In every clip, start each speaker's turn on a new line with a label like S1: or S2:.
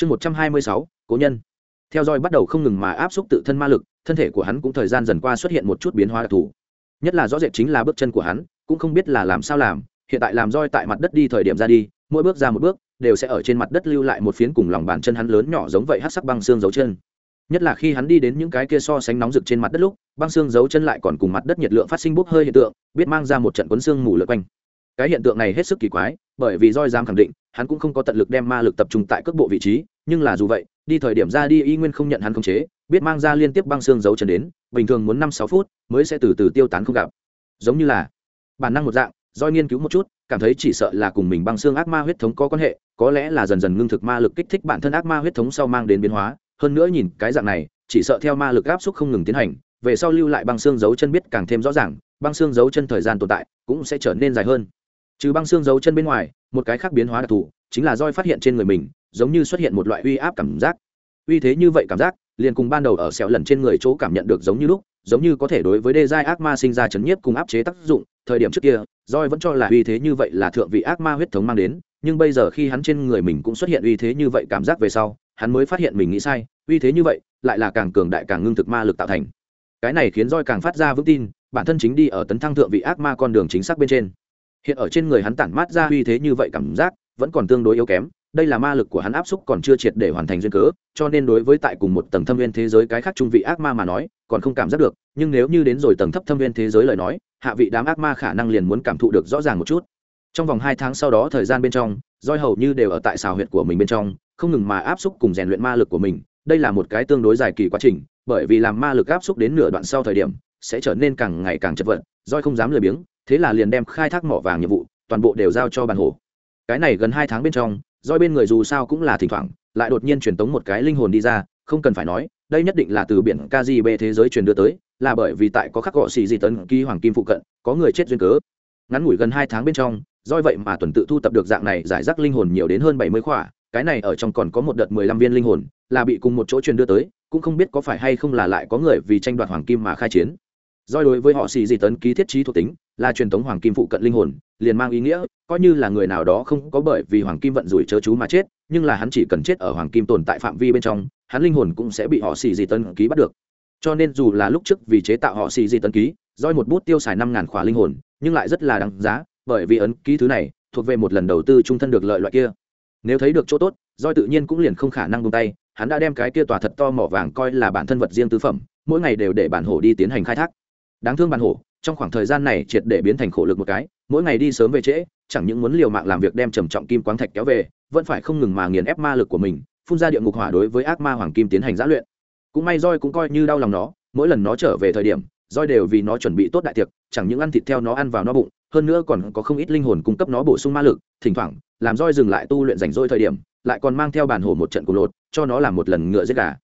S1: chương một trăm hai mươi sáu, cố nhân. Theo dõi bắt đầu không ngừng mà áp xúc tự thân ma lực, thân thể của hắn cũng thời gian dần qua xuất hiện một chút biến hóa đặc thù. Nhất là rõ rệt chính là bước chân của hắn, cũng không biết là làm sao làm, hiện tại làm roi tại mặt đất đi thời điểm ra đi, mỗi bước ra một bước, đều sẽ ở trên mặt đất lưu lại một phiến cùng lòng bàn chân hắn lớn nhỏ giống vậy hát sắc băng xương dấu chân. Nhất là khi hắn đi đến những cái kia so sánh nóng rực trên mặt đất lúc, băng xương dấu chân lại còn cùng mặt đất nhiệt lượng phát sinh bốc hơi hiện tượng, biết mang ra một trận quấn xương mù lượt quanh cái hiện tượng này hết sức kỳ quái, bởi vì roi dám khẳng định, hắn cũng không có tận lực đem ma lực tập trung tại cước bộ vị trí, nhưng là dù vậy, đi thời điểm ra đi y nguyên không nhận hắn khống chế, biết mang ra liên tiếp băng xương dấu chân đến, bình thường muốn năm sáu phút mới sẽ từ từ tiêu tán không gặp. Giống như là, bản năng một dạng roi nghiên cứu một chút, cảm thấy chỉ sợ là cùng mình băng xương ác ma huyết thống có quan hệ, có lẽ là dần dần ngưng thực ma lực kích thích bản thân ác ma huyết thống sau mang đến biến hóa. Hơn nữa nhìn cái dạng này, chỉ sợ theo ma lực áp xúc không ngừng tiến hành, về sau lưu lại băng xương dấu chân biết càng thêm rõ ràng, băng xương dấu chân thời gian tồn tại cũng sẽ trở nên dài hơn trừ băng xương dấu chân bên ngoài, một cái khác biến hóa đặc thù chính là roi phát hiện trên người mình, giống như xuất hiện một loại uy áp cảm giác. Uy thế như vậy cảm giác, liền cùng ban đầu ở sẹo lần trên người chỗ cảm nhận được giống như lúc, giống như có thể đối với đê giai ác ma sinh ra chấn nhiếp cùng áp chế tác dụng. Thời điểm trước kia, roi vẫn cho là uy thế như vậy là thượng vị ác ma huyết thống mang đến, nhưng bây giờ khi hắn trên người mình cũng xuất hiện uy thế như vậy cảm giác về sau, hắn mới phát hiện mình nghĩ sai, uy thế như vậy lại là càng cường đại càng ngưng thực ma lực tạo thành. Cái này khiến roi càng phát ra vững tin, bản thân chính đi ở tấn thăng thượng vị ác ma con đường chính xác bên trên hiện ở trên người hắn tản mát ra uy thế như vậy cảm giác, vẫn còn tương đối yếu kém. Đây là ma lực của hắn áp xúc còn chưa triệt để hoàn thành duyên cớ, cho nên đối với tại cùng một tầng thâm viên thế giới cái khác trung vị ác ma mà nói, còn không cảm giác được. Nhưng nếu như đến rồi tầng thấp thâm viên thế giới lời nói, hạ vị đám ác ma khả năng liền muốn cảm thụ được rõ ràng một chút. Trong vòng hai tháng sau đó thời gian bên trong, roi hầu như đều ở tại xào huyệt của mình bên trong, không ngừng mà áp xúc cùng rèn luyện ma lực của mình. Đây là một cái tương đối dài kỳ quá trình, bởi vì làm ma lực áp xúc đến nửa đoạn sau thời điểm, sẽ trở nên càng ngày càng chật vật. Roi không dám lười biếng thế là liền đem khai thác mỏ vàng nhiệm vụ, toàn bộ đều giao cho bàn hổ. Cái này gần hai tháng bên trong doi bên người dù sao cũng là thỉnh thoảng, lại đột nhiên truyền tống một cái linh hồn đi ra, không cần phải nói, đây nhất định là từ biển kgb thế giới truyền đưa tới, là bởi vì tại có khắc gọ xì di tấn ký hoàng kim phụ cận, có người chết duyên cớ. Ngắn ngủi gần hai tháng bên trong doi vậy mà tuần tự thu tập được dạng này giải rác linh hồn nhiều đến hơn bảy mươi khỏa, cái này ở trong còn có một đợt mười lăm viên linh hồn, là bị cùng một chỗ truyền đưa tới, cũng không biết có phải hay không là lại có người vì tranh đoạt hoàng kim mà khai chiến. Doi đối với họ xì di tấn ký thiết trí thuộc tính là truyền thống hoàng kim phụ cận linh hồn, liền mang ý nghĩa, coi như là người nào đó không có bởi vì hoàng kim vận rủi chớ chú mà chết, nhưng là hắn chỉ cần chết ở hoàng kim tồn tại phạm vi bên trong, hắn linh hồn cũng sẽ bị họ xì di tân ký bắt được. Cho nên dù là lúc trước vì chế tạo họ xì di tân ký, roi một bút tiêu xài năm ngàn khóa linh hồn, nhưng lại rất là đáng giá, bởi vì ấn ký thứ này thuộc về một lần đầu tư trung thân được lợi loại kia. Nếu thấy được chỗ tốt, roi tự nhiên cũng liền không khả năng buông tay, hắn đã đem cái kia tòa thật to mỏ vàng coi là bản thân vật riêng tư phẩm, mỗi ngày đều để bản hổ đi tiến hành khai thác. Đáng thương bản hổ trong khoảng thời gian này triệt để biến thành khổ lực một cái, mỗi ngày đi sớm về trễ, chẳng những muốn liều mạng làm việc đem trầm trọng kim quáng thạch kéo về, vẫn phải không ngừng mà nghiền ép ma lực của mình, phun ra địa ngục hỏa đối với ác ma hoàng kim tiến hành giã luyện. Cũng may roi cũng coi như đau lòng nó, mỗi lần nó trở về thời điểm roi đều vì nó chuẩn bị tốt đại tiệc, chẳng những ăn thịt theo nó ăn vào nó bụng, hơn nữa còn có không ít linh hồn cung cấp nó bổ sung ma lực, thỉnh thoảng, làm roi dừng lại tu luyện rảnh rỗi thời điểm, lại còn mang theo bản hổ một trận cùng lột, cho nó làm một lần ngựa giết gà.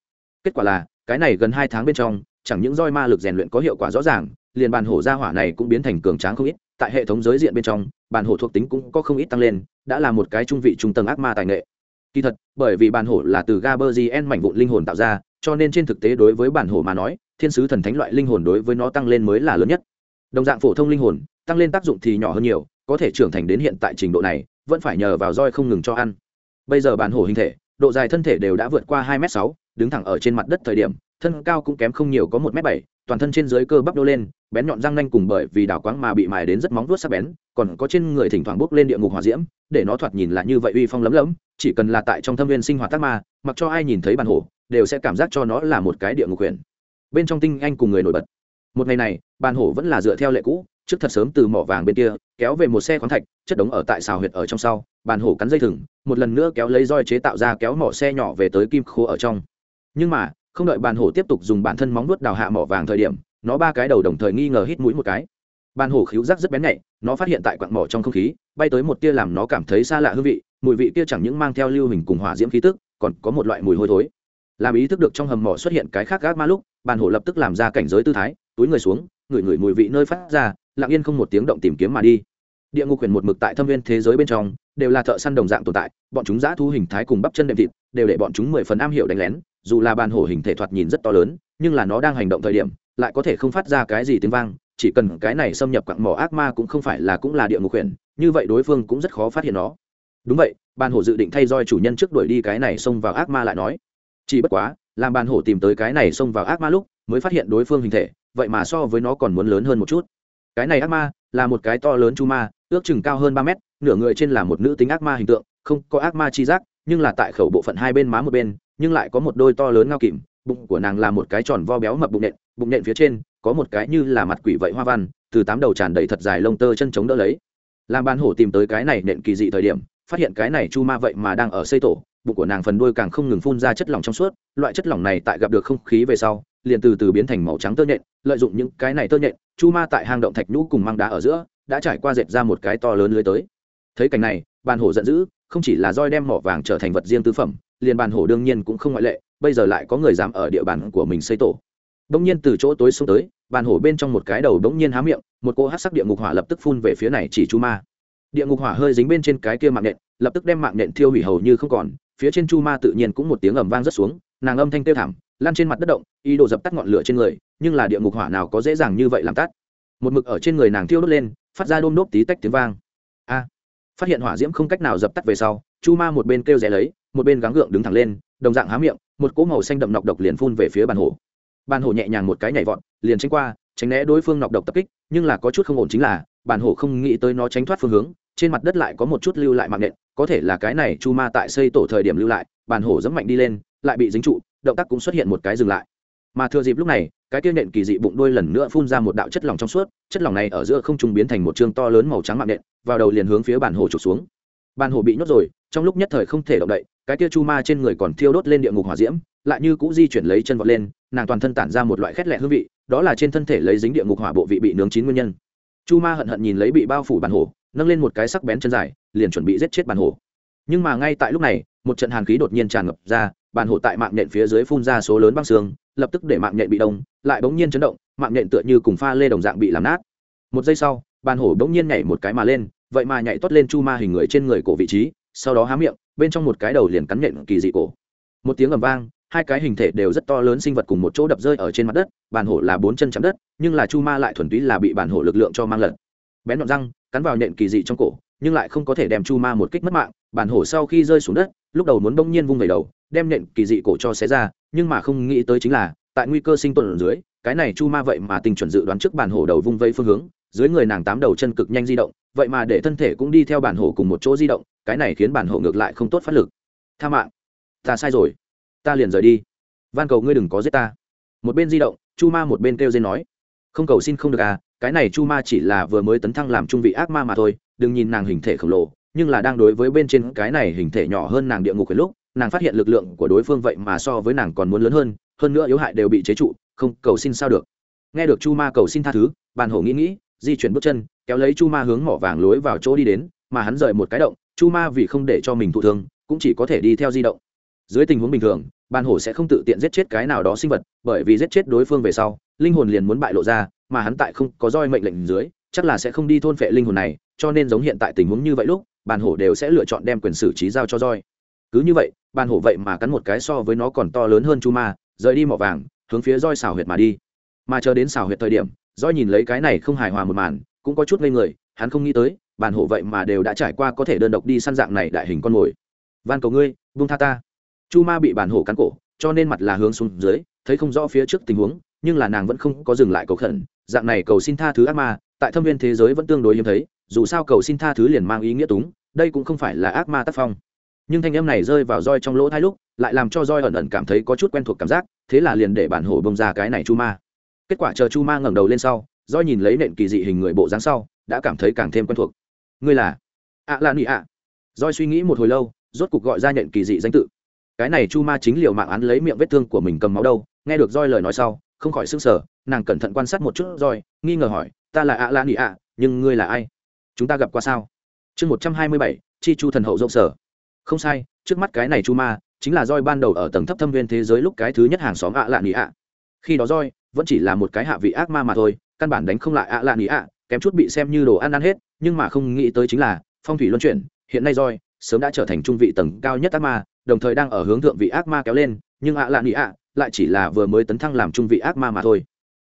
S1: Kết quả là, cái này gần hai tháng bên trong, chẳng những roi ma lực rèn luyện có hiệu quả rõ ràng liền bản hổ gia hỏa này cũng biến thành cường tráng không ít, tại hệ thống giới diện bên trong, bản hổ thuộc tính cũng có không ít tăng lên, đã là một cái trung vị trung tầng ác ma tài nghệ. Kỳ thật, bởi vì bản hổ là từ gaberzien mảnh vụn linh hồn tạo ra, cho nên trên thực tế đối với bản hổ mà nói, thiên sứ thần thánh loại linh hồn đối với nó tăng lên mới là lớn nhất. Đồng dạng phổ thông linh hồn, tăng lên tác dụng thì nhỏ hơn nhiều, có thể trưởng thành đến hiện tại trình độ này, vẫn phải nhờ vào roi không ngừng cho ăn. Bây giờ bản hổ hình thể, độ dài thân thể đều đã vượt qua hai m sáu, đứng thẳng ở trên mặt đất thời điểm thân cao cũng kém không nhiều có một m bảy, toàn thân trên dưới cơ bắp đô lên, bén nhọn răng nanh cùng bởi vì đảo quáng mà bị mài đến rất móng vuốt sắc bén, còn có trên người thỉnh thoảng bốc lên địa ngục hỏa diễm, để nó thoạt nhìn là như vậy uy phong lấm lấm, chỉ cần là tại trong thâm viên sinh hoạt tác ma, mặc cho ai nhìn thấy bản hổ, đều sẽ cảm giác cho nó là một cái địa ngục quyền bên trong tinh anh cùng người nổi bật. Một ngày này, bản hổ vẫn là dựa theo lệ cũ, trước thật sớm từ mỏ vàng bên kia, kéo về một xe khoáng thạch, chất đống ở tại xào huyệt ở trong sau, bản hổ cắn dây thừng, một lần nữa kéo lấy roi chế tạo ra kéo mỏ xe nhỏ về tới kim khô ở trong. Nhưng mà không đợi bàn hổ tiếp tục dùng bản thân móng nuốt đào hạ mỏ vàng thời điểm, nó ba cái đầu đồng thời nghi ngờ hít mũi một cái. Bàn hổ khíu rắc rất bén nhạy, nó phát hiện tại quặng mỏ trong không khí, bay tới một tia làm nó cảm thấy xa lạ hương vị, mùi vị kia chẳng những mang theo lưu hình cùng hỏa diễm khí tức, còn có một loại mùi hôi thối. Làm ý thức được trong hầm mỏ xuất hiện cái khác gác ma lúc, bàn hổ lập tức làm ra cảnh giới tư thái, túi người xuống, ngửi ngửi mùi vị nơi phát ra, lặng yên không một tiếng động tìm kiếm mà đi. Địa ngục quyền một mực tại thâm viên thế giới bên trong, đều là thợ săn đồng dạng tồn tại, bọn chúng giã thu hình thái cùng bắp chân đệm thịt, đều để bọn chúng mười phần am hiểu đánh lén dù là bàn hổ hình thể thoạt nhìn rất to lớn, nhưng là nó đang hành động thời điểm, lại có thể không phát ra cái gì tiếng vang, chỉ cần cái này xâm nhập quặng mỏ ác ma cũng không phải là cũng là địa ngục quyền như vậy đối phương cũng rất khó phát hiện nó. Đúng vậy, bàn hổ dự định thay roi chủ nhân trước đuổi đi cái này xông vào ác ma lại nói. Chỉ bất quá, làm bàn hổ tìm tới cái này xông vào ác ma lúc, mới phát hiện đối phương hình thể, vậy mà so với nó còn muốn lớn hơn một chút. Cái này ác ma, là một cái to lớn chu ma, ước chừng cao hơn ba mét, nửa người trên là một nữ tính ác ma hình tượng, không có ác ma chi giác, nhưng là tại khẩu bộ phận hai bên má một bên nhưng lại có một đôi to lớn ngao kìm, bụng của nàng là một cái tròn vo béo mập bụng nện bụng nện phía trên có một cái như là mặt quỷ vậy hoa văn, từ tám đầu tràn đầy thật dài lông tơ chân chống đỡ lấy. Làm ban hổ tìm tới cái này nện kỳ dị thời điểm, phát hiện cái này chu ma vậy mà đang ở xây tổ, bụng của nàng phần đuôi càng không ngừng phun ra chất lỏng trong suốt, loại chất lỏng này tại gặp được không khí về sau, liền từ từ biến thành màu trắng tơ nhện lợi dụng những cái này tơ nhện chu ma tại hang động thạch nhũ cùng mang đá ở giữa, đã trải qua dệt ra một cái to lớn lưới tới. Thấy cảnh này, bàn hổ giận dữ, không chỉ là roi đem mỏ vàng trở thành vật riêng tư phẩm liền bàn hổ đương nhiên cũng không ngoại lệ, bây giờ lại có người dám ở địa bàn của mình xây tổ. Bỗng nhiên từ chỗ tối xuống tới, bàn hổ bên trong một cái đầu bỗng nhiên há miệng, một cô hát sắc địa ngục hỏa lập tức phun về phía này chỉ chu ma. Địa ngục hỏa hơi dính bên trên cái kia mạng nện, lập tức đem mạng nện thiêu hủy hầu như không còn, phía trên chu ma tự nhiên cũng một tiếng ầm vang rất xuống, nàng âm thanh tiêu thảm lan trên mặt đất động, ý đồ dập tắt ngọn lửa trên người, nhưng là địa ngục hỏa nào có dễ dàng như vậy làm tắt. Một mực ở trên người nàng thiêu đốt lên, phát ra đôm đốp tí tách tiếng vang phát hiện hỏa diễm không cách nào dập tắt về sau, chu ma một bên kêu rẽ lấy, một bên gắng gượng đứng thẳng lên, đồng dạng há miệng, một cỗ màu xanh đậm nọc độc liền phun về phía bàn hổ. Bàn hổ nhẹ nhàng một cái nhảy vọt, liền tránh qua, tránh né đối phương nọc độc tập kích, nhưng là có chút không ổn chính là, bàn hổ không nghĩ tới nó tránh thoát phương hướng, trên mặt đất lại có một chút lưu lại mạng nện, có thể là cái này chu ma tại xây tổ thời điểm lưu lại, bàn hổ dẫm mạnh đi lên, lại bị dính trụ, động tác cũng xuất hiện một cái dừng lại. Mà thừa dịp lúc này, cái tiên nện kỳ dị bụng đôi lần nữa phun ra một đạo chất lỏng trong suốt, chất lỏng này ở giữa không trung biến thành một chương to lớn màu trắng mạng nện vào đầu liền hướng phía bản hồ trục xuống. Bản hồ bị nhốt rồi trong lúc nhất thời không thể động đậy cái kia chu ma trên người còn thiêu đốt lên địa ngục hỏa diễm lại như cũ di chuyển lấy chân vọt lên nàng toàn thân tản ra một loại khét lẹ hương vị đó là trên thân thể lấy dính địa ngục hỏa bộ vị bị nướng chín nguyên nhân. Chu ma hận hận nhìn lấy bị bao phủ bàn hồ, nâng lên một cái sắc bén chân dài liền chuẩn bị giết chết bàn hồ. nhưng mà ngay tại lúc này một trận hàn khí đột nhiên tràn ngập ra bàn hồ tại mạng nhện phía dưới phun ra số lớn băng xương lập tức để mạng nhện bị đông lại bỗng nhiên chấn động mạng nhện tựa như cùng pha lê đồng dạng bị làm nát. Một giây sau bàn hổ bỗng nhiên nhảy một cái mà lên, vậy mà nhảy tót lên chu ma hình người trên người cổ vị trí, sau đó há miệng, bên trong một cái đầu liền cắn nhện kỳ dị cổ. Một tiếng ầm vang, hai cái hình thể đều rất to lớn sinh vật cùng một chỗ đập rơi ở trên mặt đất, bàn hổ là bốn chân chạm đất, nhưng là chu ma lại thuần túy là bị bàn hổ lực lượng cho mang lật. Bén nhọn răng, cắn vào nhện kỳ dị trong cổ, nhưng lại không có thể đem chu ma một kích mất mạng, bàn hổ sau khi rơi xuống đất, lúc đầu muốn bỗng nhiên vung về đầu, đem nhện kỳ dị cổ cho xé ra, nhưng mà không nghĩ tới chính là, tại nguy cơ sinh tồn ở dưới, cái này chu ma vậy mà tình chuẩn dự đoán trước bàn hổ đầu vung vây phương hướng dưới người nàng tám đầu chân cực nhanh di động, vậy mà để thân thể cũng đi theo bản hổ cùng một chỗ di động, cái này khiến bản hổ ngược lại không tốt phát lực. Tha mạng. Ta sai rồi. Ta liền rời đi. Van cầu ngươi đừng có giết ta. Một bên di động, chu ma một bên kêu dên nói. Không cầu xin không được à cái này chu ma chỉ là vừa mới tấn thăng làm trung vị ác ma mà thôi, đừng nhìn nàng hình thể khổng lồ, nhưng là đang đối với bên trên cái này hình thể nhỏ hơn nàng địa ngục cái lúc, nàng phát hiện lực lượng của đối phương vậy mà so với nàng còn muốn lớn hơn hơn nữa yếu hại đều bị chế trụ, không cầu xin sao được. Nghe được chu ma cầu xin tha thứ bàn hổ nghĩ nghĩ di chuyển bước chân, kéo lấy chu ma hướng mỏ vàng lối vào chỗ đi đến, mà hắn rời một cái động, chu ma vì không để cho mình thụ thương, cũng chỉ có thể đi theo di động. Dưới tình huống bình thường ban hổ sẽ không tự tiện giết chết cái nào đó sinh vật, bởi vì giết chết đối phương về sau, linh hồn liền muốn bại lộ ra, mà hắn tại không có roi mệnh lệnh dưới, chắc là sẽ không đi thôn phệ linh hồn này, cho nên giống hiện tại tình huống như vậy lúc, bàn hổ đều sẽ lựa chọn đem quyền xử trí giao cho roi. Cứ như vậy, bàn hổ vậy mà cắn một cái so với nó còn to lớn hơn chu ma, rời đi mỏ vàng, hướng phía roi xào huyệt mà đi. Mà chờ đến xào huyệt thời điểm do nhìn lấy cái này không hài hòa một màn, cũng có chút ngây người, hắn không nghĩ tới, bản hổ vậy mà đều đã trải qua có thể đơn độc đi săn dạng này đại hình con mồi. Van cầu ngươi vung tha ta. Chu ma bị bản hổ cắn cổ, cho nên mặt là hướng xuống dưới, thấy không rõ phía trước tình huống, nhưng là nàng vẫn không có dừng lại cầu khẩn. Dạng này cầu xin tha thứ ác ma, tại thâm viên thế giới vẫn tương đối hiếm thấy, dù sao cầu xin tha thứ liền mang ý nghĩa túng, đây cũng không phải là ác ma tác phong. Nhưng thanh em này rơi vào roi trong lỗ hai lúc, lại làm cho roi ẩn ẩn cảm thấy có chút quen thuộc cảm giác, thế là liền để bản hổ bông ra cái này chu ma kết quả chờ chu ma ngẩng đầu lên sau do nhìn lấy nện kỳ dị hình người bộ dáng sau, đã cảm thấy càng thêm quen thuộc. Ngươi là? À, ạ lan nị ạ. Doi suy nghĩ một hồi lâu, rốt cục gọi ra nện kỳ dị danh tự. Cái này chu ma chính liều mạng án lấy miệng vết thương của mình cầm máu đâu, nghe được roi lời nói sau, không khỏi s ư n g sở nàng cẩn thận quan sát một chút roi nghi ngờ hỏi, ta là ạ lan nị ạ, nhưng ngươi là ai? Chúng ta gặp qua sao? Chương một trăm hai mươi bảy, chi chu thần hậu rộng sở. Không sai, trước mắt cái này chu ma chính là roi ban đầu ở tầng thấp thâm viên thế giới lúc cái thứ nhất hàng xóm ạ lạ nị ạ. Khi đó roi vẫn chỉ là một cái hạ vị ác ma mà thôi, căn bản đánh không lại ạ lạ nghĩ ạ, kém chút bị xem như đồ ăn ăn hết, nhưng mà không nghĩ tới chính là, phong thủy luân chuyển, hiện nay roi, sớm đã trở thành trung vị tầng cao nhất ác ma, đồng thời đang ở hướng thượng vị ác ma kéo lên, nhưng ạ lạ nghĩ ạ lại chỉ là vừa mới tấn thăng làm trung vị ác ma mà thôi.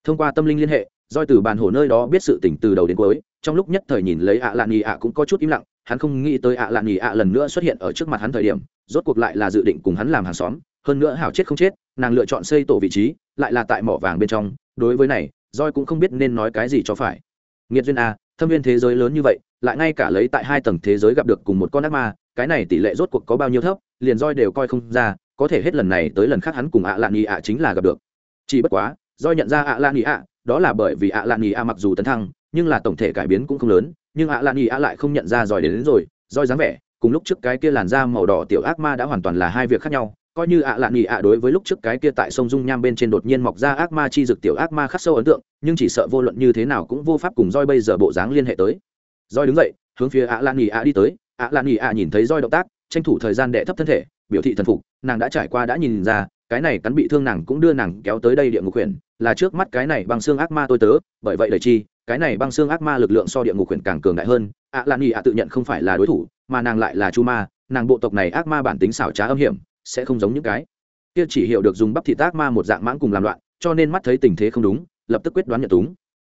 S1: Thông qua tâm linh liên hệ, roi từ bàn hồ nơi đó biết sự tỉnh từ đầu đến cuối, trong lúc nhất thời nhìn lấy ạ lạ nghĩ ạ cũng có chút im lặng, hắn không nghĩ tới ạ lạn nghĩ ạ lần nữa xuất hiện ở trước mặt hắn thời điểm, rốt cuộc lại là dự định cùng hắn làm hàng xóm, hơn nữa hảo chết không chết nàng lựa chọn xây tổ vị trí lại là tại mỏ vàng bên trong đối với này roi cũng không biết nên nói cái gì cho phải. Nghiệt duyên a thâm viên thế giới lớn như vậy lại ngay cả lấy tại hai tầng thế giới gặp được cùng một con ác ma cái này tỷ lệ rốt cuộc có bao nhiêu thấp liền roi đều coi không ra có thể hết lần này tới lần khác hắn cùng ạ lạn nghỉ ạ chính là gặp được. Chỉ bất quá roi nhận ra ạ lạn nghỉ ạ đó là bởi vì ạ lạn nghỉ ạ mặc dù tấn thăng nhưng là tổng thể cải biến cũng không lớn nhưng ạ lạn nghỉ ạ lại không nhận ra roi đến, đến rồi roi dáng vẻ cùng lúc trước cái kia làn da màu đỏ tiểu ác ma đã hoàn toàn là hai việc khác nhau coi như ạ lạn nghỉ ạ đối với lúc trước cái kia tại sông dung nham bên trên đột nhiên mọc ra ác ma chi dực tiểu ác ma khắc sâu ấn tượng, nhưng chỉ sợ vô luận như thế nào cũng vô pháp cùng roi bây giờ bộ dáng liên hệ tới. Roi đứng dậy, hướng phía ạ lạn nghỉ ạ đi tới. ạ lạn nghỉ ạ nhìn thấy roi động tác, tranh thủ thời gian đệ thấp thân thể, biểu thị thần phục. Nàng đã trải qua đã nhìn ra, cái này cắn bị thương nàng cũng đưa nàng kéo tới đây địa ngục huyền, là trước mắt cái này băng xương ác ma tôi tớ, bởi vậy đời chi, cái này băng xương ác ma lực lượng so địa ngục huyền càng cường đại hơn. ạ lan nghỉ ạ tự nhận không phải là đối thủ, mà nàng lại là chu ma, nàng bộ tộc này ác ma bản tính xảo trá âm hiểm sẽ không giống những cái. Kia chỉ hiểu được dùng bắp thịt ác ma một dạng mãng cùng làm loạn, cho nên mắt thấy tình thế không đúng, lập tức quyết đoán nhận túng.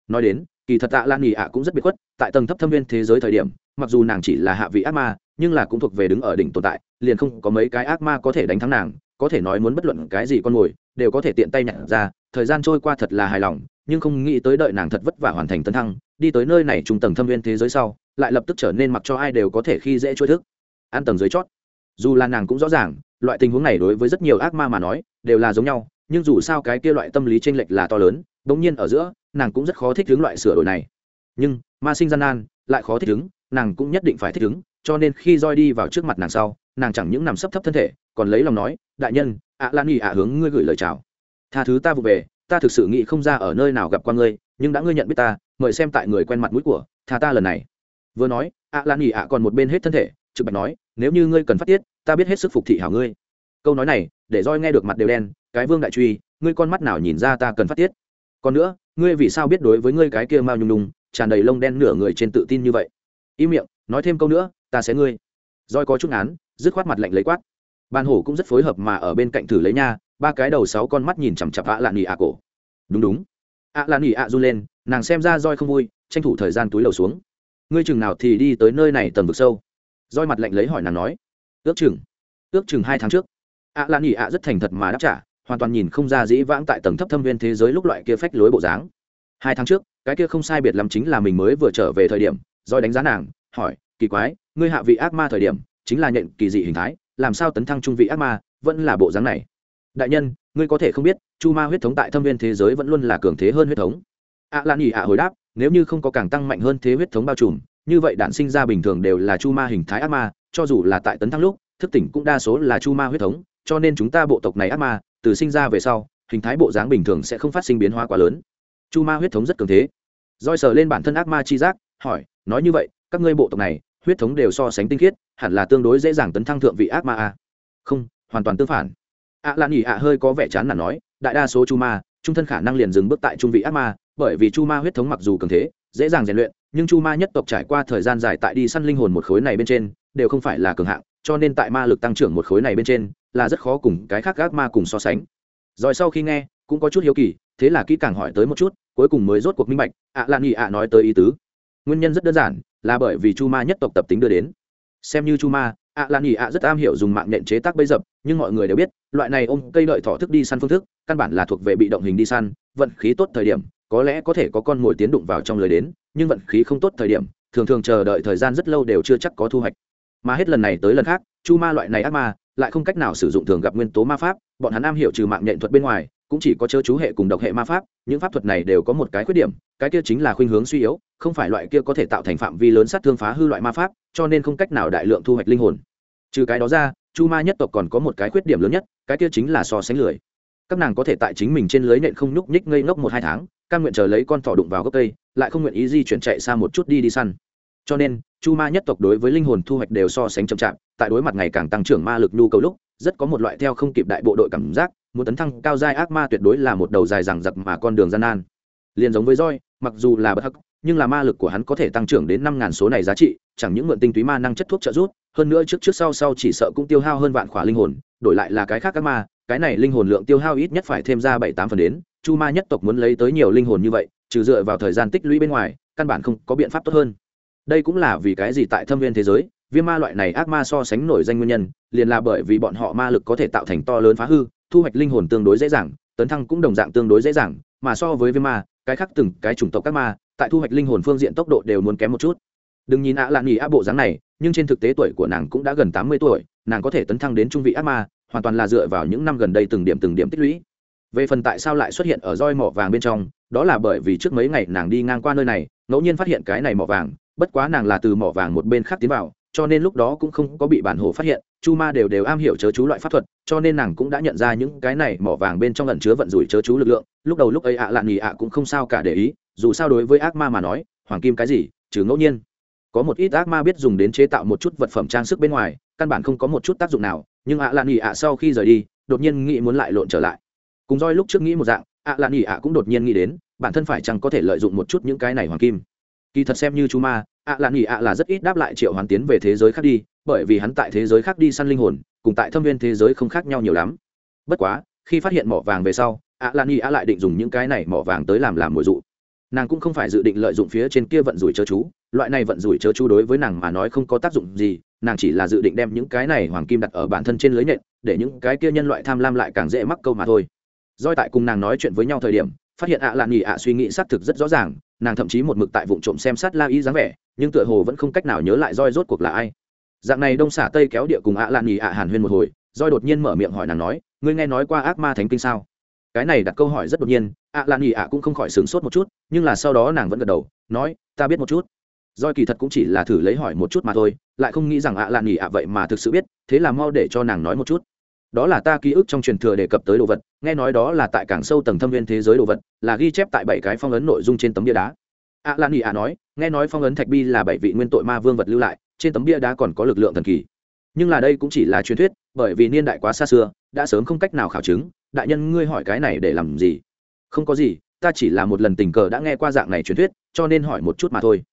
S1: Nói đến, kỳ thật tạ lan nghỉ ạ cũng rất biệt khuất, tại tầng thấp thâm viên thế giới thời điểm, mặc dù nàng chỉ là hạ vị ác ma, nhưng là cũng thuộc về đứng ở đỉnh tồn tại, liền không có mấy cái ác ma có thể đánh thắng nàng, có thể nói muốn bất luận cái gì con mồi, đều có thể tiện tay nhặt ra, thời gian trôi qua thật là hài lòng, nhưng không nghĩ tới đợi nàng thật vất vả hoàn thành tấn thăng, đi tới nơi này trung tầng thâm viên thế giới sau, lại lập tức trở nên mặc cho ai đều có thể khi dễ trôi thức. An tầng dưới chót. Dù là nàng cũng rõ ràng loại tình huống này đối với rất nhiều ác ma mà nói, đều là giống nhau, nhưng dù sao cái kia loại tâm lý tranh lệch là to lớn bỗng nhiên ở giữa, nàng cũng rất khó thích ứng loại sửa đổi này. Nhưng, ma sinh gian nan, lại khó thích ứng, nàng cũng nhất định phải thích ứng, cho nên khi roi đi vào trước mặt nàng sau, nàng chẳng những nằm sấp thấp thân thể, còn lấy lòng nói, đại nhân, ạ lan nghỉ ạ hướng ngươi gửi lời chào. Tha thứ ta vụ về, ta thực sự nghĩ không ra ở nơi nào gặp qua ngươi, nhưng đã ngươi nhận biết ta, mời xem tại người quen mặt mũi của, tha ta lần này. Vừa nói, ạ lan nghỉ ạ còn một bên hết thân thể, trực bạch nói, nếu như ngươi cần phát tiết ta biết hết sức phục thị hảo ngươi. Câu nói này, để roi nghe được mặt đều đen, cái vương đại truy, ngươi con mắt nào nhìn ra ta cần phát tiết? Còn nữa, ngươi vì sao biết đối với ngươi cái kia mao nhung đùng tràn đầy lông đen nửa người trên tự tin như vậy? Im miệng, nói thêm câu nữa, ta sẽ ngươi. Roi có chút án dứt khoát mặt lạnh lấy quát. Ban hổ cũng rất phối hợp mà ở bên cạnh thử lấy nha, ba cái đầu sáu con mắt nhìn chằm chặp ạ lạn nghỉ ạ cổ. Đúng đúng. Ạ lạn nghỉ ạ run lên, nàng xem ra roi không vui, tranh thủ thời gian túi lầu xuống. Ngươi chừng nào thì đi tới nơi này tầng vực sâu? Roi mặt lạnh lấy hỏi nàng nói ước chừng. Ước chừng hai tháng trước. Ạ lan nhị ạ rất thành thật mà đáp trả, hoàn toàn nhìn không ra dĩ vãng tại tầng thấp thâm viên thế giới lúc loại kia phách lối bộ dáng. Hai tháng trước, cái kia không sai biệt lắm chính là mình mới vừa trở về thời điểm roi đánh giá nàng, hỏi, kỳ quái, ngươi hạ vị ác ma thời điểm, chính là nhận kỳ dị hình thái, làm sao tấn thăng trung vị ác ma, vẫn là bộ dáng này? Đại nhân, ngươi có thể không biết, chu ma huyết thống tại thâm viên thế giới vẫn luôn là cường thế hơn huyết thống. Ạ lan ỉ ạ hồi đáp, nếu như không có càng tăng mạnh hơn thế huyết thống bao trùm như vậy đạn sinh ra bình thường đều là chu ma hình thái ác ma, cho dù là tại tấn thăng lúc, thức tỉnh cũng đa số là chu ma huyết thống, cho nên chúng ta bộ tộc này ác ma, từ sinh ra về sau, hình thái bộ dáng bình thường sẽ không phát sinh biến hóa quá lớn. Chu ma huyết thống rất cường thế. Roi sờ lên bản thân ác ma chi giác, hỏi, nói như vậy, các ngươi bộ tộc này, huyết thống đều so sánh tinh khiết, hẳn là tương đối dễ dàng tấn thăng thượng vị ác ma à. không, hoàn toàn tương phản. Ạ lan ỉ ạ hơi có vẻ chán là nói, đại đa số chu ma, trung thân khả năng liền dừng bước tại trung vị ác ma, bởi vì chu ma huyết thống mặc dù cường thế, dễ dàng rèn luyện nhưng chu ma nhất tộc trải qua thời gian dài tại đi săn linh hồn một khối này bên trên, đều không phải là cường hạng, cho nên tại ma lực tăng trưởng một khối này bên trên, là rất khó cùng cái khác gác ma cùng so sánh. Rồi sau khi nghe, cũng có chút hiếu kỳ, thế là kỹ càng hỏi tới một chút, cuối cùng mới rốt cuộc minh bạch, ạ lan nghị ạ nói tới ý tứ. Nguyên nhân rất đơn giản, là bởi vì chu ma nhất tộc tập tính đưa đến. Xem như chu ma, ạ lan nghị ạ rất am hiểu dùng mạng nện chế tác bấy dập, nhưng mọi người đều biết, loại này ôm cây lợi thỏ thức đi săn phương thức, căn bản là thuộc về bị động hình đi săn, vận khí tốt thời điểm có lẽ có thể có con mồi tiến đụng vào trong lời đến, nhưng vận khí không tốt thời điểm, thường thường chờ đợi thời gian rất lâu đều chưa chắc có thu hoạch. Mà hết lần này tới lần khác, chu ma loại này ác ma, lại không cách nào sử dụng thường gặp nguyên tố ma pháp, bọn hắn am hiểu trừ mạng nhện thuật bên ngoài, cũng chỉ có chớ chú hệ cùng độc hệ ma pháp, những pháp thuật này đều có một cái khuyết điểm, cái kia chính là khuynh hướng suy yếu, không phải loại kia có thể tạo thành phạm vi lớn sát thương phá hư loại ma pháp, cho nên không cách nào đại lượng thu hoạch linh hồn. Trừ cái đó ra, chu ma nhất tộc còn có một cái khuyết điểm lớn nhất, cái kia chính là so sánh lười các nàng có thể tại chính mình trên lưới nện không nhúc nhích ngây ngốc một hai tháng căn nguyện chờ lấy con thỏ đụng vào gốc cây lại không nguyện ý di chuyển chạy xa một chút đi đi săn. Cho nên chu ma nhất tộc đối với linh hồn thu hoạch đều so sánh chậm chạp tại đối mặt ngày càng tăng trưởng ma lực nhu cầu lúc rất có một loại theo không kịp đại bộ đội cảm giác muốn tấn thăng cao giai ác ma tuyệt đối là một đầu dài rằng giặc mà con đường gian nan. Liền giống với roi mặc dù là bất hắc nhưng là ma lực của hắn có thể tăng trưởng đến năm ngàn số này giá trị chẳng những mượn tinh túy ma năng chất thuốc trợ rút, hơn nữa trước trước sau sau chỉ sợ cũng tiêu hao hơn vạn khỏa linh hồn đổi lại là cái khác các ma cái này linh hồn lượng tiêu hao ít nhất phải thêm ra bảy tám phần đến, chu ma nhất tộc muốn lấy tới nhiều linh hồn như vậy, trừ dựa vào thời gian tích lũy bên ngoài, căn bản không có biện pháp tốt hơn. Đây cũng là vì cái gì tại thâm viên thế giới, viêm ma loại này ác ma so sánh nổi danh nguyên nhân, liền là bởi vì bọn họ ma lực có thể tạo thành to lớn phá hư, thu hoạch linh hồn tương đối dễ dàng, tấn thăng cũng đồng dạng tương đối dễ dàng, mà so với viêm ma, cái khác từng cái chủng tộc các ma, tại thu hoạch linh hồn phương diện tốc độ đều muốn kém một chút. Đừng nhìn ạ lạ nghỉ á bộ dáng này, nhưng trên thực tế tuổi của nàng cũng đã gần tám mươi tuổi, nàng có thể tấn thăng đến trung vị ác ma hoàn toàn là dựa vào những năm gần đây từng điểm từng điểm tích lũy. Về phần tại sao lại xuất hiện ở roi mỏ vàng bên trong, đó là bởi vì trước mấy ngày nàng đi ngang qua nơi này, ngẫu nhiên phát hiện cái này mỏ vàng, bất quá nàng là từ mỏ vàng một bên khác tiến vào, cho nên lúc đó cũng không có bị bản hồ phát hiện, chu ma đều đều am hiểu chớ chú loại pháp thuật, cho nên nàng cũng đã nhận ra những cái này mỏ vàng bên trong ẩn chứa vận rủi chớ chú lực lượng, lúc đầu lúc ấy ạ à lạn nghỉ ạ cũng không sao cả để ý, dù sao đối với ác ma mà nói, hoàng kim cái gì, trừ ngẫu nhiên. Có một ít ác ma biết dùng đến chế tạo một chút vật phẩm trang sức bên ngoài căn bản không có một chút tác dụng nào, nhưng ạ à lạn nghỉ ạ sau khi rời đi, đột nhiên nghĩ muốn lại lộn trở lại. Cùng roi lúc trước nghĩ một dạng, ạ à lạn nghỉ ạ cũng đột nhiên nghĩ đến, bản thân phải chăng có thể lợi dụng một chút những cái này hoàng kim. Kỳ thật xem như chú ma, ạ lạn ỉ ạ là rất ít đáp lại triệu hoàn tiến về thế giới khác đi, bởi vì hắn tại thế giới khác đi săn linh hồn, cùng tại thâm viên thế giới không khác nhau nhiều lắm. Bất quá, khi phát hiện mỏ vàng về sau, ạ lan ỉ ạ lại định dùng những cái này mỏ vàng tới làm làm mồi dụ. Nàng cũng không phải dự định lợi dụng phía trên kia vận rủi chớ chú, loại này vận rủi chớ chú đối với nàng mà nói không có tác dụng gì nàng chỉ là dự định đem những cái này hoàng kim đặt ở bản thân trên lưới nhện, để những cái kia nhân loại tham lam lại càng dễ mắc câu mà thôi. Doi tại cùng nàng nói chuyện với nhau thời điểm, phát hiện ạ à lạn nghỉ ạ suy nghĩ xác thực rất rõ ràng, nàng thậm chí một mực tại vụ trộm xem sát la y dáng vẻ, nhưng tựa hồ vẫn không cách nào nhớ lại roi rốt cuộc là ai. Dạng này đông xả tây kéo địa cùng ạ à lạn nghỉ ạ hàn huyên một hồi, roi đột nhiên mở miệng hỏi nàng nói, ngươi nghe nói qua ác ma thánh kinh sao? Cái này đặt câu hỏi rất đột nhiên, ạ lạn nghỉ ạ cũng không khỏi sửng sốt một chút, nhưng là sau đó nàng vẫn gật đầu, nói, ta biết một chút. Doi kỳ thật cũng chỉ là thử lấy hỏi một chút mà thôi, lại không nghĩ rằng ạ lạn nghỉ ạ vậy mà thực sự biết, thế là mau để cho nàng nói một chút. Đó là ta ký ức trong truyền thừa đề cập tới đồ vật, nghe nói đó là tại cảng sâu tầng thâm viên thế giới đồ vật, là ghi chép tại bảy cái phong ấn nội dung trên tấm bia đá. Ạ lan ỉ ạ nói, nghe nói phong ấn thạch bi là bảy vị nguyên tội ma vương vật lưu lại, trên tấm bia đá còn có lực lượng thần kỳ. Nhưng là đây cũng chỉ là truyền thuyết, bởi vì niên đại quá xa xưa, đã sớm không cách nào khảo chứng, đại nhân ngươi hỏi cái này để làm gì? Không có gì, ta chỉ là một lần tình cờ đã nghe qua dạng này truyền thuyết, cho nên hỏi một chút mà thôi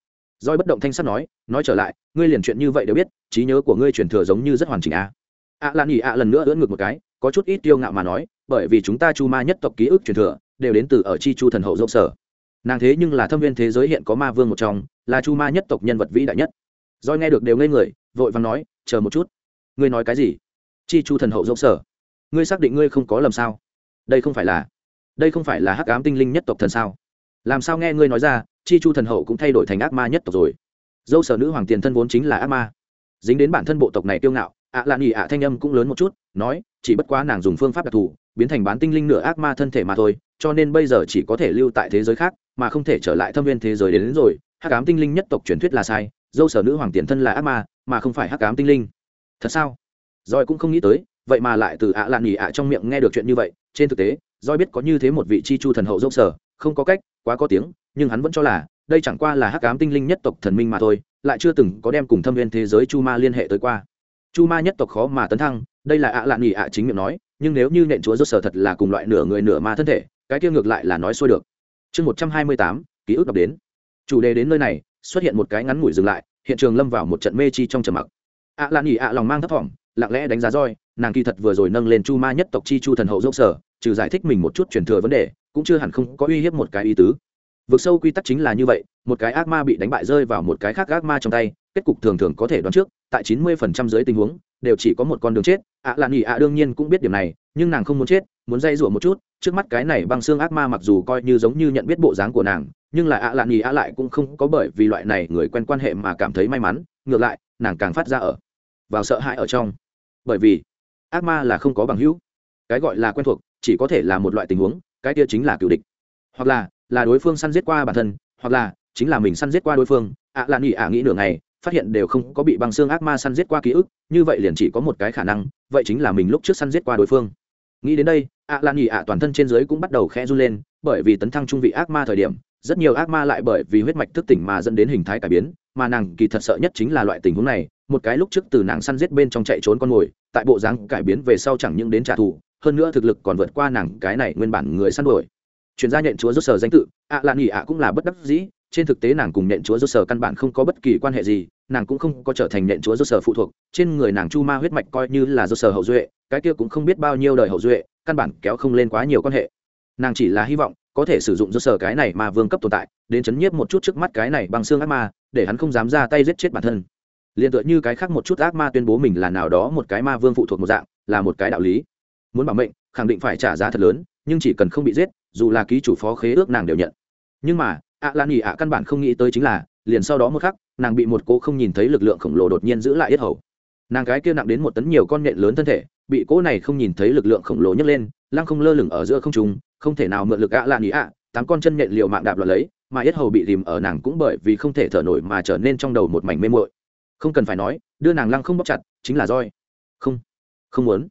S1: roi bất động thanh sắt nói nói trở lại, ngươi liền chuyện như vậy đều biết, trí nhớ của ngươi truyền thừa giống như rất hoàn chỉnh à? Ạ lan ỉ ạ lần nữa ưỡn ngược một cái, có chút ít tiêu ngạo mà nói, bởi vì chúng ta chu ma nhất tộc ký ức truyền thừa, đều đến từ ở chi chu thần hậu dốc sở. Nàng thế nhưng là thâm viên thế giới hiện có ma vương một trong, là chu ma nhất tộc nhân vật vĩ đại nhất. Doi nghe được đều ngây người, vội vàng nói, chờ một chút. Ngươi nói cái gì? Chi chu thần hậu dốc sở? Ngươi xác định ngươi không có lầm sao? Đây không phải là, đây không phải là hắc ám tinh linh nhất tộc thần sao? Làm sao nghe ngươi nói ra chi chu thần hậu cũng thay đổi thành ác ma nhất tộc rồi. Dâu sở nữ hoàng tiền thân vốn chính là ác ma. Dính đến bản thân bộ tộc này kiêu ngạo ạ lạ nghỉ ạ thanh âm cũng lớn một chút nói chỉ bất quá nàng dùng phương pháp đặc thù biến thành bán tinh linh nửa ác ma thân thể mà thôi cho nên bây giờ chỉ có thể lưu tại thế giới khác mà không thể trở lại thâm viên thế giới đến, đến rồi. Hắc ám tinh linh nhất tộc truyền thuyết là sai dâu sở nữ hoàng tiền thân là ác ma mà không phải hắc ám tinh linh. Thật sao? Rồi cũng không nghĩ tới vậy mà lại từ ạ lạn nghỉ ạ trong miệng nghe được chuyện như vậy trên thực tế doi biết có như thế một vị chi chu thần hậu dốc sở, không có cách, quá có tiếng, nhưng hắn vẫn cho là, đây chẳng qua là hắc ám tinh linh nhất tộc thần minh mà thôi, lại chưa từng có đem cùng thâm viên thế giới chu ma liên hệ tới qua. Chu ma nhất tộc khó mà tấn thăng, đây là ạ lạn nghỉ ạ chính miệng nói, nhưng nếu như nện chúa dốc sở thật là cùng loại nửa người nửa ma thân thể, cái kia ngược lại là nói xuôi được. Chương một trăm hai mươi tám, ký ức đọc đến. Chủ đề đến nơi này, xuất hiện một cái ngắn ngủi dừng lại, hiện trường lâm vào một trận mê chi trong trầm mặc. ạ lạn nghỉ ạ lòng mang thấp thỏm, lặng lẽ đánh giá roi nàng kỳ thật vừa rồi nâng lên chu ma nhất tộc chi chu thần hậu dốc sở trừ giải thích mình một chút truyền thừa vấn đề, cũng chưa hẳn không có uy hiếp một cái ý tứ. Vực sâu quy tắc chính là như vậy, một cái ác ma bị đánh bại rơi vào một cái khác ác ma trong tay, kết cục thường thường có thể đoán trước, tại chín mươi phần trăm dưới tình huống, đều chỉ có một con đường chết. Ạ à lạn nghỉ ạ đương nhiên cũng biết điểm này, nhưng nàng không muốn chết, muốn dây rủa một chút, trước mắt cái này băng xương ác ma mặc dù coi như giống như nhận biết bộ dáng của nàng, nhưng là ạ à lạn nghỉ ạ lại cũng không có bởi vì loại này người quen quan hệ mà cảm thấy may mắn, ngược lại, nàng càng phát ra ở, vào sợ hãi ở trong. Bởi vì, ác ma là không có bằng hữu. Cái gọi là quen thuộc chỉ có thể là một loại tình huống, cái kia chính là cựu địch. Hoặc là là đối phương săn giết qua bản thân, hoặc là, chính là mình săn giết qua đối phương. Ạ à lạn nghỉ ạ à, nghĩ nửa ngày, phát hiện đều không có bị băng xương ác ma săn giết qua ký ức, như vậy liền chỉ có một cái khả năng, vậy chính là mình lúc trước săn giết qua đối phương. Nghĩ đến đây à, ạ lan nghỉ ạ à, toàn thân trên dưới cũng bắt đầu khẽ run lên, bởi vì tấn thăng trung vị ác ma thời điểm, rất nhiều ác ma lại bởi vì huyết mạch thức tỉnh mà dẫn đến hình thái cải biến, mà nàng kỳ thật sợ nhất chính là loại tình huống này, một cái lúc trước từ nàng săn giết bên trong chạy trốn con mồi, tại bộ dáng cải biến về sau chẳng những đến trả thù hơn nữa thực lực còn vượt qua nàng cái này nguyên bản người săn đuổi. Chuyển gia nhện chúa rốt sở danh tự, ạ lan nghỉ ạ cũng là bất đắc dĩ, trên thực tế nàng cùng nhện chúa rốt sở căn bản không có bất kỳ quan hệ gì, nàng cũng không có trở thành nhện chúa rốt sở phụ thuộc, trên người nàng chu ma huyết mạch coi như là rốt sở hậu duệ, cái kia cũng không biết bao nhiêu đời hậu duệ, căn bản kéo không lên quá nhiều quan hệ. Nàng chỉ là hy vọng, có thể sử dụng rốt sở cái này mà vương cấp tồn tại, đến chấn nhiếp một chút trước mắt cái này bằng xương ác ma, để hắn không dám ra tay giết chết bản thân. Liền tựa như cái khác một chút ác ma tuyên bố mình là nào đó một cái ma vương phụ thuộc một dạng, là một cái đạo lý muốn bảo mệnh, khẳng định phải trả giá thật lớn, nhưng chỉ cần không bị giết, dù là ký chủ phó khế ước nàng đều nhận. Nhưng mà ạ lan ỉ ạ căn bản không nghĩ tới chính là, liền sau đó một khắc, nàng bị một cô không nhìn thấy lực lượng khổng lồ đột nhiên giữ lại yết hầu. Nàng cái kia nặng đến một tấn nhiều con nhện lớn thân thể, bị cỗ này không nhìn thấy lực lượng khổng lồ nhấc lên, lăng không lơ lửng ở giữa không trung, không thể nào mượn lực ạ lan ỉ ạ, tám con chân nhện liều mạng đạp lọt lấy, mà yết hầu bị rìm ở nàng cũng bởi vì không thể thở nổi mà trở nên trong đầu một mảnh mê muội. Không cần phải nói, đưa nàng lăng không bóc chặt, chính là roi. Không không muốn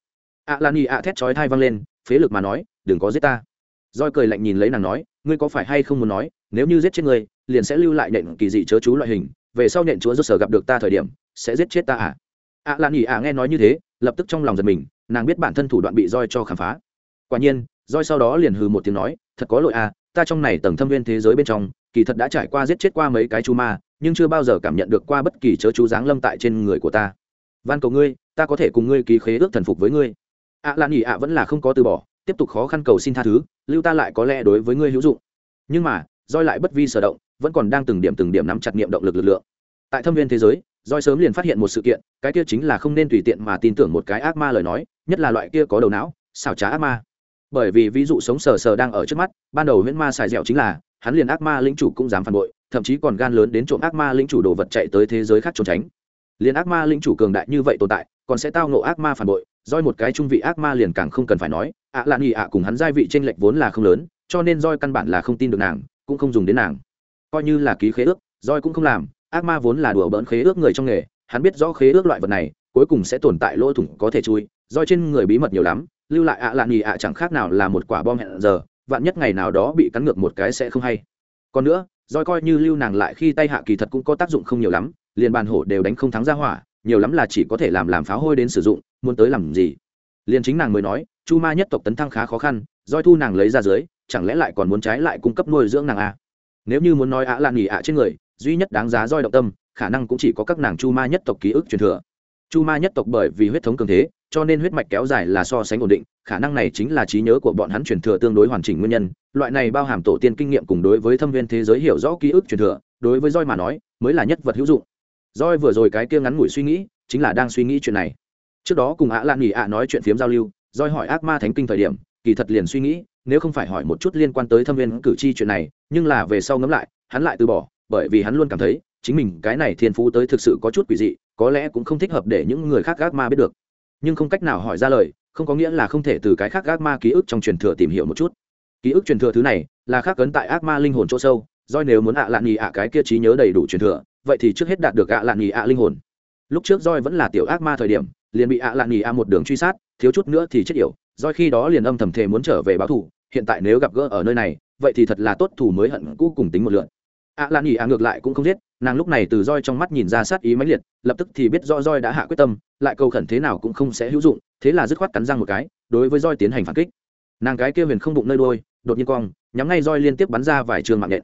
S1: ạ lan y ạ thét chói thai văng lên, phế lực mà nói, đừng có giết ta. Roi cười lạnh nhìn lấy nàng nói, ngươi có phải hay không muốn nói, nếu như giết chết ngươi, liền sẽ lưu lại nện kỳ dị chớ chú loại hình, về sau nện chúa rốt sở gặp được ta thời điểm, sẽ giết chết ta à? ạ lan y ạ nghe nói như thế, lập tức trong lòng giật mình, nàng biết bản thân thủ đoạn bị roi cho khám phá. Quả nhiên roi sau đó liền hừ một tiếng nói, thật có lỗi à ta trong này tầng thâm viên thế giới bên trong, kỳ thật đã trải qua giết chết qua mấy cái chú ma, nhưng chưa bao giờ cảm nhận được qua bất kỳ chớ chú giáng lâm tại trên người của ta. Van cầu ngươi, ta có thể cùng ngươi ký khế ước thần phục với ngươi. À, ạ lan nhỉ ạ vẫn là không có từ bỏ, tiếp tục khó khăn cầu xin tha thứ, lưu ta lại có lẽ đối với ngươi hữu dụng. Nhưng mà roi lại bất vi sở động, vẫn còn đang từng điểm từng điểm nắm chặt niệm động lực lực lượng. Tại thâm viên thế giới roi sớm liền phát hiện một sự kiện, cái kia chính là không nên tùy tiện mà tin tưởng một cái ác ma lời nói, nhất là loại kia có đầu não, xảo trá ác ma. Bởi vì ví dụ sống sờ sờ đang ở trước mắt, ban đầu huyễn ma xài dẻo chính là, hắn liền ác ma lĩnh chủ cũng dám phản bội, thậm chí còn gan lớn đến trộm ác ma lĩnh chủ đồ vật chạy tới thế giới khác trốn tránh. Liền ác ma lĩnh chủ cường đại như vậy tồn tại, còn sẽ tao ngộ ác ma phản bội roi một cái trung vị ác ma liền càng không cần phải nói, ạ lạ nghỉ ạ cùng hắn giai vị t r ê n lệch vốn là không lớn, cho nên roi căn bản là không tin được nàng, cũng không dùng đến nàng. Coi như là ký khế ước, roi cũng không làm, ác ma vốn là đùa bỡn khế ước người trong nghề, hắn biết rõ khế ước loại vật này, cuối cùng sẽ tồn tại lỗ thủng có thể chui, roi trên người bí mật nhiều lắm, lưu lại ạ lạ nghỉ ạ chẳng khác nào là một quả bom hẹn giờ, vạn nhất ngày nào đó bị cắn ngược một cái sẽ không hay. Còn nữa, roi coi như lưu nàng lại khi tay hạ kỳ thật cũng có tác dụng không nhiều lắm, liền bàn hổ đều đánh không thắng ra hỏa, nhiều lắm là chỉ có thể làm làm pháo hôi đến sử dụng muốn tới làm gì? Liền chính nàng mới nói, chu ma nhất tộc tấn thăng khá khó khăn doi thu nàng lấy ra dưới, chẳng lẽ lại còn muốn trái lại cung cấp nuôi dưỡng nàng à? nếu như muốn nói ạ là nghỉ ạ trên người, duy nhất đáng giá roi động tâm, khả năng cũng chỉ có các nàng chu ma nhất tộc ký ức truyền thừa. Chu ma nhất tộc bởi vì huyết thống cường thế, cho nên huyết mạch kéo dài là so sánh ổn định, khả năng này chính là trí nhớ của bọn hắn truyền thừa tương đối hoàn chỉnh nguyên nhân. Loại này bao hàm tổ tiên kinh nghiệm cùng đối với thâm viên thế giới hiểu rõ ký ức truyền thừa, đối với roi mà nói, mới là nhất vật hữu dụng. Roi vừa rồi cái kia ngắn ngủi suy nghĩ, chính là đang suy nghĩ chuyện này trước đó cùng ạ lan nghỉ ạ nói chuyện phiếm giao lưu doi hỏi ác ma thánh kinh thời điểm, kỳ thật liền suy nghĩ, nếu không phải hỏi một chút liên quan tới thâm viên cử tri chuyện này, nhưng là về sau ngẫm lại, hắn lại từ bỏ, bởi vì hắn luôn cảm thấy, chính mình cái này thiên phú tới thực sự có chút quỷ dị, có lẽ cũng không thích hợp để những người khác ác ma biết được. Nhưng không cách nào hỏi ra lời, không có nghĩa là không thể từ cái khác ác ma ký ức trong truyền thừa tìm hiểu một chút. Ký ức truyền thừa thứ này, là khác cấn tại ác ma linh hồn chỗ sâu doi nếu muốn ạ lạn nhì ạ cái kia trí nhớ đầy đủ truyền thừa, vậy thì trước hết đạt được ạ lạn nhì ạ linh hồn. Lúc trước roi vẫn là tiểu ác ma thời điểm liền bị ạ lạ nghỉ a một đường truy sát, thiếu chút nữa thì chết yểu. Do khi đó liền âm thầm thề muốn trở về báo thù, hiện tại nếu gặp gỡ ở nơi này, vậy thì thật là tốt thù mới hận cũ cùng tính một lượn. ạ Lan nhì a ngược lại cũng không giết, nàng lúc này từ roi trong mắt nhìn ra sát ý mãnh liệt, lập tức thì biết do roi đã hạ quyết tâm, lại cầu khẩn thế nào cũng không sẽ hữu dụng, thế là dứt khoát cắn răng một cái, đối với roi tiến hành phản kích. Nàng cái kia huyền không bụng nơi đôi đột nhiên cong, nhắm ngay roi liên tiếp bắn ra vài trường mạng nhện.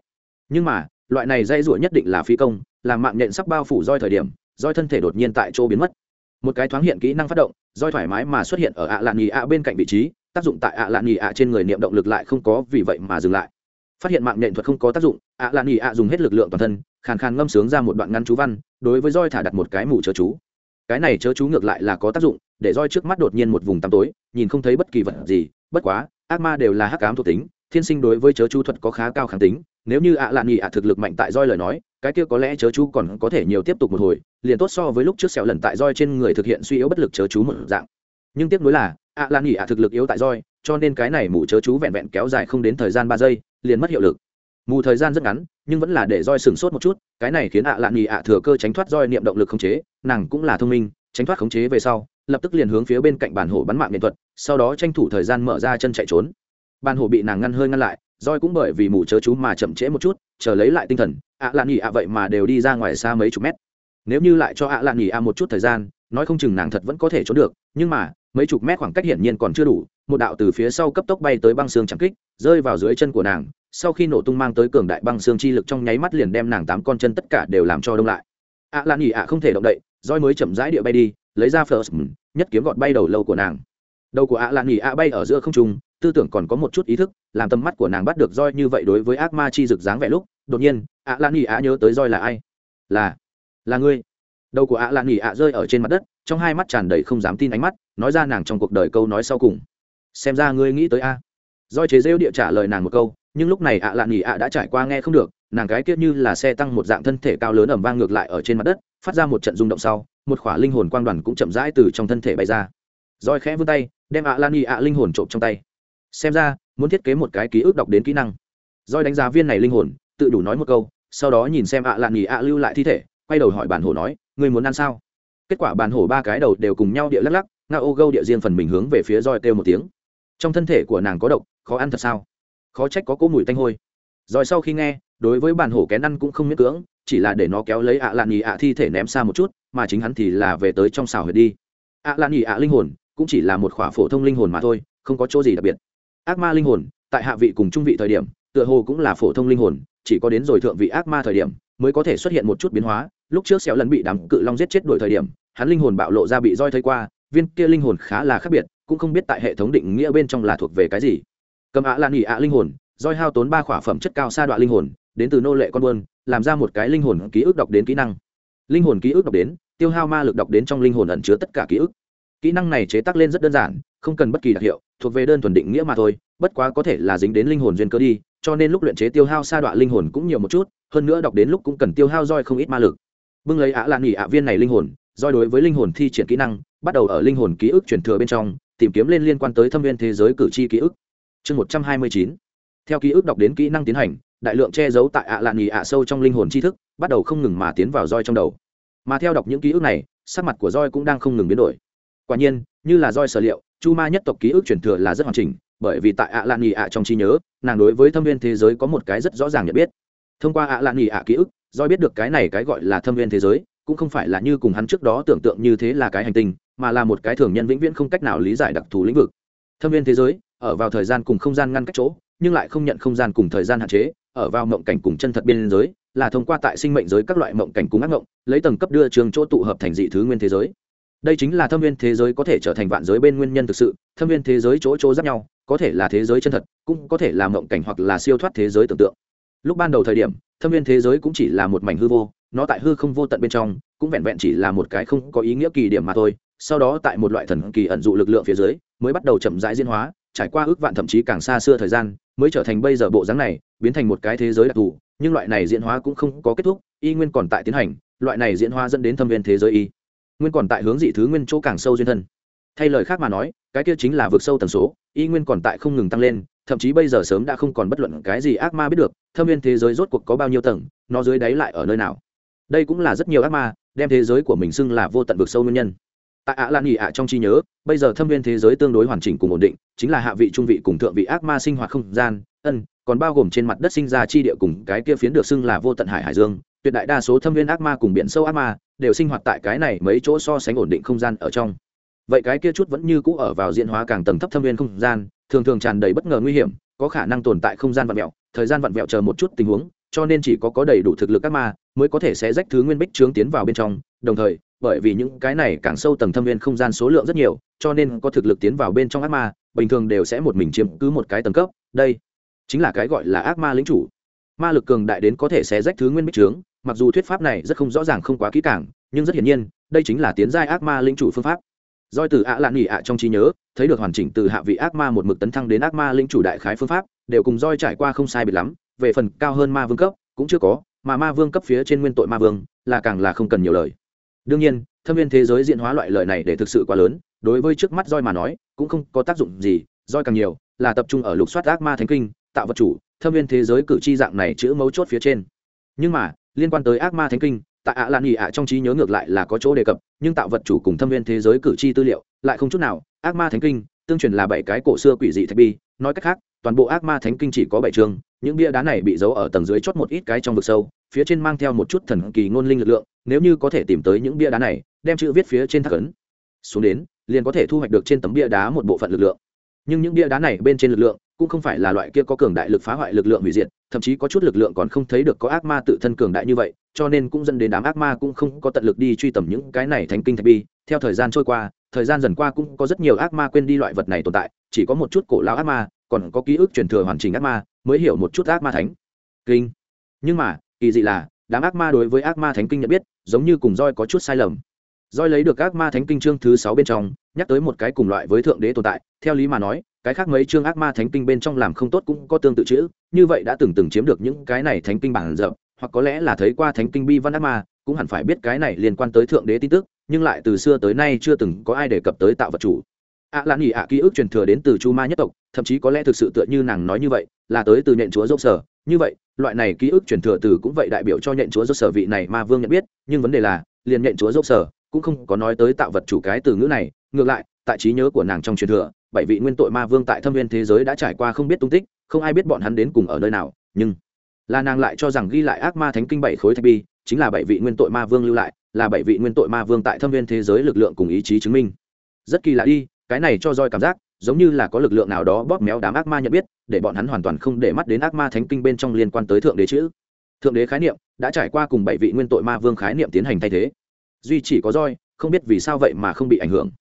S1: Nhưng mà, loại này dây rủa nhất định là phi công, làm mạng nhện sắp bao phủ roi thời điểm, roi thân thể đột nhiên tại chỗ biến mất một cái thoáng hiện kỹ năng phát động, roi thoải mái mà xuất hiện ở ạ lạn nhì ạ bên cạnh vị trí, tác dụng tại ạ lạn nhì ạ trên người niệm động lực lại không có vì vậy mà dừng lại. Phát hiện mạng nhện thuật không có tác dụng, ạ lạn nhì ạ dùng hết lực lượng toàn thân, khàn khàn ngâm sướng ra một đoạn ngăn chú văn, đối với roi thả đặt một cái mũ chớ chú. Cái này chớ chú ngược lại là có tác dụng, để roi trước mắt đột nhiên một vùng tăm tối, nhìn không thấy bất kỳ vật gì, bất quá, ác ma đều là hắc ám thuộc tính, thiên sinh đối với chớ chú thuật có khá cao kháng tính, nếu như ạ lạn nhì ạ thực lực mạnh tại roi lời nói cái kia có lẽ chớ chú còn có thể nhiều tiếp tục một hồi, liền tốt so với lúc trước sẹo lần tại roi trên người thực hiện suy yếu bất lực chớ chú một dạng. Nhưng tiếc nuối là, ạ lan nghỉ ạ thực lực yếu tại roi, cho nên cái này mù chớ chú vẹn vẹn kéo dài không đến thời gian ba giây, liền mất hiệu lực. Mù thời gian rất ngắn, nhưng vẫn là để roi sừng sốt một chút, cái này khiến ạ lan nghỉ ạ thừa cơ tránh thoát roi niệm động lực khống chế, nàng cũng là thông minh, tránh thoát khống chế về sau, lập tức liền hướng phía bên cạnh bản hổ bắn mạng nghệ thuật, sau đó tranh thủ thời gian mở ra chân chạy trốn. Bản hổ bị nàng ngăn hơi ngăn lại roi cũng bởi vì mù chớ chú mà chậm trễ một chút, chờ lấy lại tinh thần, ạ lạn nghỉ ạ vậy mà đều đi ra ngoài xa mấy chục mét. Nếu như lại cho ạ lạn nghỉ ạ một chút thời gian, nói không chừng nàng thật vẫn có thể trốn được, nhưng mà, mấy chục mét khoảng cách hiển nhiên còn chưa đủ, một đạo từ phía sau cấp tốc bay tới băng xương chẳng kích, rơi vào dưới chân của nàng, sau khi nổ tung mang tới cường đại băng xương chi lực trong nháy mắt liền đem nàng tám con chân tất cả đều làm cho đông lại. ạ lan nghỉ ạ không thể động đậy, roi mới chậm rãi địa bay đi, lấy ra first nhất kiếm gọt bay đầu lâu của nàng. Đầu của ạ lan nghỉ ạ bay ở giữa không trung tư tưởng còn có một chút ý thức, làm tầm mắt của nàng bắt được roi như vậy đối với ác ma chi rực dáng vẻ lúc, đột nhiên, ạ lan nghỉ ạ nhớ tới roi là ai? Là là ngươi. Đầu của ạ lan nghỉ ạ rơi ở trên mặt đất, trong hai mắt tràn đầy không dám tin ánh mắt, nói ra nàng trong cuộc đời câu nói sau cùng. Xem ra ngươi nghĩ tới a. Roi chế rêu địa trả lời nàng một câu, nhưng lúc này ạ lan nghỉ ạ đã trải qua nghe không được, nàng cái kia như là xe tăng một dạng thân thể cao lớn ẩm vang ngược lại ở trên mặt đất, phát ra một trận rung động sau, một khỏa linh hồn quang đoàn cũng chậm rãi từ trong thân thể bay ra. Roi khẽ vươn tay, đem ạ lan nghỉ ạ linh hồn trộm trong tay xem ra, muốn thiết kế một cái ký ức đọc đến kỹ năng. Roi đánh giá viên này linh hồn, tự đủ nói một câu, sau đó nhìn xem ạ lạn nghỉ ạ lưu lại thi thể, quay đầu hỏi bản hổ nói người muốn ăn sao? Kết quả bản hổ ba cái đầu đều cùng nhau địa lắc lắc nga ô gâu địa riêng phần mình hướng về phía roi kêu một tiếng. Trong thân thể của nàng có độc, khó ăn thật sao? Khó trách có cỗ mùi tanh hôi. Rồi sau khi nghe, đối với bản hổ kén ăn cũng không miễn cưỡng, chỉ là để nó kéo lấy ạ lạn nghỉ ạ thi thể ném xa một chút, mà chính hắn thì là về tới trong xào huyệt đi. Ạ lạn nghỉ ạ linh hồn, cũng chỉ là một khỏa phổ thông linh hồn mà thôi, không có chỗ gì đặc biệt ác ma linh hồn, tại hạ vị cùng trung vị thời điểm, tựa hồ cũng là phổ thông linh hồn, chỉ có đến rồi thượng vị ác ma thời điểm, mới có thể xuất hiện một chút biến hóa. Lúc trước xéo lần bị đám cự long giết chết đổi thời điểm, hắn linh hồn bạo lộ ra bị roi thấy qua, viên kia linh hồn khá là khác biệt, cũng không biết tại hệ thống định nghĩa bên trong là thuộc về cái gì. Cầm ạ lan ỉ ạ linh hồn, roi hao tốn ba khỏa phẩm chất cao sa đoạn linh hồn, đến từ nô lệ con buôn, làm ra một cái linh hồn ký ức đọc đến kỹ năng. Linh hồn ký ức đọc đến, tiêu hao ma lực đọc đến trong linh hồn ẩn chứa tất cả ký ức. Kỹ năng này chế tác lên rất đơn giản, không cần bất kỳ đặc hiệu thuộc về đơn thuần định nghĩa mà thôi, bất quá có thể là dính đến linh hồn duyên cơ đi, cho nên lúc luyện chế tiêu hao sa đoạn linh hồn cũng nhiều một chút, hơn nữa đọc đến lúc cũng cần tiêu hao roi không ít ma lực. Bưng lấy ạ lạn nghỉ ạ viên này linh hồn, roi đối với linh hồn thi triển kỹ năng, bắt đầu ở linh hồn ký ức truyền thừa bên trong, tìm kiếm lên liên quan tới thâm viên thế giới cử tri ký ức. Chương một trăm hai mươi chín. Theo ký ức đọc đến kỹ năng tiến hành, đại lượng che giấu tại ạ lạn nghỉ ạ sâu trong linh hồn tri thức, bắt đầu không ngừng mà tiến vào roi trong đầu. Mà theo đọc những ký ức này, sắc mặt của roi cũng đang không ngừng biến đổi. Quả nhiên, như là roi sở liệu chu ma nhất tộc ký ức truyền thừa là rất hoàn chỉnh, bởi vì tại ạ lan nghỉ ạ trong trí nhớ, nàng đối với thâm viên thế giới có một cái rất rõ ràng nhận biết. Thông qua ạ lan nghỉ ạ ký ức, do biết được cái này cái gọi là thâm viên thế giới, cũng không phải là như cùng hắn trước đó tưởng tượng như thế là cái hành tinh, mà là một cái thường nhân vĩnh viễn không cách nào lý giải đặc thù lĩnh vực. Thâm viên thế giới, ở vào thời gian cùng không gian ngăn cách chỗ, nhưng lại không nhận không gian cùng thời gian hạn chế, ở vào mộng cảnh cùng chân thật biên giới, là thông qua tại sinh mệnh giới các loại mộng cảnh cùng ác mộng, lấy tầng cấp đưa trường chỗ tụ hợp thành dị thứ nguyên thế giới đây chính là thâm viên thế giới có thể trở thành vạn giới bên nguyên nhân thực sự, thâm viên thế giới chỗ chỗ giáp nhau, có thể là thế giới chân thật, cũng có thể là mộng cảnh hoặc là siêu thoát thế giới tưởng tượng. Lúc ban đầu thời điểm, thâm viên thế giới cũng chỉ là một mảnh hư vô, nó tại hư không vô tận bên trong, cũng vẹn vẹn chỉ là một cái không có ý nghĩa kỳ điểm mà thôi. Sau đó tại một loại thần kỳ ẩn dụ lực lượng phía dưới, mới bắt đầu chậm rãi diễn hóa, trải qua ước vạn thậm chí càng xa xưa thời gian, mới trở thành bây giờ bộ dáng này, biến thành một cái thế giới đặc thù. Nhưng loại này diễn hóa cũng không có kết thúc, y nguyên còn tại tiến hành, loại này diễn hóa dẫn đến thâm viên thế giới y nguyên còn tại hướng dị thứ nguyên chỗ càng sâu duyên thân. Thay lời khác mà nói, cái kia chính là vượt sâu tần số, y nguyên còn tại không ngừng tăng lên, thậm chí bây giờ sớm đã không còn bất luận cái gì ác ma biết được, thâm viên thế giới rốt cuộc có bao nhiêu tầng, nó dưới đáy lại ở nơi nào. Đây cũng là rất nhiều ác ma, đem thế giới của mình xưng là vô tận vực sâu nguyên nhân. Tại ạ lan nghỉ ạ trong trí nhớ, bây giờ thâm viên thế giới tương đối hoàn chỉnh cùng ổn định, chính là hạ vị trung vị cùng thượng vị ác ma sinh hoạt không gian, ân, còn bao gồm trên mặt đất sinh ra chi địa cùng cái kia phiến được xưng là vô tận hải hải dương, tuyệt đại đa số thâm viên ác ma cùng biển sâu ác ma đều sinh hoạt tại cái này mấy chỗ so sánh ổn định không gian ở trong. Vậy cái kia chút vẫn như cũ ở vào diễn hóa càng tầng thấp thâm viên không gian, thường thường tràn đầy bất ngờ nguy hiểm, có khả năng tồn tại không gian vặn vẹo, thời gian vặn vẹo chờ một chút tình huống, cho nên chỉ có có đầy đủ thực lực ác ma mới có thể sẽ rách thứ nguyên bích trướng tiến vào bên trong. Đồng thời, bởi vì những cái này càng sâu tầng thâm viên không gian số lượng rất nhiều, cho nên có thực lực tiến vào bên trong ác ma, bình thường đều sẽ một mình chiếm cứ một cái tầng cấp. Đây chính là cái gọi là ác ma lính chủ. Ma lực cường đại đến có thể sẽ rách thứ nguyên bích trướng mặc dù thuyết pháp này rất không rõ ràng không quá kỹ càng, nhưng rất hiển nhiên, đây chính là tiến giai ác ma linh chủ phương pháp. Doi từ ạ lạn nghỉ ạ trong trí nhớ, thấy được hoàn chỉnh từ hạ vị ác ma một mực tấn thăng đến ác ma linh chủ đại khái phương pháp, đều cùng roi trải qua không sai biệt lắm, về phần cao hơn ma vương cấp, cũng chưa có, mà ma vương cấp phía trên nguyên tội ma vương, là càng là không cần nhiều lời. Đương nhiên, thâm viên thế giới diễn hóa loại lợi này để thực sự quá lớn, đối với trước mắt roi mà nói, cũng không có tác dụng gì, roi càng nhiều, là tập trung ở lục soát ác ma thánh kinh, tạo vật chủ, thâm viên thế giới cử tri dạng này chữ mấu chốt phía trên. Nhưng mà liên quan tới ác ma thánh kinh, tại ạ lan ỉ ạ trong trí nhớ ngược lại là có chỗ đề cập, nhưng tạo vật chủ cùng thâm viên thế giới cử tri tư liệu lại không chút nào. Ác ma thánh kinh tương truyền là bảy cái cổ xưa quỷ dị thạch bi, nói cách khác, toàn bộ ác ma thánh kinh chỉ có bảy chương những bia đá này bị giấu ở tầng dưới chót một ít cái trong vực sâu, phía trên mang theo một chút thần kỳ ngôn linh lực lượng, nếu như có thể tìm tới những bia đá này, đem chữ viết phía trên thác ấn, xuống đến, liền có thể thu hoạch được trên tấm bia đá một bộ phận lực lượng. Nhưng những bia đá này bên trên lực lượng cũng không phải là loại kia có cường đại lực phá hoại lực lượng hủy diệt, thậm chí có chút lực lượng còn không thấy được có ác ma tự thân cường đại như vậy, cho nên cũng dẫn đến đám ác ma cũng không có tận lực đi truy tầm những cái này thánh kinh thạch bi. Theo thời gian trôi qua, thời gian dần qua cũng có rất nhiều ác ma quên đi loại vật này tồn tại, chỉ có một chút cổ lao ác ma, còn có ký ức truyền thừa hoàn chỉnh ác ma, mới hiểu một chút ác ma thánh kinh. Nhưng mà, kỳ dị là, đám ác ma đối với ác ma thánh kinh nhận biết, giống như cùng roi có chút sai lầm. Roi lấy được ác ma thánh kinh chương thứ sáu bên trong, nhắc tới một cái cùng loại với thượng đế tồn tại, theo lý mà nói cái khác mấy chương ác ma thánh kinh bên trong làm không tốt cũng có tương tự chữ, như vậy đã từng từng chiếm được những cái này thánh kinh bản rộng, hoặc có lẽ là thấy qua thánh kinh bi văn ác ma, cũng hẳn phải biết cái này liên quan tới thượng đế tin tức, nhưng lại từ xưa tới nay chưa từng có ai đề cập tới tạo vật chủ. Ạ lan ỉ ạ ký ức truyền thừa đến từ chu ma nhất tộc, thậm chí có lẽ thực sự tựa như nàng nói như vậy, là tới từ nhện chúa dốc sở. Như vậy, loại này ký ức truyền thừa từ cũng vậy đại biểu cho nhện chúa dốc sở vị này ma vương nhận biết, nhưng vấn đề là, liền nhện chúa dốc sở cũng không có nói tới tạo vật chủ cái từ ngữ này, ngược lại, tại trí nhớ của nàng trong truyền thừa bảy vị nguyên tội ma vương tại thâm viên thế giới đã trải qua không biết tung tích, không ai biết bọn hắn đến cùng ở nơi nào, nhưng là nàng lại cho rằng ghi lại ác ma thánh kinh bảy khối thạch bi, chính là bảy vị nguyên tội ma vương lưu lại, là bảy vị nguyên tội ma vương tại thâm viên thế giới lực lượng cùng ý chí chứng minh. Rất kỳ lạ đi, cái này cho roi cảm giác, giống như là có lực lượng nào đó bóp méo đám ác ma nhận biết, để bọn hắn hoàn toàn không để mắt đến ác ma thánh kinh bên trong liên quan tới thượng đế chữ. Thượng đế khái niệm đã trải qua cùng bảy vị nguyên tội ma vương khái niệm tiến hành thay thế. Duy chỉ có roi, không biết vì sao vậy mà không bị ảnh hưởng.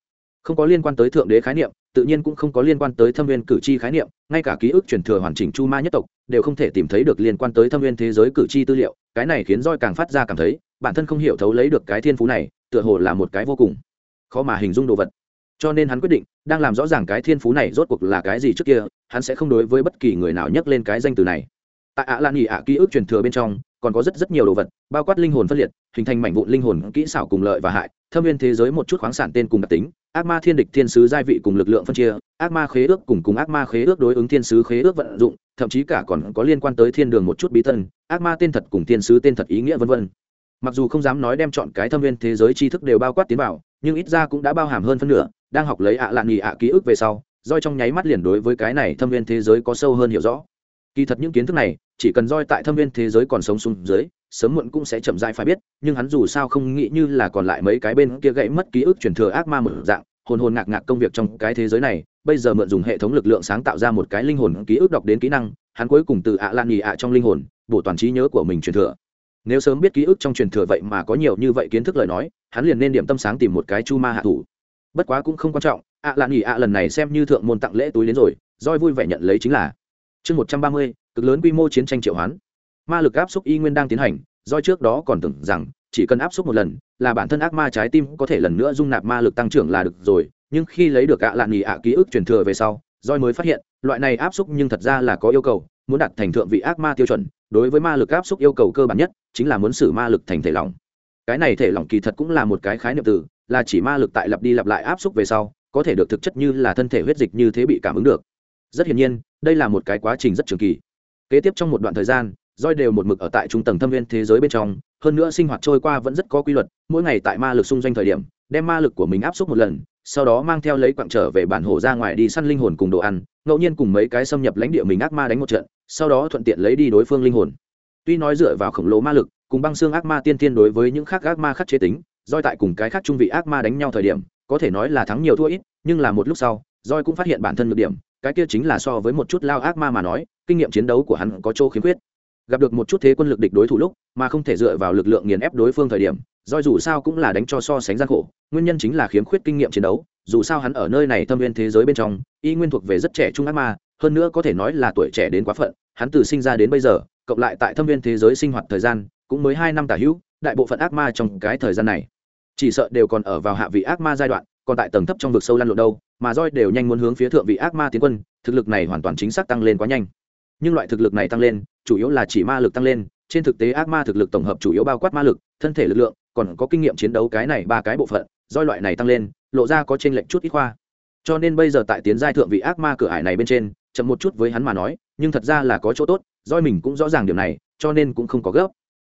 S1: Không có liên quan tới thượng đế khái niệm tự nhiên cũng không có liên quan tới thâm viên cử tri khái niệm, ngay cả ký ức truyền thừa hoàn chỉnh chu ma nhất tộc đều không thể tìm thấy được liên quan tới thâm viên thế giới cử tri tư liệu, cái này khiến roi càng phát ra cảm thấy, bản thân không hiểu thấu lấy được cái thiên phú này, tựa hồ là một cái vô cùng khó mà hình dung đồ vật. Cho nên hắn quyết định, đang làm rõ ràng cái thiên phú này rốt cuộc là cái gì trước kia, hắn sẽ không đối với bất kỳ người nào nhắc lên cái danh từ này. Tại ạ lan nghỉ ạ ký ức truyền thừa bên trong, còn có rất rất nhiều đồ vật, bao quát linh hồn phân liệt, hình thành mảnh vụn linh hồn kỹ xảo cùng lợi và hại thâm viên thế giới một chút khoáng sản tên cùng đặc tính, ác ma thiên địch thiên sứ giai vị cùng lực lượng phân chia, ác ma khế ước cùng cùng ác ma khế ước đối ứng thiên sứ khế ước vận dụng, thậm chí cả còn có liên quan tới thiên đường một chút bí tân ác ma tên thật cùng thiên sứ tên thật ý nghĩa vân vân. Mặc dù không dám nói đem chọn cái thâm viên thế giới tri thức đều bao quát tiến vào, nhưng ít ra cũng đã bao hàm hơn phân nửa, đang học lấy ạ lạn nghỉ ạ ký ức về sau Doi trong nháy mắt liền đối với cái này thâm viên thế giới có sâu hơn hiểu rõ. Kỳ thật những kiến thức này, chỉ cần roi tại thâm viên thế giới còn sống xuống dưới sớm muộn cũng sẽ chậm rãi phải biết, nhưng hắn dù sao không nghĩ như là còn lại mấy cái bên kia gãy mất ký ức truyền thừa ác ma một dạng, hồn hồn ngạc ngạc công việc trong cái thế giới này, bây giờ mượn dùng hệ thống lực lượng sáng tạo ra một cái linh hồn ký ức đọc đến kỹ năng, hắn cuối cùng từ ạ lan nhì ạ trong linh hồn, bổ toàn trí nhớ của mình truyền thừa. Nếu sớm biết ký ức trong truyền thừa vậy mà có nhiều như vậy kiến thức lời nói, hắn liền nên điểm tâm sáng tìm một cái chu ma hạ thủ. Bất quá cũng không quan trọng, ạ lan nhì ạ lần này xem như thượng môn tặng lễ túi đến rồi, roi vui vẻ nhận lấy chính là chương một trăm ba mươi, cực lớn quy mô chiến tranh triệu hoán ma lực áp xúc y nguyên đang tiến hành, do trước đó còn tưởng rằng chỉ cần áp xúc một lần, là bản thân ác ma trái tim có thể lần nữa dung nạp ma lực tăng trưởng là được rồi, nhưng khi lấy được ạ lạn nghỉ ạ ký ức truyền thừa về sau roi mới phát hiện, loại này áp xúc nhưng thật ra là có yêu cầu, muốn đạt thành thượng vị ác ma tiêu chuẩn, đối với ma lực áp xúc yêu cầu cơ bản nhất, chính là muốn xử ma lực thành thể lỏng. Cái này thể lỏng kỳ thật cũng là một cái khái niệm từ, là chỉ ma lực tại lặp đi lặp lại áp xúc về sau, có thể được thực chất như là thân thể huyết dịch như thế bị cảm ứng được. Rất hiển nhiên, đây là một cái quá trình rất trường kỳ. Kế tiếp trong một đoạn thời gian roi đều một mực ở tại trung tầng thâm viên thế giới bên trong, hơn nữa sinh hoạt trôi qua vẫn rất có quy luật, mỗi ngày tại ma lực xung doanh thời điểm, đem ma lực của mình áp suất một lần, sau đó mang theo lấy quặng trở về bản hồ ra ngoài đi săn linh hồn cùng đồ ăn, ngẫu nhiên cùng mấy cái xâm nhập lãnh địa mình ác ma đánh một trận, sau đó thuận tiện lấy đi đối phương linh hồn. Tuy nói dựa vào khổng lồ ma lực, cùng băng xương ác ma tiên tiên đối với những khác ác ma khắc chế tính, roi tại cùng cái khác trung vị ác ma đánh nhau thời điểm, có thể nói là thắng nhiều thua ít, nhưng là một lúc sau, roi cũng phát hiện bản thân nhược điểm, cái kia chính là so với một chút lao ác ma mà nói, kinh nghiệm chiến đấu của hắn có chỗ khiếm khuyết gặp được một chút thế quân lực địch đối thủ lúc, mà không thể dựa vào lực lượng nghiền ép đối phương thời điểm doi dù sao cũng là đánh cho so sánh gian khổ, nguyên nhân chính là khiếm khuyết kinh nghiệm chiến đấu, dù sao hắn ở nơi này thâm viên thế giới bên trong, y nguyên thuộc về rất trẻ trung ác ma, hơn nữa có thể nói là tuổi trẻ đến quá phận, hắn từ sinh ra đến bây giờ, cộng lại tại thâm viên thế giới sinh hoạt thời gian, cũng mới hai năm tả hữu, đại bộ phận ác ma trong cái thời gian này, chỉ sợ đều còn ở vào hạ vị ác ma giai đoạn, còn tại tầng thấp trong vực sâu lăn lộn đâu, mà roi đều nhanh muốn hướng phía thượng vị ác ma tiến quân, thực lực này hoàn toàn chính xác tăng lên quá nhanh. Nhưng loại thực lực này tăng lên chủ yếu là chỉ ma lực tăng lên, trên thực tế ác ma thực lực tổng hợp chủ yếu bao quát ma lực, thân thể lực lượng, còn có kinh nghiệm chiến đấu cái này ba cái bộ phận doi loại này tăng lên, lộ ra có trên lệnh chút ít khoa. Cho nên bây giờ tại tiến giai thượng vị ác ma cửa ải này bên trên, chậm một chút với hắn mà nói, nhưng thật ra là có chỗ tốt doi mình cũng rõ ràng điều này, cho nên cũng không có gấp.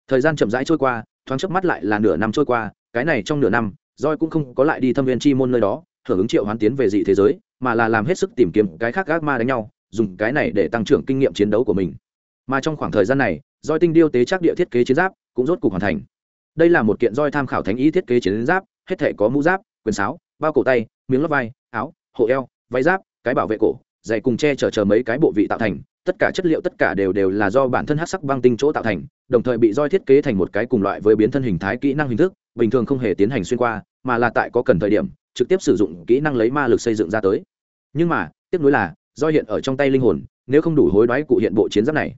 S1: Thời gian chậm rãi trôi qua, thoáng chớp mắt lại là nửa năm trôi qua, cái này trong nửa năm doi cũng không có lại đi thâm viên chi môn nơi đó, hưởng ứng triệu hoán tiến về dị thế giới, mà là làm hết sức tìm kiếm cái khác ác ma đánh nhau, dùng cái này để tăng trưởng kinh nghiệm chiến đấu của mình mà trong khoảng thời gian này roi tinh điêu tế chắc địa thiết kế chiến giáp cũng rốt cục hoàn thành. Đây là một kiện roi tham khảo thánh ý thiết kế chiến giáp, hết thể có mũ giáp quyền sáo, bao cổ tay, miếng lót vai, áo, hộ eo, váy giáp, cái bảo vệ cổ dày cùng che chở chờ mấy cái bộ vị tạo thành, tất cả chất liệu tất cả đều đều là do bản thân hắc sắc băng tinh chỗ tạo thành, đồng thời bị roi thiết kế thành một cái cùng loại với biến thân hình thái kỹ năng hình thức, bình thường không hề tiến hành xuyên qua, mà là tại có cần thời điểm, trực tiếp sử dụng kỹ năng lấy ma lực xây dựng ra tới. Nhưng mà, tiếc nuối là do hiện ở trong tay linh hồn, nếu không đủ hối đoái cụ hiện bộ chiến giáp này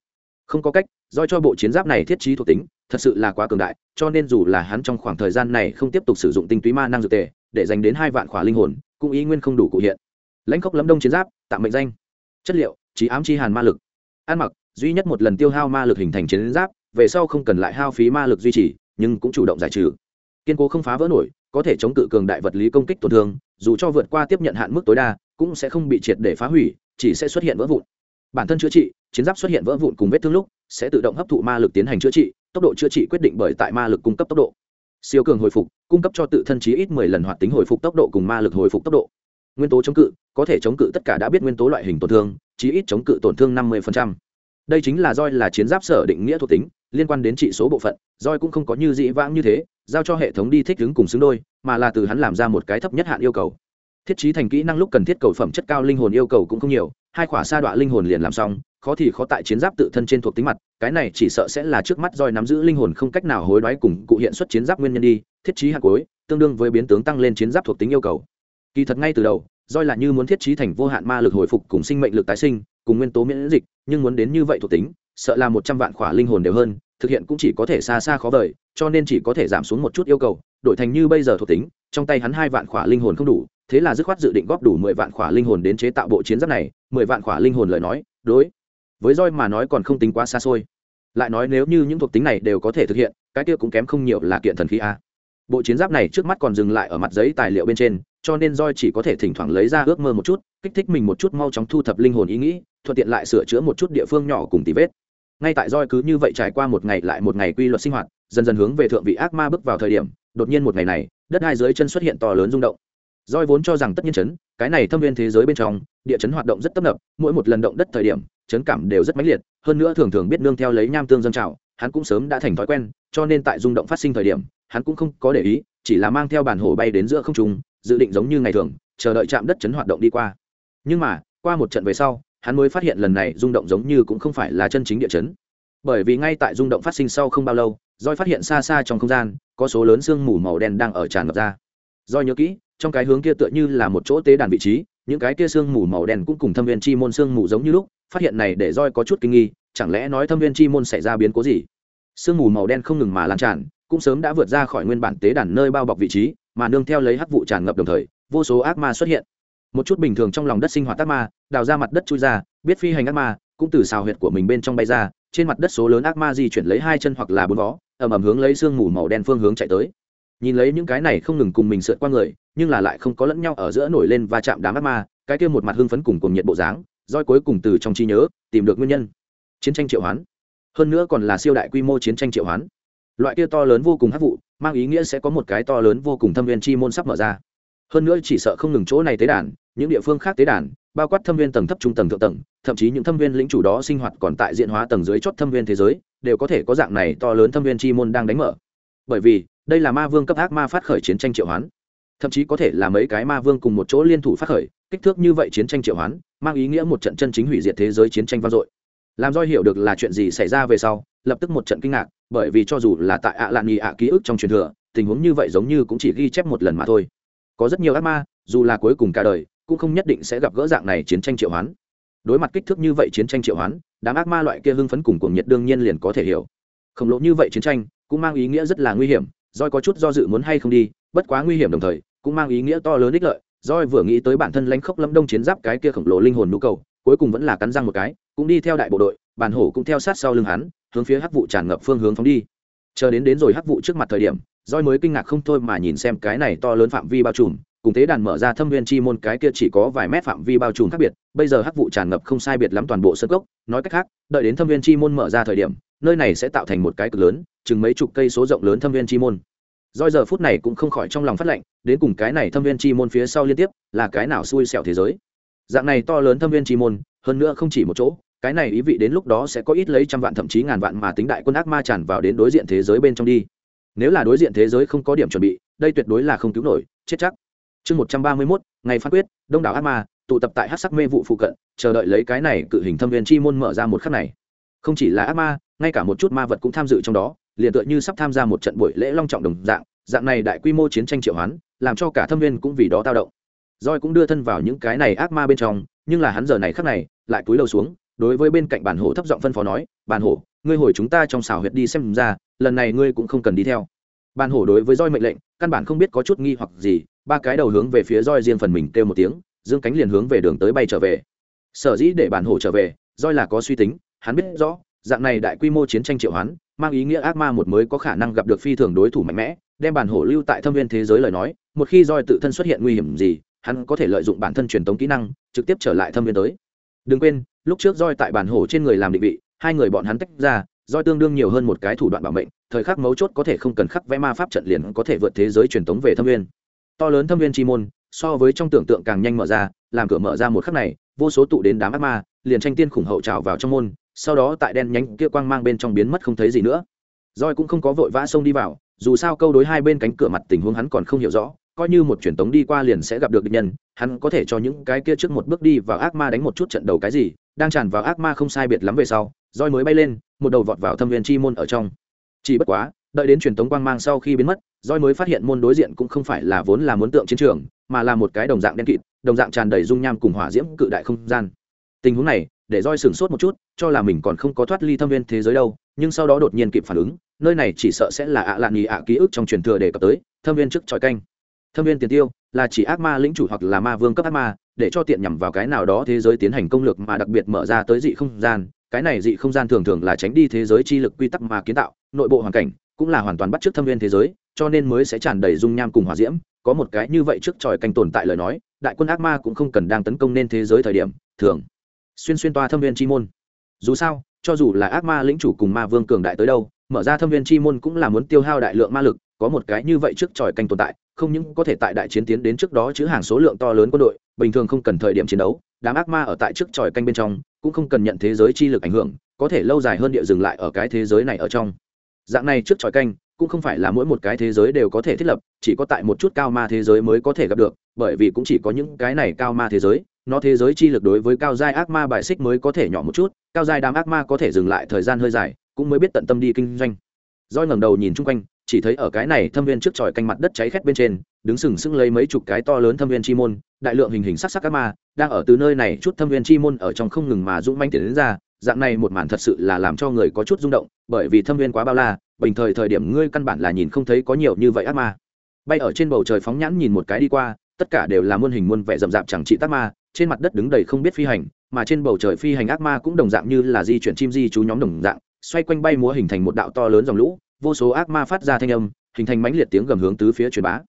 S1: không có cách, do cho bộ chiến giáp này thiết trí thuộc tính, thật sự là quá cường đại, cho nên dù là hắn trong khoảng thời gian này không tiếp tục sử dụng tinh túy ma năng dược tề, để dành đến hai vạn khỏa linh hồn, cũng ý nguyên không đủ cụ hiện. Lãnh khốc lấm đông chiến giáp, tạm mệnh danh. Chất liệu, trí ám chi hàn ma lực. Ăn mặc, duy nhất một lần tiêu hao ma lực hình thành chiến giáp, về sau không cần lại hao phí ma lực duy trì, nhưng cũng chủ động giải trừ. Kiên cố không phá vỡ nổi, có thể chống cự cường đại vật lý công kích tổn thương, dù cho vượt qua tiếp nhận hạn mức tối đa, cũng sẽ không bị triệt để phá hủy, chỉ sẽ xuất hiện vỡ vụn. Bản thân chữa trị chiến giáp xuất hiện vỡ vụn cùng vết thương lúc, sẽ tự động hấp thụ ma lực tiến hành chữa trị, tốc độ chữa trị quyết định bởi tại ma lực cung cấp tốc độ. Siêu cường hồi phục, cung cấp cho tự thân chí ít mười lần hoạt tính hồi phục tốc độ cùng ma lực hồi phục tốc độ. Nguyên tố chống cự, có thể chống cự tất cả đã biết nguyên tố loại hình tổn thương, chí ít chống cự tổn thương năm mươi đây chính là roi là chiến giáp sở định nghĩa thuộc tính, liên quan đến trị số bộ phận, roi cũng không có như dĩ vãng như thế, giao cho hệ thống đi thích ứng cùng xứng đôi, mà là từ hắn làm ra một cái thấp nhất hạn yêu cầu. Thiết trí thành kỹ năng lúc cần thiết cầu phẩm chất cao linh hồn yêu cầu cũng không nhiều, hai khỏa sa đọa linh hồn liền làm xong khó thì khó tại chiến giáp tự thân trên thuộc tính mặt, cái này chỉ sợ sẽ là trước mắt roi nắm giữ linh hồn không cách nào hối đoái cùng cụ hiện xuất chiến giáp nguyên nhân đi, thiết trí hạt cuối tương đương với biến tướng tăng lên chiến giáp thuộc tính yêu cầu. Kỳ thật ngay từ đầu, roi là như muốn thiết trí thành vô hạn ma lực hồi phục cùng sinh mệnh lực tái sinh, cùng nguyên tố miễn dịch, nhưng muốn đến như vậy thuộc tính, sợ là một trăm vạn khỏa linh hồn đều hơn, thực hiện cũng chỉ có thể xa xa khó vời, cho nên chỉ có thể giảm xuống một chút yêu cầu, đổi thành như bây giờ thuộc tính, trong tay hắn hai vạn khỏa linh hồn không đủ, thế là dứt khoát dự định góp đủ mười vạn khỏa linh hồn đến chế tạo bộ chiến giáp này, mười vạn khỏa linh hồn lời nói, đối với roi mà nói còn không tính quá xa xôi. Lại nói nếu như những thuộc tính này đều có thể thực hiện, cái kia cũng kém không nhiều là kiện thần khí a. Bộ chiến giáp này trước mắt còn dừng lại ở mặt giấy tài liệu bên trên, cho nên roi chỉ có thể thỉnh thoảng lấy ra ước mơ một chút, kích thích mình một chút mau chóng thu thập linh hồn ý nghĩ, thuận tiện lại sửa chữa một chút địa phương nhỏ cùng tí vết. Ngay tại roi cứ như vậy trải qua một ngày lại một ngày quy luật sinh hoạt, dần dần hướng về thượng vị ác ma bước vào thời điểm, đột nhiên một ngày này, đất hai dưới chân xuất hiện to lớn rung động roi vốn cho rằng tất nhiên chấn, cái này thâm viên thế giới bên trong, địa chấn hoạt động rất tấp nập, mỗi một lần động đất thời điểm, chấn cảm đều rất mãnh liệt, hơn nữa thường thường biết nương theo lấy nham tương dân trào, hắn cũng sớm đã thành thói quen, cho nên tại rung động phát sinh thời điểm, hắn cũng không có để ý, chỉ là mang theo bản hồ bay đến giữa không trung, dự định giống như ngày thường, chờ đợi chạm đất chấn hoạt động đi qua. Nhưng mà, qua một trận về sau, hắn mới phát hiện lần này rung động giống như cũng không phải là chân chính địa chấn. Bởi vì ngay tại rung động phát sinh sau không bao lâu roi phát hiện xa xa trong không gian, có số lớn sương mù màu đen đang ở tràn ngập ra. Roi nhớ kỹ trong cái hướng kia tựa như là một chỗ tế đàn vị trí, những cái kia sương mù màu đen cũng cùng thâm viên chi môn sương mù giống như lúc, phát hiện này để roi có chút kinh nghi, chẳng lẽ nói thâm viên chi môn xảy ra biến cố gì? Sương mù màu đen không ngừng mà lan tràn, cũng sớm đã vượt ra khỏi nguyên bản tế đàn nơi bao bọc vị trí, mà nương theo lấy hắc vụ tràn ngập đồng thời, vô số ác ma xuất hiện. Một chút bình thường trong lòng đất sinh hoạt ác ma, đào ra mặt đất chui ra, biết phi hành ác ma, cũng từ xào huyệt của mình bên trong bay ra, trên mặt đất số lớn ác ma di chuyển lấy hai chân hoặc là bốn vó, ầm ầm hướng lấy sương mù màu đen phương hướng chạy tới. Nhìn lấy những cái này không ngừng cùng mình sượt qua người nhưng là lại không có lẫn nhau ở giữa nổi lên và chạm đám ác ma, cái kia một mặt hưng phấn cùng cùng nhiệt bộ dáng, roi cuối cùng từ trong trí nhớ, tìm được nguyên nhân. Chiến tranh triệu hoán. Hơn nữa còn là siêu đại quy mô chiến tranh triệu hoán. Loại kia to lớn vô cùng hấp vụ, mang ý nghĩa sẽ có một cái to lớn vô cùng thâm viên chi môn sắp mở ra. Hơn nữa chỉ sợ không ngừng chỗ này tế đàn, những địa phương khác tế đàn, bao quát thâm viên tầng thấp trung tầng thượng tầng, thậm chí những thâm viên lĩnh chủ đó sinh hoạt còn tại diện hóa tầng dưới chót thâm viên thế giới, đều có thể có dạng này to lớn thâm viên chi môn đang đánh mở. Bởi vì, đây là ma vương cấp ác ma phát khởi chiến tranh triệu hoán thậm chí có thể là mấy cái ma vương cùng một chỗ liên thủ phát khởi, kích thước như vậy chiến tranh triệu hoán, mang ý nghĩa một trận chân chính hủy diệt thế giới chiến tranh vang dội. Làm do hiểu được là chuyện gì xảy ra về sau, lập tức một trận kinh ngạc, bởi vì cho dù là tại ạ lạn nghị ạ ký ức trong truyền thừa, tình huống như vậy giống như cũng chỉ ghi chép một lần mà thôi. Có rất nhiều ác ma, dù là cuối cùng cả đời, cũng không nhất định sẽ gặp gỡ dạng này chiến tranh triệu hoán. Đối mặt kích thước như vậy chiến tranh triệu hoán, đám ác ma loại kia hưng phấn cùng cuồng nhiệt đương nhiên liền có thể hiểu. Khổng lồ như vậy chiến tranh, cũng mang ý nghĩa rất là nguy hiểm Roi có chút do dự muốn hay không đi, bất quá nguy hiểm đồng thời, cũng mang ý nghĩa to lớn ích lợi. Roi vừa nghĩ tới bản thân lãnh khốc lâm đông chiến giáp cái kia khổng lồ linh hồn nhu cầu, cuối cùng vẫn là cắn răng một cái, cũng đi theo đại bộ đội, bản hổ cũng theo sát sau lưng hắn, hướng phía hắc vụ tràn ngập phương hướng phóng đi. Chờ đến đến rồi hắc vụ trước mặt thời điểm, roi mới kinh ngạc không thôi mà nhìn xem cái này to lớn phạm vi bao trùm, cùng tế đàn mở ra thâm viên chi môn cái kia chỉ có vài mét phạm vi bao trùm khác biệt, bây giờ hắc vụ tràn ngập không sai biệt lắm toàn bộ sân gốc nói cách khác, đợi đến thâm viên chi môn mở ra thời điểm nơi này sẽ tạo thành một cái cực lớn, chừng mấy chục cây số rộng lớn thâm viên chi môn. Doi giờ phút này cũng không khỏi trong lòng phát lệnh, đến cùng cái này thâm viên chi môn phía sau liên tiếp là cái nào xui xẻo thế giới? Dạng này to lớn thâm viên chi môn, hơn nữa không chỉ một chỗ, cái này ý vị đến lúc đó sẽ có ít lấy trăm vạn thậm chí ngàn vạn mà tính đại quân ác ma tràn vào đến đối diện thế giới bên trong đi. Nếu là đối diện thế giới không có điểm chuẩn bị, đây tuyệt đối là không cứu nổi, chết chắc. Chương một trăm ba mươi mốt, ngày phát quyết, đông đảo ác ma, tụ tập tại hát sắc mê vụ phụ cận, chờ đợi lấy cái này cự hình thâm viên chi môn mở ra một khắc này. Không chỉ là ác ma ngay cả một chút ma vật cũng tham dự trong đó, liền tựa như sắp tham gia một trận buổi lễ long trọng đồng dạng dạng này đại quy mô chiến tranh triệu hoán, làm cho cả thâm viên cũng vì đó tao động. Roi cũng đưa thân vào những cái này ác ma bên trong, nhưng là hắn giờ này khắc này, lại cúi đầu xuống, đối với bên cạnh bản hổ thấp giọng phân phó nói, bản hổ, ngươi hồi chúng ta trong xào huyệt đi xem ra, lần này ngươi cũng không cần đi theo. Bản hổ đối với roi mệnh lệnh, căn bản không biết có chút nghi hoặc gì, ba cái đầu hướng về phía roi riêng phần mình kêu một tiếng, dương cánh liền hướng về đường tới bay trở về. Sở dĩ để bản hổ trở về roi là có suy tính, hắn biết rõ dạng này đại quy mô chiến tranh triệu hoán, mang ý nghĩa ác ma một mới có khả năng gặp được phi thường đối thủ mạnh mẽ, đem bản hổ lưu tại thâm viên thế giới lời nói, một khi roi tự thân xuất hiện nguy hiểm gì, hắn có thể lợi dụng bản thân truyền tống kỹ năng, trực tiếp trở lại thâm viên tới. Đừng quên, lúc trước roi tại bản hổ trên người làm định vị, hai người bọn hắn tách ra, roi tương đương nhiều hơn một cái thủ đoạn bảo mệnh, thời khắc mấu chốt có thể không cần khắc vẽ ma pháp trận liền có thể vượt thế giới truyền tống về thâm viên. To lớn thâm viên chi môn, so với trong tưởng tượng càng nhanh mở ra, làm cửa mở ra một khắc này, vô số tụ đến đám ác ma, liền tranh tiên khủng hậu trào vào trong môn sau đó tại đen nhánh kia quang mang bên trong biến mất không thấy gì nữa. Roi cũng không có vội vã xông đi vào, dù sao câu đối hai bên cánh cửa mặt tình huống hắn còn không hiểu rõ, coi như một truyền tống đi qua liền sẽ gặp được địch nhân, hắn có thể cho những cái kia trước một bước đi vào ác ma đánh một chút trận đầu cái gì, đang tràn vào ác ma không sai biệt lắm về sau roi mới bay lên, một đầu vọt vào thâm viên chi môn ở trong. Chỉ bất quá, đợi đến truyền tống quang mang sau khi biến mất roi mới phát hiện môn đối diện cũng không phải là vốn là muốn tượng chiến trường, mà là một cái đồng dạng đen kịt, đồng dạng tràn đầy dung nham cùng hỏa diễm cự đại không gian. Tình huống này để roi sửng sốt một chút, cho là mình còn không có thoát ly thâm viên thế giới đâu, nhưng sau đó đột nhiên kịp phản ứng, nơi này chỉ sợ sẽ là ạ lạn nhì ạ ký ức trong truyền thừa đề cập tới, thâm viên trước tròi canh. Thâm viên tiền tiêu, là chỉ ác ma lĩnh chủ hoặc là ma vương cấp ác ma, để cho tiện nhằm vào cái nào đó thế giới tiến hành công lược mà đặc biệt mở ra tới dị không gian. Cái này dị không gian thường thường là tránh đi thế giới chi lực quy tắc mà kiến tạo, nội bộ hoàn cảnh cũng là hoàn toàn bắt chước thâm viên thế giới, cho nên mới sẽ tràn đầy dung nham cùng hòa diễm. Có một cái như vậy trước tròi canh tồn tại lời nói, đại quân ác ma cũng không cần đang tấn công nên thế giới thời điểm, thường xuyên xuyên toa thâm viên chi môn. Dù sao, cho dù là ác ma lĩnh chủ cùng ma vương cường đại tới đâu, mở ra thâm viên chi môn cũng là muốn tiêu hao đại lượng ma lực, có một cái như vậy trước tròi canh tồn tại, không những có thể tại đại chiến tiến đến trước đó chứa hàng số lượng to lớn quân đội, bình thường không cần thời điểm chiến đấu, đám ác ma ở tại trước tròi canh bên trong, cũng không cần nhận thế giới chi lực ảnh hưởng, có thể lâu dài hơn địa dừng lại ở cái thế giới này ở trong. Dạng này trước tròi canh, cũng không phải là mỗi một cái thế giới đều có thể thiết lập, chỉ có tại một chút cao ma thế giới mới có thể gặp được, bởi vì cũng chỉ có những cái này cao ma thế giới nó thế giới chi lực đối với cao giai ác ma bài xích mới có thể nhỏ một chút, cao giai đám ác ma có thể dừng lại thời gian hơi dài, cũng mới biết tận tâm đi kinh doanh. Roi ngẩng đầu nhìn chung quanh, chỉ thấy ở cái này thâm viên trước tròi canh mặt đất cháy khét bên trên, đứng sừng sững lấy mấy chục cái to lớn thâm viên chi môn, đại lượng hình hình sắc sắc ác ma, đang ở từ nơi này chút thâm viên chi môn ở trong không ngừng mà dũng manh tiến đến ra, dạng này một màn thật sự là làm cho người có chút rung động, bởi vì thâm viên quá bao la, bình thời thời điểm ngươi căn bản là nhìn không thấy có nhiều như vậy ác ma. Bay ở trên bầu trời phóng nhãn nhìn một cái đi qua, tất cả đều là muôn hình muôn vẻ rậm rạp chẳng trị tác ma trên mặt đất đứng đầy không biết phi hành, mà trên bầu trời phi hành ác ma cũng đồng dạng như là di chuyển chim di chú nhóm đồng dạng, xoay quanh bay múa hình thành một đạo to lớn dòng lũ, vô số ác ma phát ra thanh âm, hình thành mãnh liệt tiếng gầm hướng tứ phía truyền bá.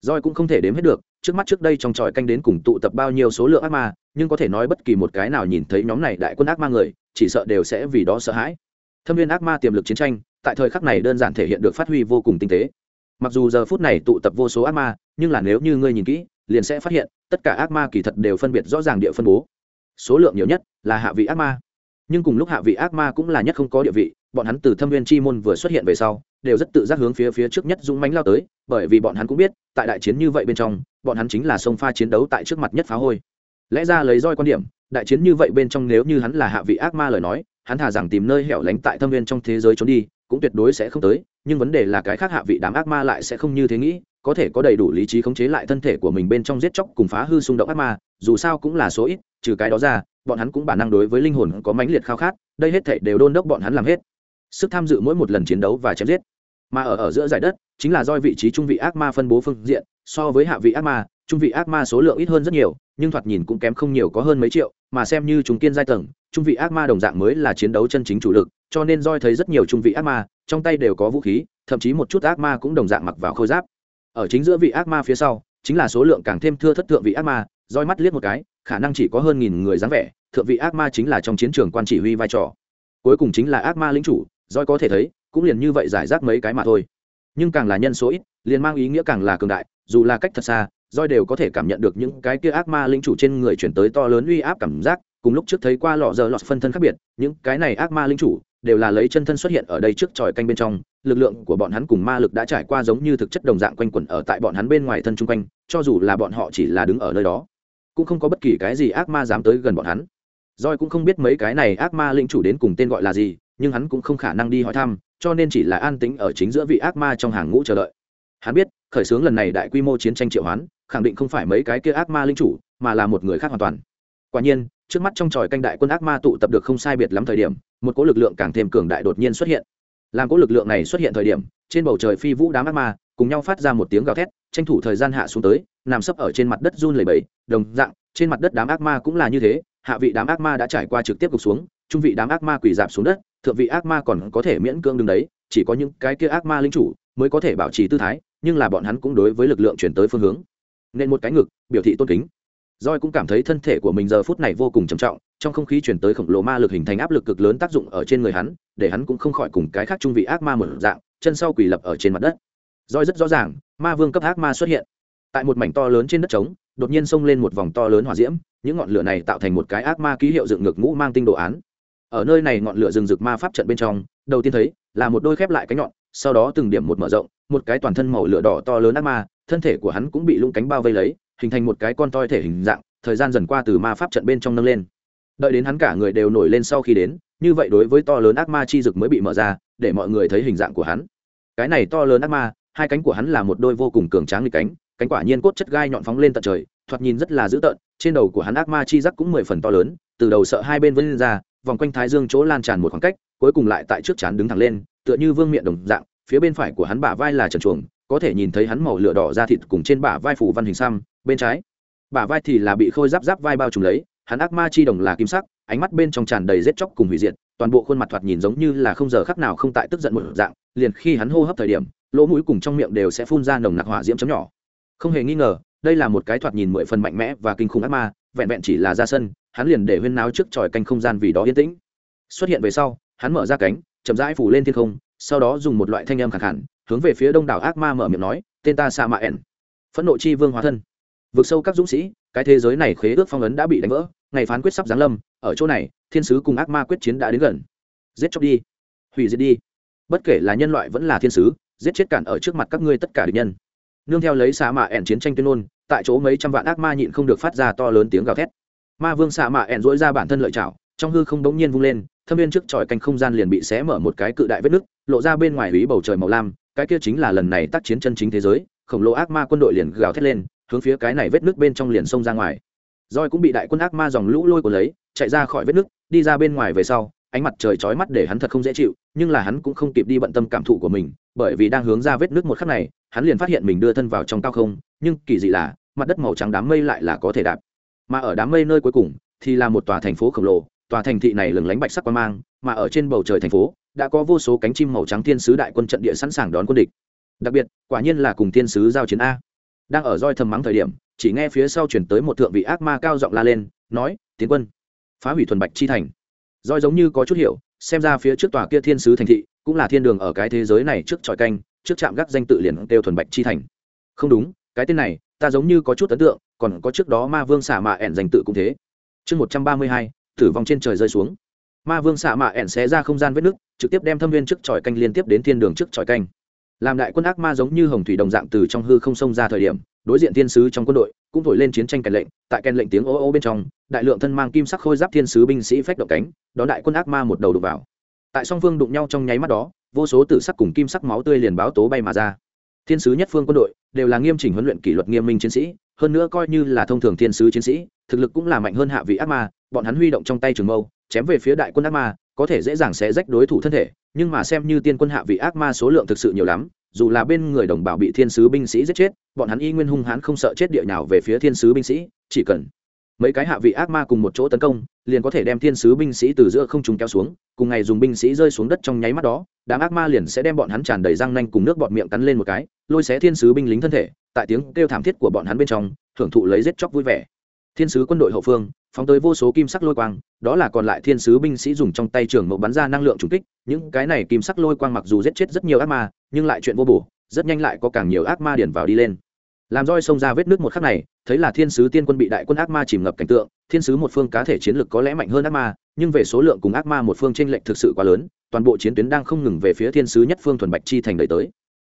S1: Roi cũng không thể đếm hết được, trước mắt trước đây trong tròi canh đến cùng tụ tập bao nhiêu số lượng ác ma, nhưng có thể nói bất kỳ một cái nào nhìn thấy nhóm này đại quân ác ma người, chỉ sợ đều sẽ vì đó sợ hãi. Thâm viên ác ma tiềm lực chiến tranh, tại thời khắc này đơn giản thể hiện được phát huy vô cùng tinh tế. Mặc dù giờ phút này tụ tập vô số ác ma, nhưng là nếu như ngươi nhìn kỹ liền sẽ phát hiện, tất cả ác ma kỳ thật đều phân biệt rõ ràng địa phân bố. Số lượng nhiều nhất là hạ vị ác ma. Nhưng cùng lúc hạ vị ác ma cũng là nhất không có địa vị, bọn hắn từ thâm viên chi môn vừa xuất hiện về sau, đều rất tự giác hướng phía phía trước nhất dũng mánh lao tới, bởi vì bọn hắn cũng biết, tại đại chiến như vậy bên trong, bọn hắn chính là sông pha chiến đấu tại trước mặt nhất phá hôi. Lẽ ra lấy roi quan điểm, đại chiến như vậy bên trong nếu như hắn là hạ vị ác ma lời nói, hắn thà rằng tìm nơi hẻo lánh tại thâm viên trong thế giới trốn đi, cũng tuyệt đối sẽ không tới, nhưng vấn đề là cái khác hạ vị đám ác ma lại sẽ không như thế nghĩ có thể có đầy đủ lý trí khống chế lại thân thể của mình bên trong giết chóc cùng phá hư xung động ác ma, dù sao cũng là số ít, trừ cái đó ra, bọn hắn cũng bản năng đối với linh hồn có mãnh liệt khao khát, đây hết thể đều đôn đốc bọn hắn làm hết. Sức tham dự mỗi một lần chiến đấu và chém giết. Mà ở ở giữa giải đất, chính là do vị trí trung vị ác ma phân bố phương diện, so với hạ vị ác ma, trung vị ác ma số lượng ít hơn rất nhiều, nhưng thoạt nhìn cũng kém không nhiều có hơn mấy triệu, mà xem như chúng kiên giai tầng, trung vị ác ma đồng dạng mới là chiến đấu chân chính chủ lực, cho nên roi thấy rất nhiều trung vị ác ma, trong tay đều có vũ khí, thậm chí một chút ác ma cũng đồng dạng mặc vào khôi giáp ở chính giữa vị ác ma phía sau, chính là số lượng càng thêm thưa thất thượng vị ác ma, roi mắt liếc một cái, khả năng chỉ có hơn nghìn người dáng vẻ, thượng vị ác ma chính là trong chiến trường quan chỉ huy vai trò. Cuối cùng chính là ác ma lính chủ, roi có thể thấy, cũng liền như vậy giải rác mấy cái mà thôi. Nhưng càng là nhân số ít, liền mang ý nghĩa càng là cường đại, dù là cách thật xa, roi đều có thể cảm nhận được những cái kia ác ma linh chủ trên người chuyển tới to lớn uy áp cảm giác, cùng lúc trước thấy qua lọ giờ lọt phân thân khác biệt, những cái này ác ma linh chủ đều là lấy chân thân xuất hiện ở đây trước tròi canh bên trong, lực lượng của bọn hắn cùng ma lực đã trải qua giống như thực chất đồng dạng quanh quẩn ở tại bọn hắn bên ngoài thân chung quanh, cho dù là bọn họ chỉ là đứng ở nơi đó, cũng không có bất kỳ cái gì ác ma dám tới gần bọn hắn. Roi cũng không biết mấy cái này ác ma linh chủ đến cùng tên gọi là gì, nhưng hắn cũng không khả năng đi hỏi thăm, cho nên chỉ là an tĩnh ở chính giữa vị ác ma trong hàng ngũ chờ đợi. Hắn biết, khởi xướng lần này đại quy mô chiến tranh triệu hoán, khẳng định không phải mấy cái kia ác ma linh chủ, mà là một người khác hoàn toàn. Quả nhiên trước mắt trong tròi canh đại quân ác ma tụ tập được không sai biệt lắm thời điểm, một cỗ lực lượng càng thêm cường đại đột nhiên xuất hiện. Làm cỗ lực lượng này xuất hiện thời điểm, trên bầu trời phi vũ đám ác ma cùng nhau phát ra một tiếng gào thét, tranh thủ thời gian hạ xuống tới, nằm sấp ở trên mặt đất run lẩy bẩy, đồng dạng, trên mặt đất đám ác ma cũng là như thế, hạ vị đám ác ma đã trải qua trực tiếp gục xuống, trung vị đám ác ma quỳ dạp xuống đất, thượng vị ác ma còn có thể miễn cưỡng đứng đấy, chỉ có những cái kia ác ma linh chủ mới có thể bảo trì tư thái, nhưng là bọn hắn cũng đối với lực lượng chuyển tới phương hướng. Nên một cái ngực, biểu thị tôn kính. Roi cũng cảm thấy thân thể của mình giờ phút này vô cùng trầm trọng, trong không khí chuyển tới khổng lồ ma lực hình thành áp lực cực lớn tác dụng ở trên người hắn, để hắn cũng không khỏi cùng cái khác trung vị ác ma một dạng, chân sau quỳ lập ở trên mặt đất. Roi rất rõ ràng, ma vương cấp ác ma xuất hiện. Tại một mảnh to lớn trên đất trống, đột nhiên xông lên một vòng to lớn hỏa diễm, những ngọn lửa này tạo thành một cái ác ma ký hiệu dựng ngược ngũ mang tinh đồ án. Ở nơi này ngọn lửa rừng rực ma pháp trận bên trong, đầu tiên thấy là một đôi khép lại cánh nhọn, sau đó từng điểm một mở rộng, một cái toàn thân màu lửa đỏ to lớn ác ma, thân thể của hắn cũng bị lũng cánh bao vây lấy, hình thành một cái con toi thể hình dạng, thời gian dần qua từ ma pháp trận bên trong nâng lên. Đợi đến hắn cả người đều nổi lên sau khi đến như vậy đối với to lớn ác ma chi dực mới bị mở ra để mọi người thấy hình dạng của hắn. Cái này to lớn ác ma hai cánh của hắn là một đôi vô cùng cường tráng nghịch cánh cánh quả nhiên cốt chất gai nhọn phóng lên tận trời thoạt nhìn rất là dữ tợn trên đầu của hắn ác ma chi giác cũng mười phần to lớn từ đầu sợ hai bên vươn lên ra vòng quanh thái dương chỗ lan tràn một khoảng cách cuối cùng lại tại trước chán đứng thẳng lên tựa như vương miệng đồng dạng phía bên phải của hắn bả vai là trần chuồng có thể nhìn thấy hắn màu lửa đỏ ra thịt cùng trên bả vai phủ văn hình xăm, bên trái. Bả vai thì là bị khôi giáp giáp vai bao trùm lấy, hắn ác ma chi đồng là kim sắc, ánh mắt bên trong tràn đầy rết chóc cùng hủy diệt, toàn bộ khuôn mặt thoạt nhìn giống như là không giờ khắc nào không tại tức giận một dạng, liền khi hắn hô hấp thời điểm, lỗ mũi cùng trong miệng đều sẽ phun ra nồng nặc hỏa diễm chấm nhỏ. Không hề nghi ngờ, đây là một cái thoạt nhìn mười phần mạnh mẽ và kinh khủng ác ma, vẹn vẹn chỉ là ra sân, hắn liền để huyên náo trước tròi canh không gian vì đó yên tĩnh. Xuất hiện về sau, hắn mở ra cánh, chậm rãi phủ lên thiên không, sau đó dùng một loại thanh âm khẳng hẳn hướng về phía đông đảo ác ma mở miệng nói, tên ta sa mạ ẻn phẫn nộ chi vương hóa thân. Vượt sâu các dũng sĩ, cái thế giới này khế ước phong ấn đã bị đánh vỡ, ngày phán quyết sắp giáng lâm, ở chỗ này, thiên sứ cùng ác ma quyết chiến đã đến gần. Giết chóc đi. Hủy diệt đi. Bất kể là nhân loại vẫn là thiên sứ, giết chết cản ở trước mặt các ngươi tất cả địch nhân. Nương theo lấy xạ mạ ẻn chiến tranh tuyên ngôn, tại chỗ mấy trăm vạn ác ma nhịn không được phát ra to lớn tiếng gào thét. Ma vương xạ mạ ẻn dỗi ra bản thân lợi chảo trong hư không đống nhiên vung lên, thâm viên trước tròi canh không gian liền bị xé mở một cái cự đại vết nứt, lộ ra bên ngoài hủy bầu trời màu lam cái kia chính là lần này tác chiến chân chính thế giới, khổng lồ ác ma quân đội liền gào thét lên, hướng phía cái này vết nước bên trong liền sông ra ngoài. Roi cũng bị đại quân ác ma dòng lũ lôi của lấy, chạy ra khỏi vết nước, đi ra bên ngoài về sau, ánh mặt trời chói mắt để hắn thật không dễ chịu, nhưng là hắn cũng không kịp đi bận tâm cảm thụ của mình, bởi vì đang hướng ra vết nước một khắc này, hắn liền phát hiện mình đưa thân vào trong cao không, nhưng kỳ dị là, mặt đất màu trắng đám mây lại là có thể đạp. Mà ở đám mây nơi cuối cùng, thì là một tòa thành phố khổng lồ, tòa thành thị này lừng lánh bạch sắc quang mang, mà ở trên bầu trời thành phố đã có vô số cánh chim màu trắng thiên sứ đại quân trận địa sẵn sàng đón quân địch. Đặc biệt, quả nhiên là cùng thiên sứ giao chiến a. Đang ở roi thầm mắng thời điểm, chỉ nghe phía sau chuyển tới một thượng vị ác ma cao giọng la lên, nói, tiến quân, phá hủy thuần bạch chi thành. Roi giống như có chút hiểu, xem ra phía trước tòa kia thiên sứ thành thị cũng là thiên đường ở cái thế giới này trước tròi canh, trước trạm gác danh tự liền kêu thuần bạch chi thành. Không đúng, cái tên này, ta giống như có chút ấn tượng, còn có trước đó ma vương xả mạ ẻn danh tự cũng thế. Chương một trăm ba mươi hai, tử vong trên trời rơi xuống ma vương xạ mạ ẻn xé ra không gian vết nước trực tiếp đem thâm viên trước tròi canh liên tiếp đến thiên đường trước tròi canh. Làm đại quân ác ma giống như hồng thủy đồng dạng từ trong hư không xông ra thời điểm, đối diện thiên sứ trong quân đội cũng thổi lên chiến tranh kèn lệnh, tại kèn lệnh tiếng ô ô bên trong, đại lượng thân mang kim sắc khôi giáp thiên sứ binh sĩ phách động cánh, đón đại quân ác ma một đầu đục vào. Tại song phương đụng nhau trong nháy mắt đó, vô số tử sắc cùng kim sắc máu tươi liền báo tố bay mà ra. Thiên sứ nhất phương quân đội đều là nghiêm chỉnh huấn luyện kỷ luật nghiêm minh chiến sĩ hơn nữa coi như là thông thường thiên sứ chiến sĩ, thực lực cũng là mạnh hơn hạ vị ác ma, bọn hắn huy động trong tay trường mâu, chém về phía đại quân ác ma, có thể dễ dàng xé rách đối thủ thân thể, nhưng mà xem như tiên quân hạ vị ác ma số lượng thực sự nhiều lắm, dù là bên người đồng bào bị thiên sứ binh sĩ giết chết, bọn hắn y nguyên hung hãn không sợ chết địa nào về phía thiên sứ binh sĩ, chỉ cần mấy cái hạ vị ác ma cùng một chỗ tấn công, liền có thể đem thiên sứ binh sĩ từ giữa không trùng kéo xuống, cùng ngày dùng binh sĩ rơi xuống đất trong nháy mắt đó, đám ác ma liền sẽ đem bọn hắn tràn đầy răng nanh cùng nước bọt miệng cắn lên một cái, lôi xé thiên sứ binh lính thân thể, tại tiếng kêu thảm thiết của bọn hắn bên trong, thưởng thụ lấy giết chóc vui vẻ. Thiên sứ quân đội hậu phương, phóng tới vô số kim sắc lôi quang, đó là còn lại thiên sứ binh sĩ dùng trong tay trường mẫu bắn ra năng lượng trùng kích, những cái này kim sắc lôi quang mặc dù giết chết rất nhiều ác ma, nhưng lại chuyện vô bổ, rất nhanh lại có càng nhiều ác ma điển vào đi lên làm roi xông ra vết nước một khắc này, thấy là thiên sứ tiên quân bị đại quân ác ma chìm ngập cảnh tượng, thiên sứ một phương cá thể chiến lực có lẽ mạnh hơn ác ma, nhưng về số lượng cùng ác ma một phương t r ê n lệch thực sự quá lớn, toàn bộ chiến tuyến đang không ngừng về phía thiên sứ nhất phương thuần bạch chi thành đầy tới.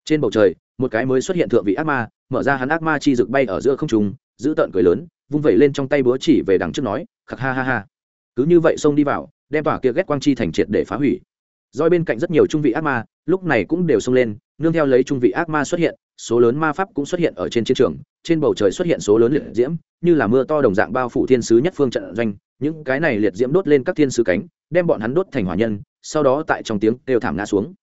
S1: Trên bầu trời, một cái mới xuất hiện thượng vị ác ma, mở ra hắn ác ma chi rực bay ở giữa không trùng giữ tợn cười lớn, vung vẩy lên trong tay búa chỉ về đằng trước nói khắc ha ha ha. Cứ như vậy xông đi vào, đem tỏa kia ghét quang chi thành triệt để phá hủy. Roi bên cạnh rất nhiều trung vị ác ma, lúc này cũng đều xông lên, nương theo lấy trung vị ác ma xuất hiện số lớn ma pháp cũng xuất hiện ở trên chiến trường trên bầu trời xuất hiện số lớn liệt diễm như là mưa to đồng dạng bao phủ thiên sứ nhất phương trận doanh. Những cái này liệt diễm đốt lên các thiên sứ cánh đem bọn hắn đốt thành hỏa nhân sau đó tại trong tiếng đều thảm ngã xuống.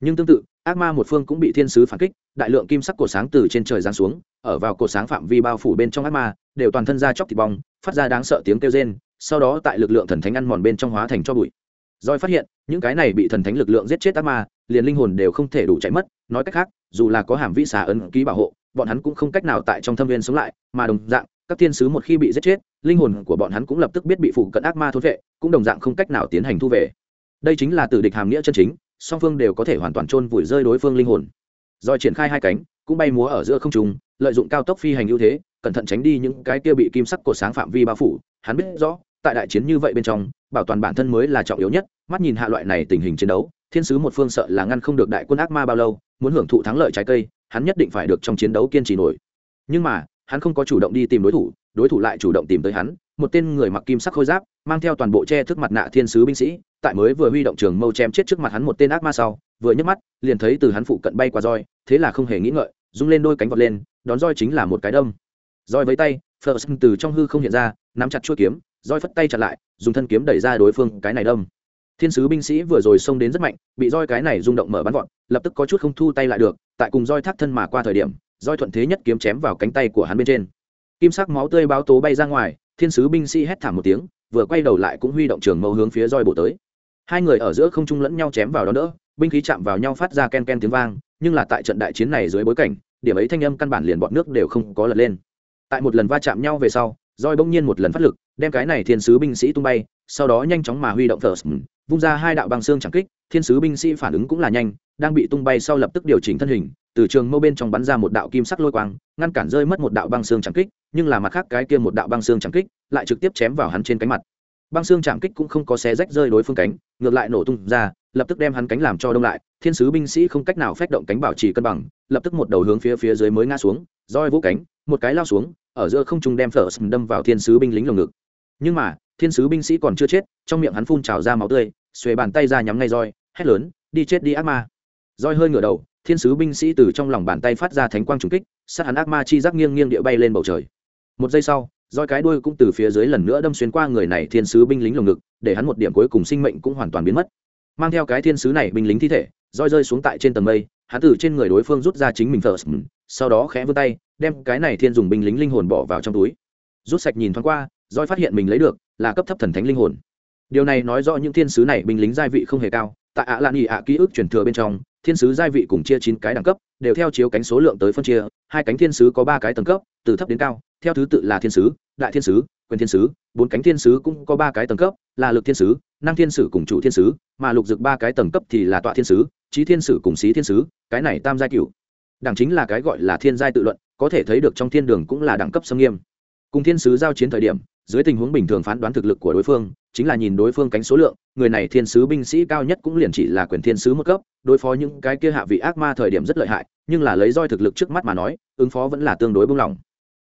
S1: Nhưng tương tự ác ma một phương cũng bị thiên sứ phản kích đại lượng kim sắc cổ sáng từ trên trời giáng xuống ở vào cổ sáng phạm vi bao phủ bên trong ác ma đều toàn thân ra chóc thịt bong phát ra đáng sợ tiếng kêu rên sau đó tại lực lượng thần thánh ăn mòn bên trong hóa thành cho bụi. Doi phát hiện, những cái này bị thần thánh lực lượng giết chết ác ma, liền linh hồn đều không thể đủ chạy mất, nói cách khác, dù là có hàm vĩ xà ấn ký bảo hộ, bọn hắn cũng không cách nào tại trong thâm viên sống lại, mà đồng dạng, các thiên sứ một khi bị giết chết, linh hồn của bọn hắn cũng lập tức biết bị phụ cận ác ma thối vệ, cũng đồng dạng không cách nào tiến hành thu về. Đây chính là tử địch hàm nghĩa chân chính, song phương đều có thể hoàn toàn chôn vùi rơi đối phương linh hồn. do triển khai hai cánh, cũng bay múa ở giữa không trung, lợi dụng cao tốc phi hành ưu thế, cẩn thận tránh đi những cái kia bị kim sắc cột sáng phạm vi bao phủ, hắn biết rõ, tại đại chiến như vậy bên trong, bảo toàn bản thân mới là trọng yếu nhất, mắt nhìn hạ loại này tình hình chiến đấu thiên sứ một phương sợ là ngăn không được đại quân ác ma bao lâu, muốn hưởng thụ thắng lợi trái cây, hắn nhất định phải được trong chiến đấu kiên trì nổi. Nhưng mà, hắn không có chủ động đi tìm đối thủ đối thủ lại chủ động tìm tới hắn. Một tên người mặc kim sắc khôi giáp, mang theo toàn bộ che thức mặt nạ thiên sứ binh sĩ, tại mới vừa huy động trường mâu chém chết trước mặt hắn một tên ác ma sau, vừa nhấc mắt, liền thấy từ hắn phụ cận bay qua roi, thế là không hề nghĩ ngợi, rung lên đôi cánh vọt lên, đón roi chính là một cái đông roi với tay Ferguson từ trong hư không hiện ra, nắm chặt chuôi kiếm, roi phất tay chặt lại, dùng thân kiếm đẩy ra đối phương cái này đâm thiên sứ binh sĩ vừa rồi xông đến rất mạnh, bị roi cái này rung động mở bắn vọt, lập tức có chút không thu tay lại được, tại cùng roi thác thân mà qua thời điểm, roi thuận thế nhất kiếm chém vào cánh tay của hắn bên trên. Kim sắc máu tươi báo tố bay ra ngoài, thiên sứ binh sĩ hét thảm một tiếng, vừa quay đầu lại cũng huy động trường mâu hướng phía roi bổ tới. Hai người ở giữa không trung lẫn nhau chém vào đó nữa binh khí chạm vào nhau phát ra ken ken tiếng vang, nhưng là tại trận đại chiến này dưới bối cảnh, điểm ấy thanh âm căn bản liền bọn nước đều không có lật lên. Tại một lần va chạm nhau về sau, roi bỗng nhiên một lần phát lực, đem cái này thiên sứ binh sĩ tung bay, sau đó nhanh chóng mà huy động thờ vung ra hai đạo băng xương chẳng kích, thiên sứ binh sĩ phản ứng cũng là nhanh, đang bị tung bay sau lập tức điều chỉnh thân hình, từ trường mâu bên trong bắn ra một đạo kim sắc lôi quang, ngăn cản rơi mất một đạo băng xương chẳng kích, nhưng là mặt khác cái kia một đạo băng xương chẳng kích lại trực tiếp chém vào hắn trên cánh mặt. Băng xương chạm kích cũng không có xé rách rơi đối phương cánh, ngược lại nổ tung ra, lập tức đem hắn cánh làm cho đông lại, thiên sứ binh sĩ không cách nào phách động cánh bảo trì cân bằng, lập tức một đầu hướng phía phía dưới mới ngã xuống, roi vỗ cánh, một cái lao xuống, ở giữa không trung đem phở đâm vào thiên sứ binh lính lồng ngực. Nhưng mà thiên sứ binh sĩ còn chưa chết, trong miệng hắn phun trào ra máu tươi, xuề bàn tay ra nhắm ngay roi, hét lớn, đi chết đi ác ma. Roi hơi ngửa đầu, thiên sứ binh sĩ từ trong lòng bàn tay phát ra thánh quang trùng kích, sát hắn ác ma chi giác nghiêng nghiêng địa bay lên bầu trời. Một giây sau, roi cái đuôi cũng từ phía dưới lần nữa đâm xuyên qua người này thiên sứ binh lính lồng ngực, để hắn một điểm cuối cùng sinh mệnh cũng hoàn toàn biến mất. Mang theo cái thiên sứ này binh lính thi thể, roi rơi xuống tại trên tầng mây, hắn từ trên người đối phương rút ra chính mình first sau đó khẽ vươn tay, đem cái này thiên dùng binh lính linh hồn bỏ vào trong túi. Rút sạch nhìn thoáng qua, roi phát hiện mình lấy được là cấp thấp thần thánh linh hồn. Điều này nói rõ những thiên sứ này binh lính giai vị không hề cao. Tại ạ lan ỉ ạ ký ức truyền thừa bên trong, thiên sứ giai vị cùng chia chín cái đẳng cấp, đều theo chiếu cánh số lượng tới phân chia. Hai cánh thiên sứ có ba cái tầng cấp, từ thấp đến cao. Theo thứ tự là thiên sứ, đại thiên sứ, quyền thiên sứ. Bốn cánh thiên sứ cũng có ba cái tầng cấp, là lực thiên sứ, năng thiên sử cùng chủ thiên sứ. Mà lục dực ba cái tầng cấp thì là tọa thiên sứ, trí thiên sử cùng xí thiên sứ. Cái này tam giai cửu. Đẳng chính là cái gọi là thiên giai tự luận, có thể thấy được trong thiên đường cũng là đẳng cấp xâm nghiêm. Cùng thiên sứ giao chiến thời điểm dưới tình huống bình thường phán đoán thực lực của đối phương, chính là nhìn đối phương cánh số lượng, người này thiên sứ binh sĩ cao nhất cũng liền chỉ là quyền thiên sứ một cấp, đối phó những cái kia hạ vị ác ma thời điểm rất lợi hại, nhưng là lấy roi thực lực trước mắt mà nói, ứng phó vẫn là tương đối bung lỏng.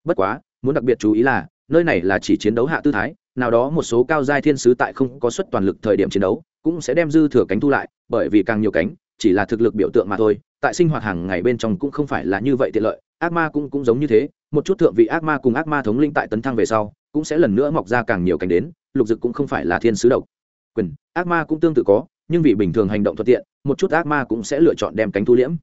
S1: Bất quá, muốn đặc biệt chú ý là, nơi này là chỉ chiến đấu hạ tư thái, nào đó một số cao giai thiên sứ tại không có suất toàn lực thời điểm chiến đấu, cũng sẽ đem dư thừa cánh thu lại, bởi vì càng nhiều cánh, chỉ là thực lực biểu tượng mà thôi, tại sinh hoạt hàng ngày bên trong cũng không phải là như vậy tiện lợi, ác ma cũng cũng giống như thế một chút thượng vị ác ma cùng ác ma thống linh tại tấn thăng về sau, cũng sẽ lần nữa mọc ra càng nhiều cánh đến, lục dực cũng không phải là thiên sứ độc. Quyền, ác ma cũng tương tự có, nhưng vì bình thường hành động thuận tiện, một chút ác ma cũng sẽ lựa chọn đem cánh thu liễm.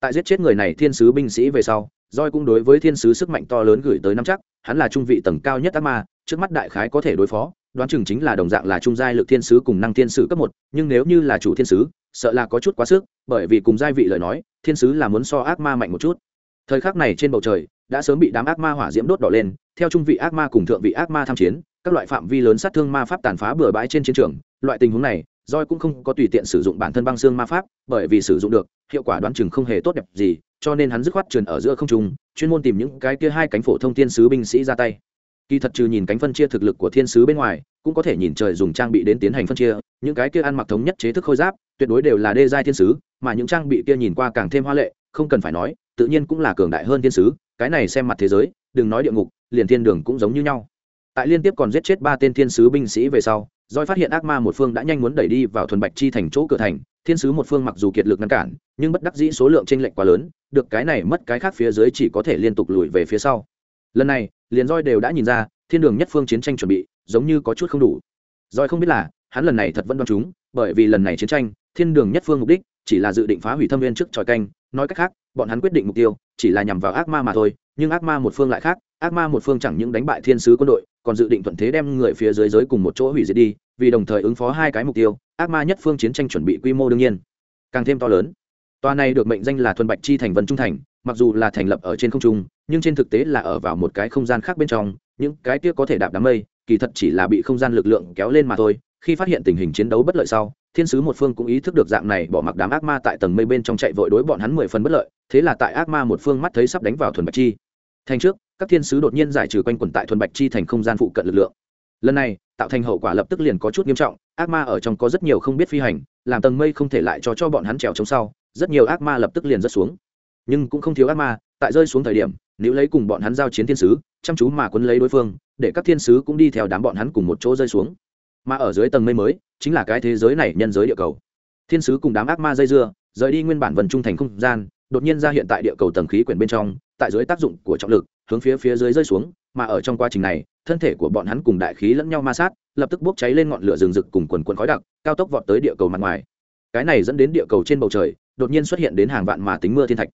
S1: Tại giết chết người này thiên sứ binh sĩ về sau roi cũng đối với thiên sứ sức mạnh to lớn gửi tới năm chắc, hắn là trung vị tầng cao nhất ác ma, trước mắt đại khái có thể đối phó, đoán chừng chính là đồng dạng là trung giai lực thiên sứ cùng năng thiên sứ cấp một, nhưng nếu như là chủ thiên sứ, sợ là có chút quá sức, bởi vì cùng giai vị lời nói, thiên sứ là muốn so ác ma mạnh một chút. Thời khắc này trên bầu trời đã sớm bị đám ác ma hỏa diễm đốt đỏ lên, theo trung vị ác ma cùng thượng vị ác ma tham chiến, các loại phạm vi lớn sát thương ma pháp tàn phá bừa bãi trên chiến trường. Loại tình huống này roi cũng không có tùy tiện sử dụng bản thân băng xương ma pháp, bởi vì sử dụng được, hiệu quả đoán chừng không hề tốt đẹp gì, cho nên hắn dứt khoát trườn ở giữa không trung, chuyên môn tìm những cái kia hai cánh phổ thông thiên sứ binh sĩ ra tay. Kỳ thật trừ nhìn cánh phân chia thực lực của thiên sứ bên ngoài, cũng có thể nhìn trời dùng trang bị đến tiến hành phân chia, những cái kia ăn mặc thống nhất chế thức khôi giáp, tuyệt đối đều là đê giai thiên sứ, mà những trang bị kia nhìn qua càng thêm hoa lệ, không cần phải nói, tự nhiên cũng là cường đại hơn thiên sứ cái này xem mặt thế giới, đừng nói địa ngục, liền thiên đường cũng giống như nhau. Tại liên tiếp còn giết chết ba tên thiên sứ binh sĩ về sau doi phát hiện ác ma một phương đã nhanh muốn đẩy đi vào thuần bạch chi thành chỗ cửa thành, thiên sứ một phương mặc dù kiệt lực ngăn cản, nhưng bất đắc dĩ số lượng tranh lệch quá lớn, được cái này mất cái khác phía dưới chỉ có thể liên tục lùi về phía sau. Lần này, liền roi đều đã nhìn ra, thiên đường nhất phương chiến tranh chuẩn bị, giống như có chút không đủ. Roi không biết là, hắn lần này thật vẫn đoan chúng, bởi vì lần này chiến tranh, thiên đường nhất phương mục đích chỉ là dự định phá hủy thâm viên trước tròi canh, nói cách khác bọn hắn quyết định mục tiêu, chỉ là nhằm vào ác ma mà thôi, nhưng ác ma một phương lại khác, ác ma một phương chẳng những đánh bại thiên sứ quân đội, còn dự định thuận thế đem người phía dưới giới cùng một chỗ hủy diệt đi, vì đồng thời ứng phó hai cái mục tiêu, ác ma nhất phương chiến tranh chuẩn bị quy mô đương nhiên càng thêm to lớn. Tòa này được mệnh danh là thuần bạch chi thành vân trung thành, mặc dù là thành lập ở trên không trung, nhưng trên thực tế là ở vào một cái không gian khác bên trong, những cái kia có thể đạp đám mây, kỳ thật chỉ là bị không gian lực lượng kéo lên mà thôi, khi phát hiện tình hình chiến đấu bất lợi sau thiên sứ một phương cũng ý thức được dạng này bỏ mặc đám ác ma tại tầng mây bên trong chạy vội đối bọn hắn mười phần bất lợi, thế là tại ác ma một phương mắt thấy sắp đánh vào thuần bạch chi. Thành trước, các thiên sứ đột nhiên giải trừ quanh quẩn tại thuần bạch chi thành không gian phụ cận lực lượng. Lần này, tạo thành hậu quả lập tức liền có chút nghiêm trọng, ác ma ở trong có rất nhiều không biết phi hành, làm tầng mây không thể lại cho cho bọn hắn trèo chống sau, rất nhiều ác ma lập tức liền rớt xuống. Nhưng cũng không thiếu ác ma, tại rơi xuống thời điểm, nếu lấy cùng bọn hắn giao chiến thiên sứ, chăm chú mà quấn lấy đối phương, để các thiên sứ cũng đi theo đám bọn hắn cùng một chỗ rơi xuống. Mà ở dưới tầng mây mới chính là cái thế giới này nhân giới địa cầu. Thiên sứ cùng đám ác ma dây dưa, rời đi nguyên bản vần trung thành không gian, đột nhiên ra hiện tại địa cầu tầng khí quyển bên trong, tại dưới tác dụng của trọng lực, hướng phía phía dưới rơi xuống, mà ở trong quá trình này, thân thể của bọn hắn cùng đại khí lẫn nhau ma sát, lập tức bốc cháy lên ngọn lửa rừng rực cùng quần quần khói đặc, cao tốc vọt tới địa cầu mặt ngoài. Cái này dẫn đến địa cầu trên bầu trời, đột nhiên xuất hiện đến hàng vạn mà tính mưa thiên thạch.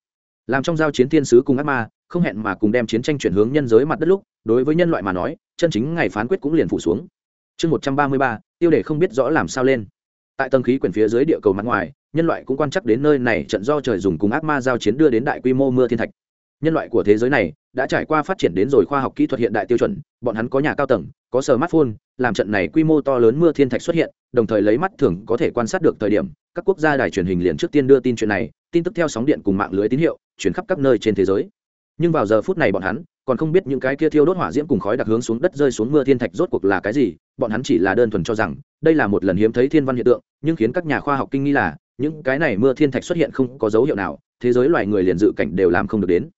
S1: Làm trong giao chiến thiên sứ cùng ác ma, không hẹn mà cùng đem chiến tranh chuyển hướng nhân giới mặt đất lúc, đối với nhân loại mà nói, chân chính ngày phán quyết cũng liền phủ xuống chương một trăm ba mươi ba, tiêu đề không biết rõ làm sao lên. Tại tầng khí quyển phía dưới địa cầu mặt ngoài, nhân loại cũng quan chắc đến nơi này trận do trời dùng cùng ác ma giao chiến đưa đến đại quy mô mưa thiên thạch. Nhân loại của thế giới này đã trải qua phát triển đến rồi khoa học kỹ thuật hiện đại tiêu chuẩn, bọn hắn có nhà cao tầng, có smartphone, làm trận này quy mô to lớn mưa thiên thạch xuất hiện, đồng thời lấy mắt thường có thể quan sát được thời điểm, các quốc gia đài truyền hình liền trước tiên đưa tin chuyện này, tin tức theo sóng điện cùng mạng lưới tín hiệu chuyển khắp các nơi trên thế giới. Nhưng vào giờ phút này bọn hắn còn không biết những cái kia thiêu đốt hỏa diễm cùng khói đặc hướng xuống đất rơi xuống mưa thiên thạch rốt cuộc là cái gì, bọn hắn chỉ là đơn thuần cho rằng, đây là một lần hiếm thấy thiên văn hiện tượng, nhưng khiến các nhà khoa học kinh nghi là, những cái này mưa thiên thạch xuất hiện không có dấu hiệu nào, thế giới loài người liền dự cảnh đều làm không được đến.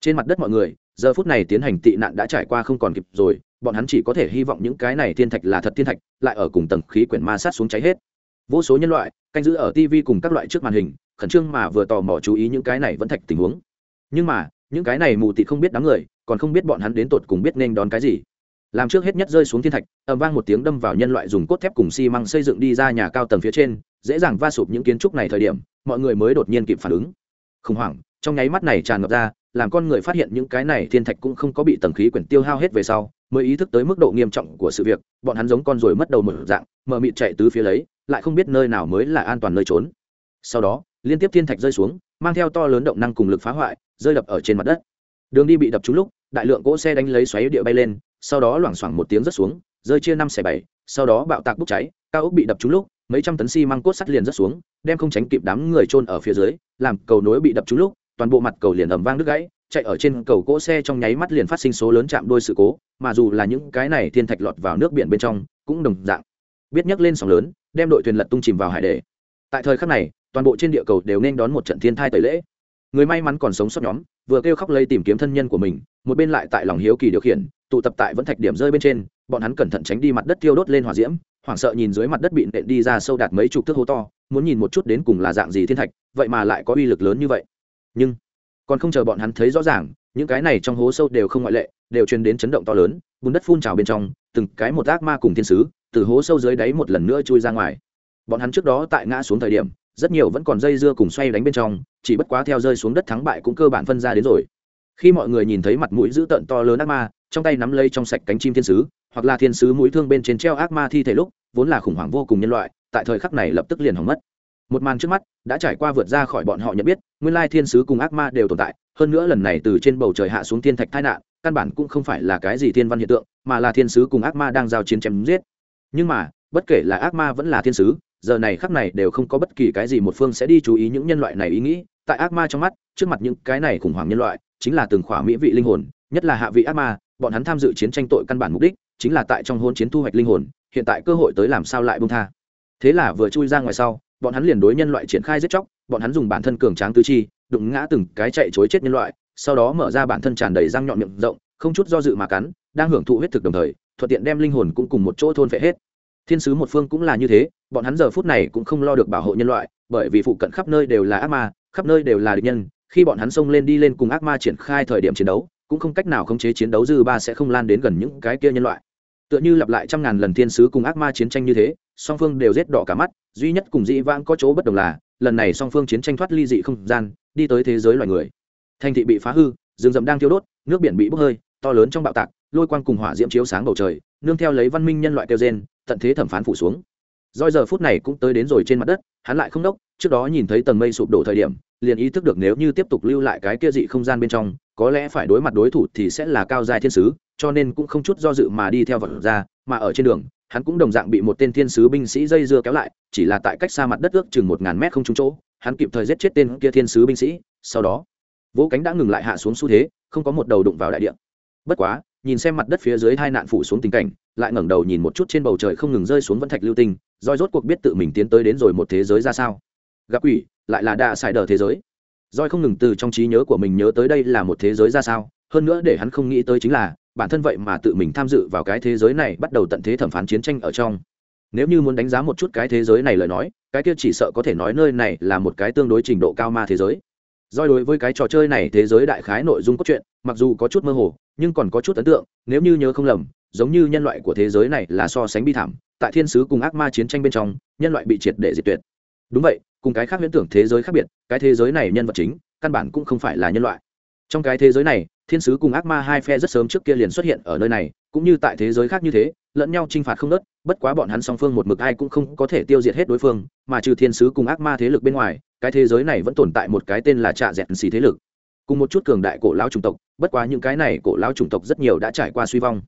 S1: Trên mặt đất mọi người, giờ phút này tiến hành tị nạn đã trải qua không còn kịp rồi, bọn hắn chỉ có thể hy vọng những cái này thiên thạch là thật thiên thạch, lại ở cùng tầng khí quyển ma sát xuống cháy hết. Vô số nhân loại, canh giữ ở tv cùng các loại trước màn hình, khẩn trương mà vừa tò mò chú ý những cái này vẫn thạch tình huống. Nhưng mà những cái này mù tịt không biết đám người, còn không biết bọn hắn đến tột cùng biết nên đón cái gì. Làm trước hết nhất rơi xuống thiên thạch, ầm vang một tiếng đâm vào nhân loại dùng cốt thép cùng xi măng xây dựng đi ra nhà cao tầng phía trên, dễ dàng va sụp những kiến trúc này thời điểm, mọi người mới đột nhiên kịp phản ứng. Khủng hoảng, trong nháy mắt này tràn ngập ra, làm con người phát hiện những cái này thiên thạch cũng không có bị tầng khí quyển tiêu hao hết về sau, mới ý thức tới mức độ nghiêm trọng của sự việc, bọn hắn giống con ruồi mất đầu một dạng, mờ mịt chạy tứ phía lấy, lại không biết nơi nào mới là an toàn nơi trốn. Sau đó, liên tiếp thiên thạch rơi xuống mang theo to lớn động năng cùng lực phá hoại, rơi đập ở trên mặt đất. Đường đi bị đập trúng lúc, đại lượng cỗ xe đánh lấy xoáy địa bay lên, sau đó loảng xoảng một tiếng rớt xuống, rơi chia năm xẻ bảy, sau đó bạo tạc bốc cháy, cao ốc bị đập trúng lúc, mấy trăm tấn xi măng cốt sắt liền rớt xuống, đem không tránh kịp đám người trôn ở phía dưới, làm cầu nối bị đập trúng lúc, toàn bộ mặt cầu liền ầm vang đứt gãy, chạy ở trên cầu cỗ xe trong nháy mắt liền phát sinh số lớn chạm đôi sự cố, mà dù là những cái này thiên thạch lọt vào nước biển bên trong, cũng đồng dạng. Biết nhắc lên sóng lớn, đem đội thuyền lật tung chìm vào hải đề tại thời khắc này toàn bộ trên địa cầu đều nên đón một trận thiên thai tẩy lễ. Người may mắn còn sống sót nhóm, vừa kêu khóc lây tìm kiếm thân nhân của mình, một bên lại tại lòng hiếu kỳ điều khiển, tụ tập tại vẫn thạch điểm rơi bên trên, bọn hắn cẩn thận tránh đi mặt đất tiêu đốt lên hỏa diễm, hoảng sợ nhìn dưới mặt đất bị nện đi ra sâu đạt mấy chục thước hố to, muốn nhìn một chút đến cùng là dạng gì thiên thạch, vậy mà lại có uy lực lớn như vậy. Nhưng, còn không chờ bọn hắn thấy rõ ràng, những cái này trong hố sâu đều không ngoại lệ, đều truyền đến chấn động to lớn, bùn đất phun trào bên trong, từng cái một ác ma cùng thiên sứ, từ hố sâu dưới đáy một lần nữa chui ra ngoài. Bọn hắn trước đó tại ngã xuống thời điểm rất nhiều vẫn còn dây dưa cùng xoay đánh bên trong, chỉ bất quá theo rơi xuống đất thắng bại cũng cơ bản phân ra đến rồi. Khi mọi người nhìn thấy mặt mũi dữ tợn to lớn ác ma, trong tay nắm lấy trong sạch cánh chim thiên sứ, hoặc là thiên sứ mũi thương bên trên treo ác ma thi thể lúc, vốn là khủng hoảng vô cùng nhân loại, tại thời khắc này lập tức liền hỏng mất. Một màn trước mắt đã trải qua vượt ra khỏi bọn họ nhận biết, nguyên lai thiên sứ cùng ác ma đều tồn tại, hơn nữa lần này từ trên bầu trời hạ xuống thiên thạch tai nạn, căn bản cũng không phải là cái gì thiên văn hiện tượng, mà là thiên sứ cùng ác ma đang giao chiến chém giết. Nhưng mà, bất kể là ác ma vẫn là thiên sứ giờ này khắc này đều không có bất kỳ cái gì, một phương sẽ đi chú ý những nhân loại này ý nghĩ. Tại ác ma trong mắt, trước mặt những cái này khủng hoảng nhân loại, chính là từng khỏa mỹ vị linh hồn, nhất là hạ vị ác ma, bọn hắn tham dự chiến tranh tội căn bản mục đích chính là tại trong hôn chiến thu hoạch linh hồn, hiện tại cơ hội tới làm sao lại bông tha. Thế là vừa chui ra ngoài sau, bọn hắn liền đối nhân loại triển khai giết chóc, bọn hắn dùng bản thân cường tráng tứ chi, đụng ngã từng cái chạy chối chết nhân loại, sau đó mở ra bản thân tràn đầy răng nhọn miệng rộng, không chút do dự mà cắn, đang hưởng thụ huyết thực đồng thời, thuận tiện đem linh hồn cũng cùng một chỗ thôn phệ hết thiên sứ một phương cũng là như thế, bọn hắn giờ phút này cũng không lo được bảo hộ nhân loại, bởi vì phụ cận khắp nơi đều là ác ma, khắp nơi đều là địch nhân, khi bọn hắn xông lên đi lên cùng ác ma triển khai thời điểm chiến đấu, cũng không cách nào khống chế chiến đấu dư ba sẽ không lan đến gần những cái kia nhân loại. Tựa như lặp lại trăm ngàn lần thiên sứ cùng ác ma chiến tranh như thế, song phương đều rét đỏ cả mắt, duy nhất cùng dĩ vãng có chỗ bất đồng là, lần này song phương chiến tranh thoát ly dị không gian, đi tới thế giới loài người. Thành thị bị phá hư, rừng rậm đang thiêu đốt, nước biển bị bốc hơi, to lớn trong bạo tạc, lôi quang cùng hỏa diễm chiếu sáng bầu trời, nương theo lấy văn minh nhân loại kêu gen tận thế thẩm phán phủ xuống. Doi giờ phút này cũng tới đến rồi trên mặt đất, hắn lại không đốc, trước đó nhìn thấy tầng mây sụp đổ thời điểm, liền ý thức được nếu như tiếp tục lưu lại cái kia dị không gian bên trong, có lẽ phải đối mặt đối thủ thì sẽ là cao giai thiên sứ, cho nên cũng không chút do dự mà đi theo vật ra, mà ở trên đường, hắn cũng đồng dạng bị một tên thiên sứ binh sĩ dây dưa kéo lại, chỉ là tại cách xa mặt đất ước chừng một ngàn mét không trúng chỗ, hắn kịp thời giết chết tên kia thiên sứ binh sĩ, sau đó vỗ cánh đã ngừng lại hạ xuống xu thế, không có một đầu đụng vào đại địa. Bất quá nhìn xem mặt đất phía dưới hai nạn phủ xuống tình cảnh, lại ngẩng đầu nhìn một chút trên bầu trời không ngừng rơi xuống vẫn thạch lưu tinh roi rốt cuộc biết tự mình tiến tới đến rồi một thế giới ra sao. Gặp quỷ, lại là đa xài đờ thế giới. Roi không ngừng từ trong trí nhớ của mình nhớ tới đây là một thế giới ra sao, hơn nữa để hắn không nghĩ tới chính là, bản thân vậy mà tự mình tham dự vào cái thế giới này, bắt đầu tận thế thẩm phán chiến tranh ở trong. Nếu như muốn đánh giá một chút cái thế giới này lời nói, cái kia chỉ sợ có thể nói nơi này là một cái tương đối trình độ cao ma thế giới doi đối với cái trò chơi này thế giới đại khái nội dung cốt truyện, mặc dù có chút mơ hồ, nhưng còn có chút ấn tượng, nếu như nhớ không lầm, giống như nhân loại của thế giới này là so sánh bi thảm, tại thiên sứ cùng ác ma chiến tranh bên trong, nhân loại bị triệt để diệt tuyệt. Đúng vậy, cùng cái khác huyễn tưởng thế giới khác biệt, cái thế giới này nhân vật chính, căn bản cũng không phải là nhân loại. Trong cái thế giới này, thiên sứ cùng ác ma hai phe rất sớm trước kia liền xuất hiện ở nơi này, cũng như tại thế giới khác như thế, lẫn nhau t r i n h phạt không nớt bất quá bọn hắn song phương một mực ai cũng không có thể tiêu diệt hết đối phương, mà trừ thiên sứ cùng ác ma thế lực bên ngoài cái thế giới này vẫn tồn tại một cái tên là trạ dẹn xì thế lực. Cùng một chút cường đại cổ lão chủng tộc, bất quá những cái này cổ lão chủng tộc rất nhiều đã trải qua suy vong.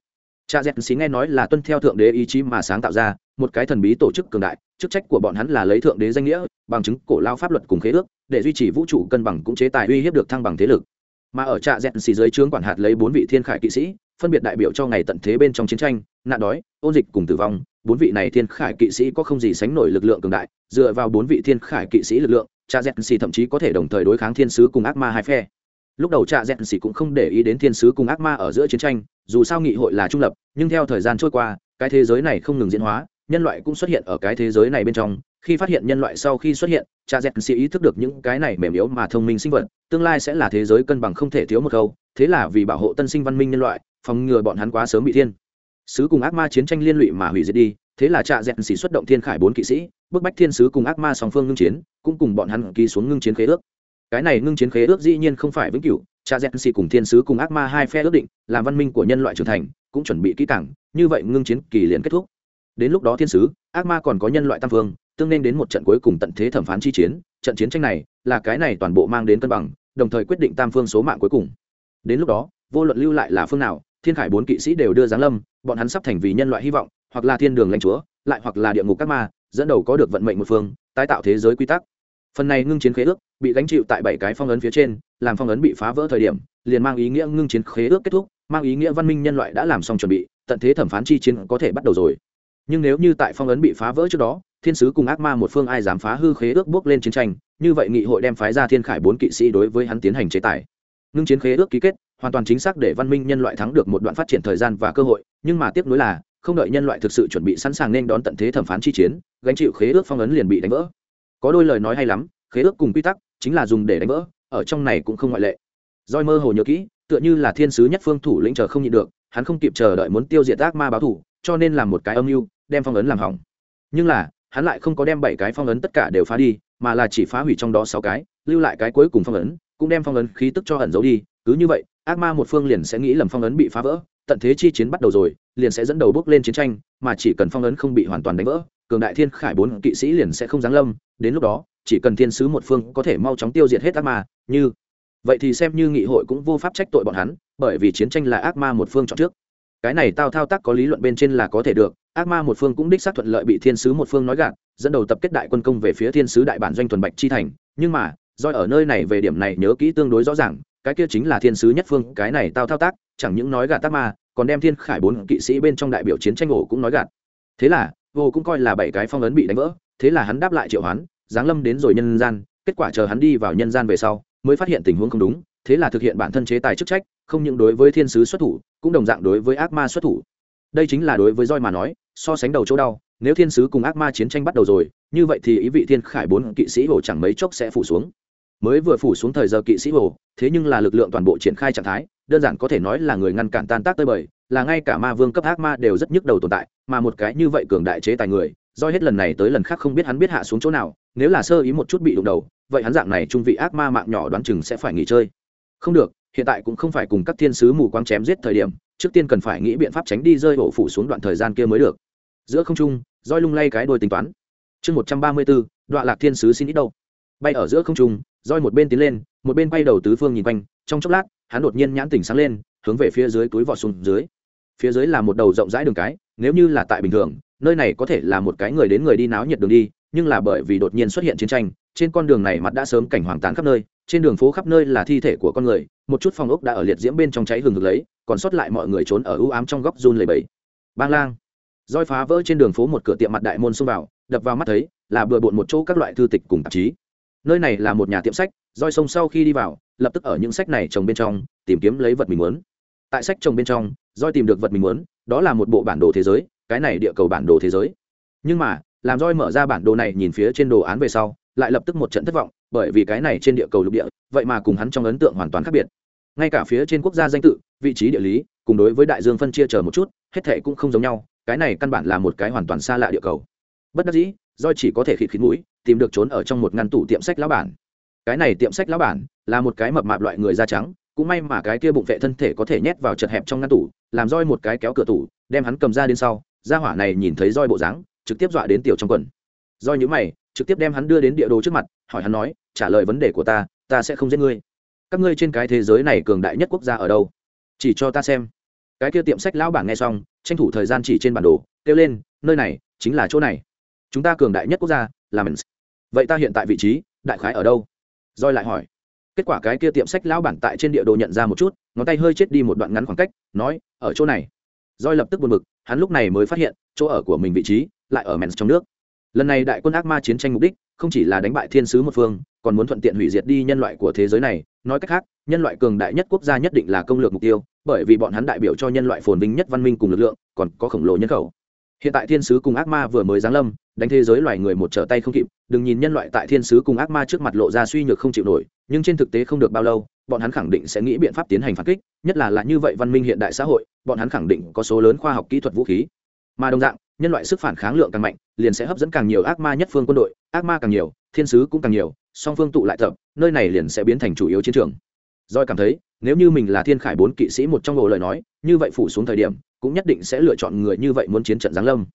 S1: Trạ dẹn xì nghe nói là tuân theo thượng đế ý chí mà sáng tạo ra, một cái thần bí tổ chức cường đại, chức trách của bọn hắn là lấy thượng đế danh nghĩa, bằng chứng cổ lao pháp luật cùng khế ước, để duy trì vũ trụ cân bằng cũng chế tài uy hiếp được thăng bằng thế lực. Mà ở trạ dẹn xì dưới trướng quản hạt lấy bốn vị thiên khải kỵ sĩ, phân biệt đại biểu cho ngày tận thế bên trong chiến tranh, nạn đói, ôn dịch cùng tử vong, bốn vị này thiên khải kỵ sĩ có không gì sánh nổi lực lượng cường đại, dựa vào bốn vị thiên khải kỵ sĩ lực lượng cha z xì thậm chí có thể đồng thời đối kháng thiên sứ cùng ác ma hai phe. Lúc đầu cha z xì cũng không để ý đến thiên sứ cùng ác ma ở giữa chiến tranh, dù sao nghị hội là trung lập, nhưng theo thời gian trôi qua, cái thế giới này không ngừng diễn hóa, nhân loại cũng xuất hiện ở cái thế giới này bên trong. Khi phát hiện nhân loại sau khi xuất hiện, cha z xì ý thức được những cái này mềm yếu mà thông minh sinh vật, tương lai sẽ là thế giới cân bằng không thể thiếu một câu, thế là vì bảo hộ tân sinh văn minh nhân loại, phòng ngừa bọn hắn quá sớm bị thiên sứ cùng ác ma chiến tranh liên lụy mà hủy diệt đi thế là trạ dẹn xỉ xuất động thiên khải bốn kỵ sĩ, bức bách thiên sứ cùng ác ma song phương ngưng chiến, cũng cùng bọn hắn ký xuống ngưng chiến khế ước. Cái này ngưng chiến khế ước dĩ nhiên không phải vĩnh cửu, trạ dẹn xỉ cùng thiên sứ cùng ác ma hai phe ước định, làm văn minh của nhân loại trưởng thành, cũng chuẩn bị kỹ càng, như vậy ngưng chiến kỳ liền kết thúc. Đến lúc đó thiên sứ, ác ma còn có nhân loại tam phương, tương nên đến một trận cuối cùng tận thế thẩm phán chi chiến, trận chiến tranh này là cái này toàn bộ mang đến cân bằng, đồng thời quyết định tam phương số mạng cuối cùng. Đến lúc đó, vô luận lưu lại là phương nào, thiên khải bốn kỵ sĩ đều đưa giáng lâm, bọn hắn sắp thành vì nhân loại hy vọng hoặc là thiên đường lãnh chúa, lại hoặc là địa ngục các ma, dẫn đầu có được vận mệnh một phương, tái tạo thế giới quy tắc. Phần này ngưng chiến khế ước bị gánh chịu tại bảy cái phong ấn phía trên, làm phong ấn bị phá vỡ thời điểm, liền mang ý nghĩa ngưng chiến khế ước kết thúc, mang ý nghĩa văn minh nhân loại đã làm xong chuẩn bị, tận thế thẩm phán chi chiến có thể bắt đầu rồi. Nhưng nếu như tại phong ấn bị phá vỡ trước đó, thiên sứ cùng ác ma một phương ai dám phá hư khế ước bước lên chiến tranh, như vậy nghị hội đem phái ra thiên khải bốn kỵ sĩ đối với hắn tiến hành chế tài. Ngưng chiến khế ước ký kết, hoàn toàn chính xác để văn minh nhân loại thắng được một đoạn phát triển thời gian và cơ hội, nhưng mà tiếp nối là không đợi nhân loại thực sự chuẩn bị sẵn sàng nên đón tận thế thẩm phán chi chiến, gánh chịu khế ước phong ấn liền bị đánh vỡ. Có đôi lời nói hay lắm, khế ước cùng quy tắc chính là dùng để đánh vỡ, ở trong này cũng không ngoại lệ. Roi mơ hồ nhớ kỹ, tựa như là thiên sứ nhất phương thủ lĩnh chờ không nhịn được, hắn không kịp chờ đợi muốn tiêu diệt ác ma báo thủ, cho nên làm một cái âm mưu, đem phong ấn làm hỏng. Nhưng là, hắn lại không có đem bảy cái phong ấn tất cả đều phá đi, mà là chỉ phá hủy trong đó sáu cái, lưu lại cái cuối cùng phong ấn, cũng đem phong ấn khí tức cho ẩn giấu đi. Cứ như vậy, ác ma một phương liền sẽ nghĩ lầm phong ấn bị phá vỡ tận thế chi chiến bắt đầu rồi, liền sẽ dẫn đầu bước lên chiến tranh, mà chỉ cần phong ấn không bị hoàn toàn đánh vỡ, cường đại thiên khải bốn kỵ sĩ liền sẽ không giáng lâm. Đến lúc đó, chỉ cần thiên sứ một phương có thể mau chóng tiêu diệt hết ác ma, như vậy thì xem như nghị hội cũng vô pháp trách tội bọn hắn, bởi vì chiến tranh là ác ma một phương chọn trước. Cái này tao thao tác có lý luận bên trên là có thể được, ác ma một phương cũng đích xác thuận lợi bị thiên sứ một phương nói gạt, dẫn đầu tập kết đại quân công về phía thiên sứ đại bản doanh thuần bạch chi thành. Nhưng mà doi ở nơi này về điểm này nhớ kỹ tương đối rõ ràng cái kia chính là thiên sứ nhất phương, cái này tao thao tác, chẳng những nói gạt tác ma, còn đem thiên khải bốn kỵ sĩ bên trong đại biểu chiến tranh ổ cũng nói gạt. Thế là, vô cũng coi là bảy cái phong ấn bị đánh vỡ, thế là hắn đáp lại triệu hoán, giáng lâm đến rồi nhân gian, kết quả chờ hắn đi vào nhân gian về sau, mới phát hiện tình huống không đúng, thế là thực hiện bản thân chế tài chức trách, không những đối với thiên sứ xuất thủ, cũng đồng dạng đối với ác ma xuất thủ. Đây chính là đối với roi mà nói, so sánh đầu chỗ đau, nếu thiên sứ cùng ác ma chiến tranh bắt đầu rồi, như vậy thì ý vị thiên khải bốn kỵ sĩ hồ chẳng mấy chốc sẽ phủ xuống mới vừa phủ xuống thời giờ kỵ sĩ hồ, thế nhưng là lực lượng toàn bộ triển khai trạng thái, đơn giản có thể nói là người ngăn cản tan tác tơi bời, là ngay cả ma vương cấp ác ma đều rất nhức đầu tồn tại, mà một cái như vậy cường đại chế tài người, do hết lần này tới lần khác không biết hắn biết hạ xuống chỗ nào, nếu là sơ ý một chút bị đụng đầu, vậy hắn dạng này trung vị ác ma mạng nhỏ đoán chừng sẽ phải nghỉ chơi. Không được, hiện tại cũng không phải cùng các thiên sứ mù quáng chém giết thời điểm, trước tiên cần phải nghĩ biện pháp tránh đi rơi hổ phủ xuống đoạn thời gian kia mới được. Giữa không trung, roi lung lay cái đôi tính toán. Chương một trăm ba mươi bốn đoạn lạc thiên sứ xin ít đâu. Bay ở giữa không trung roi một bên tiến lên, một bên bay đầu tứ phương nhìn quanh, trong chốc lát, hắn đột nhiên nhãn tỉnh sáng lên, hướng về phía dưới túi vọt xuống dưới. Phía dưới là một đầu rộng rãi đường cái, nếu như là tại bình thường, nơi này có thể là một cái người đến người đi náo nhiệt đường đi, nhưng là bởi vì đột nhiên xuất hiện chiến tranh, trên con đường này mặt đã sớm cảnh hoàng tàn khắp nơi, trên đường phố khắp nơi là thi thể của con người, một chút phòng ốc đã ở liệt diễm bên trong cháy hừng hực lấy, còn sót lại mọi người trốn ở ưu ám trong góc run lầy bẫy bang lang. Roi phá vỡ trên đường phố một cửa tiệm mặt đại môn xông vào, đập vào mắt thấy, là bừa bộn một chỗ các loại thư tịch cùng tạp chí nơi này là một nhà tiệm sách, roi sông sau khi đi vào, lập tức ở những sách này trồng bên trong, tìm kiếm lấy vật mình muốn. Tại sách trồng bên trong, roi tìm được vật mình muốn, đó là một bộ bản đồ thế giới, cái này địa cầu bản đồ thế giới. Nhưng mà, làm roi mở ra bản đồ này nhìn phía trên đồ án về sau, lại lập tức một trận thất vọng, bởi vì cái này trên địa cầu lục địa, vậy mà cùng hắn trong ấn tượng hoàn toàn khác biệt. Ngay cả phía trên quốc gia danh tự, vị trí địa lý, cùng đối với đại dương phân chia chờ một chút, hết thệ cũng không giống nhau, cái này căn bản là một cái hoàn toàn xa lạ địa cầu. Bất đắc dĩ do chỉ có thể khịt khít mũi tìm được trốn ở trong một ngăn tủ tiệm sách lão bản. Cái này tiệm sách lão bản là một cái mập mạp loại người da trắng, cũng may mà cái kia bụng vệ thân thể có thể nhét vào chật hẹp trong ngăn tủ, làm roi một cái kéo cửa tủ, đem hắn cầm ra đến sau, gia hỏa này nhìn thấy roi bộ dáng, trực tiếp dọa đến tiểu trong quần. Roi nhữ mày, trực tiếp đem hắn đưa đến địa đồ trước mặt, hỏi hắn nói, trả lời vấn đề của ta ta sẽ không giết ngươi. Các ngươi trên cái thế giới này cường đại nhất quốc gia ở đâu? Chỉ cho ta xem. Cái kia tiệm sách lão bản nghe xong, tranh thủ thời gian chỉ trên bản đồ, kêu lên, nơi này chính là chỗ này. Chúng ta cường đại nhất quốc gia là mình. Vậy ta hiện tại vị trí, đại khái ở đâu? Roi lại hỏi. Kết quả cái kia tiệm sách lão bản tại trên địa đồ nhận ra một chút, ngón tay hơi chết đi một đoạn ngắn khoảng cách, nói, ở chỗ này. Roi lập tức buồn bực, hắn lúc này mới phát hiện, chỗ ở của mình vị trí lại ở mens trong nước. Lần này đại quân ác ma chiến tranh mục đích không chỉ là đánh bại thiên sứ một phương, còn muốn thuận tiện hủy diệt đi nhân loại của thế giới này. Nói cách khác, nhân loại cường đại nhất quốc gia nhất định là công lược mục tiêu, bởi vì bọn hắn đại biểu cho nhân loại phồn vinh nhất văn minh cùng lực lượng, còn có khổng lồ nhân khẩu hiện tại thiên sứ cùng ác ma vừa mới giáng lâm, đánh thế giới loài người một trở tay không kịp, đừng nhìn nhân loại tại thiên sứ cùng ác ma trước mặt lộ ra suy nhược không chịu nổi, nhưng trên thực tế không được bao lâu, bọn hắn khẳng định sẽ nghĩ biện pháp tiến hành phản kích, nhất là là như vậy văn minh hiện đại xã hội, bọn hắn khẳng định có số lớn khoa học kỹ thuật vũ khí. Mà đồng dạng, nhân loại sức phản kháng lượng càng mạnh, liền sẽ hấp dẫn càng nhiều ác ma nhất phương quân đội, ác ma càng nhiều, thiên sứ cũng càng nhiều, song phương tụ lại tập, nơi này liền sẽ biến thành chủ yếu chiến trường. Doi cảm thấy, nếu như mình là thiên khải bốn kỵ sĩ một trong bộ lời nói, như vậy phủ xuống thời điểm cũng nhất định sẽ lựa chọn người như vậy muốn chiến trận giáng lâm.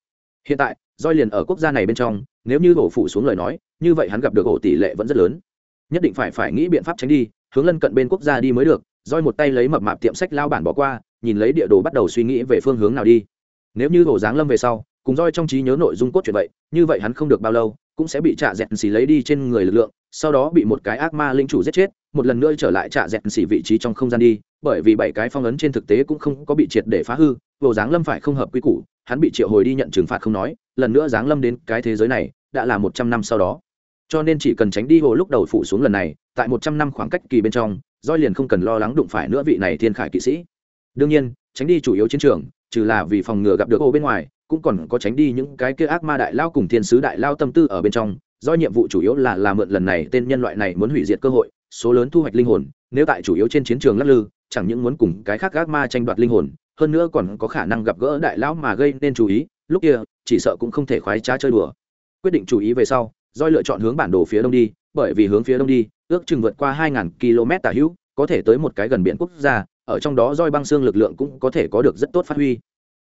S1: Hiện tại roi liền ở quốc gia này bên trong, nếu như hổ phủ xuống lời nói, như vậy hắn gặp được hổ tỷ lệ vẫn rất lớn. Nhất định phải phải nghĩ biện pháp tránh đi, hướng lân cận bên quốc gia đi mới được roi một tay lấy mập mạp tiệm sách lao bản bỏ qua, nhìn lấy địa đồ bắt đầu suy nghĩ về phương hướng nào đi. Nếu như hổ giáng lâm về sau, cùng roi trong trí nhớ nội dung cốt truyện vậy, như vậy hắn không được bao lâu, cũng sẽ bị trả dẹn xì lấy đi trên người lực lượng, sau đó bị một cái ác ma linh chủ giết chết một lần nữa trở lại trạ dẹt xỉ vị trí trong không gian đi, bởi vì bảy cái phong ấn trên thực tế cũng không có bị triệt để phá hư ổ giáng lâm phải không hợp quy củ, hắn bị triệu hồi đi nhận trừng phạt không nói, lần nữa giáng lâm đến cái thế giới này, đã là một trăm năm sau đó. Cho nên chỉ cần tránh đi hồ lúc đầu phụ xuống lần này, tại một trăm năm khoảng cách kỳ bên trong roi liền không cần lo lắng đụng phải nữa vị này thiên khải kỵ sĩ. Đương nhiên, tránh đi chủ yếu chiến trường, trừ là vì phòng ngừa gặp được ô bên ngoài, cũng còn có tránh đi những cái kia ác ma đại lao cùng thiên sứ đại lao tâm tư ở bên trong. Do nhiệm vụ chủ yếu là làm mượn lần này tên nhân loại này muốn hủy diệt cơ hội số lớn thu hoạch linh hồn, nếu tại chủ yếu trên chiến trường lắc lư, chẳng những muốn cùng cái khác gác ma tranh đoạt linh hồn, hơn nữa còn có khả năng gặp gỡ đại lão mà gây nên chú ý, lúc kia, chỉ sợ cũng không thể khoái trá chơi đùa. Quyết định chú ý về sau doi lựa chọn hướng bản đồ phía đông đi, bởi vì hướng phía đông đi, ước chừng vượt qua 2.000 km tả hữu, có thể tới một cái gần biển quốc gia, ở trong đó roi băng xương lực lượng cũng có thể có được rất tốt phát huy.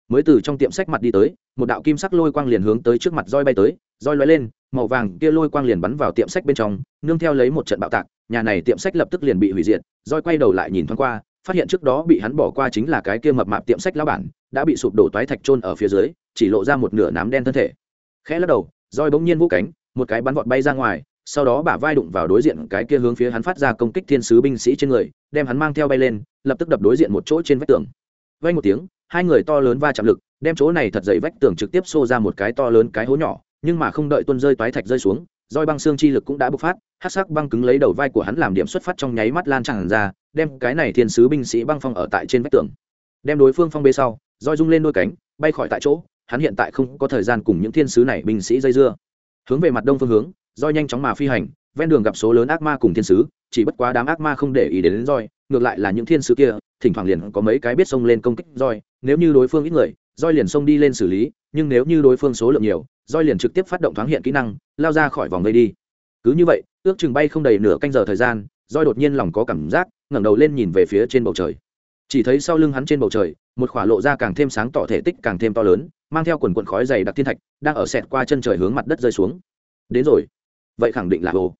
S1: Mới từ trong tiệm sách mặt đi tới, một đạo kim sắc lôi quang liền hướng tới trước mặt roi bay tới roi lóe lên, màu vàng kia lôi quang liền bắn vào tiệm sách bên trong, nương theo lấy một trận bạo tạc nhà này tiệm sách lập tức liền bị hủy diệt roi quay đầu lại nhìn thoáng qua, phát hiện trước đó bị hắn bỏ qua chính là cái kia mập mạp tiệm sách lão bản, đã bị sụp đổ toái thạch trôn ở phía dưới, chỉ lộ ra một nửa nám đen thân thể. Khẽ lắc đầu roi bỗng nhiên vũ cánh, một cái bắn vọt bay ra ngoài, sau đó bả vai đụng vào đối diện cái kia hướng phía hắn phát ra công kích thiên sứ binh sĩ trên người, đem hắn mang theo bay lên, lập tức đập đối diện một chỗ trên vách tường. Vay một tiếng, hai người to lớn va chạm lực, đem chỗ này thật dày vách tường trực tiếp xô ra một cái to lớn cái hố nhỏ, nhưng mà không đợi tuân rơi toái thạch rơi xuống roi băng xương chi lực cũng đã bộc phát hát sắc băng cứng lấy đầu vai của hắn làm điểm xuất phát trong nháy mắt lan tràn ra đem cái này thiên sứ binh sĩ băng phong ở tại trên vách tường. Đem đối phương phong bê sau roi rung lên đôi cánh bay khỏi tại chỗ hắn hiện tại không có thời gian cùng những thiên sứ này binh sĩ dây dưa. Hướng về mặt đông phương hướng roi nhanh chóng mà phi hành ven đường gặp số lớn ác ma cùng thiên sứ chỉ bất quá đám ác ma không để ý đến, đến roi ngược lại là những thiên sứ kia thỉnh thoảng liền có mấy cái biết xông lên công kích roi nếu như đối phương ít người roi liền xông đi lên xử lý nhưng nếu như đối phương số lượng nhiều roi liền trực tiếp phát động thoáng hiện kỹ năng, lao ra khỏi vòng vây đi. Cứ như vậy, ước chừng bay không đầy nửa canh giờ thời gian, roi đột nhiên lòng có cảm giác, ngẩng đầu lên nhìn về phía trên bầu trời. Chỉ thấy sau lưng hắn trên bầu trời, một khỏa lộ ra càng thêm sáng tỏ thể tích càng thêm to lớn, mang theo quần quần khói dày đặc thiên thạch, đang ở sẹt qua chân trời hướng mặt đất rơi xuống. Đến rồi. Vậy khẳng định là hồ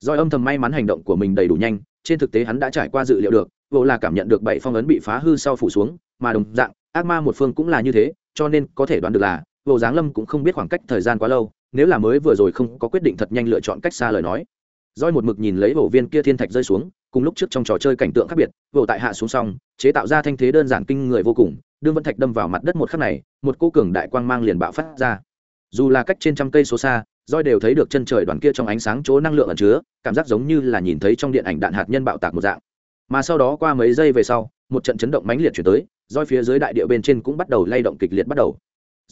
S1: doi âm thầm may mắn hành động của mình đầy đủ nhanh, trên thực tế hắn đã trải qua dự liệu được, vô là cảm nhận được bảy phong ấn bị phá hư sau phủ xuống, mà đồng dạng, ác ma một phương cũng là như thế, cho nên có thể đoán được là vô giáng lâm cũng không biết khoảng cách thời gian quá lâu, nếu là mới vừa rồi không có quyết định thật nhanh lựa chọn cách xa lời nói. Doi một mực nhìn lấy bộ viên kia thiên thạch rơi xuống, cùng lúc trước trong trò chơi cảnh tượng khác biệt vô tại hạ xuống xong, chế tạo ra thanh thế đơn giản kinh người vô cùng, đương vân thạch đâm vào mặt đất một khắc này, một cô cường đại quang mang liền bạo phát ra. Dù là cách trên trăm cây số xa Doi đều thấy được chân trời đoàn kia trong ánh sáng chỗ năng lượng ẩn chứa, cảm giác giống như là nhìn thấy trong điện ảnh đạn hạt nhân bạo tạc một dạng. Mà sau đó qua mấy giây về sau, một trận chấn động mãnh liệt chuyển tới Doi phía dưới đại địa bên trên cũng bắt đầu lay động kịch liệt bắt đầu.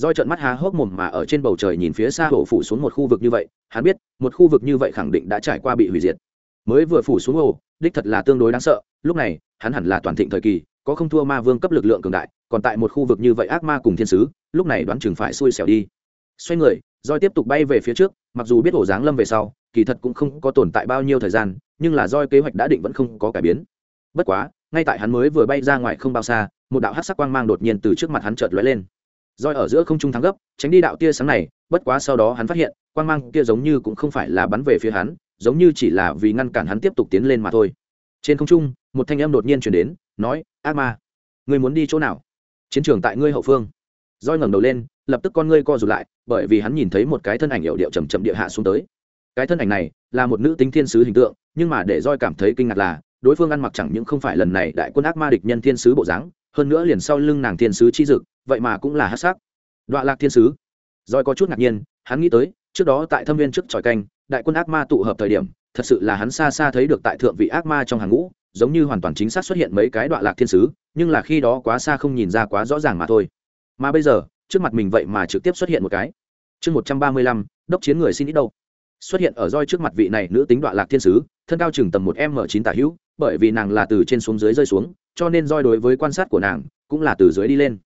S1: Do trận mắt há hốc mồm mà ở trên bầu trời nhìn phía xa hổ phủ xuống một khu vực như vậy, hắn biết, một khu vực như vậy khẳng định đã trải qua bị hủy diệt. Mới vừa phủ xuống hồ, đích thật là tương đối đáng sợ, lúc này, hắn hẳn là toàn thịnh thời kỳ, có không thua ma vương cấp lực lượng cường đại, còn tại một khu vực như vậy ác ma cùng thiên sứ, lúc này đoán chừng phải xui xẻo đi. Xoay người, roi tiếp tục bay về phía trước, mặc dù biết ổ giáng lâm về sau, kỳ thật cũng không có tồn tại bao nhiêu thời gian, nhưng là roi kế hoạch đã định vẫn không có cải biến. Bất quá, ngay tại hắn mới vừa bay ra ngoài không bao xa, một đạo hắc sắc quang mang đột nhiên từ trước mặt hắn chợt lóe lên roi ở giữa không trung thắng gấp, tránh đi đạo tia sáng này, bất quá sau đó hắn phát hiện, quang mang kia giống như cũng không phải là bắn về phía hắn, giống như chỉ là vì ngăn cản hắn tiếp tục tiến lên mà thôi. Trên không trung, một thanh âm đột nhiên chuyển đến, nói, ác ma, ngươi muốn đi chỗ nào? Chiến trường tại ngươi hậu phương. Roi ngẩng đầu lên, lập tức con ngươi co rụt lại, bởi vì hắn nhìn thấy một cái thân ảnh hiệu điệu chầm chậm địa hạ xuống tới. Cái thân ảnh này là một nữ tính thiên sứ hình tượng, nhưng mà để roi cảm thấy kinh ngạc là, đối phương ăn mặc chẳng những không phải lần này đại quân ác ma địch nhân thiên sứ bộ dáng hơn nữa liền sau lưng nàng thiên sứ chi dực, vậy mà cũng là hát sắc. Đoạn lạc thiên sứ. Rồi có chút ngạc nhiên, hắn nghĩ tới, trước đó tại thâm viên trước tròi canh, đại quân ác ma tụ hợp thời điểm, thật sự là hắn xa xa thấy được tại thượng vị ác ma trong hàng ngũ, giống như hoàn toàn chính xác xuất hiện mấy cái đoạn lạc thiên sứ, nhưng là khi đó quá xa không nhìn ra quá rõ ràng mà thôi. Mà bây giờ, trước mặt mình vậy mà trực tiếp xuất hiện một cái. Chương một trăm ba mươi lăm, đốc chiến người xin ít đâu. Xuất hiện ở roi trước mặt vị này nữ tính đoạn lạc thiên sứ, thân cao chừng tầm một m chín tả hữu bởi vì nàng là từ trên xuống dưới rơi xuống, cho nên roi đối với quan sát của nàng cũng là từ dưới đi lên.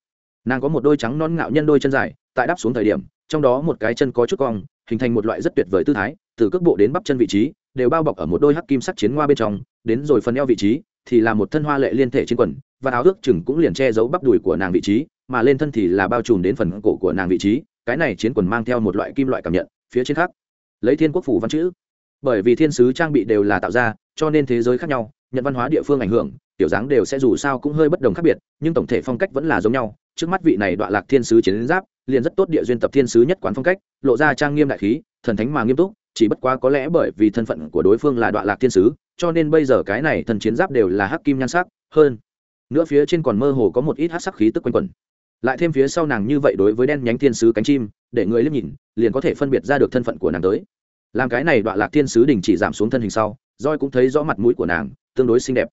S1: Nàng có một đôi trắng non ngạo nhân đôi chân dài, tại đáp xuống thời điểm, trong đó một cái chân có chút cong, hình thành một loại rất tuyệt vời tư thái, từ cước bộ đến bắp chân vị trí, đều bao bọc ở một đôi hắc kim sắc chiến hoa bên trong, đến rồi phần eo vị trí, thì là một thân hoa lệ liên thể trên quần, và áo ước chừng cũng liền che giấu bắp đùi của nàng vị trí, mà lên thân thì là bao trùm đến phần cổ của nàng vị trí, cái này chiến quần mang theo một loại kim loại cảm nhận, phía trên khác. Lấy thiên quốc phủ văn chữ bởi vì thiên sứ trang bị đều là tạo ra, cho nên thế giới khác nhau, nhận văn hóa địa phương ảnh hưởng tiểu dáng đều sẽ dù sao cũng hơi bất đồng khác biệt, nhưng tổng thể phong cách vẫn là giống nhau. Trước mắt vị này đoạn lạc thiên sứ chiến giáp, liền rất tốt địa duyên tập thiên sứ nhất quán phong cách, lộ ra trang nghiêm đại khí, thần thánh mà nghiêm túc, chỉ bất quá có lẽ bởi vì thân phận của đối phương là đoạn lạc thiên sứ, cho nên bây giờ cái này thần chiến giáp đều là hắc kim nhan sắc, hơn nữa phía trên còn mơ hồ có một ít hát sắc khí tức quanh quẩn. Lại thêm phía sau nàng như vậy đối với đen nhánh thiên sứ cánh chim, để người liếc nhìn, liền có thể phân biệt ra được thân phận của nàng tới làm cái này đoạn lạc thiên sứ đình chỉ giảm xuống thân hình sau roi cũng thấy rõ mặt mũi của nàng, tương đối xinh đẹp.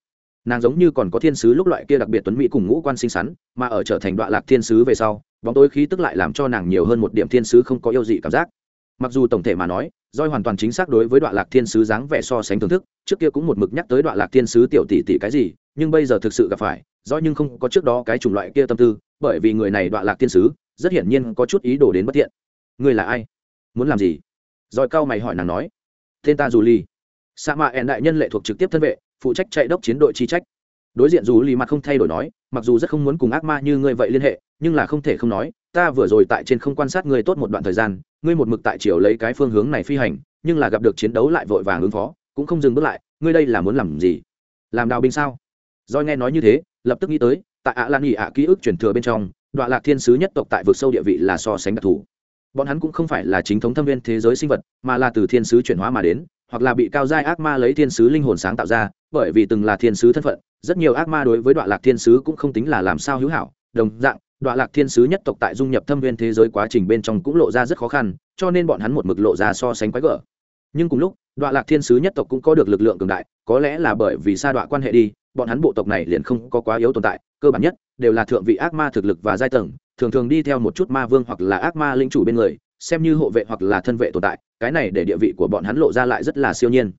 S1: Nàng giống như còn có thiên sứ lúc loại kia đặc biệt tuấn mỹ cùng ngũ quan xinh xắn, mà ở trở thành đoạn lạc thiên sứ về sau, bóng tối khí tức lại làm cho nàng nhiều hơn một điểm thiên sứ không có yêu dị cảm giác. Mặc dù tổng thể mà nói roi hoàn toàn chính xác đối với đoạn lạc thiên sứ dáng vẻ so sánh thưởng thức, trước kia cũng một mực nhắc tới đoạn lạc thiên sứ tiểu tỷ tỷ cái gì, nhưng bây giờ thực sự gặp phải roi nhưng không có trước đó cái chủng loại kia tâm tư, bởi vì người này đoạn lạc thiên sứ, rất hiển nhiên có chút ý đồ đến bất thiện. Người là ai? Muốn làm gì? Rồi cao mày hỏi nàng nói, tên ta dù ly sa mạ ẹn đại nhân lệ thuộc trực tiếp thân vệ, phụ trách chạy đốc chiến đội chi trách. Đối diện dù lì mặt không thay đổi nói, mặc dù rất không muốn cùng ác ma như ngươi vậy liên hệ, nhưng là không thể không nói, ta vừa rồi tại trên không quan sát ngươi tốt một đoạn thời gian, ngươi một mực tại chiều lấy cái phương hướng này phi hành, nhưng là gặp được chiến đấu lại vội vàng ứng phó, cũng không dừng bước lại, ngươi đây là muốn làm gì? Làm đào binh sao? Rồi nghe nói như thế, lập tức nghĩ tới, tại ạ lan nghỉ ạ ký ức truyền thừa bên trong đoạn lạc thiên sứ nhất tộc tại vực sâu địa vị là so sánh đặc thù bọn hắn cũng không phải là chính thống thâm viên thế giới sinh vật, mà là từ thiên sứ chuyển hóa mà đến, hoặc là bị cao giai ác ma lấy thiên sứ linh hồn sáng tạo ra, bởi vì từng là thiên sứ thân phận, rất nhiều ác ma đối với đoạn lạc thiên sứ cũng không tính là làm sao hữu hảo. Đồng dạng, đoạn lạc thiên sứ nhất tộc tại dung nhập thâm viên thế giới quá trình bên trong cũng lộ ra rất khó khăn, cho nên bọn hắn một mực lộ ra so sánh quái gở. Nhưng cùng lúc, đoạn lạc thiên sứ nhất tộc cũng có được lực lượng cường đại, có lẽ là bởi vì sa đoạn quan hệ đi, bọn hắn bộ tộc này liền không có quá yếu tồn tại, cơ bản nhất đều là thượng vị ác ma thực lực và giai tầng thường thường đi theo một chút ma vương hoặc là ác ma linh chủ bên người, xem như hộ vệ hoặc là thân vệ tồn tại, cái này để địa vị của bọn hắn lộ ra lại rất là siêu nhiên.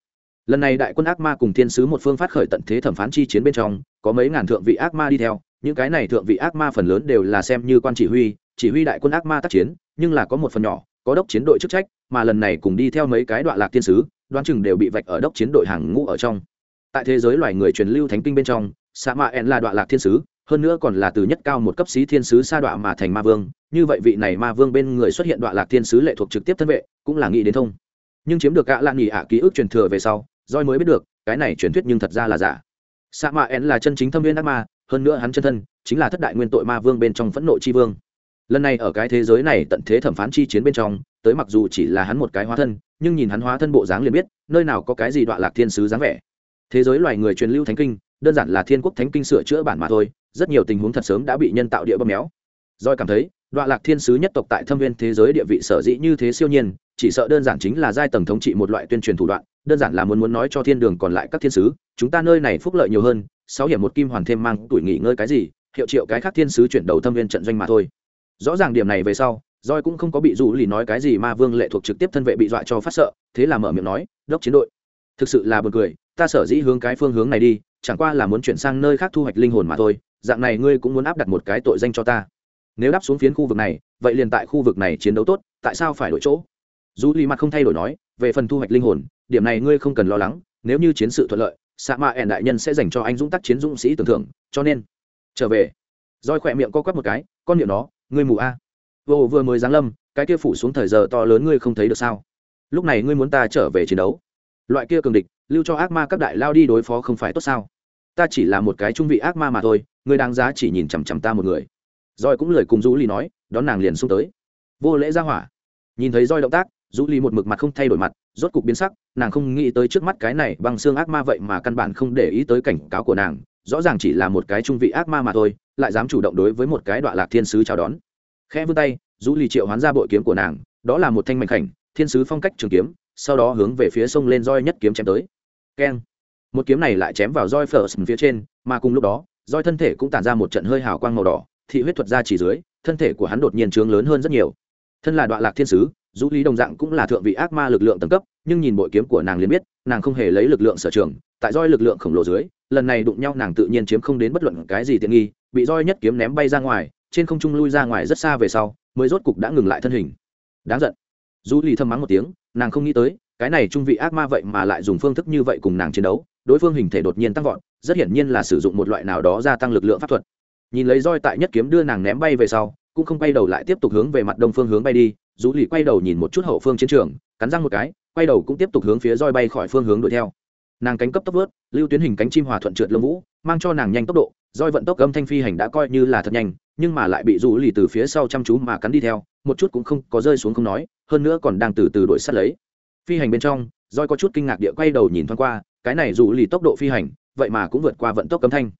S1: Lần này đại quân ác ma cùng thiên sứ một phương phát khởi tận thế thẩm phán chi chiến bên trong, có mấy ngàn thượng vị ác ma đi theo, những cái này thượng vị ác ma phần lớn đều là xem như quan chỉ huy chỉ huy đại quân ác ma tác chiến, nhưng là có một phần nhỏ, có đốc chiến đội chức trách, mà lần này cùng đi theo mấy cái đoạn lạc thiên sứ, đoán chừng đều bị vạch ở đốc chiến đội hàng ngũ ở trong. Tại thế giới loài người truyền lưu thánh kinh bên trong sa mạ en là đoạn lạc thiên sứ hơn nữa còn là từ nhất cao một cấp sĩ thiên sứ sa đoạn mà thành ma vương, như vậy vị này ma vương bên người xuất hiện đoạn lạc thiên sứ lệ thuộc trực tiếp thân vệ, cũng là nghĩ đến thông. Nhưng chiếm được gã lạ nghỉ ạ ký ức truyền thừa về sau roi mới biết được, cái này truyền thuyết nhưng thật ra là giả. Sa ma en là chân chính thâm viên ác ma, hơn nữa hắn chân thân, chính là thất đại nguyên tội ma vương bên trong phẫn nộ chi vương. Lần này ở cái thế giới này tận thế thẩm phán chi chiến bên trong, tới mặc dù chỉ là hắn một cái hóa thân, nhưng nhìn hắn hóa thân bộ dáng liền biết, nơi nào có cái gì đoạn lạc thiên sứ dáng vẻ. Thế giới loài người truyền lưu thánh kinh đơn giản là thiên quốc thánh kinh sửa chữa bản mà thôi, rất nhiều tình huống thật sớm đã bị nhân tạo địa bơm méo. Doi cảm thấy, đoạn lạc thiên sứ nhất tộc tại thâm viên thế giới địa vị sở dĩ như thế siêu nhiên, chỉ sợ đơn giản chính là giai tầng thống trị một loại tuyên truyền thủ đoạn, đơn giản là muốn muốn nói cho thiên đường còn lại các thiên sứ, chúng ta nơi này phúc lợi nhiều hơn, sáu hiểm một kim hoàn thêm mang tuổi nghỉ ngơi cái gì, hiệu triệu cái khác thiên sứ chuyển đầu thâm viên trận doanh mà thôi. Rõ ràng điểm này về sau roi cũng không có bị dụ lì nói cái gì mà vương lệ thuộc trực tiếp thân vệ bị dọa cho phát sợ, thế là mở miệng nói, đốc chiến đội, thực sự là buồn cười, ta sở dĩ hướng cái phương hướng này đi chẳng qua là muốn chuyển sang nơi khác thu hoạch linh hồn mà thôi, dạng này ngươi cũng muốn áp đặt một cái tội danh cho ta. Nếu đáp xuống phiến khu vực này, vậy liền tại khu vực này chiến đấu tốt, tại sao phải đổi chỗ? Dù lì mặt không thay đổi nói, về phần thu hoạch linh hồn, điểm này ngươi không cần lo lắng, nếu như chiến sự thuận lợi sa ma ẻn đại nhân sẽ dành cho anh dũng tác chiến dũng sĩ tưởng thưởng, cho nên, trở về. Roi khỏe miệng co quắp một cái, con miệng nó, ngươi mù a. Vô vừa mới giáng lâm, cái kia phủ xuống thời giờ to lớn ngươi không thấy được sao? Lúc này ngươi muốn ta trở về chiến đấu. Loại kia cường địch lưu cho ác ma các đại lao đi đối phó không phải tốt sao? Ta chỉ là một cái trung vị ác ma mà thôi, người đáng giá chỉ nhìn chằm chằm ta một người. Roi cũng lời cùng du ly nói, đón nàng liền xung tới. Vô lễ ra hỏa. Nhìn thấy roi động tác du ly một mực mặt không thay đổi mặt, rốt cục biến sắc, nàng không nghĩ tới trước mắt cái này bằng xương ác ma vậy mà căn bản không để ý tới cảnh cáo của nàng, rõ ràng chỉ là một cái trung vị ác ma mà thôi, lại dám chủ động đối với một cái đoạn lạc thiên sứ chào đón. Khẽ vươn tay du ly triệu hoán ra bội kiếm của nàng, đó là một thanh mảnh khảnh, thiên sứ phong cách trường kiếm, sau đó hướng về phía sông lên roi nhất kiếm chém tới keng. Một kiếm này lại chém vào roi phở phía trên, mà cùng lúc đó, roi thân thể cũng tản ra một trận hơi hào quang màu đỏ, thị huyết thuật ra chỉ dưới, thân thể của hắn đột nhiên trướng lớn hơn rất nhiều. Thân là đoạn lạc thiên sứ du lý đồng dạng cũng là thượng vị ác ma lực lượng tầng cấp, nhưng nhìn bội kiếm của nàng liền biết, nàng không hề lấy lực lượng sở trường, tại roi lực lượng khổng lồ dưới, lần này đụng nhau nàng tự nhiên chiếm không đến bất luận cái gì tiện nghi, bị roi nhất kiếm ném bay ra ngoài, trên không trung lui ra ngoài rất xa về sau, mới rốt cục đã ngừng lại thân hình. Đáng giận. Du lý thầm mắng một tiếng, nàng không nghĩ tới cái này trung vị ác ma vậy mà lại dùng phương thức như vậy cùng nàng chiến đấu, đối phương hình thể đột nhiên tăng vọt, rất hiển nhiên là sử dụng một loại nào đó gia tăng lực lượng pháp thuật. Nhìn lấy roi tại nhất kiếm đưa nàng ném bay về sau, cũng không quay đầu lại tiếp tục hướng về mặt đông phương hướng bay đi dù lì quay đầu nhìn một chút hậu phương chiến trường, cắn răng một cái, quay đầu cũng tiếp tục hướng phía roi bay khỏi phương hướng đuổi theo. Nàng cánh cấp tốc vớt, lưu tuyến hình cánh chim hòa thuận trượt lông vũ, mang cho nàng nhanh tốc độ, roi vận tốc âm thanh phi hành đã coi như là thật nhanh, nhưng mà lại bị rủ lì từ phía sau chăm chú mà cắn đi theo, một chút cũng không có rơi xuống không nói, hơn nữa còn đang từ từ đuổi sát lấy phi hành bên trong roi có chút kinh ngạc địa quay đầu nhìn thoáng qua, cái này dù lì tốc độ phi hành, vậy mà cũng vượt qua vận tốc cấm thanh.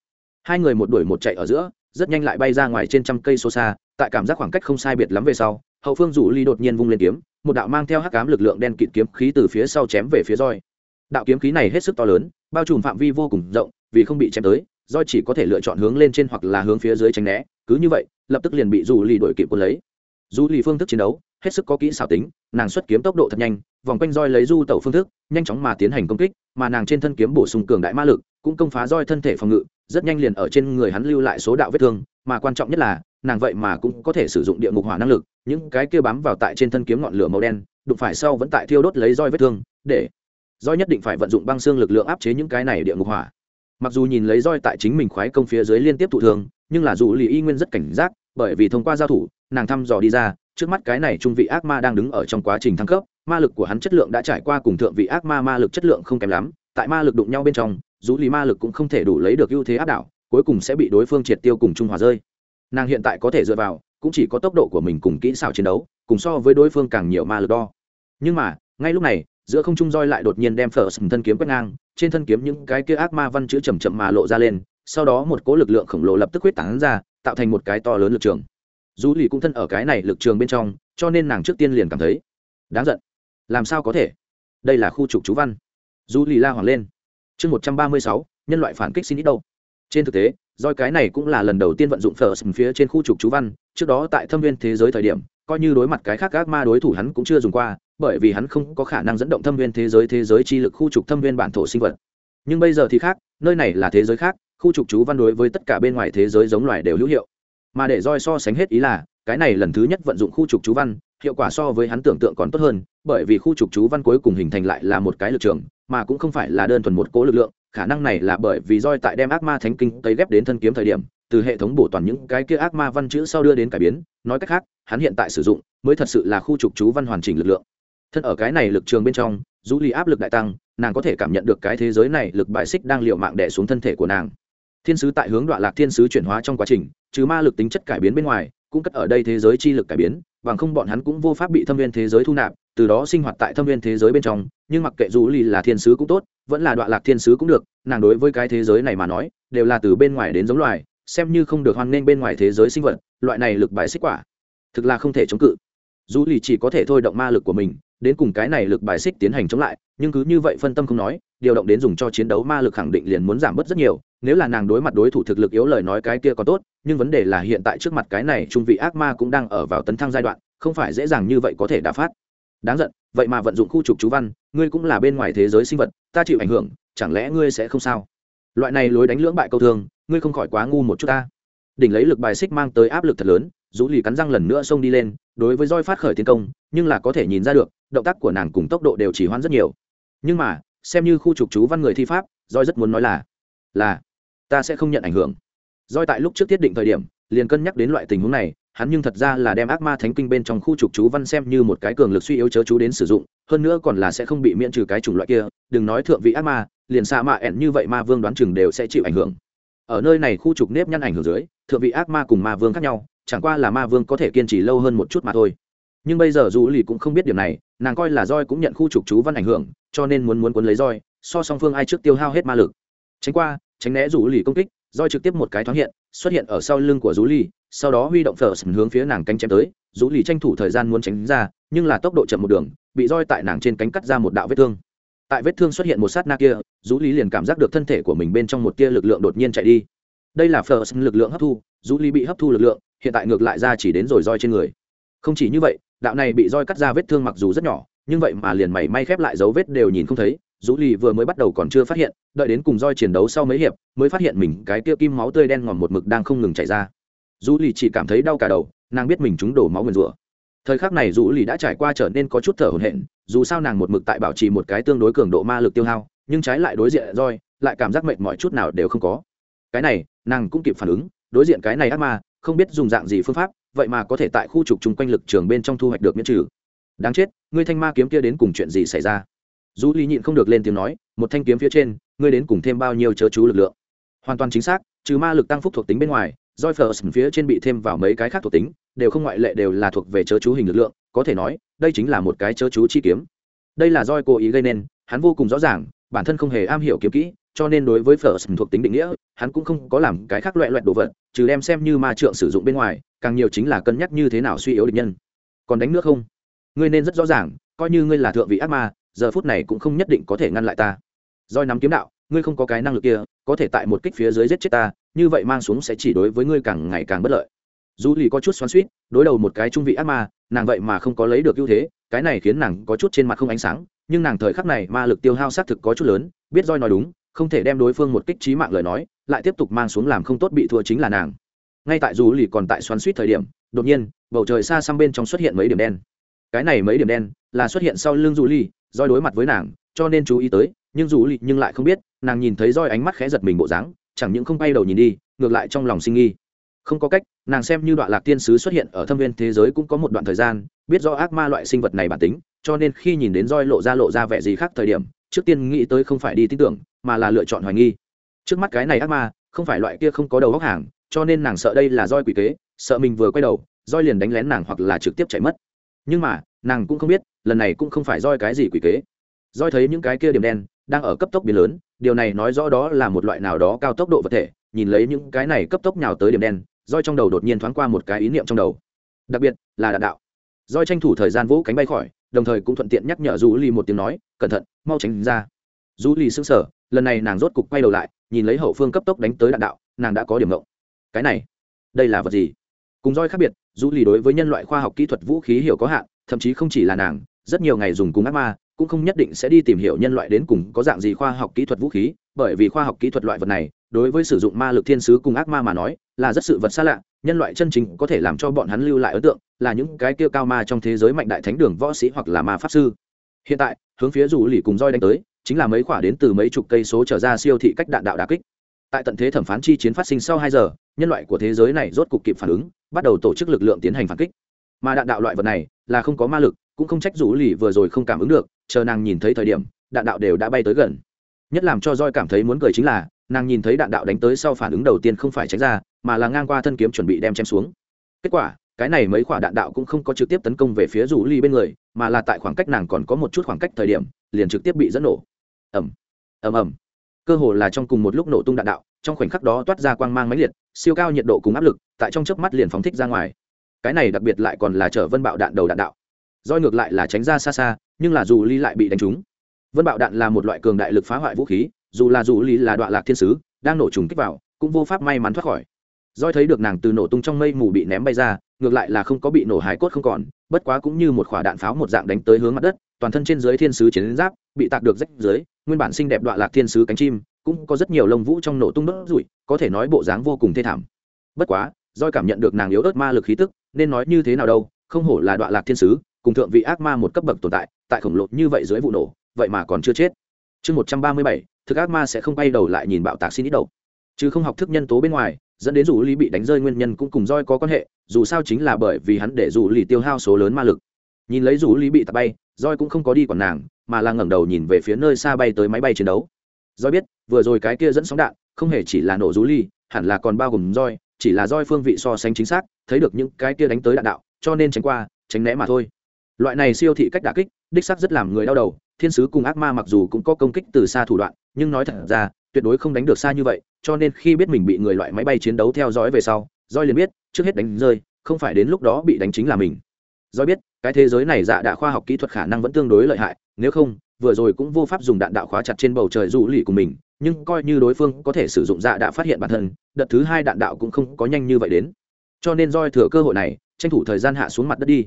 S1: Hai người một đuổi một chạy ở giữa, rất nhanh lại bay ra ngoài trên trăm cây số xa, tại cảm giác khoảng cách không sai biệt lắm về sau, hậu phương rủ ly đột nhiên vung lên kiếm, một đạo mang theo hắc cám lực lượng đen kịt kiếm khí từ phía sau chém về phía roi đạo kiếm khí này hết sức to lớn, bao trùm phạm vi vô cùng rộng, vì không bị chém tới roi chỉ có thể lựa chọn hướng lên trên hoặc là hướng phía dưới tránh né, cứ như vậy, lập tức liền bị rủ ly đuổi kịp quân lấy. Rủ ly phương thức chiến đấu hết sức có kỹ xảo tính, nàng xuất kiếm tốc độ thật nhanh, vòng quanh roi lấy du tẩu phương thức, nhanh chóng mà tiến hành công kích, mà nàng trên thân kiếm bổ sung cường đại ma lực, cũng công phá roi thân thể phòng ngự, rất nhanh liền ở trên người hắn lưu lại số đạo vết thương, mà quan trọng nhất là, nàng vậy mà cũng có thể sử dụng địa ngục hỏa năng lực, những cái kia bám vào tại trên thân kiếm ngọn lửa màu đen, đụng phải sau vẫn tại thiêu đốt lấy roi vết thương, để roi nhất định phải vận dụng băng xương lực lượng áp chế những cái này địa ngục hỏa. Mặc dù nhìn lấy roi tại chính mình khoái công phía dưới liên tiếp thụ thường nhưng là dù lì y nguyên rất cảnh giác, bởi vì thông qua giao thủ, nàng thăm dò đi ra trước mắt cái này trung vị ác ma đang đứng ở trong quá trình thăng cấp, ma lực của hắn chất lượng đã trải qua cùng thượng vị ác ma ma lực chất lượng không kém lắm, tại ma lực đụng nhau bên trong, dù lý ma lực cũng không thể đủ lấy được ưu thế áp đảo, cuối cùng sẽ bị đối phương triệt tiêu cùng trung hòa rơi. Nàng hiện tại có thể dựa vào, cũng chỉ có tốc độ của mình cùng kỹ xảo chiến đấu, cùng so với đối phương càng nhiều ma lực đo. Nhưng mà, ngay lúc này, giữa không trung roi lại đột nhiên đem phở sừng thân kiếm quét ngang, trên thân kiếm những cái kia ác ma văn chữ chầm chậm mà lộ ra lên, sau đó một cỗ lực lượng khổng lồ lập tức huyết tán ra, tạo thành một cái to lớn lực trường dù lì cũng thân ở cái này lực trường bên trong, cho nên nàng trước tiên liền cảm thấy đáng giận. Làm sao có thể? Đây là khu trục chú văn. Dù lì la hoàng lên. Chương một trăm ba mươi sáu, nhân loại phản kích xin ít đâu. Trên thực tế doi cái này cũng là lần đầu tiên vận dụng first phía trên khu trục chú văn. Trước đó tại thâm viên thế giới thời điểm, coi như đối mặt cái khác các ma đối thủ hắn cũng chưa dùng qua, bởi vì hắn không có khả năng dẫn động thâm viên thế giới thế giới chi lực khu trục thâm viên bản thổ sinh vật. Nhưng bây giờ thì khác, nơi này là thế giới khác, khu trục chú văn đối với tất cả bên ngoài thế giới giống loài đều hữu hiệu mà để roi so sánh hết ý là, cái này lần thứ nhất vận dụng khu trục chú văn, hiệu quả so với hắn tưởng tượng còn tốt hơn, bởi vì khu trục chú văn cuối cùng hình thành lại là một cái lực trường, mà cũng không phải là đơn thuần một cố lực lượng, khả năng này là bởi vì roi tại đem ác ma thánh kinh tấy ghép đến thân kiếm thời điểm, từ hệ thống bổ toàn những cái kia ác ma văn chữ sau đưa đến cải biến, nói cách khác, hắn hiện tại sử dụng mới thật sự là khu trục chú văn hoàn chỉnh lực lượng. Thân ở cái này lực trường bên trong, dù lì áp lực đại tăng, nàng có thể cảm nhận được cái thế giới này lực bại xích đang liệu mạng đẻ xuống thân thể của nàng. Thiên sứ tại hướng đoạn lạc thiên sứ chuyển hóa trong quá trình trừ ma lực tính chất cải biến bên ngoài, cũng cất ở đây thế giới chi lực cải biến, bằng không bọn hắn cũng vô pháp bị thâm viên thế giới thu nạp, từ đó sinh hoạt tại thâm viên thế giới bên trong. Nhưng mặc kệ dù lì là thiên sứ cũng tốt, vẫn là đoạn lạc thiên sứ cũng được, nàng đối với cái thế giới này mà nói, đều là từ bên ngoài đến giống loài, xem như không được hoan nghênh bên ngoài thế giới sinh vật, loại này lực bài xích quả, thực là không thể chống cự. Dù lì chỉ có thể thôi động ma lực của mình, đến cùng cái này lực bài xích tiến hành chống lại, nhưng cứ như vậy phân tâm không nói điều động đến dùng cho chiến đấu ma lực khẳng định liền muốn giảm bớt rất nhiều, nếu là nàng đối mặt đối thủ thực lực yếu lời nói cái kia còn tốt, nhưng vấn đề là hiện tại trước mặt cái này trung vị ác ma cũng đang ở vào tấn thăng giai đoạn, không phải dễ dàng như vậy có thể đả phát. Đáng giận, vậy mà vận dụng khu trục chú văn, ngươi cũng là bên ngoài thế giới sinh vật, ta chịu ảnh hưởng, chẳng lẽ ngươi sẽ không sao? Loại này lối đánh lưỡng bại câu thương ngươi không khỏi quá ngu một chút ta. Đỉnh lấy lực bài xích mang tới áp lực thật lớn, rũ lì cắn răng lần nữa xông đi lên, đối với roi phát khởi tiến công, nhưng là có thể nhìn ra được, động tác của nàng cùng tốc độ đều chỉ hoãn rất nhiều. Nhưng mà xem như khu trục chú văn người thi pháp roi rất muốn nói là là, ta sẽ không nhận ảnh hưởng. Roi tại lúc trước tiết định thời điểm, liền cân nhắc đến loại tình huống này, hắn nhưng thật ra là đem ác ma thánh kinh bên trong khu trục chú văn xem như một cái cường lực suy yếu chớ chú đến sử dụng, hơn nữa còn là sẽ không bị miễn trừ cái chủng loại kia, đừng nói thượng vị ác ma, liền xa mạ ẹn như vậy ma vương đoán chừng đều sẽ chịu ảnh hưởng. Ở nơi này khu trục nếp nhăn ảnh hưởng dưới, thượng vị ác ma cùng ma vương khác nhau, chẳng qua là ma vương có thể kiên trì lâu hơn một chút mà thôi. Nhưng bây giờ dù lì cũng không biết điều này nàng coi là roi cũng nhận khu trục chú văn ảnh hưởng, cho nên muốn muốn cuốn lấy roi, so song phương ai trước tiêu hao hết ma lực. Tránh qua, tránh né rủ lì công kích, roi trực tiếp một cái thoáng hiện, xuất hiện ở sau lưng của rú lì, sau đó huy động phở hướng phía nàng cánh chém tới. Rú lì tranh thủ thời gian muốn tránh ra, nhưng là tốc độ chậm một đường, bị roi tại nàng trên cánh cắt ra một đạo vết thương. Tại vết thương xuất hiện một sát na kia rú lì liền cảm giác được thân thể của mình bên trong một tia lực lượng đột nhiên chạy đi. Đây là phở lực lượng hấp thu rú lì bị hấp thu lực lượng, hiện tại ngược lại ra chỉ đến rồi roi trên người không chỉ như vậy, đạo này bị roi cắt ra vết thương mặc dù rất nhỏ, nhưng vậy mà liền mảy may khép lại dấu vết đều nhìn không thấy, Dũ lì vừa mới bắt đầu còn chưa phát hiện, đợi đến cùng roi chiến đấu sau mấy hiệp, mới phát hiện mình cái kia kim máu tươi đen ngòm một mực đang không ngừng chảy ra. Dũ lì chỉ cảm thấy đau cả đầu, nàng biết mình trúng đổ máu nguyền rủa. Thời khắc này Dũ lì đã trải qua trở nên có chút thở hổn hển, dù sao nàng một mực tại bảo trì một cái tương đối cường độ ma lực tiêu hao, nhưng trái lại đối diện roi, lại cảm giác mệt mỏi chút nào đều không có. Cái này, nàng cũng kịp phản ứng, đối diện cái này ác ma, không biết dùng dạng gì phương pháp vậy mà có thể tại khu trục chung quanh lực trường bên trong thu hoạch được miễn trừ. Đáng chết, ngươi thanh ma kiếm kia đến cùng chuyện gì xảy ra? Dù ly nhịn không được lên tiếng nói, một thanh kiếm phía trên, ngươi đến cùng thêm bao nhiêu chớ chú lực lượng? Hoàn toàn chính xác, trừ ma lực tăng phúc thuộc tính bên ngoài roi phờ phía trên bị thêm vào mấy cái khác thuộc tính, đều không ngoại lệ đều là thuộc về chớ chú hình lực lượng, có thể nói, đây chính là một cái chớ chú chi kiếm. Đây là roi cố ý gây nên, hắn vô cùng rõ ràng, bản thân không hề am hiểu kiếm kỹ cho nên đối với phở thuộc tính định nghĩa hắn cũng không có làm cái khác loại loại đồ vật trừ đem xem như ma trượng sử dụng bên ngoài càng nhiều chính là cân nhắc như thế nào suy yếu địch nhân. Còn đánh nước không? Ngươi nên rất rõ ràng coi như ngươi là thượng vị ác ma giờ phút này cũng không nhất định có thể ngăn lại ta. Doi nắm kiếm đạo ngươi không có cái năng lực kia có thể tại một kích phía dưới giết chết ta như vậy mang xuống sẽ chỉ đối với ngươi càng ngày càng bất lợi. Dù lì có chút xoắn xuýt, đối đầu một cái trung vị ác ma nàng vậy mà không có lấy được ưu thế cái này khiến nàng có chút trên mặt không ánh sáng nhưng nàng thời khắc này ma lực tiêu hao xác thực có chút lớn biết roi nói đúng không thể đem đối phương một kích trí mạng lời nói, lại tiếp tục mang xuống làm không tốt bị thua chính là nàng. Ngay tại dù lì còn tại xoắn suýt thời điểm, đột nhiên, bầu trời xa xăm bên trong xuất hiện mấy điểm đen. Cái này mấy điểm đen là xuất hiện sau lưng dù lì do đối mặt với nàng, cho nên chú ý tới, nhưng dù lì nhưng lại không biết, nàng nhìn thấy roi ánh mắt khẽ giật mình bộ dáng, chẳng những không bay đầu nhìn đi, ngược lại trong lòng sinh nghi. Không có cách, nàng xem như đoạn lạc tiên sứ xuất hiện ở thâm viên thế giới cũng có một đoạn thời gian, biết do ác ma loại sinh vật này bản tính, cho nên khi nhìn đến roi lộ ra lộ ra vẻ gì khác thời điểm trước tiên nghĩ tới không phải đi tin tưởng, mà là lựa chọn hoài nghi. Trước mắt cái này ác ma, không phải loại kia không có đầu góc hàng, cho nên nàng sợ đây là roi quỷ kế, sợ mình vừa quay đầu, roi liền đánh lén nàng hoặc là trực tiếp chạy mất. Nhưng mà, nàng cũng không biết, lần này cũng không phải roi cái gì quỷ kế. Roi thấy những cái kia điểm đen, đang ở cấp tốc biến lớn, điều này nói rõ đó là một loại nào đó cao tốc độ vật thể, nhìn lấy những cái này cấp tốc nhào tới điểm đen, roi trong đầu đột nhiên thoáng qua một cái ý niệm trong đầu. Đặc biệt là đạn đạo. Roi tranh thủ thời gian vũ cánh bay khỏi đồng thời cũng thuận tiện nhắc nhở du ly một tiếng nói, cẩn thận, mau tránh ra. Du ly sững sờ, lần này nàng rốt cục quay đầu lại, nhìn lấy hậu phương cấp tốc đánh tới đạn đạo, nàng đã có điểm ngộng. Cái này, đây là vật gì? Cùng roi khác biệt du ly đối với nhân loại khoa học kỹ thuật vũ khí hiểu có hạn, thậm chí không chỉ là nàng, rất nhiều ngày dùng cùng ác ma, cũng không nhất định sẽ đi tìm hiểu nhân loại đến cùng có dạng gì khoa học kỹ thuật vũ khí, bởi vì khoa học kỹ thuật loại vật này, đối với sử dụng ma lực thiên sứ cùng ác ma mà nói, là rất sự vật xa lạ nhân loại chân chính có thể làm cho bọn hắn lưu lại ấn tượng là những cái kia cao ma trong thế giới mạnh đại thánh đường võ sĩ hoặc là ma pháp sư. Hiện tại, hướng phía rủ lì cùng roi đánh tới, chính là mấy quả đến từ mấy chục cây số trở ra siêu thị cách đạn đạo đà kích. Tại tận thế thẩm phán chi chiến phát sinh sau hai giờ, nhân loại của thế giới này rốt cục kịp phản ứng, bắt đầu tổ chức lực lượng tiến hành phản kích. Mà đạn đạo loại vật này là không có ma lực, cũng không trách rủ lì vừa rồi không cảm ứng được, chờ nàng nhìn thấy thời điểm, đạn đạo đều đã bay tới gần. Nhất làm cho roi cảm thấy muốn cười chính là, nàng nhìn thấy đạn đạo đánh tới sau phản ứng đầu tiên không phải tránh ra mà là ngang qua thân kiếm chuẩn bị đem chém xuống. Kết quả, cái này mấy quả đạn đạo cũng không có trực tiếp tấn công về phía rủ ly bên người, mà là tại khoảng cách nàng còn có một chút khoảng cách thời điểm, liền trực tiếp bị dẫn nổ. Ẩm ẩm ẩm cơ hồ là trong cùng một lúc nổ tung đạn đạo, trong khoảnh khắc đó toát ra quang mang máy liệt, siêu cao nhiệt độ cùng áp lực, tại trong chớp mắt liền phóng thích ra ngoài. Cái này đặc biệt lại còn là chở vân bạo đạn đầu đạn đạo. Roi ngược lại là tránh ra xa xa, nhưng là dù ly lại bị đánh trúng. Vân bạo đạn là một loại cường đại lực phá hoại vũ khí, dù là dù ly là đoạn lạc thiên sứ, đang nổ trùng kích vào, cũng vô pháp may mắn thoát khỏi roi thấy được nàng từ nổ tung trong mây mù bị ném bay ra, ngược lại là không có bị nổ hài cốt không còn, bất quá cũng như một quả đạn pháo một dạng đánh tới hướng mặt đất, toàn thân trên dưới thiên sứ chiến giáp bị tạc được rách dưới, nguyên bản xinh đẹp đoạn lạc thiên sứ cánh chim, cũng có rất nhiều lông vũ trong nổ tung đốt rủi có thể nói bộ dáng vô cùng thê thảm. Bất quá doi cảm nhận được nàng yếu ớt ma lực khí tức, nên nói như thế nào đâu, không hổ là đoạn lạc thiên sứ, cùng thượng vị ác ma một cấp bậc tồn tại tại khổng lồ như vậy dưới vụ nổ, vậy mà còn chưa chết. Chương một trăm ba mươi bảy, thực ác ma sẽ không bay đầu lại nhìn bạo tạc xin ít đầu. Chứ không học thức nhân tố bên ngoài dẫn đến dù lý bị đánh rơi nguyên nhân cũng cùng roi có quan hệ, dù sao chính là bởi vì hắn để dù lý tiêu hao số lớn ma lực. Nhìn lấy dù lý bị tạt bay, roi cũng không có đi còn nàng, mà là ngẩng đầu nhìn về phía nơi xa bay tới máy bay chiến đấu. Roi biết, vừa rồi cái kia dẫn sóng đạn, không hề chỉ là nổ dù ly hẳn là còn bao gồm roi, chỉ là roi phương vị so sánh chính xác, thấy được những cái kia đánh tới đạn đạo, cho nên tránh qua, tránh né mà thôi. Loại này siêu thị cách đả kích, đích xác rất làm người đau đầu, thiên sứ cùng ác ma mặc dù cũng có công kích từ xa thủ đoạn, nhưng nói thật ra tuyệt đối không đánh được xa như vậy, cho nên khi biết mình bị người loại máy bay chiến đấu theo dõi về sau roi liền biết, trước hết đánh rơi, không phải đến lúc đó bị đánh chính là mình. Roi biết, cái thế giới này dạ đạ khoa học kỹ thuật khả năng vẫn tương đối lợi hại, nếu không, vừa rồi cũng vô pháp dùng đạn đạo khóa chặt trên bầu trời rủ lì của mình, nhưng coi như đối phương có thể sử dụng dạ đã phát hiện bản thân, đợt thứ hai đạn đạo cũng không có nhanh như vậy đến. Cho nên roi thừa cơ hội này, tranh thủ thời gian hạ xuống mặt đất đi.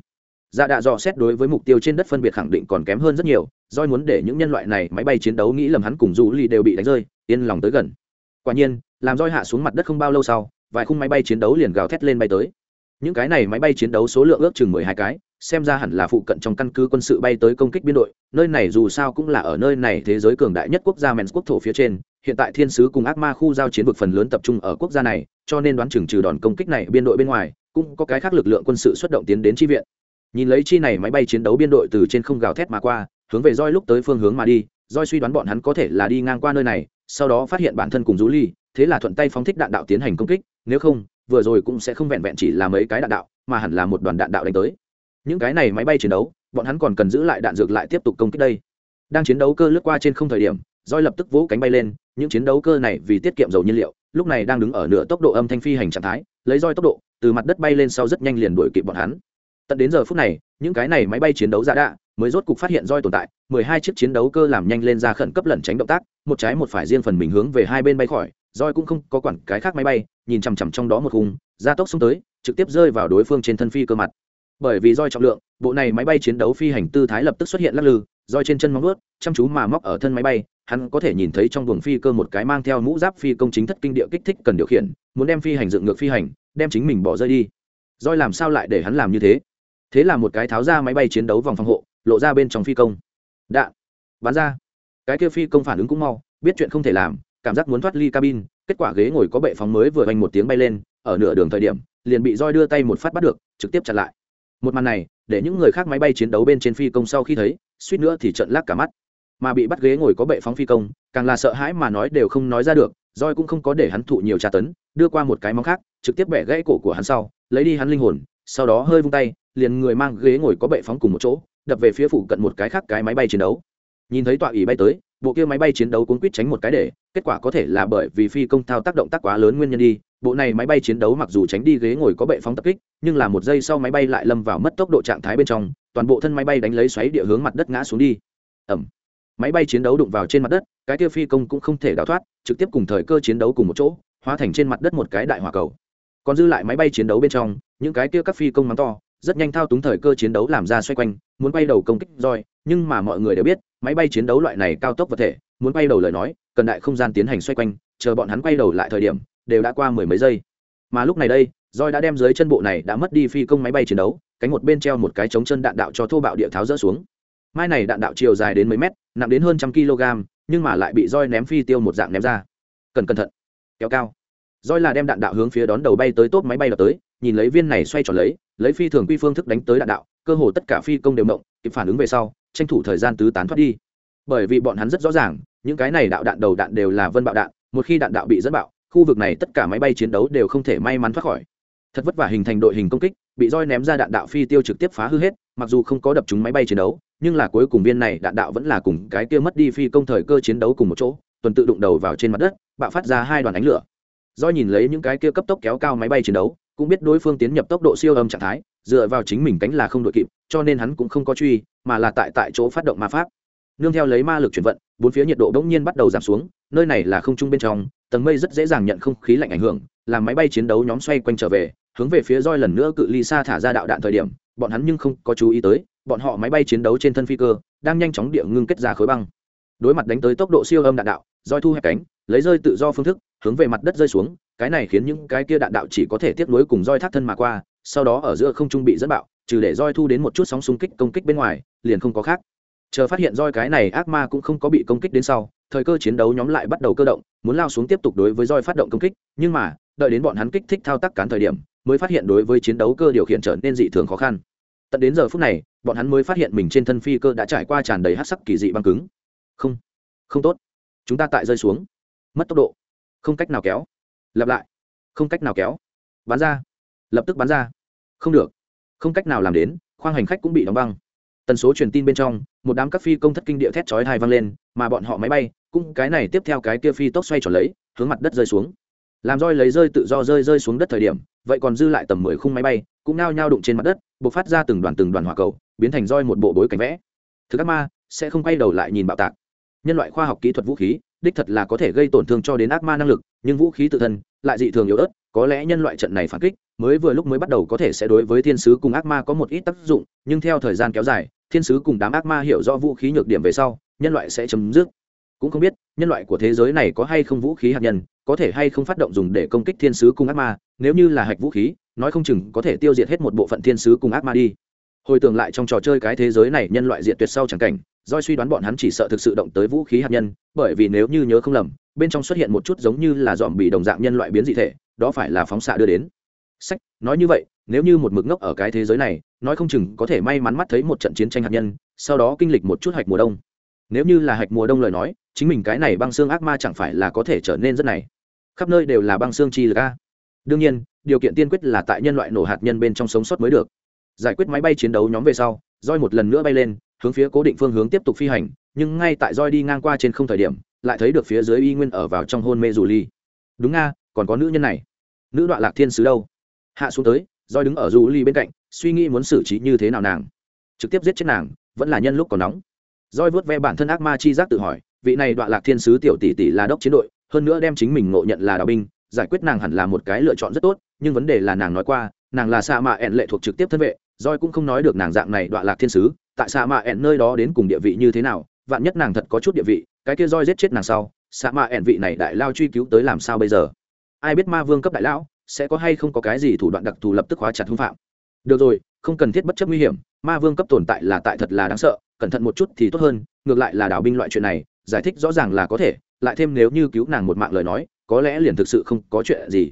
S1: Dạ đạ dò xét đối với mục tiêu trên đất phân biệt khẳng định còn kém hơn rất nhiều Doi muốn để những nhân loại này máy bay chiến đấu nghĩ lầm hắn cùng dù lì đều bị đánh rơi yên lòng tới gần. Quả nhiên, làm roi hạ xuống mặt đất không bao lâu sau, vài khung máy bay chiến đấu liền gào thét lên bay tới. Những cái này máy bay chiến đấu số lượng ước chừng mười hai cái, xem ra hẳn là phụ cận trong căn cứ quân sự bay tới công kích biên đội, nơi này dù sao cũng là ở nơi này thế giới cường đại nhất quốc gia mens quốc thổ phía trên, hiện tại thiên sứ cùng ác ma khu giao chiến vực phần lớn tập trung ở quốc gia này, cho nên đoán chừng trừ đòn công kích này biên đội bên ngoài, cũng có cái khác lực lượng quân sự xuất động tiến đến tri viện. Nhìn lấy chi này máy bay chiến đấu biên đội từ trên không gào thét mà qua, hướng về roi lúc tới phương hướng mà đi, roi suy đoán bọn hắn có thể là đi ngang qua nơi này sau đó phát hiện bản thân cùng rú ly thế là thuận tay phóng thích đạn đạo tiến hành công kích, nếu không, vừa rồi cũng sẽ không vẹn vẹn chỉ là mấy cái đạn đạo, mà hẳn là một đoàn đạn đạo đánh tới. Những cái này máy bay chiến đấu, bọn hắn còn cần giữ lại đạn dược lại tiếp tục công kích đây. Đang chiến đấu cơ lướt qua trên không thời điểm roi lập tức vỗ cánh bay lên, những chiến đấu cơ này vì tiết kiệm dầu nhiên liệu, lúc này đang đứng ở nửa tốc độ âm thanh phi hành trạng thái, lấy roi tốc độ, từ mặt đất bay lên sau rất nhanh liền đuổi kịp bọn hắn. Tận đến giờ phút này, những cái này máy bay chiến đấu giả đạ mới rốt cục phát hiện roi tồn tại, mười hai chiếc chiến đấu cơ làm nhanh lên ra khẩn cấp lẩn tránh động tác, một trái một phải riêng phần mình hướng về hai bên bay khỏi, roi cũng không có quản cái khác máy bay, nhìn chằm chằm trong đó một khung, gia tốc xuống tới, trực tiếp rơi vào đối phương trên thân phi cơ mặt. Bởi vì roi trọng lượng, bộ này máy bay chiến đấu phi hành tư thái lập tức xuất hiện lắc lư, roi trên chân móng vuốt, chăm chú mà móc ở thân máy bay, hắn có thể nhìn thấy trong buồng phi cơ một cái mang theo mũ giáp phi công chính thất kinh địa kích thích cần điều khiển, muốn đem phi hành dựng ngược phi hành, đem chính mình bỏ rơi đi. Roi làm sao lại để hắn làm như thế? Thế là một cái tháo ra máy bay chiến đấu vòng phòng hộ lộ ra bên trong phi công. Đạn bắn ra. Cái kia phi công phản ứng cũng mau, biết chuyện không thể làm, cảm giác muốn thoát ly cabin, kết quả ghế ngồi có bệ phóng mới vừa vang một tiếng bay lên, ở nửa đường thời điểm, liền bị roi đưa tay một phát bắt được, trực tiếp chặn lại. Một màn này, để những người khác máy bay chiến đấu bên trên phi công sau khi thấy, suýt nữa thì trận lắc cả mắt. Mà bị bắt ghế ngồi có bệ phóng phi công, càng là sợ hãi mà nói đều không nói ra được, roi cũng không có để hắn thụ nhiều tra tấn, đưa qua một cái móng khác, trực tiếp bẻ gãy cổ của hắn sau, lấy đi hắn linh hồn, sau đó hơi vung tay, liền người mang ghế ngồi có bệ phóng cùng một chỗ đập về phía phụ cận một cái khác cái máy bay chiến đấu. Nhìn thấy tọa ỉ bay tới, bộ kia máy bay chiến đấu cuốn quýt tránh một cái để, kết quả có thể là bởi vì phi công thao tác động tác quá lớn nguyên nhân đi, bộ này máy bay chiến đấu mặc dù tránh đi ghế ngồi có bệ phóng tập kích, nhưng là một giây sau máy bay lại lâm vào mất tốc độ trạng thái bên trong, toàn bộ thân máy bay đánh lấy xoáy địa hướng mặt đất ngã xuống đi. Ẩm máy bay chiến đấu đụng vào trên mặt đất, cái kia phi công cũng không thể đào thoát, trực tiếp cùng thời cơ chiến đấu cùng một chỗ, hóa thành trên mặt đất một cái đại hỏa cầu. Còn dư lại máy bay chiến đấu bên trong, những cái kia các phi công mắng to rất nhanh thao túng thời cơ chiến đấu làm ra xoay quanh, muốn quay đầu công kích roi nhưng mà mọi người đều biết, máy bay chiến đấu loại này cao tốc vật thể, muốn quay đầu lời nói, cần đại không gian tiến hành xoay quanh, chờ bọn hắn quay đầu lại thời điểm, đều đã qua mười mấy giây. Mà lúc này đây roi đã đem dưới chân bộ này đã mất đi phi công máy bay chiến đấu, cánh một bên treo một cái chống chân đạn đạo cho thô bạo địa tháo rỡ xuống. Mai này đạn đạo chiều dài đến mấy mét, nặng đến hơn trăm kg nhưng mà lại bị roi ném phi tiêu một dạng ném ra. Cần cẩn thận. Kéo cao. Roi là đem đạn đạo hướng phía đón đầu bay tới tốt máy bay đập tới, nhìn lấy viên này xoay tròn lấy lấy phi thường quy phương thức đánh tới đạn đạo, cơ hồ tất cả phi công đều mộng, kịp phản ứng về sau, tranh thủ thời gian tứ tán thoát đi. Bởi vì bọn hắn rất rõ ràng, những cái này đạo đạn đầu đạn đều là vân bạo đạn, một khi đạn đạo bị dẫn bạo, khu vực này tất cả máy bay chiến đấu đều không thể may mắn thoát khỏi. Thật vất vả hình thành đội hình công kích, bị roi ném ra đạn đạo phi tiêu trực tiếp phá hư hết, mặc dù không có đập trúng máy bay chiến đấu, nhưng là cuối cùng viên này đạn đạo vẫn là cùng cái kia mất đi phi công thời cơ chiến đấu cùng một chỗ, tuần tự đụng đầu vào trên mặt đất, bạo phát ra hai đoàn ánh lửa. Do nhìn lấy những cái kia cấp tốc kéo cao máy bay chiến đấu cũng biết đối phương tiến nhập tốc độ siêu âm trạng thái, dựa vào chính mình cánh là không đội kịp, cho nên hắn cũng không có truy, mà là tại tại chỗ phát động ma pháp. Nương theo lấy ma lực chuyển vận, bốn phía nhiệt độ đ ỗ n g nhiên bắt đầu giảm xuống, nơi này là không trung bên trong, tầng mây rất dễ dàng nhận không khí lạnh ảnh hưởng, làm máy bay chiến đấu nhóm xoay quanh trở về, hướng về phía roi lần nữa cự ly xa thả ra đạo đạn thời điểm, bọn hắn nhưng không có chú ý tới, bọn họ máy bay chiến đấu trên thân phi cơ, đang nhanh chóng địa ngưng kết ra khối băng. Đối mặt đánh tới tốc độ siêu âm đạn đạo roi thu hẹp cánh, lấy rơi tự do phương thức, hướng về mặt đất rơi xuống cái này khiến những cái kia đạn đạo chỉ có thể tiếp nối cùng roi thác thân mà qua, sau đó ở giữa không trung bị dẫn bạo, trừ để roi thu đến một chút sóng xung kích công kích bên ngoài, liền không có khác. Chờ phát hiện roi cái này ác ma cũng không có bị công kích đến sau, thời cơ chiến đấu nhóm lại bắt đầu cơ động, muốn lao xuống tiếp tục đối với roi phát động công kích, nhưng mà, đợi đến bọn hắn kích thích thao tác cán thời điểm, mới phát hiện đối với chiến đấu cơ điều khiển trở nên dị thường khó khăn. Tận đến giờ phút này, bọn hắn mới phát hiện mình trên thân phi cơ đã trải qua tràn đầy hát sắc kỳ dị băng cứng. Không không tốt. Chúng ta tại rơi xuống. Mất tốc độ. Không cách nào kéo lặp lại. Không cách nào kéo. Bán ra. Lập tức bán ra. Không được. Không cách nào làm đến, khoang hành khách cũng bị đóng băng. Tần số truyền tin bên trong, một đám các phi công thất kinh địa thét chói hai vang lên, mà bọn họ máy bay cũng cái này tiếp theo cái kia phi tốc xoay trở lấy, hướng mặt đất rơi xuống. Làm roi lấy rơi tự do rơi rơi xuống đất thời điểm, vậy còn dư lại tầm mười khung máy bay, cũng nao nhao đụng trên mặt đất b ộ c phát ra từng đoàn từng đoàn hỏa cầu, biến thành roi một bộ bối cảnh vẽ. Thứ các ma sẽ không quay đầu lại nhìn bạo tạc. Nhân loại khoa học kỹ thuật vũ khí đích thật là có thể gây tổn thương cho đến ác ma năng lực, nhưng vũ khí tự thân lại dị thường yếu ớt, có lẽ nhân loại trận này phản kích mới vừa lúc mới bắt đầu có thể sẽ đối với thiên sứ cùng ác ma có một ít tác dụng, nhưng theo thời gian kéo dài, thiên sứ cùng đám ác ma hiểu rõ vũ khí nhược điểm về sau, nhân loại sẽ chấm dứt. Cũng không biết, nhân loại của thế giới này có hay không vũ khí hạt nhân, có thể hay không phát động dùng để công kích thiên sứ cùng ác ma, nếu như là hạch vũ khí, nói không chừng có thể tiêu diệt hết một bộ phận thiên sứ cùng ác ma đi. Hồi tưởng lại trong trò chơi cái thế giới này, nhân loại diệt tuyệt sau chẳng cảnh doi suy đoán bọn hắn chỉ sợ thực sự động tới vũ khí hạt nhân, bởi vì nếu như nhớ không lầm, bên trong xuất hiện một chút giống như là dòm bị đồng dạng nhân loại biến dị thể, đó phải là phóng xạ đưa đến. Sách, nói như vậy, nếu như một mực ngốc ở cái thế giới này, nói không chừng có thể may mắn mắt thấy một trận chiến tranh hạt nhân, sau đó kinh lịch một chút hạch mùa đông. Nếu như là hạch mùa đông lời nói, chính mình cái này băng xương ác ma chẳng phải là có thể trở nên rất này. Khắp nơi đều là băng xương chi lực a. Đương nhiên, điều kiện tiên quyết là tại nhân loại nổ hạt nhân bên trong sống sót mới được. Giải quyết máy bay chiến đấu nhóm về sau roi một lần nữa bay lên hướng phía cố định phương hướng tiếp tục phi hành, nhưng ngay tại roi đi ngang qua trên không thời điểm, lại thấy được phía dưới y nguyên ở vào trong hôn mê dù ly. Đúng nga, còn có nữ nhân này. Nữ đoạn lạc thiên sứ đâu? Hạ xuống tới, roi đứng ở dù ly bên cạnh, suy nghĩ muốn xử trí như thế nào nàng. Trực tiếp giết chết nàng, vẫn là nhân lúc còn nóng. Roi vớt ve bản thân ác ma chi giác tự hỏi, vị này đoạn lạc thiên sứ tiểu tỷ tỷ là đốc chiến đội, hơn nữa đem chính mình ngộ nhận là đạo binh, giải quyết nàng hẳn là một cái lựa chọn rất tốt, nhưng vấn đề là nàng nói qua, nàng là xa mạ ẹn lệ thuộc trực tiếp thân vệ, roi cũng không nói được nàng dạng này đoạn lạc thiên sứ tại xạ mạ ẹn nơi đó đến cùng địa vị như thế nào, vạn nhất nàng thật có chút địa vị, cái kia roi giết chết nàng sau xạ mạ ẹn vị này đại lao truy cứu tới làm sao bây giờ? Ai biết ma vương cấp đại lão, sẽ có hay không có cái gì thủ đoạn đặc thù lập tức hóa chặt hung phạm? Được rồi, không cần thiết bất chấp nguy hiểm, ma vương cấp tồn tại là tại thật là đáng sợ, cẩn thận một chút thì tốt hơn, ngược lại là đảo binh loại chuyện này, giải thích rõ ràng là có thể, lại thêm nếu như cứu nàng một mạng lời nói, có lẽ liền thực sự không có chuyện gì.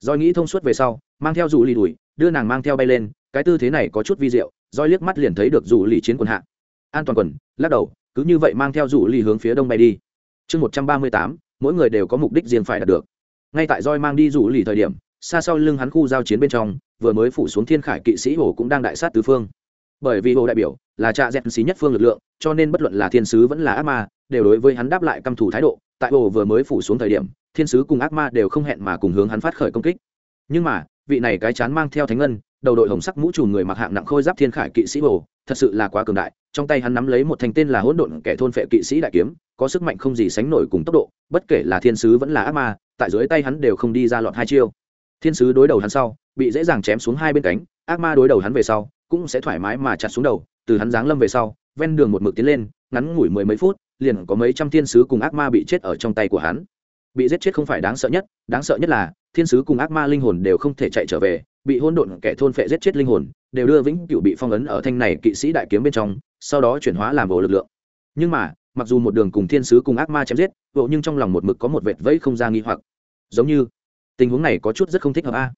S1: Roi nghĩ thông suốt về sau, mang theo dù lì đùi đưa nàng mang theo bay lên, cái tư thế này có chút vi diệu Doi liếc mắt liền thấy được dù lì chiến quần hạ. An toàn quần, lắc đầu, cứ như vậy mang theo dù lì hướng phía đông bay đi. Chương một trăm ba mươi tám, mỗi người đều có mục đích riêng phải đạt được. Ngay tại roi mang đi rủ lì thời điểm, xa sau lưng hắn khu giao chiến bên trong, vừa mới phủ xuống thiên khải kỵ sĩ hồ cũng đang đại sát tứ phương. Bởi vì hồ đại biểu là trạ dẹn xí nhất phương lực lượng, cho nên bất luận là thiên sứ vẫn là ác ma, đều đối với hắn đáp lại căm thù thái độ. Tại hồ vừa mới phủ xuống thời điểm, thiên sứ cùng ác ma đều không hẹn mà cùng hướng hắn phát khởi công kích. Nhưng mà, vị này cái chán mang theo thánh ngân đầu đội hồng sắc mũ trùm người mặc hạng nặng khôi giáp thiên khải kỵ sĩ bồ thật sự là quá cường đại, trong tay hắn nắm lấy một thành tên là hỗn độn kẻ thôn phệ kỵ sĩ đại kiếm, có sức mạnh không gì sánh nổi cùng tốc độ, bất kể là thiên sứ vẫn là ác ma, tại dưới tay hắn đều không đi ra lọt hai chiêu. Thiên sứ đối đầu hắn sau, bị dễ dàng chém xuống hai bên cánh, ác ma đối đầu hắn về sau, cũng sẽ thoải mái mà chặt xuống đầu, từ hắn giáng lâm về sau, ven đường một mực tiến lên, ngắn ngủi mười mấy phút, liền có mấy trăm thiên sứ cùng ác ma bị chết ở trong tay của hắn. Bị giết chết không phải đáng sợ nhất, đáng sợ nhất là, thiên sứ cùng ác ma linh hồn đều không thể chạy trở về bị hôn độn kẻ thôn phệ giết chết linh hồn, đều đưa vĩnh cửu bị phong ấn ở thanh này kỵ sĩ đại kiếm bên trong, sau đó chuyển hóa làm bộ lực lượng. Nhưng mà, mặc dù một đường cùng thiên sứ cùng ác ma chém giết, bộ nhưng trong lòng một mực có một vệt vẫy không ra nghi hoặc. Giống như, tình huống này có chút rất không thích hợp a.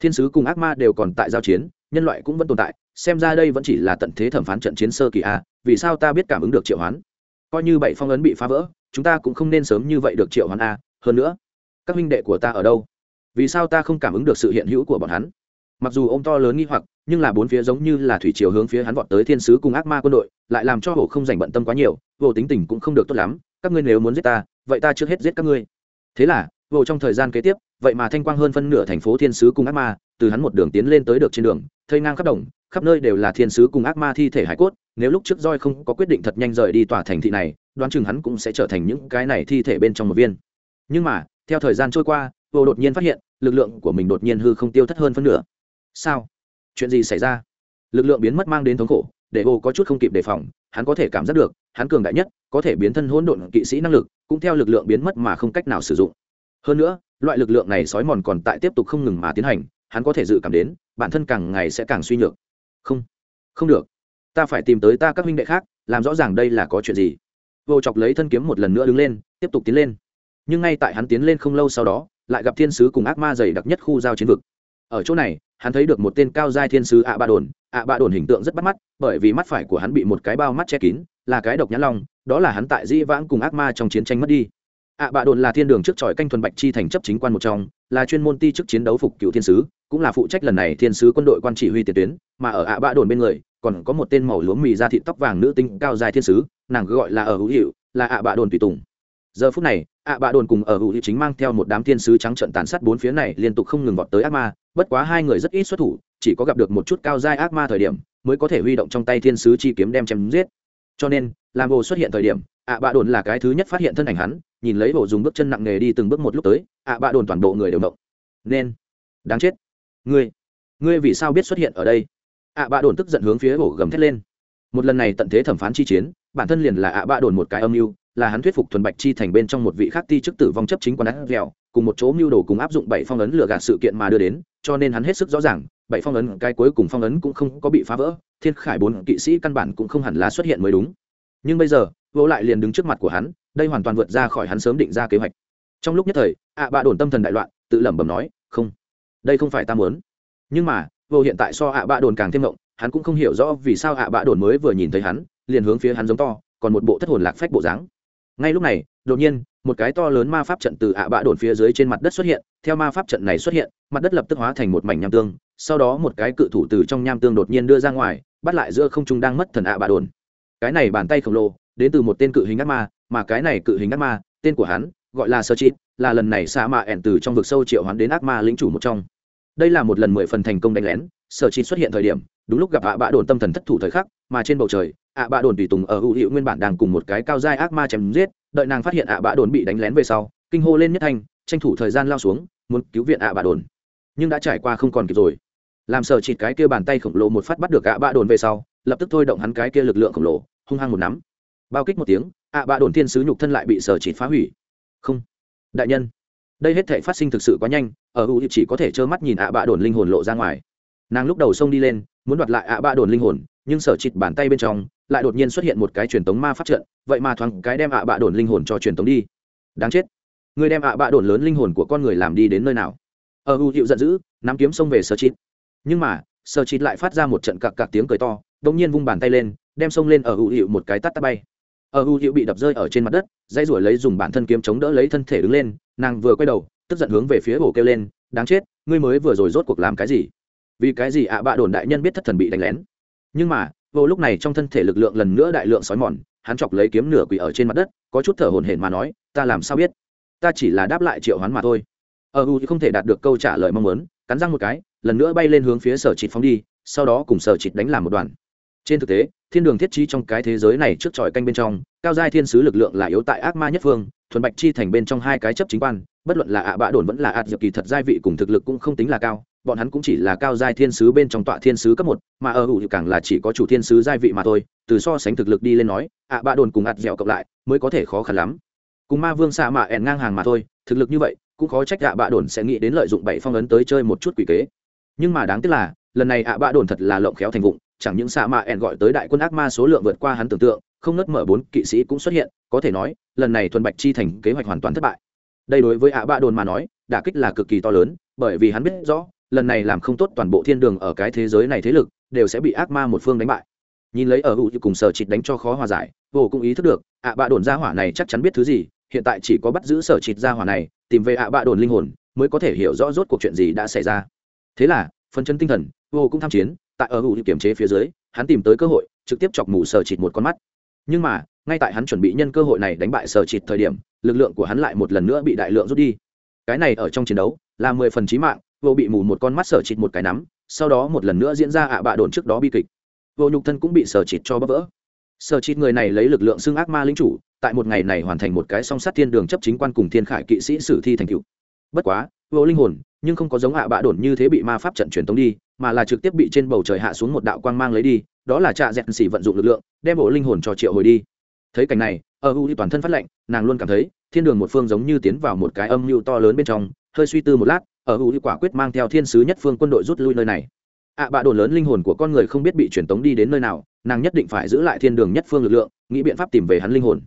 S1: Thiên sứ cùng ác ma đều còn tại giao chiến, nhân loại cũng vẫn tồn tại, xem ra đây vẫn chỉ là tận thế thẩm phán trận chiến sơ kỳ a, vì sao ta biết cảm ứng được triệu hoán? Coi như bảy phong ấn bị phá vỡ, chúng ta cũng không nên sớm như vậy được triệu hoán a. Hơn nữa, các huynh đệ của ta ở đâu? Vì sao ta không cảm ứng được sự hiện hữu của bọn hắn? Mặc dù ông to lớn nghi hoặc, nhưng là bốn phía giống như là thủy chiều hướng phía hắn vọt tới thiên sứ cùng ác ma quân đội, lại làm cho hổ không dành bận tâm quá nhiều, vô tính tình cũng không được tốt lắm, các ngươi nếu muốn giết ta, vậy ta trước hết giết các ngươi. Thế là, vô trong thời gian kế tiếp, vậy mà thanh quang hơn phân nửa thành phố thiên sứ cùng ác ma, từ hắn một đường tiến lên tới được trên đường, thây ngang khắp đồng, khắp nơi đều là thiên sứ cùng ác ma thi thể hải cốt, nếu lúc trước roi không có quyết định thật nhanh rời đi tòa thành thị này, đoán chừng hắn cũng sẽ trở thành những cái này thi thể bên trong một viên. Nhưng mà, theo thời gian trôi qua, vô đột nhiên phát hiện, lực lượng của mình đột nhiên hư không tiêu thất hơn phân nửa sao? Chuyện gì xảy ra? Lực lượng biến mất mang đến thống khổ, để ô có chút không kịp đề phòng, hắn có thể cảm giác được, hắn cường đại nhất, có thể biến thân hỗn độn kỵ sĩ năng lực, cũng theo lực lượng biến mất mà không cách nào sử dụng. Hơn nữa, loại lực lượng này sói mòn còn tại tiếp tục không ngừng mà tiến hành, hắn có thể dự cảm đến, bản thân càng ngày sẽ càng suy nhược. Không không được. Ta phải tìm tới ta các huynh đệ khác, làm rõ ràng đây là có chuyện gì. Vô chọc lấy thân kiếm một lần nữa đứng lên, tiếp tục tiến lên. Nhưng ngay tại hắn tiến lên không lâu sau đó, lại gặp thiên sứ cùng ác ma dày đặc nhất khu giao chiến vực ở chỗ này, hắn thấy được một tên cao giai thiên sứ ạ ba đồn. ạ ba đồn hình tượng rất bắt mắt, bởi vì mắt phải của hắn bị một cái bao mắt che kín, là cái độc nhãn long, đó là hắn tại di vãng cùng ác ma trong chiến tranh mất đi. ạ bạ đồn là thiên đường trước tròi canh thuần bạch chi thành chấp chính quan một trong, là chuyên môn ti chức chiến đấu phục cựu thiên sứ, cũng là phụ trách lần này thiên sứ quân đội quan chỉ huy tiền tuyến. Mà ở ạ bạ đồn bên người, còn có một tên màu lúa mì da thịt tóc vàng nữ tinh cao dài thiên sứ, nàng gọi là ở hữu hiệu, là ạ bạ đồn tùy tùng giờ phút này, ạ bạ đồn cùng ở hữu hữu chính mang theo một đám thiên sứ trắng trận tàn sát bốn phía này liên tục không ngừng vọt tới ác ma. Bất quá hai người rất ít xuất thủ, chỉ có gặp được một chút cao giai ác ma thời điểm, mới có thể huy động trong tay thiên sứ chi kiếm đem chém giết. Cho nên, làm bồ xuất hiện thời điểm, ạ bạ đồn là cái thứ nhất phát hiện thân ảnh hắn, nhìn lấy bộ dùng bước chân nặng nề đi từng bước một lúc tới, ạ bạ đồn toàn bộ người đều động. Nên, đáng chết. Ngươi ngươi vì sao biết xuất hiện ở đây? Ạ bạ đồn tức giận hướng phía bộ gầm thét lên. Một lần này tận thế thẩm phán chi chiến, bản thân liền là ạ bạ đồn một cái âm mưu là hắn thuyết phục thuần bạch chi thành bên trong một vị khác ti chức tử vong chấp chính quan đắt dẻo cùng một chỗ mưu đồ cùng áp dụng bảy phong ấn lừa gạt sự kiện mà đưa đến, cho nên hắn hết sức rõ ràng, bảy phong ấn cái cuối cùng phong ấn cũng không có bị phá vỡ, thiên khải bốn kỵ sĩ căn bản cũng không hẳn là xuất hiện mới đúng. Nhưng bây giờ, vô lại liền đứng trước mặt của hắn, đây hoàn toàn vượt ra khỏi hắn sớm định ra kế hoạch. Trong lúc nhất thời, ạ bạ đồn tâm thần đại loạn, tự lẩm bẩm nói, không, đây không phải ta muốn. Nhưng mà, vô hiện tại so ạ bạ đồn càng thêm mộng hắn cũng không hiểu rõ vì sao ạ bạ đồn mới vừa nhìn thấy hắn, liền hướng phía hắn giống to, còn một bộ thất hồn lạc phách bộ dáng ngay lúc này, đột nhiên, một cái to lớn ma pháp trận từ ạ bạ đồn phía dưới trên mặt đất xuất hiện, theo ma pháp trận này xuất hiện, mặt đất lập tức hóa thành một mảnh nham tương, sau đó một cái cự thủ từ trong nham tương đột nhiên đưa ra ngoài, bắt lại giữa không trung đang mất thần ạ bạ đồn. Cái này bàn tay khổng lồ, đến từ một tên cự hình ác ma, mà cái này cự hình ác ma, tên của hắn, gọi là sơ chít, là lần này xa mạ ẻn từ trong vực sâu triệu hắn đến ác ma lĩnh chủ một trong. Đây là một lần mười phần thành công đánh lén sở chít xuất hiện thời điểm, đúng lúc gặp ạ bạ đồn tâm thần thất thủ thời khắc, mà trên bầu trời ạ bạ đồn tùy tùng ở hữu hiệu nguyên bản đang cùng một cái cao giai ác ma chém giết, đợi nàng phát hiện ạ bạ đồn bị đánh lén về sau, kinh hô lên nhất thanh, tranh thủ thời gian lao xuống, muốn cứu viện ạ bạ đồn. Nhưng đã trải qua không còn kịp rồi. Làm sở chịt cái kia bàn tay khổng lồ một phát bắt được ạ bạ đồn về sau, lập tức thôi động hắn cái kia lực lượng khổng lồ, hung hăng một nắm. Bao kích một tiếng, ạ bạ đồn thiên sứ nhục thân lại bị sở chịt phá hủy. Không. Đại nhân. Đây hết thể phát sinh thực sự quá nhanh, ở hữu chỉ có thể trơ mắt nhìn ạ bạ đồn linh hồn lộ ra ngoài. Nàng lúc đầu xông đi lên, muốn đoạt lại ạ bạ đồn linh hồn nhưng sở chịt bàn tay bên trong lại đột nhiên xuất hiện một cái truyền tống ma pháp trận, vậy mà thoáng cái đem ạ bạ đồn linh hồn cho truyền tống đi. Đáng chết. Người đem ạ bạ đồn lớn linh hồn của con người làm đi đến nơi nào? Ờ, ở hữu hiệu giận dữ, nắm kiếm xông về sở chịt. Nhưng mà, sở chịt lại phát ra một trận cặc cặc tiếng cười to, đột nhiên vung bàn tay lên, đem xông lên ở hữu hiệu một cái tắt tắt bay. Ờ, ở hữu hiệu bị đập rơi ở trên mặt đất dây ruổi lấy dùng bản thân kiếm chống đỡ lấy thân thể đứng lên, nàng vừa quay đầu, tức giận hướng về phía bổ kêu lên, đáng chết, ngươi mới vừa rồi rốt cuộc làm cái gì? Vì cái gì ạ bạ đồn đại nhân biết thất thần bị đánh lén? Nhưng mà, vô lúc này trong thân thể lực lượng lần nữa đại lượng sói mòn, hắn chọc lấy kiếm nửa quỷ ở trên mặt đất, có chút thở hổn hển mà nói, ta làm sao biết? Ta chỉ là đáp lại triệu hoán mà thôi. Ờ, ừ, ở u không thể đạt được câu trả lời mong muốn, cắn răng một cái, lần nữa bay lên hướng phía sở trịt phóng đi, sau đó cùng sở trịt đánh làm một đoàn. Trên thực tế, thiên đường thiết trí trong cái thế giới này trước tròi canh bên trong, cao giai thiên sứ lực lượng là yếu tại ác ma nhất phương, thuần bạch chi thành bên trong hai cái chấp chính quan, bất luận là ạ bạ đồn vẫn là ạt diệp kỳ thật giai vị cùng thực lực cũng không tính là cao bọn hắn cũng chỉ là cao giai thiên sứ bên trong tọa thiên sứ cấp một, mà ở hữu càng là chỉ có chủ thiên sứ giai vị mà thôi, từ so sánh thực lực đi lên nói, ạ bạ đồn cùng ạt dẻo cộng lại, mới có thể khó khăn lắm. Cùng ma vương xạ mạ ẻn ngang hàng mà thôi, thực lực như vậy, cũng khó trách ạ bạ đồn sẽ nghĩ đến lợi dụng bảy phong ấn tới chơi một chút quỷ kế. Nhưng mà đáng tiếc là, lần này ạ bạ đồn thật là lộng khéo thành vụng, chẳng những xạ mạ ẻn gọi tới đại quân ác ma số lượng vượt qua hắn tưởng tượng, không nớt mở bốn kỵ sĩ cũng xuất hiện, có thể nói, lần này thuần bạch chi thành kế hoạch hoàn toàn thất bại. Đây đối với ạ bạ đồn mà nói, đả kích là cực kỳ to lớn, bởi vì hắn biết rõ lần này làm không tốt toàn bộ thiên đường ở cái thế giới này thế lực, đều sẽ bị ác ma một phương đánh bại. Nhìn lấy ở hữu cùng sở chịt đánh cho khó hòa giải, vô cũng ý thức được, ạ bạ đồn ra hỏa này chắc chắn biết thứ gì, hiện tại chỉ có bắt giữ sở chịt ra hỏa này, tìm về ạ bạ đồn linh hồn, mới có thể hiểu rõ rốt cuộc chuyện gì đã xảy ra. Thế là, phân chân tinh thần, vô cũng tham chiến, tại ở hữu kiểm chế phía dưới, hắn tìm tới cơ hội, trực tiếp chọc mù sở chịt một con mắt. Nhưng mà, ngay tại hắn chuẩn bị nhân cơ hội này đánh bại sở chịt thời điểm, lực lượng của hắn lại một lần nữa bị đại lượng rút đi. Cái này ở trong chiến đấu, là mười phần chí mạng vô bị mù một con mắt sở chịt một cái nắm, sau đó một lần nữa diễn ra ạ bạ đồn trước đó bi kịch. Vô nhục thân cũng bị sở chịt cho bắp vỡ. Sở chịt người này lấy lực lượng xưng ác ma lính chủ, tại một ngày này hoàn thành một cái song sát thiên đường chấp chính quan cùng thiên khải kỵ sĩ sử thi thành cựu bất quá, vô linh hồn, nhưng không có giống ạ bạ đồn như thế bị ma pháp trận truyền tống đi, mà là trực tiếp bị trên bầu trời hạ xuống một đạo quang mang lấy đi, đó là trạ dẹt xỉ vận dụng lực lượng, đem bộ linh hồn cho triệu hồi đi. Thấy cảnh này, ở u toàn thân phát lệnh nàng luôn cảm thấy, thiên đường một phương giống như tiến vào một cái âm mưu to lớn bên trong, hơi suy tư một lát ở hữu hiệu quả quyết mang theo thiên sứ nhất phương quân đội rút lui nơi này. Ạ à, bạ đồn lớn linh hồn của con người không biết bị truyền tống đi đến nơi nào nàng nhất định phải giữ lại thiên đường nhất phương lực lượng nghĩ biện pháp tìm về hắn linh hồn.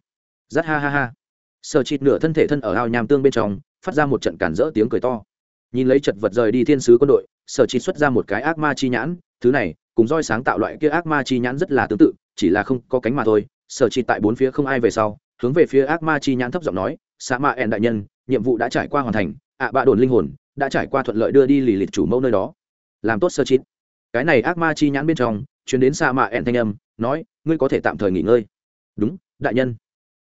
S1: Giắt ha ha ha. Sờ chịt nửa thân thể thân ở ao nham tương bên trong phát ra một trận cản rỡ tiếng cười to. Nhìn lấy chật vật rời đi thiên sứ quân đội sở chịt xuất ra một cái ác ma chi nhãn thứ này cùng roi sáng tạo loại kia ác ma chi nhãn rất là tương tự chỉ là không có cánh mà thôi. Sở chịt tại bốn phía không ai về sau hướng về phía ác ma chi nhãn thấp giọng nói xã ma ẹn đại nhân nhiệm vụ đã trải qua hoàn thành ạ bạ đồn linh hồn đã trải qua thuận lợi đưa đi lì lịch chủ mẫu nơi đó. Làm tốt sơ chít. Cái này ác ma chi nhãn bên trong chuyến đến sa mạ ẹn thanh âm, nói, ngươi có thể tạm thời nghỉ ngơi. Đúng, đại nhân.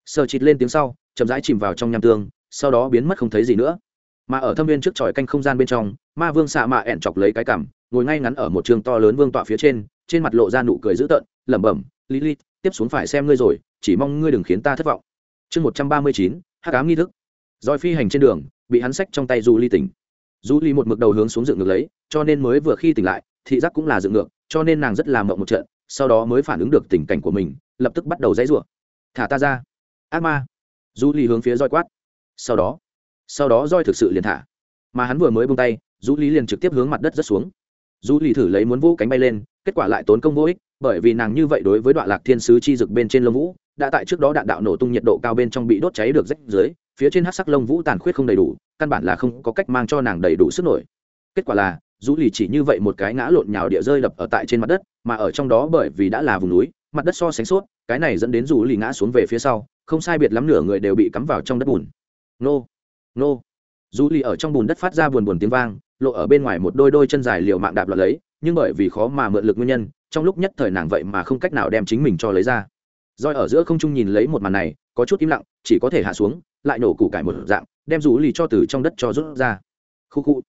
S1: Sơ chít lên tiếng sau, chậm rãi chìm vào trong nham tương, sau đó biến mất không thấy gì nữa. Mà ở thâm viên trước tròi canh không gian bên trong, ma vương xạ mạ ẹn chọc lấy cái cảm ngồi ngay ngắn ở một trường to lớn vương tọa phía trên trên mặt lộ ra nụ cười dữ tợn, lẩm bẩm lili tiếp xuống phải xem ngươi rồi, chỉ mong ngươi đừng khiến ta thất vọng. Chương một trăm ba mươi chín, hắc ám nghi thức. Roi phi hành trên đường, bị hắn xách trong tay du ly tỉnh du ly một mực đầu hướng xuống dựng ngược lấy, cho nên mới vừa khi tỉnh lại, thị giác cũng là dựng ngược, cho nên nàng rất làm mộng một trận, sau đó mới phản ứng được tình cảnh của mình, lập tức bắt đầu dãy rủa. Thả ta ra. Ác ma. Du ly hướng phía roi quát. Sau đó sau đó roi thực sự liền thả. Mà hắn vừa mới bung tay du ly liền trực tiếp hướng mặt đất rất xuống. Du ly thử lấy muốn vũ cánh bay lên, kết quả lại tốn công vô ích bởi vì nàng như vậy đối với đoạn lạc thiên sứ chi dực bên trên lông vũ, đã tại trước đó đạn đạo nổ tung nhiệt độ cao bên trong bị đốt cháy được rách dưới, phía trên hát sắc lông vũ tàn khuyết không đầy đủ, căn bản là không có cách mang cho nàng đầy đủ sức nổi. Kết quả là du lì chỉ như vậy một cái ngã lộn nhào địa rơi đập ở tại trên mặt đất, mà ở trong đó bởi vì đã là vùng núi, mặt đất so sánh suốt, cái này dẫn đến du lì ngã xuống về phía sau, không sai biệt lắm nửa người đều bị cắm vào trong đất bùn. Nô nô. Du lì ở trong bùn đất phát ra buồn buồn tiếng vang, lộ ở bên ngoài một đôi đôi chân dài liều mạng đạp lọt lấy, nhưng bởi vì khó mà mượn lực nguyên nhân trong lúc nhất thời nàng vậy mà không cách nào đem chính mình cho lấy ra. Roi ở giữa không trung nhìn lấy một màn này, có chút im lặng, chỉ có thể hạ xuống, lại nổ củ cải một dạng, đem rú lì cho từ trong đất cho rút ra. Khu khu.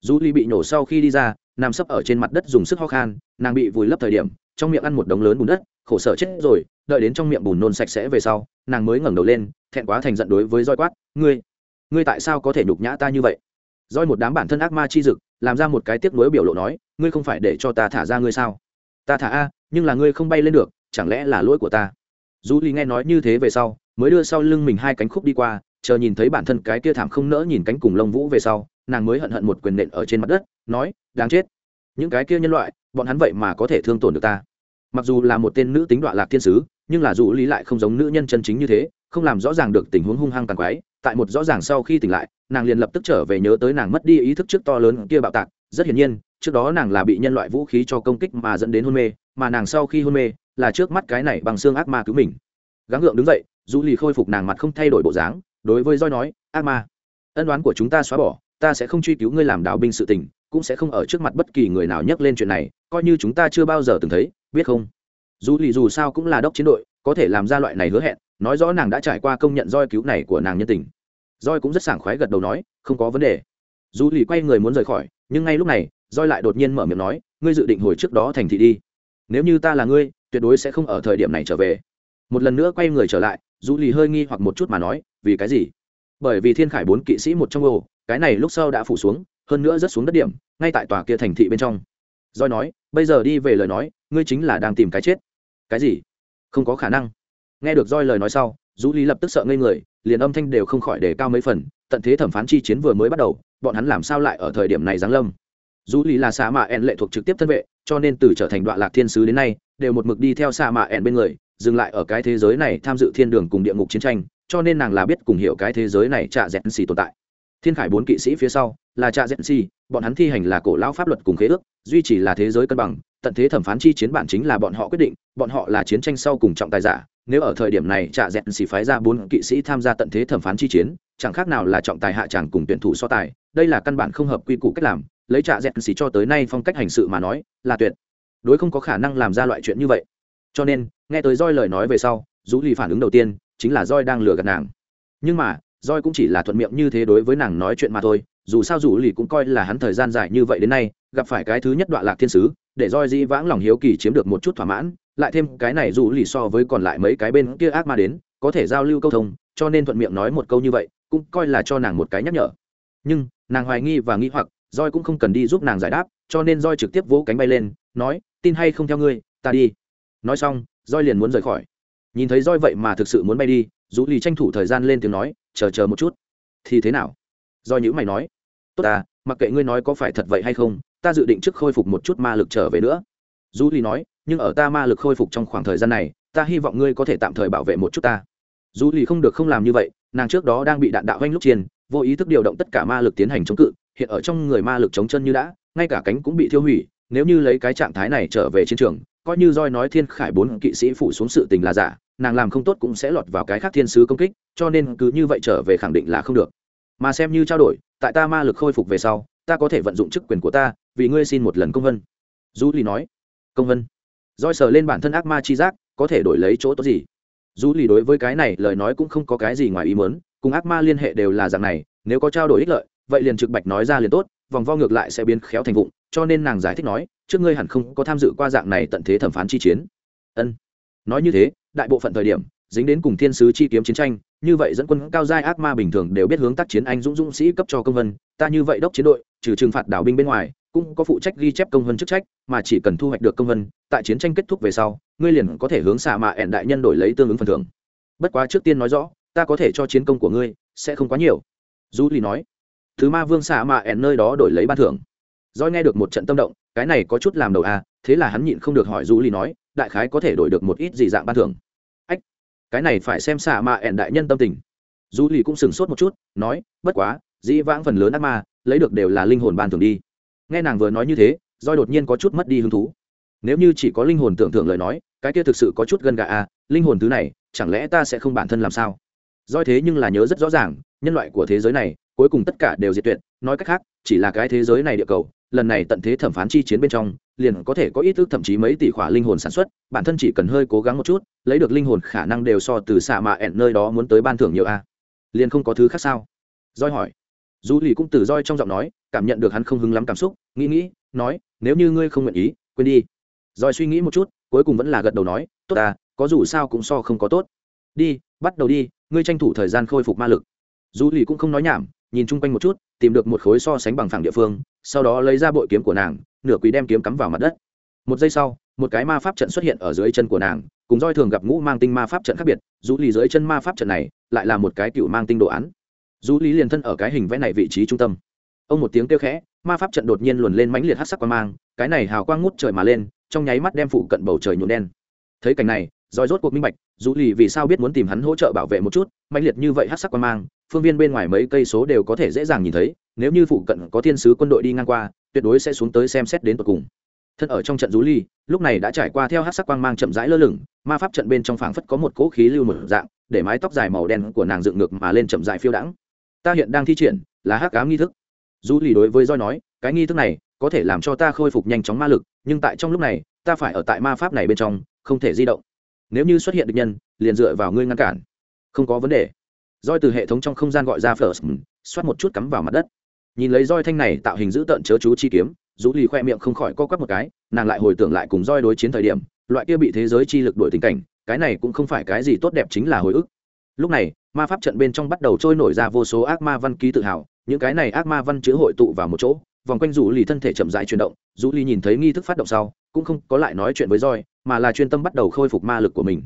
S1: Rú lì bị nổ sau khi đi ra, nằm sấp ở trên mặt đất dùng sức ho khan, nàng bị vùi lấp thời điểm, trong miệng ăn một đống lớn bùn đất, khổ sở chết rồi, đợi đến trong miệng bùn nôn sạch sẽ về sau, nàng mới ngẩng đầu lên, thẹn quá thành giận đối với roi quát, ngươi ngươi tại sao có thể nhục nhã ta như vậy? Roi một đám bản thân ác ma chi dực, làm ra một cái tiếc nuối biểu lộ nói, ngươi không phải để cho ta thả ra ngươi sao? Ta thả a, nhưng là ngươi không bay lên được, chẳng lẽ là lỗi của ta? Dù ly nghe nói như thế về sau, mới đưa sau lưng mình hai cánh khúc đi qua, chờ nhìn thấy bản thân cái kia thảm không nỡ nhìn cánh cùng lông vũ về sau, nàng mới hận hận một quyền nện ở trên mặt đất, nói, đáng chết. Những cái kia nhân loại, bọn hắn vậy mà có thể thương tổn được ta. Mặc dù là một tên nữ tính đoạn lạc thiên sứ, nhưng là dù lý lại không giống nữ nhân chân chính như thế, không làm rõ ràng được tình huống hung hăng càng quái. Tại một rõ ràng sau khi tỉnh lại, nàng liền lập tức trở về nhớ tới nàng mất đi ý thức trước to lớn kia bạo tạc rất hiển nhiên, trước đó nàng là bị nhân loại vũ khí cho công kích mà dẫn đến hôn mê, mà nàng sau khi hôn mê, là trước mắt cái này bằng xương ác ma cứu mình. Gắng gượng đứng dậy dù lì khôi phục nàng mặt không thay đổi bộ dáng, đối với roi nói, ác ma, ân đoán của chúng ta xóa bỏ, ta sẽ không truy cứu ngươi làm đạo binh sự tình, cũng sẽ không ở trước mặt bất kỳ người nào nhắc lên chuyện này, coi như chúng ta chưa bao giờ từng thấy, biết không? Dù lì dù sao cũng là đốc chiến đội, có thể làm ra loại này hứa hẹn, nói rõ nàng đã trải qua công nhận roi cứu này của nàng nhân tình. Roi cũng rất sảng khoái gật đầu nói, không có vấn đề. Dù lì quay người muốn rời khỏi nhưng ngay lúc này roi lại đột nhiên mở miệng nói, ngươi dự định hồi trước đó thành thị đi. Nếu như ta là ngươi, tuyệt đối sẽ không ở thời điểm này trở về. Một lần nữa quay người trở lại dù lì hơi nghi hoặc một chút mà nói, vì cái gì? Bởi vì thiên khải bốn kỵ sĩ một trong ô, cái này lúc sau đã phủ xuống, hơn nữa rất xuống đất điểm, ngay tại tòa kia thành thị bên trong. Roi nói, bây giờ đi về lời nói, ngươi chính là đang tìm cái chết. Cái gì? Không có khả năng. Nghe được roi lời nói sau dù lý lập tức sợ ngây người, liền âm thanh đều không khỏi để cao mấy phần, tận thế thẩm phán chi chiến vừa mới bắt đầu bọn hắn làm sao lại ở thời điểm này giáng lâm? Dù lý là xạ mạ ẹn lệ thuộc trực tiếp thân vệ, cho nên từ trở thành đoạn lạc thiên sứ đến nay, đều một mực đi theo xạ mạ ẹn bên người, dừng lại ở cái thế giới này tham dự thiên đường cùng địa ngục chiến tranh, cho nên nàng là biết cùng hiểu cái thế giới này trạ dẹn xì tồn tại. Thiên khải bốn kỵ sĩ phía sau là trạ dẹn xì bọn hắn thi hành là cổ lão pháp luật cùng khế ước, duy trì là thế giới cân bằng, tận thế thẩm phán chi chiến bản chính là bọn họ quyết định, bọn họ là chiến tranh sau cùng trọng tài giả, nếu ở thời điểm này trạ dẹn xì phái ra bốn kỵ sĩ tham gia tận thế thẩm phán chi chiến chẳng khác nào là trọng tài hạ tràng cùng tuyển thủ so tài, đây là căn bản không hợp quy củ cách làm, lấy trạ dẹn xì cho tới nay phong cách hành sự mà nói, là tuyệt. Đối không có khả năng làm ra loại chuyện như vậy. Cho nên, nghe tới roi lời nói về sau dù lì phản ứng đầu tiên chính là roi đang lừa gạt nàng. Nhưng mà roi cũng chỉ là thuận miệng như thế đối với nàng nói chuyện mà thôi, dù sao dù lì cũng coi là hắn thời gian dài như vậy đến nay, gặp phải cái thứ nhất đoạn lạc thiên sứ, để roi dĩ vãng lòng hiếu kỳ chiếm được một chút thỏa mãn, lại thêm cái này dù lì so với còn lại mấy cái bên kia ác ma đến, có thể giao lưu câu thông, cho nên thuận miệng nói một câu như vậy cũng coi là cho nàng một cái nhắc nhở. Nhưng, nàng hoài nghi và nghĩ hoặc roi cũng không cần đi giúp nàng giải đáp, cho nên roi trực tiếp vỗ cánh bay lên, nói, tin hay không theo ngươi, ta đi. Nói xong roi liền muốn rời khỏi. Nhìn thấy roi vậy mà thực sự muốn bay đi dù lì tranh thủ thời gian lên tiếng nói, chờ chờ một chút. Thì thế nào? Roi nhữ mày nói, tốt à mặc kệ ngươi nói có phải thật vậy hay không, ta dự định trước khôi phục một chút ma lực trở về nữa. Dù lì nói, nhưng ở ta ma lực khôi phục trong khoảng thời gian này, ta hy vọng ngươi có thể tạm thời bảo vệ một chút ta dù lì không được không làm như vậy, nàng trước đó đang bị đạn đạo vanh lúc chiên, vô ý thức điều động tất cả ma lực tiến hành chống cự, hiện ở trong người ma lực chống chân như đã, ngay cả cánh cũng bị thiêu hủy, nếu như lấy cái trạng thái này trở về chiến trường, coi như roi nói thiên khải bốn kỵ sĩ phụ xuống sự tình là giả, nàng làm không tốt cũng sẽ lọt vào cái khác thiên sứ công kích, cho nên cứ như vậy trở về khẳng định là không được. Mà xem như trao đổi, tại ta ma lực khôi phục về sau, ta có thể vận dụng chức quyền của ta, vì ngươi xin một lần công vân. Du lì nói. Công vân. Roi sờ lên bản thân ác ma chi giác, có thể đổi lấy chỗ tốt gì? Dù lì đối với cái này lời nói cũng không có cái gì ngoài ý mớn cùng ác ma liên hệ đều là dạng này, nếu có trao đổi ích lợi, vậy liền trực bạch nói ra liền tốt, vòng vo ngược lại sẽ biến khéo thành vụng, cho nên nàng giải thích nói, trước ngươi hẳn không có tham dự qua dạng này tận thế thẩm phán chi chiến. Ân. Nói như thế, đại bộ phận thời điểm, dính đến cùng thiên sứ chi kiếm chiến tranh, như vậy dẫn quân cao giai ác ma bình thường đều biết hướng tác chiến anh dũng dũng sĩ cấp cho công vân, ta như vậy đốc chiến đội, trừ trừng phạt đảo binh bên ngoài cũng có phụ trách ghi chép công hơn chức trách, mà chỉ cần thu hoạch được công hơn tại chiến tranh kết thúc về sau, ngươi liền có thể hướng xạ mạ ẹn đại nhân đổi lấy tương ứng phần thưởng. Bất quá trước tiên nói rõ, ta có thể cho chiến công của ngươi, sẽ không quá nhiều. Du lì nói. Thứ ma vương xạ mạ ẹn nơi đó đổi lấy ban thưởng. Doi nghe được một trận tâm động, cái này có chút làm đầu à thế là hắn nhịn không được hỏi du lì nói, đại khái có thể đổi được một ít gì dạng ban thưởng? Ách, cái này phải xem xạ mạ ẹn đại nhân tâm tình. Du lì cũng sửng sốt một chút, nói, bất quá, dĩ vãng phần lớn ác ma, lấy được đều là linh hồn ban thưởng đi nghe nàng vừa nói như thế doi đột nhiên có chút mất đi hứng thú. Nếu như chỉ có linh hồn tưởng tượng lời nói, cái kia thực sự có chút gần gà à linh hồn thứ này, chẳng lẽ ta sẽ không bản thân làm sao? Doi thế nhưng là nhớ rất rõ ràng, nhân loại của thế giới này, cuối cùng tất cả đều diệt tuyệt, nói cách khác, chỉ là cái thế giới này địa cầu, lần này tận thế thẩm phán chi chiến bên trong, liền có thể có ít ước thậm chí mấy tỷ khỏa linh hồn sản xuất, bản thân chỉ cần hơi cố gắng một chút, lấy được linh hồn khả năng đều so từ xạ mạ ẹn nơi đó muốn tới ban thưởng nhiều a. Liền không có thứ khác sao? Roi hỏi. Dù lì cũng từ roi trong giọng nói cảm nhận được hắn không hứng lắm cảm xúc, nghĩ nghĩ, nói, nếu như ngươi không nguyện ý, quên đi. Rồi suy nghĩ một chút, cuối cùng vẫn là gật đầu nói, tốt à có dù sao cũng so không có tốt. Đi, bắt đầu đi, ngươi tranh thủ thời gian khôi phục ma lực. Dù lì cũng không nói nhảm, nhìn chung quanh một chút, tìm được một khối so sánh bằng phẳng địa phương, sau đó lấy ra bội kiếm của nàng, nửa quý đem kiếm cắm vào mặt đất. Một giây sau, một cái ma pháp trận xuất hiện ở dưới chân của nàng, cùng roi thường gặp ngũ mang tinh ma pháp trận khác biệt, dù lì dưới chân ma pháp trận này lại là một cái cựu mang tinh đồ án. Dù lý liền thân ở cái hình vẽ này vị trí trung tâm ông một tiếng kêu khẽ, ma pháp trận đột nhiên luồn lên mãnh liệt hát sắc quang mang, cái này hào quang ngút trời mà lên, trong nháy mắt đem phụ cận bầu trời nhuộn đen. Thấy cảnh này, roi rốt cuộc minh bạch, dù lì vì sao biết muốn tìm hắn hỗ trợ bảo vệ một chút, mãnh liệt như vậy hát sắc quang mang, phương viên bên ngoài mấy cây số đều có thể dễ dàng nhìn thấy, nếu như phụ cận có thiên sứ quân đội đi ngang qua, tuyệt đối sẽ xuống tới xem xét đến tận cùng. Thân ở trong trận rú ly lúc này đã trải qua theo hát sắc quang mang chậm rãi lơ lửng, ma pháp trận bên trong phảng phất có một cỗ khí lưu một dạng, để mái tóc dài màu đen của nàng dựng ngược mà lên chậm rãi phiêu đãng. Ta hiện đang thi triển, là hắc ám nghi thức dù lì đối với roi nói, cái nghi thức này có thể làm cho ta khôi phục nhanh chóng ma lực, nhưng tại trong lúc này, ta phải ở tại ma pháp này bên trong, không thể di động. Nếu như xuất hiện được nhân, liền dựa vào ngươi ngăn cản. Không có vấn đề. Roi từ hệ thống trong không gian gọi ra first xoát một chút cắm vào mặt đất. Nhìn lấy roi thanh này tạo hình dữ tợn chớ chú chi kiếm dù lì khoe miệng không khỏi co quắp một cái, nàng lại hồi tưởng lại cùng roi đối chiến thời điểm, loại kia bị thế giới chi lực đổi tình cảnh, cái này cũng không phải cái gì tốt đẹp chính là hồi ức. Lúc này ma pháp trận bên trong bắt đầu trôi nổi ra vô số ác ma văn ký tự hào, những cái này ác ma văn chữ hội tụ vào một chỗ, vòng quanh rủ lì thân thể chậm rãi chuyển động, rủ lì nhìn thấy nghi thức phát động sau, cũng không có lại nói chuyện với roi mà là chuyên tâm bắt đầu khôi phục ma lực của mình.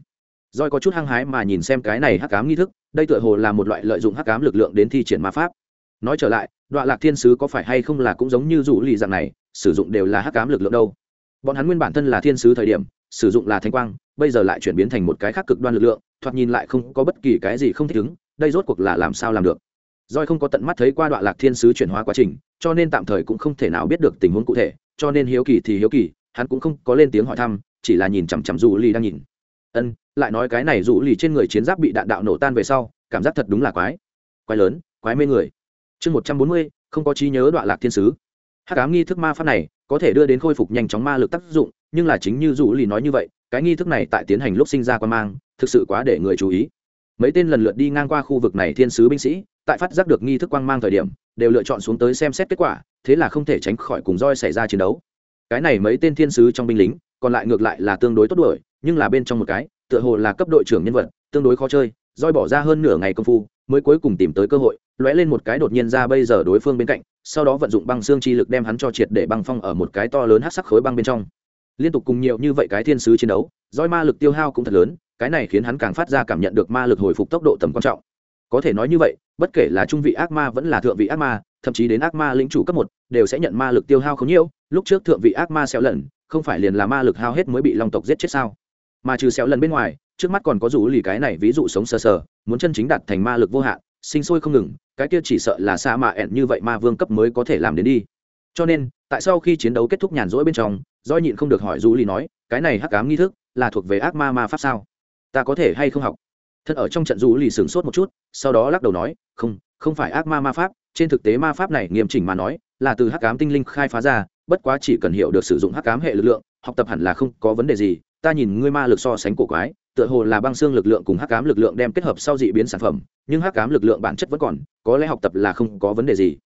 S1: Roi có chút hăng hái mà nhìn xem cái này hắc cám nghi thức, đây tựa hồ là một loại lợi dụng hắc cám lực lượng đến thi triển ma pháp. Nói trở lại đoạn lạc thiên sứ có phải hay không là cũng giống như rủ lì dạng này, sử dụng đều là hắc cám lực lượng đâu? Bọn hắn nguyên bản thân là thiên sứ thời điểm, sử dụng là thanh quang, bây giờ lại chuyển biến thành một cái khác cực đoan lực lượng thoạt nhìn lại không có bất kỳ cái gì không thích ứng đây rốt cuộc là làm sao làm được Doi không có tận mắt thấy qua đoạn lạc thiên sứ chuyển hóa quá trình, cho nên tạm thời cũng không thể nào biết được tình huống cụ thể, cho nên hiếu kỳ thì hiếu kỳ, hắn cũng không có lên tiếng hỏi thăm, chỉ là nhìn chằm chằm dù Lì đang nhìn. Ân, lại nói cái này dù Lì trên người chiến giáp bị đạn đạo nổ tan về sau, cảm giác thật đúng là quái. Quái lớn, quái mê người. Chương một trăm bốn mươi, không có trí nhớ đoạn lạc thiên sứ. Hắc ám nghi thức ma pháp này, có thể đưa đến khôi phục nhanh chóng ma lực tác dụng, nhưng là chính như dù Lì nói như vậy, cái nghi thức này tại tiến hành lúc sinh ra quan mang, thực sự quá để người chú ý. Mấy tên lần lượt đi ngang qua khu vực này thiên sứ binh sĩ, tại phát giác được nghi thức quang mang thời điểm đều lựa chọn xuống tới xem xét kết quả thế là không thể tránh khỏi cùng roi xảy ra chiến đấu cái này mấy tên thiên sứ trong binh lính còn lại ngược lại là tương đối tốt đuổi nhưng là bên trong một cái tựa hồ là cấp đội trưởng nhân vật tương đối khó chơi roi bỏ ra hơn nửa ngày công phu mới cuối cùng tìm tới cơ hội lóe lên một cái đột nhiên ra bây giờ đối phương bên cạnh sau đó vận dụng băng xương chi lực đem hắn cho triệt để băng phong ở một cái to lớn hát sắc khối băng bên trong liên tục cùng nhiều như vậy cái thiên sứ chiến đấu roi ma lực tiêu hao cũng thật lớn cái này khiến hắn càng phát ra cảm nhận được ma lực hồi phục tốc độ tầm quan trọng. Có thể nói như vậy, bất kể là trung vị ác ma vẫn là thượng vị ác ma, thậm chí đến ác ma lĩnh chủ cấp một, đều sẽ nhận ma lực tiêu hao không nhiều, lúc trước thượng vị ác ma xéo lần, không phải liền là ma lực hao hết mới bị long tộc giết chết sao? Mà trừ xéo lần bên ngoài, trước mắt còn có rủ lì cái này ví dụ sống sờ sờ, muốn chân chính đạt thành ma lực vô hạn, sinh sôi không ngừng, cái kia chỉ sợ là xa mạ ẹn như vậy ma vương cấp mới có thể làm đến đi. Cho nên, tại sau khi chiến đấu kết thúc nhàn rỗi bên trong do nhịn không được hỏi rủ lì nói, cái này hắc ám nghi thức là thuộc về ác ma ma pháp sao? Ta có thể hay không học? Thân ở trong trận du lì sửng sốt một chút, sau đó lắc đầu nói, không không phải ác ma ma pháp, trên thực tế ma pháp này nghiêm chỉnh mà nói, là từ hắc cám tinh linh khai phá ra, bất quá chỉ cần hiểu được sử dụng hắc cám hệ lực lượng, học tập hẳn là không có vấn đề gì, ta nhìn ngươi ma lực so sánh cổ quái, tựa hồ là băng xương lực lượng cùng hắc cám lực lượng đem kết hợp sau dị biến sản phẩm, nhưng hắc cám lực lượng bản chất vẫn còn, có lẽ học tập là không có vấn đề gì.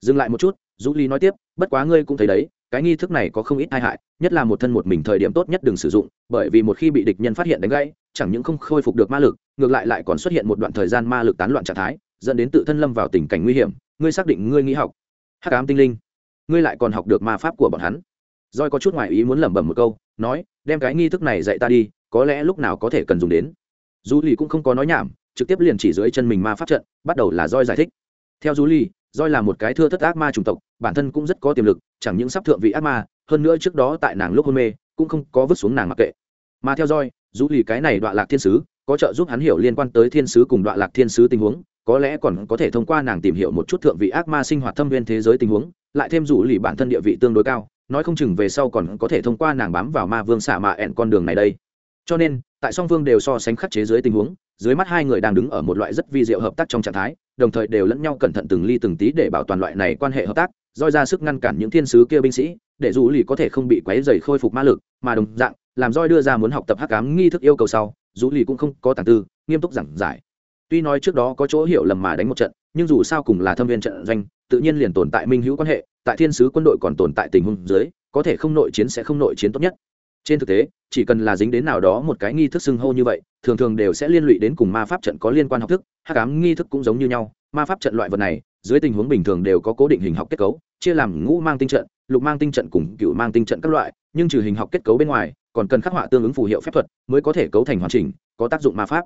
S1: Dừng lại một chút du ly nói tiếp, bất quá ngươi cũng thấy đấy, cái nghi thức này có không ít tai hại, nhất là một thân một mình thời điểm tốt nhất đừng sử dụng, bởi vì một khi bị địch nhân phát hiện đánh gãy chẳng những không khôi phục được ma lực, ngược lại lại còn xuất hiện một đoạn thời gian ma lực tán loạn trạng thái, dẫn đến tự thân lâm vào tình cảnh nguy hiểm. Ngươi xác định ngươi nghĩ học. Hắc ám tinh linh, ngươi lại còn học được ma pháp của bọn hắn. Roi có chút ngoại ý muốn lẩm bẩm một câu, nói, đem cái nghi thức này dạy ta đi, có lẽ lúc nào có thể cần dùng đến. Du lì cũng không có nói nhảm, trực tiếp liền chỉ dưới chân mình ma pháp trận, bắt đầu là roi giải thích. Theo du lì roi là một cái thưa thất ác ma chủng tộc, bản thân cũng rất có tiềm lực, chẳng những sắp thượng vị ác ma, hơn nữa trước đó tại nàng lúc hôn mê, cũng không có vứt xuống nàng mặc kệ. Mà theo roi dù lì cái này đoạn lạc thiên sứ, có trợ giúp hắn hiểu liên quan tới thiên sứ cùng đoạn lạc thiên sứ tình huống, có lẽ còn có thể thông qua nàng tìm hiểu một chút thượng vị ác ma sinh hoạt thâm viên thế giới tình huống, lại thêm dù lì bản thân địa vị tương đối cao, nói không chừng về sau còn có thể thông qua nàng bám vào ma vương xả mạ ẹn con đường này đây. Cho nên, tại song phương đều so sánh khắc chế dưới tình huống, dưới mắt hai người đang đứng ở một loại rất vi diệu hợp tác trong trạng thái, đồng thời đều lẫn nhau cẩn thận từng ly từng tí để bảo toàn loại này quan hệ hợp tác, roi ra sức ngăn cản những thiên sứ kia binh sĩ, để dù lì có thể không bị quấy dày khôi phục ma lực, mà đồng dạng làm roi đưa ra muốn học tập hắc ám nghi thức yêu cầu sau dù lì cũng không có tàng tư, nghiêm túc giảng giải. Tuy nói trước đó có chỗ hiểu lầm mà đánh một trận, nhưng dù sao cùng là thâm viên trận doanh, tự nhiên liền tồn tại minh hữu quan hệ, tại thiên sứ quân đội còn tồn tại tình huống dưới, có thể không nội chiến sẽ không nội chiến tốt nhất. Trên thực tế, chỉ cần là dính đến nào đó một cái nghi thức xưng hô như vậy, thường thường đều sẽ liên lụy đến cùng ma pháp trận có liên quan học thức hát cám nghi thức cũng giống như nhau. Ma pháp trận loại vật này, dưới tình huống bình thường đều có cố định hình học kết cấu, chia làm ngũ mang tinh trận, lục mang tinh trận cùng cựu mang tinh trận các loại, nhưng trừ hình học kết cấu bên ngoài còn cần khắc họa tương ứng phù hiệu phép thuật mới có thể cấu thành hoàn chỉnh, có tác dụng ma pháp.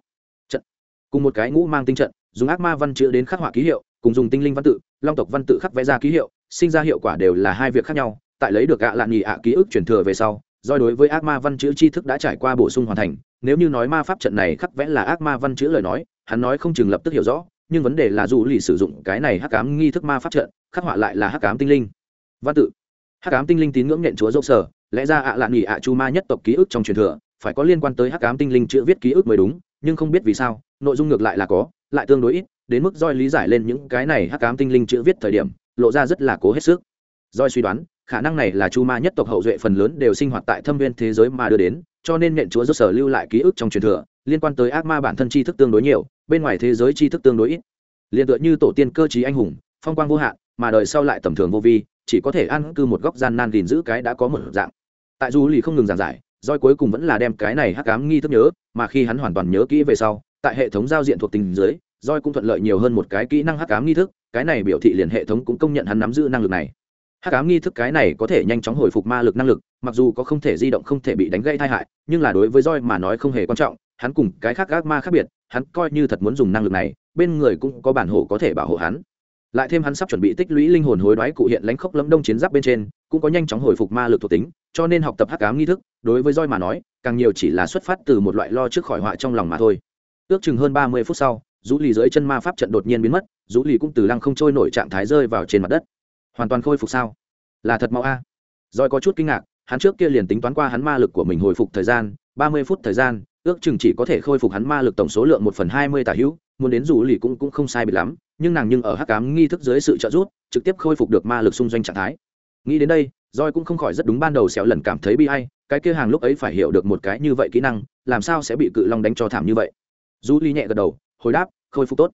S1: Trận. Cùng một cái ngũ mang tinh trận, dùng ác ma văn chữ đến khắc họa ký hiệu, cùng dùng tinh linh văn tự, long tộc văn tự khắc vẽ ra ký hiệu, sinh ra hiệu quả đều là hai việc khác nhau. Tại lấy được ạ lạn nhị ạ ký ức truyền thừa về sau, do đối với ác ma văn chữ tri thức đã trải qua bổ sung hoàn thành, nếu như nói ma pháp trận này khắc vẽ là ác ma văn chữ lời nói, hắn nói không chừng lập tức hiểu rõ, nhưng vấn đề là dù lì sử dụng cái này hắc cám nghi thức ma pháp trận, khắc họa lại là hắc cám tinh linh. Văn tự. Hắc cám tinh linh tín ngưỡng nhện chúa dâu sở lẽ ra ạ à lạn nghỉ ạ chu ma nhất tộc ký ức trong truyền thừa, phải có liên quan tới hắc cám tinh linh chữ viết ký ức mới đúng, nhưng không biết vì sao, nội dung ngược lại là có, lại tương đối ít, đến mức roi lý giải lên những cái này hắc cám tinh linh chữ viết thời điểm, lộ ra rất là cố hết sức. Roi suy đoán, khả năng này là chu ma nhất tộc hậu duệ phần lớn đều sinh hoạt tại thâm viên thế giới mà đưa đến, cho nên nhện chúa rất sở lưu lại ký ức trong truyền thừa, liên quan tới ác ma bản thân tri thức tương đối nhiều, bên ngoài thế giới tri thức tương đối ít. Liền tựa như tổ tiên cơ chí anh hùng, phong quang vô hạn, mà đời sau lại tầm thường vô vi, chỉ có thể ăn cư một góc gian nan gìn giữ cái đã có một dạng tại dù lì không ngừng giảng giải, roi cuối cùng vẫn là đem cái này hắc cám nghi thức nhớ, mà khi hắn hoàn toàn nhớ kỹ về sau, tại hệ thống giao diện thuộc tình dưới, roi cũng thuận lợi nhiều hơn một cái kỹ năng hắc ám nghi thức, cái này biểu thị liền hệ thống cũng công nhận hắn nắm giữ năng lực này. Hắc ám nghi thức cái này có thể nhanh chóng hồi phục ma lực năng lực, mặc dù có không thể di động, không thể bị đánh gây tai hại, nhưng là đối với roi mà nói không hề quan trọng, hắn cùng cái khác ác ma khác biệt, hắn coi như thật muốn dùng năng lực này, bên người cũng có bản hộ có thể bảo hộ hắn. Lại thêm hắn sắp chuẩn bị tích lũy linh hồn hối đoái cụ hiện lãnh khốc lâm đông chiến giáp bên trên, cũng có nhanh chóng hồi phục ma lực thuộc tính cho nên học tập hắc ám nghi thức, đối với roi mà nói, càng nhiều chỉ là xuất phát từ một loại lo trước khỏi họa trong lòng mà thôi. Ước chừng hơn ba mươi phút sau rũ lì dưới chân ma pháp trận đột nhiên biến mất rũ lì cũng từ lăng không trôi nổi trạng thái rơi vào trên mặt đất. Hoàn toàn khôi phục sao? Là thật mau a. À. roi có chút kinh ngạc, hắn trước kia liền tính toán qua hắn ma lực của mình hồi phục thời gian, ba mươi phút thời gian, ước chừng chỉ có thể khôi phục hắn ma lực tổng số lượng một phần hai mươi tả hữu, muốn đến rủ lì cũng cũng không sai biệt lắm, nhưng nàng nhưng ở hắc cám nghi thức dưới sự trợ giúp, trực tiếp khôi phục được ma lực xung doanh trạng thái. Nghĩ đến đây roi cũng không khỏi rất đúng ban đầu sẹo lần cảm thấy bi ai, cái kia hàng lúc ấy phải hiểu được một cái như vậy kỹ năng, làm sao sẽ bị cự long đánh cho thảm như vậy? Du ly nhẹ gật đầu, hồi đáp, khôi phục tốt.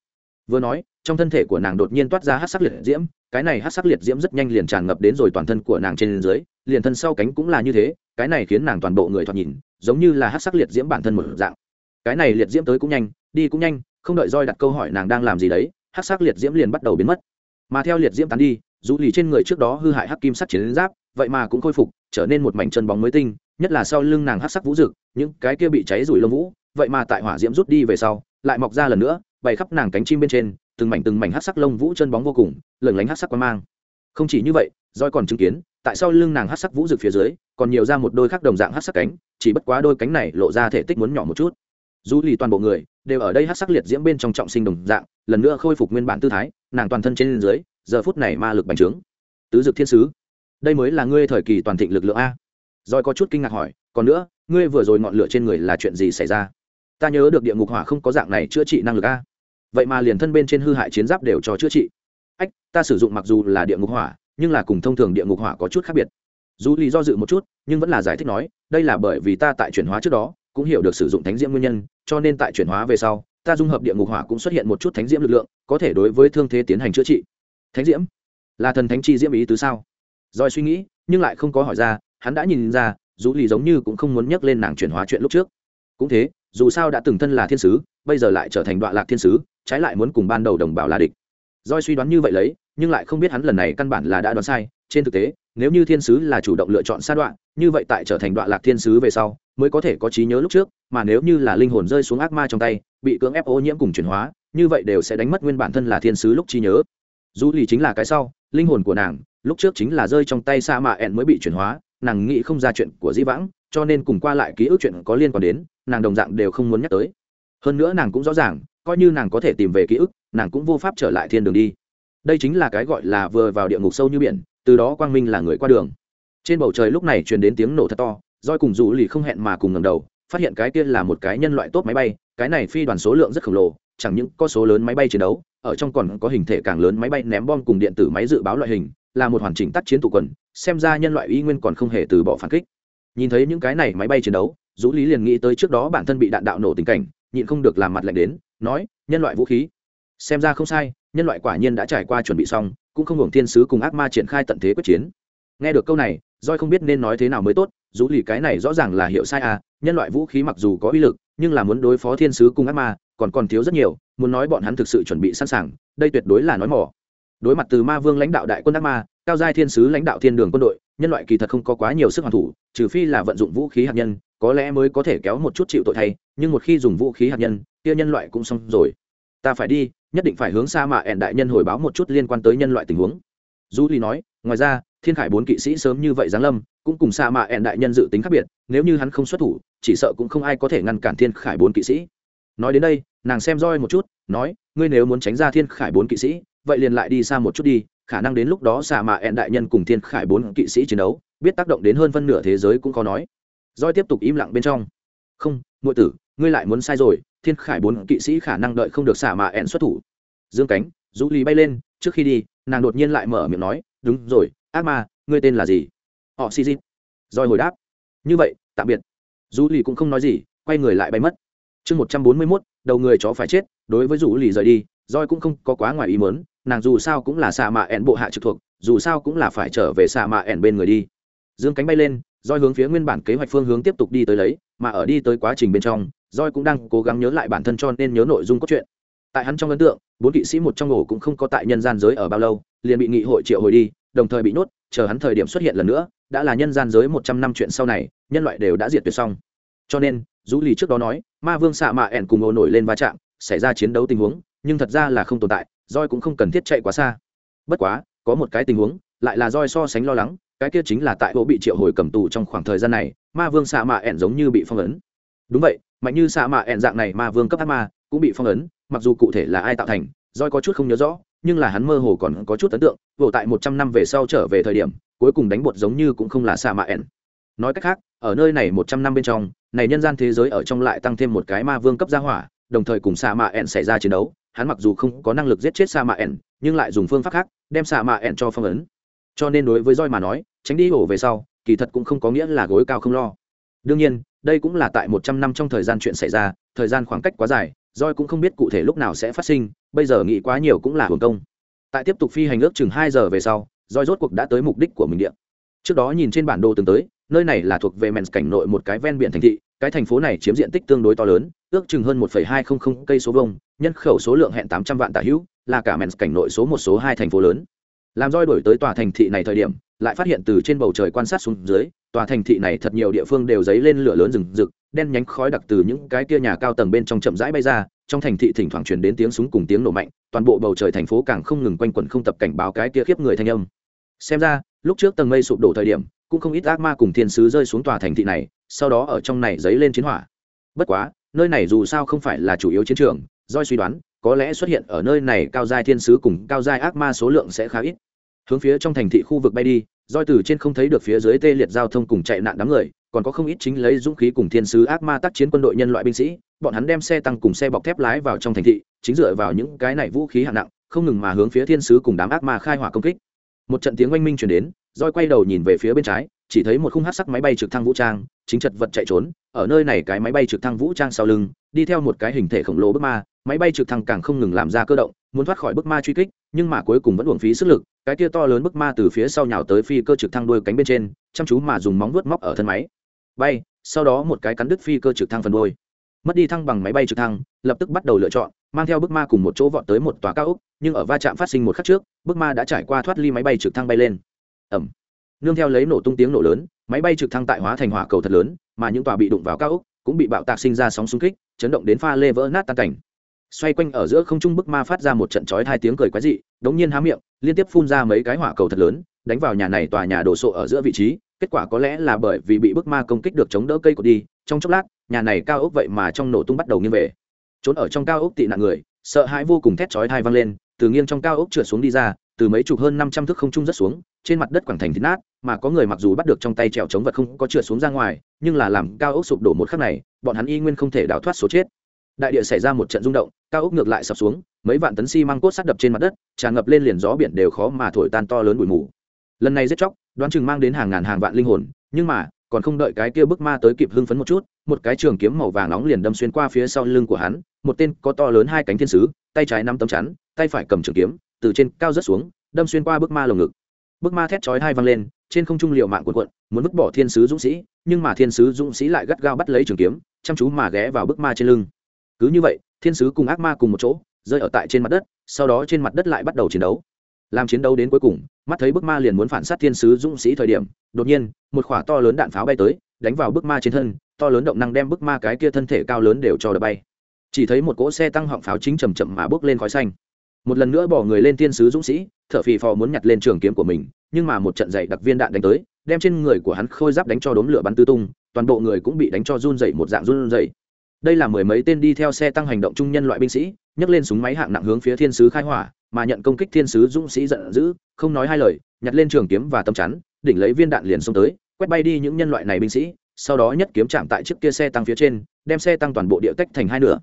S1: Vừa nói, trong thân thể của nàng đột nhiên toát ra hát sắc liệt diễm, cái này hát sắc liệt diễm rất nhanh liền tràn ngập đến rồi toàn thân của nàng trên dưới, liền thân sau cánh cũng là như thế, cái này khiến nàng toàn bộ người thoạt nhìn, giống như là hát sắc liệt diễm bản thân một dạng. Cái này liệt diễm tới cũng nhanh, đi cũng nhanh, không đợi roi đặt câu hỏi nàng đang làm gì đấy hát sắc liệt diễm liền bắt đầu biến mất. Mà theo liệt diễm tán đi dù lì trên người trước đó hư hại hắc kim sắt chiến giáp vậy mà cũng khôi phục, trở nên một mảnh chân bóng mới tinh, nhất là sau lưng nàng hắc sắc vũ rực những cái kia bị cháy rủi lông vũ, vậy mà tại hỏa diễm rút đi về sau, lại mọc ra lần nữa, bày khắp nàng cánh chim bên trên, từng mảnh từng mảnh hắc sắc lông vũ chân bóng vô cùng lửng lánh hắc sắc quan mang. Không chỉ như vậy roi còn chứng kiến, tại sau lưng nàng hắc sắc vũ rực phía dưới, còn nhiều ra một đôi khác đồng dạng hắc sắc cánh, chỉ bất quá đôi cánh này lộ ra thể tích muốn nhỏ một chút. Dù lì toàn bộ người, đều ở đây hắc sắc liệt diễm bên trong trọng sinh đồng dạng, lần nữa khôi phục nguyên bản tư thái, nàng toàn thân trên dưới, giờ phút này ma lực bành trướng. Tứ dực thiên sứ đây mới là ngươi thời kỳ toàn thịnh lực lượng a. Rồi có chút kinh ngạc hỏi, còn nữa, ngươi vừa rồi ngọn lửa trên người là chuyện gì xảy ra? Ta nhớ được địa ngục hỏa không có dạng này chữa trị năng lực a. Vậy mà liền thân bên trên hư hại chiến giáp đều cho chữa trị. Ách, ta sử dụng mặc dù là địa ngục hỏa, nhưng là cùng thông thường địa ngục hỏa có chút khác biệt. Dù lý do dự một chút, nhưng vẫn là giải thích nói, đây là bởi vì ta tại chuyển hóa trước đó, cũng hiểu được sử dụng thánh diễm nguyên nhân, cho nên tại chuyển hóa về sau, ta dung hợp địa ngục hỏa cũng xuất hiện một chút thánh diễm lực lượng, có thể đối với thương thế tiến hành chữa trị. Thánh diễm? Là thần thánh chi diễm ý tứ sao? Rồi suy nghĩ, nhưng lại không có hỏi ra, hắn đã nhìn ra, dù lì giống như cũng không muốn nhắc lên nàng chuyển hóa chuyện lúc trước. Cũng thế, dù sao đã từng thân là thiên sứ, bây giờ lại trở thành đoạn lạc thiên sứ, trái lại muốn cùng ban đầu đồng bào là địch. Doi suy đoán như vậy lấy, nhưng lại không biết hắn lần này căn bản là đã đoán sai. Trên thực tế, nếu như thiên sứ là chủ động lựa chọn sa đoạn, như vậy tại trở thành đoạn lạc thiên sứ về sau, mới có thể có trí nhớ lúc trước, mà nếu như là linh hồn rơi xuống ác ma trong tay, bị cưỡng ép ô nhiễm cùng chuyển hóa, như vậy đều sẽ đánh mất nguyên bản thân là thiên sứ lúc trí nhớ. Dù lì chính là cái sau, linh hồn của nàng lúc trước chính là rơi trong tay sa mạ ẹn mới bị chuyển hóa, nàng nghĩ không ra chuyện của dĩ vãng, cho nên cùng qua lại ký ức chuyện có liên quan đến, nàng đồng dạng đều không muốn nhắc tới. Hơn nữa nàng cũng rõ ràng, coi như nàng có thể tìm về ký ức, nàng cũng vô pháp trở lại thiên đường đi. Đây chính là cái gọi là vừa vào địa ngục sâu như biển, từ đó quang minh là người qua đường. Trên bầu trời lúc này truyền đến tiếng nổ thật to roi cùng rủ lì không hẹn mà cùng ngầm đầu, phát hiện cái kia là một cái nhân loại tốt máy bay, cái này phi đoàn số lượng rất khổng lồ, chẳng những có số lớn máy bay chiến đấu, ở trong còn có hình thể càng lớn máy bay ném bom cùng điện tử máy dự báo loại hình là một hoàn chỉnh tác chiến tụ quần, xem ra nhân loại y nguyên còn không hề từ bỏ phản kích. Nhìn thấy những cái này máy bay chiến đấu, dũ lý liền nghĩ tới trước đó bản thân bị đạn đạo nổ tình cảnh, nhịn không được làm mặt lạnh đến, nói, nhân loại vũ khí. Xem ra không sai, nhân loại quả nhiên đã trải qua chuẩn bị xong, cũng không hưởng thiên sứ cùng ác ma triển khai tận thế quyết chiến. Nghe được câu này Doi không biết nên nói thế nào mới tốt dù lì cái này rõ ràng là hiệu sai à nhân loại vũ khí mặc dù có uy lực, nhưng là muốn đối phó thiên sứ cùng ác ma, còn còn thiếu rất nhiều, muốn nói bọn hắn thực sự chuẩn bị sẵn sàng, đây tuyệt đối là nói mỏ đối mặt từ ma vương lãnh đạo đại quân ác ma, cao giai thiên sứ lãnh đạo thiên đường quân đội, nhân loại kỳ thật không có quá nhiều sức hoàn thủ, trừ phi là vận dụng vũ khí hạt nhân, có lẽ mới có thể kéo một chút chịu tội thay, nhưng một khi dùng vũ khí hạt nhân, kia nhân loại cũng xong rồi. Ta phải đi, nhất định phải hướng xa mà ẻn đại nhân hồi báo một chút liên quan tới nhân loại tình huống. Du ly nói, ngoài ra, thiên khải bốn kỵ sĩ sớm như vậy giáng lâm, cũng cùng xa mà ẻn đại nhân dự tính khác biệt, nếu như hắn không xuất thủ, chỉ sợ cũng không ai có thể ngăn cản thiên khải bốn kỵ sĩ. Nói đến đây, nàng xem roi một chút, nói, ngươi nếu muốn tránh ra thiên khải bốn kỵ sĩ vậy liền lại đi xa một chút đi, khả năng đến lúc đó xà mạ ẹn đại nhân cùng thiên khải bốn kỵ sĩ chiến đấu, biết tác động đến hơn phân nửa thế giới cũng có nói. Roi tiếp tục im lặng bên trong. Không ngụy tử, ngươi lại muốn sai rồi, thiên khải bốn kỵ sĩ khả năng đợi không được xà mạ ẹn xuất thủ. Dương cánh rũ lý bay lên, trước khi đi, nàng đột nhiên lại mở miệng nói, đúng rồi, ác ma, ngươi tên là gì? Họ xì xì. Roi hồi đáp, như vậy, tạm biệt. Rũ lý cũng không nói gì, quay người lại bay mất. Chương một trăm bốn mươi mốt, đầu người chó phải chết, đối với rũ lý rời đi roi cũng không có quá ngoài ý mớn nàng dù sao cũng là xạ mạ ẻn bộ hạ trực thuộc, dù sao cũng là phải trở về xạ mạ ẻn bên người đi. Dương cánh bay lên roi hướng phía nguyên bản kế hoạch phương hướng tiếp tục đi tới lấy, mà ở đi tới quá trình bên trong roi cũng đang cố gắng nhớ lại bản thân cho nên nhớ nội dung cốt truyện. Tại hắn trong ấn tượng, bốn kỵ sĩ một trong ổ cũng không có tại nhân gian giới ở bao lâu, liền bị nghị hội triệu hồi đi, đồng thời bị nhốt, chờ hắn thời điểm xuất hiện lần nữa, đã là nhân gian giới một trăm năm chuyện sau này, nhân loại đều đã diệt tuyệt xong. Cho nên, dũ lì trước đó nói, ma vương xạ mạ ẻn cùng ổ nổi lên va chạm, xảy ra chiến đấu tình huống, nhưng thật ra là không tồn tại roi cũng không cần thiết chạy quá xa. Bất quá, có một cái tình huống, lại là roi so sánh lo lắng, cái kia chính là tại ổ bị triệu hồi cầm tù trong khoảng thời gian này, ma vương xạ mạ ẻn giống như bị phong ấn. Đúng vậy, mạnh như xạ mạ ẻn dạng này ma vương cấp ác ma, cũng bị phong ấn, mặc dù cụ thể là ai tạo thành, roi có chút không nhớ rõ, nhưng là hắn mơ hồ còn có chút ấn tượng vỗ tại một trăm năm về sau trở về thời điểm, cuối cùng đánh bột giống như cũng không là xạ mạ ẻn nói cách khác, ở nơi này một trăm năm bên trong, này nhân gian thế giới ở trong lại tăng thêm một cái ma vương cấp gia hỏa, đồng thời cùng xạ mạ ẻn xảy ra chiến đấu hắn mặc dù không có năng lực giết chết Sa mạ ẻn, nhưng lại dùng phương pháp khác, đem Sa mạ ẻn cho phong ấn. Cho nên đối với roi mà nói, tránh đi hổ về sau, kỳ thật cũng không có nghĩa là gối cao không lo. Đương nhiên, đây cũng là tại một trăm năm trong thời gian chuyện xảy ra, thời gian khoảng cách quá dài roi cũng không biết cụ thể lúc nào sẽ phát sinh, bây giờ nghĩ quá nhiều cũng là hưởng công. Tại tiếp tục phi hành ước chừng hai giờ về sau roi rốt cuộc đã tới mục đích của mình điện trước đó nhìn trên bản đồ từng tới, nơi này là thuộc về mèn cảnh nội một cái ven biển thành thị, cái thành phố này chiếm diện tích tương đối to lớn, ước chừng hơn một hai trăm linh cây số vông nhân khẩu số lượng hẹn tám trăm vạn tả hữu, là cả mèn cảnh nội số một số hai thành phố lớn. Làm roi đổi tới tòa thành thị này thời điểm, lại phát hiện từ trên bầu trời quan sát xuống dưới, tòa thành thị này thật nhiều địa phương đều dấy lên lửa lớn rừng rực, đen nhánh khói đặc từ những cái kia nhà cao tầng bên trong chậm rãi bay ra, trong thành thị thỉnh thoảng truyền đến tiếng súng cùng tiếng nổ mạnh, toàn bộ bầu trời thành phố càng không ngừng quanh quẩn không tập cảnh báo cái kia khiếp người thanh âm. Xem ra, lúc trước tầng mây sụp đổ thời điểm, cũng không ít ác ma cùng thiên sứ rơi xuống tòa thành thị này, sau đó ở trong này dấy lên chiến hỏa. Bất quá, nơi này dù sao không phải là chủ yếu chiến trường doi suy đoán, có lẽ xuất hiện ở nơi này cao giai thiên sứ cùng cao giai ác ma số lượng sẽ khá ít. Hướng phía trong thành thị khu vực bay đi doi từ trên không thấy được phía dưới tê liệt giao thông cùng chạy nạn đám người, còn có không ít chính lấy dũng khí cùng thiên sứ ác ma tác chiến quân đội nhân loại binh sĩ, bọn hắn đem xe tăng cùng xe bọc thép lái vào trong thành thị, chính dựa vào những cái này vũ khí hạng nặng, không ngừng mà hướng phía thiên sứ cùng đám ác ma khai hỏa công kích. Một trận tiếng oanh minh chuyển đến roi quay đầu nhìn về phía bên trái, chỉ thấy một khung hát sắc máy bay trực thăng vũ trang, chính chật vật chạy trốn, ở nơi này cái máy bay trực thăng vũ trang sau lưng, đi theo một cái hình thể khổng lồ bức ma máy bay trực thăng càng không ngừng làm ra cơ động, muốn thoát khỏi bức ma truy kích, nhưng mà cuối cùng vẫn uổng phí sức lực, cái kia to lớn bức ma từ phía sau nhào tới phi cơ trực thăng đuôi cánh bên trên, chăm chú mà dùng móng vuốt móc ở thân máy. Bay, sau đó một cái cắn đứt phi cơ trực thăng phần đuôi. Mất đi thăng bằng máy bay trực thăng, lập tức bắt đầu lựa chọn, mang theo bức ma cùng một chỗ vọt tới một tòa cao ốc, nhưng ở va chạm phát sinh một khắc trước, bức ma đã trải qua thoát ly máy bay trực thăng bay lên. Ẩm nương theo lấy nổ tung tiếng nổ lớn, máy bay trực thăng tại hóa thành hỏa cầu thật lớn, mà những tòa bị đụng vào cao ốc cũng bị bạo tạc sinh ra sóng xung kích, chấn động đến pha lê vỡ nát tan cảnh xoay quanh ở giữa không trung bức ma phát ra một trận chói hai tiếng cười quái dị, đống nhiên há miệng, liên tiếp phun ra mấy cái hỏa cầu thật lớn, đánh vào nhà này tòa nhà đổ sộ ở giữa vị trí, kết quả có lẽ là bởi vì bị bức ma công kích được chống đỡ cây cột đi, trong chốc lát, nhà này cao ốc vậy mà trong nổ tung bắt đầu nghiêng về. Trốn ở trong cao ốc tị nạn người, sợ hãi vô cùng thét chói thai vang lên, từ nghiêng trong cao ốc trượt xuống đi ra, từ mấy chục hơn năm trăm thước không trung rất xuống, trên mặt đất quảng thành thịt nát, mà có người mặc dù bắt được trong tay trèo chống vật không có trượt xuống ra ngoài, nhưng là làm cao ốc sụp đổ một khắc này, bọn hắn y nguyên không thể đào thoát số chết đại địa xảy ra một trận rung động, cao ốc ngược lại sập xuống, mấy vạn tấn xi cốt sắt đập trên mặt đất, tràn ngập lên liền gió biển đều khó mà thổi tan to lớn bụi mù. Lần này giết chóc, đoán chừng mang đến hàng ngàn hàng vạn linh hồn, nhưng mà, còn không đợi cái kia bức ma tới kịp hưng phấn một chút, một cái trường kiếm màu vàng nóng liền đâm xuyên qua phía sau lưng của hắn, một tên có to lớn hai cánh thiên sứ, tay trái năm tấm chắn, tay phải cầm trường kiếm, từ trên cao rớt xuống, đâm xuyên qua bức ma lồng ngực. Bức ma thét chói hai văng lên, trên không trung liều mạng cuộn cuộn, muốn vứt bỏ thiên sứ dũng sĩ, nhưng mà thiên sứ dũng sĩ lại gắt gao bắt lấy trường kiếm, chăm chú mà ghé vào bức ma trên lưng cứ như vậy, thiên sứ cùng ác ma cùng một chỗ, rơi ở tại trên mặt đất, sau đó trên mặt đất lại bắt đầu chiến đấu. Làm chiến đấu đến cuối cùng, mắt thấy bức ma liền muốn phản sát thiên sứ dũng sĩ thời điểm, đột nhiên, một khỏa to lớn đạn pháo bay tới, đánh vào bức ma trên thân, to lớn động năng đem bức ma cái kia thân thể cao lớn đều cho đập bay. Chỉ thấy một cỗ xe tăng họng pháo chính chầm chậm mà bước lên khói xanh. Một lần nữa bỏ người lên thiên sứ dũng sĩ thợ phì phò muốn nhặt lên trường kiếm của mình, nhưng mà một trận dày đặc viên đạn đánh tới, đem trên người của hắn khôi giáp đánh cho đốm lửa bắn tư tung, toàn bộ người cũng bị đánh cho run dậy một dạng run dậy đây là mười mấy tên đi theo xe tăng hành động chung nhân loại binh sĩ, nhấc lên súng máy hạng nặng hướng phía thiên sứ khai hỏa, mà nhận công kích thiên sứ dũng sĩ giận dữ, không nói hai lời, nhặt lên trường kiếm và tấm chắn, đỉnh lấy viên đạn liền xông tới, quét bay đi những nhân loại này binh sĩ, sau đó nhất kiếm chạm tại chiếc kia xe tăng phía trên, đem xe tăng toàn bộ địa tách thành hai nửa.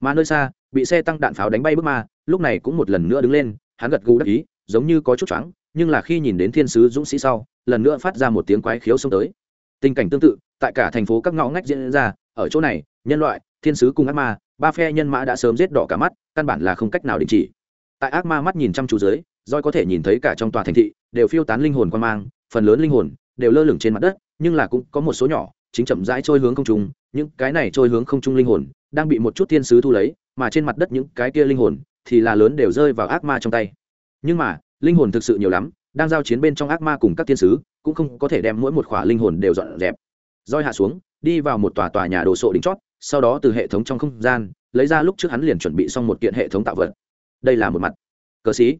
S1: Mà nơi xa, bị xe tăng đạn pháo đánh bay bước ma, lúc này cũng một lần nữa đứng lên, hắn gật gù đắc ý, giống như có chút choáng, nhưng là khi nhìn đến thiên sứ dũng sĩ sau, lần nữa phát ra một tiếng quái khiếu xông tới. Tình cảnh tương tự, tại cả thành phố các ngõ ngách diễn ra, ở chỗ này nhân loại, thiên sứ cùng ác ma, ba phe nhân mã đã sớm giết đỏ cả mắt, căn bản là không cách nào đình chỉ. Tại ác ma mắt nhìn chăm chú dưới roi có thể nhìn thấy cả trong tòa thành thị, đều phiêu tán linh hồn quan mang, phần lớn linh hồn đều lơ lửng trên mặt đất, nhưng là cũng có một số nhỏ, chính chậm rãi trôi hướng không trung, những cái này trôi hướng không trung linh hồn đang bị một chút thiên sứ thu lấy, mà trên mặt đất những cái kia linh hồn thì là lớn đều rơi vào ác ma trong tay. Nhưng mà, linh hồn thực sự nhiều lắm, đang giao chiến bên trong ác ma cùng các thiên sứ cũng không có thể đem mỗi một khỏa linh hồn đều dọn dẹp. Roi hạ xuống, đi vào một tòa tòa nhà đồ sộ đỉnh chót sau đó từ hệ thống trong không gian, lấy ra lúc trước hắn liền chuẩn bị xong một kiện hệ thống tạo vật. Đây là một mặt. Cờ xí.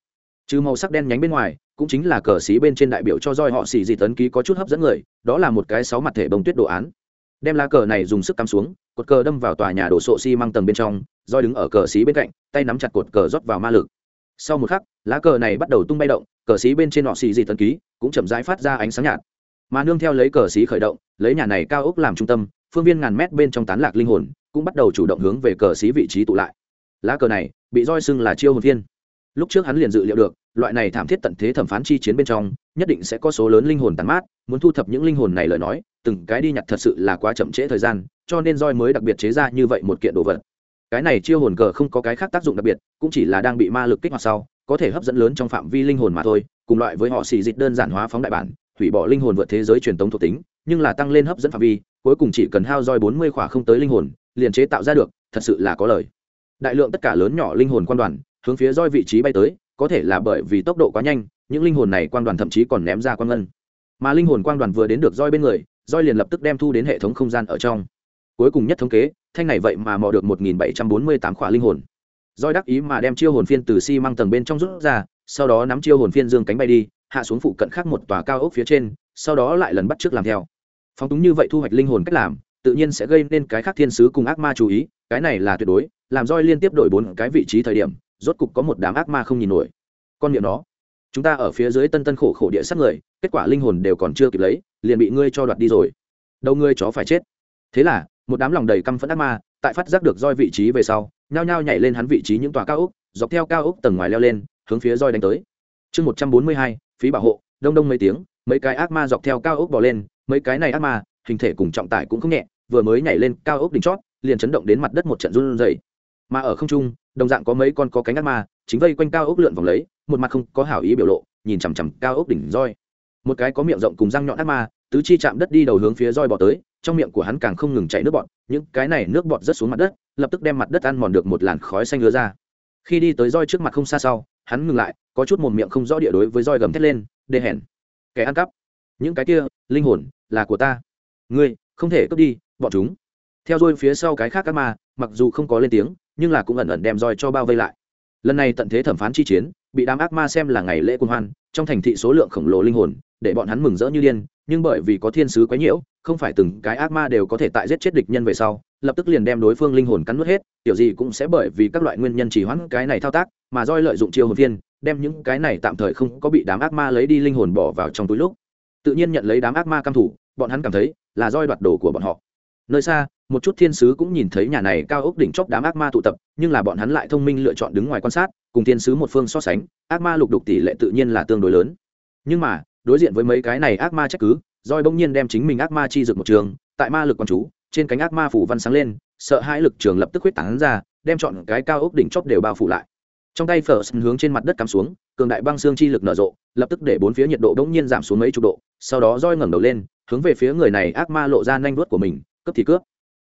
S1: Trừ màu sắc đen nhánh bên ngoài, cũng chính là cờ xí bên trên đại biểu cho roi họ xì dị tấn ký có chút hấp dẫn người, đó là một cái sáu mặt thể bông tuyết đồ án. Đem lá cờ này dùng sức cắm xuống, cột cờ đâm vào tòa nhà đổ sộ xi、si、măng tầng bên trong, roi đứng ở cờ xí bên cạnh, tay nắm chặt cột cờ rót vào ma lực. Sau một khắc, lá cờ này bắt đầu tung bay động, cờ xí bên trên họ xì dị tấn ký cũng chậm rãi phát ra ánh sáng nhạt. Mà nương theo lấy cờ xí khởi động, lấy nhà này cao ốc làm trung tâm phương viên ngàn mét bên trong tán lạc linh hồn, cũng bắt đầu chủ động hướng về cờ xí vị trí tụ lại. Lá cờ này, bị roi xưng là chiêu hồn viên. Lúc trước hắn liền dự liệu được, loại này thảm thiết tận thế thẩm phán chi chiến bên trong, nhất định sẽ có số lớn linh hồn tàn mát, muốn thu thập những linh hồn này lời nói, từng cái đi nhặt thật sự là quá chậm trễ thời gian, cho nên roi mới đặc biệt chế ra như vậy một kiện đồ vật. Cái này chiêu hồn cờ không có cái khác tác dụng đặc biệt, cũng chỉ là đang bị ma lực kích hoạt sau, có thể hấp dẫn lớn trong phạm vi linh hồn mà thôi, cùng loại với họ xì dịch đơn giản hóa phóng đại bản, hủy bỏ linh hồn vượt thế giới truyền thống thuộc tính, nhưng là tăng lên hấp dẫn phạm vi cuối cùng chỉ cần hao roi bốn mươi khỏa không tới linh hồn, liền chế tạo ra được, thật sự là có lời. Đại lượng tất cả lớn nhỏ linh hồn quan đoàn, hướng phía roi vị trí bay tới, có thể là bởi vì tốc độ quá nhanh, những linh hồn này quan đoàn thậm chí còn ném ra quan ngân. Mà linh hồn quan đoàn vừa đến được roi bên người, roi liền lập tức đem thu đến hệ thống không gian ở trong. Cuối cùng nhất thống kế, thanh này vậy mà mò được một nghìn bảy trăm bốn mươi tám khỏa linh hồn. Roi đắc ý mà đem chiêu hồn phiên từ xi măng tầng bên trong rút ra, sau đó nắm chiêu hồn phiên dương cánh bay đi, hạ xuống phụ cận khác một tòa cao ốc phía trên, sau đó lại lần bắt trước làm theo phóng túng như vậy thu hoạch linh hồn cách làm, tự nhiên sẽ gây nên cái khác thiên sứ cùng ác ma chú ý, cái này là tuyệt đối, làm roi liên tiếp đổi bốn cái vị trí thời điểm, rốt cục có một đám ác ma không nhìn nổi. Con miệng nó, chúng ta ở phía dưới tân tân khổ khổ địa sát người, kết quả linh hồn đều còn chưa kịp lấy, liền bị ngươi cho đoạt đi rồi. Đâu ngươi chó phải chết. Thế là, một đám lòng đầy căm phẫn ác ma, tại phát giác được roi vị trí về sau, nhao nhao nhảy lên hắn vị trí những tòa cao ốc, dọc theo cao ốc tầng ngoài leo lên, hướng phía roi đánh tới. Chương một trăm bốn mươi hai, phí bảo hộ, đông đông mấy tiếng, mấy cái ác ma dọc theo cao ốc bỏ lên mấy cái này ác ma, hình thể cùng trọng tải cũng không nhẹ, vừa mới nhảy lên cao ốc đỉnh chót, liền chấn động đến mặt đất một trận run rẩy. Mà ở không trung, đồng dạng có mấy con có cánh ác ma, chính vây quanh cao ốc lượn vòng lấy, một mặt không có hảo ý biểu lộ, nhìn chằm chằm cao ốc đỉnh roi. Một cái có miệng rộng cùng răng nhọn ác ma, tứ chi chạm đất đi đầu hướng phía roi bỏ tới, trong miệng của hắn càng không ngừng chảy nước bọt, những cái này nước bọt rớt xuống mặt đất, lập tức đem mặt đất ăn mòn được một làn khói xanh lứa ra. Khi đi tới roi trước mặt không xa sau, hắn ngừng lại, có chút một miệng không rõ địa đối với roi gầm thét lên, đê hèn, kẻ ăn cắp những cái kia, linh hồn, là của ta. Ngươi, không thể cướp đi, bọn chúng. Theo dôi phía sau cái khác các ma, mặc dù không có lên tiếng, nhưng là cũng ẩn ẩn đem roi cho bao vây lại. Lần này tận thế thẩm phán chi chiến, bị đám ác ma xem là ngày lễ quân hoan, trong thành thị số lượng khổng lồ linh hồn, để bọn hắn mừng rỡ như điên, nhưng bởi vì có thiên sứ quấy nhiễu, không phải từng cái ác ma đều có thể tại giết chết địch nhân về sau, lập tức liền đem đối phương linh hồn cắn nuốt hết, tiểu gì cũng sẽ bởi vì các loại nguyên nhân chỉ hoãn cái này thao tác, mà roi lợi dụng chiêu hồn viên đem những cái này tạm thời không có bị đám ác ma lấy đi linh hồn bỏ vào trong túi lúc tự nhiên nhận lấy đám ác ma cam thủ, bọn hắn cảm thấy là roi đoạt đồ của bọn họ. Nơi xa, một chút thiên sứ cũng nhìn thấy nhà này cao ốc đỉnh chóp đám ác ma tụ tập, nhưng là bọn hắn lại thông minh lựa chọn đứng ngoài quan sát, cùng thiên sứ một phương so sánh, ác ma lục đục tỷ lệ tự nhiên là tương đối lớn. Nhưng mà, đối diện với mấy cái này ác ma trách cứ, roi bỗng nhiên đem chính mình ác ma chi dược một trường, tại ma lực quan chú, trên cánh ác ma phủ văn sáng lên, sợ hãi lực trường lập tức huyết tán ra, đem chọn cái cao ốc đỉnh chóp đều bao phủ lại. Trong tay phở hướng trên mặt đất cắm xuống cường đại băng xương chi lực nở rộ, lập tức để bốn phía nhiệt độ bỗng nhiên giảm xuống mấy chục độ, sau đó roi ngẩng đầu lên, hướng về phía người này ác ma lộ ra nhanh vuốt của mình, cướp thì cướp.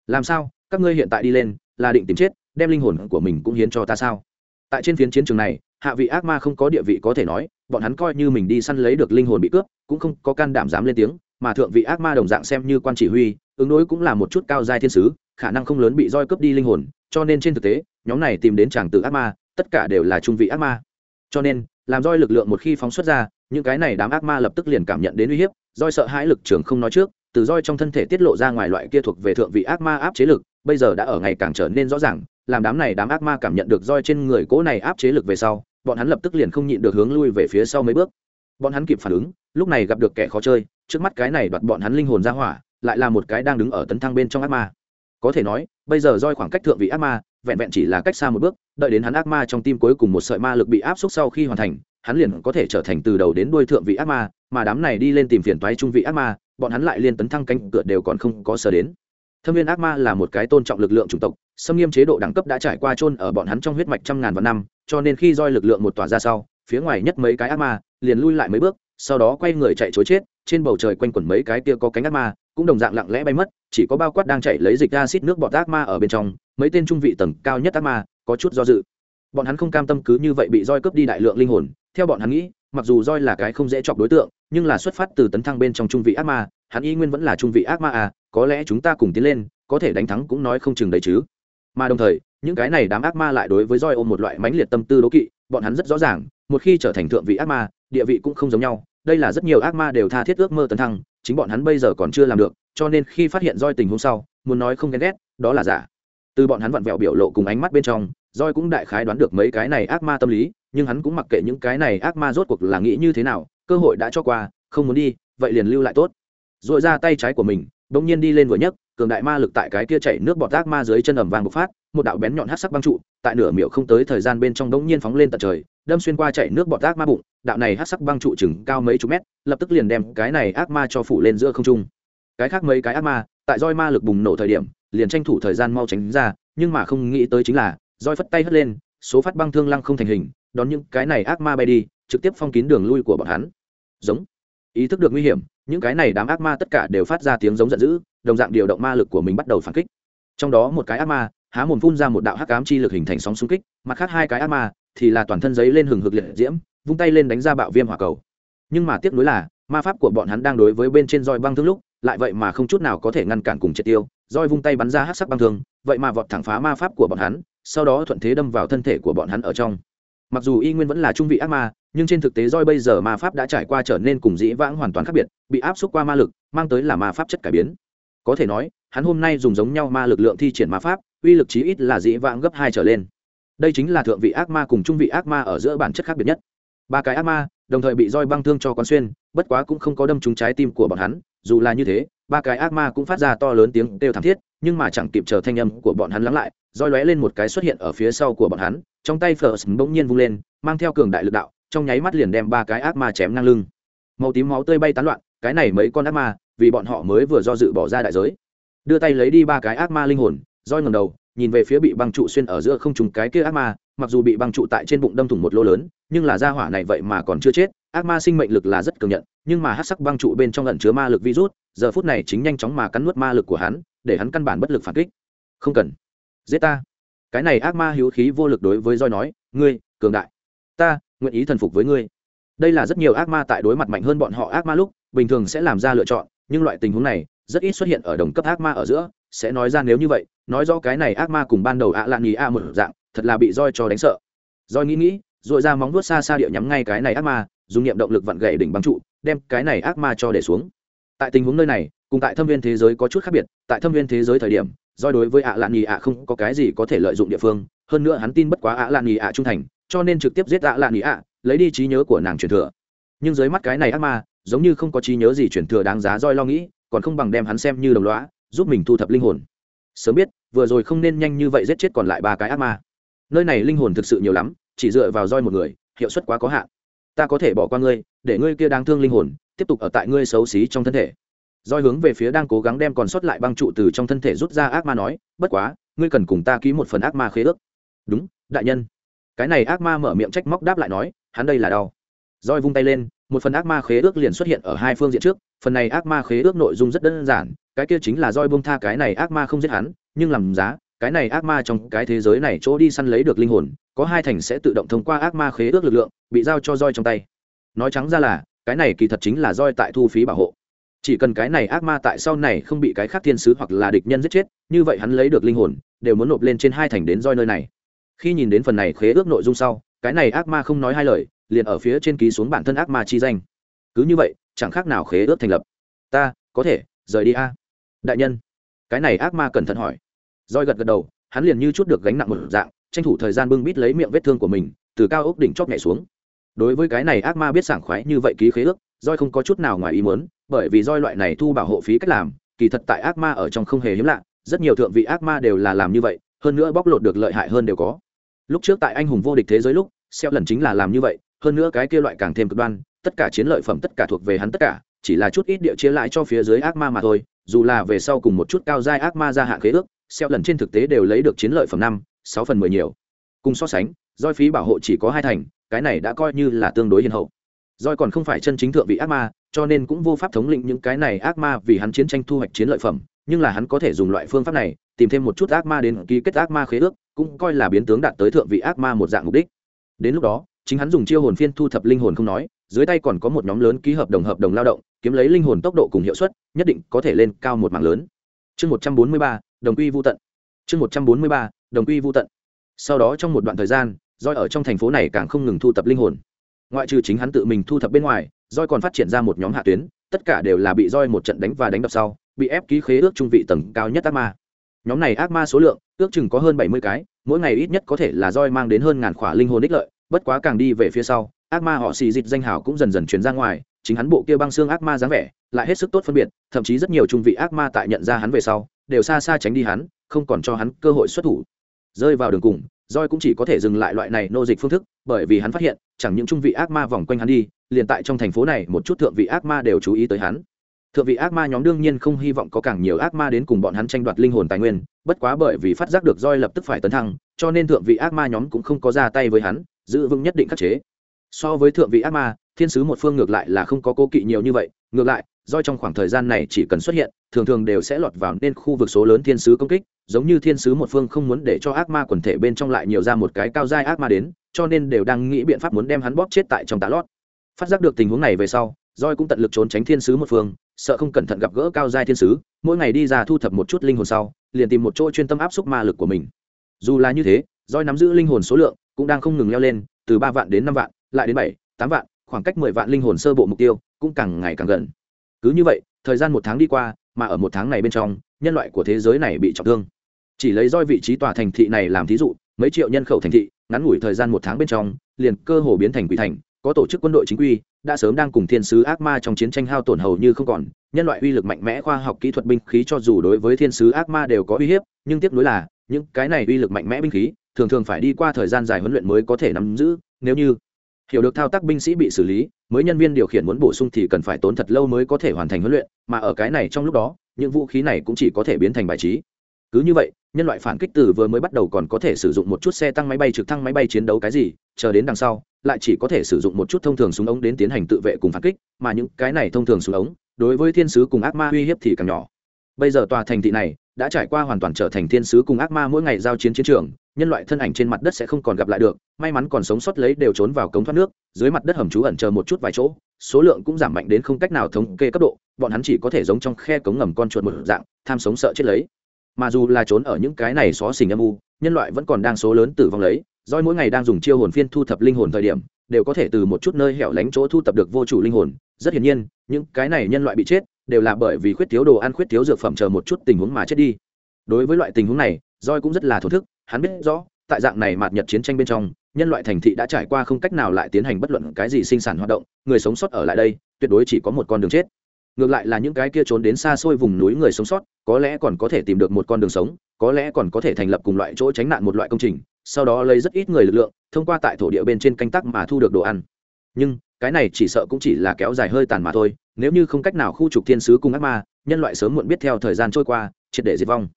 S1: Làm sao? Các ngươi hiện tại đi lên, là định tìm chết, đem linh hồn của mình cũng hiến cho ta sao? Tại trên phiến chiến trường này, hạ vị ác ma không có địa vị có thể nói, bọn hắn coi như mình đi săn lấy được linh hồn bị cướp, cũng không có can đảm dám lên tiếng, mà thượng vị ác ma đồng dạng xem như quan chỉ huy, ứng đối cũng là một chút cao giai thiên sứ, khả năng không lớn bị roi cướp đi linh hồn, cho nên trên thực tế, nhóm này tìm đến chàng tử ác ma, tất cả đều là trung vị ác ma. Cho nên làm roi lực lượng một khi phóng xuất ra, những cái này đám ác ma lập tức liền cảm nhận đến uy hiếp, roi sợ hãi lực trường không nói trước, từ roi trong thân thể tiết lộ ra ngoài loại kia thuộc về thượng vị ác ma áp chế lực, bây giờ đã ở ngày càng trở nên rõ ràng, làm đám này đám ác ma cảm nhận được roi trên người cố này áp chế lực về sau, bọn hắn lập tức liền không nhịn được hướng lui về phía sau mấy bước. Bọn hắn kịp phản ứng, lúc này gặp được kẻ khó chơi, trước mắt cái này đoạt bọn hắn linh hồn ra hỏa, lại là một cái đang đứng ở tấn thăng bên trong ác ma. Có thể nói, bây giờ roi khoảng cách thượng vị ác ma vẹn vẹn chỉ là cách xa một bước, đợi đến hắn ác ma trong tim cuối cùng một sợi ma lực bị áp suất sau khi hoàn thành, hắn liền có thể trở thành từ đầu đến đuôi thượng vị ác ma, mà đám này đi lên tìm phiền toái trung vị ác ma, bọn hắn lại liên tấn thăng cánh cửa đều còn không có sở đến. Thâm viên ác ma là một cái tôn trọng lực lượng chủng tộc, xâm nghiêm chế độ đẳng cấp đã trải qua chôn ở bọn hắn trong huyết mạch trăm ngàn vạn năm, cho nên khi roi lực lượng một tỏa ra sau, phía ngoài nhất mấy cái ác ma liền lui lại mấy bước, sau đó quay người chạy chối chết, trên bầu trời quanh quẩn mấy cái kia có cánh ác ma cũng đồng dạng lặng lẽ bay mất, chỉ có bao quát đang chạy lấy dịch acid nước bọt ác ma ở bên trong, mấy tên trung vị tầng cao nhất ác ma, có chút do dự. Bọn hắn không cam tâm cứ như vậy bị roi cướp đi đại lượng linh hồn, theo bọn hắn nghĩ, mặc dù roi là cái không dễ chọc đối tượng, nhưng là xuất phát từ tấn thăng bên trong trung vị ác ma, hắn y nguyên vẫn là trung vị ác ma à có lẽ chúng ta cùng tiến lên, có thể đánh thắng cũng nói không chừng đấy chứ. Mà đồng thời, những cái này đám ác ma lại đối với roi ôm một loại mãnh liệt tâm tư đố kỵ, bọn hắn rất rõ ràng, một khi trở thành thượng vị ác ma, địa vị cũng không giống nhau đây là rất nhiều ác ma đều tha thiết ước mơ tấn thăng, chính bọn hắn bây giờ còn chưa làm được, cho nên khi phát hiện roi tình huống sau, muốn nói không ghen ghét, đó là giả. Từ bọn hắn vặn vẹo biểu lộ cùng ánh mắt bên trong, roi cũng đại khái đoán được mấy cái này ác ma tâm lý, nhưng hắn cũng mặc kệ những cái này ác ma rốt cuộc là nghĩ như thế nào, cơ hội đã cho qua, không muốn đi, vậy liền lưu lại tốt. Rồi ra tay trái của mình, bỗng nhiên đi lên vừa nhấc, cường đại ma lực tại cái kia chảy nước bọt ác ma dưới chân ẩm vàng bộc phát, một đạo bén nhọn hát sắc băng trụ, tại nửa miệu không tới thời gian bên trong đống nhiên phóng lên tận trời đâm xuyên qua chảy nước bọt ác ma bụng, đạo này hát sắc băng trụ chừng cao mấy chục mét, lập tức liền đem cái này ác ma cho phủ lên giữa không trung. Cái khác mấy cái ác ma, tại roi ma lực bùng nổ thời điểm, liền tranh thủ thời gian mau tránh ra, nhưng mà không nghĩ tới chính là, roi phất tay hất lên, số phát băng thương lăng không thành hình, đón những cái này ác ma bay đi, trực tiếp phong kín đường lui của bọn hắn. Giống. Ý thức được nguy hiểm, những cái này đám ác ma tất cả đều phát ra tiếng giống giận dữ, đồng dạng điều động ma lực của mình bắt đầu phản kích. Trong đó một cái ác ma, há mồm phun ra một đạo hắc ám chi lực hình thành sóng xung kích, mặt khác hai cái ác ma thì là toàn thân giấy lên hừng hực liệt diễm, vung tay lên đánh ra bạo viêm hỏa cầu. Nhưng mà tiếc nuối là, ma pháp của bọn hắn đang đối với bên trên roi băng thương lúc, lại vậy mà không chút nào có thể ngăn cản cùng triệt tiêu. Roi vung tay bắn ra hắc sắc băng thương, vậy mà vọt thẳng phá ma pháp của bọn hắn, sau đó thuận thế đâm vào thân thể của bọn hắn ở trong. Mặc dù y nguyên vẫn là trung vị ác ma, nhưng trên thực tế roi bây giờ ma pháp đã trải qua trở nên cùng dĩ vãng hoàn toàn khác biệt, bị áp suất qua ma lực, mang tới là ma pháp chất cải biến. Có thể nói, hắn hôm nay dùng giống nhau ma lực lượng thi triển ma pháp, uy lực chí ít là dĩ vãng gấp hai trở lên đây chính là thượng vị ác ma cùng trung vị ác ma ở giữa bản chất khác biệt nhất ba cái ác ma đồng thời bị roi băng thương cho con xuyên bất quá cũng không có đâm trúng trái tim của bọn hắn dù là như thế ba cái ác ma cũng phát ra to lớn tiếng kêu thảm thiết nhưng mà chẳng kịp chờ thanh âm của bọn hắn lắng lại roi lóe lên một cái xuất hiện ở phía sau của bọn hắn trong tay First bỗng nhiên vung lên, mang theo cường đại lực đạo, trong nháy mắt liền đem ba cái ác ma chém ngang lưng. Màu tím máu tươi bay tán loạn, cái này mấy con ác ma, vì bọn họ mới vừa do dự bỏ ra đại giới. Đưa tay lấy đi ba cái ác ma linh hồn, roi ngẩng đầu, nhìn về phía bị băng trụ xuyên ở giữa không trùng cái kia ác ma, mặc dù bị băng trụ tại trên bụng đâm thủng một lỗ lớn, nhưng là gia hỏa này vậy mà còn chưa chết, ác ma sinh mệnh lực là rất cường nhận, nhưng mà hát sắc băng trụ bên trong ẩn chứa ma lực virus, giờ phút này chính nhanh chóng mà cắn nuốt ma lực của hắn, để hắn căn bản bất lực phản kích. Không cần, giết ta. Cái này ác ma hữu khí vô lực đối với roi nói ngươi cường đại. Ta nguyện ý thần phục với ngươi. Đây là rất nhiều ác ma tại đối mặt mạnh hơn bọn họ ác ma lúc bình thường sẽ làm ra lựa chọn nhưng loại tình huống này rất ít xuất hiện ở đồng cấp ác ma ở giữa, sẽ nói ra nếu như vậy, nói rõ cái này ác ma cùng ban đầu ạ lạn nhì a một dạng, thật là bị roi cho đánh sợ. Roi nghĩ nghĩ dội ra móng vuốt xa xa địa nhắm ngay cái này ác ma, dùng niệm động lực vặn gậy đỉnh băng trụ, đem cái này ác ma cho để xuống. Tại tình huống nơi này, cùng tại thâm viên thế giới có chút khác biệt, tại thâm viên thế giới thời điểm do đối với ạ lạn nhì ạ không có cái gì có thể lợi dụng địa phương, hơn nữa hắn tin bất quá ạ lạn nhì ạ trung thành, cho nên trực tiếp giết ạ lạn nhì ạ, lấy đi trí nhớ của nàng truyền thừa. Nhưng dưới mắt cái này ác ma, giống như không có trí nhớ gì truyền thừa đáng giá roi lo nghĩ còn không bằng đem hắn xem như đồng lõa, giúp mình thu thập linh hồn. Sớm biết, vừa rồi không nên nhanh như vậy giết chết còn lại ba cái ác ma. Nơi này linh hồn thực sự nhiều lắm, chỉ dựa vào roi một người, hiệu suất quá có hạn. Ta có thể bỏ qua ngươi, để ngươi kia đáng thương linh hồn, tiếp tục ở tại ngươi xấu xí trong thân thể. Roi hướng về phía đang cố gắng đem còn sót lại băng trụ từ trong thân thể rút ra ác ma nói, bất quá, ngươi cần cùng ta ký một phần ác ma khế ước. Đúng, đại nhân. Cái này ác ma mở miệng trách móc đáp lại nói, hắn đây là đau. Roi vung tay lên một phần ác ma khế ước liền xuất hiện ở hai phương diện trước, phần này ác ma khế ước nội dung rất đơn giản, cái kia chính là roi bông tha cái này ác ma không giết hắn, nhưng làm giá, cái này ác ma trong cái thế giới này chỗ đi săn lấy được linh hồn, có hai thành sẽ tự động thông qua ác ma khế ước lực lượng, bị giao cho roi trong tay. Nói trắng ra là, cái này kỳ thật chính là roi tại thu phí bảo hộ. Chỉ cần cái này ác ma tại sau này không bị cái khác thiên sứ hoặc là địch nhân giết chết, như vậy hắn lấy được linh hồn, đều muốn nộp lên trên hai thành đến roi nơi này. Khi nhìn đến phần này khế ước nội dung sau, cái này ác ma không nói hai lời liền ở phía trên ký xuống bản thân ác ma chi danh. Cứ như vậy, chẳng khác nào khế ước thành lập. Ta, có thể, rời đi a. Đại nhân. Cái này ác ma cẩn thận hỏi. Roi gật gật đầu, hắn liền như chút được gánh nặng một dạng, tranh thủ thời gian bưng bít lấy miệng vết thương của mình, từ cao ốc đỉnh chóp nhảy xuống. Đối với cái này ác ma biết sảng khoái như vậy ký khế ước roi không có chút nào ngoài ý muốn, bởi vì roi loại này thu bảo hộ phí cách làm, kỳ thật tại ác ma ở trong không hề hiếm lạ, rất nhiều thượng vị ác ma đều là làm như vậy, hơn nữa bóc lột được lợi hại hơn đều có. Lúc trước tại anh hùng vô địch thế giới lúc, xeo lần chính là làm như vậy hơn nữa cái kia loại càng thêm cực đoan, tất cả chiến lợi phẩm tất cả thuộc về hắn tất cả, chỉ là chút ít địa chia lại cho phía dưới ác ma mà thôi, dù là về sau cùng một chút cao giai ác ma gia hạn khế ước, xeo lần trên thực tế đều lấy được chiến lợi phẩm năm, sáu phần mười nhiều. Cùng so sánh, roi phí bảo hộ chỉ có hai thành, cái này đã coi như là tương đối hiền hậu. Roi còn không phải chân chính thượng vị ác ma, cho nên cũng vô pháp thống lĩnh những cái này ác ma vì hắn chiến tranh thu hoạch chiến lợi phẩm, nhưng là hắn có thể dùng loại phương pháp này, tìm thêm một chút ác ma đến ký kết ác ma khế ước, cũng coi là biến tướng đạt tới thượng vị ác ma một dạng mục đích. Đến lúc đó chính hắn dùng chiêu hồn phiên thu thập linh hồn không nói, dưới tay còn có một nhóm lớn ký hợp đồng hợp đồng lao động, kiếm lấy linh hồn tốc độ cùng hiệu suất, nhất định có thể lên cao một mảng lớn. Chương một trăm bốn mươi ba, đồng quy vô tận. Chương một trăm bốn mươi ba, đồng quy vô tận. Sau đó trong một đoạn thời gian roi ở trong thành phố này càng không ngừng thu thập linh hồn. Ngoại trừ chính hắn tự mình thu thập bên ngoài roi còn phát triển ra một nhóm hạ tuyến, tất cả đều là bị roi một trận đánh và đánh đập sau, bị ép ký khế ước trung vị tầng cao nhất ác ma. Nhóm này ác ma số lượng, ước chừng có hơn bảy mươi cái, mỗi ngày ít nhất có thể là roi mang đến hơn ngàn khỏa linh hồn ích lợi bất quá càng đi về phía sau, ác ma họ xì dịch danh hào cũng dần dần chuyển ra ngoài, chính hắn bộ kia băng xương ác ma dáng vẻ, lại hết sức tốt phân biệt, thậm chí rất nhiều trung vị ác ma tại nhận ra hắn về sau, đều xa xa tránh đi hắn, không còn cho hắn cơ hội xuất thủ. Rơi vào đường cùng roi cũng chỉ có thể dừng lại loại này nô dịch phương thức, bởi vì hắn phát hiện, chẳng những trung vị ác ma vòng quanh hắn đi, liền tại trong thành phố này một chút thượng vị ác ma đều chú ý tới hắn. Thượng vị ác ma nhóm đương nhiên không hy vọng có càng nhiều ác ma đến cùng bọn hắn tranh đoạt linh hồn tài nguyên, bất quá bởi vì phát giác được roi lập tức phải tấn thăng, cho nên thượng vị ác ma nhóm cũng không có ra tay với hắn giữ vững nhất định khắc chế. So với thượng vị ác ma, thiên sứ một phương ngược lại là không có cố kỵ nhiều như vậy, ngược lại, do trong khoảng thời gian này chỉ cần xuất hiện, thường thường đều sẽ lọt vào nên khu vực số lớn thiên sứ công kích, giống như thiên sứ một phương không muốn để cho ác ma quần thể bên trong lại nhiều ra một cái cao giai ác ma đến, cho nên đều đang nghĩ biện pháp muốn đem hắn bóp chết tại trong tá lót. Phát giác được tình huống này về sau roi cũng tận lực trốn tránh thiên sứ một phương, sợ không cẩn thận gặp gỡ cao giai thiên sứ, mỗi ngày đi ra thu thập một chút linh hồn sau, liền tìm một chỗ chuyên tâm áp xúc ma lực của mình. Dù là như thế roi nắm giữ linh hồn số lượng cũng đang không ngừng leo lên, từ ba vạn đến năm vạn, lại đến bảy, tám vạn, khoảng cách mười vạn linh hồn sơ bộ mục tiêu cũng càng ngày càng gần. Cứ như vậy, thời gian một tháng đi qua, mà ở một tháng này bên trong, nhân loại của thế giới này bị trọng thương. Chỉ lấy roi vị trí tòa thành thị này làm thí dụ, mấy triệu nhân khẩu thành thị, ngắn ngủi thời gian một tháng bên trong, liền cơ hồ biến thành quỷ thành, có tổ chức quân đội chính quy, đã sớm đang cùng thiên sứ ác ma trong chiến tranh hao tổn hầu như không còn. Nhân loại uy lực mạnh mẽ khoa học kỹ thuật binh khí cho dù đối với thiên sứ ác ma đều có uy hiếp, nhưng tiếc nuối là, những cái này uy lực mạnh mẽ binh khí thường thường phải đi qua thời gian dài huấn luyện mới có thể nắm giữ, nếu như hiểu được thao tác binh sĩ bị xử lý, mới nhân viên điều khiển muốn bổ sung thì cần phải tốn thật lâu mới có thể hoàn thành huấn luyện, mà ở cái này trong lúc đó, những vũ khí này cũng chỉ có thể biến thành bài trí. Cứ như vậy, nhân loại phản kích từ vừa mới bắt đầu còn có thể sử dụng một chút xe tăng máy bay, trực thăng máy bay chiến đấu cái gì, chờ đến đằng sau, lại chỉ có thể sử dụng một chút thông thường súng ống đến tiến hành tự vệ cùng phản kích, mà những cái này thông thường súng ống, đối với thiên sứ cùng ác ma uy hiếp thì càng nhỏ. Bây giờ tòa thành thị này đã trải qua hoàn toàn trở thành thiên sứ cùng ác ma mỗi ngày giao chiến chiến trường, nhân loại thân ảnh trên mặt đất sẽ không còn gặp lại được, may mắn còn sống sót lấy đều trốn vào cống thoát nước, dưới mặt đất hầm trú ẩn chờ một chút vài chỗ, số lượng cũng giảm mạnh đến không cách nào thống kê cấp độ, bọn hắn chỉ có thể giống trong khe cống ngầm con chuột một dạng, tham sống sợ chết lấy. Mà dù là trốn ở những cái này xó xỉnh âm u, nhân loại vẫn còn đang số lớn tử vong lấy doi mỗi ngày đang dùng chiêu hồn phiên thu thập linh hồn thời điểm, đều có thể từ một chút nơi hẻo lánh chỗ thu thập được vô chủ linh hồn. Rất hiển nhiên, những cái này nhân loại bị chết đều là bởi vì khuyết thiếu đồ ăn, khuyết thiếu dược phẩm chờ một chút tình huống mà chết đi. Đối với loại tình huống này roi cũng rất là thổ thức, hắn biết rõ, tại dạng này mạt nhật chiến tranh bên trong, nhân loại thành thị đã trải qua không cách nào lại tiến hành bất luận cái gì sinh sản hoạt động, người sống sót ở lại đây, tuyệt đối chỉ có một con đường chết. Ngược lại là những cái kia trốn đến xa xôi vùng núi người sống sót, có lẽ còn có thể tìm được một con đường sống, có lẽ còn có thể thành lập cùng loại chỗ tránh nạn một loại công trình, sau đó lấy rất ít người lực lượng, thông qua tại thổ địa bên trên canh tác mà thu được đồ ăn. Nhưng cái này chỉ sợ cũng chỉ là kéo dài hơi tàn mà thôi, nếu như không cách nào khu trục thiên sứ cùng ác ma, nhân loại sớm muộn biết theo thời gian trôi qua, triệt để diệt vong.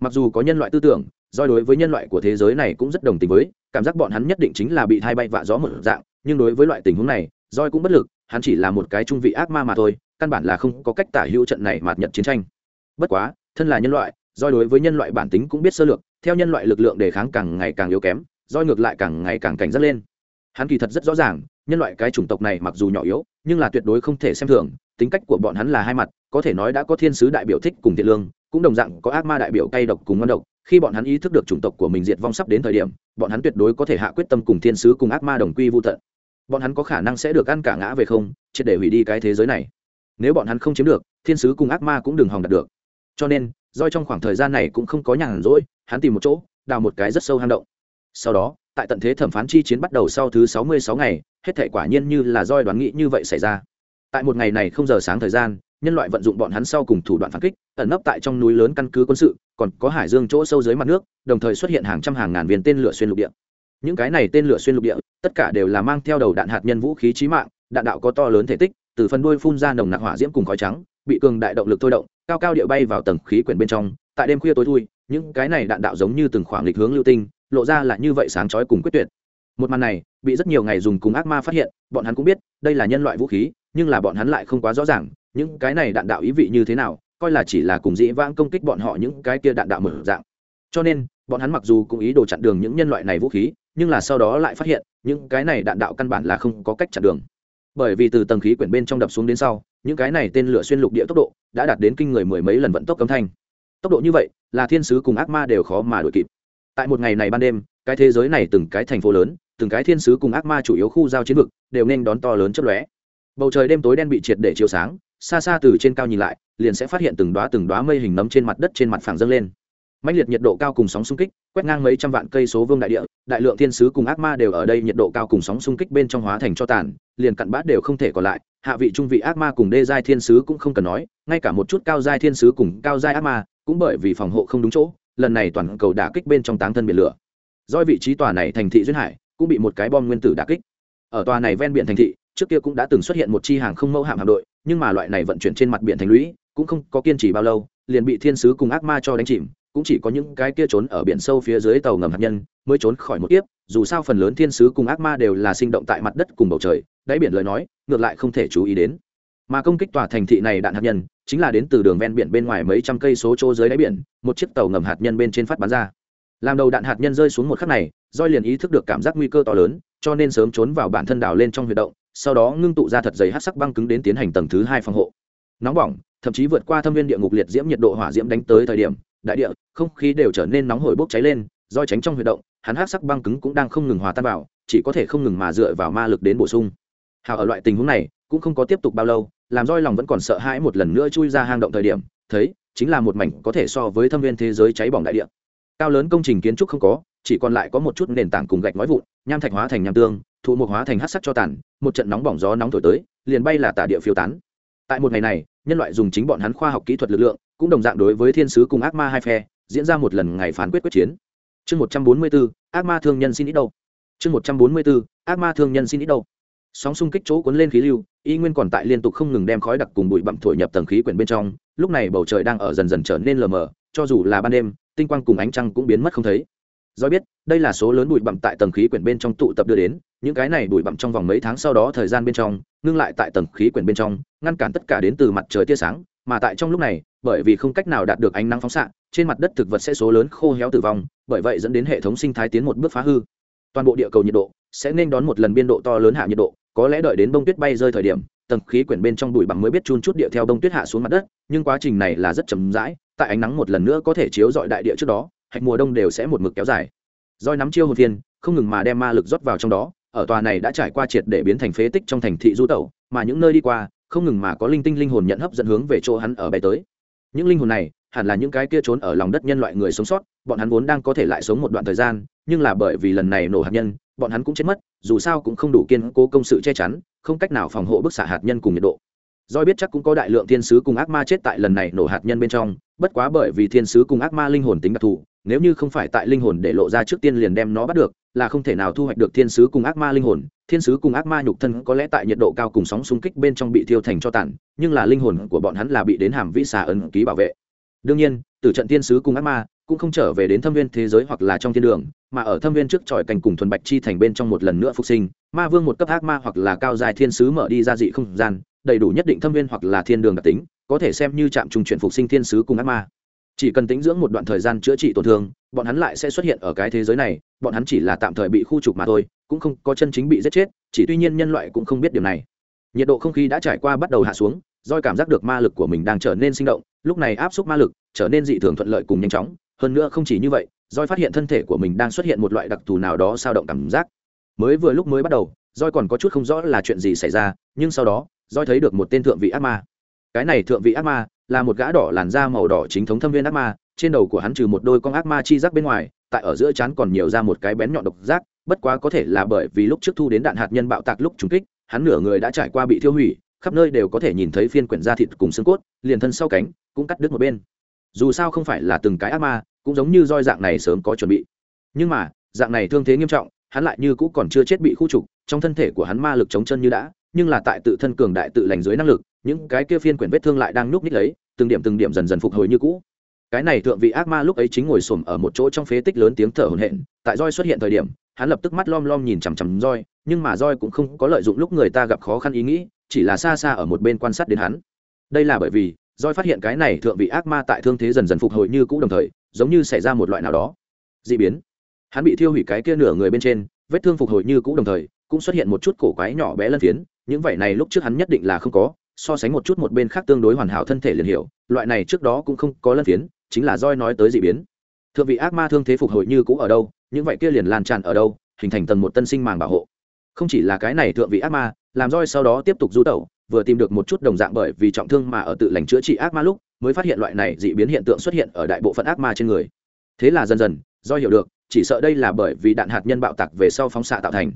S1: Mặc dù có nhân loại tư tưởng, do đối với nhân loại của thế giới này cũng rất đồng tình với, cảm giác bọn hắn nhất định chính là bị thay bay vạ gió một dạng, nhưng đối với loại tình huống này roi cũng bất lực, hắn chỉ là một cái trung vị ác ma mà thôi, căn bản là không có cách tả hữu trận này mạt nhật chiến tranh. Bất quá, thân là nhân loại roi đối với nhân loại bản tính cũng biết sơ lược, theo nhân loại lực lượng đề kháng càng ngày càng yếu kém roi ngược lại càng ngày càng cảnh giác lên. Hắn kỳ thật rất rõ ràng nhân loại cái chủng tộc này mặc dù nhỏ yếu, nhưng là tuyệt đối không thể xem thường, tính cách của bọn hắn là hai mặt, có thể nói đã có thiên sứ đại biểu thích cùng thiện lương, cũng đồng dạng có ác ma đại biểu cay độc cùng ngon độc. Khi bọn hắn ý thức được chủng tộc của mình diệt vong sắp đến thời điểm, bọn hắn tuyệt đối có thể hạ quyết tâm cùng thiên sứ cùng ác ma đồng quy vô tận. Bọn hắn có khả năng sẽ được ăn cả ngã về không, triệt để hủy đi cái thế giới này. Nếu bọn hắn không chiếm được, thiên sứ cùng ác ma cũng đừng hòng đạt được. Cho nên doi trong khoảng thời gian này cũng không có nhàn rỗi, hắn tìm một chỗ, đào một cái rất sâu hang động. Sau đó, tại tận thế thẩm phán chi chiến bắt đầu sau thứ sáu mươi sáu ngày hết thể quả nhiên như là doi đoán nghĩ như vậy xảy ra. Tại một ngày này không giờ sáng thời gian, nhân loại vận dụng bọn hắn sau cùng thủ đoạn phản kích, ẩn nấp tại trong núi lớn căn cứ quân sự, còn có hải dương chỗ sâu dưới mặt nước, đồng thời xuất hiện hàng trăm hàng ngàn viên tên lửa xuyên lục địa. Những cái này tên lửa xuyên lục địa, tất cả đều là mang theo đầu đạn hạt nhân vũ khí trí mạng, đạn đạo có to lớn thể tích, từ phần đuôi phun ra nồng nặc hỏa diễm cùng khói trắng, bị cường đại động lực thôi động, cao cao địa bay vào tầng khí quyển bên trong. Tại đêm khuya tối thui, những cái này đạn đạo giống như từng khoảng lịch hướng lưu tinh, lộ ra là như vậy sáng chói cùng quyết tuyệt một màn này, bị rất nhiều ngày dùng cùng ác ma phát hiện, bọn hắn cũng biết, đây là nhân loại vũ khí, nhưng là bọn hắn lại không quá rõ ràng, những cái này đạn đạo ý vị như thế nào, coi là chỉ là cùng dĩ vãng công kích bọn họ những cái kia đạn đạo mở dạng. Cho nên, bọn hắn mặc dù cũng ý đồ chặn đường những nhân loại này vũ khí, nhưng là sau đó lại phát hiện, những cái này đạn đạo căn bản là không có cách chặn đường. Bởi vì từ tầng khí quyển bên trong đập xuống đến sau, những cái này tên lửa xuyên lục địa tốc độ đã đạt đến kinh người mười mấy lần vận tốc cấm thanh. Tốc độ như vậy, là thiên sứ cùng ác ma đều khó mà đuổi kịp. Tại một ngày này ban đêm cái thế giới này từng cái thành phố lớn, từng cái thiên sứ cùng ác ma chủ yếu khu giao chiến vực, đều nên đón to lớn chất lóe. Bầu trời đêm tối đen bị triệt để chiếu sáng, xa xa từ trên cao nhìn lại, liền sẽ phát hiện từng đoá từng đoá mây hình nấm trên mặt đất trên mặt phẳng dâng lên. Mạnh liệt nhiệt độ cao cùng sóng xung kích, quét ngang mấy trăm vạn cây số vương đại địa, đại lượng thiên sứ cùng ác ma đều ở đây nhiệt độ cao cùng sóng xung kích bên trong hóa thành cho tàn, liền cặn bát đều không thể còn lại. Hạ vị trung vị ác ma cùng đê giai thiên sứ cũng không cần nói, ngay cả một chút cao giai thiên sứ cùng cao giai ác ma, cũng bởi vì phòng hộ không đúng chỗ, lần này toàn cầu đả kích bên trong táng thân biển lửa do vị trí tòa này thành thị duyên hải, cũng bị một cái bom nguyên tử đả kích. Ở tòa này ven biển thành thị, trước kia cũng đã từng xuất hiện một chi hàng không mẫu hạm hạm đội, nhưng mà loại này vận chuyển trên mặt biển thành lũy, cũng không có kiên trì bao lâu, liền bị thiên sứ cùng ác ma cho đánh chìm, cũng chỉ có những cái kia trốn ở biển sâu phía dưới tàu ngầm hạt nhân mới trốn khỏi một kiếp, dù sao phần lớn thiên sứ cùng ác ma đều là sinh động tại mặt đất cùng bầu trời, đáy biển lời nói, ngược lại không thể chú ý đến. Mà công kích tòa thành thị này đạn hạt nhân, chính là đến từ đường ven biển bên ngoài mấy trăm cây số chỗ dưới đáy biển, một chiếc tàu ngầm hạt nhân bên trên phát bắn ra làm đầu đạn hạt nhân rơi xuống một khắc này roi liền ý thức được cảm giác nguy cơ to lớn, cho nên sớm trốn vào bản thân đảo lên trong huy động, sau đó ngưng tụ ra thật dày hát sắc băng cứng đến tiến hành tầng thứ hai phòng hộ. Nóng bỏng, thậm chí vượt qua thâm viên địa ngục liệt diễm nhiệt độ hỏa diễm đánh tới thời điểm, đại địa, không khí đều trở nên nóng hổi bốc cháy lên roi tránh trong huy động, hắn hát sắc băng cứng cũng đang không ngừng hòa tan vào, chỉ có thể không ngừng mà dựa vào ma lực đến bổ sung. Hào ở loại tình huống này, cũng không có tiếp tục bao lâu, làm roi lòng vẫn còn sợ hãi một lần nữa chui ra hang động thời điểm, thấy, chính là một mảnh có thể so với thâm viên thế giới cháy bỏng đại địa cao lớn công trình kiến trúc không có, chỉ còn lại có một chút nền tảng cùng gạch nói vụn, nham thạch hóa thành nham tương, thụ mục hóa thành hát sắc cho tàn, một trận nóng bỏng gió nóng thổi tới, liền bay là tả địa phiêu tán. Tại một ngày này, nhân loại dùng chính bọn hắn khoa học kỹ thuật lực lượng, cũng đồng dạng đối với thiên sứ cùng ác ma hai phe, diễn ra một lần ngày phán quyết quyết chiến. Chương một trăm bốn mươi bốn ác ma thương nhân xin ít đâu. Chương một trăm bốn mươi bốn ác ma thương nhân xin ít đâu. Sóng xung kích chỗ cuốn lên khí lưu, y nguyên còn tại liên tục không ngừng đem khói đặc cùng bụi bặm thổi nhập tầng khí quyển bên trong, lúc này bầu trời đang ở dần dần trở nên lờ mờ, cho dù là ban đêm tinh quang cùng ánh trăng cũng biến mất không thấy. Do biết, đây là số lớn bụi bặm tại tầng khí quyển bên trong tụ tập đưa đến, những cái này bụi bặm trong vòng mấy tháng sau đó thời gian bên trong, ngưng lại tại tầng khí quyển bên trong, ngăn cản tất cả đến từ mặt trời tia sáng, mà tại trong lúc này, bởi vì không cách nào đạt được ánh nắng phóng xạ, trên mặt đất thực vật sẽ số lớn khô héo tử vong, bởi vậy dẫn đến hệ thống sinh thái tiến một bước phá hư. Toàn bộ địa cầu nhiệt độ sẽ nên đón một lần biên độ to lớn hạ nhiệt độ, có lẽ đợi đến bông tuyết bay rơi thời điểm, tầng khí quyển bên trong bụi bặm mới biết chun chút địa theo bông tuyết hạ xuống mặt đất, nhưng quá trình này là rất chậm rãi tại ánh nắng một lần nữa có thể chiếu dọi đại địa trước đó, hạch mùa đông đều sẽ một mực kéo dài. Roi nắm chiêu hồn thiên không ngừng mà đem ma lực rót vào trong đó, ở tòa này đã trải qua triệt để biến thành phế tích trong thành thị du tẩu, mà những nơi đi qua, không ngừng mà có linh tinh linh hồn nhận hấp dẫn hướng về chỗ hắn ở bay tới. Những linh hồn này, hẳn là những cái kia trốn ở lòng đất nhân loại người sống sót, bọn hắn vốn đang có thể lại sống một đoạn thời gian, nhưng là bởi vì lần này nổ hạt nhân, bọn hắn cũng chết mất, dù sao cũng không đủ kiên cố công sự che chắn, không cách nào phòng hộ bức xạ hạt nhân cùng nhiệt độ. Doi biết chắc cũng có đại lượng thiên sứ cùng ác ma chết tại lần này nổ hạt nhân bên trong, bất quá bởi vì thiên sứ cùng ác ma linh hồn tính đặc thù, nếu như không phải tại linh hồn để lộ ra trước tiên liền đem nó bắt được, là không thể nào thu hoạch được thiên sứ cùng ác ma linh hồn. Thiên sứ cùng ác ma nhục thân có lẽ tại nhiệt độ cao cùng sóng xung kích bên trong bị thiêu thành cho tàn, nhưng là linh hồn của bọn hắn là bị đến hàm vĩ xà ấn ký bảo vệ. Đương nhiên, từ trận thiên sứ cùng ác ma cũng không trở về đến thâm viên thế giới hoặc là trong thiên đường, mà ở thâm viên trước tròi cảnh cùng thuần bạch chi thành bên trong một lần nữa phục sinh, ma vương một cấp ác ma hoặc là cao dài thiên sứ mở đi ra dị không gian đầy đủ nhất định thâm viên hoặc là thiên đường đặc tính, có thể xem như trạm trùng chuyển phục sinh thiên sứ cùng ác ma. Chỉ cần tính dưỡng một đoạn thời gian chữa trị tổn thương, bọn hắn lại sẽ xuất hiện ở cái thế giới này, bọn hắn chỉ là tạm thời bị khu trục mà thôi, cũng không có chân chính bị giết chết, chỉ tuy nhiên nhân loại cũng không biết điều này. Nhiệt độ không khí đã trải qua bắt đầu hạ xuống doi cảm giác được ma lực của mình đang trở nên sinh động, lúc này áp suất ma lực trở nên dị thường thuận lợi cùng nhanh chóng, hơn nữa không chỉ như vậy doi phát hiện thân thể của mình đang xuất hiện một loại đặc thù nào đó sao động cảm giác. Mới vừa lúc mới bắt đầu doi còn có chút không rõ là chuyện gì xảy ra, nhưng sau đó doi thấy được một tên thượng vị ác ma. Cái này thượng vị ác ma là một gã đỏ làn da màu đỏ chính thống thâm viên ác ma, trên đầu của hắn trừ một đôi con ác ma chi giác bên ngoài, tại ở giữa chán còn nhiều ra một cái bén nhọn độc giác, bất quá có thể là bởi vì lúc trước thu đến đạn hạt nhân bạo tạc lúc trúng kích, hắn nửa người đã trải qua bị thiêu hủy, khắp nơi đều có thể nhìn thấy phiên quyển da thịt cùng xương cốt, liền thân sau cánh cũng cắt đứt một bên. Dù sao không phải là từng cái ác ma, cũng giống như roi dạng này sớm có chuẩn bị. Nhưng mà, dạng này thương thế nghiêm trọng, hắn lại như cũ còn chưa chết bị khu trục, trong thân thể của hắn ma lực chống chân như đã nhưng là tại tự thân cường đại tự lành dưới năng lực, những cái kia phiên quyển vết thương lại đang núp ních lấy, từng điểm từng điểm dần dần phục hồi như cũ. Cái này thượng vị ác ma lúc ấy chính ngồi xổm ở một chỗ trong phế tích lớn tiếng thở hổn hển, tại roi xuất hiện thời điểm, hắn lập tức mắt lom lom nhìn chằm chằm roi, nhưng mà roi cũng không có lợi dụng lúc người ta gặp khó khăn ý nghĩ, chỉ là xa xa ở một bên quan sát đến hắn. Đây là bởi vì, roi phát hiện cái này thượng vị ác ma tại thương thế dần dần phục hồi như cũ đồng thời, giống như xảy ra một loại nào đó dị biến. Hắn bị thiêu hủy cái kia nửa người bên trên, vết thương phục hồi như cũ đồng thời cũng xuất hiện một chút cổ quái nhỏ bé lân phiến, những vảy này lúc trước hắn nhất định là không có, so sánh một chút một bên khác tương đối hoàn hảo thân thể liền hiểu, loại này trước đó cũng không có lân phiến, chính là roi nói tới d ị biến. Thượng vị ác ma thương thế phục hồi như cũ ở đâu, những vậy kia liền lan tràn ở đâu, hình thành tầng một tân sinh màng bảo hộ. Không chỉ là cái này thượng vị ác ma, làm roi sau đó tiếp tục du tẩu, vừa tìm được một chút đồng dạng bởi vì trọng thương mà ở tự lành chữa trị ác ma lúc, mới phát hiện loại này dị biến hiện tượng xuất hiện ở đại bộ phận ác ma trên người. Thế là dần dần do hiểu được, chỉ sợ đây là bởi vì đạn hạt nhân bạo tạc về sau phóng xạ tạo thành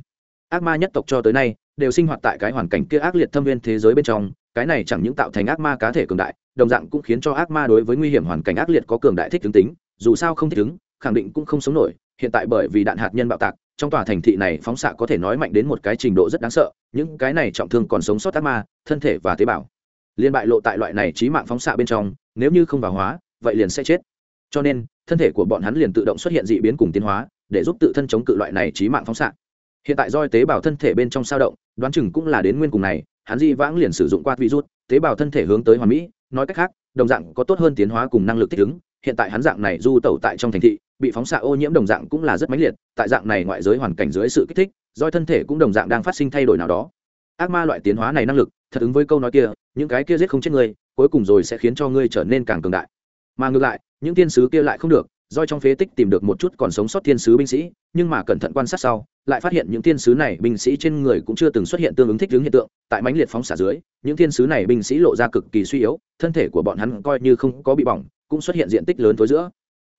S1: ác ma nhất tộc cho tới nay, đều sinh hoạt tại cái hoàn cảnh kia ác liệt thâm viên thế giới bên trong, cái này chẳng những tạo thành ác ma cá thể cường đại, đồng dạng cũng khiến cho ác ma đối với nguy hiểm hoàn cảnh ác liệt có cường đại thích tướng tính, dù sao không thích ứng, khẳng định cũng không sống nổi, hiện tại bởi vì đạn hạt nhân bạo tạc, trong tòa thành thị này phóng xạ có thể nói mạnh đến một cái trình độ rất đáng sợ, những cái này trọng thương còn sống sót ác ma, thân thể và tế bào. Liên bại lộ tại loại này trí mạng phóng xạ bên trong, nếu như không vào hóa, vậy liền sẽ chết. Cho nên, thân thể của bọn hắn liền tự động xuất hiện dị biến cùng tiến hóa, để giúp tự thân chống cự loại này trí mạng phóng xạ hiện tại roi tế bào thân thể bên trong sao động, đoán chừng cũng là đến nguyên cùng này, hắn di vãng liền sử dụng qua virus, tế bào thân thể hướng tới hoàn mỹ, nói cách khác, đồng dạng có tốt hơn tiến hóa cùng năng lực thích ứng, hiện tại hắn dạng này du tẩu tại trong thành thị, bị phóng xạ ô nhiễm đồng dạng cũng là rất mãnh liệt, tại dạng này ngoại giới hoàn cảnh dưới sự kích thích doi thân thể cũng đồng dạng đang phát sinh thay đổi nào đó. Ác ma loại tiến hóa này năng lực, thật ứng với câu nói kia, những cái kia giết không chết ngươi cuối cùng rồi sẽ khiến cho ngươi trở nên càng cường đại. Mà ngược lại, những thiên sứ kia lại không được do trong phế tích tìm được một chút còn sống sót thiên sứ binh sĩ, nhưng mà cẩn thận quan sát sau lại phát hiện những thiên sứ này binh sĩ trên người cũng chưa từng xuất hiện tương ứng thích ứng hiện tượng, tại mãnh liệt phóng xả dưới, những thiên sứ này binh sĩ lộ ra cực kỳ suy yếu, thân thể của bọn hắn coi như không có bị bỏng, cũng xuất hiện diện tích lớn tối giữa.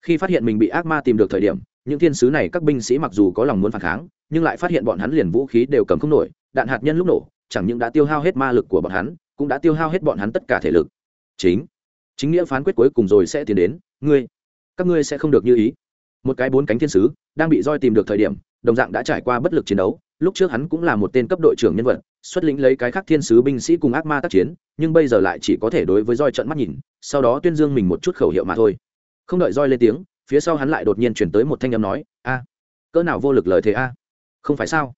S1: Khi phát hiện mình bị ác ma tìm được thời điểm, những thiên sứ này các binh sĩ mặc dù có lòng muốn phản kháng, nhưng lại phát hiện bọn hắn liền vũ khí đều cầm không nổi, đạn hạt nhân lúc nổ, chẳng những đã tiêu hao hết ma lực của bọn hắn, cũng đã tiêu hao hết bọn hắn tất cả thể lực. Chính chính nghĩa phán quyết cuối cùng rồi sẽ tiến đến. Ngươi, các ngươi sẽ không được như ý. Một cái bốn cánh thiên sứ đang bị roi tìm được thời điểm, đồng dạng đã trải qua bất lực chiến đấu. Lúc trước hắn cũng là một tên cấp đội trưởng nhân vật, xuất lĩnh lấy cái khác thiên sứ binh sĩ cùng ác ma tác chiến, nhưng bây giờ lại chỉ có thể đối với roi trận mắt nhìn, sau đó tuyên dương mình một chút khẩu hiệu mà thôi. Không đợi roi lên tiếng, phía sau hắn lại đột nhiên chuyển tới một thanh âm nói, a, cỡ nào vô lực lời thế a? Không phải sao?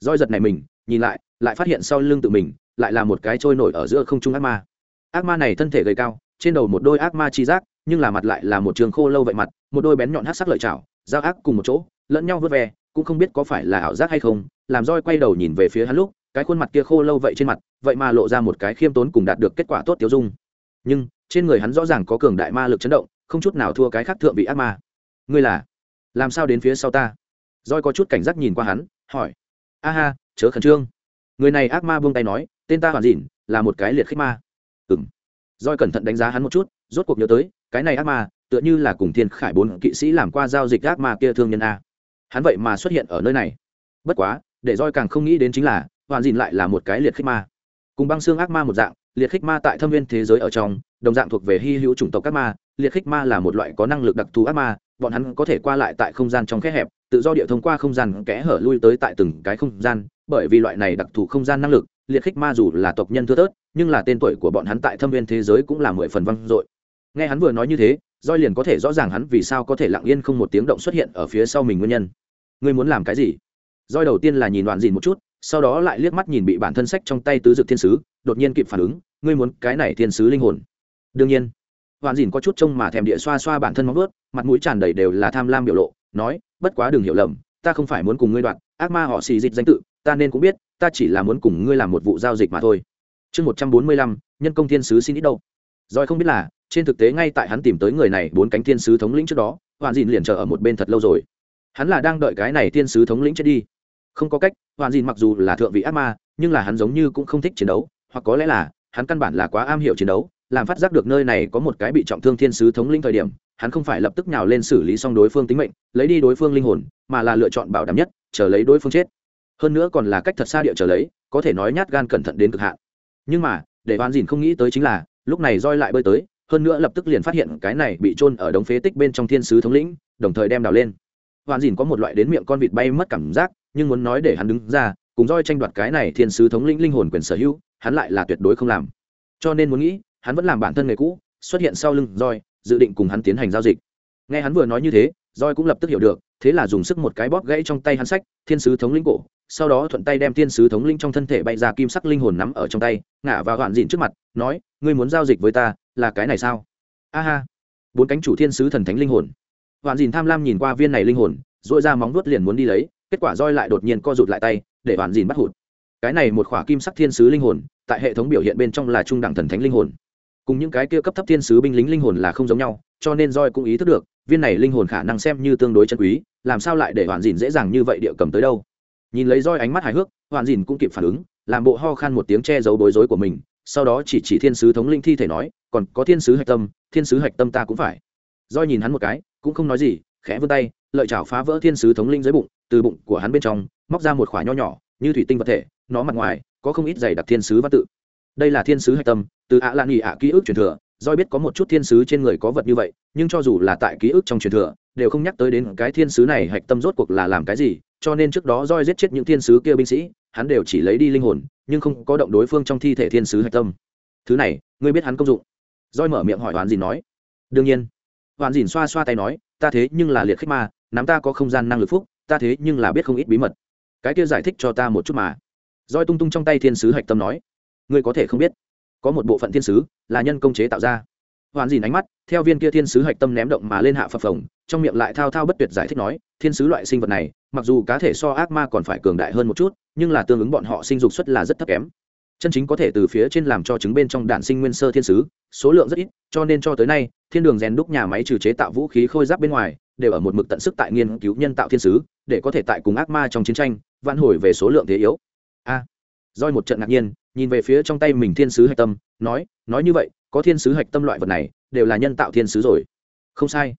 S1: Roi giật này mình, nhìn lại lại phát hiện sau lưng tự mình lại là một cái trôi nổi ở giữa không trung ác ma. Ác ma này thân thể gầy cao, trên đầu một đôi ác ma chi giác, nhưng là mặt lại là một trường khô lâu vậy mặt, một đôi bén nhọn hát sắc lợi chảo giao ác cùng một chỗ, lẫn nhau vớt ve, cũng không biết có phải là ảo giác hay không, làm roi quay đầu nhìn về phía hắn lúc, cái khuôn mặt kia khô lâu vậy trên mặt, vậy mà lộ ra một cái khiêm tốn cùng đạt được kết quả tốt tiêu dung. Nhưng, trên người hắn rõ ràng có cường đại ma lực chấn động, không chút nào thua cái khác thượng vị ác ma. Ngươi là? Làm sao đến phía sau ta? Roi có chút cảnh giác nhìn qua hắn, hỏi. A ha, chớ khẩn trương. Người này ác ma buông tay nói, tên ta hoàn dịn, là một cái liệt khích ma. Ừng roi cẩn thận đánh giá hắn một chút, rốt cuộc nhớ tới, cái này ác ma tựa như là cùng thiên khải bốn kỵ sĩ làm qua giao dịch ác ma kia thương nhân a. Hắn vậy mà xuất hiện ở nơi này. Bất quá, để roi càng không nghĩ đến chính là hoàn dìn lại là một cái liệt khích ma. Cùng băng xương ác ma một dạng, liệt khích ma tại thâm viên thế giới ở trong, đồng dạng thuộc về hy hữu chủng tộc ác ma, liệt khích ma là một loại có năng lực đặc thù ác ma, bọn hắn có thể qua lại tại không gian trong kẽ hẹp, tự do địa thông qua không gian kẽ hở lui tới tại từng cái không gian, bởi vì loại này đặc thù không gian năng lực, liệt khích ma dù là tộc nhân thưa thớt, nhưng là tên tuổi của bọn hắn tại thâm viên thế giới cũng là mười phần văng dội. Nghe hắn vừa nói như thế roi liền có thể rõ ràng hắn vì sao có thể lặng yên không một tiếng động xuất hiện ở phía sau mình nguyên nhân. Ngươi muốn làm cái gì? Roi đầu tiên là nhìn đoạn dìn một chút, sau đó lại liếc mắt nhìn bị bản thân sách trong tay tứ dực thiên sứ, đột nhiên kịp phản ứng, ngươi muốn cái này thiên sứ linh hồn. Đương nhiên hoàn dìn có chút trông mà thèm địa xoa xoa bản thân móng ướt mặt mũi tràn đầy đều là tham lam biểu lộ, nói, bất quá đừng hiểu lầm, ta không phải muốn cùng ngươi đoạn, ác ma họ xì dịch danh tự, ta nên cũng biết, ta chỉ là muốn cùng ngươi làm một vụ giao dịch mà thôi. Chương một trăm bốn mươi lăm, nhân công thiên sứ xin ít đâu. Rồi không biết là trên thực tế ngay tại hắn tìm tới người này, bốn cánh thiên sứ thống lĩnh trước đó hoàn dìn liền chờ ở một bên thật lâu rồi. Hắn là đang đợi cái này thiên sứ thống lĩnh chết đi. Không có cách hoàn dìn mặc dù là thượng vị ác ma, nhưng là hắn giống như cũng không thích chiến đấu, hoặc có lẽ là, hắn căn bản là quá am hiểu chiến đấu, làm phát giác được nơi này có một cái bị trọng thương thiên sứ thống lĩnh thời điểm, hắn không phải lập tức nhào lên xử lý xong đối phương tính mệnh, lấy đi đối phương linh hồn, mà là lựa chọn bảo đảm nhất, chờ lấy đối phương chết. Hơn nữa còn là cách thật xa địa chờ lấy, có thể nói nhát gan cẩn thận đến cực hạn. Nhưng mà, để hoàn dìn không nghĩ tới chính là, lúc này roi lại bơi tới hơn nữa lập tức liền phát hiện cái này bị trôn ở đống phế tích bên trong thiên sứ thống lĩnh, đồng thời đem đào lên. Hoàn dìn có một loại đến miệng con vịt bay mất cảm giác, nhưng muốn nói để hắn đứng ra, cùng roi tranh đoạt cái này thiên sứ thống lĩnh linh hồn quyền sở hữu, hắn lại là tuyệt đối không làm. Cho nên muốn nghĩ, hắn vẫn làm bản thân nghề cũ, xuất hiện sau lưng roi, dự định cùng hắn tiến hành giao dịch. Nghe hắn vừa nói như thế, roi cũng lập tức hiểu được, thế là dùng sức một cái bóp gãy trong tay hắn sách, thiên sứ thống lĩnh cổ sau đó thuận tay đem tiên sứ thống linh trong thân thể bay ra kim sắc linh hồn nắm ở trong tay, ngả vào gọn dịn trước mặt, nói, ngươi muốn giao dịch với ta, là cái này sao? A ha. Bốn cánh chủ thiên sứ thần thánh linh hồn. Gọn dịn tham lam nhìn qua viên này linh hồn dội ra móng vuốt liền muốn đi lấy, kết quả roi lại đột nhiên co rụt lại tay, để gọn dịn bắt hụt. Cái này một khỏa kim sắc thiên sứ linh hồn, tại hệ thống biểu hiện bên trong là trung đẳng thần thánh linh hồn. Cùng những cái kia cấp thấp thiên sứ binh lính linh hồn là không giống nhau, cho nên roi cũng ý thức được, viên này linh hồn khả năng xem như tương đối chân quý, làm sao lại để hoàn dìn dễ dàng như vậy địa cầm tới đâu? Nhìn lấy roi ánh mắt hài hước hoàn dìn cũng kịp phản ứng, làm bộ ho khan một tiếng che giấu bối rối của mình, sau đó chỉ chỉ thiên sứ thống linh thi thể nói, còn có thiên sứ hạch tâm, thiên sứ hạch tâm ta cũng phải. Roi nhìn hắn một cái, cũng không nói gì, khẽ vươn tay, lợi chảo phá vỡ thiên sứ thống linh dưới bụng, từ bụng của hắn bên trong, móc ra một khỏa nho nhỏ, như thủy tinh vật thể, nó mặt ngoài, có không ít giày đặc thiên sứ văn tự. Đây là thiên sứ hạch tâm, từ ạ lan nghỉ ạ ký ức truyền thừa doi biết có một chút thiên sứ trên người có vật như vậy, nhưng cho dù là tại ký ức trong truyền thừa, đều không nhắc tới đến cái thiên sứ này hạch tâm rốt cuộc là làm cái gì cho nên trước đó roi giết chết những thiên sứ kia binh sĩ, hắn đều chỉ lấy đi linh hồn, nhưng không có động đối phương trong thi thể thiên sứ hạch tâm. Thứ này, ngươi biết hắn công dụng. Roi mở miệng hỏi hoàn dìn nói. Đương nhiên. Hoàn dìn xoa xoa tay nói, ta thế nhưng là liệt khích ma, nắm ta có không gian năng lực phúc, ta thế nhưng là biết không ít bí mật. Cái kia giải thích cho ta một chút mà. Roi tung tung trong tay thiên sứ hạch tâm nói. Ngươi có thể không biết. Có một bộ phận thiên sứ là nhân công chế tạo ra hoàn dìn ánh mắt theo viên kia thiên sứ hạch tâm ném động mà lên hạ phập phồng trong miệng lại thao thao bất tuyệt giải thích nói thiên sứ loại sinh vật này mặc dù cá thể so ác ma còn phải cường đại hơn một chút nhưng là tương ứng bọn họ sinh dục suất là rất thấp kém. Chân chính có thể từ phía trên làm cho trứng bên trong đạn sinh nguyên sơ thiên sứ số lượng rất ít cho nên cho tới nay thiên đường rèn đúc nhà máy trừ chế tạo vũ khí khôi giáp bên ngoài đều ở một mực tận sức tại nghiên cứu nhân tạo thiên sứ để có thể tại cùng ác ma trong chiến tranh vạn hồi về số lượng thế yếu. A. À, roi một trận ngạc nhiên nhìn về phía trong tay mình thiên sứ hạch tâm nói nói như vậy có thiên sứ hạch tâm loại vật này, đều là nhân tạo thiên sứ rồi. Không sai.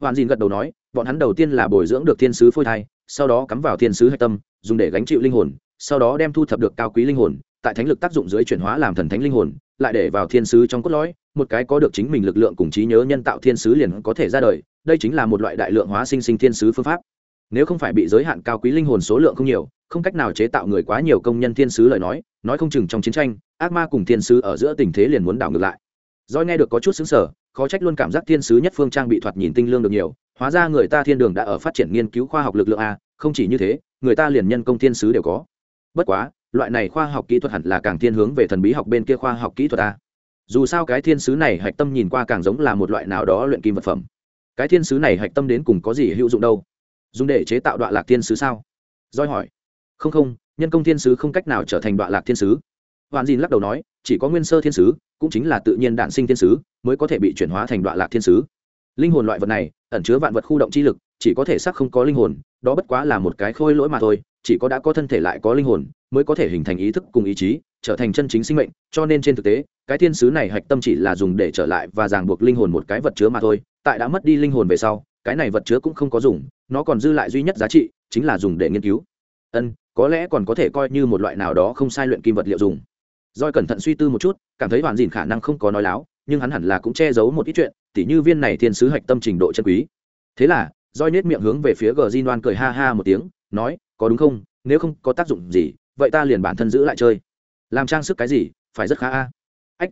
S1: Hoàn dìn gật đầu nói, bọn hắn đầu tiên là bồi dưỡng được thiên sứ phôi thai, sau đó cắm vào thiên sứ hạch tâm, dùng để gánh chịu linh hồn, sau đó đem thu thập được cao quý linh hồn, tại thánh lực tác dụng dưới chuyển hóa làm thần thánh linh hồn, lại để vào thiên sứ trong cốt lõi, một cái có được chính mình lực lượng cùng trí nhớ nhân tạo thiên sứ liền có thể ra đời, đây chính là một loại đại lượng hóa sinh sinh thiên sứ phương pháp. Nếu không phải bị giới hạn cao quý linh hồn số lượng không nhiều, không cách nào chế tạo người quá nhiều công nhân thiên sứ lời nói nói không chừng trong chiến tranh, ác ma cùng thiên sứ ở giữa tình thế liền muốn đảo ngược lại doi nghe được có chút sững sở khó trách luôn cảm giác thiên sứ nhất phương trang bị thoạt nhìn tinh lương được nhiều, hóa ra người ta thiên đường đã ở phát triển nghiên cứu khoa học lực lượng a, không chỉ như thế, người ta liền nhân công thiên sứ đều có. Bất quá, loại này khoa học kỹ thuật hẳn là càng thiên hướng về thần bí học bên kia khoa học kỹ thuật a. Dù sao cái thiên sứ này hạch tâm nhìn qua càng giống là một loại nào đó luyện kim vật phẩm. Cái thiên sứ này hạch tâm đến cùng có gì hữu dụng đâu? Dùng để chế tạo đoạn lạc thiên sứ sao? Doi hỏi. Không không, nhân công thiên sứ không cách nào trở thành đoạn lạc thiên sứ hoàn dìn lắc đầu nói, chỉ có nguyên sơ thiên sứ, cũng chính là tự nhiên đản sinh thiên sứ, mới có thể bị chuyển hóa thành đoạn lạc thiên sứ. Linh hồn loại vật này, ẩn chứa vạn vật khu động chi lực, chỉ có thể xác không có linh hồn, đó bất quá là một cái khôi lỗi mà thôi, chỉ có đã có thân thể lại có linh hồn, mới có thể hình thành ý thức cùng ý chí, trở thành chân chính sinh mệnh, cho nên trên thực tế, cái thiên sứ này hạch tâm chỉ là dùng để trở lại và ràng buộc linh hồn một cái vật chứa mà thôi, tại đã mất đi linh hồn về sau, cái này vật chứa cũng không có dùng, nó còn dư lại duy nhất giá trị, chính là dùng để nghiên cứu. Ân, có lẽ còn có thể coi như một loại nào đó không sai luyện kim vật liệu dùng doi cẩn thận suy tư một chút, cảm thấy hoàn dìn khả năng không có nói láo, nhưng hắn hẳn là cũng che giấu một ít chuyện, tỉ như viên này thiên sứ hạch tâm trình độ chân quý. Thế là doi nét miệng hướng về phía gờ đoan cười ha ha một tiếng, nói, có đúng không? Nếu không có tác dụng gì, vậy ta liền bản thân giữ lại chơi. Làm trang sức cái gì? Phải rất khá a. Ách.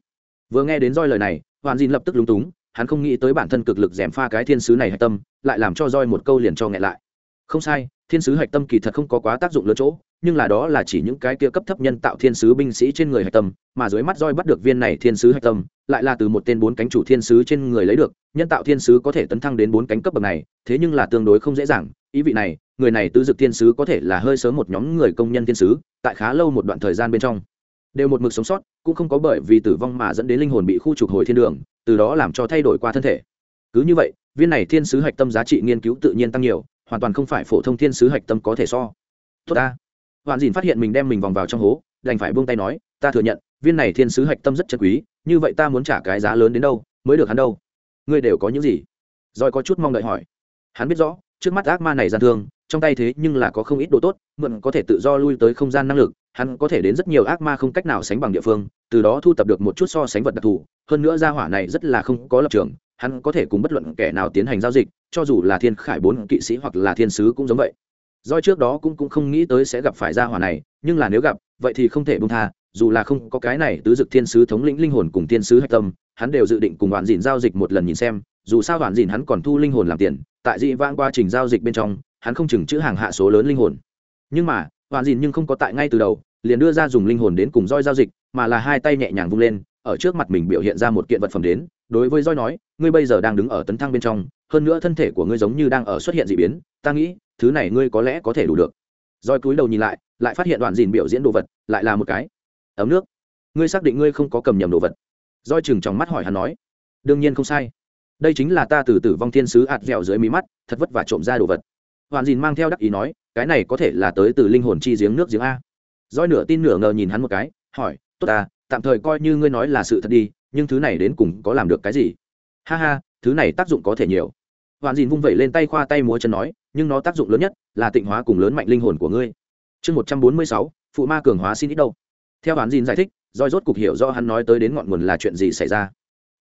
S1: Vừa nghe đến Doi lời này hoàn dìn lập tức lúng túng, hắn không nghĩ tới bản thân cực lực dèm pha cái thiên sứ này hạch tâm, lại làm cho Doi một câu liền cho nghẹn lại. Không sai, thiên sứ hạch tâm kỳ thật không có quá tác dụng lớn chỗ nhưng là đó là chỉ những cái kia cấp thấp nhân tạo thiên sứ binh sĩ trên người hạch tâm, mà dưới mắt roi bắt được viên này thiên sứ hạch tâm, lại là từ một tên bốn cánh chủ thiên sứ trên người lấy được, nhân tạo thiên sứ có thể tấn thăng đến bốn cánh cấp bậc này, thế nhưng là tương đối không dễ dàng, ý vị này, người này tư dực thiên sứ có thể là hơi sớm một nhóm người công nhân thiên sứ, tại khá lâu một đoạn thời gian bên trong, đều một mực sống sót, cũng không có bởi vì tử vong mà dẫn đến linh hồn bị khu trục hồi thiên đường, từ đó làm cho thay đổi qua thân thể. Cứ như vậy, viên này thiên sứ hạch tâm giá trị nghiên cứu tự nhiên tăng nhiều, hoàn toàn không phải phổ thông thiên sứ hạch tâm có thể so. Tốt ta hoàn dìn phát hiện mình đem mình vòng vào trong hố, đành phải buông tay nói, ta thừa nhận, viên này thiên sứ hạch tâm rất chân quý, như vậy ta muốn trả cái giá lớn đến đâu, mới được hắn đâu? Ngươi đều có những gì? Rồi có chút mong đợi hỏi. Hắn biết rõ, trước mắt ác ma này gian thương, trong tay thế nhưng là có không ít đồ tốt, mượn có thể tự do lui tới không gian năng lực, hắn có thể đến rất nhiều ác ma không cách nào sánh bằng địa phương, từ đó thu tập được một chút so sánh vật đặc thù, hơn nữa gia hỏa này rất là không có lập trường, hắn có thể cùng bất luận kẻ nào tiến hành giao dịch, cho dù là thiên khải bốn kỵ sĩ hoặc là thiên sứ cũng giống vậy doi trước đó cũng cũng không nghĩ tới sẽ gặp phải gia hỏa này, nhưng là nếu gặp, vậy thì không thể buông tha, dù là không có cái này tứ dực thiên sứ thống lĩnh linh hồn cùng thiên sứ hạch tâm, hắn đều dự định cùng đoàn dìn giao dịch một lần nhìn xem, dù sao đoàn dìn hắn còn thu linh hồn làm tiền, tại dị vãng quá trình giao dịch bên trong, hắn không chừng chữ hàng hạ số lớn linh hồn. Nhưng mà đoàn dìn nhưng không có tại ngay từ đầu, liền đưa ra dùng linh hồn đến cùng roi giao dịch, mà là hai tay nhẹ nhàng vung lên, ở trước mặt mình biểu hiện ra một kiện vật phẩm đến, đối với roi nói, ngươi bây giờ đang đứng ở tấn thăng bên trong, hơn nữa thân thể của ngươi giống như đang ở xuất hiện dị biến, ta nghĩ thứ này ngươi có lẽ có thể đủ được. Roi cúi đầu nhìn lại lại phát hiện đoạn dìn biểu diễn đồ vật, lại là một cái. Ấm nước. Ngươi xác định ngươi không có cầm nhầm đồ vật. Roi chừng trong mắt hỏi hắn nói, đương nhiên không sai. Đây chính là ta từ tử vong thiên sứ ạt dẻo dưới mí mắt, thật vất vả trộm ra đồ vật. Hoàn dìn mang theo đắc ý nói, cái này có thể là tới từ linh hồn chi giếng nước giếng a. Roi nửa tin nửa ngờ nhìn hắn một cái, hỏi, tốt ta, tạm thời coi như ngươi nói là sự thật đi, nhưng thứ này đến cùng có làm được cái gì? Ha ha, thứ này tác dụng có thể nhiều. Hoàn dìn vung vẩy lên tay khoa tay múa chân nói nhưng nó tác dụng lớn nhất là tịnh hóa cùng lớn mạnh linh hồn của ngươi. Chương một trăm bốn mươi sáu, phụ ma cường hóa xin ít đâu. Theo hoàn dìn giải thích roi rốt cục hiểu do hắn nói tới đến ngọn nguồn là chuyện gì xảy ra.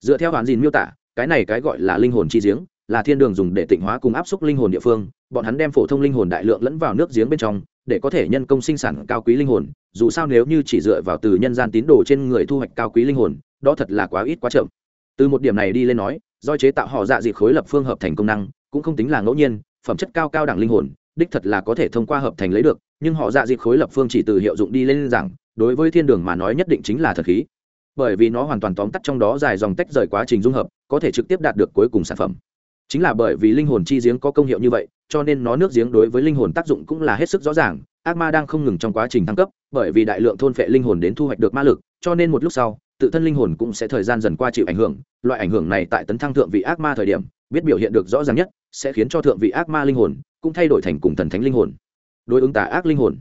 S1: Dựa theo hoàn dìn miêu tả, cái này cái gọi là linh hồn chi giếng là thiên đường dùng để tịnh hóa cùng áp xúc linh hồn địa phương. Bọn hắn đem phổ thông linh hồn đại lượng lẫn vào nước giếng bên trong, để có thể nhân công sinh sản cao quý linh hồn. Dù sao nếu như chỉ dựa vào từ nhân gian tín đồ trên người thu hoạch cao quý linh hồn, đó thật là quá ít quá chậm. Từ một điểm này đi lên nói, do chế tạo họ dạ dị khối lập phương hợp thành công năng, cũng không tính là ngẫu nhiên phẩm chất cao cao đẳng linh hồn, đích thật là có thể thông qua hợp thành lấy được, nhưng họ dạ dịp khối lập phương chỉ từ hiệu dụng đi lên rằng, đối với thiên đường mà nói nhất định chính là thật khí. Bởi vì nó hoàn toàn tóm tắt trong đó dài dòng tách rời quá trình dung hợp, có thể trực tiếp đạt được cuối cùng sản phẩm. Chính là bởi vì linh hồn chi giếng có công hiệu như vậy, cho nên nó nước giếng đối với linh hồn tác dụng cũng là hết sức rõ ràng, ác ma đang không ngừng trong quá trình thăng cấp, bởi vì đại lượng thôn phệ linh hồn đến thu hoạch được ma lực, cho nên một lúc sau, tự thân linh hồn cũng sẽ thời gian dần qua chịu ảnh hưởng, loại ảnh hưởng này tại tấn thăng thượng vị ác ma thời điểm biết biểu hiện được rõ ràng nhất sẽ khiến cho thượng vị ác ma linh hồn cũng thay đổi thành cùng thần thánh linh hồn. Đối ứng tà ác linh hồn.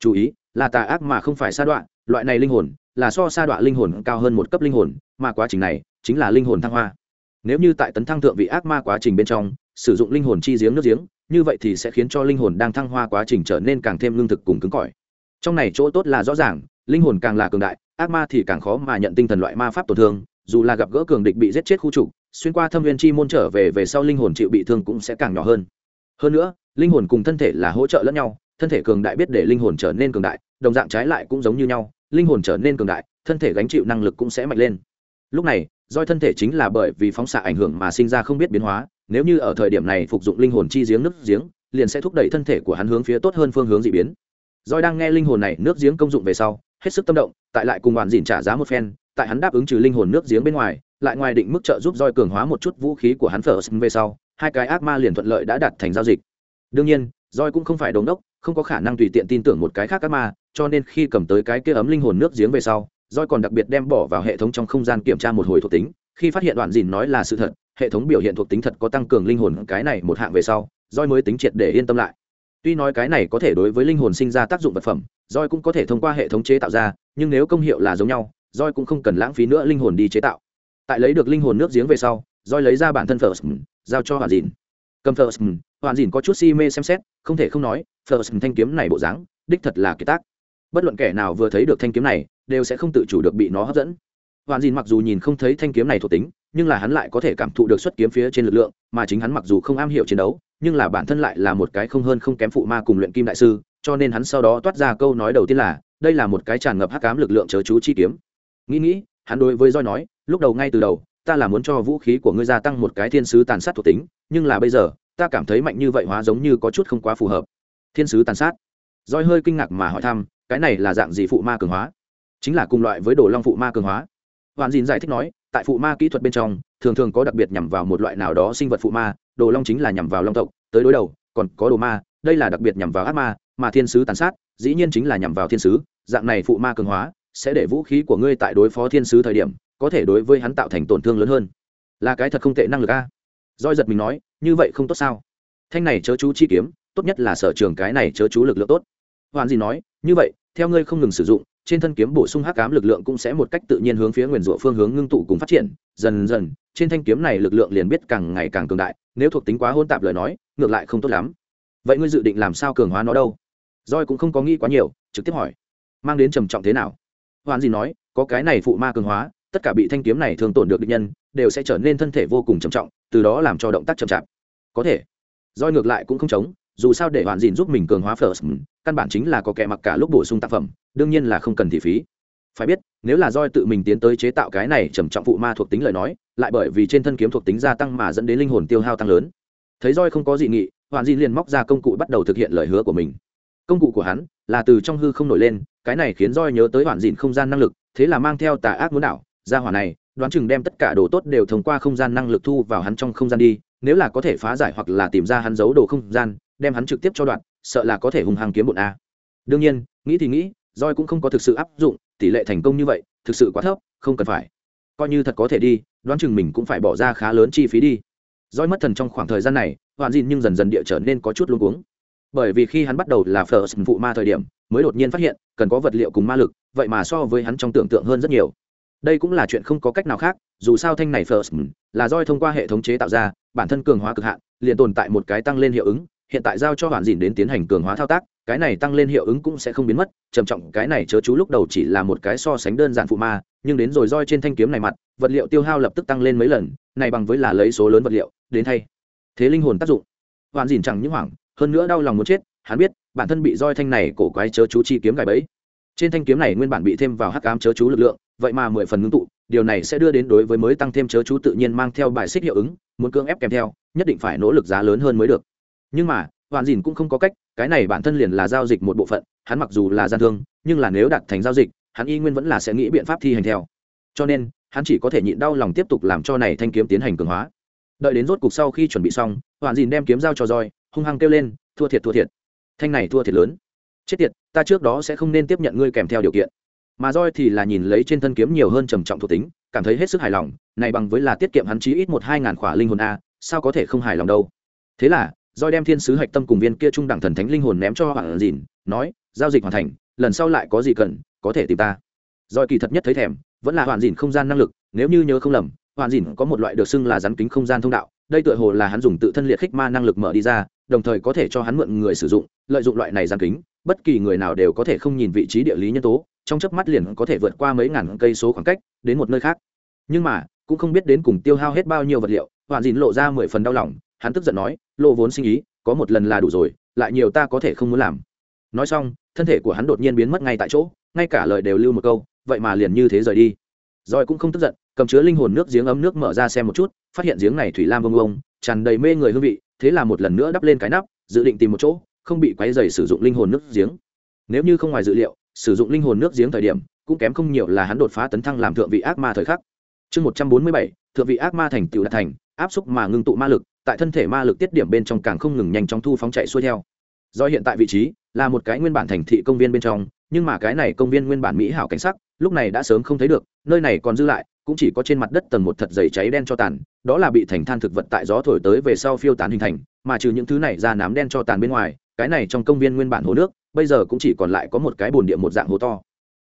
S1: Chú ý, là tà ác mà không phải sa đoạn loại này linh hồn là so sa đoạn linh hồn cao hơn một cấp linh hồn, mà quá trình này chính là linh hồn thăng hoa. Nếu như tại tấn thăng thượng vị ác ma quá trình bên trong, sử dụng linh hồn chi giếng nước giếng, như vậy thì sẽ khiến cho linh hồn đang thăng hoa quá trình trở nên càng thêm lương thực cùng cứng cỏi. Trong này chỗ tốt là rõ ràng, linh hồn càng là cường đại, ác ma thì càng khó mà nhận tinh thần loại ma pháp tổn thương, dù là gặp gỡ cường địch bị giết chết khu trục xuyên qua thâm viên chi môn trở về về sau linh hồn chịu bị thương cũng sẽ càng nhỏ hơn. Hơn nữa, linh hồn cùng thân thể là hỗ trợ lẫn nhau, thân thể cường đại biết để linh hồn trở nên cường đại, đồng dạng trái lại cũng giống như nhau, linh hồn trở nên cường đại, thân thể gánh chịu năng lực cũng sẽ mạnh lên. Lúc này doi thân thể chính là bởi vì phóng xạ ảnh hưởng mà sinh ra không biết biến hóa, nếu như ở thời điểm này phục dụng linh hồn chi giếng nước giếng, liền sẽ thúc đẩy thân thể của hắn hướng phía tốt hơn phương hướng d ị biến. Doi đang nghe linh hồn này nước giếng công dụng về sau, hết sức tâm động, tại lại cùng hoàn dìn trả giá một phen, tại hắn đáp ứng trừ linh hồn nước giếng bên ngoài lại ngoài định mức trợ giúp roi cường hóa một chút vũ khí của hắn phở về sau, hai cái ác ma liền thuận lợi đã đạt thành giao dịch. Đương nhiên, roi cũng không phải đống đốc, không có khả năng tùy tiện tin tưởng một cái khác ác ma, cho nên khi cầm tới cái kia ấm linh hồn nước giếng về sau, roi còn đặc biệt đem bỏ vào hệ thống trong không gian kiểm tra một hồi thuộc tính. Khi phát hiện đoạn dìn nói là sự thật, hệ thống biểu hiện thuộc tính thật có tăng cường linh hồn cái này một hạng về sau, roi mới tính triệt để yên tâm lại. Tuy nói cái này có thể đối với linh hồn sinh ra tác dụng vật phẩm, roi cũng có thể thông qua hệ thống chế tạo ra, nhưng nếu công hiệu là giống nhau, roi cũng không cần lãng phí nữa linh hồn đi chế tạo tại lấy được linh hồn nước giếng về sau roi lấy ra bản thân phở, giao cho hoàn dìn. Cầm phở, hoàn dìn có chút si mê xem xét không thể không nói first thanh kiếm này bộ dáng đích thật là kiệt tác. Bất luận kẻ nào vừa thấy được thanh kiếm này đều sẽ không tự chủ được bị nó hấp dẫn. Hoàn dìn mặc dù nhìn không thấy thanh kiếm này thuộc tính nhưng là hắn lại có thể cảm thụ được xuất kiếm phía trên lực lượng mà chính hắn mặc dù không am hiểu chiến đấu nhưng là bản thân lại là một cái không hơn không kém phụ ma cùng luyện kim đại sư cho nên hắn sau đó toát ra câu nói đầu tiên là đây là một cái tràn ngập hắc ám lực lượng chớ chú chi kiếm. Nghĩ nghĩ hắn đối với roi nói lúc đầu ngay từ đầu, ta là muốn cho vũ khí của ngươi gia tăng một cái thiên sứ tàn sát thuộc tính, nhưng là bây giờ, ta cảm thấy mạnh như vậy hóa giống như có chút không quá phù hợp. Thiên sứ tàn sát. Roi hơi kinh ngạc mà hỏi thăm, cái này là dạng gì phụ ma cường hóa? Chính là cùng loại với đồ long phụ ma cường hóa. Hoàn dìn giải thích nói, tại phụ ma kỹ thuật bên trong, thường thường có đặc biệt nhằm vào một loại nào đó sinh vật phụ ma, đồ long chính là nhằm vào long tộc, tới đối đầu, còn có đồ ma, đây là đặc biệt nhằm vào ác ma, mà thiên sứ tàn sát, dĩ nhiên chính là nhằm vào thiên sứ, dạng này phụ ma cường hóa, sẽ để vũ khí của ngươi tại đối phó thiên sứ thời điểm có thể đối với hắn tạo thành tổn thương lớn hơn. Là cái thật không tệ năng lực a. Roi giật mình nói, như vậy không tốt sao? Thanh này chớ chú chi kiếm, tốt nhất là sở trường cái này chớ chú lực lượng tốt. Hoàn gì nói, như vậy, theo ngươi không ngừng sử dụng, trên thân kiếm bổ sung hắc ám lực lượng cũng sẽ một cách tự nhiên hướng phía nguyền rủa phương hướng ngưng tụ cùng phát triển. Dần dần, trên thanh kiếm này lực lượng liền biết càng ngày càng cường đại, nếu thuộc tính quá hôn tạp lời nói, ngược lại không tốt lắm. Vậy ngươi dự định làm sao cường hóa nó đâu? Roi cũng không có nghĩ quá nhiều, trực tiếp hỏi, mang đến trầm trọng thế nào? Hoàn gì nói, có cái này phụ ma cường hóa tất cả bị thanh kiếm này thường tổn được địch nhân, đều sẽ trở nên thân thể vô cùng trầm trọng, từ đó làm cho động tác chậm chạp. Có thể, roi ngược lại cũng không chống, dù sao để hoàn dìn giúp mình cường hóa first căn bản chính là có kẻ mặc cả lúc bổ sung tác phẩm, đương nhiên là không cần thị phí. Phải biết, nếu là roi tự mình tiến tới chế tạo cái này trầm trọng phụ ma thuộc tính lời nói, lại bởi vì trên thân kiếm thuộc tính gia tăng mà dẫn đến linh hồn tiêu hao tăng lớn. Thấy roi không có dị nghị, hoàn dìn liền móc ra công cụ bắt đầu thực hiện lời hứa của mình. Công cụ của hắn là từ trong hư không nổi lên, cái này khiến roi nhớ tới hoàn dìn không gian năng lực, thế là mang theo tà ác muốn đảo ra hỏa này, đoán chừng đem tất cả đồ tốt đều thông qua không gian năng lực thu vào hắn trong không gian đi, nếu là có thể phá giải hoặc là tìm ra hắn giấu đồ không gian, đem hắn trực tiếp cho đoạn, sợ là có thể hùng hàng kiếm bột a. Đương nhiên, nghĩ thì nghĩ, roi cũng không có thực sự áp dụng, tỷ lệ thành công như vậy, thực sự quá thấp, không cần phải. Coi như thật có thể đi, đoán chừng mình cũng phải bỏ ra khá lớn chi phí đi. Roi mất thần trong khoảng thời gian này hoàn dìn nhưng dần dần địa trở nên có chút luống cuống. Bởi vì khi hắn bắt đầu là first phụ ma thời điểm, mới đột nhiên phát hiện, cần có vật liệu cùng ma lực, vậy mà so với hắn trong tưởng tượng hơn rất nhiều đây cũng là chuyện không có cách nào khác, dù sao thanh này first, là doi thông qua hệ thống chế tạo ra, bản thân cường hóa cực hạn, liền tồn tại một cái tăng lên hiệu ứng, hiện tại giao cho hoàn dìn đến tiến hành cường hóa thao tác, cái này tăng lên hiệu ứng cũng sẽ không biến mất, trầm trọng, cái này chớ chú lúc đầu chỉ là một cái so sánh đơn giản phụ ma, nhưng đến rồi roi trên thanh kiếm này mặt, vật liệu tiêu hao lập tức tăng lên mấy lần, này bằng với là lấy số lớn vật liệu, đến thay. Thế linh hồn tác dụng. Hoàn dìn chẳng những hoảng, hơn nữa đau lòng muốn chết, hắn biết, bản thân bị roi thanh này cổ quái chớ chú chi kiếm gài bẫy. Trên thanh kiếm này nguyên bản bị thêm vào hắc ám chớ chú lực lượng vậy mà mười phần ngưng tụ, điều này sẽ đưa đến đối với mới tăng thêm chớ chú tự nhiên mang theo bài xích hiệu ứng, muốn cưỡng ép kèm theo, nhất định phải nỗ lực giá lớn hơn mới được. Nhưng mà hoàn dìn cũng không có cách, cái này bản thân liền là giao dịch một bộ phận, hắn mặc dù là gian thương, nhưng là nếu đặt thành giao dịch, hắn y nguyên vẫn là sẽ nghĩ biện pháp thi hành theo. Cho nên, hắn chỉ có thể nhịn đau lòng tiếp tục làm cho này thanh kiếm tiến hành cường hóa. Đợi đến rốt cục sau khi chuẩn bị xong hoàn dìn đem kiếm giao cho roi hung hăng kêu lên, thua thiệt thua thiệt. Thanh này thua thiệt lớn. Chết tiệt, ta trước đó sẽ không nên tiếp nhận ngươi kèm theo điều kiện mà roi thì là nhìn lấy trên thân kiếm nhiều hơn trầm trọng thuộc tính, cảm thấy hết sức hài lòng, này bằng với là tiết kiệm hắn chí ít một hai ngàn khỏa linh hồn a, sao có thể không hài lòng đâu. Thế là, roi đem thiên sứ hạch tâm cùng viên kia trung đẳng thần thánh linh hồn ném cho hoàng dìn, nói, giao dịch hoàn thành, lần sau lại có gì cần, có thể tìm ta. Roi kỳ thật nhất thấy thèm, vẫn là hoàn dìn không gian năng lực, nếu như nhớ không lầm hoàn dìn có một loại được xưng là rắn kính không gian thông đạo, đây tựa hồ là hắn dùng tự thân liệt khích ma năng lực mở đi ra, đồng thời có thể cho hắn mượn người sử dụng, lợi dụng loại này rắn kính, bất kỳ người nào đều có thể không nhìn vị trí địa lý nhân tố trong chớp mắt liền có thể vượt qua mấy ngàn cây số khoảng cách, đến một nơi khác. Nhưng mà, cũng không biết đến cùng tiêu hao hết bao nhiêu vật liệu hoàn dìn lộ ra mười phần đau lòng, hắn tức giận nói, lộ vốn sinh ý, có một lần là đủ rồi, lại nhiều ta có thể không muốn làm. Nói xong, thân thể của hắn đột nhiên biến mất ngay tại chỗ, ngay cả lời đều lưu một câu, vậy mà liền như thế rời đi. Rồi cũng không tức giận, cầm chứa linh hồn nước giếng ấm nước mở ra xem một chút, phát hiện giếng này thủy lam vông vông, tràn đầy mê người hương vị, thế là một lần nữa đắp lên cái nắp, dự định tìm một chỗ, không bị quấy dày sử dụng linh hồn nước giếng. Nếu như không ngoài dự liệu sử dụng linh hồn nước giếng thời điểm, cũng kém không nhiều là hắn đột phá tấn thăng làm thượng vị ác ma thời khắc. Chương một trăm bốn mươi bảy, thượng vị ác ma thành tựu đạt thành, áp xúc mà ngưng tụ ma lực, tại thân thể ma lực tiết điểm bên trong càng không ngừng nhanh chóng thu phóng chạy xuôi theo. Do hiện tại vị trí là một cái nguyên bản thành thị công viên bên trong, nhưng mà cái này công viên nguyên bản mỹ hảo cảnh sắc, lúc này đã sớm không thấy được, nơi này còn dư lại, cũng chỉ có trên mặt đất tầng một thật dày cháy đen cho tàn, đó là bị thành than thực vật tại gió thổi tới về sau phiêu tán hình thành, mà trừ những thứ này ra nám đen cho tàn bên ngoài, cái này trong công viên nguyên bản hồ nước bây giờ cũng chỉ còn lại có một cái bồn địa một dạng hố to.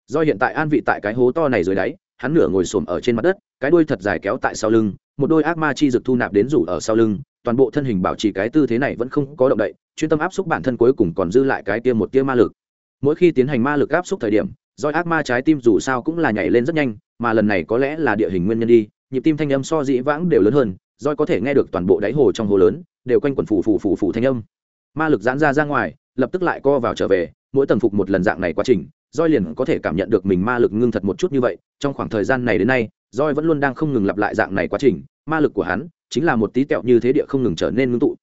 S1: Do hiện tại an vị tại cái hố to này dưới đáy, hắn nửa ngồi xổm ở trên mặt đất, cái đuôi thật dài kéo tại sau lưng, một đôi ác ma chi rực thu nạp đến rủ ở sau lưng, toàn bộ thân hình bảo trì cái tư thế này vẫn không có động đậy, chuyên tâm áp xúc bản thân cuối cùng còn dư lại cái tiêm một tia ma lực. Mỗi khi tiến hành ma lực áp xúc thời điểm, do ác ma trái tim dù sao cũng là nhảy lên rất nhanh, mà lần này có lẽ là địa hình nguyên nhân đi, nhịp tim thanh âm so dĩ vãng đều lớn hơn doi có thể nghe được toàn bộ đáy hồ trong hồ lớn, đều quanh quẩn phủ phủ phủ phủ thanh âm. Ma lực giãn ra ra ngoài lập tức lại co vào trở về, mỗi tầng phục một lần dạng này quá trình roi liền có thể cảm nhận được mình ma lực ngưng thật một chút như vậy, trong khoảng thời gian này đến nay roi vẫn luôn đang không ngừng lặp lại dạng này quá trình, ma lực của hắn chính là một tí tẹo như thế địa không ngừng trở nên ngưng tụ.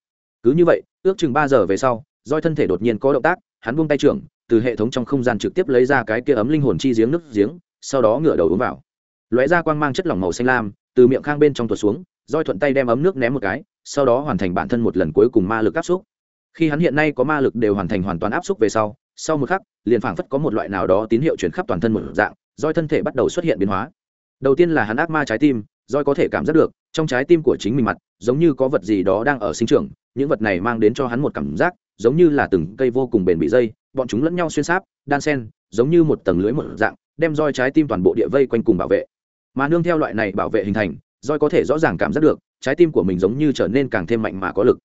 S1: Cứ như vậy, ước chừng ba giờ về sau roi thân thể đột nhiên có động tác, hắn buông tay trưởng, từ hệ thống trong không gian trực tiếp lấy ra cái kia ấm linh hồn chi giếng nước giếng, sau đó ngửa đầu uống vào. Lóe ra quang mang chất lỏng màu xanh lam, từ miệng khang bên trong tuột xuống roi thuận tay đem ấm nước ném một cái, sau đó hoàn thành bản thân một lần cuối cùng ma lực áp xúc khi hắn hiện nay có ma lực đều hoàn thành hoàn toàn áp xúc về sau sau một khắc, liền phảng phất có một loại nào đó tín hiệu chuyển khắp toàn thân một dạng, roi thân thể bắt đầu xuất hiện biến hóa. Đầu tiên là hắn ác ma trái tim, roi có thể cảm giác được, trong trái tim của chính mình mặt, giống như có vật gì đó đang ở sinh trưởng, những vật này mang đến cho hắn một cảm giác, giống như là từng cây vô cùng bền bị dây, bọn chúng lẫn nhau xuyên sáp đan sen giống như một tầng lưới một dạng, đem roi trái tim toàn bộ địa vây quanh cùng bảo vệ. Mà nương theo loại này bảo vệ hình thành, roi có thể rõ ràng cảm giác được, trái tim của mình giống như trở nên càng thêm mạnh mà có lực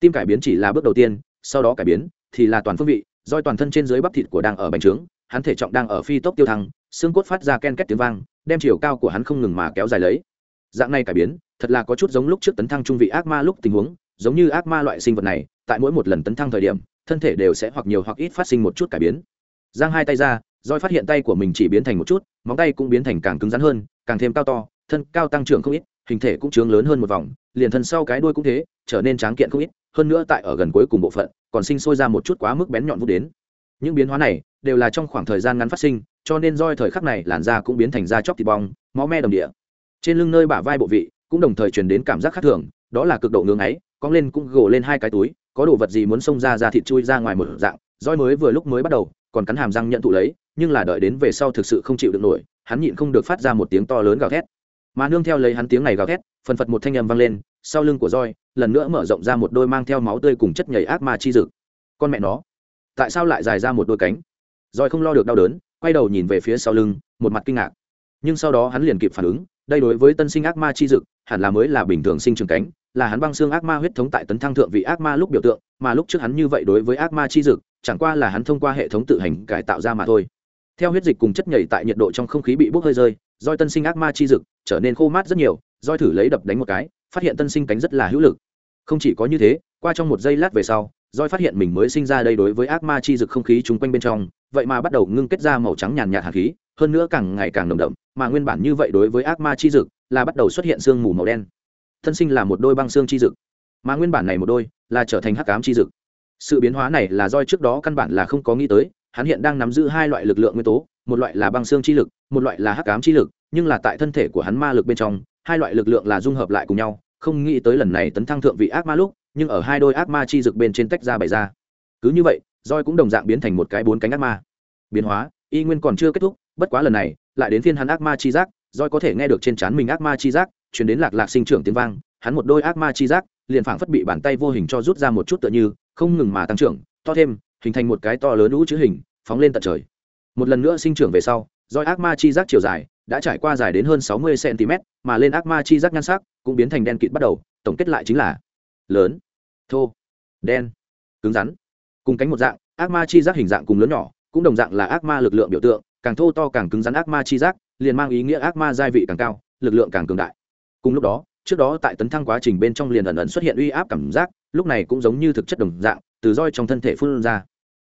S1: tim cải biến chỉ là bước đầu tiên, sau đó cải biến thì là toàn phương vị, roi toàn thân trên dưới bắp thịt của đang ở bành trướng, hắn thể trọng đang ở phi tốc tiêu thăng, xương cốt phát ra ken két tiếng vang, đem chiều cao của hắn không ngừng mà kéo dài lấy. Dạng này cải biến, thật là có chút giống lúc trước tấn thăng trung vị ác ma lúc tình huống, giống như ác ma loại sinh vật này, tại mỗi một lần tấn thăng thời điểm, thân thể đều sẽ hoặc nhiều hoặc ít phát sinh một chút cải biến. Giang hai tay ra, roi phát hiện tay của mình chỉ biến thành một chút, móng tay cũng biến thành càng cứng rắn hơn, càng thêm cao to, thân cao tăng trưởng không ít hình thể cũng trướng lớn hơn một vòng, liền thân sau cái đuôi cũng thế, trở nên tráng kiện không ít, hơn nữa tại ở gần cuối cùng bộ phận, còn sinh sôi ra một chút quá mức bén nhọn vút đến. Những biến hóa này đều là trong khoảng thời gian ngắn phát sinh, cho nên roi thời khắc này làn da cũng biến thành da chóc thịt bong, máu me đồng địa. Trên lưng nơi bả vai bộ vị cũng đồng thời truyền đến cảm giác khác thường, đó là cực độ ngưỡng ấy, cong lên cũng gồ lên hai cái túi, có đồ vật gì muốn xông ra ra thịt chui ra ngoài một dạng, roi mới vừa lúc mới bắt đầu, còn cắn hàm răng nhận thụ lấy, nhưng là đợi đến về sau thực sự không chịu được nổi, hắn nhịn không được phát ra một tiếng to lớn gào thét mà nương theo lấy hắn tiếng này gào thét, phần phật một thanh âm vang lên, sau lưng của roi lần nữa mở rộng ra một đôi mang theo máu tươi cùng chất nhảy ác ma chi dực. Con mẹ nó, tại sao lại dài ra một đôi cánh? Roi không lo được đau đớn, quay đầu nhìn về phía sau lưng, một mặt kinh ngạc. Nhưng sau đó hắn liền kịp phản ứng, đây đối với tân sinh ác ma chi dực, hẳn là mới là bình thường sinh trưởng cánh, là hắn băng xương ác ma huyết thống tại tấn thăng thượng vị ác ma lúc biểu tượng, mà lúc trước hắn như vậy đối với ác ma chi dực, chẳng qua là hắn thông qua hệ thống tự hành cải tạo ra mà thôi. Theo huyết dịch cùng chất nhảy tại nhiệt độ trong không khí bị bốc hơi rơi roi tân sinh ác ma chi dực, trở nên khô mát rất nhiều, roi thử lấy đập đánh một cái, phát hiện tân sinh cánh rất là hữu lực. Không chỉ có như thế, qua trong một giây lát về sau, roi phát hiện mình mới sinh ra đây đối với ác ma chi dực không khí chung quanh bên trong, vậy mà bắt đầu ngưng kết ra màu trắng nhàn nhạt hạt khí, hơn nữa càng ngày càng nồng đậm, mà nguyên bản như vậy đối với ác ma chi dực là bắt đầu xuất hiện sương mù màu đen. Thân sinh là một đôi băng xương chi dực, mà nguyên bản này một đôi là trở thành hắc ám chi dực. Sự biến hóa này là roi trước đó căn bản là không có nghĩ tới, hắn hiện đang nắm giữ hai loại lực lượng nguyên tố một loại là băng xương chi lực, một loại là hắc ám chi lực, nhưng là tại thân thể của hắn ma lực bên trong, hai loại lực lượng là dung hợp lại cùng nhau. Không nghĩ tới lần này tấn thăng thượng vị ác ma lúc, nhưng ở hai đôi ác ma chi dực bên trên tách ra bày ra. Cứ như vậy roi cũng đồng dạng biến thành một cái bốn cánh ác ma. Biến hóa, y nguyên còn chưa kết thúc, bất quá lần này, lại đến phiên hắn ác ma chi giác roi có thể nghe được trên trán mình ác ma chi giác chuyển đến lạc lạc sinh trưởng tiếng vang, hắn một đôi ác ma chi giác, liền phảng phất bị bàn tay vô hình cho rút ra một chút tựa như, không ngừng mà tăng trưởng, to thêm, hình thành một cái to lớn lũ chữ hình, phóng lên tận trời một lần nữa sinh trưởng về sau, roi ác ma chi giác chiều dài đã trải qua dài đến hơn sáu mươi cm mà lên ác ma chi giác nhan sắc cũng biến thành đen kịt bắt đầu, tổng kết lại chính là lớn, thô, đen, cứng rắn. Cùng cánh một dạng, ác ma chi giác hình dạng cùng lớn nhỏ, cũng đồng dạng là ác ma lực lượng biểu tượng, càng thô to càng cứng rắn ác ma chi giác, liền mang ý nghĩa ác ma gia vị càng cao, lực lượng càng cường đại. Cùng lúc đó, trước đó tại tấn thăng quá trình bên trong liền ẩn ẩn xuất hiện uy áp cảm giác, lúc này cũng giống như thực chất đồng dạng, từ roi trong thân thể phun ra.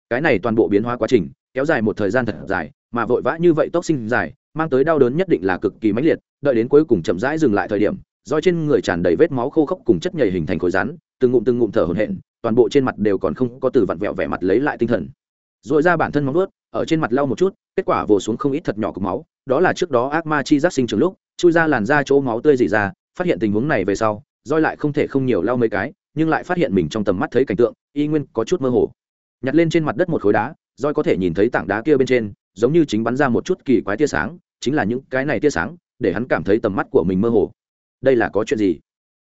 S1: Cái này toàn bộ biến hóa quá trình kéo dài một thời gian thật dài, mà vội vã như vậy tốc sinh dài, mang tới đau đớn nhất định là cực kỳ mãnh liệt, đợi đến cuối cùng chậm rãi dừng lại thời điểm do trên người tràn đầy vết máu khô khốc cùng chất nhầy hình thành khối rắn, từng ngụm từng ngụm thở hổn hển, toàn bộ trên mặt đều còn không có từ vặn vẹo vẻ mặt lấy lại tinh thần. Rồi ra bản thân móng nuốt ở trên mặt lau một chút, kết quả vồ xuống không ít thật nhỏ cục máu, đó là trước đó ác ma chi giác sinh trường lúc, chui ra làn da chỗ máu tươi dị ra, phát hiện tình huống này về sau, roi lại không thể không nhiều lau mấy cái, nhưng lại phát hiện mình trong tầm mắt thấy cảnh tượng, y nguyên có chút mơ hồ. Nhặt lên trên mặt đất một khối đá roi có thể nhìn thấy tảng đá kia bên trên, giống như chính bắn ra một chút kỳ quái tia sáng, chính là những cái này tia sáng, để hắn cảm thấy tầm mắt của mình mơ hồ. Đây là có chuyện gì?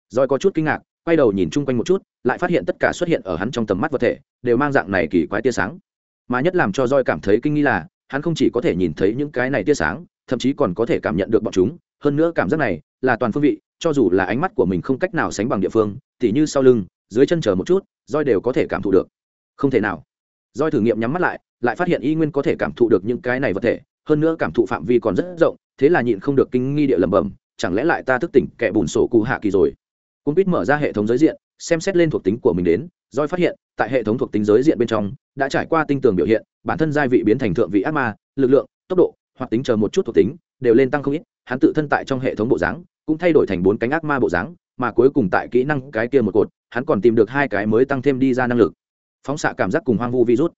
S1: Roi có chút kinh ngạc, quay đầu nhìn chung quanh một chút, lại phát hiện tất cả xuất hiện ở hắn trong tầm mắt vật thể, đều mang dạng này kỳ quái tia sáng. Mà nhất làm cho roi cảm thấy kinh nghi là, hắn không chỉ có thể nhìn thấy những cái này tia sáng, thậm chí còn có thể cảm nhận được bọn chúng. Hơn nữa cảm giác này là toàn phương vị, cho dù là ánh mắt của mình không cách nào sánh bằng địa phương, tỉ như sau lưng, dưới chân chờ một chút, roi đều có thể cảm thụ được. Không thể nào roi thử nghiệm nhắm mắt lại lại phát hiện y nguyên có thể cảm thụ được những cái này vật thể, hơn nữa cảm thụ phạm vi còn rất rộng, thế là nhịn không được kinh nghi địa lẩm bẩm, chẳng lẽ lại ta thức tỉnh kẻ bùn sổ cụ hạ kỳ rồi? Cung quýt mở ra hệ thống giới diện, xem xét lên thuộc tính của mình đến roi phát hiện, tại hệ thống thuộc tính giới diện bên trong, đã trải qua tinh tường biểu hiện, bản thân giai vị biến thành thượng vị ác ma, lực lượng, tốc độ, hoặc tính chờ một chút thuộc tính, đều lên tăng không ít, hắn tự thân tại trong hệ thống bộ dáng, cũng thay đổi thành bốn cánh ác ma bộ dáng, mà cuối cùng tại kỹ năng cái kia một cột, hắn còn tìm được hai cái mới tăng thêm đi ra năng lực phóng xạ cảm giác cùng hoang vu virus.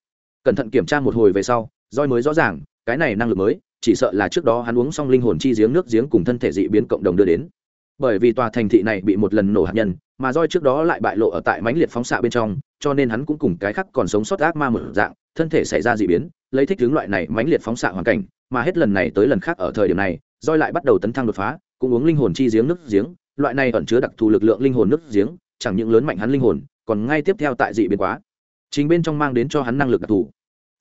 S1: Cẩn thận kiểm tra một hồi về sau roi mới rõ ràng, cái này năng lực mới, chỉ sợ là trước đó hắn uống xong linh hồn chi giếng nước giếng cùng thân thể dị biến cộng đồng đưa đến. Bởi vì tòa thành thị này bị một lần nổ hạt nhân, mà roi trước đó lại bại lộ ở tại mãnh liệt phóng xạ bên trong, cho nên hắn cũng cùng cái khác còn sống sót ác ma một dạng, thân thể xảy ra dị biến, lấy thích hướng loại này mãnh liệt phóng xạ hoàn cảnh, mà hết lần này tới lần khác ở thời điểm này roi lại bắt đầu tấn thăng đột phá, cũng uống linh hồn chi giếng nước giếng, loại này ẩn chứa đặc thù lực lượng linh hồn nước giếng, chẳng những lớn mạnh hắn linh hồn, còn ngay tiếp theo tại dị biến quá chính bên trong mang đến cho hắn năng lực đặc thù.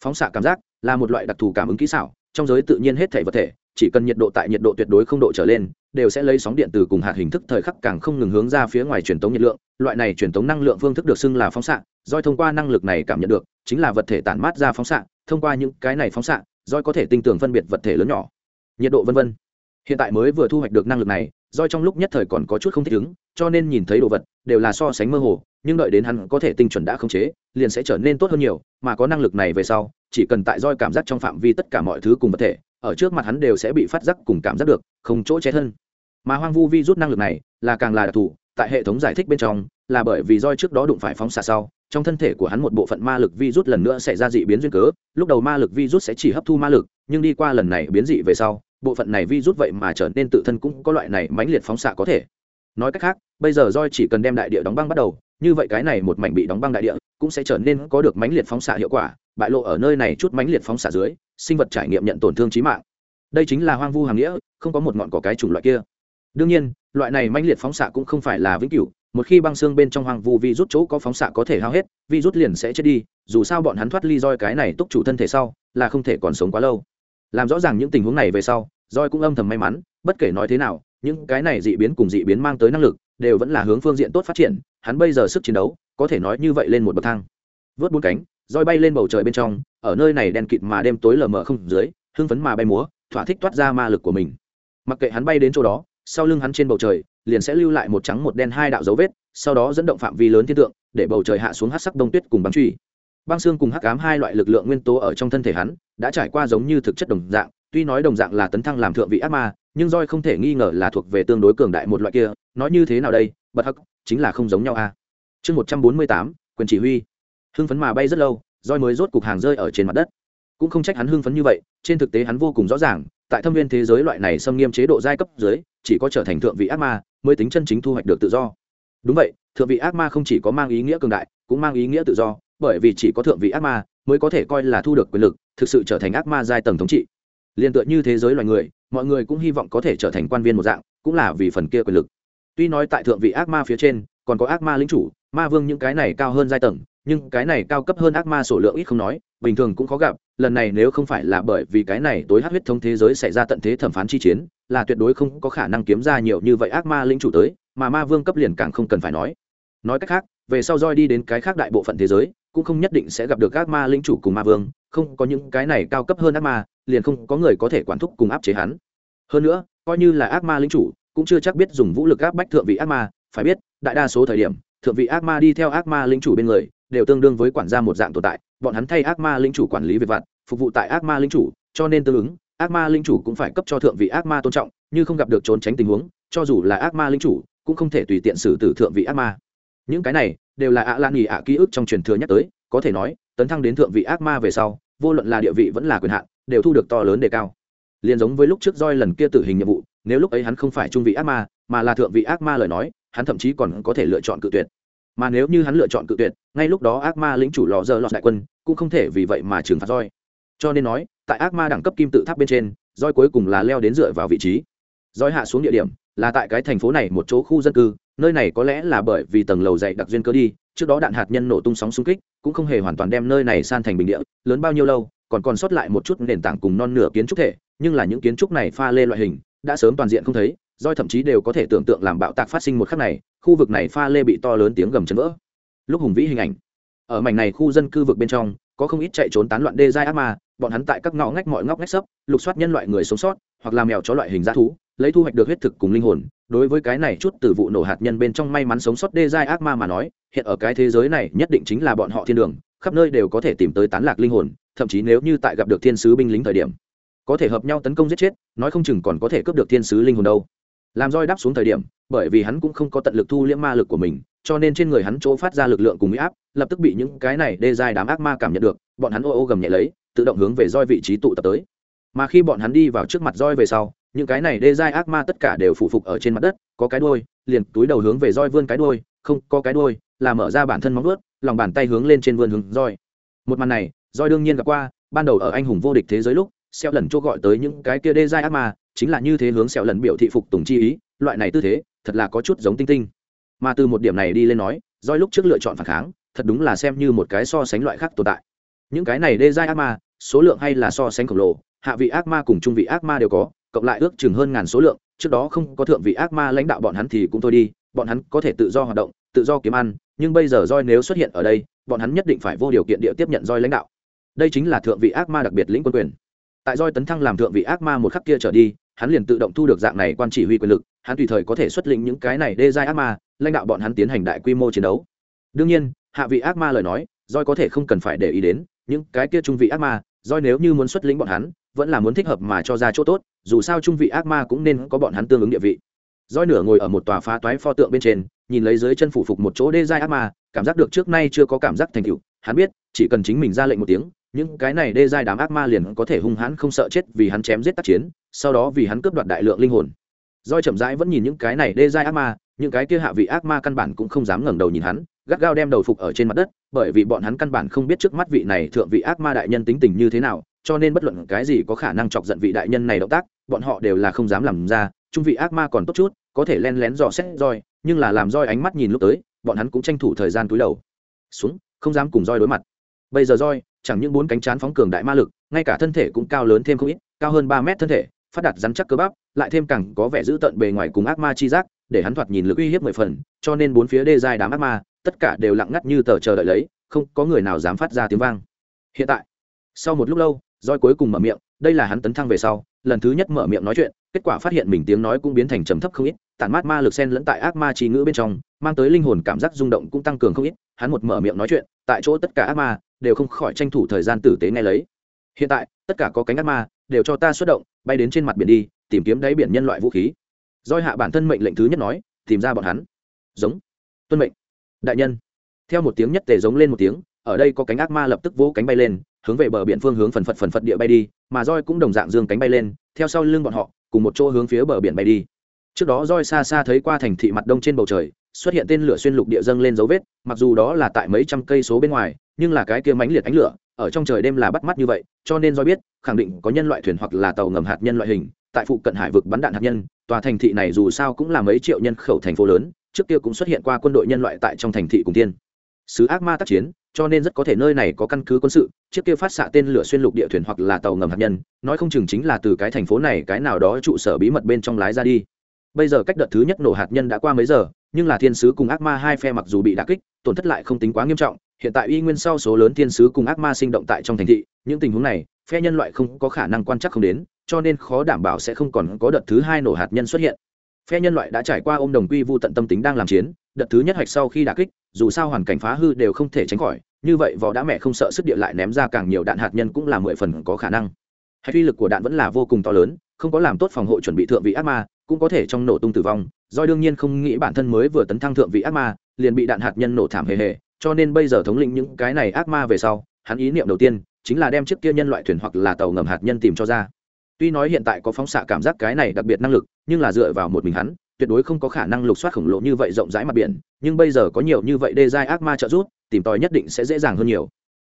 S1: Phóng xạ cảm giác là một loại đặc thù cảm ứng kỹ xảo, trong giới tự nhiên hết thể vật thể, chỉ cần nhiệt độ tại nhiệt độ tuyệt đối không độ trở lên, đều sẽ lấy sóng điện từ cùng hạt hình thức thời khắc càng không ngừng hướng ra phía ngoài truyền tống nhiệt lượng. Loại này truyền tống năng lượng phương thức được xưng là phóng xạ doi thông qua năng lực này cảm nhận được, chính là vật thể tản mát ra phóng xạ, thông qua những cái này phóng xạ doi có thể tinh tường phân biệt vật thể lớn nhỏ. Nhiệt độ vân vân. Hiện tại mới vừa thu hoạch được năng lực này doi trong lúc nhất thời còn có chút không thích ứng, cho nên nhìn thấy đồ vật, đều là so sánh mơ hồ nhưng đợi đến hắn có thể tinh chuẩn đã khống chế, liền sẽ trở nên tốt hơn nhiều, mà có năng lực này về sau, chỉ cần tại roi cảm giác trong phạm vi tất cả mọi thứ cùng vật thể, ở trước mặt hắn đều sẽ bị phát giác cùng cảm giác được, không chỗ che thân. Mà hoang vu vi rút năng lực này là càng là đặc thù, tại hệ thống giải thích bên trong, là bởi vì roi trước đó đụng phải phóng xạ sau, trong thân thể của hắn một bộ phận ma lực vi rút lần nữa sẽ ra dị biến duyên cớ, lúc đầu ma lực vi rút sẽ chỉ hấp thu ma lực, nhưng đi qua lần này biến dị về sau, bộ phận này vi rút vậy mà trở nên tự thân cũng có loại này mãnh liệt phóng xạ có thể. Nói cách khác, bây giờ roi chỉ cần đem đại địa đóng băng bắt đầu như vậy cái này một mảnh bị đóng băng đại địa cũng sẽ trở nên có được mãnh liệt phóng xạ hiệu quả, bại lộ ở nơi này chút mãnh liệt phóng xạ dưới, sinh vật trải nghiệm nhận tổn thương trí mạng. Đây chính là hoang vu hàng nghĩa, không có một ngọn cỏ cái chủng loại kia. Đương nhiên, loại này mãnh liệt phóng xạ cũng không phải là vĩnh cửu, một khi băng xương bên trong hoang vu vi rút chỗ có phóng xạ có thể hao hết vi rút liền sẽ chết đi, dù sao bọn hắn thoát ly roi cái này túc chủ thân thể sau, là không thể còn sống quá lâu. Làm rõ ràng những tình huống này về sau, roi cũng âm thầm may mắn, bất kể nói thế nào, những cái này dị biến cùng dị biến mang tới năng lực, đều vẫn là hướng phương diện tốt phát triển hắn bây giờ sức chiến đấu, có thể nói như vậy lên một bậc thang. Vớt bốn cánh, roi bay lên bầu trời bên trong, ở nơi này đen kịt mà đêm tối lờ mờ không dưới, hưng phấn mà bay múa, thỏa thích toát ra ma lực của mình. Mặc kệ hắn bay đến chỗ đó, sau lưng hắn trên bầu trời, liền sẽ lưu lại một trắng một đen hai đạo dấu vết, sau đó dẫn động phạm vi lớn thiên tượng, để bầu trời hạ xuống hát sắc đông tuyết cùng băng truy. Băng xương cùng hắc ám hai loại lực lượng nguyên tố ở trong thân thể hắn, đã trải qua giống như thực chất đồng dạng, tuy nói đồng dạng là tấn thăng làm thượng vị ác ma, nhưng roi không thể nghi ngờ là thuộc về tương đối cường đại một loại kia, nói như thế nào đây bật hắc, chính là không giống nhau a. À. chương một trăm bốn mươi tám, quyền chỉ huy. Hưng phấn mà bay rất lâu, roi mới rốt cục hàng rơi ở trên mặt đất. Cũng không trách hắn hưng phấn như vậy, trên thực tế hắn vô cùng rõ ràng, tại thâm viên thế giới loại này xâm nghiêm chế độ giai cấp dưới, chỉ có trở thành thượng vị ác ma mới tính chân chính thu hoạch được tự do. Đúng vậy, thượng vị ác ma không chỉ có mang ý nghĩa cường đại, cũng mang ý nghĩa tự do, bởi vì chỉ có thượng vị ác ma mới có thể coi là thu được quyền lực, thực sự trở thành ác ma giai tầng thống trị. Liền tựa như thế giới loài người, mọi người cũng hy vọng có thể trở thành quan viên một dạng, cũng là vì phần kia quyền lực tuy nói tại thượng vị ác ma phía trên, còn có ác ma lính chủ, ma vương những cái này cao hơn giai tầng, nhưng cái này cao cấp hơn ác ma số lượng ít không nói, bình thường cũng khó gặp, lần này nếu không phải là bởi vì cái này tối hát huyết thống thế giới xảy ra tận thế thẩm phán chi chiến, là tuyệt đối không có khả năng kiếm ra nhiều như vậy ác ma lính chủ tới, mà ma vương cấp liền càng không cần phải nói. Nói cách khác, về sau roi đi đến cái khác đại bộ phận thế giới, cũng không nhất định sẽ gặp được ác ma lính chủ cùng ma vương, không có những cái này cao cấp hơn ác ma, liền không có người có thể quản thúc cùng áp chế hắn. Hơn nữa, coi như là ác ma lính chủ cũng chưa chắc biết dùng vũ lực áp bách thượng vị ác ma, phải biết, đại đa số thời điểm, thượng vị ác ma đi theo ác ma linh chủ bên người, đều tương đương với quản gia một dạng tồn tại, bọn hắn thay ác ma linh chủ quản lý việc vặt, phục vụ tại ác ma linh chủ, cho nên tương ứng, ác ma linh chủ cũng phải cấp cho thượng vị ác ma tôn trọng, như không gặp được trốn tránh tình huống, cho dù là ác ma linh chủ, cũng không thể tùy tiện xử tử thượng vị ác ma. Những cái này, đều là ạ lan nghỉ ạ ký ức trong truyền thừa nhắc tới, có thể nói, tấn thăng đến thượng vị ác ma về sau, vô luận là địa vị vẫn là quyền hạn, đều thu được to lớn đề cao. Liền giống với lúc trước roi lần kia tử hình nhiệm vụ nếu lúc ấy hắn không phải trung vị ác ma, mà là thượng vị ác ma lời nói, hắn thậm chí còn có thể lựa chọn cự tuyệt. Mà nếu như hắn lựa chọn cự tuyệt, ngay lúc đó ác ma lĩnh chủ lò dơ lọt đại quân cũng không thể vì vậy mà trừng phạt roi. Cho nên nói, tại ác ma đẳng cấp kim tự tháp bên trên, roi cuối cùng là leo đến dựa vào vị trí. Roi hạ xuống địa điểm là tại cái thành phố này một chỗ khu dân cư, nơi này có lẽ là bởi vì tầng lầu dày đặc duyên cơ đi, trước đó đạn hạt nhân nổ tung sóng xung kích, cũng không hề hoàn toàn đem nơi này san thành bình địa, lớn bao nhiêu lâu, còn còn sót lại một chút nền tảng cùng non nửa kiến trúc thể, nhưng là những kiến trúc này pha lê loại hình đã sớm toàn diện không thấy doi thậm chí đều có thể tưởng tượng làm bạo tạc phát sinh một khắc này, khu vực này pha lê bị to lớn tiếng gầm chấn vỡ. Lúc hùng vĩ hình ảnh. Ở mảnh này khu dân cư vực bên trong, có không ít chạy trốn tán loạn đê giai ác ma, bọn hắn tại các ngõ ngách mọi ngóc ngách sấp, lục soát nhân loại người sống sót, hoặc làm mèo chó loại hình g thú, lấy thu hoạch được huyết thực cùng linh hồn. Đối với cái này chút từ vụ nổ hạt nhân bên trong may mắn sống sót đê giai ác ma mà nói, hiện ở cái thế giới này nhất định chính là bọn họ thiên đường, khắp nơi đều có thể tìm tới tán lạc linh hồn, thậm chí nếu như tại gặp được thiên sứ binh lính thời điểm có thể hợp nhau tấn công giết chết, nói không chừng còn có thể cướp được thiên sứ linh hồn đâu. Làm roi đáp xuống thời điểm, bởi vì hắn cũng không có tận lực thu liễm ma lực của mình, cho nên trên người hắn chỗ phát ra lực lượng cùng mỹ áp, lập tức bị những cái này đê dài đám ác ma cảm nhận được, bọn hắn ô ô gầm nhẹ lấy, tự động hướng về roi vị trí tụ tập tới. Mà khi bọn hắn đi vào trước mặt roi về sau, những cái này đê dài ác ma tất cả đều phủ phục ở trên mặt đất, có cái đuôi, liền túi đầu hướng về roi vươn cái đuôi, không, có cái đuôi, là mở ra bản thân móng vuốt, lòng bàn tay hướng lên trên vươn hướng roi. Một màn này, roi đương nhiên gặp qua, ban đầu ở anh hùng vô địch thế giới lúc xeo lần chỗ gọi tới những cái kia đê giai ác ma, chính là như thế hướng xeo lần biểu thị phục tùng chi ý, loại này tư thế, thật là có chút giống tinh tinh. Mà từ một điểm này đi lên nói doi lúc trước lựa chọn phản kháng, thật đúng là xem như một cái so sánh loại khác tồn tại. Những cái này đê giai ác ma, số lượng hay là so sánh khổng lồ, hạ vị ác ma cùng trung vị ác ma đều có, cộng lại ước chừng hơn ngàn số lượng, trước đó không có thượng vị ác ma lãnh đạo bọn hắn thì cũng thôi đi, bọn hắn có thể tự do hoạt động, tự do kiếm ăn, nhưng bây giờ roi nếu xuất hiện ở đây, bọn hắn nhất định phải vô điều kiện địa tiếp nhận roi lãnh đạo. Đây chính là thượng vị ác ma đặc biệt lĩnh quân quyền tại roi tấn thăng làm thượng vị ác ma một khắc kia trở đi, hắn liền tự động thu được dạng này quan chỉ huy quyền lực, hắn tùy thời có thể xuất lĩnh những cái này đê giai ác ma, lãnh đạo bọn hắn tiến hành đại quy mô chiến đấu. Đương nhiên, hạ vị ác ma lời nói roi có thể không cần phải để ý đến, những cái kia trung vị ác ma roi nếu như muốn xuất lĩnh bọn hắn, vẫn là muốn thích hợp mà cho ra chỗ tốt, dù sao trung vị ác ma cũng nên có bọn hắn tương ứng địa vị. Roi nửa ngồi ở một tòa phá toái pho tượng bên trên, nhìn lấy dưới chân phủ phục một chỗ đê giai ác ma, cảm giác được trước nay chưa có cảm giác thành tựu, hắn biết, chỉ cần chính mình ra lệnh một tiếng những cái này đê giai đám ác ma liền có thể hung hãn không sợ chết vì hắn chém giết tác chiến, sau đó vì hắn cướp đoạt đại lượng linh hồn. Roi chậm rãi vẫn nhìn những cái này đê giai ác ma, những cái kia hạ vị ác ma căn bản cũng không dám ngẩng đầu nhìn hắn, gắt gao đem đầu phục ở trên mặt đất, bởi vì bọn hắn căn bản không biết trước mắt vị này thượng vị ác ma đại nhân tính tình như thế nào, cho nên bất luận cái gì có khả năng chọc giận vị đại nhân này động tác, bọn họ đều là không dám làm ra trung vị ác ma còn tốt chút, có thể len lén dò xét roi nhưng là làm roi ánh mắt nhìn lúc tới, bọn hắn cũng tranh thủ thời gian túi đầu. Xuống, không dám cùng roi đối mặt. Bây giờ roi chẳng những bốn cánh chán phóng cường đại ma lực, ngay cả thân thể cũng cao lớn thêm không ít, cao hơn ba mét thân thể, phát đạt rắn chắc cơ bắp, lại thêm càng có vẻ giữ tận bề ngoài cùng ác ma chi giác, để hắn thoạt nhìn lực uy hiếp mười phần, cho nên bốn phía đê dài đám ác ma, tất cả đều lặng ngắt như tờ chờ đợi lấy, không có người nào dám phát ra tiếng vang. Hiện tại, sau một lúc lâu roi cuối cùng mở miệng, đây là hắn tấn thăng về sau, lần thứ nhất mở miệng nói chuyện, kết quả phát hiện mình tiếng nói cũng biến thành trầm thấp không ít, tản mát ma lực sen lẫn tại ác ma trí ngữ bên trong, mang tới linh hồn cảm giác rung động cũng tăng cường không ít, hắn một mở miệng nói chuyện, tại chỗ tất cả ác ma đều không khỏi tranh thủ thời gian tử tế nghe lấy. Hiện tại, tất cả có cánh ác ma, đều cho ta xuất động, bay đến trên mặt biển đi, tìm kiếm đáy biển nhân loại vũ khí. Doi hạ bản thân mệnh lệnh thứ nhất nói, tìm ra bọn hắn. Giống. Tuân mệnh. Đại nhân. Theo một tiếng nhất tề giống lên một tiếng, ở đây có cánh ác ma lập tức vỗ cánh bay lên, hướng về bờ biển phương hướng phần phật phần phật địa bay đi, mà roi cũng đồng dạng dương cánh bay lên, theo sau lưng bọn họ, cùng một chỗ hướng phía bờ biển bay đi trước đó roi xa xa thấy qua thành thị mặt đông trên bầu trời, xuất hiện tên lửa xuyên lục địa dâng lên dấu vết, mặc dù đó là tại mấy trăm cây số bên ngoài, nhưng là cái kia mãnh liệt ánh lửa, ở trong trời đêm là bắt mắt như vậy, cho nên roi biết, khẳng định có nhân loại thuyền hoặc là tàu ngầm hạt nhân loại hình, tại phụ cận hải vực bắn đạn hạt nhân, tòa thành thị này dù sao cũng là mấy triệu nhân khẩu thành phố lớn, trước kia cũng xuất hiện qua quân đội nhân loại tại trong thành thị cùng tiên. Sứ ác ma tác chiến, cho nên rất có thể nơi này có căn cứ quân sự chiếc kia phát xạ tên lửa xuyên lục địa thuyền hoặc là tàu ngầm hạt nhân, nói không chừng chính là từ cái thành phố này cái nào đó trụ sở bí mật bên trong lái ra đi bây giờ cách đợt thứ nhất nổ hạt nhân đã qua mấy giờ, nhưng là thiên sứ cùng ác ma hai phe mặc dù bị đả kích, tổn thất lại không tính quá nghiêm trọng. Hiện tại uy nguyên sau số lớn thiên sứ cùng ác ma sinh động tại trong thành thị, những tình huống này, phe nhân loại không có khả năng quan trắc không đến, cho nên khó đảm bảo sẽ không còn có đợt thứ hai nổ hạt nhân xuất hiện. Phe nhân loại đã trải qua ôm đồng quy vu tận tâm tính đang làm chiến, đợt thứ nhất hạch sau khi đả kích, dù sao hoàn cảnh phá hư đều không thể tránh khỏi, như vậy võ đã mẹ không sợ sức địa lại ném ra càng nhiều đạn hạt nhân cũng là mười phần có khả năng. Hay uy lực của đạn vẫn là vô cùng to lớn không có làm tốt phòng hộ chuẩn bị thượng vị ác ma, cũng có thể trong nổ tung tử vong. Do đương nhiên không nghĩ bản thân mới vừa tấn thăng thượng vị ác ma, liền bị đạn hạt nhân nổ thảm hề hề. Cho nên bây giờ thống lĩnh những cái này ác ma về sau, hắn ý niệm đầu tiên chính là đem chiếc kia nhân loại thuyền hoặc là tàu ngầm hạt nhân tìm cho ra. Tuy nói hiện tại có phóng xạ cảm giác cái này đặc biệt năng lực, nhưng là dựa vào một mình hắn, tuyệt đối không có khả năng lục soát khổng lồ như vậy rộng rãi mặt biển. Nhưng bây giờ có nhiều như vậy đê giai ác ma trợ giúp, tìm tòi nhất định sẽ dễ dàng hơn nhiều.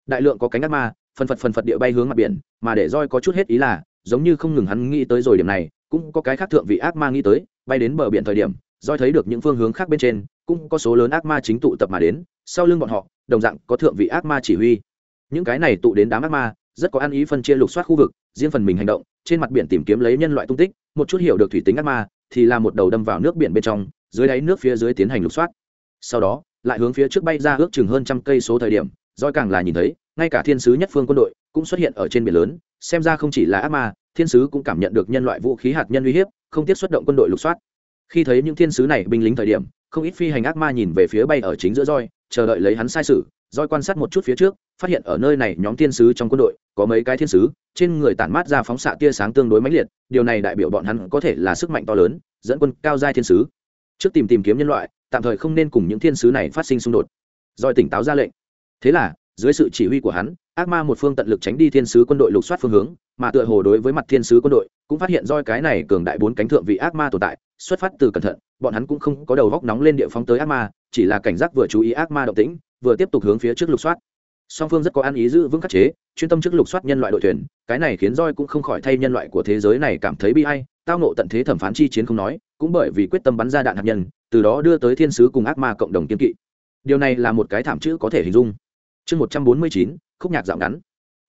S1: Đại lượng có cánh ác ma phần phật phần phật địa bay hướng mặt biển, mà để roi có chút hết ý là giống như không ngừng hắn nghĩ tới rồi điểm này, cũng có cái khác thượng vị ác ma nghĩ tới, bay đến bờ biển thời điểm doi thấy được những phương hướng khác bên trên, cũng có số lớn ác ma chính tụ tập mà đến, sau lưng bọn họ, đồng dạng có thượng vị ác ma chỉ huy. Những cái này tụ đến đám ác ma, rất có ăn ý phân chia lục soát khu vực, riêng phần mình hành động, trên mặt biển tìm kiếm lấy nhân loại tung tích, một chút hiểu được thủy tính ác ma, thì là một đầu đâm vào nước biển bên trong, dưới đáy nước phía dưới tiến hành lục soát. Sau đó, lại hướng phía trước bay ra ước chừng hơn trăm cây số thời điểm, roi càng là nhìn thấy, ngay cả thiên sứ nhất phương quân đội cũng xuất hiện ở trên biển lớn xem ra không chỉ là ác ma, thiên sứ cũng cảm nhận được nhân loại vũ khí hạt nhân uy hiếp, không tiếp xuất động quân đội lục soát. Khi thấy những thiên sứ này binh lính thời điểm, không ít phi hành ác ma nhìn về phía bay ở chính giữa roi, chờ đợi lấy hắn sai sử, roi quan sát một chút phía trước, phát hiện ở nơi này nhóm thiên sứ trong quân đội, có mấy cái thiên sứ, trên người tản mát ra phóng xạ tia sáng tương đối mãnh liệt, điều này đại biểu bọn hắn có thể là sức mạnh to lớn, dẫn quân cao giai thiên sứ. Trước tìm tìm kiếm nhân loại, tạm thời không nên cùng những thiên sứ này phát sinh xung đột. Roi tỉnh táo ra lệnh. Thế là, dưới sự chỉ huy của hắn ác ma một phương tận lực tránh đi thiên sứ quân đội lục soát phương hướng mà tựa hồ đối với mặt thiên sứ quân đội cũng phát hiện roi cái này cường đại bốn cánh thượng vị ác ma tồn tại xuất phát từ cẩn thận bọn hắn cũng không có đầu góc nóng lên địa phóng tới ác ma chỉ là cảnh giác vừa chú ý ác ma động tĩnh vừa tiếp tục hướng phía trước lục soát. Song phương rất có ăn ý giữ vững khắc chế chuyên tâm trước lục soát nhân loại đội tuyển, cái này khiến roi cũng không khỏi thay nhân loại của thế giới này cảm thấy bi ai tao nộ tận thế thẩm phán chi chiến không nói cũng bởi vì quyết tâm bắn ra đạn hạt nhân từ đó đưa tới thiên sứ cùng ác ma cộng đồng kiên kỵ. Điều này là một cái thảm chữ có thể hình dung. Chương một trăm bốn mươi chín khúc nhạc dạo ngắn.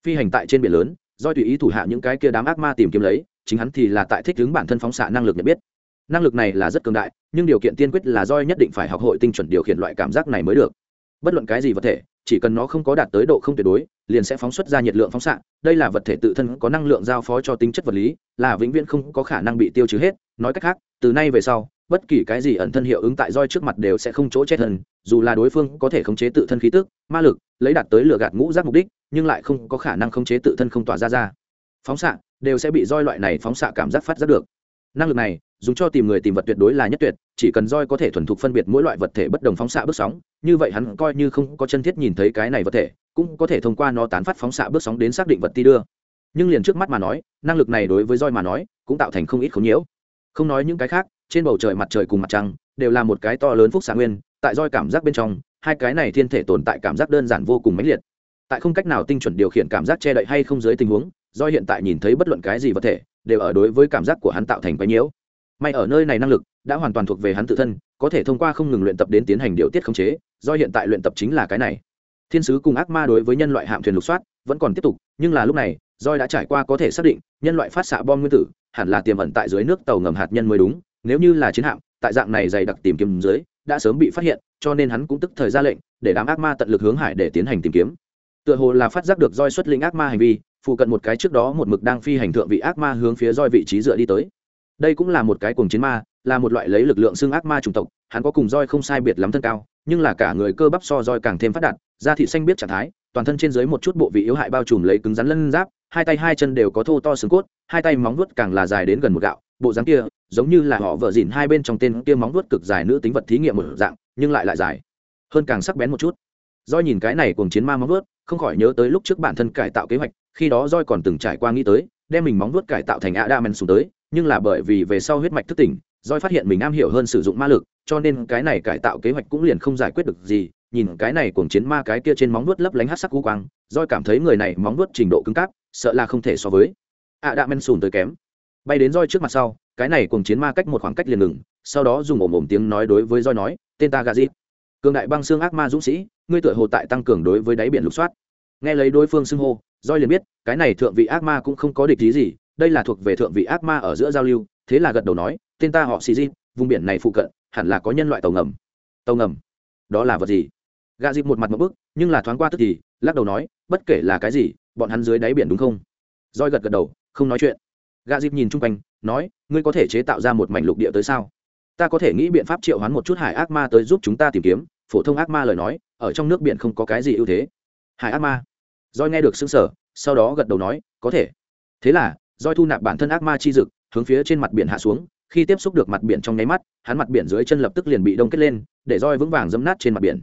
S1: Phi hành tại trên biển lớn do tùy ý thủ hạ những cái kia đám ác ma tìm kiếm lấy, chính hắn thì là tại thích ứng bản thân phóng xạ năng lực nhận biết. Năng lực này là rất cường đại, nhưng điều kiện tiên quyết là doi nhất định phải học hội tinh chuẩn điều khiển loại cảm giác này mới được. Bất luận cái gì vật thể, chỉ cần nó không có đạt tới độ không tuyệt đối, liền sẽ phóng xuất ra nhiệt lượng phóng xạ. Đây là vật thể tự thân có năng lượng giao phó cho tính chất vật lý, là vĩnh viễn không có khả năng bị tiêu trừ hết. Nói cách khác, từ nay về sau bất kỳ cái gì ẩn thân hiệu ứng tại roi trước mặt đều sẽ không chỗ chết thần dù là đối phương có thể khống chế tự thân khí tức, ma lực, lấy đạt tới lửa gạt ngũ giác mục đích, nhưng lại không có khả năng khống chế tự thân không tỏa ra ra. Phóng xạ đều sẽ bị roi loại này phóng xạ cảm giác phát giác được. Năng lực này, dùng cho tìm người tìm vật tuyệt đối là nhất tuyệt, chỉ cần roi có thể thuần thục phân biệt mỗi loại vật thể bất đồng phóng xạ bước sóng, như vậy hắn coi như không có chân thiết nhìn thấy cái này vật thể, cũng có thể thông qua nó tán phát phóng xạ bước sóng đến xác định vật ti đưa. Nhưng liền trước mắt mà nói, năng lực này đối với roi mà nói, cũng tạo thành không ít khốn nhiễu. Không nói những cái khác trên bầu trời mặt trời cùng mặt trăng đều là một cái to lớn phúc xạ nguyên, tại roi cảm giác bên trong, hai cái này thiên thể tồn tại cảm giác đơn giản vô cùng mãnh liệt. Tại không cách nào tinh chuẩn điều khiển cảm giác che đậy hay không dưới tình huống do hiện tại nhìn thấy bất luận cái gì vật thể, đều ở đối với cảm giác của hắn tạo thành quái nhiễu. May ở nơi này năng lực, đã hoàn toàn thuộc về hắn tự thân, có thể thông qua không ngừng luyện tập đến tiến hành điều tiết khống chế do hiện tại luyện tập chính là cái này. Thiên sứ cùng ác ma đối với nhân loại hạm thuyền lục soát, vẫn còn tiếp tục, nhưng là lúc này, roi đã trải qua có thể xác định, nhân loại phát xạ bom nguyên tử, hẳn là tiềm ẩn tại dưới nước tàu ngầm hạt nhân mới đúng nếu như là chiến hạm, tại dạng này dày đặc tìm kiếm dưới, đã sớm bị phát hiện, cho nên hắn cũng tức thời ra lệnh, để đám ác ma tận lực hướng hải để tiến hành tìm kiếm. Tựa hồ là phát giác được roi xuất linh ác ma hành vi, phụ cận một cái trước đó một mực đang phi hành thượng vị ác ma hướng phía roi vị trí dựa đi tới. Đây cũng là một cái cuồng chiến ma, là một loại lấy lực lượng xương ác ma chủng tộc, hắn có cùng roi không sai biệt lắm thân cao, nhưng là cả người cơ bắp so roi càng thêm phát đạt, da thị xanh biết trạng thái, toàn thân trên dưới một chút bộ vị yếu hại bao trùm lấy cứng rắn lân giáp, hai tay hai chân đều có thô to xương cốt, hai tay móng vuốt càng là dài đến gần một gạo bộ dáng kia, giống như là họ vợ dìn hai bên trong tên kia móng vuốt cực dài nữ tính vật thí nghiệm một dạng, nhưng lại lại dài. Hơn càng sắc bén một chút. Do nhìn cái này cùng chiến ma móng vuốt, không khỏi nhớ tới lúc trước bản thân cải tạo kế hoạch, khi đó roi còn từng trải qua nghĩ tới, đem mình móng vuốt cải tạo thành Adamen xuống tới, nhưng là bởi vì về sau huyết mạch thức tỉnh roi phát hiện mình am hiểu hơn sử dụng ma lực, cho nên cái này cải tạo kế hoạch cũng liền không giải quyết được gì. Nhìn cái này cuồng chiến ma cái kia trên móng vuốt lấp lánh hắc sắc u quang roi cảm thấy người này móng vuốt trình độ cứng cáp, sợ là không thể so với Adamen sùn tới kém bay đến roi trước mặt sau, cái này cùng chiến ma cách một khoảng cách liền ngừng, sau đó dùng ồm ồm tiếng nói đối với roi nói, tên ta gà dịp cường đại băng xương ác ma dũng sĩ, ngươi tựa hồ tại tăng cường đối với đáy biển lục soát. Nghe lấy đối phương xưng hô, roi liền biết, cái này thượng vị ác ma cũng không có địch lý gì, đây là thuộc về thượng vị ác ma ở giữa giao lưu, thế là gật đầu nói, tên ta họ xì di vùng biển này phụ cận, hẳn là có nhân loại tàu ngầm. Tàu ngầm? Đó là vật gì? Gà dịp một mặt một bức, nhưng là thoáng qua tức thì, lắc đầu nói, bất kể là cái gì, bọn hắn dưới đáy biển đúng không? Roi gật gật đầu, không nói chuyện gà dịp nhìn chung quanh, nói, ngươi có thể chế tạo ra một mảnh lục địa tới sao? Ta có thể nghĩ biện pháp triệu hoán một chút hải ác ma tới giúp chúng ta tìm kiếm. Phổ thông ác ma lời nói, ở trong nước biển không có cái gì ưu thế. Hải ác ma? Roi nghe được xứng sở sau đó gật đầu nói, có thể. Thế là roi thu nạp bản thân ác ma chi dực, hướng phía trên mặt biển hạ xuống. Khi tiếp xúc được mặt biển trong nháy mắt, hắn mặt biển dưới chân lập tức liền bị đông kết lên, để roi vững vàng dấm nát trên mặt biển.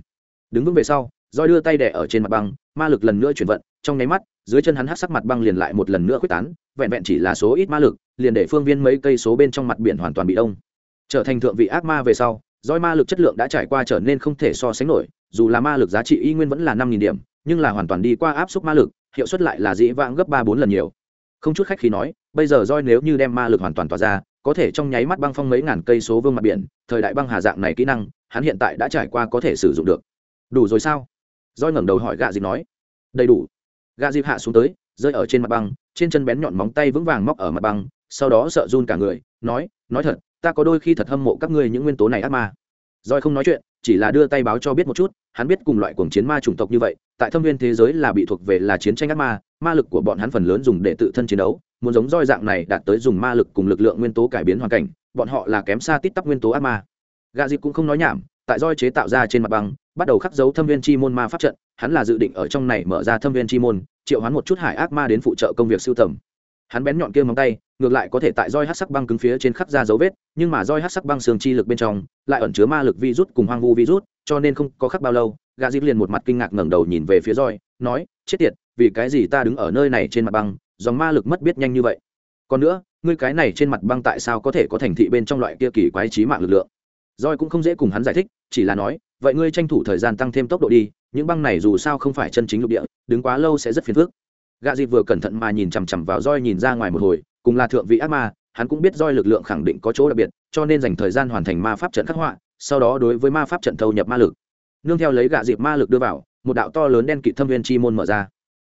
S1: Đứng vững về sau roi đưa tay đẻ ở trên mặt băng, ma lực lần nữa chuyển vận, trong nháy mắt dưới chân hắn hát sắc mặt băng liền lại một lần nữa quyết tán, vẹn vẹn chỉ là số ít ma lực, liền để phương viên mấy cây số bên trong mặt biển hoàn toàn bị đông. Trở thành thượng vị ác ma về sau, roi ma lực chất lượng đã trải qua trở nên không thể so sánh nổi, dù là ma lực giá trị y nguyên vẫn là năm nghìn điểm, nhưng là hoàn toàn đi qua áp suất ma lực, hiệu suất lại là dĩ vãng gấp ba bốn lần nhiều. Không chút khách khi nói, bây giờ roi nếu như đem ma lực hoàn toàn tỏa ra, có thể trong nháy mắt băng phong mấy ngàn cây số vương mặt biển, thời đại băng hà dạng này kỹ năng, hắn hiện tại đã trải qua có thể sử dụng được. Đủ rồi sao? Roi ngẩng đầu hỏi gạ gì nói. Đầy đủ. Gà dịp hạ xuống tới, rơi ở trên mặt băng, trên chân bén nhọn móng tay vững vàng móc ở mặt băng, sau đó sợ run cả người, nói nói thật, ta có đôi khi thật hâm mộ các ngươi những nguyên tố này ác ma. Roi không nói chuyện, chỉ là đưa tay báo cho biết một chút, hắn biết cùng loại cuồng chiến ma chủng tộc như vậy, tại thâm viên thế giới là bị thuộc về là chiến tranh ác ma ma lực của bọn hắn phần lớn dùng để tự thân chiến đấu, muốn giống roi dạng này đạt tới dùng ma lực cùng lực lượng nguyên tố cải biến hoàn cảnh, bọn họ là kém xa tít tắp nguyên tố ác ma. Gà dịp cũng không nói nhảm, tại roi chế tạo ra trên mặt băng bắt đầu khắc dấu thâm viên chi môn ma pháp trận, hắn là dự định ở trong này mở ra thâm viên chi môn, triệu hắn một chút hải ác ma đến phụ trợ công việc sưu tầm. Hắn bén nhọn kia móng tay, ngược lại có thể tại roi hát sắc băng cứng phía trên khắc ra dấu vết, nhưng mà roi hát sắc băng xương chi lực bên trong, lại ẩn chứa ma lực virus cùng hoang vu virus, cho nên không có khắc bao lâu gà dịp liền một mặt kinh ngạc ngẩng đầu nhìn về phía roi, nói, chết tiệt, vì cái gì ta đứng ở nơi này trên mặt băng, dòng ma lực mất biết nhanh như vậy? Còn nữa, ngươi cái này trên mặt băng tại sao có thể có thành thị bên trong loại kia kỳ quái trí mạng lực lượng? Roi cũng không dễ cùng hắn giải thích, chỉ là nói, vậy ngươi tranh thủ thời gian tăng thêm tốc độ đi, những băng này dù sao không phải chân chính lục địa, đứng quá lâu sẽ rất phiền phức. Gạ dịp vừa cẩn thận mà nhìn chằm chằm vào roi nhìn ra ngoài một hồi, cùng là thượng vị ác ma, hắn cũng biết roi lực lượng khẳng định có chỗ đặc biệt, cho nên dành thời gian hoàn thành ma pháp trận khắc họa, sau đó đối với ma pháp trận thâu nhập ma lực. Nương theo lấy gạ dịp ma lực đưa vào, một đạo to lớn đen kịt thâm viên chi môn mở ra.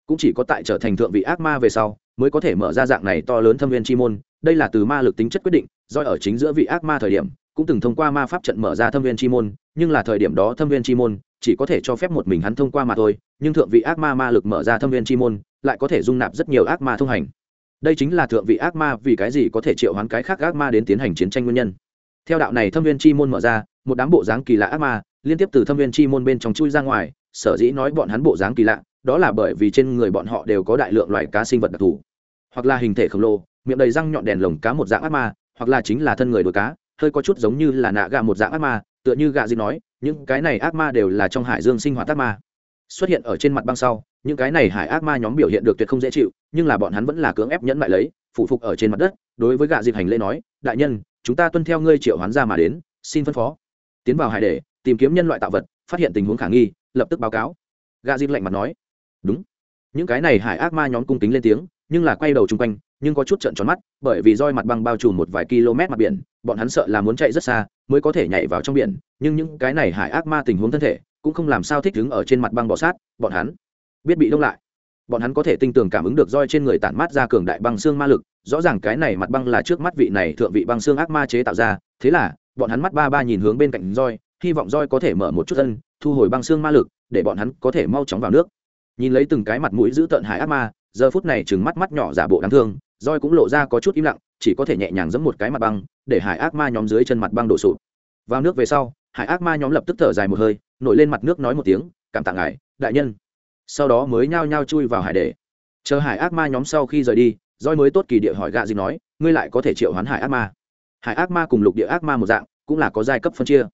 S1: Cũng chỉ có tại trở thành thượng vị ác ma về sau, mới có thể mở ra dạng này to lớn thâm viên chi môn, đây là từ ma lực tính chất quyết định roi ở chính giữa vị ác ma thời điểm cũng từng thông qua ma pháp trận mở ra thâm viên chi môn, nhưng là thời điểm đó thâm viên chi môn chỉ có thể cho phép một mình hắn thông qua mà thôi, nhưng thượng vị ác ma ma lực mở ra thâm viên chi môn lại có thể dung nạp rất nhiều ác ma thông hành. Đây chính là thượng vị ác ma vì cái gì có thể triệu hoán cái khác ác ma đến tiến hành chiến tranh nguyên nhân. Theo đạo này thâm viên chi môn mở ra, một đám bộ dáng kỳ lạ ác ma liên tiếp từ thâm viên chi môn bên trong chui ra ngoài, sở dĩ nói bọn hắn bộ dáng kỳ lạ, đó là bởi vì trên người bọn họ đều có đại lượng loài cá sinh vật đặc thù. Hoặc là hình thể khổng lồ, miệng đầy răng nhọn đèn lồng cá một dạng ác ma, hoặc là chính là thân người đuôi cá hơi có chút giống như là nạ gà một dạng ác ma, tựa như gạ gì nói, những cái này ác ma đều là trong hải dương sinh hoạt ác ma. Xuất hiện ở trên mặt băng sau, những cái này hải ác ma nhóm biểu hiện được tuyệt không dễ chịu, nhưng là bọn hắn vẫn là cưỡng ép nhẫn lại lấy, phụ phục ở trên mặt đất, đối với gạ dịp hành lễ nói, đại nhân, chúng ta tuân theo ngươi triệu hoán ra mà đến, xin phân phó. Tiến vào hải để, tìm kiếm nhân loại tạo vật, phát hiện tình huống khả nghi, lập tức báo cáo. Gạ dịp lạnh mặt nói, đúng. Những cái này hải ác ma nhóm cung kính lên tiếng, nhưng là quay đầu chung quanh nhưng có chút trận tròn mắt, bởi vì roi mặt băng bao trùm một vài km mặt biển, bọn hắn sợ là muốn chạy rất xa mới có thể nhảy vào trong biển, nhưng những cái này hải ác ma tình huống thân thể cũng không làm sao thích đứng ở trên mặt băng bọ sát, bọn hắn biết bị đông lại. Bọn hắn có thể tinh tường cảm ứng được roi trên người tản mát ra cường đại băng xương ma lực, rõ ràng cái này mặt băng là trước mắt vị này thượng vị băng xương ác ma chế tạo ra, thế là, bọn hắn mắt ba ba nhìn hướng bên cạnh roi, hy vọng roi có thể mở một chút thân, thu hồi băng xương ma lực, để bọn hắn có thể mau chóng vào nước. Nhìn lấy từng cái mặt mũi giữ tợn hải ác ma, giờ phút này chừng mắt mắt nhỏ giả bộ đáng thương roi cũng lộ ra có chút im lặng, chỉ có thể nhẹ nhàng giẫm một cái mặt băng, để hải ác ma nhóm dưới chân mặt băng đổ sụp. Vào nước về sau, hải ác ma nhóm lập tức thở dài một hơi, nổi lên mặt nước nói một tiếng, cảm tạ ngài, đại nhân. Sau đó mới nhao nhao chui vào hải để chờ hải ác ma nhóm sau khi rời đi, roi mới tốt kỳ địa hỏi gạ gì nói, ngươi lại có thể triệu hoán hải ác ma? Hải ác ma cùng lục địa ác ma một dạng, cũng là có giai cấp phân chia.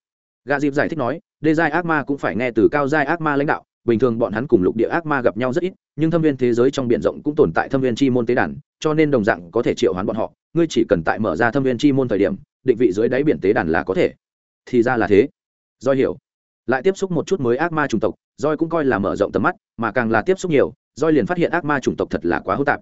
S1: Gạ dịp giải thích nói, đê giai ác ma cũng phải nghe từ cao giai ác ma lãnh đạo bình thường bọn hắn cùng lục địa ác ma gặp nhau rất ít, nhưng thâm viên thế giới trong b i ể n rộng cũng tồn tại thâm viên chi môn tế đàn, cho nên đồng dạng có thể triệu hoán bọn họ. Ngươi chỉ cần tại mở ra thâm viên chi môn thời điểm, định vị dưới đáy biển tế đàn là có thể. Thì ra là thế. Do hiểu. Lại tiếp xúc một chút mới ác ma chủng tộc roi cũng coi là mở rộng tầm mắt, mà càng là tiếp xúc nhiều roi liền phát hiện ác ma chủng tộc thật là quá hỗn tạp.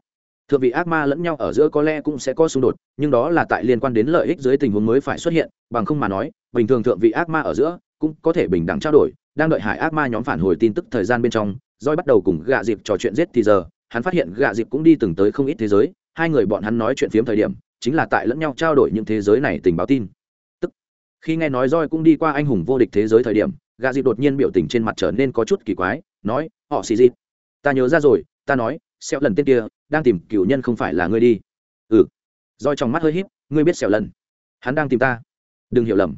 S1: Thượng vị ác ma lẫn nhau ở giữa có lẽ cũng sẽ có xung đột, nhưng đó là tại liên quan đến lợi ích dưới tình huống mới phải xuất hiện, bằng không mà nói, bình thường thượng vị ác ma ở giữa cũng có thể bình đẳng trao đổi đang đợi hải ác ma nhóm phản hồi tin tức thời gian bên trong roi bắt đầu cùng gạ dịp trò chuyện giết thì giờ, hắn phát hiện gạ dịp cũng đi từng tới không ít thế giới, hai người bọn hắn nói chuyện phiếm thời điểm, chính là tại lẫn nhau trao đổi những thế giới này tình báo tin. Tức, khi nghe nói roi cũng đi qua anh hùng vô địch thế giới thời điểm, gạ dịp đột nhiên biểu tình trên mặt trở nên có chút kỳ quái, nói, họ xì dịp, ta nhớ ra rồi, ta nói xẹo lần tên kia, đang tìm cựu nhân không phải là ngươi đi. Ừ. Roi trong mắt hơi híp, ngươi biết xẹo lần? Hắn đang tìm ta. Đừng hiểu lầm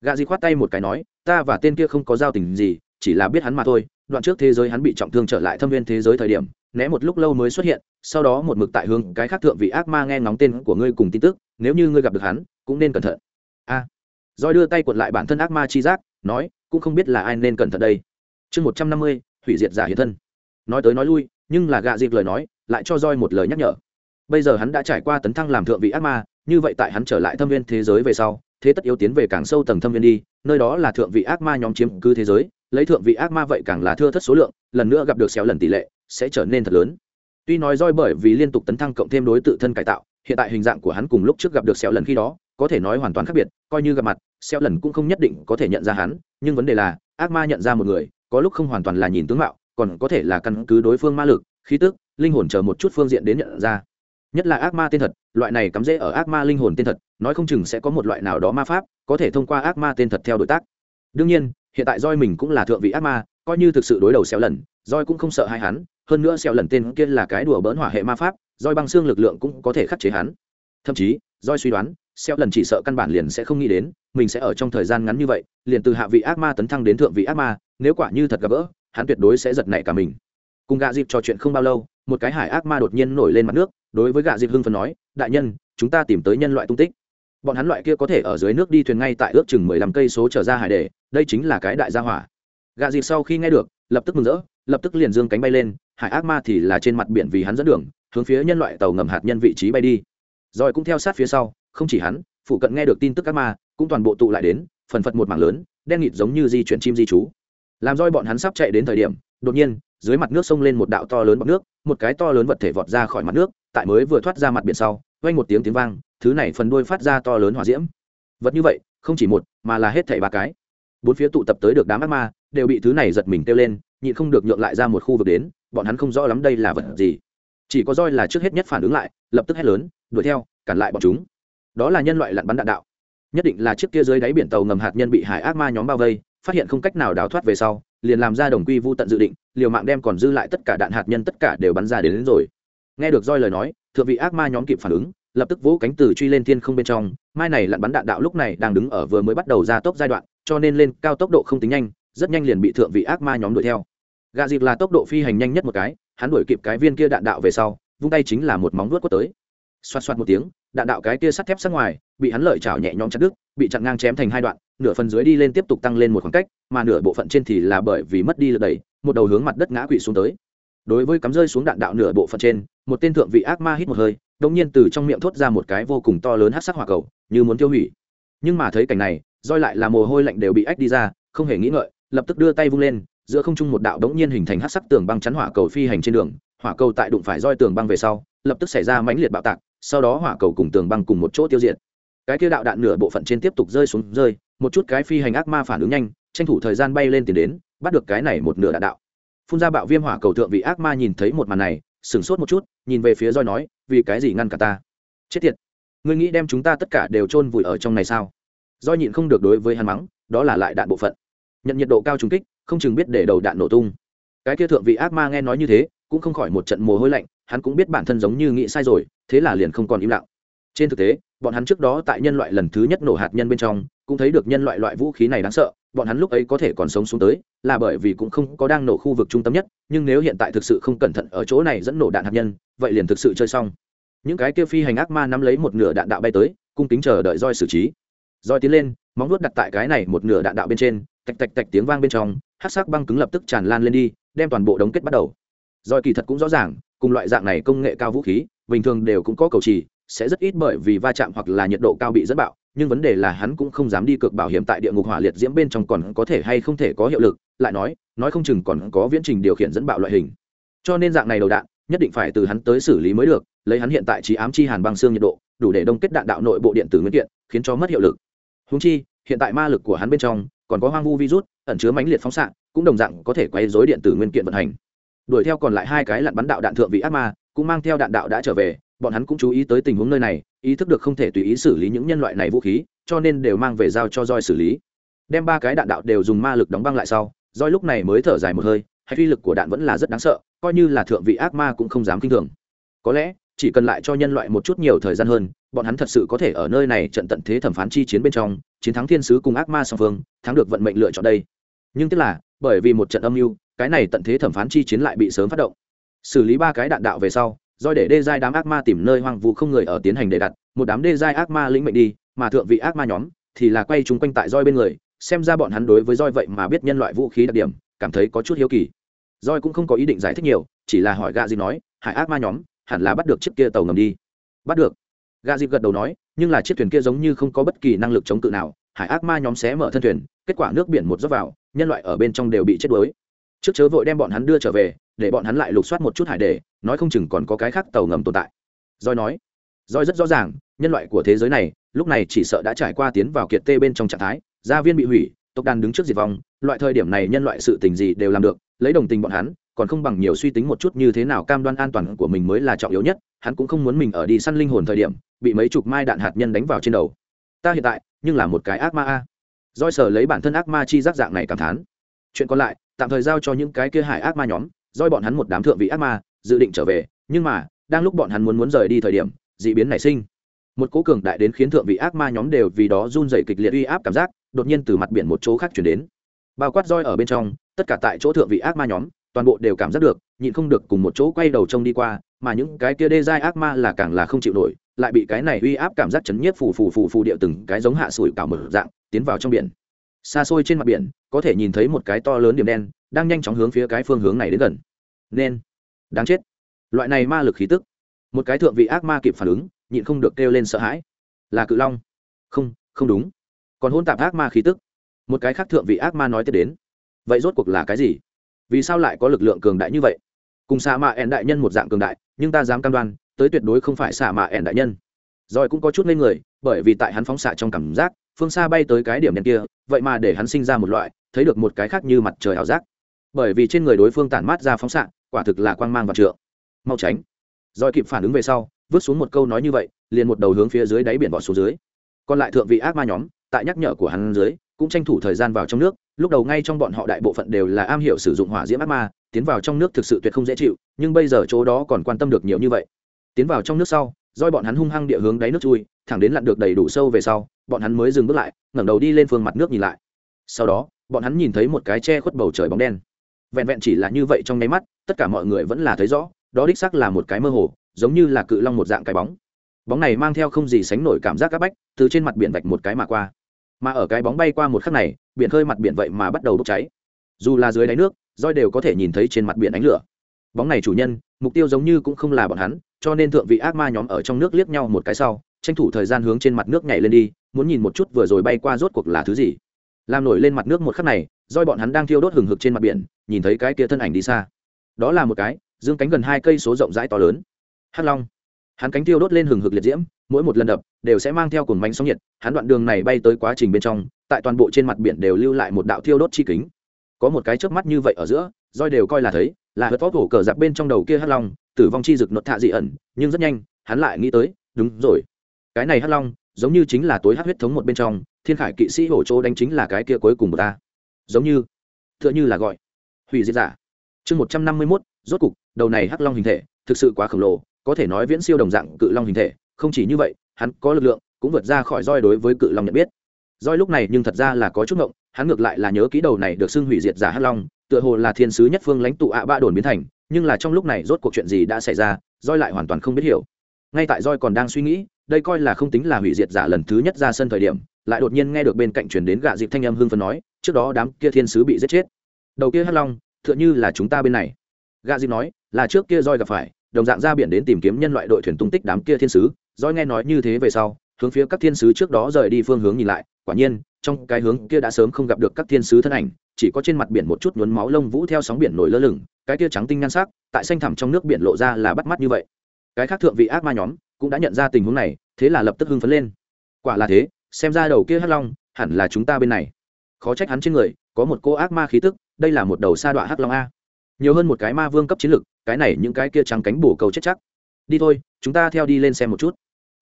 S1: gạ Di khoát tay một cái nói ta và tên kia không có giao tình gì chỉ là biết hắn mà thôi. Đoạn trước thế giới hắn bị trọng thương trở lại thâm viên thế giới thời điểm né một lúc lâu mới xuất hiện sau đó một mực tại hướng cái khác thượng vị ác ma nghe ngóng tên của ngươi cùng tin tức nếu như ngươi gặp được hắn cũng nên cẩn thận. A. À, roi đưa tay cuộn lại bản thân ác ma chi giác nói cũng không biết là ai nên cẩn thận đây. Chương một trăm năm mươi hủy diệt giả hiện thân. Nói tới nói lui nhưng là gạ dịp lời nói lại cho roi một lời nhắc nhở. Bây giờ hắn đã trải qua tấn thăng làm thượng vị ác ma như vậy tại hắn trở lại thâm viên thế giới về sau thế tất yếu tiến về càng sâu tầng thâm viên đi, nơi đó là thượng vị ác ma nhóm chiếm cứ thế giới, lấy thượng vị ác ma vậy càng là thưa thất số lượng, lần nữa gặp được xéo lần tỷ lệ, sẽ trở nên thật lớn. Tuy nói roi bởi vì liên tục tấn thăng cộng thêm đối tự thân cải tạo, hiện tại hình dạng của hắn cùng lúc trước gặp được xéo lần khi đó, có thể nói hoàn toàn khác biệt, coi như gặp mặt, xéo lần cũng không nhất định có thể nhận ra hắn, nhưng vấn đề là, ác ma nhận ra một người, có lúc không hoàn toàn là nhìn tướng mạo, còn có thể là căn cứ đối phương ma lực, khí tức, linh hồn chờ một chút phương diện đến nhận ra nhất là ác ma tên thật loại này cắm rễ ở ác ma linh hồn tên thật nói không chừng sẽ có một loại nào đó ma pháp, có thể thông qua ác ma tên thật theo đối tác. Đương nhiên, hiện tại roi mình cũng là thượng vị ác ma, coi như thực sự đối đầu xẻo lần roi cũng không sợ hai hắn, hơn nữa xẻo lần tên kia là cái đùa bỡn hỏa hệ ma pháp roi băng xương lực lượng cũng có thể khắc chế hắn. Thậm chí roi suy đoán xẻo lần chỉ sợ căn bản liền sẽ không nghĩ đến, mình sẽ ở trong thời gian ngắn như vậy, liền từ hạ vị ác ma tấn thăng đến thượng vị ác ma, nếu quả như thật gặp gỡ, hắn tuyệt đối sẽ giật nảy cả mình. Cùng gạ dịp trò chuyện không bao lâu, một cái hải ác ma đột nhiên nổi lên mặt nước đối với gạ dịp hưng phần nói, đại nhân, chúng ta tìm tới nhân loại tung tích. Bọn hắn loại kia có thể ở dưới nước đi thuyền ngay tại ước chừng mười lăm cây số trở ra hải đề, đây chính là cái đại gia hỏa. Gạ dịp sau khi nghe được, lập tức mừng rỡ, lập tức liền dương cánh bay lên, hải ác ma thì là trên mặt biển vì hắn dẫn đường, hướng phía nhân loại tàu ngầm hạt nhân vị trí bay đi. Rồi cũng theo sát phía sau, không chỉ hắn, phụ cận nghe được tin tức ác ma, cũng toàn bộ tụ lại đến, phần phật một mảng lớn, đen nghịt giống như di chuyển chim di trú làm roi bọn hắn sắp chạy đến thời điểm, đột nhiên, dưới mặt nước sông lên một đạo to lớn bọt nước, một cái to lớn vật thể vọt ra khỏi mặt nước, tại mới vừa thoát ra mặt biển sau, vang một tiếng tiếng vang, thứ này phần đuôi phát ra to lớn hỏa diễm. Vật như vậy, không chỉ một, mà là hết thảy ba cái. Bốn phía tụ tập tới được đám ác ma, đều bị thứ này giật mình kêu lên, nhịn không được nhượng lại ra một khu vực đến, bọn hắn không rõ lắm đây là vật gì. Chỉ có roi là trước hết nhất phản ứng lại, lập tức hét lớn, đuổi theo, cản lại bọn chúng. Đó là nhân loại lặn bắn đạn đạo. Nhất định là chiếc kia dưới đáy biển tàu ngầm hạt nhân bị hải ác ma nhóm bao vây phát hiện không cách nào đào thoát về sau liền làm ra đồng quy vu tận dự định liều mạng đem còn dư lại tất cả đạn hạt nhân tất cả đều bắn ra đến, đến rồi. Nghe được roi lời nói thượng vị ác ma nhóm kịp phản ứng lập tức vỗ cánh từ truy lên thiên không bên trong mai này lặn bắn đạn đạo lúc này đang đứng ở vừa mới bắt đầu ra tốc giai đoạn cho nên lên cao tốc độ không tính nhanh rất nhanh liền bị thượng vị ác ma nhóm đuổi theo. Gà dịp là tốc độ phi hành nhanh nhất một cái hắn đuổi kịp cái viên kia đạn đạo về sau vung tay chính là một móng vuốt quất tới. Xoát xoát một tiếng đạn đạo cái kia sắt thép sát ngoài bị hắn lợi chảo nhẹ nhõm chặt đứt bị chặn ngang chém thành hai đoạn nửa phần dưới đi lên tiếp tục tăng lên một khoảng cách, mà nửa bộ phận trên thì là bởi vì mất đi lực đẩy, một đầu hướng mặt đất ngã quỵ xuống tới. Đối với cắm rơi xuống đạn đạo nửa bộ phận trên, một tên thượng vị ác ma hít một hơi đông nhiên từ trong miệng thốt ra một cái vô cùng to lớn hát sắc hỏa cầu, như muốn tiêu hủy. Nhưng mà thấy cảnh này, roi lại là mồ hôi lạnh đều bị ách đi ra, không hề nghĩ ngợi, lập tức đưa tay vung lên, giữa không trung một đạo đống nhiên hình thành hát sắc tường băng chắn hỏa cầu phi hành trên đường, hỏa cầu tại đụng phải roi tường băng về sau, lập tức xảy ra mãnh liệt bạo tạc, sau đó hỏa cầu cùng tường băng cùng một chỗ tiêu diệt cái kia đạo đạn nửa bộ phận trên tiếp tục rơi xuống rơi, một chút cái phi hành ác ma phản ứng nhanh, tranh thủ thời gian bay lên tìm đến, bắt được cái này một nửa đạn đạo. Phun ra bạo viêm hỏa cầu thượng vị ác ma nhìn thấy một màn này, sửng sốt một chút, nhìn về phía roi nói, vì cái gì ngăn cả ta? Chết tiệt! Ngươi nghĩ đem chúng ta tất cả đều chôn vùi ở trong này sao? Roi nhịn không được đối với hắn mắng, đó là lại đạn bộ phận. Nhận nhiệt độ cao trùng kích, không chừng biết để đầu đạn nổ tung. Cái kia thượng vị ác ma nghe nói như thế, cũng không khỏi một trận mồ hôi lạnh, hắn cũng biết bản thân giống như nghĩ sai rồi, thế là liền không còn im lặng trên thực tế, bọn hắn trước đó tại nhân loại lần thứ nhất nổ hạt nhân bên trong, cũng thấy được nhân loại loại vũ khí này đáng sợ, bọn hắn lúc ấy có thể còn sống xuống tới, là bởi vì cũng không có đang nổ khu vực trung tâm nhất, nhưng nếu hiện tại thực sự không cẩn thận ở chỗ này dẫn nổ đạn hạt nhân, vậy liền thực sự chơi xong. Những cái kia phi hành ác ma nắm lấy một nửa đạn đạo bay tới, cung kính chờ đợi roi xử trí. Roi tiến lên, móng nuốt đặt tại cái này một nửa đạn đạo bên trên, tạch tạch tạch tiếng vang bên trong hát sắc băng cứng lập tức tràn lan lên đi, đem toàn bộ đống kết bắt đầu. Roi kỳ thật cũng rõ ràng, cùng loại dạng này công nghệ cao vũ khí, bình thường đều cũng có cầu trì sẽ rất ít bởi vì va chạm hoặc là nhiệt độ cao bị dẫn bạo, nhưng vấn đề là hắn cũng không dám đi cược bảo hiểm tại địa ngục hỏa liệt diễm bên trong còn có thể hay không thể có hiệu lực, lại nói nói không chừng còn có viễn trình điều khiển dẫn bạo loại hình. Cho nên dạng này đầu đạn, nhất định phải từ hắn tới xử lý mới được, lấy hắn hiện tại trí ám chi hàn băng xương nhiệt độ, đủ để đông kết đạn đạo nội bộ điện tử nguyên kiện, khiến cho mất hiệu lực. Húng chi, hiện tại ma lực của hắn bên trong, còn có hoang vu virus, ẩn chứa mãnh liệt phóng xạ, cũng đồng dạng có thể quay dối điện tử nguyên kiện vận hành. Đuổi theo còn lại hai cái lặn bắn đạo đạn thượng vị ác ma, cũng mang theo đạn đạo đã trở về bọn hắn cũng chú ý tới tình huống nơi này, ý thức được không thể tùy ý xử lý những nhân loại này vũ khí, cho nên đều mang về giao cho roi xử lý. Đem ba cái đạn đạo đều dùng ma lực đóng băng lại sau roi lúc này mới thở dài một hơi hay uy lực của đạn vẫn là rất đáng sợ, coi như là thượng vị ác ma cũng không dám kinh thường. Có lẽ, chỉ cần lại cho nhân loại một chút nhiều thời gian hơn, bọn hắn thật sự có thể ở nơi này trận tận thế thẩm phán chi chiến bên trong, chiến thắng thiên sứ cùng ác ma song phương, thắng được vận mệnh lựa chọn đây. Nhưng tức là, bởi vì một trận âm mưu, cái này tận thế thẩm phán chi chiến lại bị sớm phát động. Xử lý ba cái đạn đạo về sau doi để đê giai đám ác ma tìm nơi hoang vu không người ở tiến hành để đặt, một đám đê giai ác ma lĩnh mệnh đi, mà thượng vị ác ma nhóm thì là quay chúng quanh tại roi bên người, xem ra bọn hắn đối với roi vậy mà biết nhân loại vũ khí đặc điểm, cảm thấy có chút hiếu kỳ. Roi cũng không có ý định giải thích nhiều, chỉ là hỏi gạ dịp nói, hải ác ma nhóm hẳn là bắt được chiếc kia tàu ngầm đi. Bắt được? Gạ dịp gật đầu nói, nhưng là chiếc thuyền kia giống như không có bất kỳ năng lực chống cự nào, hải ác ma nhóm xé mở thân thuyền, kết quả nước biển một dốc vào, nhân loại ở bên trong đều bị chết đuối trước chớ vội đem bọn hắn đưa trở về, để bọn hắn lại lục soát một chút hải đề, nói không chừng còn có cái khác tàu ngầm tồn tại. Roi nói roi rất rõ ràng, nhân loại của thế giới này, lúc này chỉ sợ đã trải qua tiến vào kiệt tê bên trong trạng thái, gia viên bị hủy, tộc đàn đứng trước diệt vong, loại thời điểm này nhân loại sự tình gì đều làm được, lấy đồng tình bọn hắn, còn không bằng nhiều suy tính một chút như thế nào cam đoan an toàn của mình mới là trọng yếu nhất, hắn cũng không muốn mình ở đi săn linh hồn thời điểm, bị mấy chục mai đạn hạt nhân đánh vào trên đầu. Ta hiện tại, nhưng là một cái ác ma a. Roi sở lấy bản thân ác ma chi giác dạng này cảm thán chuyện còn lại, tạm thời giao cho những cái kia hải ác ma nhóm doi bọn hắn một đám thượng vị ác ma, dự định trở về, nhưng mà, đang lúc bọn hắn muốn muốn rời đi thời điểm dị biến nảy sinh. Một cố cường đại đến khiến thượng vị ác ma nhóm đều vì đó run dày kịch liệt uy áp cảm giác, đột nhiên từ mặt biển một chỗ khác chuyển đến. Bao quát roi ở bên trong, tất cả tại chỗ thượng vị ác ma nhóm, toàn bộ đều cảm giác được, nhịn không được cùng một chỗ quay đầu trông đi qua, mà những cái kia đê giai ác ma là càng là không chịu nổi, lại bị cái này uy áp cảm giác chấn nhiếp phù phù phù phù điệu từng cái giống hạ sủi cảo mở dạng, tiến vào trong biển xa xôi trên mặt biển, có thể nhìn thấy một cái to lớn điểm đen, đang nhanh chóng hướng phía cái phương hướng này đến gần. Nên, đáng chết. Loại này ma lực khí tức. Một cái thượng vị ác ma kịp phản ứng, nhịn không được kêu lên sợ hãi. Là cự long. Không không đúng. Còn hôn tạp ác ma khí tức. Một cái khác thượng vị ác ma nói tiếp đến. Vậy rốt cuộc là cái gì? Vì sao lại có lực lượng cường đại như vậy? Cùng xạ mạ ẻn đại nhân một dạng cường đại, nhưng ta dám cam đoan, tới tuyệt đối không phải xạ mạ ẻn đại nhân. Rồi cũng có chút lên người, bởi vì tại hắn phóng xạ trong cảm giác phương xa bay tới cái điểm đen kia, vậy mà để hắn sinh ra một loại, thấy được một cái khác như mặt trời ảo giác. Bởi vì trên người đối phương tản mát ra phóng xạ, quả thực là quang mang và trượng. Mau tránh. Rồi kịp phản ứng về sau, vứt xuống một câu nói như vậy, liền một đầu hướng phía dưới đáy biển bỏ xuống dưới. Còn lại thượng vị ác ma nhóm, tại nhắc nhở của hắn dưới, cũng tranh thủ thời gian vào trong nước, lúc đầu ngay trong bọn họ đại bộ phận đều là am hiểu sử dụng hỏa diễm ác ma, tiến vào trong nước thực sự tuyệt không dễ chịu, nhưng bây giờ chỗ đó còn quan tâm được nhiều như vậy. Tiến vào trong nước sau Roi bọn hắn hung hăng địa hướng đáy nước chui thẳng đến lặn được đầy đủ sâu về sau, bọn hắn mới dừng bước lại, ngẩng đầu đi lên phương mặt nước nhìn lại. Sau đó, bọn hắn nhìn thấy một cái che khuất bầu trời bóng đen. Vẹn vẹn chỉ là như vậy trong nháy mắt, tất cả mọi người vẫn là thấy rõ, đó đích xác là một cái mơ hồ, giống như là cự long một dạng cái bóng. Bóng này mang theo không gì sánh nổi cảm giác áp bách, từ trên mặt biển vạch một cái mà qua. Mà ở cái bóng bay qua một khắc này, biển khơi mặt biển vậy mà bắt đầu bốc cháy. Dù là dưới đáy nước, roi đều có thể nhìn thấy trên mặt biển ánh lửa. Bóng này chủ nhân, mục tiêu giống như cũng không là bọn hắn, cho nên thượng vị ác ma nhóm ở trong nước liếc nhau một cái sau tranh thủ thời gian hướng trên mặt nước nhảy lên đi, muốn nhìn một chút vừa rồi bay qua rốt cuộc là thứ gì. Làm nổi lên mặt nước một khắc này, roi bọn hắn đang thiêu đốt hừng hực trên mặt biển, nhìn thấy cái kia thân ảnh đi xa. Đó là một cái, dương cánh gần hai cây số rộng rãi to lớn. Hắc long. Hắn cánh thiêu đốt lên hừng hực liệt diễm, mỗi một lần đập, đều sẽ mang theo cồn bánh sóng nhiệt, hắn đoạn đường này bay tới quá trình bên trong, tại toàn bộ trên mặt biển đều lưu lại một đạo thiêu đốt chi kính. Có một cái chớp mắt như vậy ở giữa, roi đều coi là thấy, là hớt vót cổ cờ giặc bên trong đầu kia hắc long, tử vong chi rực nột thạ dị ẩn, nhưng rất nhanh, hắn lại nghĩ tới, đúng rồi cái này hắc long, giống như chính là tối hắc huyết thống một bên trong, thiên khải kỵ sĩ hổ chỗ đánh chính là cái kia cuối cùng của ta. Giống như, tựa như là gọi, hủy diệt giả. Chương một trăm năm mươi mốt, rốt cục, đầu này hắc long hình thể, thực sự quá khổng lồ, có thể nói viễn siêu đồng dạng cự long hình thể, không chỉ như vậy, hắn có lực lượng, cũng vượt ra khỏi roi đối với cự long nhận biết. Roi lúc này nhưng thật ra là có chút ngộng, hắn ngược lại là nhớ ký đầu này được xưng hủy diệt giả hắc long, tựa hồ là thiên sứ nhất phương lãnh tụ ạ ba đồn biến thành, nhưng là trong lúc này rốt cuộc chuyện gì đã xảy ra, roi lại hoàn toàn không biết hiểu. Ngay tại roi còn đang suy nghĩ đây coi là không tính là hủy diệt giả lần thứ nhất ra sân thời điểm, lại đột nhiên nghe được bên cạnh chuyển đến gạ dịp thanh âm hưng phấn nói, trước đó đám kia thiên sứ bị giết chết. Đầu kia hắc long, tựa như là chúng ta bên này. Gạ dịp nói, là trước kia roi gặp phải, đồng dạng ra biển đến tìm kiếm nhân loại đội thuyền tung tích đám kia thiên sứ. Roi nghe nói như thế về sau, hướng phía các thiên sứ trước đó rời đi phương hướng nhìn lại, quả nhiên, trong cái hướng kia đã sớm không gặp được các thiên sứ thân ảnh, chỉ có trên mặt biển một chút nhuốm máu lông vũ theo sóng biển nổi lơ lửng, cái kia trắng tinh nhan sắc, tại xanh thẳm trong nước biển lộ ra là bắt mắt như vậy. Cái khác thượng vị ác ma nhóm cũng đã nhận ra tình huống này, thế là lập tức hưng phấn lên. Quả là thế, xem ra đầu kia hắc long hẳn là chúng ta bên này. Khó trách hắn trên người có một cô ác ma khí tức, đây là một đầu sa đọa hắc long a. Nhiều hơn một cái ma vương cấp chiến lực, cái này những cái kia trắng cánh bổ cầu chết chắc. Đi thôi, chúng ta theo đi lên xem một chút.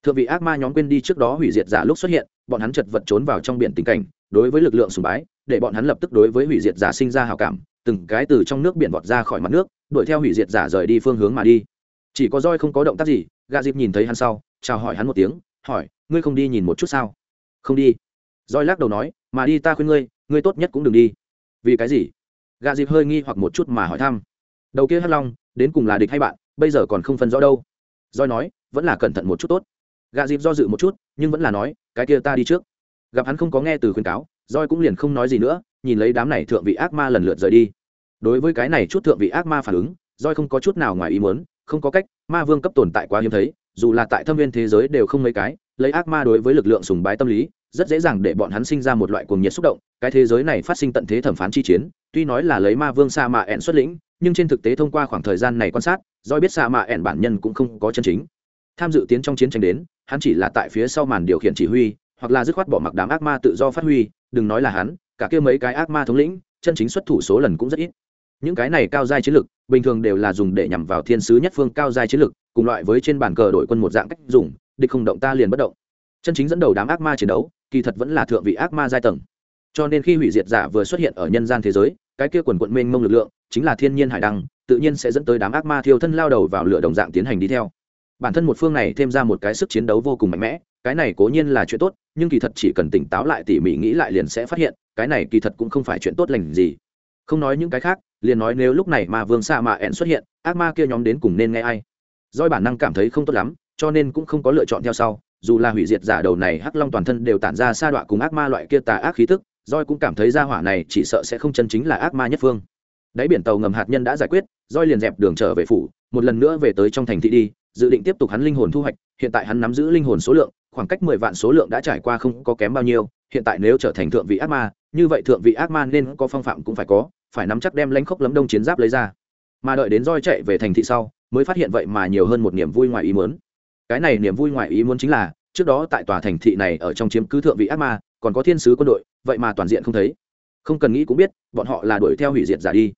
S1: Thượng vị ác ma nhóm quên đi trước đó hủy diệt giả lúc xuất hiện, bọn hắn chật vật trốn vào trong biển tình cảnh, đối với lực lượng sùng bái, để bọn hắn lập tức đối với hủy diệt giả sinh ra hào cảm, từng cái từ trong nước biển vọt ra khỏi mặt nước, đuổi theo hủy diệt giả rời đi phương hướng mà đi. Chỉ có roi không có động tác gì gà dịp nhìn thấy hắn sau, chào hỏi hắn một tiếng, hỏi, ngươi không đi nhìn một chút sao? Không đi. Roi lắc đầu nói, mà đi ta khuyên ngươi ngươi tốt nhất cũng đừng đi. Vì cái gì? Gà dịp hơi nghi hoặc một chút mà hỏi thăm. Đầu kia hắc long, đến cùng là địch hay bạn, bây giờ còn không phân rõ đâu. Roi nói, vẫn là cẩn thận một chút tốt. Gà dịp do dự một chút, nhưng vẫn là nói, cái kia ta đi trước. Gặp hắn không có nghe từ khuyên cáo roi cũng liền không nói gì nữa, nhìn lấy đám này thượng vị ác ma lần lượt rời đi. Đối với cái này chút thượng vị ác ma phản ứng roi không có chút nào ngoài ý muốn không có cách, ma vương cấp tồn tại quá hiếm thấy, dù là tại thâm viên thế giới đều không mấy cái, lấy ác ma đối với lực lượng sùng bái tâm lý, rất dễ dàng để bọn hắn sinh ra một loại cuồng nhiệt xúc động. Cái thế giới này phát sinh tận thế thẩm phán chi chiến, tuy nói là lấy ma vương sa mạ ẹn xuất lĩnh, nhưng trên thực tế thông qua khoảng thời gian này quan sát, do biết sa mạ ẹn bản nhân cũng không có chân chính. Tham dự tiến trong chiến tranh đến, hắn chỉ là tại phía sau màn điều khiển chỉ huy, hoặc là dứt khoát bỏ mặc đám ác ma tự do phát huy, đừng nói là hắn, cả kia mấy cái ác ma thống lĩnh, chân chính xuất thủ số lần cũng rất ít những cái này cao giai chiến lực, bình thường đều là dùng để nhằm vào thiên sứ nhất phương cao giai chiến lực, cùng loại với trên bàn cờ đội quân một dạng cách dùng, địch không động ta liền bất động. Chân chính dẫn đầu đám ác ma chiến đấu, kỳ thật vẫn là thượng vị ác ma giai tầng. Cho nên khi hủy diệt giả vừa xuất hiện ở nhân gian thế giới, cái kia quần quận mênh mông lực lượng, chính là thiên nhiên hải đăng, tự nhiên sẽ dẫn tới đám ác ma thiêu thân lao đầu vào lửa đồng dạng tiến hành đi theo. Bản thân một phương này thêm ra một cái sức chiến đấu vô cùng mạnh mẽ, cái này cố nhiên là chuyện tốt, nhưng kỳ thật chỉ cần tỉnh táo lại tỉ mỉ nghĩ lại liền sẽ phát hiện, cái này kỳ thật cũng không phải chuyện tốt lành gì. Không nói những cái khác liền nói nếu lúc này mà vương sa mạ ẹn xuất hiện, ác ma kia nhóm đến cùng nên nghe ai? Doi bản năng cảm thấy không tốt lắm, cho nên cũng không có lựa chọn theo sau, dù là hủy diệt giả đầu này hắc long toàn thân đều tản ra sa đọa cùng ác ma loại kia tà ác khí tức, Doi cũng cảm thấy ra hỏa này chỉ sợ sẽ không chân chính là ác ma nhất phương. Đáy biển tàu ngầm hạt nhân đã giải quyết, Doi liền dẹp đường trở về phủ, một lần nữa về tới trong thành thị đi, dự định tiếp tục hắn linh hồn thu hoạch, hiện tại hắn nắm giữ linh hồn số lượng, khoảng cách mười vạn số lượng đã trải qua không có kém bao nhiêu, hiện tại nếu trở thành thượng vị ác ma, như vậy thượng vị ác ma nên có phong phạm cũng phải có phải nắm chắc đem lãnh khốc lấm đông chiến giáp lấy ra. Mà đợi đến roi chạy về thành thị sau, mới phát hiện vậy mà nhiều hơn một niềm vui ngoài ý muốn. Cái này niềm vui ngoài ý muốn chính là, trước đó tại tòa thành thị này ở trong chiếm cứ thượng vị ác ma, còn có thiên sứ quân đội, vậy mà toàn diện không thấy. Không cần nghĩ cũng biết, bọn họ là đuổi theo hủy diệt giả đi.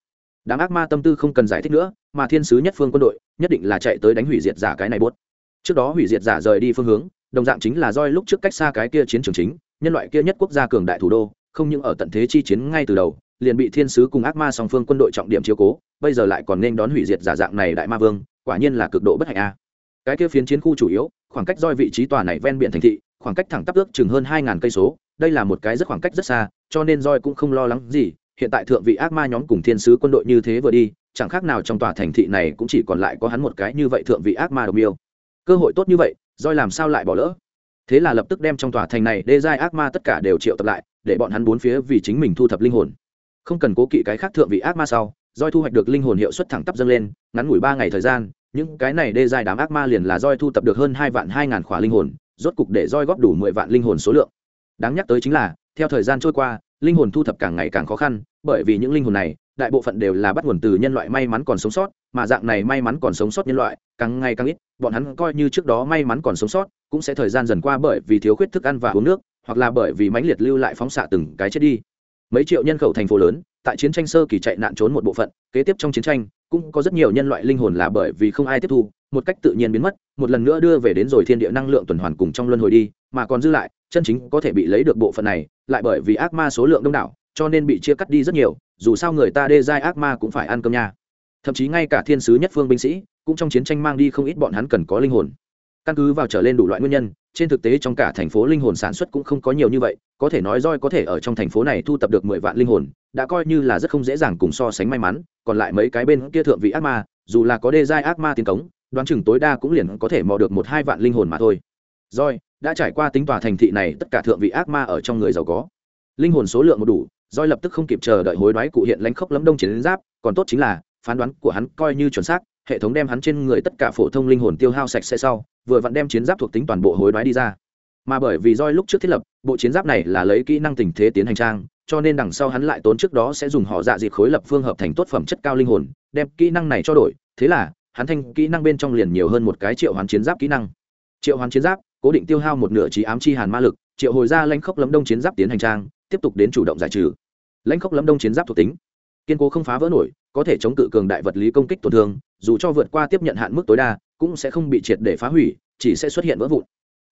S1: Đám ác ma tâm tư không cần giải thích nữa, mà thiên sứ nhất phương quân đội, nhất định là chạy tới đánh hủy diệt giả cái này buốt. Trước đó hủy diệt giả rời đi phương hướng, đồng dạng chính là roi lúc trước cách xa cái kia chiến trường chính, nhân loại kia nhất quốc gia cường đại thủ đô, không những ở tận thế chi chiến ngay từ đầu liền bị thiên sứ cùng ác ma song phương quân đội trọng điểm chiếu cố, bây giờ lại còn nên đón hủy diệt giả dạng này đại ma vương, quả nhiên là cực độ bất hạnh a. Cái kia phiến chiến khu chủ yếu, khoảng cách roi vị trí tòa này ven biển thành thị, khoảng cách thẳng tắp ước chừng hơn hai ngàn cây số, đây là một cái rất khoảng cách rất xa, cho nên roi cũng không lo lắng gì, hiện tại thượng vị ác ma nhóm cùng thiên sứ quân đội như thế vừa đi, chẳng khác nào trong tòa thành thị này cũng chỉ còn lại có hắn một cái như vậy thượng vị ác ma đồng yêu cơ hội tốt như vậy, roi làm sao lại bỏ lỡ? Thế là lập tức đem trong tòa thành này đê giai ác ma tất cả đều triệu tập lại, để bọn hắn bốn phía vì chính mình thu thập linh hồn không cần cố kỵ cái khác thượng vị ác ma sau, roi thu hoạch được linh hồn hiệu suất thẳng tắp dâng lên, ngắn ngủi ba ngày thời gian, những cái này đê dài đám ác ma liền là roi thu tập được hơn hai vạn hai ngàn khỏa linh hồn, rốt cục để roi góp đủ mười vạn linh hồn số lượng. Đáng nhắc tới chính là, theo thời gian trôi qua, linh hồn thu thập càng ngày càng khó khăn, bởi vì những linh hồn này, đại bộ phận đều là bắt nguồn từ nhân loại may mắn còn sống sót, mà dạng này may mắn còn sống sót nhân loại, càng ngày càng ít, bọn hắn coi như trước đó may mắn còn sống sót, cũng sẽ thời gian dần qua bởi vì thiếu khuyết thức ăn và uống nước, hoặc là bởi vì mãnh liệt lưu lại phóng xạ từng cái chết đi mấy triệu nhân khẩu thành phố lớn, tại chiến tranh sơ kỳ chạy nạn trốn một bộ phận, kế tiếp trong chiến tranh, cũng có rất nhiều nhân loại linh hồn là bởi vì không ai tiếp thu, một cách tự nhiên biến mất, một lần nữa đưa về đến rồi thiên địa năng lượng tuần hoàn cùng trong luân hồi đi, mà còn dư lại, chân chính có thể bị lấy được bộ phận này, lại bởi vì ác ma số lượng đông đảo, cho nên bị chia cắt đi rất nhiều, dù sao người ta đê giai ác ma cũng phải ăn cơm nha. Thậm chí ngay cả thiên sứ nhất phương binh sĩ, cũng trong chiến tranh mang đi không ít bọn hắn cần có linh hồn. Căn cứ vào trở lên đủ loại nguyên nhân trên thực tế trong cả thành phố linh hồn sản xuất cũng không có nhiều như vậy, có thể nói roi có thể ở trong thành phố này thu tập được mười vạn linh hồn, đã coi như là rất không dễ dàng cùng so sánh may mắn, còn lại mấy cái bên kia thượng vị ác ma, dù là có đê giai ác ma tiến cống, đoán chừng tối đa cũng liền có thể mò được một hai vạn linh hồn mà thôi. Roi, đã trải qua tính tòa thành thị này, tất cả thượng vị ác ma ở trong người giàu có. Linh hồn số lượng một đủ, roi lập tức không kịp chờ đợi hối đoái cụ hiện lãnh khốc lấm đông chiến giáp, còn tốt chính là, phán đoán của hắn coi như chuẩn xác, hệ thống đem hắn trên người tất cả phổ thông linh hồn tiêu hao sạch sẽ sau vừa vặn đem chiến giáp thuộc tính toàn bộ hối đoái đi ra. Mà bởi vì roi lúc trước thiết lập, bộ chiến giáp này là lấy kỹ năng tình thế tiến hành trang, cho nên đằng sau hắn lại tốn trước đó sẽ dùng họ dạ dịp khối lập phương hợp thành tốt phẩm chất cao linh hồn, đem kỹ năng này cho đổi. Thế là, hắn thanh kỹ năng bên trong liền nhiều hơn một cái triệu hoán chiến giáp kỹ năng. Triệu hoán chiến giáp, cố định tiêu hao một nửa trí ám chi hàn ma lực, triệu hồi ra lãnh khốc lấm đông chiến giáp tiến hành trang, tiếp tục đến chủ động giải trừ. Lãnh khốc lấm đông chiến giáp thuộc tính. Kiên cố không phá vỡ nổi, có thể chống cự cường đại vật lý công kích tổn thương, dù cho vượt qua tiếp nhận hạn mức tối đa cũng sẽ không bị triệt để phá hủy, chỉ sẽ xuất hiện vỡ vụn.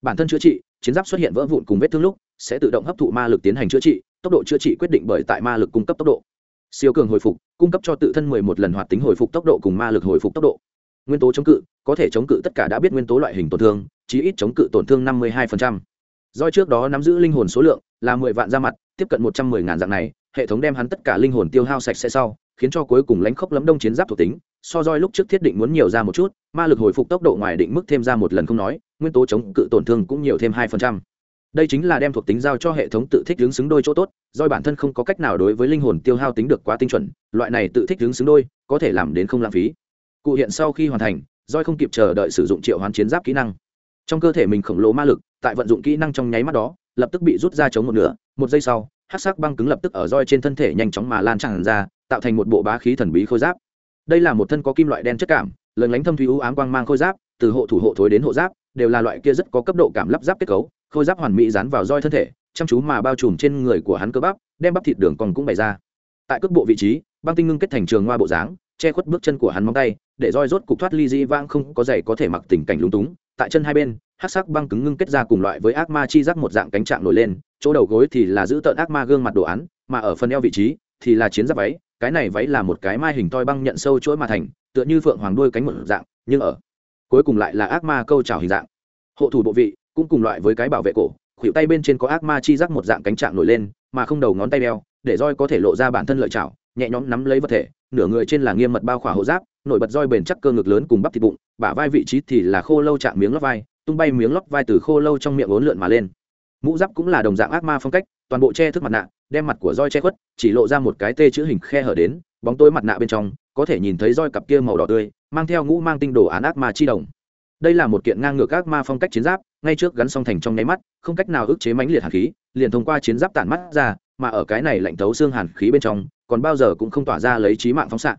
S1: Bản thân chữa trị, chiến giáp xuất hiện vỡ vụn cùng vết thương lúc, sẽ tự động hấp thụ ma lực tiến hành chữa trị, tốc độ chữa trị quyết định bởi tại ma lực cung cấp tốc độ. Siêu cường hồi phục, cung cấp cho tự thân mười một lần hoạt tính hồi phục tốc độ cùng ma lực hồi phục tốc độ. Nguyên tố chống cự, có thể chống cự tất cả đã biết nguyên tố loại hình tổn thương, chí ít chống cự tổn thương năm mươi hai do trước đó nắm giữ linh hồn số lượng là mười vạn ra mặt, tiếp cận một trăm mười ngàn dạng này, hệ thống đem hắn tất cả linh hồn tiêu hao sạch sẽ sau, khiến cho cuối cùng lãnh khốc lấm đông chiến giáp thuộc tính so roi lúc trước thiết định muốn nhiều ra một chút, ma lực hồi phục tốc độ ngoài định mức thêm ra một lần không nói, nguyên tố chống cự tổn thương cũng nhiều thêm hai phần trăm. Đây chính là đem thuộc tính giao cho hệ thống tự thích hướng xứng đôi chỗ tốt doi bản thân không có cách nào đối với linh hồn tiêu hao tính được quá tinh chuẩn, loại này tự thích hướng xứng đôi, có thể làm đến không lãng phí. Cụ hiện sau khi hoàn thành doi không kịp chờ đợi sử dụng triệu hoán chiến giáp kỹ năng. Trong cơ thể mình khổng lồ ma lực, tại vận dụng kỹ năng trong nháy mắt đó, lập tức bị rút ra chống một nửa, một giây sau hát sắc băng cứng lập tức ở roi trên thân thể nhanh chóng mà lan tràn ra, tạo thành một bộ bá khí thần bí khôi giáp đây là một thân có kim loại đen chất cảm lần lánh thâm thủy ưu ám quang mang khôi giáp, từ hộ thủ hộ thối đến hộ giáp, đều là loại kia rất có cấp độ cảm lắp giáp kết cấu, khôi giáp hoàn mỹ dán vào roi thân thể, chăm chú mà bao trùm trên người của hắn cơ bắp, đem bắp thịt đường còn cũng bày ra. Tại cước bộ vị trí, băng tinh ngưng kết thành trường hoa bộ dáng, che khuất bước chân của hắn móng tay, để roi rốt cục thoát ly di vang không có giày có thể mặc tình cảnh lúng túng. Tại chân hai bên hát sắc băng cứng ngưng kết ra cùng loại với ác ma chi giác một dạng cánh trạng nổi lên, chỗ đầu gối thì là giữ tợn ác ma gương mặt đồ án, mà ở phần eo vị trí thì là chiến giáp váy cái này váy là một cái mai hình toi băng nhận sâu chuỗi mà thành, tựa như phượng hoàng đuôi cánh một dạng, nhưng ở cuối cùng lại là ác ma câu trào hình dạng. Hộ thủ bộ vị cũng cùng loại với cái bảo vệ cổ, khuỷu tay bên trên có ác ma chi giác một dạng cánh trạng nổi lên, mà không đầu ngón tay đeo, để roi có thể lộ ra bản thân lợi chảo, nhẹ nhõm nắm lấy vật thể, nửa người trên là nghiêm mật bao khỏa hộ giáp, nổi bật roi bền chắc cơ ngực lớn cùng bắp thịt bụng, bả vai vị trí thì là khô lâu chạm miếng lót vai, tung bay miếng lót vai từ khô lâu trong miệng ốn lượn mà lên mũ giáp cũng là đồng dạng ác ma phong cách, toàn bộ che thức mặt nạ, đem mặt của roi che khuất, chỉ lộ ra một cái tê chữ hình khe hở đến, bóng tối mặt nạ bên trong, có thể nhìn thấy roi cặp kia màu đỏ tươi, mang theo ngũ mang tinh đồ án ác ma chi đồng. Đây là một kiện ngang ngược ác ma phong cách chiến giáp, ngay trước gắn song thành trong nháy mắt, không cách nào ức chế mãnh liệt hàn khí, liền thông qua chiến giáp tản mắt ra, mà ở cái này lạnh thấu xương hàn khí bên trong, còn bao giờ cũng không tỏa ra lấy trí mạng phóng xạ.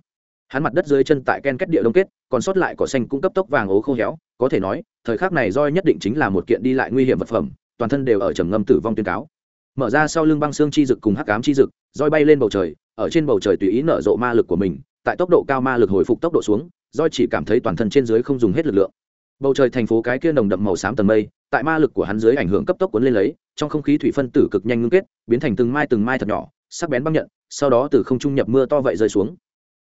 S1: Hắn mặt đất dưới chân tại ken kết địa đông kết, còn sót lại cỏ xanh cũng cấp tốc vàng ố khô héo, có thể nói, thời khắc này roi nhất định chính là một kiện đi lại nguy hiểm vật phẩm toàn thân đều ở trầm ngâm tử vong tuyên cáo. Mở ra sau lưng băng xương chi dực cùng hắc ám chi dực, roi bay lên bầu trời, ở trên bầu trời tùy ý nở rộ ma lực của mình, tại tốc độ cao ma lực hồi phục tốc độ xuống, roi chỉ cảm thấy toàn thân trên dưới không dùng hết lực lượng. Bầu trời thành phố cái kia nồng đậm màu xám tầng mây, tại ma lực của hắn dưới ảnh hưởng cấp tốc cuốn lên lấy, trong không khí thủy phân tử cực nhanh ngưng kết, biến thành từng mai từng mai thật nhỏ, sắc bén băng nhận, sau đó từ không trung nhập mưa to vậy rơi xuống.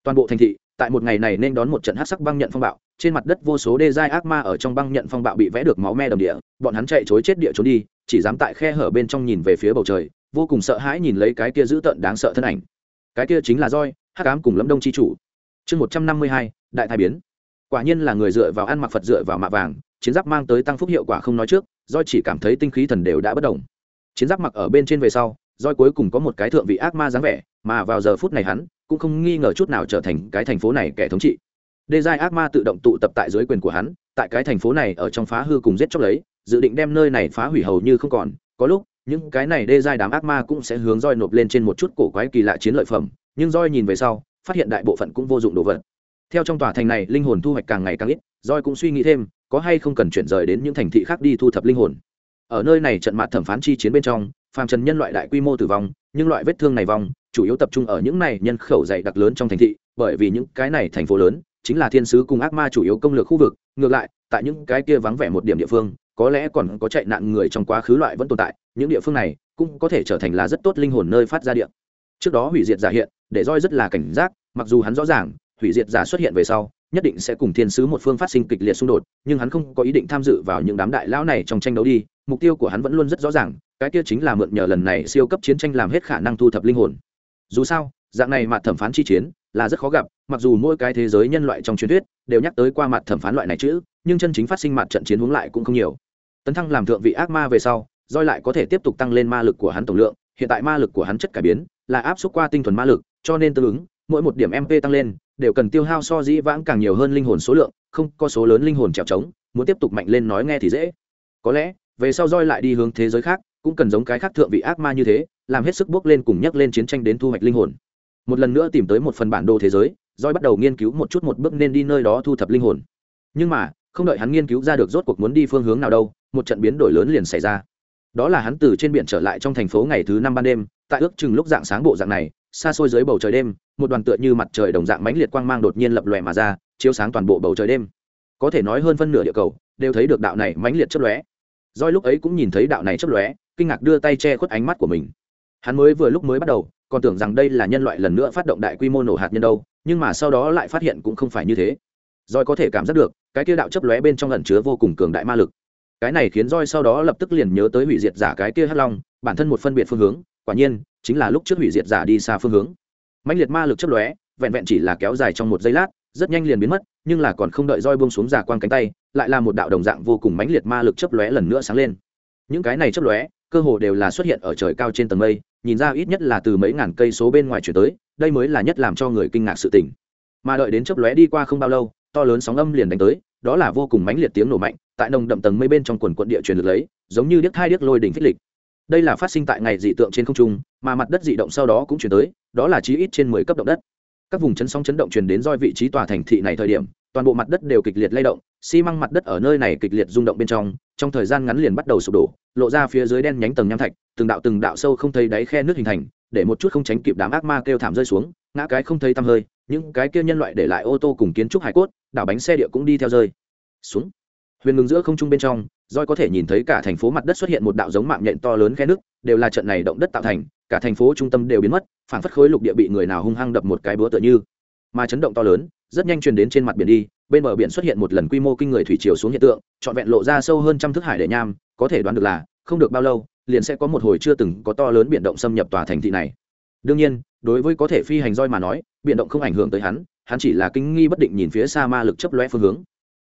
S1: Toàn bộ thành thị, tại một ngày này nên đón một trận hát sắc băng nhận phong bạo trên mặt đất vô số đê giai ác ma ở trong băng nhận phong bạo bị vẽ được máu me đầm địa, bọn hắn chạy chối chết địa trốn đi, chỉ dám tại khe hở bên trong nhìn về phía bầu trời, vô cùng sợ hãi nhìn lấy cái kia dữ tợn đáng sợ thân ảnh. Cái kia chính là roi hắc ám cùng lâm đông chi chủ. Chương một trăm năm mươi hai, đại thái biến. Quả nhiên là người dựa vào ăn mặc phật dựa vào mạ vàng, chiến giáp mang tới tăng phúc hiệu quả không nói trước do chỉ cảm thấy tinh khí thần đều đã bất đồng chiến giáp mặc ở bên trên về sau roi cuối cùng có một cái thượng vị ác ma dáng vẻ, mà vào giờ phút này hắn cũng không nghi ngờ chút nào trở thành cái thành phố này kẻ thống trị đê giai ác ma tự động tụ tập tại dưới quyền của hắn, tại cái thành phố này ở trong phá hư cùng giết chóc lấy, dự định đem nơi này phá hủy hầu như không còn. Có lúc, những cái này đê giai đám ác ma cũng sẽ hướng roi nộp lên trên một chút cổ quái kỳ lạ chiến lợi phẩm, nhưng roi nhìn về sau, phát hiện đại bộ phận cũng vô dụng đồ vật. Theo trong tòa thành này, linh hồn thu hoạch càng ngày càng ít, roi cũng suy nghĩ thêm, có hay không cần chuyển rời đến những thành thị khác đi thu thập linh hồn. Ở nơi này trận mạt thẩm phán chi chiến bên trong, phàm trần nhân loại đại quy mô tử vong, nhưng loại vết thương này vong, chủ yếu tập trung ở những này nhân khẩu dày đặc lớn trong thành thị, bởi vì những cái này thành phố lớn chính là thiên sứ cùng ác ma chủ yếu công lược khu vực, ngược lại, tại những cái kia vắng vẻ một điểm địa phương, có lẽ còn có chạy nạn người trong quá khứ loại vẫn tồn tại, những địa phương này cũng có thể trở thành là rất tốt linh hồn nơi phát ra điện. Trước đó hủy diệt giả hiện, để roi rất là cảnh giác, mặc dù hắn rõ ràng, hủy diệt giả xuất hiện về sau, nhất định sẽ cùng thiên sứ một phương phát sinh kịch liệt xung đột, nhưng hắn không có ý định tham dự vào những đám đại lão này trong tranh đấu đi, mục tiêu của hắn vẫn luôn rất rõ ràng, cái kia chính là mượn nhờ lần này siêu cấp chiến tranh làm hết khả năng thu thập linh hồn. Dù sao, dạng này mà thẩm phán chi chiến là rất khó gặp, mặc dù mỗi cái thế giới nhân loại trong truyền thuyết đều nhắc tới qua mặt thẩm phán loại này chữ, nhưng chân chính phát sinh mặt trận chiến hướng lại cũng không nhiều. Tấn thăng làm thượng vị ác ma về sau roi lại có thể tiếp tục tăng lên ma lực của hắn tổng lượng, hiện tại ma lực của hắn chất cải biến, là áp suất qua tinh thuần ma lực, cho nên tương ứng, mỗi một điểm mp tăng lên, đều cần tiêu hao so dĩ vãng càng nhiều hơn linh hồn số lượng, không có số lớn linh hồn trèo trống, muốn tiếp tục mạnh lên nói nghe thì dễ. Có lẽ, về sau roi lại đi hướng thế giới khác, cũng cần giống cái khác thượng vị ác ma như thế, làm hết sức bước lên cùng nhắc lên chiến tranh đến thu hoạch linh hồn một lần nữa tìm tới một phần bản đồ thế giới roi bắt đầu nghiên cứu một chút một bước nên đi nơi đó thu thập linh hồn. Nhưng mà, không đợi hắn nghiên cứu ra được rốt cuộc muốn đi phương hướng nào đâu, một trận biến đổi lớn liền xảy ra. Đó là hắn từ trên biển trở lại trong thành phố ngày thứ năm ban đêm, tại ước chừng lúc dạng sáng bộ dạng này, xa xôi dưới bầu trời đêm, một đoàn tựa như mặt trời đồng dạng mãnh liệt quang mang đột nhiên lập lòe mà ra, chiếu sáng toàn bộ bầu trời đêm. Có thể nói hơn phân nửa địa cầu đều thấy được đạo này mãnh liệt chớp lóe. Doi lúc ấy cũng nhìn thấy đạo này chớp lóe, kinh ngạc đưa tay che khuất ánh mắt của mình. Hắn mới vừa lúc mới bắt đầu còn tưởng rằng đây là nhân loại lần nữa phát động đại quy mô nổ hạt nhân đâu, nhưng mà sau đó lại phát hiện cũng không phải như thế. Roi có thể cảm giác được, cái kia đạo chấp lóe bên trong ẩn chứa vô cùng cường đại ma lực. Cái này khiến roi sau đó lập tức liền nhớ tới hủy diệt giả cái kia hắc long, bản thân một phân biệt phương hướng, quả nhiên, chính là lúc trước hủy diệt giả đi xa phương hướng. Mãnh liệt ma lực chấp lóe, vẹn vẹn chỉ là kéo dài trong một giây lát, rất nhanh liền biến mất, nhưng là còn không đợi roi buông xuống giả quang cánh tay, lại là một đạo đồng dạng vô cùng mãnh liệt ma lực chấp lóe lần nữa sáng lên. Những cái này chấp lóe cơ hồ đều là xuất hiện ở trời cao trên tầng mây, nhìn ra ít nhất là từ mấy ngàn cây số bên ngoài chuyển tới, đây mới là nhất làm cho người kinh ngạc sự tỉnh mà đợi đến chớp lóe đi qua không bao lâu, to lớn sóng âm liền đánh tới, đó là vô cùng mãnh liệt tiếng nổ mạnh, tại nồng đậm tầng mây bên trong quần quận địa truyền được lấy, giống như điếc hai điếc lôi đỉnh phích lịch. Đây là phát sinh tại ngày dị tượng trên không trung, mà mặt đất dị động sau đó cũng chuyển tới, đó là chí ít trên mười cấp động đất. Các vùng chấn sóng chấn động truyền đến doi vị trí tòa thành thị này thời điểm toàn bộ mặt đất đều kịch liệt lay động, xi măng mặt đất ở nơi này kịch liệt rung động bên trong trong thời gian ngắn liền bắt đầu sụp đổ, lộ ra phía dưới đen nhánh tầng nham thạch, từng đạo từng đạo sâu không thấy đáy khe nước hình thành, để một chút không tránh kịp đám ác ma kêu thảm rơi xuống, ngã cái không thấy tăm hơi, những cái kia nhân loại để lại ô tô cùng kiến trúc hải cốt, đảo bánh xe địa cũng đi theo rơi. Xuống. Huyền ngừng giữa không trung bên trong roi có thể nhìn thấy cả thành phố mặt đất xuất hiện một đạo giống mạng nhện to lớn khe nước, đều là trận này động đất tạo thành, cả thành phố trung tâm đều biến mất phản phất khối lục địa bị người nào hung hăng đập một cái búa tựa như. Mà chấn động to lớn rất nhanh truyền đến trên mặt biển đi, bên bờ biển xuất hiện một lần quy mô kinh người thủy chiều xuống hiện tượng, trọn vẹn lộ ra sâu hơn trăm thước hải để nham, có thể đoán được là, không được bao lâu, liền sẽ có một hồi chưa từng có to lớn biển động xâm nhập tòa thành thị này. Đương nhiên, đối với có thể phi hành roi mà nói, biển động không ảnh hưởng tới hắn hắn chỉ là kinh nghi bất định nhìn phía xa ma lực chấp loe phương hướng.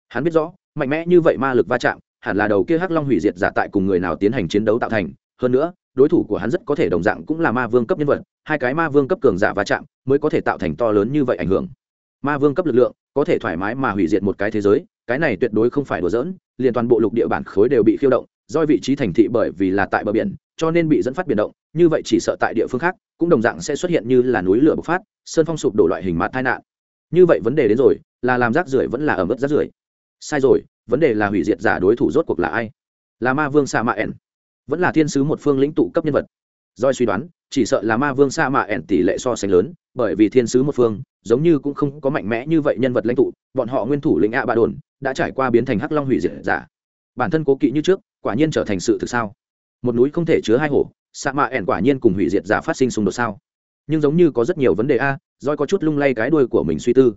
S1: Hắn biết rõ, mạnh mẽ như vậy ma lực va chạm, hẳn là đầu kia hắc long hủy diệt giả tại cùng người nào tiến hành chiến đấu tạo thành. Hơn nữa, đối thủ của hắn rất có thể đồng dạng cũng là ma vương cấp nhân vật, hai cái ma vương cấp cường giả va chạm mới có thể tạo thành to lớn như vậy ảnh hưởng ma vương cấp lực lượng, có thể thoải mái mà hủy diệt một cái thế giới, cái này tuyệt đối không phải đùa giỡn, liền toàn bộ lục địa bản khối đều bị khiêu động, do vị trí thành thị bởi vì là tại bờ biển, cho nên bị dẫn phát biển động, như vậy chỉ sợ tại địa phương khác, cũng đồng dạng sẽ xuất hiện như là núi lửa bộc phát, sơn phong sụp đổ loại hình mạt tai nạn. Như vậy vấn đề đến rồi, là làm rác rưởi vẫn là ở mức rác rưởi. Sai rồi, vấn đề là hủy diệt giả đối thủ rốt cuộc là ai? Là ma vương sa mạ ẻn vẫn là thiên sứ một phương lĩnh tụ cấp nhân vật. Doi suy đoán chỉ sợ là ma vương sa mạ ẻn tỷ lệ so sánh lớn, bởi vì thiên sứ một phương, giống như cũng không có mạnh mẽ như vậy nhân vật lãnh tụ, bọn họ nguyên thủ lĩnh ạ ba đồn đã trải qua biến thành hắc long hủy diệt giả. Bản thân cố kỵ như trước, quả nhiên trở thành sự thực sao? Một núi không thể chứa hai hổ, sa mạ ẻn quả nhiên cùng hủy diệt giả phát sinh xung đột sao? Nhưng giống như có rất nhiều vấn đề a doi có chút lung lay cái đuôi của mình suy tư.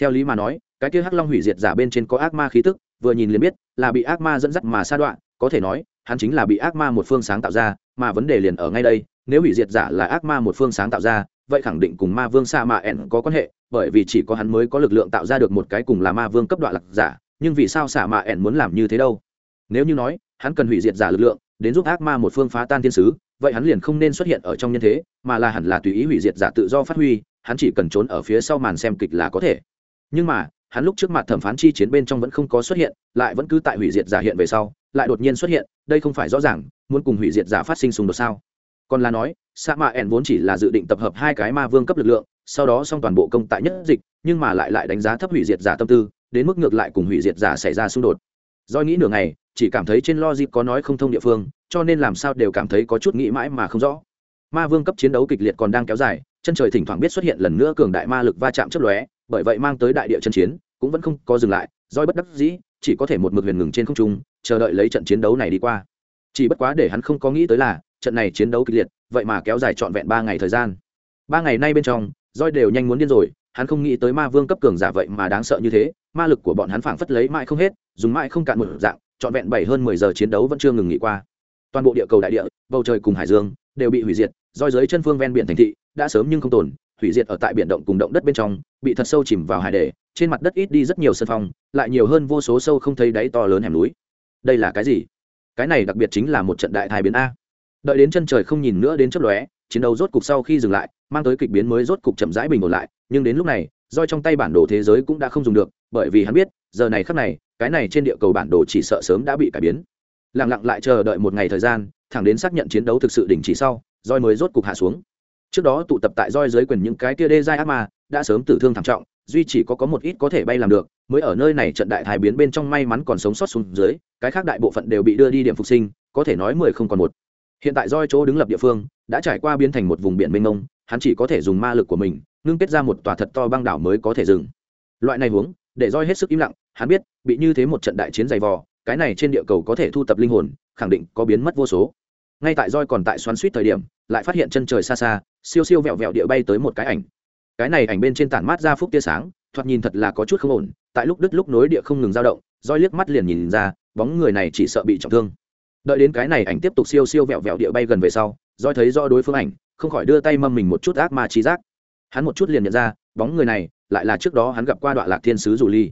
S1: Theo lý mà nói, cái kia hắc long hủy diệt giả bên trên có ác ma khí tức, vừa nhìn liền biết là bị ác ma dẫn dắt mà sa đoạn có thể nói, hắn chính là bị ác ma một phương sáng tạo ra mà vấn đề liền ở ngay đây, nếu hủy diệt giả là ác ma một phương sáng tạo ra, vậy khẳng định cùng ma vương sa mạ ẻn có quan hệ, bởi vì chỉ có hắn mới có lực lượng tạo ra được một cái cùng là ma vương cấp đoạn lạc giả, nhưng vì sao sa mạ ẻn muốn làm như thế đâu? Nếu như nói, hắn cần hủy diệt giả lực lượng, đến giúp ác ma một phương phá tan thiên sứ, vậy hắn liền không nên xuất hiện ở trong nhân thế, mà là hẳn là tùy ý hủy diệt giả tự do phát huy, hắn chỉ cần trốn ở phía sau màn xem kịch là có thể. Nhưng mà, hắn lúc trước mặt thẩm phán chi chiến bên trong vẫn không có xuất hiện, lại vẫn cứ tại hủy diệt giả hiện về sau, lại đột nhiên xuất hiện, đây không phải rõ ràng muốn cùng hủy diệt giả phát sinh xung đột sao? Còn là nói, sa mạ ẻn vốn chỉ là dự định tập hợp hai cái ma vương cấp lực lượng, sau đó xong toàn bộ công tại nhất dịch, nhưng mà lại lại đánh giá thấp hủy diệt giả tâm tư, đến mức ngược lại cùng hủy diệt giả xảy ra xung đột. Do nghĩ nửa ngày, chỉ cảm thấy trên logic có nói không thông địa phương, cho nên làm sao đều cảm thấy có chút nghĩ mãi mà không rõ. Ma vương cấp chiến đấu kịch liệt còn đang kéo dài, chân trời thỉnh thoảng biết xuất hiện lần nữa cường đại ma lực va chạm chấp lóe, bởi vậy mang tới đại địa chân chiến, cũng vẫn không có dừng lại doi bất đắc dĩ, chỉ có thể một mực huyền ngừng trên không trung, chờ đợi lấy trận chiến đấu này đi qua chỉ bất quá để hắn không có nghĩ tới là, trận này chiến đấu kịch liệt, vậy mà kéo dài trọn vẹn ba ngày thời gian. Ba ngày nay bên trong roi đều nhanh muốn điên rồi, hắn không nghĩ tới ma vương cấp cường giả vậy mà đáng sợ như thế, ma lực của bọn hắn phảng phất lấy mãi không hết, dùng mãi không cạn một dạng, trọn vẹn bảy hơn mười giờ chiến đấu vẫn chưa ngừng nghỉ qua. Toàn bộ địa cầu đại địa, bầu trời cùng hải dương, đều bị hủy diệt roi dưới chân phương ven biển thành thị, đã sớm nhưng không tồn, hủy diệt ở tại biển động cùng động đất bên trong, bị thật sâu chìm vào hải đề, trên mặt đất ít đi rất nhiều sân phong, lại nhiều hơn vô số sâu không thấy đáy to lớn hẻm núi. Đây là cái gì? Cái này đặc biệt chính là một trận đại thai biến a. Đợi đến chân trời không nhìn nữa đến chấp lóe, chiến đấu rốt cục sau khi dừng lại, mang tới kịch biến mới rốt cục chậm rãi bình ổn lại, nhưng đến lúc này, roi trong tay bản đồ thế giới cũng đã không dùng được, bởi vì hắn biết, giờ này khắc này, cái này trên địa cầu bản đồ chỉ sợ sớm đã bị cải biến. Lặng lặng lại chờ đợi một ngày thời gian, thẳng đến xác nhận chiến đấu thực sự đình chỉ sau, roi mới rốt cục hạ xuống. Trước đó tụ tập tại roi dưới quyền những cái kia đê dai ác ma, đã sớm tử thương thảm trọng duy chỉ có có một ít có thể bay làm được, mới ở nơi này trận đại thái biến bên trong may mắn còn sống sót xuống dưới, cái khác đại bộ phận đều bị đưa đi điểm phục sinh, có thể nói mười không còn một. Hiện tại roi chỗ đứng lập địa phương, đã trải qua biến thành một vùng biển mênh mông, hắn chỉ có thể dùng ma lực của mình, ngưng kết ra một tòa thật to băng đảo mới có thể dừng. Loại này huống, để roi hết sức im lặng, hắn biết, bị như thế một trận đại chiến dày vò, cái này trên địa cầu có thể thu tập linh hồn, khẳng định có biến mất vô số. Ngay tại roi còn tại xoắn suýt thời điểm, lại phát hiện chân trời xa xa, siêu siêu vẹo vẹo địa bay tới một cái ảnh cái này ảnh bên trên tản mát ra phúc tia sáng, thoạt nhìn thật là có chút không ổn, tại lúc đứt lúc nối địa không ngừng dao động, roi liếc mắt liền nhìn ra, bóng người này chỉ sợ bị trọng thương. Đợi đến cái này ảnh tiếp tục siêu siêu vẹo vẹo địa bay gần về sau, roi thấy do đối phương ảnh, không khỏi đưa tay mâm mình một chút ác ma trí giác. Hắn một chút liền nhận ra, bóng người này lại là trước đó hắn gặp qua đoạn lạc thiên sứ dù ly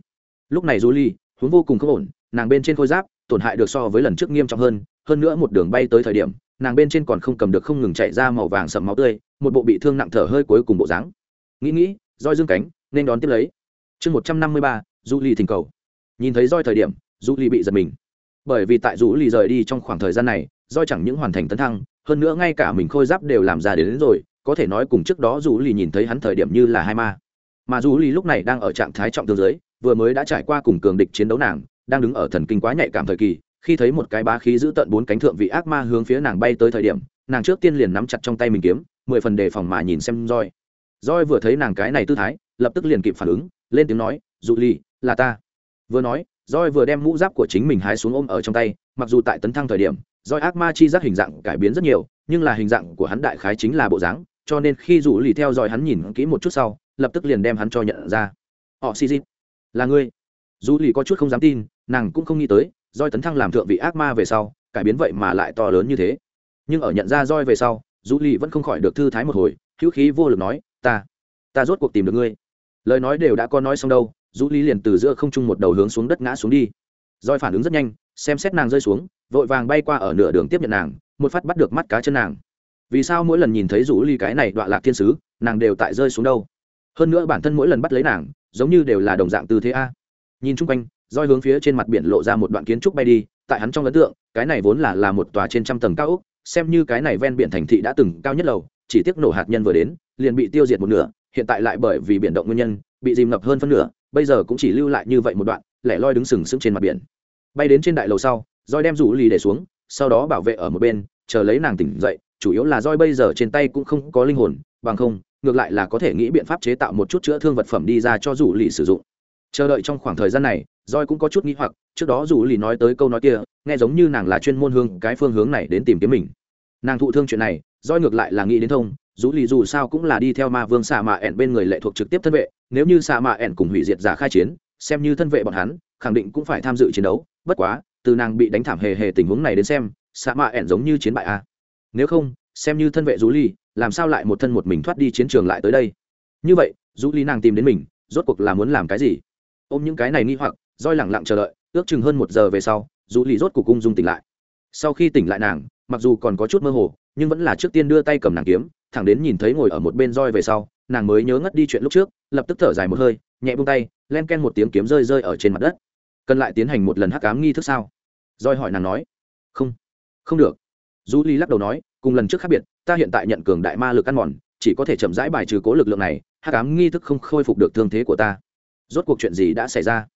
S1: lúc này dù ly huống vô cùng không ổn, nàng bên trên khôi giáp, tổn hại được so với lần trước nghiêm trọng hơn hơn nữa một đường bay tới thời điểm, nàng bên trên còn không cầm được không ngừng chạy ra màu vàng sậm máu tươi, một bộ bị thương nặng thở hơi cuối cùng bộ dáng nghĩ nghĩ roi dương cánh nên đón tiếp lấy. Chương một trăm năm mươi ba du ly thỉnh cầu. Nhìn thấy roi thời điểm du ly bị giật mình. Bởi vì tại du ly rời đi trong khoảng thời gian này roi chẳng những hoàn thành tấn thăng hơn nữa ngay cả mình khôi giáp đều làm ra đến, đến rồi có thể nói cùng trước đó du ly nhìn thấy hắn thời điểm như là hai ma. Mà du ly lúc này đang ở trạng thái trọng thương giới vừa mới đã trải qua cùng cường địch chiến đấu nàng đang đứng ở thần kinh quá nhạy cảm thời kỳ khi thấy một cái bá khí giữ tận bốn cánh thượng vị ác ma hướng phía nàng bay tới thời điểm nàng trước tiên liền nắm chặt trong tay mình kiếm mười phần đề phòng mà nhìn xem roi roi vừa thấy nàng cái này tư thái, lập tức liền kịp phản ứng, lên tiếng nói, dụ lì, là ta. Vừa nói roi vừa đem mũ giáp của chính mình hái xuống ôm ở trong tay, mặc dù tại tấn thăng thời điểm roi ác ma chi giác hình dạng cải biến rất nhiều, nhưng là hình dạng của hắn đại khái chính là bộ dáng, cho nên khi dụ lì theo dõi hắn nhìn kỹ một chút sau, lập tức liền đem hắn cho nhận ra. Họ xì xì là ngươi. Dù lì có chút không dám tin, nàng cũng không nghĩ tới roi tấn thăng làm thượng vị ác ma về sau, cải biến vậy mà lại to lớn như thế. Nhưng ở nhận ra roi về sau dù lì vẫn không khỏi được thư thái một hồi, hữu khí vô lực nói ta ta rốt cuộc tìm được ngươi. Lời nói đều đã có nói xong đâu dù ly liền từ giữa không trung một đầu hướng xuống đất ngã xuống đi. Roi phản ứng rất nhanh, xem xét nàng rơi xuống, vội vàng bay qua ở nửa đường tiếp nhận nàng, một phát bắt được mắt cá chân nàng. Vì sao mỗi lần nhìn thấy rủ ly cái này đoạn lạc thiên sứ, nàng đều tại rơi xuống đâu? Hơn nữa bản thân mỗi lần bắt lấy nàng, giống như đều là đồng dạng tư thế a. Nhìn chung quanh, roi hướng phía trên mặt biển lộ ra một đoạn kiến trúc bay đi, tại hắn trong ấn tượng, cái này vốn là là một tòa trên trăm tầng cao ốc, xem như cái này ven biển thành thị đã từng cao nhất lầu chỉ tiếc nổ hạt nhân vừa đến, liền bị tiêu diệt một nửa, hiện tại lại bởi vì biển động nguyên nhân, bị dìm ngập hơn phân nửa, bây giờ cũng chỉ lưu lại như vậy một đoạn, lẻ loi đứng sừng sững trên mặt biển. Bay đến trên đại lầu sau roi đem rủ lì để xuống, sau đó bảo vệ ở một bên, chờ lấy nàng tỉnh dậy, chủ yếu là roi bây giờ trên tay cũng không có linh hồn, bằng không, ngược lại là có thể nghĩ biện pháp chế tạo một chút chữa thương vật phẩm đi ra cho rủ lì sử dụng. Chờ đợi trong khoảng thời gian này roi cũng có chút nghĩ hoặc, trước đó rủ lì nói tới câu nói kia, nghe giống như nàng là chuyên môn hướng cái phương hướng này đến tìm kiếm mình. Nàng thụ thương chuyện này roi ngược lại là nghĩ đến thông, dù lì dù sao cũng là đi theo ma vương xạ mạ ẻn bên người lệ thuộc trực tiếp thân vệ, nếu như xạ mạ ẻn cùng hủy diệt giả khai chiến, xem như thân vệ bọn hắn, khẳng định cũng phải tham dự chiến đấu, bất quá, từ nàng bị đánh thảm hề hề tình huống này đến xem, xạ mạ ẻn giống như chiến bại a. Nếu không, xem như thân vệ dù lì, làm sao lại một thân một mình thoát đi chiến trường lại tới đây? Như vậy, dù lì nàng tìm đến mình, rốt cuộc là muốn làm cái gì? Ôm những cái này nghi hoặc, roi lẳng lặng chờ đợi, ước chừng hơn một giờ về sau, dù lì rốt cuộc cung dung tỉnh lại. Sau khi tỉnh lại nàng, mặc dù còn có chút mơ hồ nhưng vẫn là trước tiên đưa tay cầm nàng kiếm, thẳng đến nhìn thấy ngồi ở một bên roi về sau, nàng mới nhớ ngất đi chuyện lúc trước, lập tức thở dài một hơi, nhẹ buông tay, len ken một tiếng kiếm rơi rơi ở trên mặt đất. Cần lại tiến hành một lần hắc ám nghi thức sao? Roi hỏi nàng nói. Không không được. Du ly lắc đầu nói, cùng lần trước khác biệt, ta hiện tại nhận cường đại ma lực ăn mòn, chỉ có thể chậm rãi bài trừ cố lực lượng này, hắc ám nghi thức không khôi phục được thương thế của ta. Rốt cuộc chuyện gì đã xảy ra?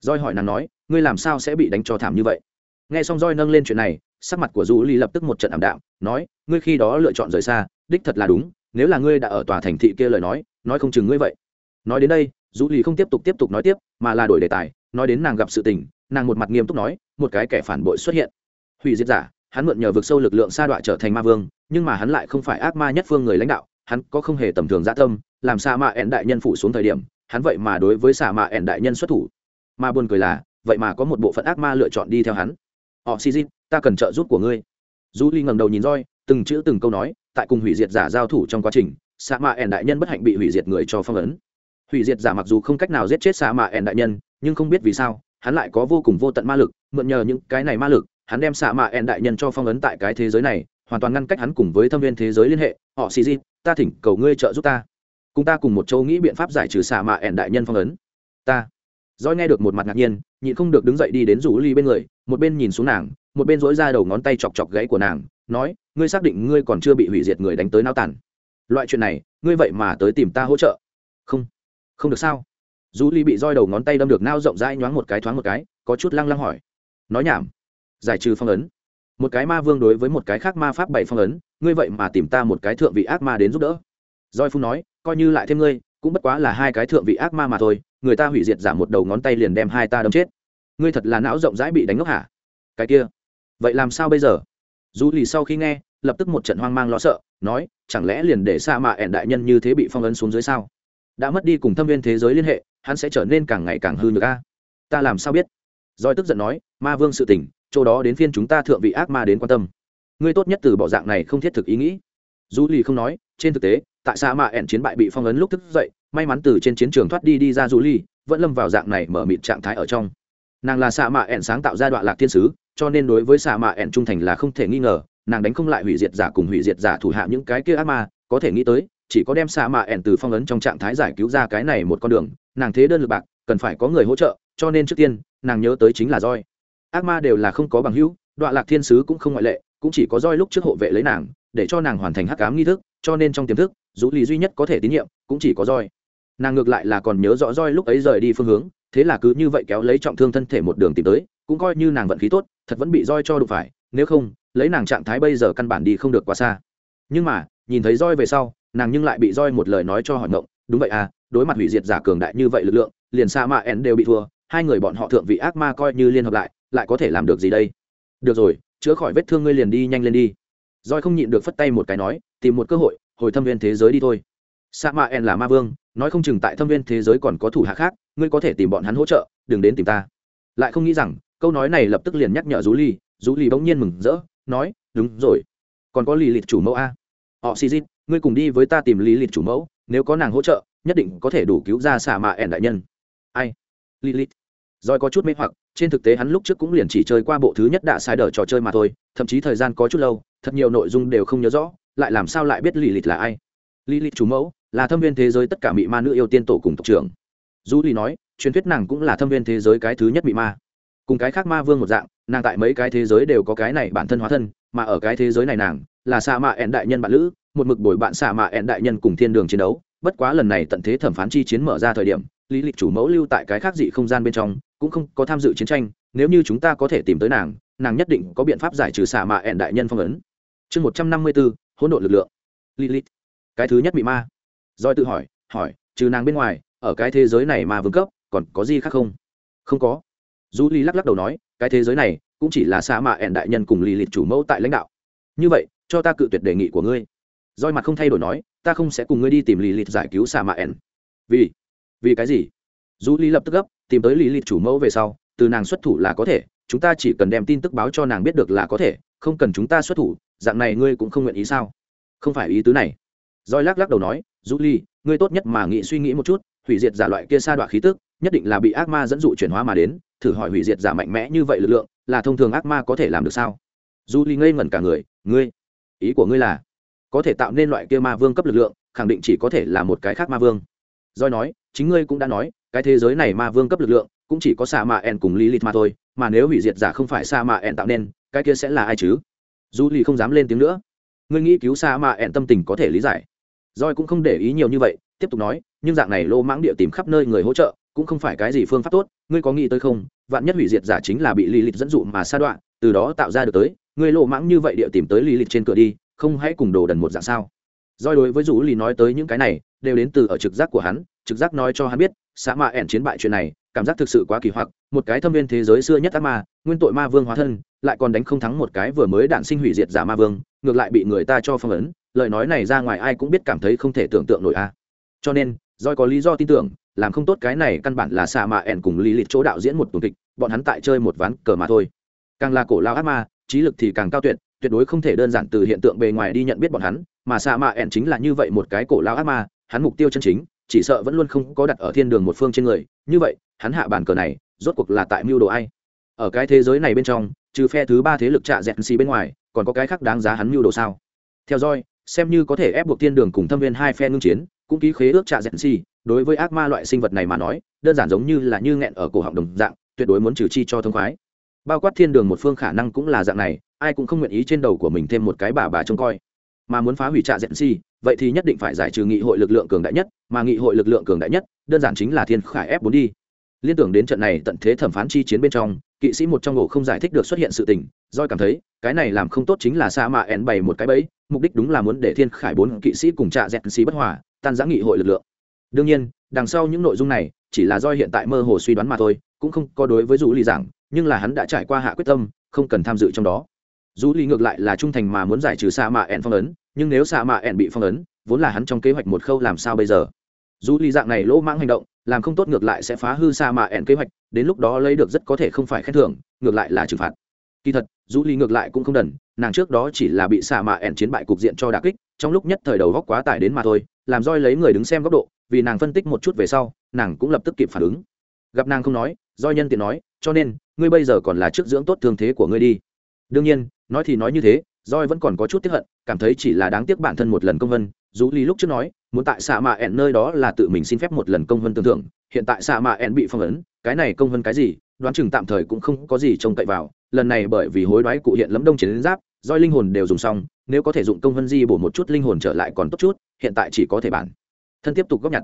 S1: Roi hỏi nàng nói, ngươi làm sao sẽ bị đánh cho thảm như vậy? Nghe xong roi nâng lên chuyện này sắc mặt của du ly lập tức một trận ảm đạm, nói, ngươi khi đó lựa chọn rời xa, đích thật là đúng, nếu là ngươi đã ở tòa thành thị kia lời nói nói không chừng ngươi vậy. Nói đến đây du ly không tiếp tục tiếp tục nói tiếp, mà là đổi đề tài, nói đến nàng gặp sự tình, nàng một mặt nghiêm túc nói, một cái kẻ phản bội xuất hiện. Hủy diệt giả, hắn mượn nhờ vực sâu lực lượng sa đọa trở thành ma vương, nhưng mà hắn lại không phải ác ma nhất phương người lãnh đạo, hắn có không hề tầm thường dạ tâm, làm sa mạ ẹn đại nhân phụ xuống thời điểm, hắn vậy mà đối với sa mạ ẹn đại nhân xuất thủ. Mà buồn cười là, vậy mà có một bộ phận ác ma lựa chọn đi theo hắn. Họ xi dít ta cần trợ giúp của ngươi. Du ly ngẩng đầu nhìn roi từng chữ từng câu nói, tại cùng hủy diệt giả giao thủ trong quá trình sa mạ ẻn đại nhân bất hạnh bị hủy diệt người cho phong ấn. Hủy diệt giả mặc dù không cách nào giết chết sa mạ ẻn đại nhân, nhưng không biết vì sao, hắn lại có vô cùng vô tận ma lực, mượn nhờ những cái này ma lực, hắn đem xạ mạ ẻn đại nhân cho phong ấn tại cái thế giới này, hoàn toàn ngăn cách hắn cùng với thâm viên thế giới liên hệ. Họ xì di ta thỉnh cầu ngươi trợ giúp ta. Cùng ta cùng một châu nghĩ biện pháp giải trừ xạ mạ ẻn đại nhân phong ấn. Ta. Roi nghe được một mặt ngạc nhiên, nhịn không được đứng dậy đi đến rủ ly bên người, một bên nhìn xuống nàng một bên dối ra đầu ngón tay chọc chọc gãy của nàng, nói, ngươi xác định ngươi còn chưa bị hủy diệt người đánh tới nao tàn loại chuyện này, ngươi vậy mà tới tìm ta hỗ trợ. Không không được sao? Dù ly bị roi đầu ngón tay đâm được nao rộng rãi nhoáng một cái thoáng một cái, có chút lăng lăng hỏi. Nói nhảm. Giải trừ phong ấn. Một cái ma vương đối với một cái khác ma pháp bảy phong ấn, ngươi vậy mà tìm ta một cái thượng vị ác ma đến giúp đỡ. Roi phu nói, coi như lại thêm ngươi, cũng bất quá là hai cái thượng vị ác ma mà thôi, người ta hủy diệt giảm một đầu ngón tay liền đem hai ta đâm chết. Ngươi thật là não rộng rãi bị đánh ngốc hả? Cái kia vậy làm sao bây giờ? Dù lì sau khi nghe, lập tức một trận hoang mang lo sợ, nói, chẳng lẽ liền để sa mạ ẻn đại nhân như thế bị phong ấn xuống dưới sao? Đã mất đi cùng thâm viên thế giới liên hệ, hắn sẽ trở nên càng ngày càng hư nhược a. Ta làm sao biết? Roi tức giận nói, ma vương sự tỉnh chỗ đó đến phiên chúng ta thượng vị ác ma đến quan tâm. Ngươi tốt nhất từ bỏ dạng này không thiết thực ý nghĩ. Dù lì không nói, trên thực tế, tại sa mạ ẻn chiến bại bị phong ấn lúc thức dậy, may mắn từ trên chiến trường thoát đi đi ra dù lì, vẫn lâm vào dạng này mở mịt trạng thái ở trong. Nàng là sa mạ ẻn sáng tạo ra đoạn lạc thiên sứ cho nên đối với xạ mạ ẻn trung thành là không thể nghi ngờ, nàng đánh không lại hủy diệt giả cùng hủy diệt giả thủ hạ những cái kia ác ma, có thể nghĩ tới, chỉ có đem xạ mạ ẻn từ phong ấn trong trạng thái giải cứu ra cái này một con đường, nàng thế đơn lực bạc, cần phải có người hỗ trợ, cho nên trước tiên, nàng nhớ tới chính là roi. Ác ma đều là không có bằng hữu đoạn lạc thiên sứ cũng không ngoại lệ, cũng chỉ có roi lúc trước hộ vệ lấy nàng, để cho nàng hoàn thành hắc cám nghi thức, cho nên trong tiềm thức, dù lý duy nhất có thể tín nhiệm, cũng chỉ có roi. Nàng ngược lại là còn nhớ rõ roi lúc ấy rời đi phương hướng, thế là cứ như vậy kéo lấy trọng thương thân thể một đường tìm tới cũng coi như nàng vận khí tốt, thật vẫn bị roi cho đụng phải, nếu không, lấy nàng trạng thái bây giờ căn bản đi không được quá xa. Nhưng mà, nhìn thấy roi về sau, nàng nhưng lại bị roi một lời nói cho hỏi ngộng, đúng vậy à đối mặt hủy diệt giả cường đại như vậy lực lượng, liền xa ma ẻn đều bị thua, hai người bọn họ thượng vị ác ma coi như liên hợp lại lại có thể làm được gì đây? Được rồi, chữa khỏi vết thương ngươi liền đi nhanh lên đi. Roi không nhịn được phất tay một cái nói, tìm một cơ hội, hồi thâm viên thế giới đi thôi. Sa ma en là ma vương, nói không chừng tại thâm viên thế giới còn có thủ hạ khác, ngươi có thể tìm bọn hắn hỗ trợ, đừng đến tìm ta. Lại không nghĩ rằng câu nói này lập tức liền nhắc nhở rú ly rú ly bỗng nhiên mừng rỡ, nói, đúng rồi, còn có lì lịt chủ mẫu a. Họ xì dít, ngươi cùng đi với ta tìm lì lịt chủ mẫu, nếu có nàng hỗ trợ, nhất định có thể đủ cứu ra xả mạ ẻn đại nhân. Ai? Lì lilith rồi có chút mê hoặc, trên thực tế hắn lúc trước cũng liền chỉ chơi qua bộ thứ nhất đạ sai đờ trò chơi mà thôi, thậm chí thời gian có chút lâu, thật nhiều nội dung đều không nhớ rõ, lại làm sao lại biết lì lilith là ai? Lì lilith chủ mẫu, là thâm viên thế giới tất cả mị ma nữ yêu tiên tổ cùng tộc trưởng. Du ly nói, truyền thuyết nàng cũng là thâm viên thế giới cái thứ nhất mị ma cùng cái khác ma vương một dạng, nàng tại mấy cái thế giới đều có cái này bản thân hóa thân, mà ở cái thế giới này nàng là xạ mạ ẹn đại nhân bạn lữ, một mực bồi bạn xạ mạ ẹn đại nhân cùng thiên đường chiến đấu. Bất quá lần này tận thế thẩm phán chi chiến mở ra thời điểm, lý lịch chủ mẫu lưu tại cái khác dị không gian bên trong, cũng không có tham dự chiến tranh, nếu như chúng ta có thể tìm tới nàng nàng nhất định có biện pháp giải trừ xạ mạ ẹn đại nhân phong ấn. Chương một trăm năm mươi bốn, hỗn độn lực lượng. Lilith cái thứ nhất bị ma. Doi tự hỏi hỏi, trừ nàng bên ngoài, ở cái thế giới này mà vương cấp, còn có gì khác không? Không có du ly lắc lắc đầu nói, cái thế giới này cũng chỉ là Sa mạ ẹn đại nhân cùng lilith chủ mẫu tại lãnh đạo. Như vậy, cho ta cự tuyệt đề nghị của ngươi. Roi mặt không thay đổi nói, ta không sẽ cùng ngươi đi tìm lì lịt giải cứu Sa mạ ẻn. Vì? Vì cái gì? Dù Ly lập tức gấp, tìm tới lì lịt chủ mẫu về sau, từ nàng xuất thủ là có thể, chúng ta chỉ cần đem tin tức báo cho nàng biết được là có thể, không cần chúng ta xuất thủ, dạng này ngươi cũng không nguyện ý sao? Không phải ý tứ này. Roi lắc lắc đầu nói dù ly ngươi tốt nhất mà nghĩ suy nghĩ một chút, hủy diệt giả loại kia sa đoạn khí tức nhất định là bị ác ma dẫn dụ chuyển hóa mà đến, thử hỏi hủy diệt giả mạnh mẽ như vậy lực lượng, là thông thường ác ma có thể làm được sao? Du ly ngây ngẩn cả người, ngươi, ý của ngươi là, có thể tạo nên loại kia ma vương cấp lực lượng, khẳng định chỉ có thể là một cái khác ma vương. Doi nói, chính ngươi cũng đã nói, cái thế giới này ma vương cấp lực lượng, cũng chỉ có sa ma en cùng lilith mà thôi, mà nếu hủy diệt giả không phải sa ma en tạo nên, cái kia sẽ là ai chứ? Du ly không dám lên tiếng nữa. Ngươi nghĩ cứu sa ma en tâm tình có thể lý giải. Roi cũng không để ý nhiều như vậy, tiếp tục nói, nhưng dạng này lô mãng địa tìm khắp nơi người hỗ trợ cũng không phải cái gì phương pháp tốt, ngươi có nghĩ tới không? Vạn nhất hủy diệt giả chính là bị lì lịch dẫn dụ mà sa đoạn từ đó tạo ra được tới, ngươi lộ mãng như vậy địa tìm tới lì lịch trên cửa đi, không hãy cùng đồ đần một dạng sao? Doi đối với rủ lì nói tới những cái này, đều đến từ ở trực giác của hắn, trực giác nói cho hắn biết xã ma ẻn chiến bại chuyện này, cảm giác thực sự quá kỳ hoặc, một cái thâm viên thế giới xưa nhất ác ma, nguyên tội ma vương hóa thân, lại còn đánh không thắng một cái vừa mới đạn sinh hủy diệt giả ma vương, ngược lại bị người ta cho phong ấn, lời nói này ra ngoài ai cũng biết cảm thấy không thể tưởng tượng nổi a. Cho nên doi có lý do tin tưởng làm không tốt cái này căn bản là xạ mạ ẻn cùng lý lịch chỗ đạo diễn một tuần kịch, bọn hắn tại chơi một ván cờ mà thôi. Càng là cổ lao ác ma, trí lực thì càng cao tuyệt tuyệt đối không thể đơn giản từ hiện tượng bề ngoài đi nhận biết bọn hắn, mà xạ mạ ẻn chính là như vậy một cái cổ lao ác ma, hắn mục tiêu chân chính, chỉ sợ vẫn luôn không có đặt ở thiên đường một phương trên người, như vậy, hắn hạ bàn cờ này, rốt cuộc là tại mưu đồ ai? Ở cái thế giới này bên trong, trừ phe thứ ba thế lực trạ dẹn xì bên ngoài, còn có cái khác đáng giá hắn mưu đồ sao? Theo dõi, xem như có thể ép buộc thiên đường cùng thâm viên hai phe ngưng chiến, cũng ký khế ước trạ dẹn xì đối với ác ma loại sinh vật này mà nói, đơn giản giống như là như nghẹn ở cổ họng đồng dạng, tuyệt đối muốn trừ chi cho thông khoái. Bao quát thiên đường một phương khả năng cũng là dạng này, ai cũng không nguyện ý trên đầu của mình thêm một cái bà bà trông coi. Mà muốn phá hủy trạ dẹn si, vậy thì nhất định phải giải trừ nghị hội lực lượng cường đại nhất, mà nghị hội lực lượng cường đại nhất, đơn giản chính là thiên khải ép bốn đi. Liên tưởng đến trận này tận thế thẩm phán chi chiến bên trong, kỵ sĩ một trong ổ không giải thích được xuất hiện sự tình doi cảm thấy, cái này làm không tốt chính là sa mạ ẻn bày một cái bẫy, mục đích đúng là muốn để thiên khải bốn kỵ sĩ cùng trạ dẹn si bất hòa, tan giã nghị hội lực lượng đương nhiên, đằng sau những nội dung này, chỉ là do hiện tại mơ hồ suy đoán mà thôi, cũng không có đối với dù lì giảng, nhưng là hắn đã trải qua hạ quyết tâm, không cần tham dự trong đó. Dù lì ngược lại là trung thành mà muốn giải trừ sa mạ ẹn phong ấn, nhưng nếu sa mạ ẹn bị phong ấn, vốn là hắn trong kế hoạch một khâu làm sao bây giờ? Dù lì dạng này lỗ mãng hành động, làm không tốt ngược lại sẽ phá hư sa mạ ẹn kế hoạch, đến lúc đó lấy được rất có thể không phải khen thưởng, ngược lại là trừng phạt. Kỳ thật dù lì ngược lại cũng không đần, nàng trước đó chỉ là bị sa mạ ẹn chiến bại cục diện cho đà kích, trong lúc nhất thời đầu góc quá tải đến mà thôi, làm roi lấy người đứng xem góc độ vì nàng phân tích một chút về sau, nàng cũng lập tức kịp phản ứng. Gặp nàng không nói, do nhân tiện nói, cho nên, ngươi bây giờ còn là trước dưỡng tốt thương thế của ngươi đi. Đương nhiên, nói thì nói như thế roi vẫn còn có chút tiếp hận, cảm thấy chỉ là đáng tiếc bản thân một lần công vân. Dù lý lúc trước nói, muốn tại xạ mạ ẹn nơi đó là tự mình xin phép một lần công vân tưởng thưởng hiện tại xạ mạ ẹn bị phong ấn, cái này công vân cái gì, đoán chừng tạm thời cũng không có gì trông cậy vào. Lần này bởi vì hối đoái cụ hiện lấm đông chiến giáp roi linh hồn đều dùng xong, nếu có thể dụng công vân di bổ một chút linh hồn trở lại còn tốt chút, hiện tại chỉ có thể bản thân tiếp tục góp nhặt.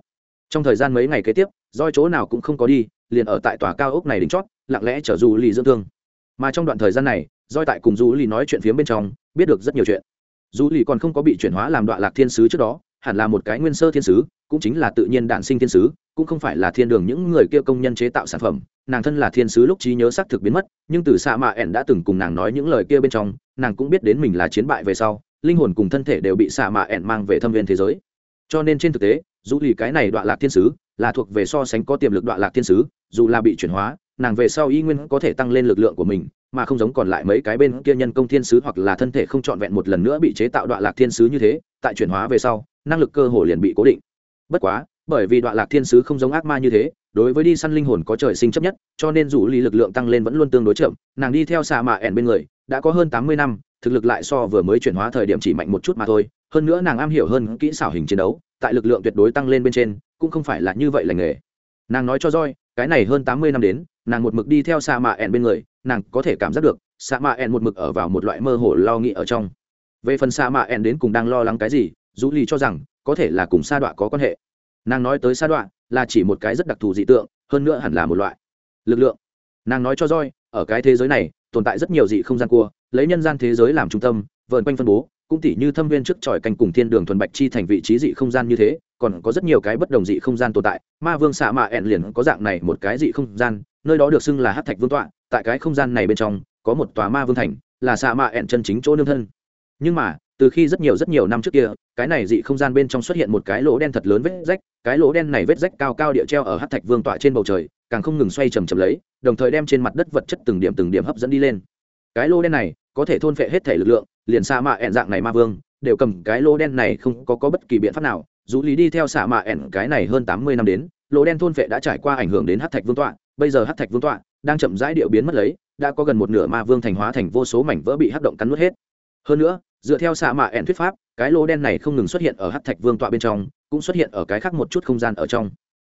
S1: Trong thời gian mấy ngày kế tiếp doi chỗ nào cũng không có đi, liền ở tại tòa cao ốc này đỉnh chót, lặng lẽ chở du lì dưỡng thương. Mà trong đoạn thời gian này doi tại cùng du lì nói chuyện phía bên trong, biết được rất nhiều chuyện. Du lì còn không có bị chuyển hóa làm đoạn lạc thiên sứ trước đó, hẳn là một cái nguyên sơ thiên sứ, cũng chính là tự nhiên đản sinh thiên sứ, cũng không phải là thiên đường những người kia công nhân chế tạo sản phẩm. Nàng thân là thiên sứ lúc trí nhớ xác thực biến mất, nhưng từ xa mạ ẻn đã từng cùng nàng nói những lời kia bên trong, nàng cũng biết đến mình là chiến bại về sau, linh hồn cùng thân thể đều bị xa mạ ẻn mang về thâm viên thế giới cho nên trên thực tế, dù lì cái này đoạn lạc thiên sứ là thuộc về so sánh có tiềm lực đoạn lạc thiên sứ, dù là bị chuyển hóa, nàng về sau y nguyên có thể tăng lên lực lượng của mình, mà không giống còn lại mấy cái bên kia nhân công thiên sứ hoặc là thân thể không trọn vẹn một lần nữa bị chế tạo đoạn lạc thiên sứ như thế, tại chuyển hóa về sau, năng lực cơ hồ liền bị cố định. Bất quá, bởi vì đoạn lạc thiên sứ không giống ác ma như thế, đối với đi săn linh hồn có trời sinh chấp nhất, cho nên dù lý lực lượng tăng lên vẫn luôn tương đối chậm, nàng đi theo xà mạ ẻn bên người, đã có hơn tám mươi năm, thực lực lại so vừa mới chuyển hóa thời điểm chỉ mạnh một chút mà thôi hơn nữa nàng am hiểu hơn kỹ xảo hình chiến đấu, tại lực lượng tuyệt đối tăng lên bên trên, cũng không phải là như vậy lành nghề. Nàng nói cho roi cái này hơn tám mươi năm đến, nàng một mực đi theo sa mạ ẻn bên người, nàng có thể cảm giác được, sa mạ ẻn một mực ở vào một loại mơ hồ lo nghĩ ở trong. Về phần sa mạ ẻn đến cùng đang lo lắng cái gì dù lì cho rằng, có thể là cùng sa đọa có quan hệ. Nàng nói tới sa đọa, là chỉ một cái rất đặc thù dị tượng, hơn nữa hẳn là một loại lực lượng. Nàng nói cho roi ở cái thế giới này, tồn tại rất nhiều dị không gian cua, lấy nhân gian thế giới làm trung tâm, vờn quanh phân bố cũng tỉ như thâm viên trước tròi canh cùng thiên đường thuần bạch chi thành vị trí dị không gian như thế, còn có rất nhiều cái bất đồng dị không gian tồn tại. Ma vương xạ mạ ẹn liền có dạng này một cái dị không gian, nơi đó được xưng là hát thạch vương tọa, tại cái không gian này bên trong, có một tòa ma vương thành, là xạ mạ ẹn chân chính chỗ nương thân. Nhưng mà, từ khi rất nhiều rất nhiều năm trước kia, cái này dị không gian bên trong xuất hiện một cái lỗ đen thật lớn vết rách, cái lỗ đen này vết rách cao cao địa treo ở hát thạch vương tọa trên bầu trời, càng không ngừng xoay chầm chầm lấy, đồng thời đem trên mặt đất vật chất từng điểm từng điểm hấp dẫn đi lên. Cái lỗ đen này, có thể thôn phệ hết thể lực lượng liền xạ mạ ẹn dạng này ma vương đều cầm cái lỗ đen này không có, có bất kỳ biện pháp nào. Dù lý đi theo xạ mạ ẹn cái này hơn tám mươi năm đến lỗ đen thôn vệ đã trải qua ảnh hưởng đến hát thạch vương tọa. Bây giờ hát thạch vương tọa đang chậm rãi điệu biến mất lấy đã có gần một nửa ma vương thành hóa thành vô số mảnh vỡ bị hắc động cắn nuốt hết. Hơn nữa dựa theo xạ mạ ẹn thuyết pháp cái lỗ đen này không ngừng xuất hiện ở hát thạch vương tọa bên trong cũng xuất hiện ở cái khác một chút không gian ở trong.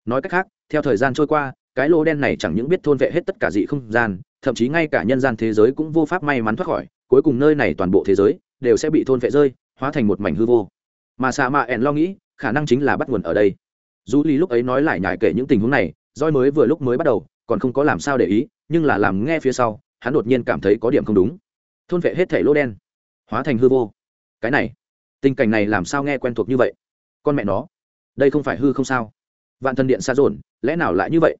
S1: Nói cách khác theo thời gian trôi qua cái lỗ đen này chẳng những biết thôn vệ hết tất cả dị không gian thậm chí ngay cả nhân gian thế giới cũng vô pháp may mắn thoát khỏi cuối cùng nơi này toàn bộ thế giới đều sẽ bị thôn vệ rơi, hóa thành một mảnh hư vô. Mà xạ mạ ẻn lo nghĩ, khả năng chính là bắt nguồn ở đây. Dù lý lúc ấy nói lại nhải kể những tình huống này, roi mới vừa lúc mới bắt đầu, còn không có làm sao để ý, nhưng là làm nghe phía sau, hắn đột nhiên cảm thấy có điểm không đúng. Thôn vệ hết thể lỗ đen, hóa thành hư vô. Cái này, tình cảnh này làm sao nghe quen thuộc như vậy? Con mẹ nó, đây không phải hư không sao? Vạn thân điện xa dồn, lẽ nào lại như vậy?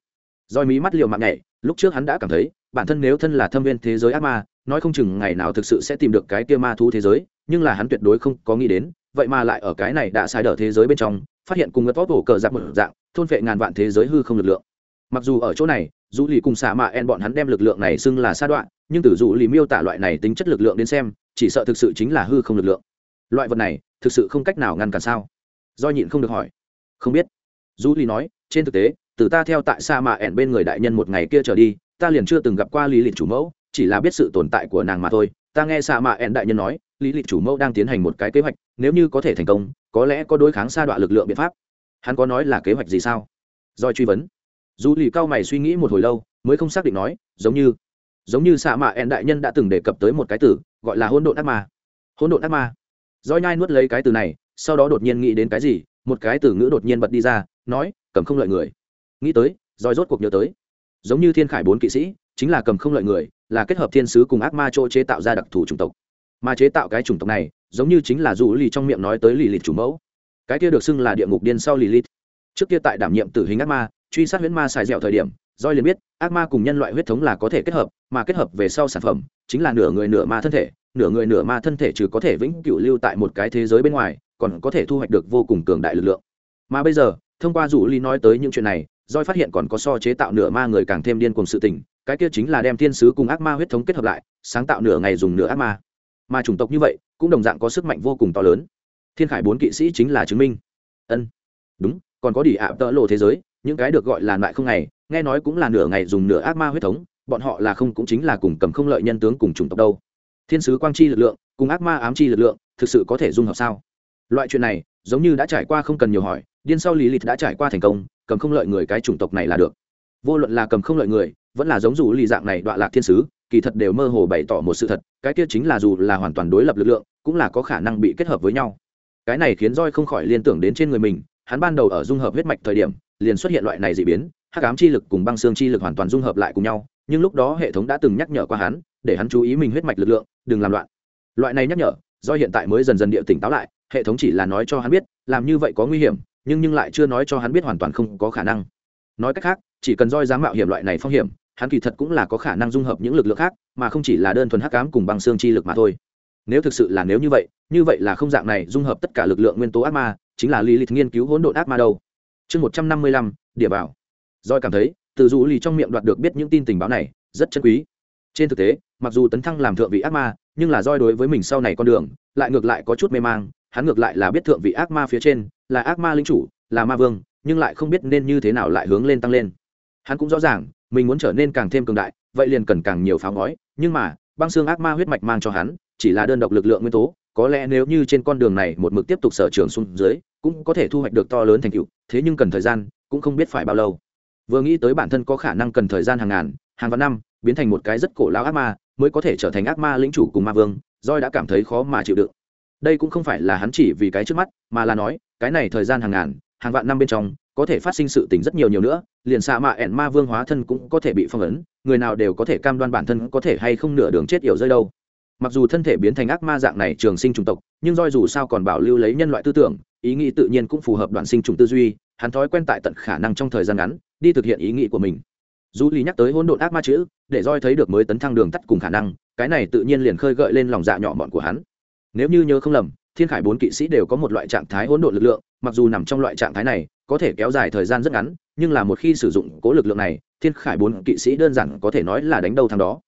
S1: Roi mí mắt liều mạng nhảy, lúc trước hắn đã cảm thấy, bản thân nếu thân là thâm viên thế giới ác ma nói không chừng ngày nào thực sự sẽ tìm được cái kia ma thú thế giới, nhưng là hắn tuyệt đối không có nghĩ đến, vậy mà lại ở cái này đã sai đỡ thế giới bên trong, phát hiện cùng ngất vót hổ cờ giặc một dạng, thôn vệ ngàn vạn thế giới hư không lực lượng. Mặc dù ở chỗ này, dù lì cùng xạ mạ en bọn hắn đem lực lượng này xưng là sa đoạn, nhưng từ dù lì miêu tả loại này tính chất lực lượng đến xem, chỉ sợ thực sự chính là hư không lực lượng. Loại vật này, thực sự không cách nào ngăn cản sao? Do nhịn không được hỏi. Không biết. Dù lì nói, trên thực tế, từ ta theo tại sa mạ en bên người đại nhân một ngày kia trở đi, ta liền chưa từng gặp qua lý lịch chủ mẫu chỉ là biết sự tồn tại của nàng mà thôi. Ta nghe xạ mạ ẹn đại nhân nói, lý lịch chủ mẫu đang tiến hành một cái kế hoạch, nếu như có thể thành công, có lẽ có đối kháng xa đoạn lực lượng biện pháp. Hắn có nói là kế hoạch gì sao? Doi truy vấn. Dù lì cao mày suy nghĩ một hồi lâu, mới không xác định nói, giống như giống như xạ mạ ẹn đại nhân đã từng đề cập tới một cái từ, gọi là hôn độn ác ma. Hôn độn ác ma. Doi nhai nuốt lấy cái từ này, sau đó đột nhiên nghĩ đến cái gì, một cái từ ngữ đột nhiên bật đi ra, nói, cầm không lợi người. Nghĩ tới doi rốt cuộc nhớ tới. Giống như thiên khải bốn kỵ sĩ, chính là cầm không lợi người là kết hợp thiên sứ cùng ác ma chỗ chế tạo ra đặc thù chủng tộc. Mà chế tạo cái chủng tộc này, giống như chính là dù lì trong miệng nói tới lì lịt chủ mẫu. Cái kia được xưng là địa ngục điên sau lì lịt. Trước kia tại đảm nhiệm tử hình ác ma, truy sát huyễn ma xài dẻo thời điểm doi liền biết, ác ma cùng nhân loại huyết thống là có thể kết hợp, mà kết hợp về sau sản phẩm, chính là nửa người nửa ma thân thể, nửa người nửa ma thân thể trừ có thể vĩnh cửu lưu tại một cái thế giới bên ngoài, còn có thể thu hoạch được vô cùng cường đại lực lượng. Mà bây giờ, thông qua rủ ly nói tới những chuyện này doi phát hiện còn có so chế tạo nửa ma người càng thêm điên cùng sự tình cái kia chính là đem thiên sứ cùng ác ma huyết thống kết hợp lại, sáng tạo nửa ngày dùng nửa ác ma. Mà chủng tộc như vậy, cũng đồng dạng có sức mạnh vô cùng to lớn. Thiên khải bốn kỵ sĩ chính là chứng minh. Ân, đúng, còn có đỉ ạ tợ lộ thế giới, những cái được gọi là loại không ngày nghe nói cũng là nửa ngày dùng nửa ác ma huyết thống, bọn họ là không cũng chính là cùng cầm không lợi nhân tướng cùng chủng tộc đâu. Thiên sứ quang chi lực lượng, cùng ác ma ám chi lực lượng, thực sự có thể dung hợp sao? Loại chuyện này, giống như đã trải qua không cần nhiều hỏi, điên sau lý lịch đã trải qua thành công, cầm không lợi người cái chủng tộc này là được. Vô luận là cầm không lợi người vẫn là giống dù lì dạng này đoạn lạc thiên sứ, kỳ thật đều mơ hồ bày tỏ một sự thật, cái kia chính là dù là hoàn toàn đối lập lực lượng, cũng là có khả năng bị kết hợp với nhau. Cái này khiến roi không khỏi liên tưởng đến trên người mình, hắn ban đầu ở dung hợp huyết mạch thời điểm, liền xuất hiện loại này dị biến, hắc ám chi lực cùng băng xương chi lực hoàn toàn dung hợp lại cùng nhau, nhưng lúc đó hệ thống đã từng nhắc nhở qua hắn, để hắn chú ý mình huyết mạch lực lượng, đừng làm loạn. Loại này nhắc nhở do hiện tại mới dần dần địa tỉnh táo lại, hệ thống chỉ là nói cho hắn biết, làm như vậy có nguy hiểm, nhưng nhưng lại chưa nói cho hắn biết hoàn toàn không có khả năng. Nói cách khác, chỉ cần roi dám mạo hiểm loại này phong hiểm hắn kỳ thật cũng là có khả năng dung hợp những lực lượng khác, mà không chỉ là đơn thuần hắc ám cùng băng xương chi lực mà thôi. Nếu thực sự là nếu như vậy như vậy là không dạng này dung hợp tất cả lực lượng nguyên tố ác ma, chính là lý lịch nghiên cứu hỗn độn ác ma đâu. Chương một trăm năm mươi lăm, địa bảo. Doi cảm thấy, từ dù lì trong miệng đoạt được biết những tin tình báo này, rất chân quý. Trên thực tế, mặc dù tấn thăng làm thượng vị ác ma, nhưng là doi đối với mình sau này con đường, lại ngược lại có chút mê mang, hắn ngược lại là biết thượng vị ác ma phía trên, là ác ma lính chủ, là ma vương, nhưng lại không biết nên như thế nào lại hướng lên tăng lên. Hắn cũng rõ ràng mình muốn trở nên càng thêm cường đại, vậy liền cần càng nhiều pháo ngói. Nhưng mà, băng xương ác ma huyết mạch mang cho hắn, chỉ là đơn độc lực lượng nguyên tố, có lẽ nếu như trên con đường này một mực tiếp tục sở trường xuống dưới, cũng có thể thu hoạch được to lớn thành tựu. Thế nhưng cần thời gian, cũng không biết phải bao lâu. Vừa nghĩ tới bản thân có khả năng cần thời gian hàng ngàn, hàng vạn năm, biến thành một cái rất cổ lão ác ma, mới có thể trở thành ác ma lĩnh chủ cùng ma vương roi đã cảm thấy khó mà chịu đựng. Đây cũng không phải là hắn chỉ vì cái trước mắt, mà là nói, cái này thời gian hàng ngàn, hàng vạn năm bên trong có thể phát sinh sự tình rất nhiều nhiều nữa, liền xạ mạ ẻn ma vương hóa thân cũng có thể bị phong ấn, người nào đều có thể cam đoan bản thân có thể hay không nửa đường chết yểu rơi đâu. Mặc dù thân thể biến thành ác ma dạng này trường sinh chủng tộc, nhưng roi dù sao còn bảo lưu lấy nhân loại tư tưởng, ý nghĩ tự nhiên cũng phù hợp đoạn sinh trùng tư duy, hắn thói quen tại tận khả năng trong thời gian ngắn, đi thực hiện ý nghĩ của mình. Dù lý nhắc tới hỗn độn ác ma chữ, để roi thấy được mới tấn thăng đường tắt cùng khả năng, cái này tự nhiên liền khơi gợi lên lòng dạ nhỏ mọn của hắn. Nếu như nhớ không lầm, thiên khải bốn kỵ sĩ đều có một loại trạng thái hỗn độn lực lượng, mặc dù nằm trong loại trạng thái này có thể kéo dài thời gian rất ngắn, nhưng là một khi sử dụng cố lực lượng này, thiên khải bốn kỵ sĩ đơn giản có thể nói là đánh đầu thằng đó.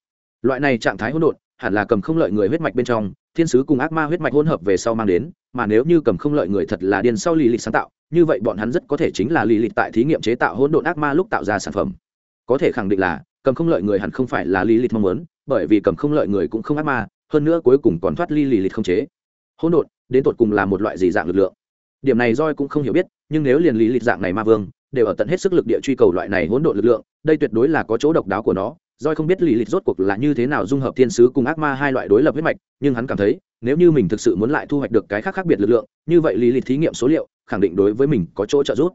S1: Loại này trạng thái hỗn độn, hẳn là cầm không lợi người huyết mạch bên trong, thiên sứ cùng ác ma huyết mạch hỗn hợp về sau mang đến, mà nếu như cầm không lợi người thật là điên sau lì lịch sáng tạo, như vậy bọn hắn rất có thể chính là lì lịch tại thí nghiệm chế tạo hỗn độn ác ma lúc tạo ra sản phẩm. Có thể khẳng định là, cầm không lợi người hẳn không phải là lì lịch mong muốn, bởi vì cầm không lợi người cũng không ác ma, hơn nữa cuối cùng còn thoát ly lì lịch không chế. Hỗn độn, đến tột cùng là một loại gì dạng lực lượng? Điểm này roi cũng không hiểu biết nhưng nếu liền lý lịch dạng này ma vương, đều ở tận hết sức lực địa truy cầu loại này hỗn độn lực lượng, đây tuyệt đối là có chỗ độc đáo của nó. Roi không biết lý lịch rốt cuộc là như thế nào dung hợp thiên sứ cùng ác ma hai loại đối lập huyết mạch, nhưng hắn cảm thấy, nếu như mình thực sự muốn lại thu hoạch được cái khác khác biệt lực lượng, như vậy lý lịch thí nghiệm số liệu, khẳng định đối với mình có chỗ trợ giúp.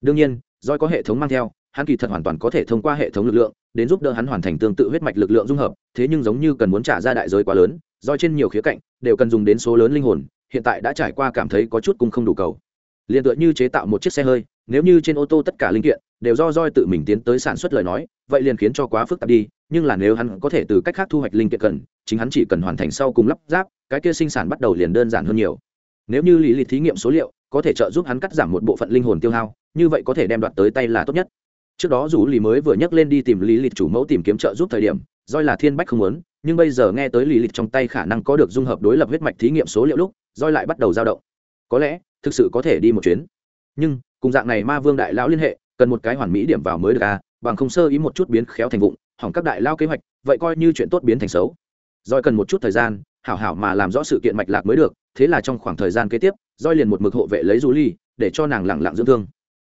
S1: Đương nhiên roi có hệ thống mang theo, hắn kỳ thật hoàn toàn có thể thông qua hệ thống lực lượng, đến giúp đỡ hắn hoàn thành tương tự huyết mạch lực lượng dung hợp, thế nhưng giống như cần muốn trả ra đại giới quá lớn do trên nhiều khía cạnh, đều cần dùng đến số lớn linh hồn, hiện tại đã trải qua cảm thấy có chút cung không đủ cầu liền tựa như chế tạo một chiếc xe hơi, nếu như trên ô tô tất cả linh kiện đều do roi tự mình tiến tới sản xuất lời nói, vậy liền khiến cho quá phức tạp đi, nhưng là nếu hắn có thể từ cách khác thu hoạch linh kiện cần, chính hắn chỉ cần hoàn thành sau cùng lắp ráp, cái kia sinh sản bắt đầu liền đơn giản hơn nhiều. Nếu như lý lịch thí nghiệm số liệu có thể trợ giúp hắn cắt giảm một bộ phận linh hồn tiêu hao, như vậy có thể đem đoạt tới tay là tốt nhất. Trước đó dù lý mới vừa nhắc lên đi tìm lý lịch chủ mẫu tìm kiếm trợ giúp thời điểm roi là thiên bách không muốn, nhưng bây giờ nghe tới lý lịch trong tay khả năng có được dung hợp đối lập huyết mạch thí nghiệm số liệu lúc roi lại bắt đầu dao động. Có lẽ thực sự có thể đi một chuyến. Nhưng, cùng dạng này ma vương đại lão liên hệ, cần một cái hoàn mỹ điểm vào mới được à bằng không sơ ý một chút biến khéo thành vụng, hỏng các đại lao kế hoạch, vậy coi như chuyện tốt biến thành xấu. Roi cần một chút thời gian, hảo hảo mà làm rõ sự kiện mạch lạc mới được, thế là trong khoảng thời gian kế tiếp roi liền một mực hộ vệ lấy du ly để cho nàng lẳng lặng dưỡng thương.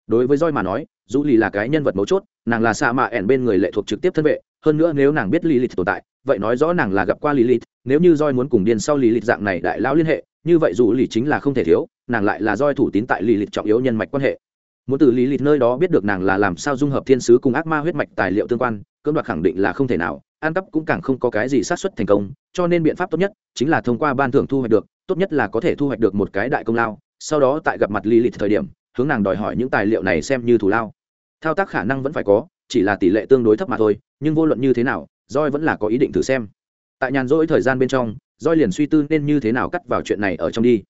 S1: Đối với roi mà nói du ly là cái nhân vật mấu chốt, nàng là xạ mạ ẻn bên người lệ thuộc trực tiếp thân vệ, hơn nữa nếu nàng biết lilith tồn tại, vậy nói rõ nàng là gặp qua lilith, nếu như roi muốn cùng điên sau lilith dạng này đại lão liên hệ như vậy dù lì chính là không thể thiếu, nàng lại là doi thủ tín tại lilith trọng yếu nhân mạch quan hệ. Muốn từ lilith nơi đó biết được nàng là làm sao dung hợp thiên sứ cùng ác ma huyết mạch tài liệu tương quan, cưỡng đoạt khẳng định là không thể nào an cắp cũng càng không có cái gì sát xuất thành công, cho nên biện pháp tốt nhất chính là thông qua ban thưởng thu hoạch được, tốt nhất là có thể thu hoạch được một cái đại công lao, sau đó tại gặp mặt lilith thời điểm, hướng nàng đòi hỏi những tài liệu này xem như thù lao. Thao tác khả năng vẫn phải có, chỉ là tỷ lệ tương đối thấp mà thôi, nhưng vô luận như thế nào, roi vẫn là có ý định thử xem. Tại nhàn rỗi thời gian bên trong roi liền suy tư nên như thế nào cắt vào chuyện này ở trong đi.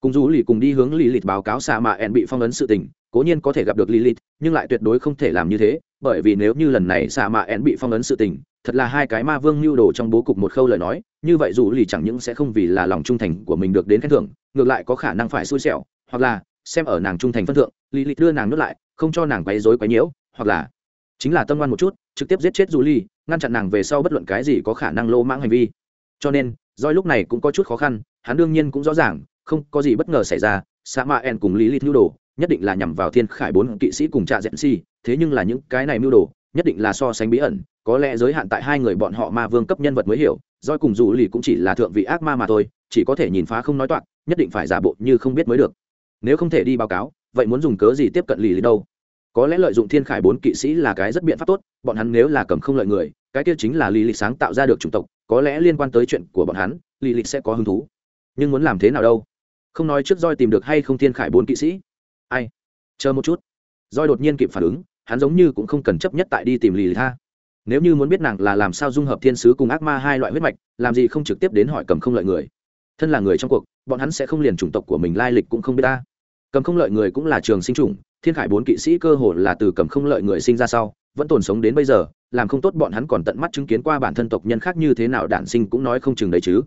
S1: Cùng dù lì cùng đi hướng lì lịt báo cáo xạ mạ ẹn bị phong ấn sự tình, cố nhiên có thể gặp được lì lịt, nhưng lại tuyệt đối không thể làm như thế, bởi vì nếu như lần này xạ mạ ẹn bị phong ấn sự tình, thật là hai cái ma vương mưu đồ trong bố cục một khâu lời nói, như vậy dù lì chẳng những sẽ không vì là lòng trung thành của mình được đến khen thưởng, ngược lại có khả năng phải xui xẻo, hoặc là, xem ở nàng trung thành phân thượng, lì lịt đưa nàng nuốt lại, không cho nàng quấy rối quấy nhiễu, hoặc là, chính là tâm ngoan một chút, trực tiếp giết chết dù lì ngăn chặn nàng về sau bất luận cái gì có khả năng lô mãng hành vi. Cho nên doi lúc này cũng có chút khó khăn, hắn đương nhiên cũng rõ ràng, không có gì bất ngờ xảy ra sa ma en cùng lý lịch mưu đồ, nhất định là nhằm vào thiên khải bốn kỵ sĩ cùng trạ dẹn si, thế nhưng là những cái này mưu đồ, nhất định là so sánh bí ẩn, có lẽ giới hạn tại hai người bọn họ ma vương cấp nhân vật mới hiểu doi cùng dù lì cũng chỉ là thượng vị ác ma mà thôi, chỉ có thể nhìn phá không nói toạc, nhất định phải giả bộ như không biết mới được. Nếu không thể đi báo cáo, vậy muốn dùng cớ gì tiếp cận lì lì đâu? Có lẽ lợi dụng thiên khải bốn kỵ sĩ là cái rất biện pháp tốt, bọn hắn nếu là cầm không lợi người, cái kia chính là lì lịch sáng tạo ra được chủng tộc có lẽ liên quan tới chuyện của bọn hắn lì lịch sẽ có hứng thú. Nhưng muốn làm thế nào đâu? Không nói trước roi tìm được hay không thiên khải bốn kỵ sĩ. Ai? Chờ một chút. Roi đột nhiên kịp phản ứng, hắn giống như cũng không cần chấp nhất tại đi tìm lì lịch tha nếu như muốn biết nàng là làm sao dung hợp thiên sứ cùng ác ma hai loại huyết mạch, làm gì không trực tiếp đến hỏi cầm không lợi người. Thân là người trong cuộc, bọn hắn sẽ không liền chủng tộc của mình lai lịch cũng không biết ta. Cầm không lợi người cũng là trường sinh chủng, thiên khải bốn kỵ sĩ cơ hồ là từ cầm không lợi người sinh ra sau vẫn tồn sống đến bây giờ, làm không tốt bọn hắn còn tận mắt chứng kiến qua bản thân tộc nhân khác như thế nào đản sinh cũng nói không chừng đấy chứ.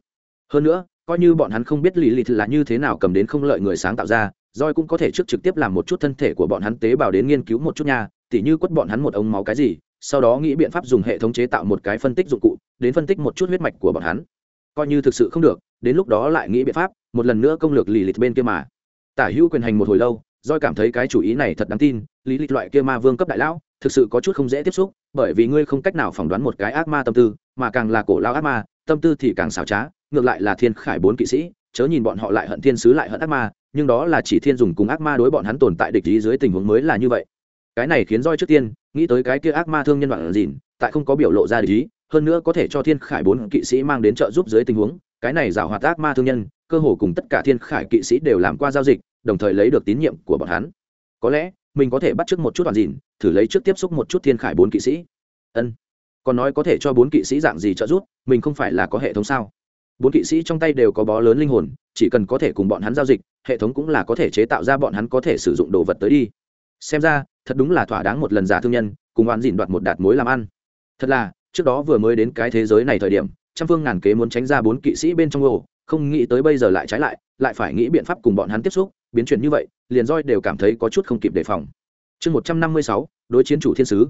S1: Hơn nữa, coi như bọn hắn không biết lì lìt là như thế nào cầm đến không lợi người sáng tạo ra roi cũng có thể trước trực tiếp làm một chút thân thể của bọn hắn tế bào đến nghiên cứu một chút nha, tỉ như quất bọn hắn một ống máu cái gì, sau đó nghĩ biện pháp dùng hệ thống chế tạo một cái phân tích dụng cụ, đến phân tích một chút huyết mạch của bọn hắn. Coi như thực sự không được, đến lúc đó lại nghĩ biện pháp, một lần nữa công lược lì lìt bên kia mà. Tả hữu quyền hành một hồi lâu doi cảm thấy cái chủ ý này thật đáng tin, lý lịch loại kia ma vương cấp đại lão, thực sự có chút không dễ tiếp xúc, bởi vì ngươi không cách nào phỏng đoán một cái ác ma tâm tư, mà càng là cổ lao ác ma, tâm tư thì càng xảo trá, ngược lại là thiên khải bốn kỵ sĩ, chớ nhìn bọn họ lại hận thiên sứ lại hận ác ma, nhưng đó là chỉ thiên dùng cùng ác ma đối bọn hắn tồn tại địch ý dưới tình huống mới là như vậy. Cái này khiến roi trước tiên nghĩ tới cái kia ác ma thương nhân đoạn dìn, tại không có biểu lộ ra địch ý, hơn nữa có thể cho thiên khải bốn kỵ sĩ mang đến trợ giúp dưới tình huống, cái này giảo hoạt ác ma thương nhân, cơ hồ cùng tất cả thiên khải kỵ sĩ đều làm qua giao dịch đồng thời lấy được tín nhiệm của bọn hắn. Có lẽ, mình có thể bắt trước một chút toàn dìn, thử lấy trước tiếp xúc một chút thiên khải bốn kỵ sĩ. Ân. Còn nói có thể cho bốn kỵ sĩ dạng gì trợ giúp, mình không phải là có hệ thống sao? Bốn kỵ sĩ trong tay đều có bó lớn linh hồn, chỉ cần có thể cùng bọn hắn giao dịch, hệ thống cũng là có thể chế tạo ra bọn hắn có thể sử dụng đồ vật tới đi. Xem ra, thật đúng là thỏa đáng một lần giả thương nhân, cùng oán dìn đoạt một đạt mối làm ăn. Thật là, trước đó vừa mới đến cái thế giới này thời điểm, trăm phương ngàn kế muốn tránh ra bốn kỵ sĩ bên trong ổ không nghĩ tới bây giờ lại trái lại lại phải nghĩ biện pháp cùng bọn hắn tiếp xúc, biến chuyển như vậy, liền roi đều cảm thấy có chút không kịp đề phòng. Chương một trăm năm mươi sáu, đối chiến chủ thiên sứ.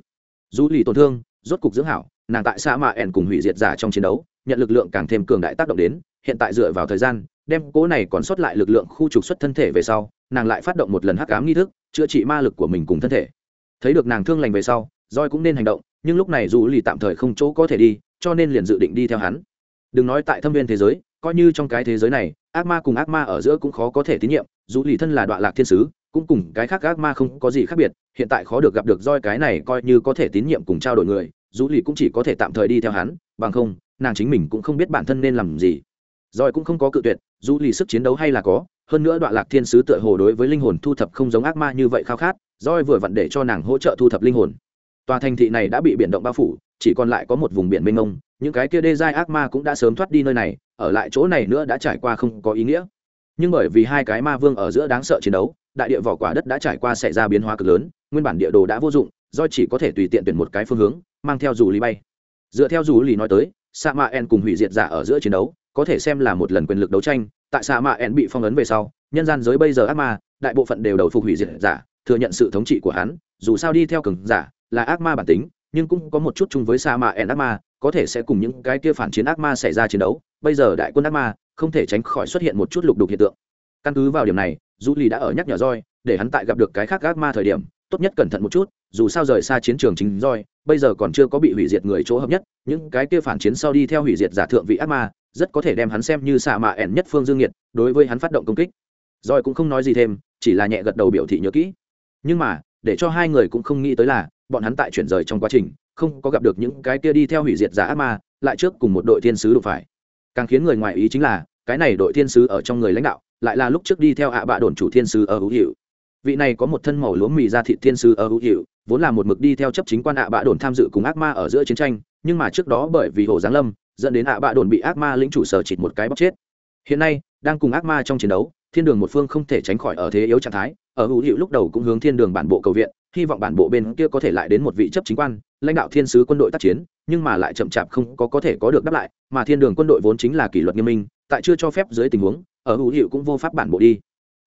S1: Dù lì tổn thương, rốt cục dưỡng hảo, nàng tại xã mạ ẻn cùng hủy diệt giả trong chiến đấu, nhận lực lượng càng thêm cường đại tác động đến, hiện tại dựa vào thời gian, đem cố này còn sót lại lực lượng khu trục xuất thân thể về sau, nàng lại phát động một lần hắc ám nghi thức, chữa trị ma lực của mình cùng thân thể. Thấy được nàng thương lành về sau roi cũng nên hành động, nhưng lúc này dù lì tạm thời không chỗ có thể đi, cho nên liền dự định đi theo hắn. Đừng nói tại thâm viên thế giới coi như trong cái thế giới này, ác ma cùng ác ma ở giữa cũng khó có thể tín nhiệm, dù lì thân là đoạn lạc thiên sứ, cũng cùng cái khác ác ma không có gì khác biệt, hiện tại khó được gặp được roi cái này coi như có thể tín nhiệm cùng trao đổi người, dù lì cũng chỉ có thể tạm thời đi theo hắn, bằng không, nàng chính mình cũng không biết bản thân nên làm gì. Roi cũng không có cự tuyệt, dù lì sức chiến đấu hay là có, hơn nữa đoạn lạc thiên sứ tựa hồ đối với linh hồn thu thập không giống ác ma như vậy khao khát, roi vừa vặn để cho nàng hỗ trợ thu thập linh hồn. Tòa thành thị này đã bị biển động bao phủ, chỉ còn lại có một vùng biển mênh mông, những cái kia đê giai ác ma cũng đã sớm thoát đi nơi này ở lại chỗ này nữa đã trải qua không có ý nghĩa. Nhưng bởi vì hai cái ma vương ở giữa đáng sợ chiến đấu, đại địa vỏ quả đất đã trải qua xảy ra biến hóa cực lớn, nguyên bản địa đồ đã vô dụng, do chỉ có thể tùy tiện tuyển một cái phương hướng, mang theo dù lý bay. Dựa theo dù lý nói tới, sa ma en cùng hủy diệt giả ở giữa chiến đấu, có thể xem là một lần quyền lực đấu tranh, tại sa ma en bị phong ấn về sau, nhân gian giới bây giờ ác ma, đại bộ phận đều đầu phục hủy diệt giả, thừa nhận sự thống trị của hắn, dù sao đi theo cường giả là ác ma bản tính, nhưng cũng có một chút chung với sa ma en ác ma, có thể sẽ cùng những cái kia phản chiến ác ma xảy ra chiến đấu bây giờ đại quân ác ma không thể tránh khỏi xuất hiện một chút lục đục hiện tượng. Căn cứ vào điểm này du ly đã ở nhắc nhở roi để hắn tại gặp được cái khác ác ma thời điểm, tốt nhất cẩn thận một chút, dù sao rời xa chiến trường chính roi bây giờ còn chưa có bị hủy diệt người chỗ hợp nhất, những cái kia phản chiến sau đi theo hủy diệt giả thượng vị ác ma, rất có thể đem hắn xem như xạ mạ ẻn nhất phương dương nhiệt, đối với hắn phát động công kích. Roi cũng không nói gì thêm, chỉ là nhẹ gật đầu biểu thị nhớ kỹ. Nhưng mà, để cho hai người cũng không nghĩ tới là, bọn hắn tại chuyển rời trong quá trình, không có gặp được những cái kia đi theo hủy diệt giả ác ma, lại trước cùng một đội thiên sứ đụng phải càng khiến người ngoài ý chính là, cái này đội thiên sứ ở trong người lãnh đạo, lại là lúc trước đi theo ạ bạ đồn chủ thiên sứ ở hữu hiệu. Vị này có một thân màu lúa mì ra thị thiên sứ ở hữu hiệu, vốn là một mực đi theo chấp chính quan ạ bạ đồn tham dự cùng ác ma ở giữa chiến tranh, nhưng mà trước đó bởi vì hồ giáng lâm, dẫn đến ạ bạ đồn bị ác ma lĩnh chủ sở chịt một cái bóc chết. Hiện nay, đang cùng ác ma trong chiến đấu, thiên đường một phương không thể tránh khỏi ở thế yếu trạng thái, ở hữu hiệu lúc đầu cũng hướng thiên đường bản bộ cầu viện hy vọng bản bộ bên kia có thể lại đến một vị chấp chính quan, lãnh đạo thiên sứ quân đội tác chiến, nhưng mà lại chậm chạp không có có thể có được đáp lại, mà thiên đường quân đội vốn chính là kỷ luật nghiêm minh, tại chưa cho phép dưới tình huống, ở hữu hiệu cũng vô pháp bản bộ đi.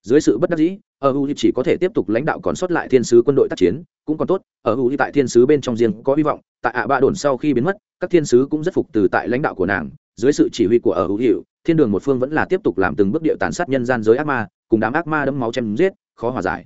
S1: Dưới sự bất đắc dĩ, ở hữu hiệu chỉ có thể tiếp tục lãnh đạo còn sót lại thiên sứ quân đội tác chiến, cũng còn tốt, ở hữu hiệu tại thiên sứ bên trong riêng có hy vọng, tại ạ ba đồn sau khi biến mất, các thiên sứ cũng rất phục từ tại lãnh đạo của nàng. Dưới sự chỉ huy của ở hữu hiệu, thiên đường một phương vẫn là tiếp tục làm từng bước điệu tàn sát nhân gian giới ác ma, cùng đám ác ma đẫm máu chém giết, khó hòa giải.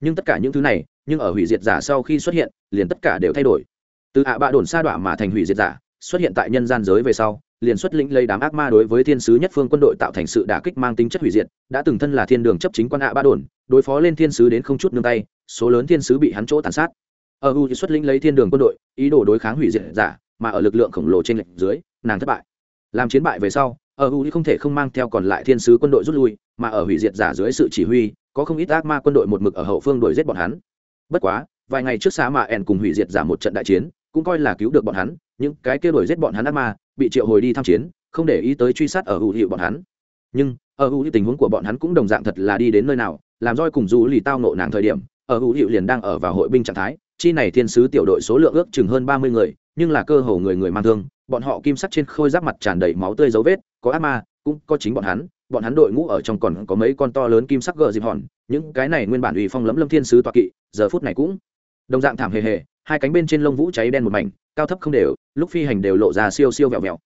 S1: Nhưng tất cả những thứ này nhưng ở hủy diệt giả sau khi xuất hiện, liền tất cả đều thay đổi. Từ ạ bạ đồn sa đọa mà thành hủy diệt giả, xuất hiện tại nhân gian giới về sau, liền xuất lĩnh lấy đám ác ma đối với thiên sứ nhất phương quân đội tạo thành sự đả kích mang tính chất hủy diệt, đã từng thân là thiên đường chấp chính quan ạ bạ đồn, đối phó lên thiên sứ đến không chút nương tay, số lớn thiên sứ bị hắn chỗ tàn sát. Ở u xuất lĩnh lấy thiên đường quân đội, ý đồ đối kháng hủy diệt giả, mà ở lực lượng khổng lồ trên lệnh dưới, nàng thất bại. Làm chiến bại về sau, ở u không thể không mang theo còn lại thiên sứ quân đội rút lui, mà ở hủy diệt giả dưới sự chỉ huy, có không ít ác ma quân đội một mực ở hậu phương đuổi giết bọn hắn bất quá, vài ngày trước xã mà ẻn cùng hủy diệt giả một trận đại chiến, cũng coi là cứu được bọn hắn, những cái kia đuổi giết bọn hắn ác ma, bị triệu hồi đi tham chiến, không để ý tới truy sát ở hữu hiệu bọn hắn. Nhưng, ở hữu hiệu tình huống của bọn hắn cũng đồng dạng thật là đi đến nơi nào, làm roi cùng du lì tao nộ nàng thời điểm, ở hữu hiệu liền đang ở vào hội binh trạng thái, chi này thiên sứ tiểu đội số lượng ước chừng hơn ba mươi người, nhưng là cơ hồ người người mang thương, bọn họ kim sắc trên khôi giáp mặt tràn đầy máu tươi dấu vết, có ác ma, cũng có chính bọn hắn bọn hắn đội ngũ ở trong còn có mấy con to lớn kim sắc gờ dịp hòn những cái này nguyên bản uy phong lấm lâm thiên sứ tọa kỵ, giờ phút này cũng đồng dạng thảm hề hề, hai cánh bên trên lông vũ cháy đen một mảnh, cao thấp không đều, lúc phi hành đều lộ ra siêu siêu vẹo vẹo.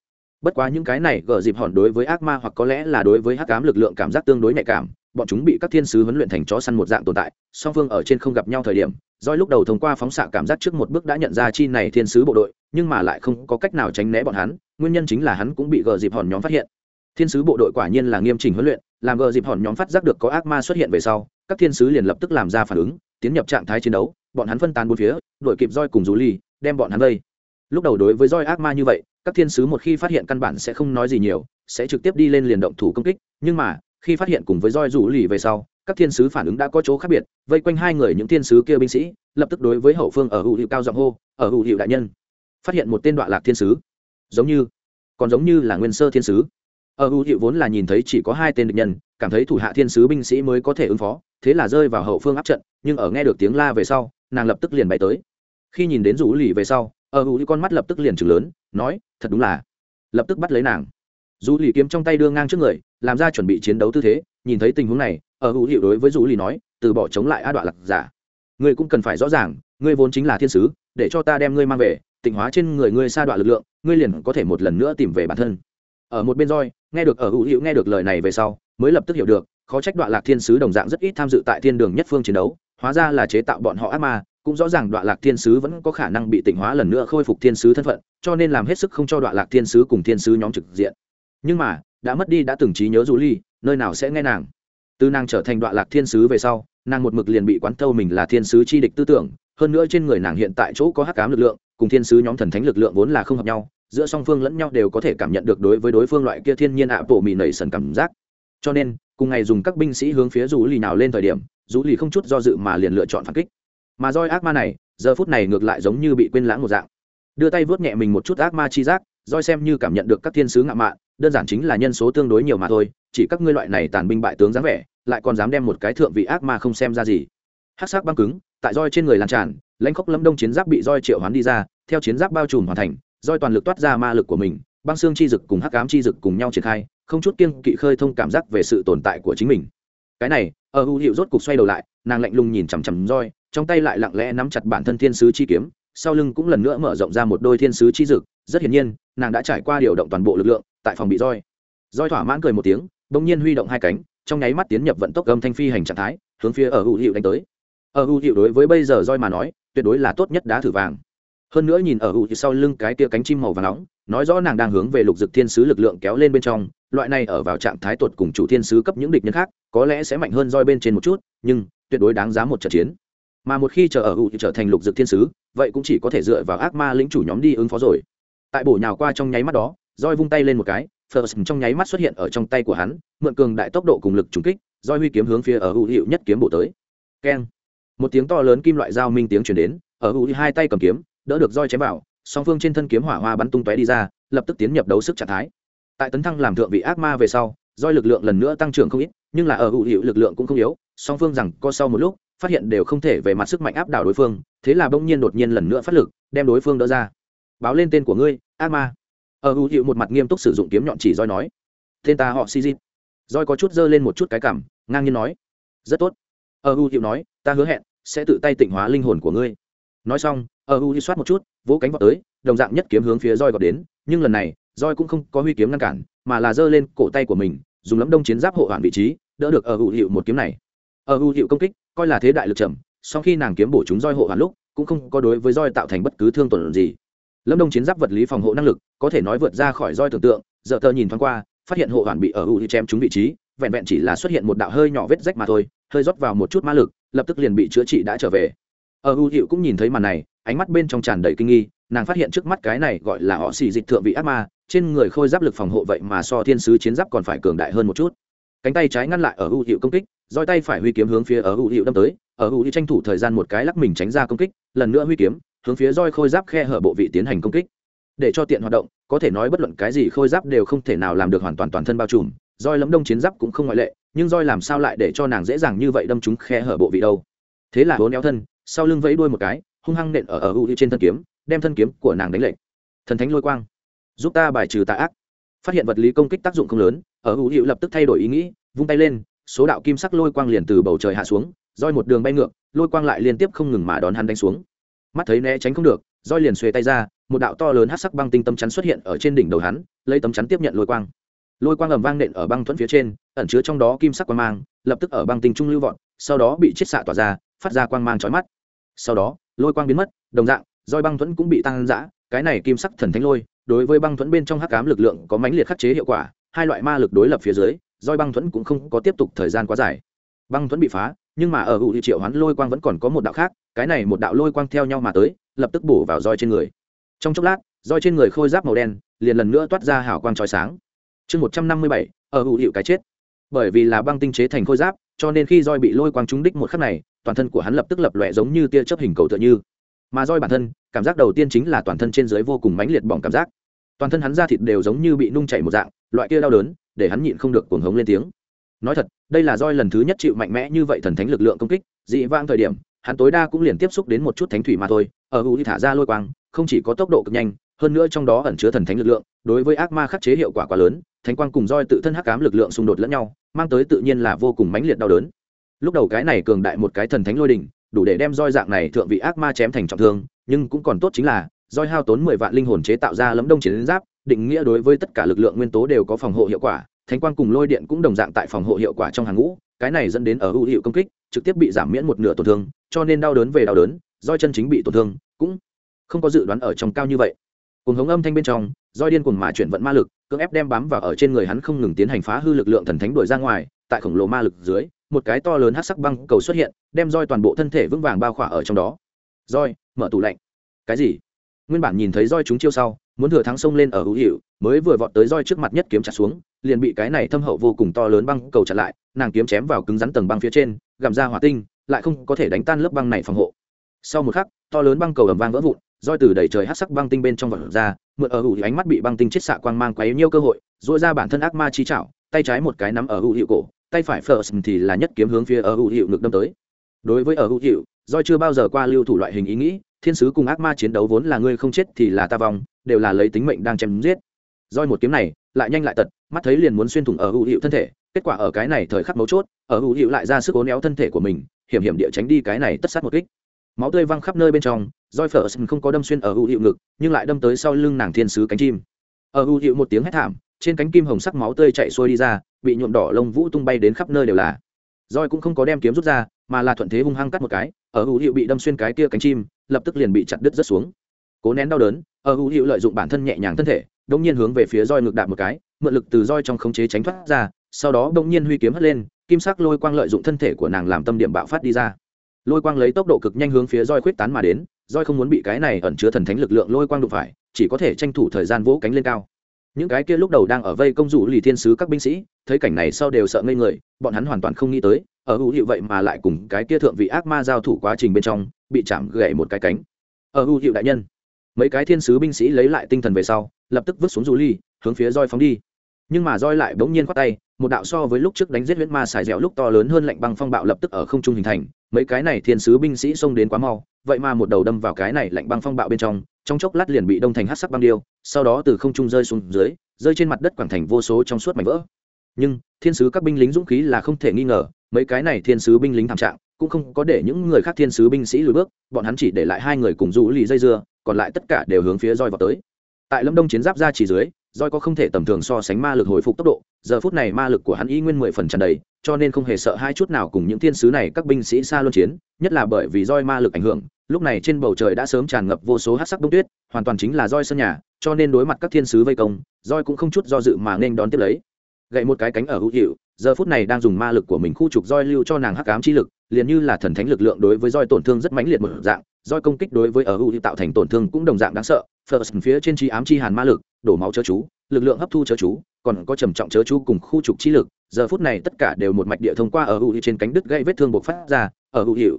S1: Bất quá những cái này gờ dịp hòn đối với ác ma hoặc có lẽ là đối với hắc ám lực lượng cảm giác tương đối nhạy cảm, bọn chúng bị các thiên sứ huấn luyện thành chó săn một dạng tồn tại, song phương ở trên không gặp nhau thời điểm doi lúc đầu thông qua phóng xạ cảm giác trước một bước đã nhận ra chi này thiên sứ bộ đội, nhưng mà lại không có cách nào tránh né bọn hắn, nguyên nhân chính là hắn cũng bị gờ dịp hòn nhóm phát hiện. Thiên sứ bộ đội quả nhiên là nghiêm chỉnh huấn luyện, làm gờ dịp hòn nhóm phát giác được có ác ma xuất hiện về sau các thiên sứ liền lập tức làm ra phản ứng, tiến nhập trạng thái chiến đấu, bọn hắn phân tán bốn phía đội kịp roi cùng rú ly đem bọn hắn vây. Lúc đầu đối với roi ác ma như vậy, các thiên sứ một khi phát hiện căn bản sẽ không nói gì nhiều, sẽ trực tiếp đi lên liền động thủ công kích, nhưng mà, khi phát hiện cùng với roi rủ lì về sau, các thiên sứ phản ứng đã có chỗ khác biệt, vây quanh hai người những thiên sứ kia binh sĩ, lập tức đối với hậu phương ở hữu hiệu cao giọng hô, ở hữu hiệu đại nhân. Phát hiện một tên đoạn lạc thiên sứ. Giống như, còn giống như là nguyên sơ thiên sứ. Ở hữu hiệu vốn là nhìn thấy chỉ có hai tên địch nhân cảm thấy thủ hạ thiên sứ binh sĩ mới có thể ứng phó, thế là rơi vào hậu phương áp trận, nhưng ở nghe được tiếng la về sau, nàng lập tức liền bay tới. Khi nhìn đến rủ lì về sau, ở hữu con mắt lập tức liền chừng lớn, nói, thật đúng là. Lập tức bắt lấy nàng. Dù lì kiếm trong tay đưa ngang trước người, làm ra chuẩn bị chiến đấu tư thế, nhìn thấy tình huống này, ở hữu hiệu đối với dù lì nói, từ bỏ chống lại a đoạn lạc giả. Ngươi cũng cần phải rõ ràng, ngươi vốn chính là thiên sứ, để cho ta đem ngươi mang về, tịnh hóa trên người ngươi sa đoạn lực lượng, ngươi liền có thể một lần nữa tìm về bản thân. Ở một bên roi, nghe được, ở hữu hiệu nghe được lời này về sau mới lập tức hiểu được, khó trách đoạn lạc thiên sứ đồng dạng rất ít tham dự tại thiên đường nhất phương chiến đấu, hóa ra là chế tạo bọn họ ác ma, cũng rõ ràng đoạn lạc thiên sứ vẫn có khả năng bị tỉnh hóa lần nữa khôi phục thiên sứ thân phận, cho nên làm hết sức không cho đoạn lạc thiên sứ cùng thiên sứ nhóm trực diện. Nhưng mà, đã mất đi đã từng trí nhớ du ly nơi nào sẽ nghe nàng? Từ nàng trở thành đoạn lạc thiên sứ về sau, nàng một mực liền bị quán thâu mình là thiên sứ chi địch tư tưởng, hơn nữa trên người nàng hiện tại chỗ có hắc cám lực lượng, cùng thiên sứ nhóm thần thánh lực lượng vốn là không hợp nhau, giữa song phương lẫn nhau đều có thể cảm nhận được đối với đối phương loại kia thiên nhiên ạ bộ mì nảy sần cảm giác cho nên, cùng ngày dùng các binh sĩ hướng phía dù lì nào lên thời điểm dù lì không chút do dự mà liền lựa chọn phản kích. Mà roi ác ma này, giờ phút này ngược lại giống như bị quên lãng một dạng. Đưa tay vớt nhẹ mình một chút ác ma chi giác, roi xem như cảm nhận được các thiên sứ ngạo mạn, đơn giản chính là nhân số tương đối nhiều mà thôi, chỉ các ngươi loại này tàn binh bại tướng dáng vẻ, lại còn dám đem một cái thượng vị ác ma không xem ra gì. Hát sắc băng cứng, tại roi trên người lan tràn, lãnh khốc lâm đông chiến giáp bị roi triệu hoán đi ra, theo chiến giáp bao trùm hoàn thành, roi toàn lực toát ra ma lực của mình băng xương chi dực cùng hắc ám chi dực cùng nhau triển khai, không chút kiêng kỵ khơi thông cảm giác về sự tồn tại của chính mình. Cái này ở hữu hiệu rốt cục xoay đầu lại, nàng lạnh lùng nhìn chằm chằm roi, trong tay lại lặng lẽ nắm chặt bản thân thiên sứ chi kiếm, sau lưng cũng lần nữa mở rộng ra một đôi thiên sứ chi dực. Rất hiển nhiên, nàng đã trải qua điều động toàn bộ lực lượng tại phòng bị roi. Roi thỏa mãn cười một tiếng, bỗng nhiên huy động hai cánh, trong nháy mắt tiến nhập vận tốc âm thanh phi hành trạng thái, hướng phía ở hữu hiệu đánh tới. Ở hữu hiệu đối với bây giờ roi mà nói, tuyệt đối là tốt nhất đá thử vàng hơn nữa nhìn ở hữu sau lưng cái tia cánh chim màu và nóng nói rõ nàng đang hướng về lục dực thiên sứ lực lượng kéo lên bên trong loại này ở vào trạng thái tuột cùng chủ thiên sứ cấp những địch nhân khác có lẽ sẽ mạnh hơn roi bên trên một chút nhưng tuyệt đối đáng giá một trận chiến mà một khi chờ ở hữu trở thành lục dực thiên sứ vậy cũng chỉ có thể dựa vào ác ma lĩnh chủ nhóm đi ứng phó rồi tại bổ nhào qua trong nháy mắt đó roi vung tay lên một cái First trong nháy mắt xuất hiện ở trong tay của hắn, mượn cường đại tốc độ cùng lực trùng kích, roi huy kiếm hướng phía ở hữu hiệu nhất kiếm bổ tới. Keng! Một tiếng to lớn kim loại dao minh tiếng truyền đến, ở hữu hai tay cầm kiếm, đỡ được roi chém vào, song phương trên thân kiếm hỏa hoa bắn tung tóe đi ra, lập tức tiến nhập đấu sức trạng thái. Tại tấn thăng làm thượng vị ác ma về sau, roi lực lượng lần nữa tăng trưởng không ít, nhưng là ở hữu hiệu lực lượng cũng không yếu, song phương rằng co sau một lúc, phát hiện đều không thể về mặt sức mạnh áp đảo đối phương, thế là bỗng nhiên đột nhiên lần nữa phát lực, đem đối phương đỡ ra. Báo lên tên của ngươi, ác ma. Ở hữu hiệu một mặt nghiêm túc sử dụng kiếm nhọn chỉ roi nói. Tên ta họ si di roi có chút dơ lên một chút cái cảm ngang nhiên nói. Rất tốt. Ở hữu hiệu nói ta hứa hẹn sẽ tự tay tịnh hóa linh hồn của ngươi. Nói xong ở u hiệu soát một chút, vỗ cánh vào tới, đồng dạng nhất kiếm hướng phía roi gọt đến, nhưng lần này, roi cũng không có huy kiếm ngăn cản, mà là giơ lên cổ tay của mình, dùng lấm đông chiến giáp hộ hoàn vị trí, đỡ được ờ, ở hữu hiệu một kiếm này. Ờ, ở hữu hiệu công kích, coi là thế đại lực trầm, sau khi nàng kiếm bổ chúng roi hộ hoàn lúc, cũng không có đối với roi tạo thành bất cứ thương tổn gì. Lâm đông chiến giáp vật lý phòng hộ năng lực, có thể nói vượt ra khỏi roi tưởng tượng, giờ tờ nhìn thoáng qua, phát hiện hộ hoàn bị ở u chém trúng vị trí, vẹn vẹn chỉ là xuất hiện một đạo hơi nhỏ vết rách mà thôi, hơi rót vào một chút ma lực, lập tức liền bị chữa trị đã trở về ở u hiệu cũng nhìn thấy màn này, ánh mắt bên trong tràn đầy kinh nghi, nàng phát hiện trước mắt cái này gọi là họ xì dịch thượng vị ác ma, trên người khôi giáp lực phòng hộ vậy mà so thiên sứ chiến giáp còn phải cường đại hơn một chút. Cánh tay trái ngăn lại ở u hiệu công kích, roi tay phải huy kiếm hướng phía ở u hiệu đâm tới, ở u hiệu tranh thủ thời gian một cái lắc mình tránh ra công kích, lần nữa huy kiếm, hướng phía roi khôi giáp khe hở bộ vị tiến hành công kích. Để cho tiện hoạt động, có thể nói bất luận cái gì khôi giáp đều không thể nào làm được hoàn toàn toàn thân bao trùm, roi lấm đông chiến giáp cũng không ngoại lệ, nhưng roi làm sao lại để cho nàng dễ dàng như vậy đâm trúng khe hở bộ vị đâu? Thế là hố néo thân sau lưng vẫy đuôi một cái, hung hăng nện ở ở u trên thân kiếm, đem thân kiếm của nàng đánh lệnh thần thánh lôi quang. Giúp ta bài trừ tà ác. Phát hiện vật lý công kích tác dụng không lớn, ở u hiệu lập tức thay đổi ý nghĩ, vung tay lên, số đạo kim sắc lôi quang liền từ bầu trời hạ xuống, roi một đường bay ngược, lôi quang lại liên tiếp không ngừng mà đón hắn đánh xuống. Mắt thấy né tránh không được, roi liền xuề tay ra, một đạo to lớn hát sắc băng tinh tâm chắn xuất hiện ở trên đỉnh đầu hắn, lấy tấm chắn tiếp nhận lôi quang. Lôi quang ầm vang nện ở băng thuẫn phía trên, ẩn chứa trong đó kim sắc quang mang, lập tức ở băng tinh trung lưu vọt, sau đó bị chiết xạ tỏa ra, phát ra quang mang chói mắt sau đó, lôi quang biến mất, đồng dạng, roi băng thuẫn cũng bị tăng dã, cái này kim sắc thần thánh lôi, đối với băng thuẫn bên trong hắc cám lực lượng có mãnh liệt khắc chế hiệu quả, hai loại ma lực đối lập phía dưới, roi băng thuẫn cũng không có tiếp tục thời gian quá dài. Băng thuẫn bị phá, nhưng mà ở hữu thị triệu hoán lôi quang vẫn còn có một đạo khác, cái này một đạo lôi quang theo nhau mà tới, lập tức bổ vào roi trên người. Trong chốc lát, roi trên người khôi giáp màu đen, liền lần nữa toát ra hào quang trói sáng. Chương một trăm năm mươi bảy, ở hữu hiệu cái chết. Bởi vì là băng tinh chế thành khôi giáp, cho nên khi roi bị lôi quang trúng đích một khắc này toàn thân của hắn lập tức lập lòe giống như tia chớp hình cầu tựa như. Mà roi bản thân, cảm giác đầu tiên chính là toàn thân trên dưới vô cùng mãnh liệt bỏng cảm giác. Toàn thân hắn da thịt đều giống như bị nung chảy một dạng, loại kia đau đớn, để hắn nhịn không được cuồng hống lên tiếng. Nói thật, đây là roi lần thứ nhất chịu mạnh mẽ như vậy thần thánh lực lượng công kích, dị vang thời điểm, hắn tối đa cũng liền tiếp xúc đến một chút thánh thủy mà thôi, ở hữu thả ra lôi quang, không chỉ có tốc độ cực nhanh, hơn nữa trong đó ẩn chứa thần thánh lực lượng, đối với ác ma khắc chế hiệu quả quá lớn, thánh quang cùng roi tự thân hắc ám lực lượng xung đột lẫn nhau, mang tới tự nhiên là vô cùng mãnh liệt đau đớn lúc đầu cái này cường đại một cái thần thánh lôi đỉnh đủ để đem roi dạng này thượng vị ác ma chém thành trọng thương, nhưng cũng còn tốt chính là, roi hao tốn mười vạn linh hồn chế tạo ra lấm đông chiến giáp, định nghĩa đối với tất cả lực lượng nguyên tố đều có phòng hộ hiệu quả, thánh quang cùng lôi điện cũng đồng dạng tại phòng hộ hiệu quả trong hàng ngũ, cái này dẫn đến ở hữu hiệu công kích, trực tiếp bị giảm miễn một nửa tổn thương, cho nên đau đớn về đau đớn, roi chân chính bị tổn thương, cũng không có dự đoán ở trong cao như vậy. Cùng hống âm thanh bên trong, roi điên cuồng mà chuyển vận ma lực, cưỡng ép đem bám vào ở trên người hắn không ngừng tiến hành phá hư lực lượng thần thánh đuổi ra ngoài, tại khổng lồ ma lực dưới một cái to lớn hát sắc băng cầu xuất hiện, đem roi toàn bộ thân thể vững vàng bao khỏa ở trong đó. Roi, mở tủ lạnh. Cái gì? Nguyên bản nhìn thấy roi chúng chiêu sau, muốn thừa thắng sông lên ở hữu hiệu, mới vừa vọt tới roi trước mặt nhất kiếm chặt xuống, liền bị cái này thâm hậu vô cùng to lớn băng cầu chặt lại, nàng kiếm chém vào cứng rắn tầng băng phía trên, gặm ra hỏa tinh, lại không có thể đánh tan lớp băng này phòng hộ. Sau một khắc, to lớn băng cầu ầm vang vỡ vụn, roi từ đầy trời hát sắc băng tinh bên trong vật ra, mượn ở hữu ánh mắt bị băng tinh chết xạ quang mang quấy nhiêu cơ hội dội ra bản thân ác ma chi chảo tay trái một cái nắm ở hữu hiệu cổ tay phải first thì là nhất kiếm hướng phía ở hữu hiệu ngực đâm tới. Đối với ở hữu hiệu, roi chưa bao giờ qua lưu thủ loại hình ý nghĩ, thiên sứ cùng ác ma chiến đấu vốn là ngươi không chết thì là ta vong, đều là lấy tính mệnh đang chém giết. Roi một kiếm này, lại nhanh lại tật, mắt thấy liền muốn xuyên thủng ở hữu hiệu thân thể, kết quả ở cái này thời khắc mấu chốt, ở hữu hiệu lại ra sức cố néo thân thể của mình, hiểm hiểm địa tránh đi cái này tất sát một kích. Máu tươi văng khắp nơi bên trong, roi phở không có đâm xuyên ở hữu hiệu ngực, nhưng lại đâm tới sau lưng nàng thiên sứ cánh chim. Ở hữu hiệu một tiếng hét thảm trên cánh kim hồng sắc máu tươi chạy xuôi đi ra, bị nhuộm đỏ lông vũ tung bay đến khắp nơi đều là. Roi cũng không có đem kiếm rút ra, mà là thuận thế hung hăng cắt một cái, ở hữu hiệu bị đâm xuyên cái kia cánh chim, lập tức liền bị chặt đứt rất xuống. Cố nén đau đớn, ở hữu hiệu lợi dụng bản thân nhẹ nhàng thân thể đông nhiên hướng về phía roi ngược đạp một cái, mượn lực từ roi trong khống chế tránh thoát ra, sau đó đông nhiên huy kiếm hất lên, kim sắc lôi quang lợi dụng thân thể của nàng làm tâm điểm bạo phát đi ra. Lôi quang lấy tốc độ cực nhanh hướng phía roi khuyết tán mà đến, roi không muốn bị cái này ẩn chứa thần thánh lực lượng lôi quang đụng phải, chỉ có thể tranh thủ thời gian vỗ cánh lên cao những cái kia lúc đầu đang ở vây công rủ lì thiên sứ các binh sĩ, thấy cảnh này sau đều sợ ngây người, bọn hắn hoàn toàn không nghĩ tới, ở hữu hiệu vậy mà lại cùng cái kia thượng vị ác ma giao thủ quá trình bên trong, bị chạm gãy một cái cánh. Ở hữu hiệu đại nhân, mấy cái thiên sứ binh sĩ lấy lại tinh thần về sau, lập tức vứt xuống rủ lì, hướng phía roi phóng đi. Nhưng mà roi lại bỗng nhiên khoát tay, một đạo so với lúc trước đánh giết huyết ma xài dẻo lúc to lớn hơn lạnh băng phong bạo lập tức ở không trung hình thành, mấy cái này thiên sứ binh sĩ xông đến quá mau vậy mà một đầu đâm vào cái này lạnh băng phong bạo bên trong trong chốc lát liền bị đông thành hát sắc băng điêu, sau đó từ không trung rơi xuống dưới, rơi trên mặt đất quảng thành vô số trong suốt mảnh vỡ. Nhưng, thiên sứ các binh lính dũng khí là không thể nghi ngờ, mấy cái này thiên sứ binh lính thảm trạng, cũng không có để những người khác thiên sứ binh sĩ lùi bước, bọn hắn chỉ để lại hai người cùng rũ lì dây dưa, còn lại tất cả đều hướng phía roi vào tới. Tại lâm đông chiến giáp ra chỉ dưới, roi có không thể tầm thường so sánh ma lực hồi phục tốc độ, giờ phút này ma lực của hắn y nguyên mười phần tràn đầy, cho nên không hề sợ hai chút nào cùng những thiên sứ này các binh sĩ xa luân chiến, nhất là bởi vì roi ma lực ảnh hưởng lúc này trên bầu trời đã sớm tràn ngập vô số hát sắc bông tuyết, hoàn toàn chính là roi sân nhà, cho nên đối mặt các thiên sứ vây công, roi cũng không chút do dự mà nên đón tiếp lấy. Gậy một cái cánh ở hữu hiệu, giờ phút này đang dùng ma lực của mình khu trục roi lưu cho nàng hắc ám chi lực, liền như là thần thánh lực lượng đối với roi tổn thương rất mãnh liệt một dạng, roi công kích đối với ở hữu tạo thành tổn thương cũng đồng dạng đáng sợ. First, phía trên chi ám chi hàn ma lực, đổ máu chớ chú, lực lượng hấp thu chớ chú, còn có trầm trọng chớ chú cùng khu trục chi lực, giờ phút này tất cả đều một mạch địa thông qua ở hữu trên cánh đứt gây vết thương bộc phát ra, ở hữu hiệu.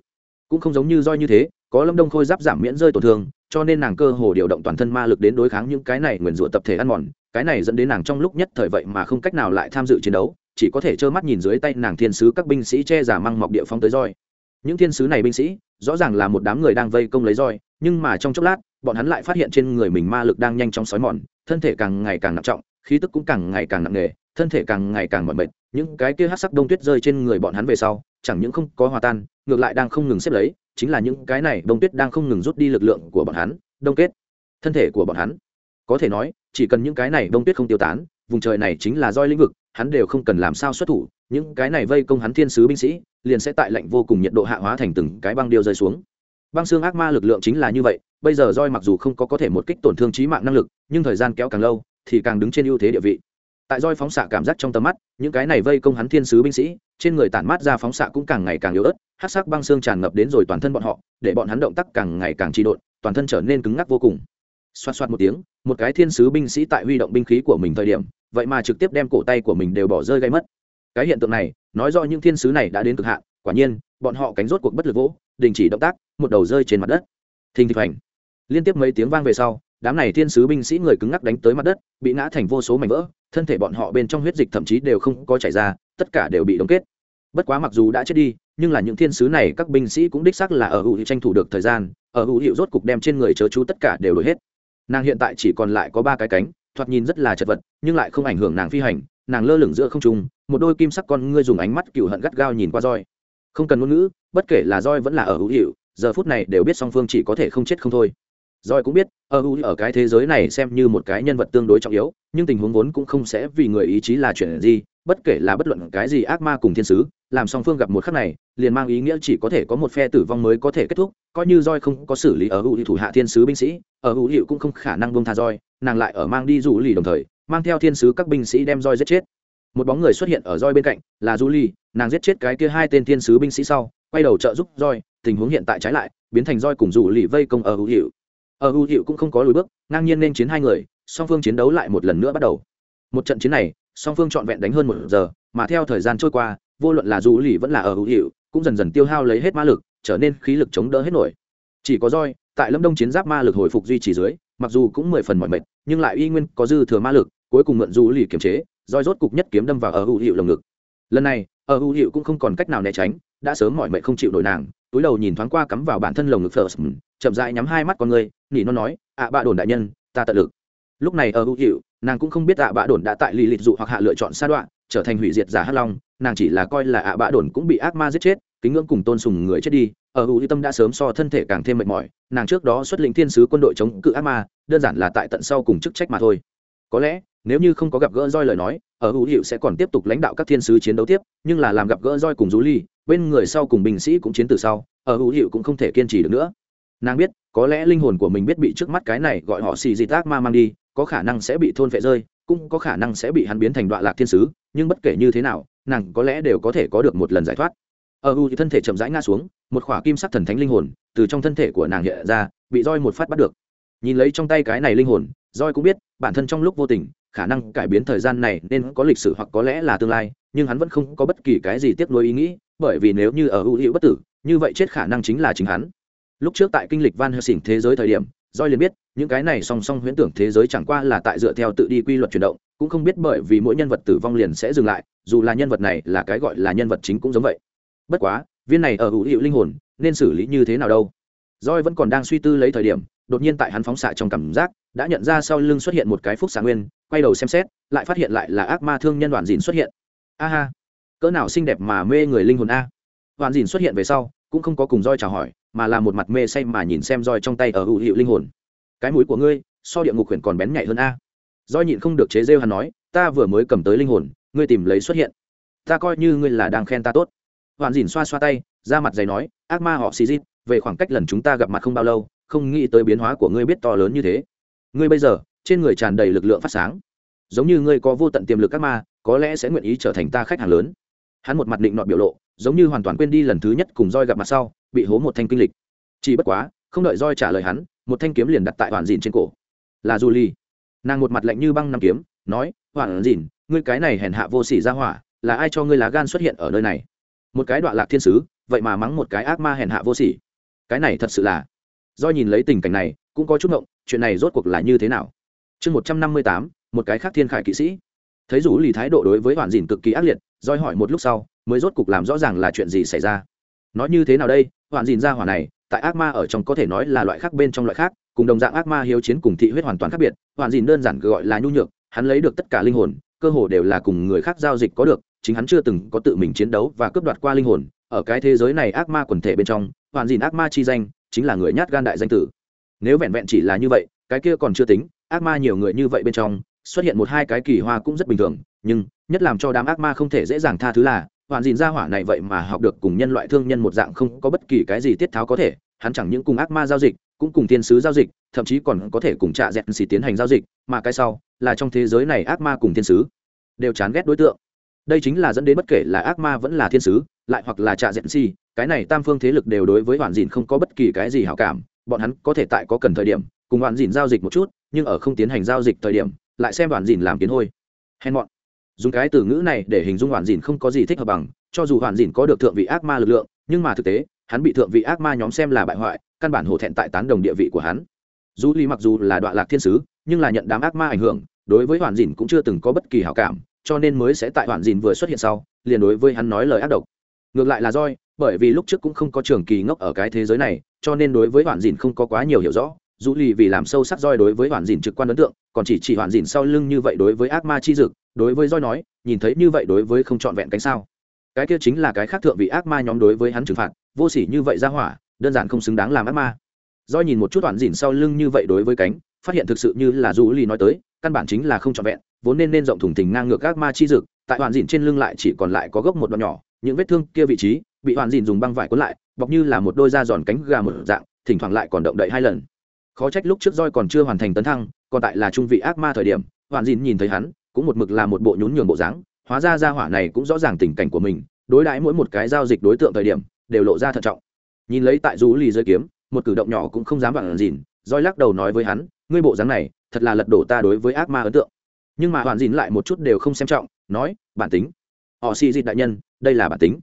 S1: Cũng không giống như roi như thế có lâm đông khôi giáp giảm miễn rơi tổn thương, cho nên nàng cơ hồ điều động toàn thân ma lực đến đối kháng những cái này nguyền rủa tập thể ăn mòn. Cái này dẫn đến nàng trong lúc nhất thời vậy mà không cách nào lại tham dự chiến đấu, chỉ có thể trơ mắt nhìn dưới tay nàng thiên sứ các binh sĩ che giả măng mọc địa phong tới roi. Những thiên sứ này binh sĩ, rõ ràng là một đám người đang vây công lấy roi, nhưng mà trong chốc lát, bọn hắn lại phát hiện trên người mình ma lực đang nhanh chóng xói mòn, thân thể càng ngày càng nặng trọng, khí tức cũng càng ngày càng nặng nề, thân thể càng ngày càng mỏi mệt những cái kia hát sắc đông tuyết rơi trên người bọn hắn về sau, chẳng những không có hòa tan, ngược lại đang không ngừng xếp lấy, chính là những cái này đông tuyết đang không ngừng rút đi lực lượng của bọn hắn, đông kết thân thể của bọn hắn. Có thể nói, chỉ cần những cái này đông tuyết không tiêu tán, vùng trời này chính là roi lĩnh vực, hắn đều không cần làm sao xuất thủ, những cái này vây công hắn thiên sứ binh sĩ, liền sẽ tại lạnh vô cùng nhiệt độ hạ hóa thành từng cái băng điêu rơi xuống. Băng xương ác ma lực lượng chính là như vậy, bây giờ roi mặc dù không có có thể một kích tổn thương trí mạng năng lực, nhưng thời gian kéo càng lâu, thì càng đứng trên ưu thế địa vị tại roi phóng xạ cảm giác trong tầm mắt, những cái này vây công hắn thiên sứ binh sĩ, trên người tản mát ra phóng xạ cũng càng ngày càng yếu ớt hát sắc băng xương tràn ngập đến rồi toàn thân bọn họ, để bọn hắn động tác càng ngày càng trị độn, toàn thân trở nên cứng ngắc vô cùng. Xoát xoát một tiếng, một cái thiên sứ binh sĩ tại huy động binh khí của mình thời điểm, vậy mà trực tiếp đem cổ tay của mình đều bỏ rơi gây mất. Cái hiện tượng này, nói do những thiên sứ này đã đến cực hạn, quả nhiên, bọn họ cánh rốt cuộc bất lực vỗ, đình chỉ động tác, một đầu rơi trên mặt đất. Thình thịch hành liên tiếp mấy tiếng vang về sau, đám này thiên sứ binh sĩ người cứng ngắc đánh tới mặt đất, bị ngã thành vô số mảnh vỡ thân thể bọn họ bên trong huyết dịch thậm chí đều không có chảy ra, tất cả đều bị đóng kết. Bất quá mặc dù đã chết đi, nhưng là những thiên sứ này, các binh sĩ cũng đích xác là ở hữu hiệu tranh thủ được thời gian, ở hữu hiệu rốt cục đem trên người chớ chú tất cả đều đổi hết. Nàng hiện tại chỉ còn lại có ba cái cánh, thoạt nhìn rất là chật vật, nhưng lại không ảnh hưởng nàng phi hành, nàng lơ lửng giữa không trung, một đôi kim sắc con ngươi dùng ánh mắt cựu hận gắt gao nhìn qua roi. Không cần ngôn ngữ, bất kể là roi vẫn là ở hữu hiệu, giờ phút này đều biết song phương chỉ có thể không chết không thôi roi cũng biết ở U ở cái thế giới này xem như một cái nhân vật tương đối trọng yếu nhưng tình huống vốn cũng không sẽ vì người ý chí là chuyện gì bất kể là bất luận cái gì ác ma cùng thiên sứ làm song phương gặp một khắc này liền mang ý nghĩa chỉ có thể có một phe tử vong mới có thể kết thúc coi như roi không có xử lý ở U thủ hạ thiên sứ binh sĩ ở hữu hiệu cũng không khả năng buông tha roi nàng lại ở mang đi rủ lì đồng thời mang theo thiên sứ các binh sĩ đem roi giết chết. Một bóng người xuất hiện ở roi bên cạnh là Julie, nàng giết chết cái kia hai tên thiên sứ binh sĩ sau quay đầu trợ giúp roi tình huống hiện tại trái lại biến thành roi cùng rủ lì vây công ở hữu hiệu ở hữu hiệu cũng không có lùi bước, ngang nhiên nên chiến hai người, song phương chiến đấu lại một lần nữa bắt đầu. Một trận chiến này, song phương trọn vẹn đánh hơn một giờ, mà theo thời gian trôi qua, vô luận là dù lì vẫn là ở hữu hiệu, cũng dần dần tiêu hao lấy hết ma lực, trở nên khí lực chống đỡ hết nổi. Chỉ có roi tại lâm đông chiến giáp ma lực hồi phục duy trì dưới, mặc dù cũng mười phần mọi mệt, nhưng lại y nguyên có dư thừa ma lực, cuối cùng mượn dù lì kiềm chế roi rốt cục nhất kiếm đâm vào ở hữu hiệu lồng ngực. Lần này, ở hữu hiệu cũng không còn cách nào né tránh, đã sớm mọi mệt không chịu nổi nàng, túi đầu nhìn thoáng qua cắm vào bản thân lồng ngực first chậm rãi nhắm hai mắt con người nỉ nó nói ạ à, bạ đồn đại nhân ta tận lực. Lúc này ở hữu hiệu nàng cũng không biết ạ à, bạ đồn đã tại lì lịch dụ hoặc hạ lựa chọn sa đoạn trở thành hủy diệt giả hắc long nàng chỉ là coi là ạ à, bạ đồn cũng bị ác ma giết chết kính ngưỡng cùng tôn sùng người chết đi ở hữu tâm đã sớm so thân thể càng thêm mệt mỏi nàng trước đó xuất lĩnh thiên sứ quân đội chống cự ác ma đơn giản là tại tận sau cùng chức trách mà thôi. Có lẽ nếu như không có gặp gỡ roi lời nói ở hữu hiệu sẽ còn tiếp tục lãnh đạo các thiên sứ chiến đấu tiếp nhưng là làm gặp gỡ roi cùng rú ly bên người sau cùng binh sĩ cũng chiến từ sau ở hữu hiệu cũng không thể kiên trì được nữa nàng biết, có lẽ linh hồn của mình biết bị trước mắt cái này gọi họ xì di tác ma mang đi, có khả năng sẽ bị thôn phệ rơi, cũng có khả năng sẽ bị hắn biến thành đoạn lạc thiên sứ, nhưng bất kể như thế nào, nàng có lẽ đều có thể có được một lần giải thoát. Ở u thì thân thể chậm rãi ngã xuống, một khỏa kim sắc thần thánh linh hồn từ trong thân thể của nàng hiện ra, bị roi một phát bắt được. Nhìn lấy trong tay cái này linh hồn, roi cũng biết, bản thân trong lúc vô tình, khả năng cải biến thời gian này nên có lịch sử hoặc có lẽ là tương lai, nhưng hắn vẫn không có bất kỳ cái gì tiếp nối ý nghĩ, bởi vì nếu như ở hữu hữu bất tử, như vậy chết khả năng chính là chính hắn lúc trước tại kinh lịch van hơ xỉn thế giới thời điểm doi liền biết, những cái này song song huyễn tưởng thế giới chẳng qua là tại dựa theo tự đi quy luật chuyển động, cũng không biết bởi vì mỗi nhân vật tử vong liền sẽ dừng lại, dù là nhân vật này là cái gọi là nhân vật chính cũng giống vậy. Bất quá, viên này ở hữu hiệu linh hồn, nên xử lý như thế nào đâu? Roi vẫn còn đang suy tư lấy thời điểm, đột nhiên tại hắn phóng xạ trong cảm giác, đã nhận ra sau lưng xuất hiện một cái phúc xạ nguyên, quay đầu xem xét, lại phát hiện lại là ác ma thương nhân đoàn dìn xuất hiện. A ha, cỡ nào xinh đẹp mà mê người linh hồn a. Đoàn dìn xuất hiện về sau, cũng không có cùng roi chào hỏi mà là một mặt mê say mà nhìn xem roi trong tay ở hữu hiệu linh hồn. Cái mũi của ngươi, so địa ngục khuyển còn bén nhạy hơn a. Roi nhịn không được chế rêu hắn nói, ta vừa mới cầm tới linh hồn, ngươi tìm lấy xuất hiện. Ta coi như ngươi là đang khen ta tốt. Hoàn dìn xoa xoa tay, ra mặt dày nói, ác ma họ xì dít về khoảng cách lần chúng ta gặp mặt không bao lâu, không nghĩ tới biến hóa của ngươi biết to lớn như thế. Ngươi bây giờ, trên người tràn đầy lực lượng phát sáng. Giống như ngươi có vô tận tiềm lực ác ma, có lẽ sẽ nguyện ý trở thành ta khách hàng lớn. Hắn một mặt định nọ biểu lộ, giống như hoàn toàn quên đi lần thứ nhất cùng roi gặp mặt sau bị hố một thanh kinh lịch. Chỉ bất quá, không đợi roi trả lời hắn, một thanh kiếm liền đặt tại hoàn dìn trên cổ. Là du ly nàng một mặt lạnh như băng năm kiếm, nói hoàn dìn, ngươi cái này hèn hạ vô sỉ ra hỏa, là ai cho ngươi lá gan xuất hiện ở nơi này? Một cái đoạn lạc thiên sứ, vậy mà mắng một cái ác ma hèn hạ vô sỉ. Cái này thật sự là. Do nhìn lấy tình cảnh này, cũng có chút ngộng, chuyện này rốt cuộc là như thế nào? Chương một trăm năm mươi tám, một cái khác thiên khải kỵ sĩ. Thấy rủ lì thái độ đối với hoàn dìn cực kỳ ác liệt doi hỏi một lúc sau, mới rốt cuộc làm rõ ràng là chuyện gì xảy ra. Nói như thế nào đây? Hoàn dìn ra hỏa này, tại ác ma ở trong có thể nói là loại khác bên trong loại khác, cùng đồng dạng ác ma hiếu chiến cùng thị huyết hoàn toàn khác biệt. Hoàn dìn đơn giản gọi là nhu nhược, hắn lấy được tất cả linh hồn, cơ hồ đều là cùng người khác giao dịch có được, chính hắn chưa từng có tự mình chiến đấu và cướp đoạt qua linh hồn. Ở cái thế giới này ác ma quần thể bên trong hoàn dìn ác ma chi danh chính là người nhát gan đại danh tử. Nếu vẹn vẹn chỉ là như vậy, cái kia còn chưa tính, ác ma nhiều người như vậy bên trong, xuất hiện một hai cái kỳ hoa cũng rất bình thường, nhưng nhất làm cho đám ác ma không thể dễ dàng tha thứ là hoàn dìn ra hỏa này vậy mà học được cùng nhân loại thương nhân một dạng không có bất kỳ cái gì tiết tháo có thể, hắn chẳng những cùng ác ma giao dịch, cũng cùng thiên sứ giao dịch, thậm chí còn có thể cùng trạ dẹn xì tiến hành giao dịch, mà cái sau là trong thế giới này ác ma cùng thiên sứ đều chán ghét đối tượng đây chính là dẫn đến bất kể là ác ma vẫn là thiên sứ, lại hoặc là trạ dẹn xì, cái này tam phương thế lực đều đối với hoàn dìn không có bất kỳ cái gì hảo cảm, bọn hắn có thể tại có cần thời điểm cùng hoàn dìn giao dịch một chút, nhưng ở không tiến hành giao dịch thời điểm, lại xem hoàn dìn làm kiến hôi hèn bọn dùng cái từ ngữ này để hình dung hoàn dìn không có gì thích hợp bằng, cho dù hoàn dìn có được thượng vị ác ma lực lượng, nhưng mà thực tế, hắn bị thượng vị ác ma nhóm xem là bại hoại, căn bản hổ thẹn tại tán đồng địa vị của hắn. Dù ly mặc dù là đoạn lạc thiên sứ, nhưng là nhận đám ác ma ảnh hưởng, đối với hoàn dìn cũng chưa từng có bất kỳ hảo cảm, cho nên mới sẽ tại hoàn dìn vừa xuất hiện sau, liền đối với hắn nói lời ác độc. Ngược lại là roi, bởi vì lúc trước cũng không có trường kỳ ngốc ở cái thế giới này, cho nên đối với hoàn dìn không có quá nhiều hiểu rõ dù lì vì làm sâu sắc roi đối với hoàn dìn trực quan ấn tượng, còn chỉ chỉ hoàn dìn sau lưng như vậy đối với ác ma chi dực, đối với roi nói, nhìn thấy như vậy đối với không trọn vẹn cánh sao. Cái kia chính là cái khác thượng vị ác ma nhóm đối với hắn trừng phạt, vô sỉ như vậy ra hỏa, đơn giản không xứng đáng làm ác ma. Roi nhìn một chút hoàn dìn sau lưng như vậy đối với cánh, phát hiện thực sự như là dù lì nói tới, căn bản chính là không trọn vẹn, vốn nên nên rộng thủng tình ngang ngược ác ma chi dực, tại hoàn dìn trên lưng lại chỉ còn lại có gốc một đoạn nhỏ, những vết thương kia vị trí, bị hoàn dìn dùng băng vải cuốn lại, bọc như là một đôi da giòn cánh gà mở dạng, thỉnh thoảng lại còn động đậy hai lần khó trách lúc trước roi còn chưa hoàn thành tấn thăng, còn tại là trung vị ác ma thời điểm hoàn dìn nhìn thấy hắn, cũng một mực là một bộ nhún nhường bộ dáng, hóa ra ra hỏa này cũng rõ ràng tình cảnh của mình, đối đãi mỗi một cái giao dịch đối tượng thời điểm, đều lộ ra thận trọng. Nhìn lấy tại rú lì rơi kiếm, một cử động nhỏ cũng không dám vặn dìn, roi lắc đầu nói với hắn, ngươi bộ dáng này, thật là lật đổ ta đối với ác ma ấn tượng. Nhưng mà hoàn dìn lại một chút đều không xem trọng, nói, bản tính. Họ xì dịt đại nhân, đây là bản tính.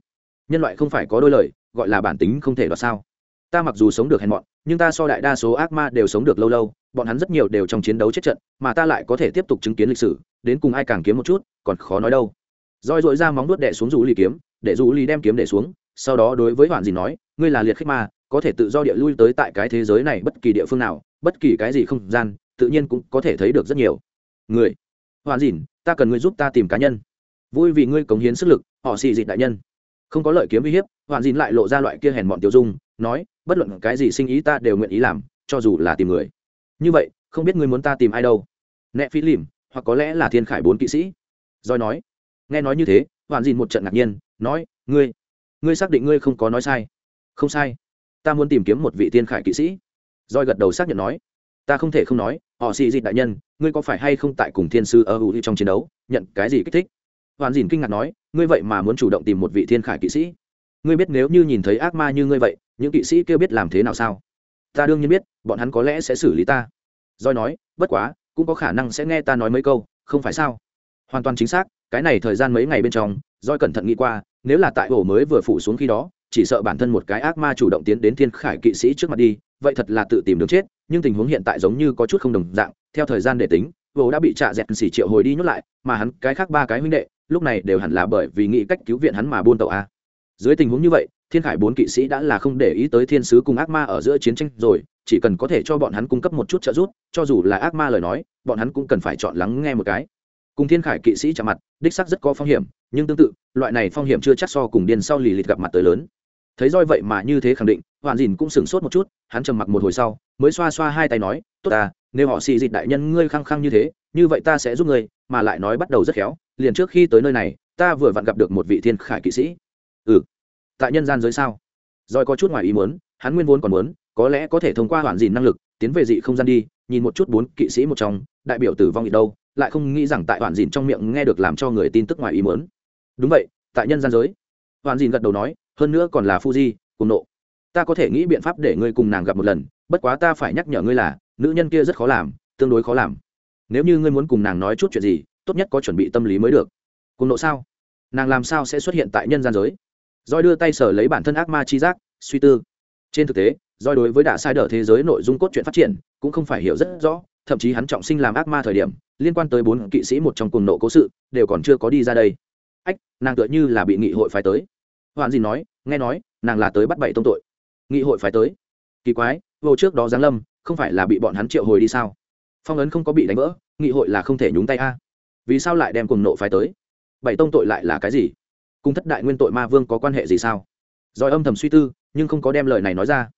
S1: Nhân loại không phải có đôi lời, gọi là bản tính không thể đoạt sao. Ta mặc dù sống được hèn mọn nhưng ta so đại đa số ác ma đều sống được lâu lâu, bọn hắn rất nhiều đều trong chiến đấu chết trận, mà ta lại có thể tiếp tục chứng kiến lịch sử, đến cùng ai càng kiếm một chút, còn khó nói đâu. Roi dội ra móng đuốt đẻ xuống rủ lì kiếm, để rủ lì đem kiếm đẻ xuống, sau đó đối với hoàn dìn nói, ngươi là liệt khách ma, có thể tự do địa lui tới tại cái thế giới này bất kỳ địa phương nào, bất kỳ cái gì không gian, tự nhiên cũng có thể thấy được rất nhiều. Người hoàn dìn ta cần ngươi giúp ta tìm cá nhân. Vui vì ngươi cống hiến sức lực, họ xì dịch đại nhân. Không có lợi kiếm uy hiếp hoàn dìn lại lộ ra loại kia hèn bọn tiêu dung, nói bất luận cái gì sinh ý ta đều nguyện ý làm, cho dù là tìm người. Như vậy, không biết ngươi muốn ta tìm ai đâu. Nẹ phi lìm, hoặc có lẽ là thiên khải bốn kỵ sĩ. Doi nói. Nghe nói như thế hoàn dìn một trận ngạc nhiên, nói, ngươi ngươi xác định ngươi không có nói sai? Không sai. Ta muốn tìm kiếm một vị thiên khải kỵ sĩ. Doi gật đầu xác nhận nói. Ta không thể không nói, họ xì dịch đại nhân, ngươi có phải hay không tại cùng thiên sư ở hữu trong chiến đấu, nhận cái gì kích thích? Hoàn dìn kinh ngạc nói, ngươi vậy mà muốn chủ động tìm một vị thiên khải kỵ sĩ? Ngươi biết nếu như nhìn thấy ác ma như ngươi vậy những kỵ sĩ kia biết làm thế nào sao? Ta đương nhiên biết, bọn hắn có lẽ sẽ xử lý ta. Doi nói, bất quá, cũng có khả năng sẽ nghe ta nói mấy câu, không phải sao? Hoàn toàn chính xác, cái này thời gian mấy ngày bên trong doi cẩn thận nghĩ qua, nếu là tại hồ mới vừa phủ xuống khi đó, chỉ sợ bản thân một cái ác ma chủ động tiến đến thiên khải kỵ sĩ trước mặt đi, vậy thật là tự tìm đường chết, nhưng tình huống hiện tại giống như có chút không đồng dạng, theo thời gian để tính hồ đã bị trạ dẹt xỉ triệu hồi đi nhốt lại, mà hắn, cái khác ba cái huynh đệ, lúc này đều hẳn là bởi vì nghĩ cách cứu viện hắn mà buôn tàu a. Dưới tình huống như vậy thiên khải bốn kỵ sĩ đã là không để ý tới thiên sứ cùng ác ma ở giữa chiến tranh rồi, chỉ cần có thể cho bọn hắn cung cấp một chút trợ giúp, cho dù là ác ma lời nói, bọn hắn cũng cần phải chọn lắng nghe một cái. Cùng thiên khải kỵ sĩ chạm mặt, đích sắc rất có phong hiểm, nhưng tương tự, loại này phong hiểm chưa chắc so cùng điên sau lì lịt gặp mặt tới lớn. Thấy roi vậy mà như thế khẳng định hoàn dìn cũng sửng sốt một chút, hắn trầm mặc một hồi sau, mới xoa xoa hai tay nói, tốt ta, nếu họ xì dịch đại nhân ngươi khăng khăng như thế, như vậy ta sẽ giúp ngươi, mà lại nói bắt đầu rất khéo, liền trước khi tới nơi này, ta vừa vặn gặp được một vị thiên khải kỵ sĩ. Ừ tại nhân gian giới sao? Rồi có chút ngoài ý muốn, hắn nguyên vốn còn muốn, có lẽ có thể thông qua hoàn dìn năng lực, tiến về dị không gian đi, nhìn một chút bốn kỵ sĩ một trong, đại biểu tử vong ít đâu, lại không nghĩ rằng tại hoàn dìn trong miệng nghe được làm cho người tin tức ngoài ý muốn. Đúng vậy, tại nhân gian giới. Hoàn dìn gật đầu nói, hơn nữa còn là fuji, cùng nộ. Ta có thể nghĩ biện pháp để ngươi cùng nàng gặp một lần, bất quá ta phải nhắc nhở ngươi là, nữ nhân kia rất khó làm, tương đối khó làm. Nếu như ngươi muốn cùng nàng nói chút chuyện gì, tốt nhất có chuẩn bị tâm lý mới được. Cùng nộ sao? Nàng làm sao sẽ xuất hiện tại nhân gian giới? Roi đưa tay sở lấy bản thân ác ma chi giác, suy tư. Trên thực tế roi đối với đạ sai đỡ thế giới nội dung cốt truyện phát triển cũng không phải hiểu rất rõ, thậm chí hắn trọng sinh làm ác ma thời điểm, liên quan tới bốn kỵ sĩ một trong cùng nộ cố sự, đều còn chưa có đi ra đây. Ách, nàng tựa như là bị nghị hội phái tới. Hoạn gì nói, nghe nói, nàng là tới bắt bảy tông tội. Nghị hội phái tới? Kỳ quái, vô trước đó giáng lâm, không phải là bị bọn hắn triệu hồi đi sao? Phong ấn không có bị đánh vỡ, nghị hội là không thể nhúng tay a. Vì sao lại đem cùng nộ phái tới? Bảy tông tội lại là cái gì? Cùng thất đại nguyên tội ma vương có quan hệ gì sao? Rồi âm thầm suy tư, nhưng không có đem lời này nói ra.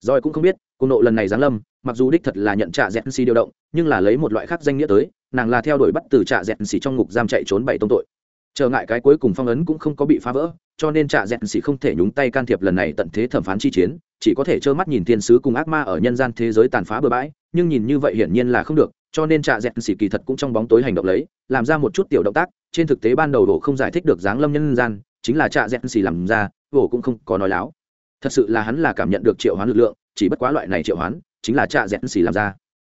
S1: Rồi cũng không biết, cùng nộ lần này giáng lâm, mặc dù đích thật là nhận trạ dẹn xì điều động, nhưng là lấy một loại khác danh nghĩa tới, nàng là theo đuổi bắt từ trạ dẹn xì trong ngục giam chạy trốn bảy tông tội. Trở ngại cái cuối cùng phong ấn cũng không có bị phá vỡ, cho nên trạ dẹn xì không thể nhúng tay can thiệp lần này tận thế thẩm phán chi chiến, chỉ có thể trơ mắt nhìn thiên sứ cùng ác ma ở nhân gian thế giới tàn phá bừa bãi, nhưng nhìn như vậy hiển nhiên là không được cho nên trạ dẹt xì kỳ thật cũng trong bóng tối hành động lấy, làm ra một chút tiểu động tác, trên thực tế ban đầu đổ không giải thích được dáng lâm nhân gian, chính là trạ dẹt xì làm ra đổ cũng không có nói láo. Thật sự là hắn là cảm nhận được triệu hoán lực lượng, chỉ bất quá loại này triệu hoán, chính là trạ dẹt xì làm ra.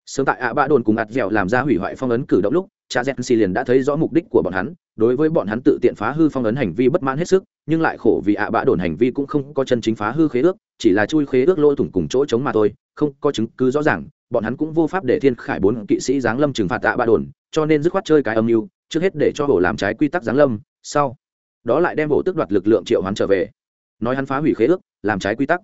S1: Sớm tại ạ bạ đồn cùng ạt dẻo làm ra hủy hoại phong ấn cử động lúc cha z xì liền đã thấy rõ mục đích của bọn hắn, đối với bọn hắn tự tiện phá hư phong ấn hành vi bất mãn hết sức, nhưng lại khổ vì ạ bạ đồn hành vi cũng không có chân chính phá hư khế ước, chỉ là chui khế ước lôi thủng cùng chỗ chống mà thôi, không có chứng cứ rõ ràng bọn hắn cũng vô pháp để thiên khải bốn kỵ sĩ giáng lâm trừng phạt Tạ Ba đồn, cho nên dứt khoát chơi cái âm mưu, trước hết để cho hổ làm trái quy tắc giáng lâm, sau đó lại đem hổ tước đoạt lực lượng triệu hắn trở về. Nói hắn phá hủy khế ước, làm trái quy tắc.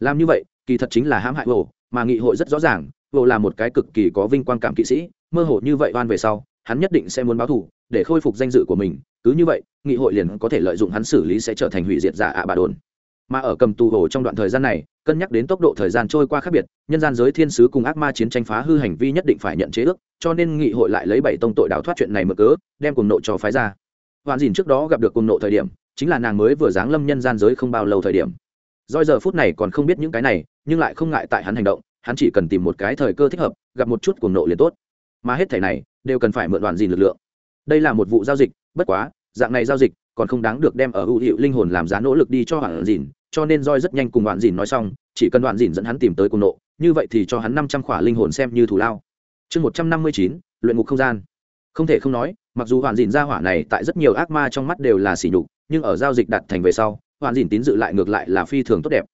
S1: Làm như vậy, kỳ thật chính là hãm hại hổ, mà nghị hội rất rõ ràng, Hổ là một cái cực kỳ có vinh quang cảm kỵ sĩ, mơ hồ như vậy oan về sau, hắn nhất định sẽ muốn báo thù, để khôi phục danh dự của mình. Cứ như vậy, nghị hội liền có thể lợi dụng hắn xử lý sẽ trở thành hủy diệt giả ạ bà đồn. Mà ở cầm tù hồ trong đoạn thời gian này cân nhắc đến tốc độ thời gian trôi qua khác biệt, nhân gian giới thiên sứ cùng ác ma chiến tranh phá hư hành vi nhất định phải nhận chế ước, cho nên nghị hội lại lấy bảy tông tội đào thoát chuyện này mở cớ, đem cùng nộ cho phái ra. Hoàn dìn trước đó gặp được cùng nộ thời điểm, chính là nàng mới vừa giáng lâm nhân gian giới không bao lâu thời điểm. Doi giờ phút này còn không biết những cái này, nhưng lại không ngại tại hắn hành động, hắn chỉ cần tìm một cái thời cơ thích hợp, gặp một chút cuồng nộ liền tốt. Mà hết thể này, đều cần phải mượn đoàn dìn lực lượng. Đây là một vụ giao dịch, bất quá, dạng này giao dịch còn không đáng được đem ở hữu hiệu linh hồn làm giá nỗ lực đi cho hoàn dìn cho nên roi rất nhanh cùng đoạn dìn nói xong, chỉ cần đoạn dìn dẫn hắn tìm tới cùng nộ, như vậy thì cho hắn năm trăm khỏa linh hồn xem như thủ lao. Chương một trăm năm mươi chín, luyện ngục không gian. Không thể không nói, mặc dù hoàn dìn ra hỏa này tại rất nhiều ác ma trong mắt đều là sỉ nhục, nhưng ở giao dịch đặt thành về sau hoàn dìn tín dự lại ngược lại là phi thường tốt đẹp.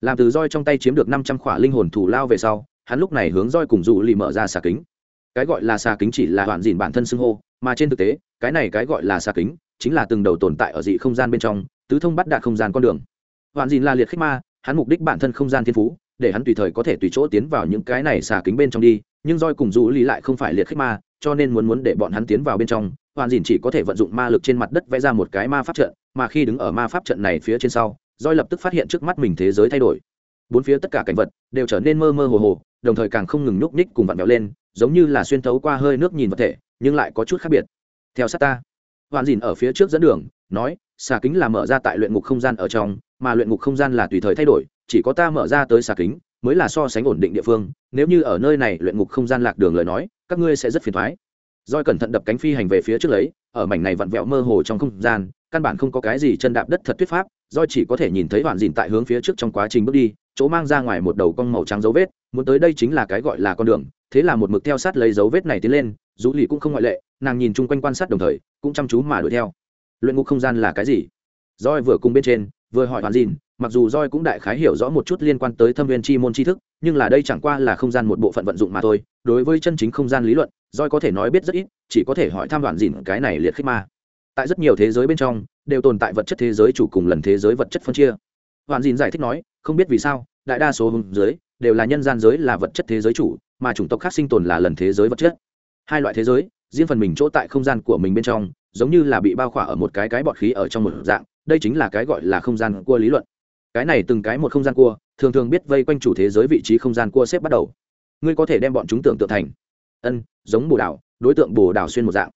S1: Làm từ roi trong tay chiếm được năm trăm khỏa linh hồn thủ lao về sau, hắn lúc này hướng roi cùng dù lì mở ra xà kính. Cái gọi là xà kính chỉ là hoàn dìn bản thân xưng hô, mà trên thực tế, cái này cái gọi là xà kính chính là từng đầu tồn tại ở dị không gian bên trong, tứ thông bắt đạt không gian con đường hoàn dìn là liệt khích ma, hắn mục đích bản thân không gian thiên phú, để hắn tùy thời có thể tùy chỗ tiến vào những cái này xà kính bên trong đi, nhưng roi cùng dù lý lại không phải liệt khích ma, cho nên muốn muốn để bọn hắn tiến vào bên trong hoàn dìn chỉ có thể vận dụng ma lực trên mặt đất vẽ ra một cái ma pháp trận, mà khi đứng ở ma pháp trận này phía trên sau, roi lập tức phát hiện trước mắt mình thế giới thay đổi. Bốn phía tất cả cảnh vật đều trở nên mơ mơ hồ hồ, đồng thời càng không ngừng nhúc nhích cùng vặn vẹo lên, giống như là xuyên thấu qua hơi nước nhìn vật thể, nhưng lại có chút khác biệt. Theo sát ta hoàn dìn ở phía trước dẫn đường, nói, xà kính là mở ra tại luyện ngục không gian ở trong mà luyện ngục không gian là tùy thời thay đổi, chỉ có ta mở ra tới xà kính, mới là so sánh ổn định địa phương. Nếu như ở nơi này luyện ngục không gian lạc đường lời nói, các ngươi sẽ rất phiền thoái. Roi cẩn thận đập cánh phi hành về phía trước lấy, ở mảnh này vặn vẹo mơ hồ trong không gian, căn bản không có cái gì chân đạp đất thật thuyết pháp roi chỉ có thể nhìn thấy đoạn dìn tại hướng phía trước trong quá trình bước đi, chỗ mang ra ngoài một đầu cong màu trắng dấu vết, muốn tới đây chính là cái gọi là con đường, thế là một mực theo sát lấy dấu vết này tiến lên, dù lì cũng không ngoại lệ, nàng nhìn chung quanh quan sát đồng thời, cũng chăm chú mà đuổi theo. Luyện ngục không gian là cái gì? Roi vừa cùng bên trên vừa hỏi hoàn dìn, mặc dù roi cũng đại khái hiểu rõ một chút liên quan tới thâm viên chi môn tri thức, nhưng là đây chẳng qua là không gian một bộ phận vận dụng mà thôi, đối với chân chính không gian lý luận, roi có thể nói biết rất ít, chỉ có thể hỏi tham đoạn dìn cái này liệt khích ma. Tại rất nhiều thế giới bên trong, đều tồn tại vật chất thế giới chủ cùng lần thế giới vật chất phân chia. Hoàn dìn giải thích nói, không biết vì sao, đại đa số hùng giới đều là nhân gian giới là vật chất thế giới chủ, mà chủng tộc khác sinh tồn là lần thế giới vật chất. Hai loại thế giới, riêng phần mình chỗ tại không gian của mình bên trong, giống như là bị bao khỏa ở một cái cái bọt khí ở trong một dạng đây chính là cái gọi là không gian cua lý luận. Cái này từng cái một không gian cua, thường thường biết vây quanh chủ thế giới vị trí không gian cua xếp bắt đầu. Ngươi có thể đem bọn chúng tưởng tượng thành, ân, giống bồ đảo đối tượng bồ đảo xuyên một dạng.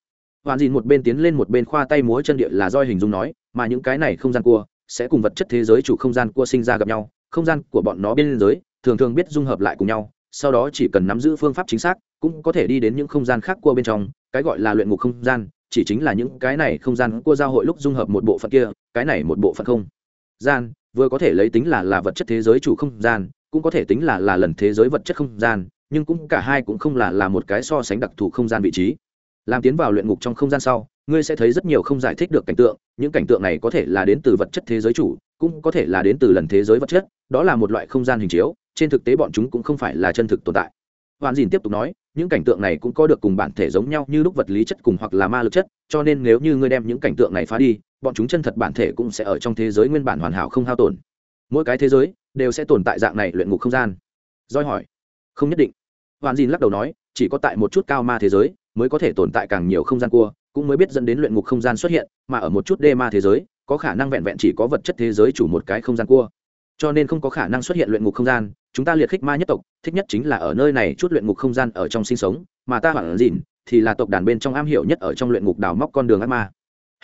S1: Hoàn dìn một bên tiến lên một bên khoa tay múa chân địa là doi hình dung nói, mà những cái này không gian cua sẽ cùng vật chất thế giới chủ không gian cua sinh ra gặp nhau, không gian của bọn nó bên giới thường thường biết dung hợp lại cùng nhau, sau đó chỉ cần nắm giữ phương pháp chính xác, cũng có thể đi đến những không gian khác cua bên trong, cái gọi là luyện ngục không gian chỉ chính là những cái này không gian cua giao hội lúc dung hợp một bộ phận kia, cái này một bộ phận không. Gian, vừa có thể lấy tính là là vật chất thế giới chủ không gian, cũng có thể tính là là lần thế giới vật chất không gian, nhưng cũng cả hai cũng không là là một cái so sánh đặc thù không gian vị trí. Làm tiến vào luyện ngục trong không gian sau, ngươi sẽ thấy rất nhiều không giải thích được cảnh tượng, những cảnh tượng này có thể là đến từ vật chất thế giới chủ, cũng có thể là đến từ lần thế giới vật chất, đó là một loại không gian hình chiếu, trên thực tế bọn chúng cũng không phải là chân thực tồn tại hoàn dìn tiếp tục nói, những cảnh tượng này cũng có được cùng bản thể giống nhau như lúc vật lý chất cùng hoặc là ma lực chất, cho nên nếu như ngươi đem những cảnh tượng này phá đi, bọn chúng chân thật bản thể cũng sẽ ở trong thế giới nguyên bản hoàn hảo không hao tổn. Mỗi cái thế giới đều sẽ tồn tại dạng này luyện ngục không gian. Doi hỏi. Không nhất định. Hoàn dìn lắc đầu nói, chỉ có tại một chút cao ma thế giới mới có thể tồn tại càng nhiều không gian cua, cũng mới biết dẫn đến luyện ngục không gian xuất hiện, mà ở một chút đê ma thế giới, có khả năng vẹn vẹn chỉ có vật chất thế giới chủ một cái không gian cua cho nên không có khả năng xuất hiện luyện ngục không gian, chúng ta liệt khích ma nhất tộc, thích nhất chính là ở nơi này chút luyện ngục không gian ở trong sinh sống, mà ta hoảng dịn, thì là tộc đàn bên trong am hiểu nhất ở trong luyện ngục đào móc con đường ác ma.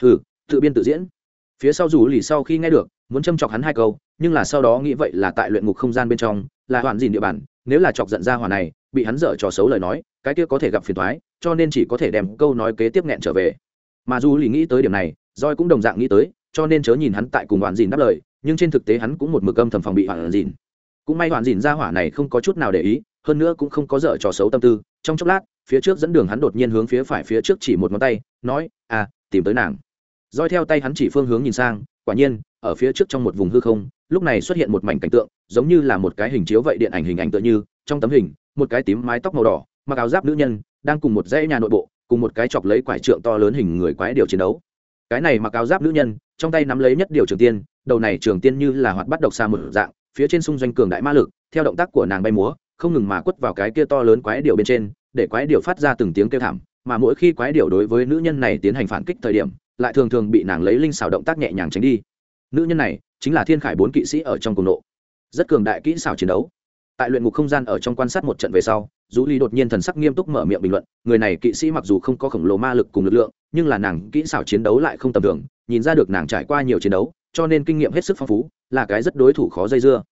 S1: Hừ, tự biên tự diễn. Phía sau Dù lì sau khi nghe được, muốn châm chọc hắn hai câu, nhưng là sau đó nghĩ vậy là tại luyện ngục không gian bên trong, là hoàn dịn địa bàn, nếu là chọc giận ra hòa này, bị hắn dở trò xấu lời nói, cái kia có thể gặp phiền thoái cho nên chỉ có thể đem câu nói kế tiếp nghẹn trở về. Mà dù lì nghĩ tới điểm này roi cũng đồng dạng nghĩ tới, cho nên chớ nhìn hắn tại cùng hoàn dịn đáp lời nhưng trên thực tế hắn cũng một mực âm thầm phòng bị hoàn dìn. Cũng may hoàn dìn ra hỏa này không có chút nào để ý, hơn nữa cũng không có dở trò xấu tâm tư. Trong chốc lát, phía trước dẫn đường hắn đột nhiên hướng phía phải phía trước chỉ một ngón tay, nói à tìm tới nàng. Roi theo tay hắn chỉ phương hướng nhìn sang, quả nhiên, ở phía trước trong một vùng hư không, lúc này xuất hiện một mảnh cảnh tượng, giống như là một cái hình chiếu vậy điện ảnh hình ảnh tựa như, trong tấm hình, một cái tím mái tóc màu đỏ, mặc áo giáp nữ nhân, đang cùng một dãy nhà nội bộ, cùng một cái chọc lấy quải trượng to lớn hình người quái điều chiến đấu. Cái này mặc áo giáp nữ nhân, trong tay nắm lấy nhất điều trường tiên đầu này trường tiên như là hoạt bắt độc xa một dạng, phía trên xung doanh cường đại ma lực, theo động tác của nàng bay múa, không ngừng mà quất vào cái kia to lớn quái điệu bên trên, để quái điệu phát ra từng tiếng kêu thảm, mà mỗi khi quái điệu đối với nữ nhân này tiến hành phản kích thời điểm, lại thường thường bị nàng lấy linh xảo động tác nhẹ nhàng tránh đi. Nữ nhân này chính là thiên khải bốn kỵ sĩ ở trong cùng nộ. Rất cường đại kỹ xảo chiến đấu. Tại luyện ngục không gian ở trong quan sát một trận về sau dù ly đột nhiên thần sắc nghiêm túc mở miệng bình luận, người này kỵ sĩ mặc dù không có khổng lồ ma lực cùng lực lượng, nhưng là nàng kỹ xảo chiến đấu lại không tầm thường, nhìn ra được nàng trải qua nhiều chiến đấu cho nên kinh nghiệm hết sức phong phú, là cái rất đối thủ khó dây dưa.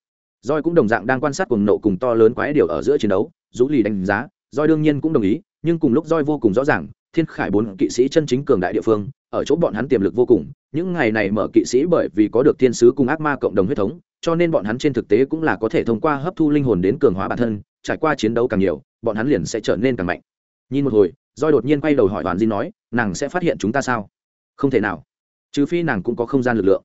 S1: Roi cũng đồng dạng đang quan sát cùng nộ cùng to lớn quái điều ở giữa chiến đấu rũ lì đánh giá roi đương nhiên cũng đồng ý, nhưng cùng lúc roi vô cùng rõ ràng, thiên khải bốn kỵ sĩ chân chính cường đại địa phương, ở chỗ bọn hắn tiềm lực vô cùng, những ngày này mở kỵ sĩ bởi vì có được thiên sứ cùng ác ma cộng đồng huyết thống, cho nên bọn hắn trên thực tế cũng là có thể thông qua hấp thu linh hồn đến cường hóa bản thân, trải qua chiến đấu càng nhiều, bọn hắn liền sẽ trở nên càng mạnh. Nhìn một hồi roi đột nhiên quay đầu hỏi Đoàn di nói, nàng sẽ phát hiện chúng ta sao? Không thể nào. Trừ phi nàng cũng có không gian lực lượng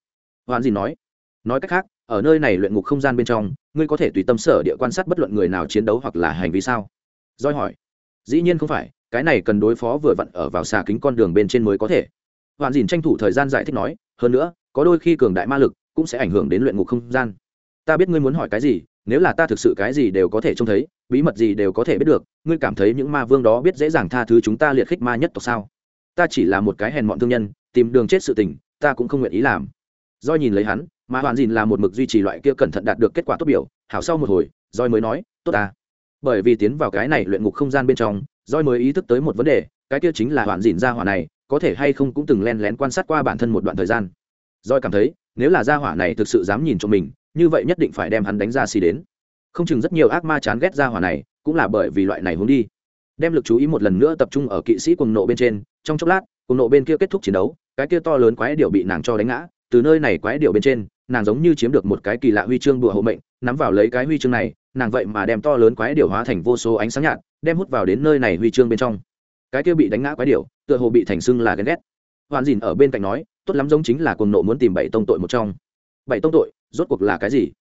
S1: hoán gì nói nói cách khác, ở nơi này luyện ngục không gian bên trong, ngươi có thể tùy tâm sở địa quan sát bất luận người nào chiến đấu hoặc là hành vi sao? Roi hỏi, dĩ nhiên không phải, cái này cần đối phó vừa vặn ở vào xà kính con đường bên trên mới có thể. Hoàn dìn tranh thủ thời gian giải thích nói, hơn nữa, có đôi khi cường đại ma lực cũng sẽ ảnh hưởng đến luyện ngục không gian. Ta biết ngươi muốn hỏi cái gì, nếu là ta thực sự cái gì đều có thể trông thấy, bí mật gì đều có thể biết được, ngươi cảm thấy những ma vương đó biết dễ dàng tha thứ chúng ta liệt khích ma nhất tộc sao? Ta chỉ là một cái hèn mọn thương nhân, tìm đường chết sự tình, ta cũng không nguyện ý làm do nhìn lấy hắn, mà hoàn dìn là một mực duy trì loại kia cẩn thận đạt được kết quả tốt biểu, hảo sau một hồi roi mới nói, tốt ta. Bởi vì tiến vào cái này luyện ngục không gian bên trong roi mới ý thức tới một vấn đề, cái kia chính là hoàn dìn ra hỏa này, có thể hay không cũng từng len lén quan sát qua bản thân một đoạn thời gian. Roi cảm thấy, nếu là gia hỏa này thực sự dám nhìn cho mình, như vậy nhất định phải đem hắn đánh ra xì đến. Không chừng rất nhiều ác ma chán ghét gia hỏa này, cũng là bởi vì loại này hướng đi. Đem lực chú ý một lần nữa tập trung ở kỵ sĩ cuồng nộ bên trên, trong chốc lát, cuồng nộ bên kia kết thúc chiến đấu, cái kia to lớn quái điểu bị nàng cho đánh ngã từ nơi này quái điệu bên trên, nàng giống như chiếm được một cái kỳ lạ huy chương đùa hộ mệnh, nắm vào lấy cái huy chương này, nàng vậy mà đem to lớn quái điệu hóa thành vô số ánh sáng nhạt, đem hút vào đến nơi này huy chương bên trong. Cái kia bị đánh ngã quái điệu, tựa hồ bị thành xưng là ghen ghét. Hoàn dìn ở bên cạnh nói, tốt lắm giống chính là cuồng nộ muốn tìm bảy tông tội một trong. Bảy tông tội, rốt cuộc là cái gì?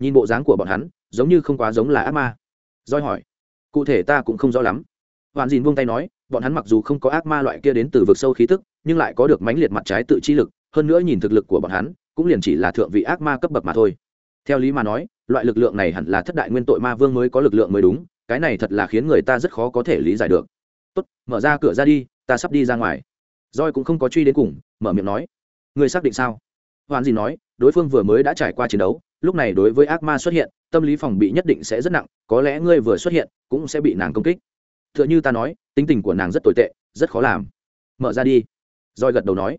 S1: Nhìn bộ dáng của bọn hắn, giống như không quá giống là ác ma. Roi hỏi, cụ thể ta cũng không rõ lắm. Hoàn dìn buông tay nói, bọn hắn mặc dù không có ác ma loại kia đến từ vực sâu khí tức, nhưng lại có được mãnh liệt mặt trái tự chi lực hơn nữa nhìn thực lực của bọn hắn, cũng liền chỉ là thượng vị ác ma cấp bậc mà thôi. Theo lý mà nói, loại lực lượng này hẳn là thất đại nguyên tội ma vương mới có lực lượng mới đúng, cái này thật là khiến người ta rất khó có thể lý giải được. Tốt, mở ra cửa ra đi, ta sắp đi ra ngoài. Roi cũng không có truy đến cùng, mở miệng nói. Người xác định sao? Hoàn gì nói, đối phương vừa mới đã trải qua chiến đấu, lúc này đối với ác ma xuất hiện, tâm lý phòng bị nhất định sẽ rất nặng, có lẽ ngươi vừa xuất hiện, cũng sẽ bị nàng công kích. T h ư ợ n h ư ta nói, tính tình của nàng rất tồi tệ, rất khó làm. Mở ra đi. Roi gật đầu nói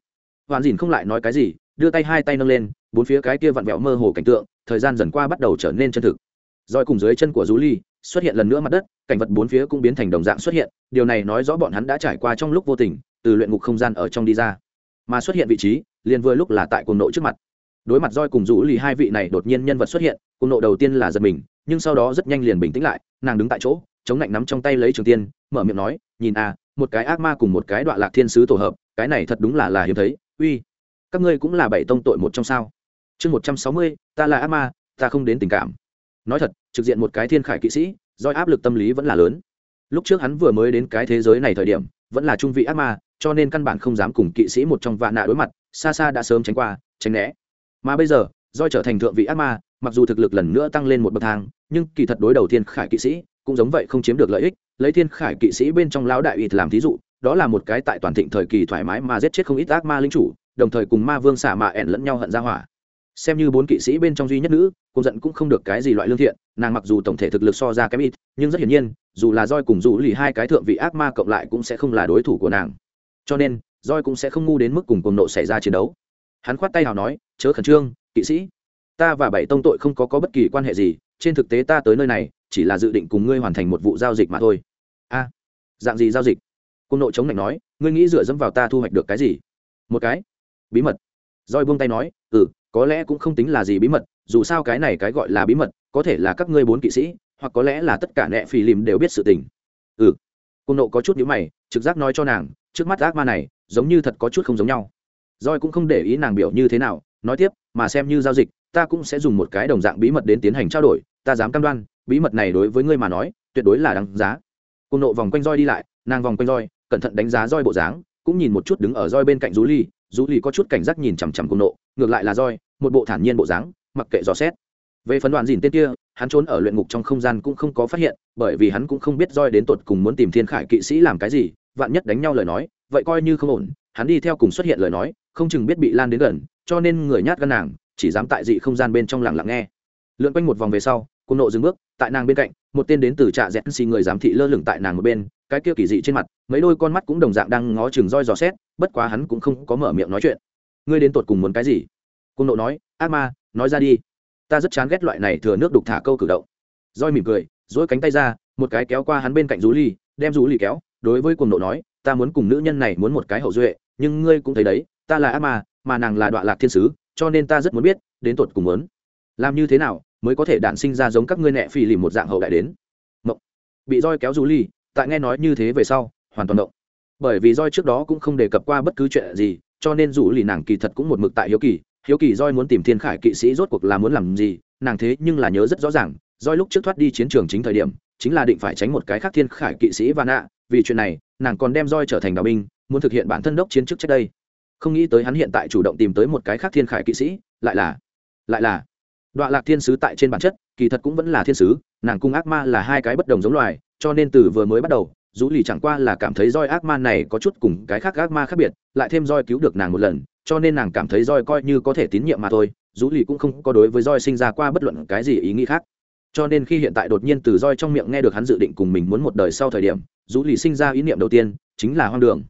S1: hoàn dìn không lại nói cái gì, đưa tay hai tay nâng lên, bốn phía cái kia vặn vẹo mơ hồ cảnh tượng, thời gian dần qua bắt đầu trở nên chân thực. Roi cùng dưới chân của rú ly xuất hiện lần nữa mặt đất, cảnh vật bốn phía cũng biến thành đồng dạng xuất hiện, điều này nói rõ bọn hắn đã trải qua trong lúc vô tình, từ luyện ngục không gian ở trong đi ra. Mà xuất hiện vị trí, liền vừa lúc là tại cuồng nộ trước mặt. Đối mặt roi cùng rú ly hai vị này đột nhiên nhân vật xuất hiện, cuồng nộ đầu tiên là giật mình, nhưng sau đó rất nhanh liền bình tĩnh lại, nàng đứng tại chỗ, chống lạnh nắm trong tay lấy trường tiên, mở miệng nói, nhìn a một cái ác ma cùng một cái đoạn lạc thiên sứ tổ hợp, cái này thật đúng là là hiếm thấy uy, các ngươi cũng là bảy tông tội một trong sao? Chương một trăm sáu mươi, ta là ác ma, ta không đến tình cảm. Nói thật, trực diện một cái thiên khải kỵ sĩ, do áp lực tâm lý vẫn là lớn. Lúc trước hắn vừa mới đến cái thế giới này thời điểm, vẫn là trung vị ác ma, cho nên căn bản không dám cùng kỵ sĩ một trong vạn nạ đối mặt, xa xa đã sớm tránh qua, tránh né. Mà bây giờ, do trở thành thượng vị ác ma, mặc dù thực lực lần nữa tăng lên một bậc thang, nhưng kỳ thật đối đầu thiên khải kỵ sĩ cũng giống vậy không chiếm được lợi ích. Lấy thiên khải kỵ sĩ bên trong lão đại ủy làm thí dụ đó là một cái tại toàn thịnh thời kỳ thoải mái mà giết chết không ít ác ma linh chủ đồng thời cùng ma vương xả mạ ẻn lẫn nhau hận ra hỏa. Xem như bốn kỵ sĩ bên trong duy nhất nữ cùng giận cũng không được cái gì loại lương thiện nàng mặc dù tổng thể thực lực so ra kém ít nhưng rất hiển nhiên dù là roi cùng dù lì hai cái thượng vị ác ma cộng lại cũng sẽ không là đối thủ của nàng. Cho nên roi cũng sẽ không ngu đến mức cùng cùng nộ xảy ra chiến đấu. Hắn khoát tay nào nói chớ khẩn trương kỵ sĩ. Ta và bảy tông tội không có, có bất kỳ quan hệ gì trên thực tế ta tới nơi này chỉ là dự định cùng ngươi hoàn thành một vụ giao dịch mà thôi. A dạng gì giao dịch? Cung nộ chống lạnh nói, ngươi nghĩ dựa dẫm vào ta thu hoạch được cái gì? Một cái. Bí mật. Roi buông tay nói ừ có lẽ cũng không tính là gì bí mật, dù sao cái này cái gọi là bí mật, có thể là các ngươi bốn kỵ sĩ, hoặc có lẽ là tất cả nẹ phì lìm đều biết sự tình. Ừ. Cung nộ có chút nhữ mày, trực giác nói cho nàng, trước mắt ác ma này, giống như thật có chút không giống nhau. Roi cũng không để ý nàng biểu như thế nào, nói tiếp, mà xem như giao dịch, ta cũng sẽ dùng một cái đồng dạng bí mật đến tiến hành trao đổi, ta dám cam đoan, bí mật này đối với ngươi mà nói, tuyệt đối là đáng giá. Cung nộ vòng quanh roi đi lại, nàng vòng quanh roi cẩn thận đánh giá roi bộ dáng, cũng nhìn một chút đứng ở roi bên cạnh rú ly rú ly có chút cảnh giác nhìn chằm chằm cung nộ, ngược lại là roi, một bộ thản nhiên bộ dáng, mặc kệ dò xét. Về phần đoàn dìn tên kia, hắn trốn ở luyện ngục trong không gian cũng không có phát hiện, bởi vì hắn cũng không biết roi đến tột cùng muốn tìm thiên khải kỵ sĩ làm cái gì, vạn nhất đánh nhau lời nói, vậy coi như không ổn, hắn đi theo cùng xuất hiện lời nói, không chừng biết bị lan đến gần, cho nên người nhát gan nàng, chỉ dám tại dị không gian bên trong lặng lặng nghe. Lượn quanh một vòng về sau cùng nộ dừng bước, tại nàng bên cạnh, một tên đến từ trạ dẹt xì người giám thị lơ lửng tại nàng một bên cái kia kỳ dị trên mặt, mấy đôi con mắt cũng đồng dạng đang ngó chừng roi dò xét, bất quá hắn cũng không có mở miệng nói chuyện. Ngươi đến tột cùng muốn cái gì? Cùng nộ nói, ác ma, nói ra đi. Ta rất chán ghét loại này thừa nước đục thả câu cử động. Roi mỉm cười dỗi cánh tay ra, một cái kéo qua hắn bên cạnh rú ly, đem rú ly kéo, đối với cuồng nộ nói, ta muốn cùng nữ nhân này muốn một cái hậu duệ, nhưng ngươi cũng thấy đấy, ta là ác ma, mà nàng là đoạn lạc thiên sứ, cho nên ta rất muốn biết, đến tột cùng muốn làm như thế nào mới có thể đản sinh ra giống các ngươi nẹ phì lìm một dạng hậu đại đến. Mộng. bị roi kéo rú ly tại nghe nói như thế về sau, hoàn toàn động. Bởi vì roi trước đó cũng không đề cập qua bất cứ chuyện gì, cho nên dù lì nàng kỳ thật cũng một mực tại hiếu kỳ. Hiếu kỳ roi muốn tìm thiên khải kỵ sĩ rốt cuộc là muốn làm gì, nàng thế nhưng là nhớ rất rõ ràng roi lúc trước thoát đi chiến trường chính thời điểm, chính là định phải tránh một cái khác thiên khải kỵ sĩ và nạ. Vì chuyện này, nàng còn đem roi trở thành đạo binh, muốn thực hiện bản thân đốc chiến chức trước đây. Không nghĩ tới hắn hiện tại chủ động tìm tới một cái khác thiên khải kỵ sĩ, lại là lại là. Đoạn lạc thiên sứ tại trên bản chất, kỳ thật cũng vẫn là thiên sứ, nàng cung ác ma là hai cái bất đồng giống loài cho nên từ vừa mới bắt đầu dù lì chẳng qua là cảm thấy roi ác ma này có chút cùng cái khác ác ma khác biệt, lại thêm roi cứu được nàng một lần, cho nên nàng cảm thấy roi coi như có thể tín nhiệm mà thôi dù lì cũng không có đối với roi sinh ra qua bất luận cái gì ý nghĩ khác. Cho nên khi hiện tại đột nhiên từ roi trong miệng nghe được hắn dự định cùng mình muốn một đời sau thời điểm dù lì sinh ra ý niệm đầu tiên chính là hoang đường.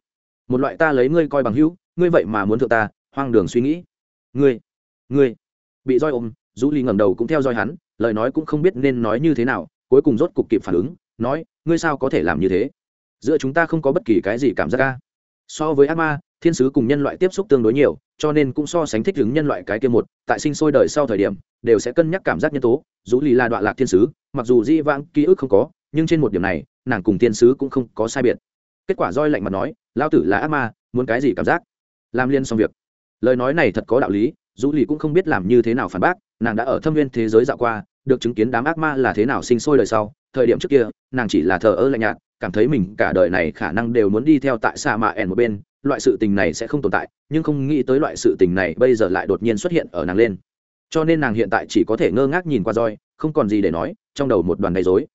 S1: Một loại ta lấy ngươi coi bằng hữu, ngươi vậy mà muốn thượng ta, hoang đường suy nghĩ. Ngươi ngươi, bị roi ôm dù lì ngẩng đầu cũng theo dõi hắn, lời nói cũng không biết nên nói như thế nào, cuối cùng rốt cục kịp phản ứng nói, ngươi sao có thể làm như thế? Giữa chúng ta không có bất kỳ cái gì cảm giác ca so với ác ma, thiên sứ cùng nhân loại tiếp xúc tương đối nhiều, cho nên cũng so sánh thích ứng nhân loại cái kia một, tại sinh sôi đời sau thời điểm, đều sẽ cân nhắc cảm giác nhân tố, dù lì là đoạn lạc thiên sứ, mặc dù di vãng ký ức không có, nhưng trên một điểm này, nàng cùng thiên sứ cũng không có sai biệt. Kết quả roi lạnh mặt nói lao tử là ác ma, muốn cái gì cảm giác? Làm liên xong việc. Lời nói này thật có đạo lý, dù lì cũng không biết làm như thế nào phản bác, nàng đã ở thâm viên thế giới dạo qua được chứng kiến đám ác ma là thế nào sinh sôi đời sau, thời điểm trước kia, nàng chỉ là thờ ơ lạnh nhạt, cảm thấy mình cả đời này khả năng đều muốn đi theo tại sa mạ ẻn một bên, loại sự tình này sẽ không tồn tại, nhưng không nghĩ tới loại sự tình này bây giờ lại đột nhiên xuất hiện ở nàng lên. Cho nên nàng hiện tại chỉ có thể ngơ ngác nhìn qua roi không còn gì để nói, trong đầu một đoàn đầy dối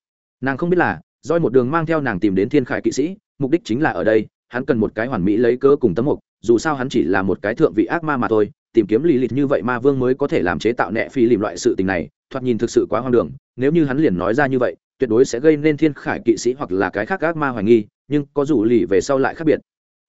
S1: nàng không biết là roi một đường mang theo nàng tìm đến thiên khải kỵ sĩ, mục đích chính là ở đây, hắn cần một cái hoàn mỹ lấy cớ cùng tấm mục, dù sao hắn chỉ là một cái thượng vị ác ma mà thôi, tìm kiếm lì lịch như vậy ma vương mới có thể làm chế tạo nẹ phi lìm loại sự tình này thoạt nhìn thực sự quá hoang đường, nếu như hắn liền nói ra như vậy, tuyệt đối sẽ gây nên thiên khải kỵ sĩ hoặc là cái khác ác ma hoài nghi, nhưng có rủ lì về sau lại khác biệt.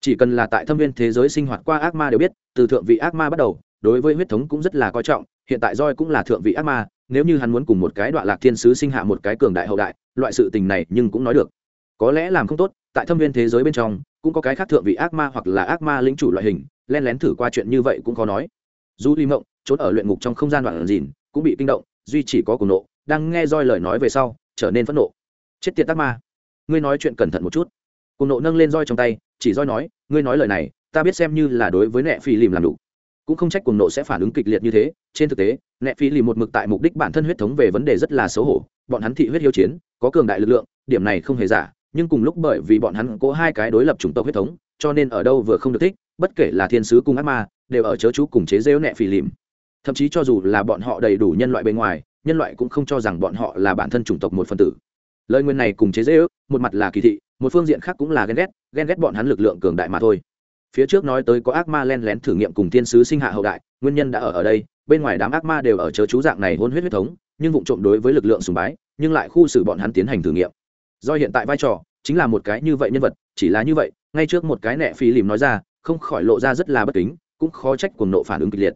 S1: Chỉ cần là tại thâm viên thế giới sinh hoạt qua ác ma đều biết, từ thượng vị ác ma bắt đầu, đối với huyết thống cũng rất là coi trọng, hiện tại roi cũng là thượng vị ác ma, nếu như hắn muốn cùng một cái đoạn lạc thiên sứ sinh hạ một cái cường đại hậu đại, loại sự tình này nhưng cũng nói được. Có lẽ làm không tốt, tại thâm viên thế giới bên trong, cũng có cái khác thượng vị ác ma hoặc là ác ma lĩnh chủ loại hình len lén thử qua chuyện như vậy cũng khó nói. Dù ly mộng, trốn ở luyện ngục trong không gian đoạn dìn cũng bị kinh động duy chỉ có cùng nộ, đang nghe roi lời nói về sau, trở nên phẫn nộ. Chết tiệt tắc ma. Ngươi nói chuyện cẩn thận một chút. Cùng nộ nâng lên roi trong tay, chỉ roi nói, ngươi nói lời này, ta biết xem như là đối với nẹ phi lìm làm đủ. Cũng không trách cùng nộ sẽ phản ứng kịch liệt như thế, trên thực tế, nẹ phi lìm một mực tại mục đích bản thân huyết thống về vấn đề rất là xấu hổ, bọn hắn thị huyết hiếu chiến, có cường đại lực lượng, điểm này không hề giả, nhưng cùng lúc bởi vì bọn hắn cố hai cái đối lập chủng tộc huyết thống, cho nên ở đâu vừa không được thích, bất kể là thiên sứ cung ác ma, đều ở chớ chú cùng chế rêu nẹ phi lìm thậm chí cho dù là bọn họ đầy đủ nhân loại bên ngoài, nhân loại cũng không cho rằng bọn họ là bản thân chủng tộc một phần tử. Lời nguyên này cùng chế dễ ước một mặt là kỳ thị, một phương diện khác cũng là ghen ghét ghen ghét bọn hắn lực lượng cường đại mà thôi. Phía trước nói tới có ác ma len lén thử nghiệm cùng thiên sứ sinh hạ hậu đại, nguyên nhân đã ở ở đây, bên ngoài đám ác ma đều ở chớ chú dạng này hôn huyết huyết thống, nhưng vụ trộm đối với lực lượng sùng bái, nhưng lại khu xử bọn hắn tiến hành thử nghiệm. Do hiện tại vai trò, chính là một cái như vậy nhân vật, chỉ là như vậy, ngay trước một cái nẹ phi lìm nói ra, không khỏi lộ ra rất là bất kính, cũng khó trách cuồng nộ phản ứng kịch liệt.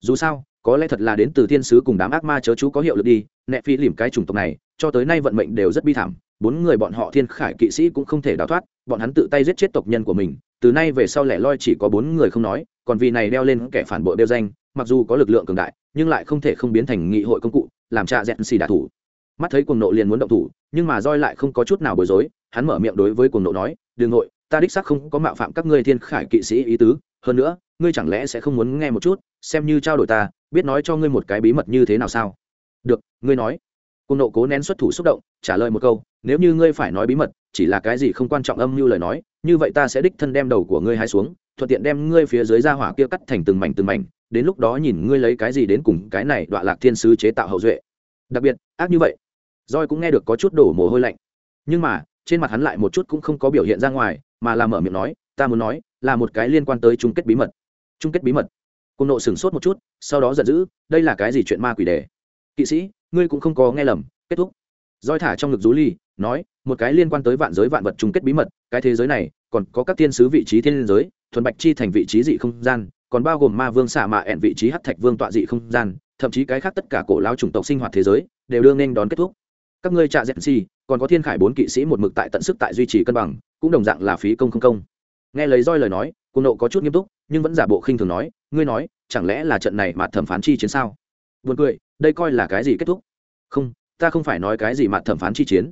S1: Dù sao có lẽ thật là đến từ thiên sứ cùng đám ác ma chớ chú có hiệu lực đi, nẹ phi lìm cái chủng tộc này, cho tới nay vận mệnh đều rất bi thảm, bốn người bọn họ thiên khải kỵ sĩ cũng không thể đào thoát, bọn hắn tự tay giết chết tộc nhân của mình, từ nay về sau lẻ loi chỉ có bốn người không nói, còn vì này đeo lên kẻ phản bội đeo danh, mặc dù có lực lượng cường đại, nhưng lại không thể không biến thành nghị hội công cụ, làm cha dẹn xì đạ thủ. Mắt thấy cuồng nộ liền muốn động thủ, nhưng mà roi lại không có chút nào bối rối, hắn mở miệng đối với cuồng nộ nói đường nội, ta đích xác không có mạo phạm các ngươi thiên khải kỵ sĩ ý tứ, hơn nữa, ngươi chẳng lẽ sẽ không muốn nghe một chút, xem như trao đổi ta biết nói cho ngươi một cái bí mật như thế nào sao? Được, ngươi nói. Cùng nộ cố nén xuất thủ xúc động, trả lời một câu, nếu như ngươi phải nói bí mật, chỉ là cái gì không quan trọng âm như lời nói, như vậy ta sẽ đích thân đem đầu của ngươi hai xuống, thuận tiện đem ngươi phía dưới ra hỏa kia cắt thành từng mảnh từng mảnh, đến lúc đó nhìn ngươi lấy cái gì đến cùng cái này đọa lạc thiên sứ chế tạo hậu duệ. Đặc biệt, ác như vậy. Roi cũng nghe được có chút đổ mồ hôi lạnh. Nhưng mà, trên mặt hắn lại một chút cũng không có biểu hiện ra ngoài, mà là mở miệng nói, ta muốn nói, là một cái liên quan tới chung kết bí mật. Chung kết bí mật cùng nộ sửng sốt một chút, sau đó giận dữ, đây là cái gì chuyện ma quỷ đề? Kỵ sĩ, ngươi cũng không có nghe lầm, kết thúc. Roi thả trong ngực rú ly, nói, một cái liên quan tới vạn giới vạn vật chung kết bí mật, cái thế giới này, còn có các tiên sứ vị trí thiên giới, thuần bạch chi thành vị trí dị không gian, còn bao gồm ma vương xạ mạ ẹn vị trí hắc thạch vương tọa dị không gian, thậm chí cái khác tất cả cổ lao chủng tộc sinh hoạt thế giới, đều đương nên đón kết thúc. Các ngươi trạ dẹn si còn có thiên khải bốn kỵ sĩ một mực tại tận sức tại duy trì cân bằng, cũng đồng dạng là phí công không công. Nghe lấy roi lời nói cô nộ có chút nghiêm túc nhưng vẫn giả bộ khinh thường nói, ngươi nói, chẳng lẽ là trận này mà thẩm phán chi chiến sao? Buồn cười, đây coi là cái gì kết thúc? Không, ta không phải nói cái gì mà thẩm phán chi chiến.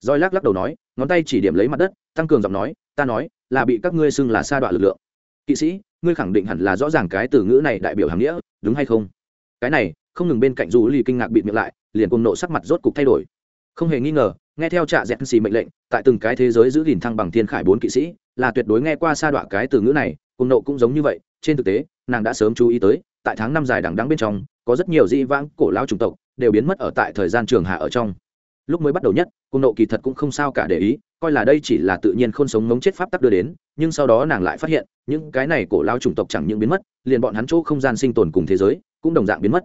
S1: Roi lắc lắc đầu nói, ngón tay chỉ điểm lấy mặt đất, tăng cường giọng nói, ta nói, là bị các ngươi xưng là sa đoạn lực lượng. Kỵ sĩ, ngươi khẳng định hẳn là rõ ràng cái từ ngữ này đại biểu hàm nghĩa, đúng hay không? Cái này, không ngừng bên cạnh dù lì kinh ngạc bị miệng lại, liền cùng nộ sắc mặt rốt cục thay đổi. Không hề nghi ngờ, nghe theo trạ dẹt xì mệnh lệnh, tại từng cái thế giới giữ gìn thăng bằng thiên khải bốn kỵ sĩ, là tuyệt đối nghe qua sa đoạn cái từ ngữ này cùng nộ cũng giống như vậy, trên thực tế, nàng đã sớm chú ý tới, tại tháng năm dài đằng đắng bên trong, có rất nhiều dĩ vãng cổ lao chủng tộc, đều biến mất ở tại thời gian trường hạ ở trong. Lúc mới bắt đầu nhất cung nộ kỳ thật cũng không sao cả để ý, coi là đây chỉ là tự nhiên không sống mống chết pháp tắc đưa đến, nhưng sau đó nàng lại phát hiện, những cái này cổ lao chủng tộc chẳng những biến mất, liền bọn hắn chỗ không gian sinh tồn cùng thế giới, cũng đồng dạng biến mất.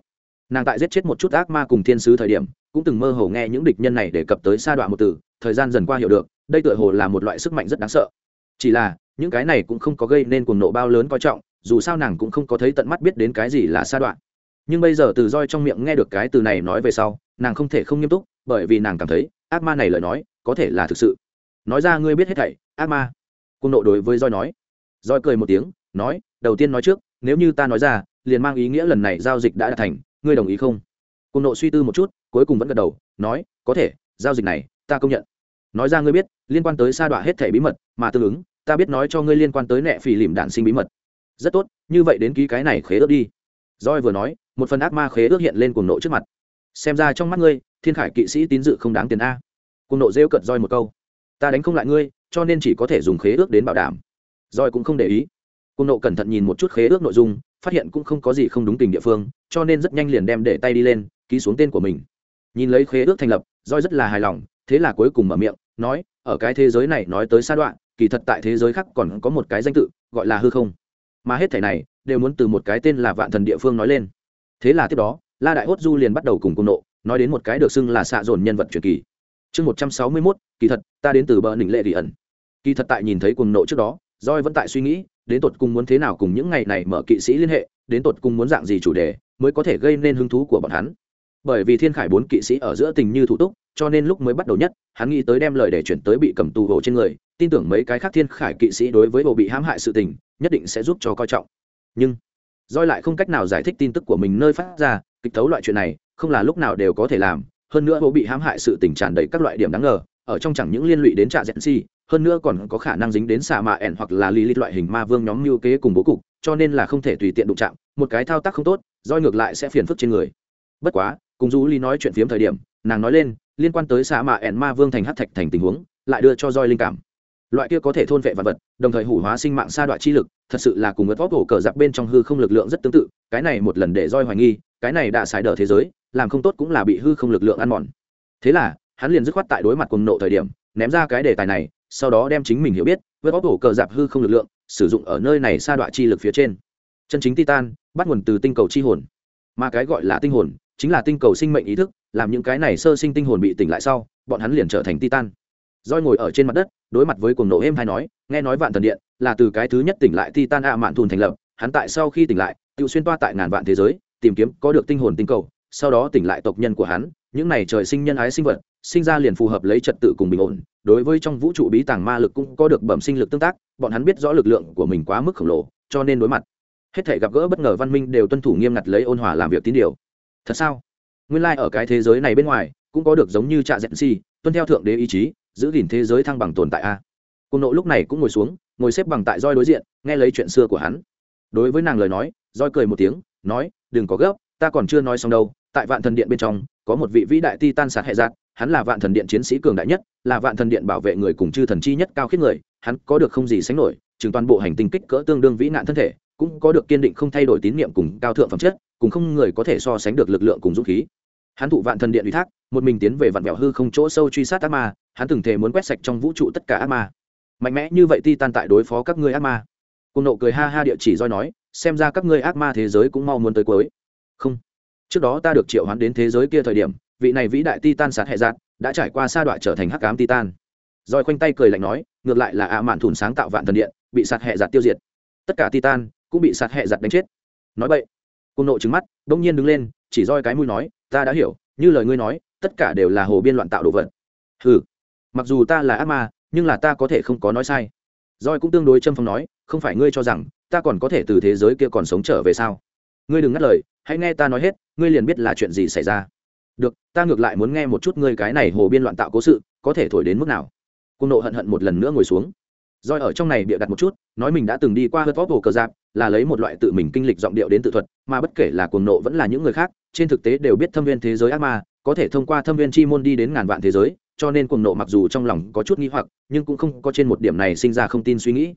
S1: Nàng tại giết chết một chút ác ma cùng thiên sứ thời điểm, cũng từng mơ hồ nghe những địch nhân này đề cập tới sa đoạn một từ, thời gian dần qua hiểu được, đây tựa hồ là một loại sức mạnh rất đáng sợ. Chỉ là những cái này cũng không có gây nên cuồng nộ bao lớn coi trọng, dù sao nàng cũng không có thấy tận mắt biết đến cái gì là sa đoạn. Nhưng bây giờ từ roi trong miệng nghe được cái từ này nói về sau, nàng không thể không nghiêm túc, bởi vì nàng cảm thấy, ác ma này lời nói, có thể là thực sự. Nói ra ngươi biết hết thảy, ác ma. Cuồng nộ đối với roi nói. Roi cười một tiếng, nói, đầu tiên nói trước, nếu như ta nói ra, liền mang ý nghĩa lần này giao dịch đã đạt thành, ngươi đồng ý không? Cuồng nộ suy tư một chút, cuối cùng vẫn gật đầu, nói, có thể, giao dịch này, ta công nhận. Nói ra ngươi biết, liên quan tới sa đọa hết thảy bí mật, mà tương ứng ta biết nói cho ngươi liên quan tới nệ phì lìm đạn sinh bí mật. Rất tốt, như vậy đến ký cái này khế ước đi. Roi vừa nói, một phần ác ma khế ước hiện lên cuồng nộ trước mặt. Xem ra trong mắt ngươi, thiên khải kỵ sĩ tín dự không đáng tiền a. Cuồng nộ rêu cận roi một câu. Ta đánh không lại ngươi, cho nên chỉ có thể dùng khế ước đến bảo đảm. Roi cũng không để ý. Cuồng nộ cẩn thận nhìn một chút khế ước nội dung, phát hiện cũng không có gì không đúng tình địa phương, cho nên rất nhanh liền đem để tay đi lên, ký xuống tên của mình. Nhìn lấy khế ước thành lập roi rất là hài lòng, thế là cuối cùng mở miệng, nói, ở cái thế giới này nói tới sa đoạn kỳ thật tại thế giới khác còn có một cái danh tự, gọi là hư không. Mà hết thể này đều muốn từ một cái tên là vạn thần địa phương nói lên. Thế là tiếp đó, la đại hốt du liền bắt đầu cùng cung nộ, nói đến một cái được xưng là xạ dồn nhân vật truyền kỳ. Chương một trăm sáu mươi mốt, kỳ thật, ta đến từ bờ đỉnh lệ dị ẩn. Kỳ thật tại nhìn thấy cùng nộ trước đó roi vẫn tại suy nghĩ, đến tột cùng muốn thế nào cùng những ngày này mở kỵ sĩ liên hệ, đến tột cùng muốn dạng gì chủ đề, mới có thể gây nên hứng thú của bọn hắn. Bởi vì thiên khải bốn kỵ sĩ ở giữa tình như thủ túc, cho nên lúc mới bắt đầu nhất, hắn nghĩ tới đem lời để chuyển tới bị cầm tù hồ trên người tin tưởng mấy cái khác thiên khải kỵ sĩ đối với bộ bị hãm hại sự tình, nhất định sẽ giúp cho coi trọng. Nhưng roi lại không cách nào giải thích tin tức của mình nơi phát ra, kịch tấu loại chuyện này, không là lúc nào đều có thể làm, hơn nữa bộ bị hãm hại sự tình tràn đầy các loại điểm đáng ngờ, ở trong chẳng những liên lụy đến trạ dẹn si, hơn nữa còn có khả năng dính đến xà mạ ẻn hoặc là lý lịch loại hình ma vương nhóm mưu kế cùng bố cục, cho nên là không thể tùy tiện đụng chạm, một cái thao tác không tốt roi ngược lại sẽ phiền phức trên người. Bất quá, cùng du ly nói chuyện phiếm thời điểm, nàng nói lên, liên quan tới xà mạ ẻn ma vương thành hát thạch thành tình huống, lại đưa cho roi linh cảm loại kia có thể thôn vệ vật vật, đồng thời hủ hóa sinh mạng sa đoạn chi lực, thật sự là cùng ngất vóc hổ cờ giặc bên trong hư không lực lượng rất tương tự, cái này một lần để roi hoài nghi, cái này đã xài đờ thế giới, làm không tốt cũng là bị hư không lực lượng ăn mòn. Thế là, hắn liền dứt khoát tại đối mặt cùng nộ thời điểm, ném ra cái đề tài này, sau đó đem chính mình hiểu biết với bóc hổ cờ giặc hư không lực lượng, sử dụng ở nơi này sa đoạn chi lực phía trên. Chân chính titan, bắt nguồn từ tinh cầu chi hồn. Mà cái gọi là tinh hồn, chính là tinh cầu sinh mệnh ý thức, làm những cái này sơ sinh tinh hồn bị tỉnh lại sau, bọn hắn liền trở thành titan roi ngồi ở trên mặt đất, đối mặt với cuồng nổ êm hay nói, nghe nói vạn thần điện là từ cái thứ nhất tỉnh lại titan a mạn thùn thành lập, hắn tại sau khi tỉnh lại, tự xuyên toa tại ngàn vạn thế giới, tìm kiếm có được tinh hồn tinh cầu, sau đó tỉnh lại tộc nhân của hắn, những này trời sinh nhân ái sinh vật, sinh ra liền phù hợp lấy trật tự cùng bình ổn, đối với trong vũ trụ bí tàng ma lực cũng có được bẩm sinh lực tương tác, bọn hắn biết rõ lực lượng của mình quá mức khổng lồ, cho nên đối mặt. Hết thể gặp gỡ bất ngờ văn minh đều tuân thủ nghiêm ngặt lấy ôn hòa làm việc tín điều. Thật sao? Nguyên lai ở cái thế giới này bên ngoài cũng có được giống như trạ dẹn si, tuân theo thượng đế ý chí giữ gìn thế giới thăng bằng tồn tại a. Cùng nộ lúc này cũng ngồi xuống, ngồi xếp bằng tại roi đối diện, nghe lấy chuyện xưa của hắn. Đối với nàng lời nói, roi cười một tiếng, nói, đừng có gấp, ta còn chưa nói xong đâu, tại vạn thần điện bên trong, có một vị vĩ đại ti tan sát hệ dạng hắn là vạn thần điện chiến sĩ cường đại nhất, là vạn thần điện bảo vệ người cùng chư thần chi nhất cao khiết người, hắn có được không gì sánh nổi chừng toàn bộ hành tinh kích cỡ tương đương vĩ nạn thân thể, cũng có được kiên định không thay đổi tín niệm cùng cao thượng phẩm chất cùng không người có thể so sánh được lực lượng cùng dũng khí hắn thụ vạn thần điện ủy thác, một mình tiến về vạn vẹo hư không chỗ sâu truy sát ác ma, hắn từng thể muốn quét sạch trong vũ trụ tất cả ác ma. Mạnh mẽ như vậy ti tan tại đối phó các ngươi ác ma. Cùng nộ cười ha ha địa chỉ roi nói, xem ra các ngươi ác ma thế giới cũng mau muốn tới cuối. Không. Trước đó ta được triệu hoán đến thế giới kia thời điểm, vị này vĩ đại titan sạt hệ giạt đã trải qua sa đoạn trở thành hắc ám titan. Roi khoanh tay cười lạnh nói, ngược lại là ạ mạn thủn sáng tạo vạn thần điện, bị sạt hệ giạt tiêu diệt. Tất cả titan cũng bị sạt hệ giạt đánh chết. Nói vậy cùng nộ trứng mắt đông nhiên đứng lên, chỉ roi cái mũi nói ta đã hiểu, như lời ngươi nói, tất cả đều là hồ biên loạn tạo đồ vật. Ừ mặc dù ta là ác ma, nhưng là ta có thể không có nói sai. Roi cũng tương đối châm phong nói, không phải ngươi cho rằng, ta còn có thể từ thế giới kia còn sống trở về sao? Ngươi đừng ngắt lời, hãy nghe ta nói hết, ngươi liền biết là chuyện gì xảy ra. Được, ta ngược lại muốn nghe một chút ngươi cái này hồ biên loạn tạo cố sự, có thể thổi đến mức nào? Cung nộ hận hận một lần nữa ngồi xuống. Roi ở trong này bịa đặt một chút, nói mình đã từng đi qua hớt vóc hồ cờ giáp, là lấy một loại tự mình kinh lịch giọng điệu đến tự thuật, mà bất kể là cuồng nộ vẫn là những người khác trên thực tế đều biết thâm viên thế giới ác ma, có thể thông qua thâm viên chi môn đi đến ngàn vạn thế giới, cho nên cuồng nộ mặc dù trong lòng có chút nghi hoặc, nhưng cũng không có trên một điểm này sinh ra không tin suy nghĩ.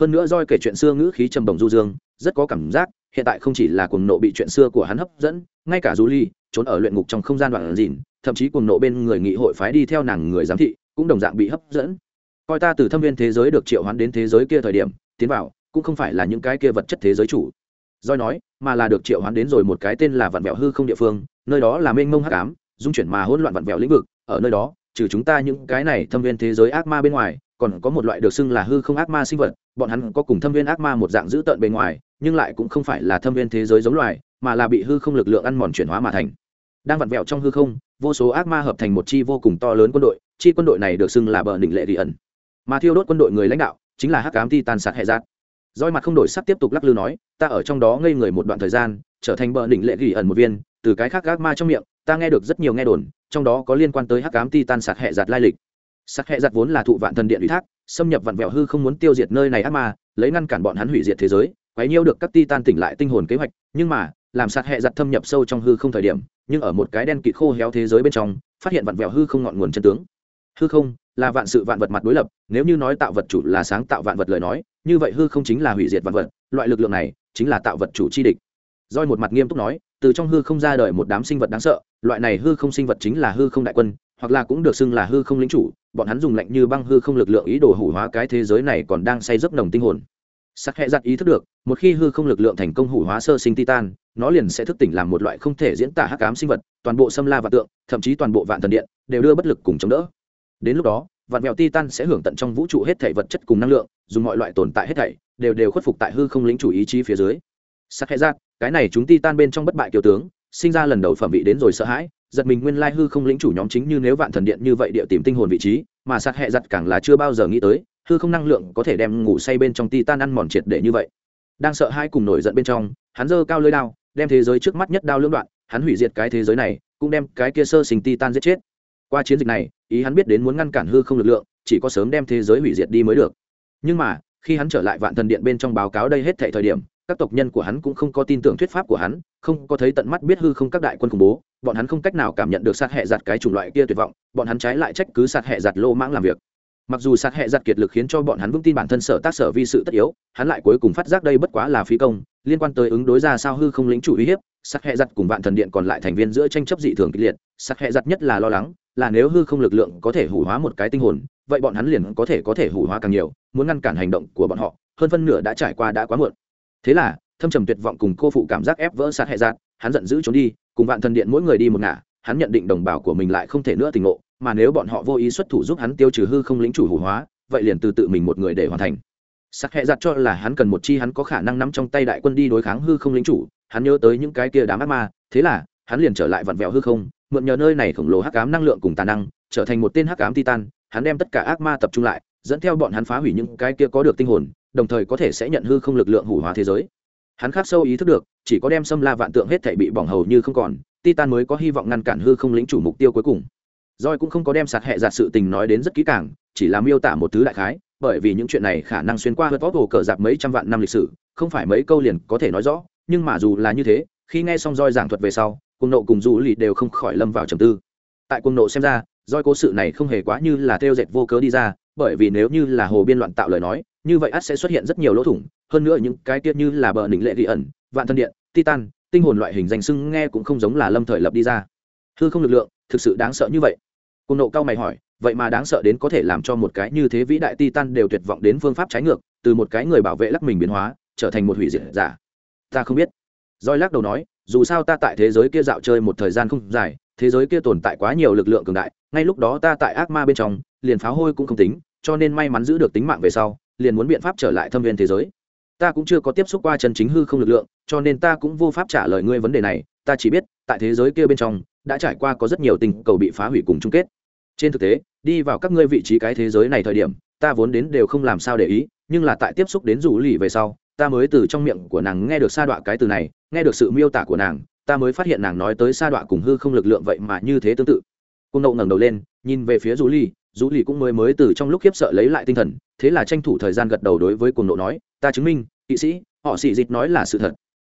S1: Hơn nữa roi kể chuyện xưa ngữ khí trầm đồng du dương, rất có cảm giác, hiện tại không chỉ là cuồng nộ bị chuyện xưa của hắn hấp dẫn, ngay cả du ly trốn ở luyện ngục trong không gian đoạn dìn, thậm chí cuồng nộ bên người nghị hội phái đi theo nàng người giám thị, cũng đồng dạng bị hấp dẫn. Coi ta từ thâm viên thế giới được triệu hoán đến thế giới kia thời điểm, tiến vào, cũng không phải là những cái kia vật chất thế giới chủ. Rồi nói, mà là được triệu hoán đến rồi một cái tên là vạn vẹo hư không địa phương, nơi đó là mênh mông hắc ám, dung chuyển mà hỗn loạn vạn vẹo lĩnh vực. Ở nơi đó, trừ chúng ta những cái này thâm viên thế giới ác ma bên ngoài, còn có một loại được xưng là hư không ác ma sinh vật, bọn hắn có cùng thâm viên ác ma một dạng dữ tợn bề ngoài, nhưng lại cũng không phải là thâm viên thế giới giống loài, mà là bị hư không lực lượng ăn mòn chuyển hóa mà thành. Đang vặn vẹo trong hư không, vô số ác ma hợp thành một chi vô cùng to lớn quân đội, chi quân đội này được xưng là bờ đỉnh lệ đi ẩn. Mà thiêu đốt quân đội người lãnh đạo chính là hắc cám ti tàn sát hệ giác roi mặt không đổi sắc tiếp tục lắc lư nói, ta ở trong đó ngây người một đoạn thời gian, trở thành bờ đỉnh lệ gỉ ẩn một viên, từ cái khác gác ma trong miệng, ta nghe được rất nhiều nghe đồn, trong đó có liên quan tới hắc cám ti tan sạt hệ giặt lai lịch. Sạt hệ giặt vốn là thụ vạn thần điện ủy thác, xâm nhập vạn vẹo hư không muốn tiêu diệt nơi này ác ma, lấy ngăn cản bọn hắn hủy diệt thế giới, quấy nhiêu được các ti tan tỉnh lại tinh hồn kế hoạch, nhưng mà, làm sạt hệ giặt thâm nhập sâu trong hư không thời điểm, nhưng ở một cái đen kịt khô héo thế giới bên trong, phát hiện vạn vẹo hư không ngọn nguồn chân tướng. Hư không là vạn sự vạn vật mặt đối lập, nếu như nói tạo vật chủ là sáng tạo vạn vật lời nói, như vậy hư không chính là hủy diệt vạn vật, loại lực lượng này chính là tạo vật chủ chi địch. Doi một mặt nghiêm túc nói, từ trong hư không ra đời một đám sinh vật đáng sợ, loại này hư không sinh vật chính là hư không đại quân, hoặc là cũng được xưng là hư không lính chủ, bọn hắn dùng lạnh như băng hư không lực lượng ý đồ hủ hóa cái thế giới này còn đang say giấc nồng tinh hồn. Sắc hẹ giặt ý thức được, một khi hư không lực lượng thành công hủ hóa sơ sinh titan, nó liền sẽ thức tỉnh làm một loại không thể diễn tả hắc ám sinh vật, toàn bộ xâm la và tượng, thậm chí toàn bộ vạn thần điện, đều đưa bất lực cùng chống đỡ đến lúc đó, vạn mèo titan sẽ hưởng tận trong vũ trụ hết thảy vật chất cùng năng lượng, dùng mọi loại tồn tại hết thảy, đều đều khuất phục tại hư không lĩnh chủ ý chí phía dưới. Sắc hệ giác, cái này chúng titan bên trong bất bại kiều tướng, sinh ra lần đầu phẩm vị đến rồi sợ hãi, giật mình nguyên lai hư không lĩnh chủ nhóm chính như nếu vạn thần điện như vậy địa tìm tinh hồn vị trí, mà sát hệ giặt càng là chưa bao giờ nghĩ tới, hư không năng lượng có thể đem ngủ say bên trong titan ăn mòn triệt để như vậy. Đang sợ hai cùng nổi giận bên trong, hắn giơ cao lưới đao, đem thế giới trước mắt nhất đao lưỡng đoạn, hắn hủy diệt cái thế giới này, cũng đem cái kia sơ sinh titan giết chết qua chiến dịch này, ý hắn biết đến muốn ngăn cản hư không lực lượng, chỉ có sớm đem thế giới hủy diệt đi mới được. Nhưng mà, khi hắn trở lại vạn thần điện bên trong báo cáo đây hết thệ thời điểm, các tộc nhân của hắn cũng không có tin tưởng thuyết pháp của hắn, không có thấy tận mắt biết hư không các đại quân khủng bố, bọn hắn không cách nào cảm nhận được sát hệ giặt cái chủng loại kia tuyệt vọng, bọn hắn trái lại trách cứ sát hệ giặt lô mãng làm việc. Mặc dù sát hệ giặt kiệt lực khiến cho bọn hắn vững tin bản thân sở tác sở vi sự tất yếu, hắn lại cuối cùng phát giác đây bất quá là phí công, liên quan tới ứng đối ra sao hư không lĩnh chủ uy hiếp, sát hệ giặt cùng vạn thần điện còn lại thành viên giữa tranh chấp dị thường kịch liệt, sát hệ giặt nhất là lo lắng là nếu hư không lực lượng có thể hủ hóa một cái tinh hồn, vậy bọn hắn liền có thể có thể hủ hóa càng nhiều, muốn ngăn cản hành động của bọn họ, hơn phân nửa đã trải qua đã quá muộn. Thế là, thâm trầm tuyệt vọng cùng cô phụ cảm giác ép vỡ sát hệ giạt, hắn giận dữ trốn đi, cùng vạn thần điện mỗi người đi một ngả, hắn nhận định đồng bào của mình lại không thể nữa tình ngộ, mà nếu bọn họ vô ý xuất thủ giúp hắn tiêu trừ hư không lĩnh chủ hủ hóa, vậy liền từ tự mình một người để hoàn thành. Sắc hệ giặt cho là hắn cần một chi hắn có khả năng nắm trong tay đại quân đi đối kháng hư không lính chủ, hắn nhớ tới những cái kia đám ác ma, thế là, hắn liền trở lại vặn vẹo hư không mượn nhờ nơi này khổng lồ hắc ám năng lượng cùng tà năng, trở thành một tên hắc ám titan, hắn đem tất cả ác ma tập trung lại, dẫn theo bọn hắn phá hủy những cái kia có được tinh hồn, đồng thời có thể sẽ nhận hư không lực lượng hủ hóa thế giới. Hắn khắc sâu ý thức được, chỉ có đem xâm la vạn tượng hết thể bị bỏng hầu như không còn, titan mới có hy vọng ngăn cản hư không lĩnh chủ mục tiêu cuối cùng. Roi cũng không có đem sạt hệ giạt sự tình nói đến rất kỹ càng, chỉ là miêu tả một thứ đại khái, bởi vì những chuyện này khả năng xuyên qua hớt vóc hồ cờ dạp mấy trăm vạn năm lịch sử, không phải mấy câu liền có thể nói rõ, nhưng mà dù là như thế, khi nghe xong roi giảng thuật về sau cùng nộ cùng dù lì đều không khỏi lâm vào trầm tư. Tại cùng nộ xem ra doi cố sự này không hề quá như là theo dệt vô cớ đi ra, bởi vì nếu như là hồ biên loạn tạo lời nói, như vậy ắt sẽ xuất hiện rất nhiều lỗ thủng, hơn nữa những cái tiết như là bờ đỉnh lệ ghi ẩn, vạn thân điện, titan, tinh hồn loại hình danh sưng nghe cũng không giống là lâm thời lập đi ra. Hư không lực lượng, thực sự đáng sợ như vậy. Cùng nộ cao mày hỏi, vậy mà đáng sợ đến có thể làm cho một cái như thế vĩ đại titan đều tuyệt vọng đến phương pháp trái ngược, từ một cái người bảo vệ lắc mình biến hóa, trở thành một hủy diệt giả. Ta không biết. Roi lắc đầu nói dù sao ta tại thế giới kia dạo chơi một thời gian không dài, thế giới kia tồn tại quá nhiều lực lượng cường đại, ngay lúc đó ta tại ác ma bên trong, liền phá hôi cũng không tính, cho nên may mắn giữ được tính mạng về sau, liền muốn biện pháp trở lại thâm viên thế giới. Ta cũng chưa có tiếp xúc qua chân chính hư không lực lượng, cho nên ta cũng vô pháp trả lời ngươi vấn đề này, ta chỉ biết, tại thế giới kia bên trong, đã trải qua có rất nhiều tình cầu bị phá hủy cùng chung kết. Trên thực tế, đi vào các ngươi vị trí cái thế giới này thời điểm, ta vốn đến đều không làm sao để ý, nhưng là tại tiếp xúc đến rủ lì về sau ta mới từ trong miệng của nàng nghe được sa đọa cái từ này, nghe được sự miêu tả của nàng, ta mới phát hiện nàng nói tới sa đọa cùng hư không lực lượng vậy mà như thế tương tự. Cung nộ ngẩng đầu lên, nhìn về phía du ly du ly cũng mới mới từ trong lúc khiếp sợ lấy lại tinh thần, thế là tranh thủ thời gian gật đầu đối với cung nộ nói, ta chứng minh, kỵ sĩ, họ xị dịch nói là sự thật.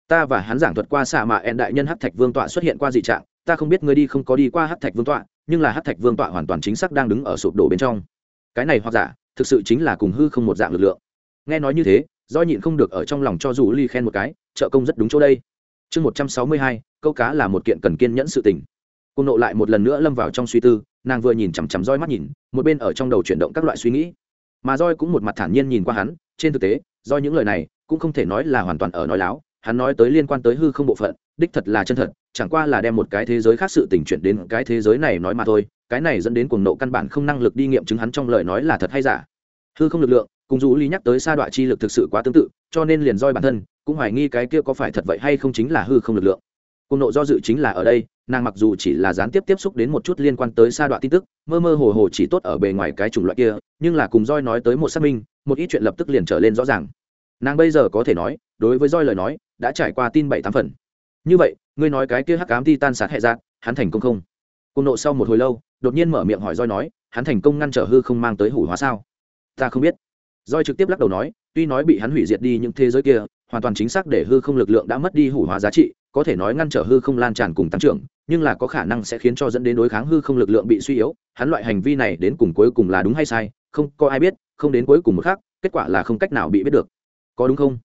S1: Ta và hắn giảng thuật qua xạ mà ẹn đại nhân hát thạch vương tọa xuất hiện qua dị trạng, ta không biết ngươi đi không có đi qua hát thạch vương tọa, nhưng là hát thạch vương tọa hoàn toàn chính xác đang đứng ở sụp đổ bên trong. Cái này hoặc giả, thực sự chính là cùng hư không một dạng lực lượng. Nghe nói như thế do nhịn không được ở trong lòng cho dù ly khen một cái, trợ công rất đúng chỗ đây. Chương một trăm sáu mươi hai, câu cá là một kiện cần kiên nhẫn sự tình. Cô nộ lại một lần nữa lâm vào trong suy tư, nàng vừa nhìn chằm chằm roi mắt nhìn, một bên ở trong đầu chuyển động các loại suy nghĩ. Mà roi cũng một mặt thản nhiên nhìn qua hắn, trên thực tế do những lời này cũng không thể nói là hoàn toàn ở nói láo, hắn nói tới liên quan tới hư không bộ phận, đích thật là chân thật, chẳng qua là đem một cái thế giới khác sự tình chuyển đến cái thế giới này nói mà thôi, cái này dẫn đến cuồng nộ căn bản không năng lực đi nghiệm chứng hắn trong lời nói là thật hay giả. Hư không lực lượng cùng dù lý nhắc tới sa đoạn chi lực thực sự quá tương tự, cho nên liền roi bản thân, cũng hoài nghi cái kia có phải thật vậy hay không chính là hư không lực lượng. Cùng nộ do dự chính là ở đây, nàng mặc dù chỉ là gián tiếp tiếp xúc đến một chút liên quan tới sa đoạn tin tức, mơ mơ hồ hồ chỉ tốt ở bề ngoài cái chủng loại kia, nhưng là cùng roi nói tới một xác minh, một ít chuyện lập tức liền trở lên rõ ràng. Nàng bây giờ có thể nói, đối với roi lời nói, đã trải qua tin bảy tám phần. Như vậy, ngươi nói cái kia hắc ám ti tan sát hệ dạng, hắn thành công không? Cùng nộ sau một hồi lâu, đột nhiên mở miệng hỏi roi nói, hắn thành công ngăn trở hư không mang tới hủ hóa sao? Ta không biết. Doi trực tiếp lắc đầu nói, tuy nói bị hắn hủy diệt đi những thế giới kia, hoàn toàn chính xác để hư không lực lượng đã mất đi hủ hóa giá trị, có thể nói ngăn trở hư không lan tràn cùng tăng trưởng, nhưng là có khả năng sẽ khiến cho dẫn đến đối kháng hư không lực lượng bị suy yếu, hắn loại hành vi này đến cùng cuối cùng là đúng hay sai, không, có ai biết, không đến cuối cùng một khác kết quả là không cách nào bị biết được. Có đúng không?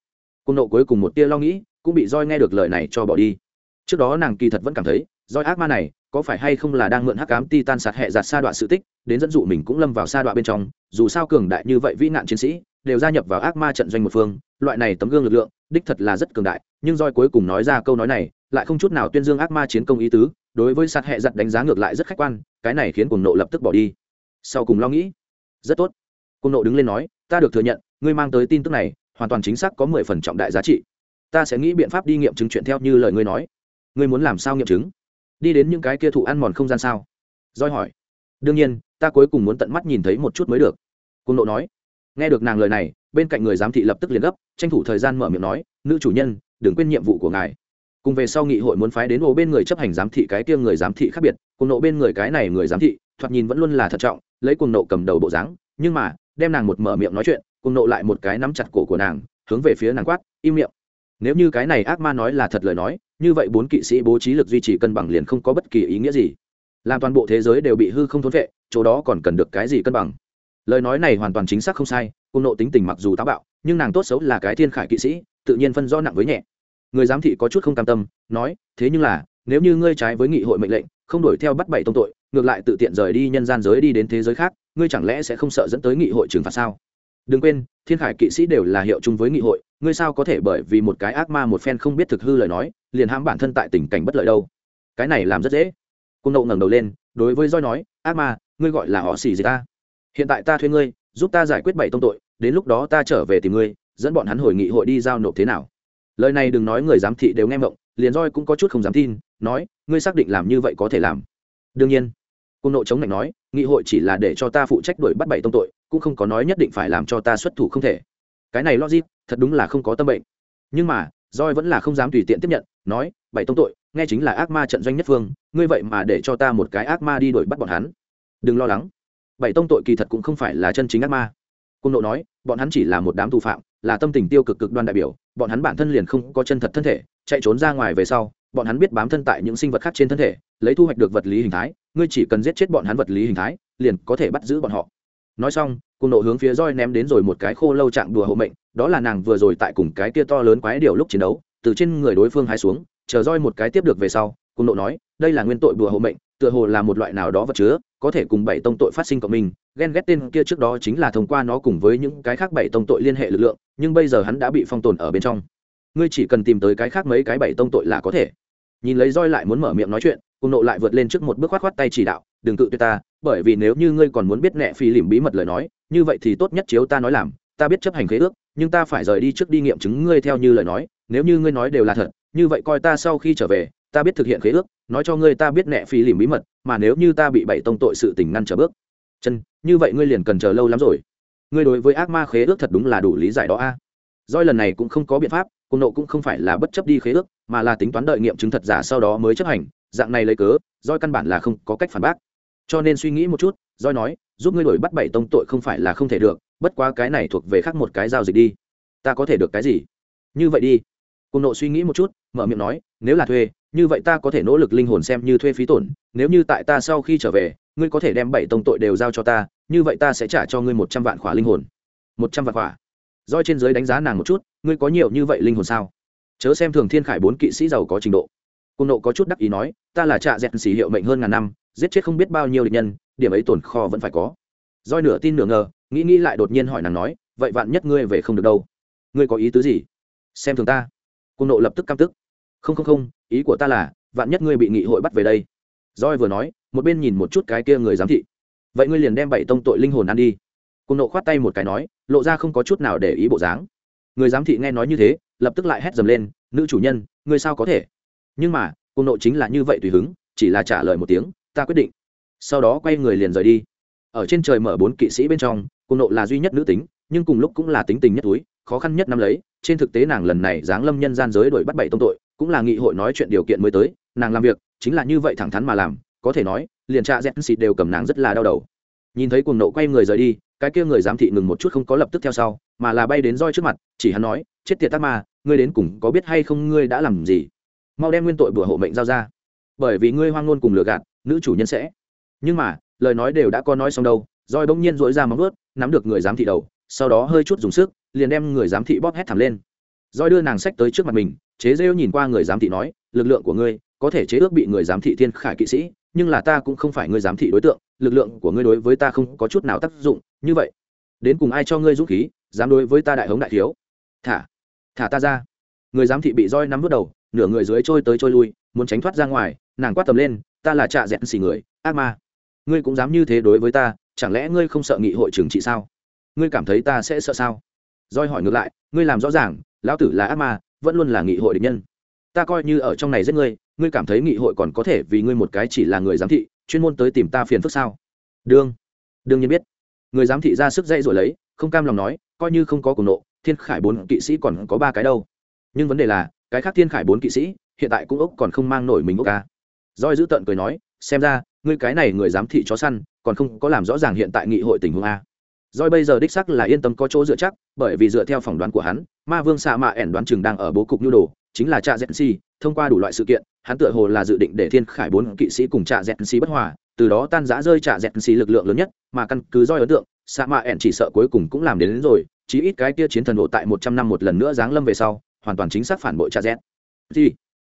S1: Cung nộ cuối cùng một tia lo nghĩ, cũng bị Doi nghe được lời này cho bỏ đi. Trước đó nàng kỳ thật vẫn cảm thấy Doi ác ma này có phải hay không là đang mượn hắc ám ti tan sạt hệ giạt sa đoạn sự tích, đến dẫn dụ mình cũng lâm vào sa đoạn bên trong, dù sao cường đại như vậy vĩ nạn chiến sĩ, đều gia nhập vào ác ma trận doanh một phương, loại này tấm gương lực lượng, đích thật là rất cường đại, nhưng roi cuối cùng nói ra câu nói này, lại không chút nào tuyên dương ác ma chiến công ý tứ, đối với sạt hệ giặt đánh giá ngược lại rất khách quan, cái này khiến cuồng nộ lập tức bỏ đi. Sau cùng lo nghĩ, rất tốt. Cuồng nộ đứng lên nói, ta được thừa nhận, ngươi mang tới tin tức này, hoàn toàn chính xác có mười phần trọng đại giá trị. Ta sẽ nghĩ biện pháp đi nghiệm chứng chuyện theo như lời ngươi nói. Ngươi muốn làm sao nghiệm chứng? Đi đến những cái kia thụ ăn mòn không gian sao? Roi hỏi. Đương nhiên, ta cuối cùng muốn tận mắt nhìn thấy một chút mới được. Cung nộ nói. Nghe được nàng lời này, bên cạnh người giám thị lập tức liền gấp, tranh thủ thời gian mở miệng nói, nữ chủ nhân, đừng quên nhiệm vụ của ngài. Cùng về sau nghị hội muốn phái đến ô bên người chấp hành giám thị cái kia người giám thị khác biệt, cùng nộ bên người cái này người giám thị, thoạt nhìn vẫn luôn là thận trọng, lấy cùng nộ cầm đầu bộ dáng, nhưng mà, đem nàng một mở miệng nói chuyện, cùng nộ lại một cái nắm chặt cổ của nàng, hướng về phía nàng quát, im miệng. Nếu như cái này ác ma nói là thật lời nói như vậy bốn kỵ sĩ bố trí lực duy trì cân bằng liền không có bất kỳ ý nghĩa gì. Làm toàn bộ thế giới đều bị hư không thốn vệ, chỗ đó còn cần được cái gì cân bằng? Lời nói này hoàn toàn chính xác không sai cung nộ tính tình mặc dù táo bạo, nhưng nàng tốt xấu là cái thiên khải kỵ sĩ, tự nhiên phân do nặng với nhẹ. Người giám thị có chút không cam tâm, nói, thế nhưng là, nếu như ngươi trái với nghị hội mệnh lệnh, không đuổi theo bắt bảy tông tội, ngược lại tự tiện rời đi nhân gian giới đi đến thế giới khác, ngươi chẳng lẽ sẽ không sợ dẫn tới nghị hội trừng phạt sao? Đừng quên, thiên khải kỵ sĩ đều là hiệu chung với nghị hội ngươi sao có thể bởi vì một cái ác ma một phen không biết thực hư lời nói, liền hãm bản thân tại tình cảnh bất lợi đâu? Cái này làm rất dễ. Cung nậu ngẩng đầu lên, đối với roi nói, ác ma, ngươi gọi là họ xì gì ta? Hiện tại ta thuê ngươi, giúp ta giải quyết bảy tông tội, đến lúc đó ta trở về tìm ngươi, dẫn bọn hắn hội nghị hội đi giao nộp thế nào? Lời này đừng nói người giám thị đều nghe mộng liền roi cũng có chút không dám tin, nói, ngươi xác định làm như vậy có thể làm? Đương nhiên. Cung nộ chống lạnh nói, nghị hội chỉ là để cho ta phụ trách đuổi bắt bảy tông tội, cũng không có nói nhất định phải làm cho ta xuất thủ không thể cái này logic thật đúng là không có tâm bệnh. Nhưng mà roi vẫn là không dám tùy tiện tiếp nhận, nói, bảy tông tội, nghe chính là ác ma trận doanh nhất phương, ngươi vậy mà để cho ta một cái ác ma đi đuổi bắt bọn hắn. Đừng lo lắng. Bảy tông tội kỳ thật cũng không phải là chân chính ác ma. Cung nộ nói, bọn hắn chỉ là một đám tù phạm, là tâm tình tiêu cực cực đoan đại biểu, bọn hắn bản thân liền không có chân thật thân thể, chạy trốn ra ngoài về sau, bọn hắn biết bám thân tại những sinh vật khác trên thân thể, lấy thu hoạch được vật lý hình thái, ngươi chỉ cần giết chết bọn hắn vật lý hình thái, liền có thể bắt giữ bọn họ. Nói xong cùng nộ hướng phía roi ném đến rồi một cái khô lâu trạng đùa hộ mệnh đó là nàng vừa rồi tại cùng cái kia to lớn quái điều lúc chiến đấu từ trên người đối phương hai xuống chờ roi một cái tiếp được về sau cùng nộ nói đây là nguyên tội đùa hộ mệnh tựa hồ là một loại nào đó vật chứa có thể cùng bảy tông tội phát sinh cộng mình, ghen ghét tên kia trước đó chính là thông qua nó cùng với những cái khác bảy tông tội liên hệ lực lượng nhưng bây giờ hắn đã bị phong tồn ở bên trong. Ngươi chỉ cần tìm tới cái khác mấy cái bảy tông tội là có thể. Nhìn lấy roi lại muốn mở miệng nói chuyện cùng nộ lại vượt lên trước một bước khoát khoát tay chỉ đạo đừng cự tuyệt ta, bởi vì nếu như ngươi còn muốn biết nẹ phi lìm bí mật lời nói, như vậy thì tốt nhất chiếu ta nói làm, ta biết chấp hành khế ước, nhưng ta phải rời đi trước đi nghiệm chứng ngươi theo như lời nói, nếu như ngươi nói đều là thật, như vậy coi ta sau khi trở về, ta biết thực hiện khế ước, nói cho ngươi ta biết nẹ phi lìm bí mật, mà nếu như ta bị bảy tông tội sự tình ngăn trở bước, chân, như vậy ngươi liền cần chờ lâu lắm rồi. Ngươi đối với ác ma khế ước thật đúng là đủ lý giải đó a. À. doi lần này cũng không có biện pháp, cùng nộ cũng không phải là bất chấp đi khế ước, mà là tính toán đợi nghiệm chứng thật giả sau đó mới chấp hành, dạng này lấy cớ doi căn bản là không có cách phản bác cho nên suy nghĩ một chút doi nói, giúp ngươi đổi bắt bảy tông tội không phải là không thể được, bất quá cái này thuộc về khác một cái giao dịch đi. Ta có thể được cái gì? Như vậy đi. Cùng nộ suy nghĩ một chút, mở miệng nói, nếu là thuê, như vậy ta có thể nỗ lực linh hồn xem như thuê phí tổn, nếu như tại ta sau khi trở về, ngươi có thể đem bảy tông tội đều giao cho ta, như vậy ta sẽ trả cho ngươi một trăm vạn khỏa linh hồn. Một trăm vạn khỏa. Roi trên giới đánh giá nàng một chút, ngươi có nhiều như vậy linh hồn sao? Chớ xem thường thiên khải bốn kỵ sĩ giàu có trình độ. Cung nộ có chút đắc ý nói, ta là trạ dẹt xỉ hiệu mệnh hơn ngàn năm giết chết không biết bao nhiêu địch nhân, điểm ấy tổn kho vẫn phải có. Doi nửa tin nửa ngờ, nghĩ nghĩ lại đột nhiên hỏi nàng nói, vậy vạn nhất ngươi về không được đâu? Ngươi có ý tứ gì? Xem thường ta. Cung nộ lập tức căm tức. Không không không, ý của ta là, vạn nhất ngươi bị nghị hội bắt về đây. Roi vừa nói, một bên nhìn một chút cái kia người giám thị. Vậy ngươi liền đem bảy tông tội linh hồn ăn đi. Cung nộ khoát tay một cái nói, lộ ra không có chút nào để ý bộ dáng. Người giám thị nghe nói như thế, lập tức lại hét dầm lên, nữ chủ nhân, ngươi sao có thể? Nhưng mà cung nộ chính là như vậy tùy hứng, chỉ là trả lời một tiếng ta quyết định. Sau đó quay người liền rời đi. Ở trên trời mở bốn kỵ sĩ bên trong cùng nộ là duy nhất nữ tính nhưng cùng lúc cũng là tính tình nhất túi khó khăn nhất năm lấy. Trên thực tế nàng lần này giáng lâm nhân gian giới đổi bắt bảy tông tội cũng là nghị hội nói chuyện điều kiện mới tới. Nàng làm việc chính là như vậy thẳng thắn mà làm có thể nói liền cha z xịt đều cầm nàng rất là đau đầu. Nhìn thấy cuồng nộ quay người rời đi cái kia người giám thị ngừng một chút không có lập tức theo sau mà là bay đến roi trước mặt chỉ hắn nói chết tiệt tắc mà, ngươi đến cùng có biết hay không ngươi đã làm gì? Mau đem nguyên tội bữa hộ mệnh giao ra. Bởi vì ngươi hoang ngôn cùng lừa gạt nữ chủ nhân sẽ. Nhưng mà, lời nói đều đã có nói xong đâu roi bỗng nhiên dỗi ra móng ướt nắm được người giám thị đầu, sau đó hơi chút dùng sức, liền đem người giám thị bóp hét thẳm lên. Roi đưa nàng sách tới trước mặt mình, chế rêu nhìn qua người giám thị nói, lực lượng của ngươi, có thể chế ước bị người giám thị thiên khải kỵ sĩ, nhưng là ta cũng không phải người giám thị đối tượng, lực lượng của ngươi đối với ta không có chút nào tác dụng, như vậy, đến cùng ai cho ngươi dũng khí, dám đối với ta đại hống đại thiếu? Thả thả ta ra. Người giám thị bị roi nắm vút đầu, nửa người dưới trôi tới trôi lui, muốn tránh thoát ra ngoài, nàng quát tầm lên ta là trạ dẹn xì người, ác ma. Ngươi cũng dám như thế đối với ta, chẳng lẽ ngươi không sợ nghị hội trưởng trị sao? Ngươi cảm thấy ta sẽ sợ sao? Roi hỏi ngược lại, ngươi làm rõ ràng, lão tử là ác ma, vẫn luôn là nghị hội địch nhân. Ta coi như ở trong này giết ngươi ngươi cảm thấy nghị hội còn có thể vì ngươi một cái chỉ là người giám thị, chuyên môn tới tìm ta phiền phức sao? Đương đương nhiên biết. Người giám thị ra sức dây rồi lấy, không cam lòng nói, coi như không có cùng nộ, thiên khải bốn kỵ sĩ còn có ba cái đâu. Nhưng vấn đề là, cái khác thiên khải bốn kỵ sĩ, hiện tại cũng ốc còn không mang nổi mình ốc ca roi giữ tận cười nói xem ra ngươi cái này người giám thị chó săn còn không có làm rõ ràng hiện tại nghị hội tình huống a Roi bây giờ đích sắc là yên tâm có chỗ dựa chắc, bởi vì dựa theo phỏng đoán của hắn, Ma Vương Sa Mạ ẻn đoán chừng đang ở bố cục nhu đồ, chính là Chà Dẹn Si. thông qua đủ loại sự kiện, hắn tựa hồ là dự định để Thiên Khải bốn kỵ sĩ cùng Chà Dẹn Si bất hòa, từ đó tan rã rơi Chà Dẹn Si lực lượng lớn nhất, mà căn cứ Roi ấn tượng, Sa Mạ ẻn chỉ sợ cuối cùng cũng làm đến, đến rồi, chí ít cái kia chiến thần độ tại một trăm năm một lần nữa giáng lâm về sau, hoàn toàn chính xác phản bội Trạ Zetsi.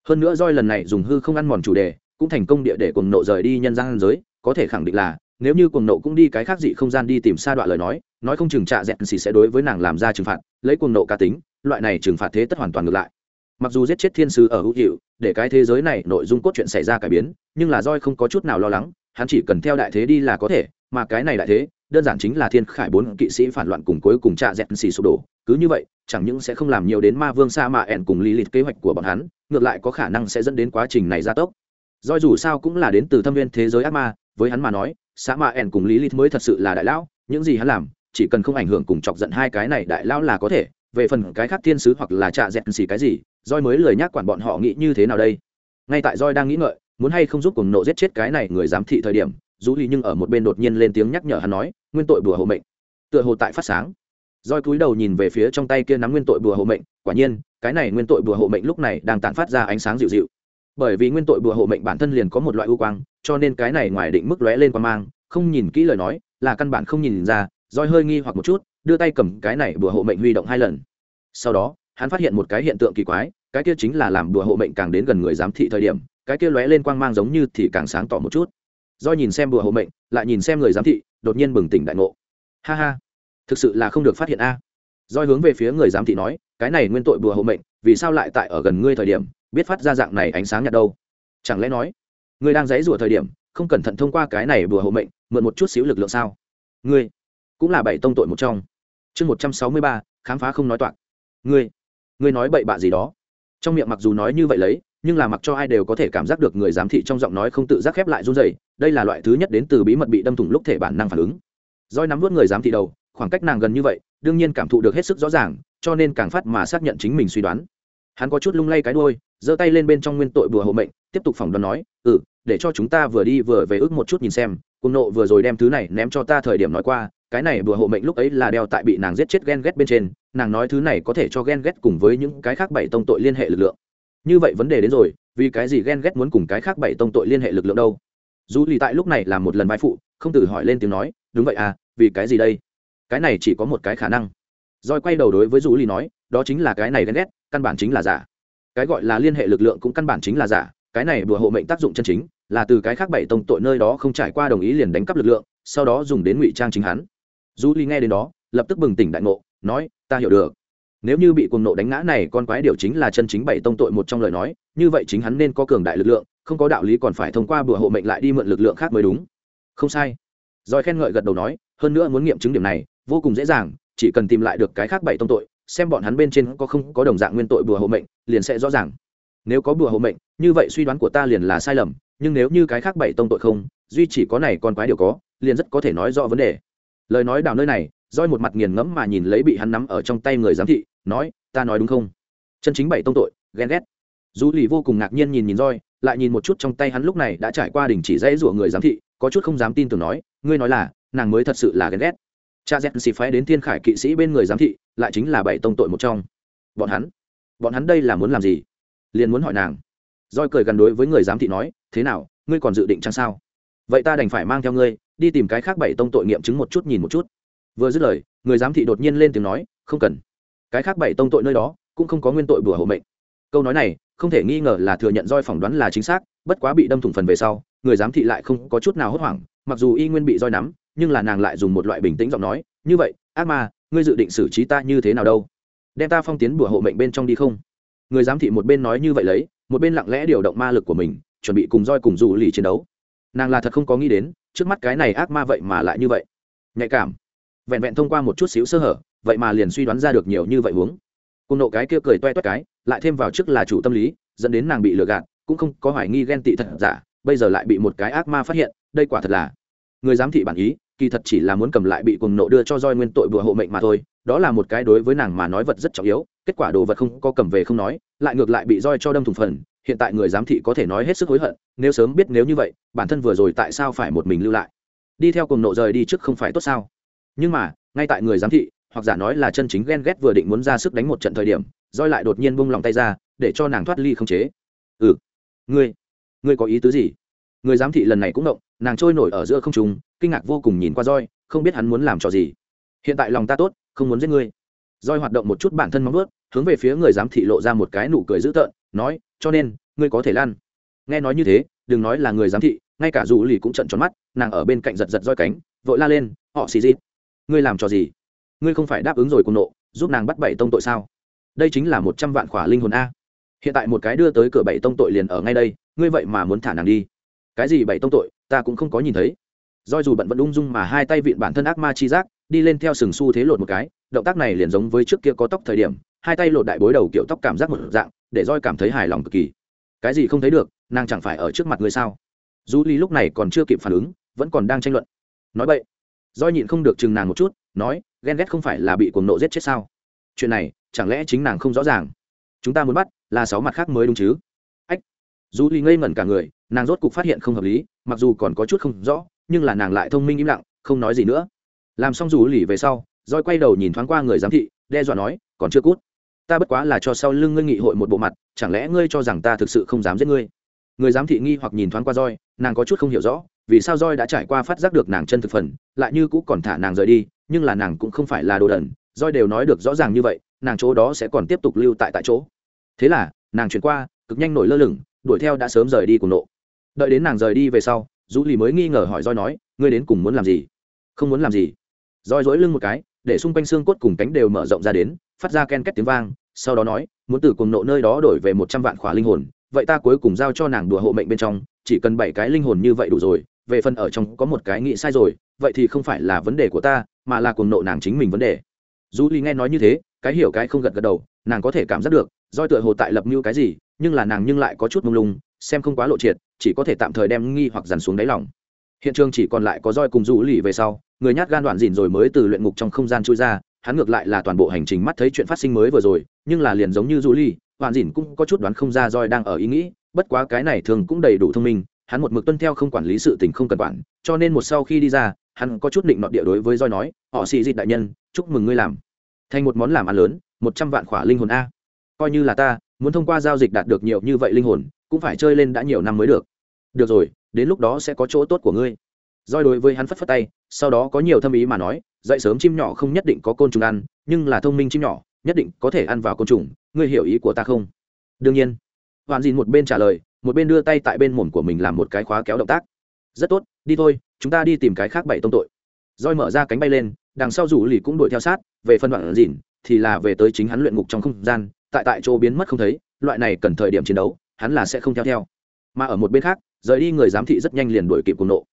S1: Hơn nữa Roi lần này dùng hư không ăn mòn chủ đề, cũng thành công địa để cuồng nộ rời đi nhân gian giới, có thể khẳng định là nếu như cuồng nộ cũng đi cái khác dị không gian đi tìm xa đoạn lời nói nói không chừng trạ dẹn xì sẽ đối với nàng làm ra trừng phạt lấy cuồng nộ cá tính loại này trừng phạt thế tất hoàn toàn ngược lại. Mặc dù giết chết thiên sứ ở hữu hiệu để cái thế giới này nội dung cốt truyện xảy ra cải biến nhưng là roi không có chút nào lo lắng hắn chỉ cần theo đại thế đi là có thể mà cái này đại thế đơn giản chính là thiên khải bốn kỵ sĩ phản loạn cùng cuối cùng trạ dẹn xì sụp đổ cứ như vậy chẳng những sẽ không làm nhiều đến ma vương sa mạ ẻn cùng lý lịch kế hoạch của bọn hắn ngược lại có khả năng sẽ dẫn đến quá trình này gia tốc. Doi dù sao cũng là đến từ thâm viên thế giới ác ma, với hắn mà nói xã ma ẻn cùng lý lịch mới thật sự là đại lão, những gì hắn làm, chỉ cần không ảnh hưởng cùng chọc giận hai cái này đại lão là có thể. Về phần cái khác thiên sứ hoặc là trạ dẹn xì cái gì roi mới lời nhắc quản bọn họ nghĩ như thế nào đây. Ngay tại roi đang nghĩ ngợi, muốn hay không giúp cùng nộ giết chết cái này người giám thị thời điểm dù ly nhưng ở một bên đột nhiên lên tiếng nhắc nhở hắn nói, nguyên tội bùa hộ mệnh. Tựa hồ tại phát sáng. Roi cúi đầu nhìn về phía trong tay kia nắm nguyên tội bùa hộ mệnh, quả nhiên, cái này nguyên tội bùa hộ mệnh lúc này đang tản phát ra ánh sáng dịu dịu bởi vì nguyên tội bùa hộ mệnh bản thân liền có một loại ưu quang, cho nên cái này ngoài định mức lóe lên qua mang, không nhìn kỹ lời nói, là căn bản không nhìn ra roi hơi nghi hoặc một chút, đưa tay cầm cái này bùa hộ mệnh huy động hai lần. Sau đó, hắn phát hiện một cái hiện tượng kỳ quái, cái kia chính là làm bùa hộ mệnh càng đến gần người giám thị thời điểm, cái kia lóe lên quang mang giống như thì càng sáng tỏ một chút. Do nhìn xem bùa hộ mệnh, lại nhìn xem người giám thị, đột nhiên bừng tỉnh đại ngộ. Ha ha, thực sự là không được phát hiện a. Doi hướng về phía người giám thị nói, cái này nguyên tội bùa hộ mệnh, vì sao lại tại ở gần ngươi thời điểm biết phát ra dạng này ánh sáng nhạt đâu. Chẳng lẽ nói, ngươi đang dãy rủa thời điểm, không cẩn thận thông qua cái này bùa hộ mệnh, mượn một chút xíu lực lượng sao? Ngươi cũng là bảy tông tội một trong. Chương một trăm sáu mươi ba, khám phá không nói toạc. Ngươi ngươi nói bậy bạ gì đó? Trong miệng mặc dù nói như vậy lấy, nhưng là mặc cho ai đều có thể cảm giác được người giám thị trong giọng nói không tự giác khép lại run dày đây là loại thứ nhất đến từ bí mật bị đâm thủng lúc thể bản năng phản ứng. Roi nắm vớt người giám thị đầu, khoảng cách nàng gần như vậy, đương nhiên cảm thụ được hết sức rõ ràng, cho nên càng phát mà xác nhận chính mình suy đoán. Hắn có chút lung lay cái đuôi giơ tay lên bên trong nguyên tội bùa hộ mệnh, tiếp tục phỏng đoán nói ừ để cho chúng ta vừa đi vừa về ước một chút nhìn xem, cùng nộ vừa rồi đem thứ này ném cho ta thời điểm nói qua, cái này bùa hộ mệnh lúc ấy là đeo tại bị nàng giết chết ghen ghét bên trên, nàng nói thứ này có thể cho ghen ghét cùng với những cái khác bảy tông tội liên hệ lực lượng. Như vậy vấn đề đến rồi, vì cái gì ghen ghét muốn cùng cái khác bảy tông tội liên hệ lực lượng đâu? Dù lì tại lúc này là một lần vai phụ, không tự hỏi lên tiếng nói, đúng vậy à vì cái gì đây? Cái này chỉ có một cái khả năng. Roi quay đầu đối với dù lì nói, đó chính là cái này ghen ghét, căn bản chính là giả cái gọi là liên hệ lực lượng cũng căn bản chính là giả, cái này bùa hộ mệnh tác dụng chân chính, là từ cái khác bảy tông tội nơi đó không trải qua đồng ý liền đánh cắp lực lượng, sau đó dùng đến ngụy trang chính hắn. Du ly nghe đến đó, lập tức bừng tỉnh đại ngộ, nói, ta hiểu được. Nếu như bị cuồng nộ đánh ngã này con quái điều chính là chân chính bảy tông tội một trong lời nói, như vậy chính hắn nên có cường đại lực lượng, không có đạo lý còn phải thông qua bùa hộ mệnh lại đi mượn lực lượng khác mới đúng. Không sai. Rồi khen ngợi gật đầu nói, hơn nữa muốn nghiệm chứng điểm này, vô cùng dễ dàng, chỉ cần tìm lại được cái khác bảy tông tội xem bọn hắn bên trên có không có đồng dạng nguyên tội bùa hộ mệnh, liền sẽ rõ ràng. Nếu có bùa hộ mệnh, như vậy suy đoán của ta liền là sai lầm, nhưng nếu như cái khác bảy tông tội không, duy chỉ có này con quái điều có, liền rất có thể nói rõ vấn đề. Lời nói đào nơi này roi một mặt nghiền ngẫm mà nhìn lấy bị hắn nắm ở trong tay người giám thị, nói, ta nói đúng không? Chân chính bảy tông tội, ghen ghét. Dù lì vô cùng ngạc nhiên nhìn nhìn roi lại nhìn một chút trong tay hắn lúc này đã trải qua đình chỉ dãy rủa người giám thị, có chút không dám tin tưởng nói, ngươi nói là, nàng mới thật sự là ghen ghét cha z xì phái đến thiên khải kỵ sĩ bên người giám thị, lại chính là bảy tông tội một trong. Bọn hắn bọn hắn đây là muốn làm gì? Liền muốn hỏi nàng. Roi cười gần đối với người giám thị nói, thế nào, ngươi còn dự định chăng sao? Vậy ta đành phải mang theo ngươi, đi tìm cái khác bảy tông tội nghiệm chứng một chút nhìn một chút. Vừa dứt lời, người giám thị đột nhiên lên tiếng nói, không cần. Cái khác bảy tông tội nơi đó, cũng không có nguyên tội bùa hộ mệnh. Câu nói này, không thể nghi ngờ là thừa nhận roi phỏng đoán là chính xác, bất quá bị đâm thủng phần về sau, người giám thị lại không có chút nào hốt hoảng, mặc dù y nguyên bị roi nắm nhưng là nàng lại dùng một loại bình tĩnh giọng nói, như vậy, ác ma, ngươi dự định xử trí ta như thế nào đâu? Đem ta phong tiến bùa hộ mệnh bên trong đi không? Người giám thị một bên nói như vậy lấy, một bên lặng lẽ điều động ma lực của mình, chuẩn bị cùng roi cùng dù lì chiến đấu. Nàng là thật không có nghĩ đến, trước mắt cái này ác ma vậy mà lại như vậy. Nhạy cảm. Vẹn vẹn thông qua một chút xíu sơ hở, vậy mà liền suy đoán ra được nhiều như vậy huống. Cùng nộ cái kia cười toe toét cái, lại thêm vào trước là chủ tâm lý, dẫn đến nàng bị lừa gạt, cũng không có hoài nghi ghen tị thật giả, bây giờ lại bị một cái ác ma phát hiện, đây quả thật là. Người giám thị bản ý kỳ thật chỉ là muốn cầm lại bị cùng nộ đưa cho roi nguyên tội bùa hộ mệnh mà thôi, đó là một cái đối với nàng mà nói vật rất trọng yếu, kết quả đồ vật không có cầm về không nói, lại ngược lại bị roi cho đâm thủng phần, hiện tại người giám thị có thể nói hết sức hối hận, nếu sớm biết nếu như vậy, bản thân vừa rồi tại sao phải một mình lưu lại? Đi theo cùng nộ rời đi trước không phải tốt sao? Nhưng mà, ngay tại người giám thị, hoặc giả nói là chân chính ghen ghét vừa định muốn ra sức đánh một trận thời điểm roi lại đột nhiên bung lòng tay ra, để cho nàng thoát ly không chế. Ừ ngươi ngươi có ý tứ gì? Người giám thị lần này cũng động, nàng trôi nổi ở giữa không trung, kinh ngạc vô cùng nhìn qua roi không biết hắn muốn làm trò gì. Hiện tại lòng ta tốt, không muốn giết ngươi. Roi hoạt động một chút bản thân móng vuốt, hướng về phía người giám thị lộ ra một cái nụ cười dữ tợn, nói, cho nên, ngươi có thể lan. Nghe nói như thế, đừng nói là người giám thị, ngay cả dù lì cũng trận tròn mắt, nàng ở bên cạnh giật giật roi cánh, vội la lên, họ xì dịp ngươi làm trò gì? Ngươi không phải đáp ứng rồi cùng nộ, giúp nàng bắt bảy tông tội sao? Đây chính là một trăm vạn khỏa linh hồn a. Hiện tại một cái đưa tới cửa bảy tông tội liền ở ngay đây, ngươi vậy mà muốn thả nàng đi cái gì bảy tông tội, ta cũng không có nhìn thấy. Doi dù bận vẫn ung dung mà hai tay vịn bản thân ác ma chi giác, đi lên theo sừng su thế lột một cái, động tác này liền giống với trước kia có tóc thời điểm, hai tay lột đại bối đầu kiểu tóc cảm giác một dạng, để roi cảm thấy hài lòng cực kỳ. Cái gì không thấy được, nàng chẳng phải ở trước mặt người sao? Du ly lúc này còn chưa kịp phản ứng, vẫn còn đang tranh luận. Nói vậy roi nhịn không được chừng nàng một chút, nói, ghen ghét không phải là bị cuồng nộ giết chết sao? Chuyện này, chẳng lẽ chính nàng không rõ ràng? Chúng ta muốn bắt, là sáu mặt khác mới đúng chứ? Ách. Du ly ngây ngẩn cả người nàng rốt cục phát hiện không hợp lý, mặc dù còn có chút không rõ, nhưng là nàng lại thông minh im lặng, không nói gì nữa. Làm xong rủ lì về sau roi quay đầu nhìn thoáng qua người giám thị, đe dọa nói, còn chưa cút. Ta bất quá là cho sau lưng ngươi nghị hội một bộ mặt, chẳng lẽ ngươi cho rằng ta thực sự không dám giết ngươi? Người giám thị nghi hoặc nhìn thoáng qua roi nàng có chút không hiểu rõ, vì sao roi đã trải qua phát giác được nàng chân thực phần, lại như cũng còn thả nàng rời đi, nhưng là nàng cũng không phải là đồ đần. Roi đều nói được rõ ràng như vậy, nàng chỗ đó sẽ còn tiếp tục lưu tại tại chỗ. Thế là, nàng chuyển qua, cực nhanh nổi lơ lửng, đuổi theo đã sớm rời đi cùng nộ đợi đến nàng rời đi về sau du lì mới nghi ngờ hỏi roi nói, ngươi đến cùng muốn làm gì? Không muốn làm gì. Roi dối lưng một cái, để xung quanh xương cốt cùng cánh đều mở rộng ra đến, phát ra ken két tiếng vang, sau đó nói, muốn từ cùng nộ nơi đó đổi về một trăm vạn khỏa linh hồn, vậy ta cuối cùng giao cho nàng đùa hộ mệnh bên trong, chỉ cần bảy cái linh hồn như vậy đủ rồi, về phần ở trong có một cái nghĩ sai rồi, vậy thì không phải là vấn đề của ta, mà là cùng nộ nàng chính mình vấn đề. Du ly nghe nói như thế, cái hiểu cái không gật gật đầu, nàng có thể cảm giác được doi tựa hồ tại lập mưu cái gì, nhưng là nàng nhưng lại có chút mông lung xem không quá lộ triệt, chỉ có thể tạm thời đem nghi hoặc dằn xuống đáy lòng. Hiện trường chỉ còn lại có roi cùng du lì về sau, người nhát gan đoạn dìn rồi mới từ luyện ngục trong không gian chui ra, hắn ngược lại là toàn bộ hành trình mắt thấy chuyện phát sinh mới vừa rồi, nhưng là liền giống như du lì, đoạn dìn cũng có chút đoán không ra roi đang ở ý nghĩ, bất quá cái này thường cũng đầy đủ thông minh, hắn một mực tuân theo không quản lý sự tình không cần quản, cho nên một sau khi đi ra, hắn có chút định nọ địa đối với roi nói, họ xì dịt đại nhân, chúc mừng ngươi làm. Thành một món làm ăn lớn, một trăm vạn khỏa linh hồn a. Coi như là ta, muốn thông qua giao dịch đạt được nhiều như vậy linh hồn cũng phải chơi lên đã nhiều năm mới được. Được rồi, đến lúc đó sẽ có chỗ tốt của ngươi. Roi đối với hắn phất phất tay, sau đó có nhiều thâm ý mà nói, dậy sớm chim nhỏ không nhất định có côn trùng ăn, nhưng là thông minh chim nhỏ, nhất định có thể ăn vào côn trùng, ngươi hiểu ý của ta không? Đương nhiên. Hoàn dìn một bên trả lời, một bên đưa tay tại bên mồm của mình làm một cái khóa kéo động tác. Rất tốt, đi thôi, chúng ta đi tìm cái khác bảy tông tội. Roi mở ra cánh bay lên, đằng sau rủ lì cũng đuổi theo sát, về phân đoạn dìn, thì là về tới chính hắn luyện ngục trong không gian, tại tại chỗ biến mất không thấy, loại này cần thời điểm chiến đấu hắn là sẽ không theo theo. Mà ở một bên khác, rời đi người giám thị rất nhanh liền đuổi kịp cùng nộ.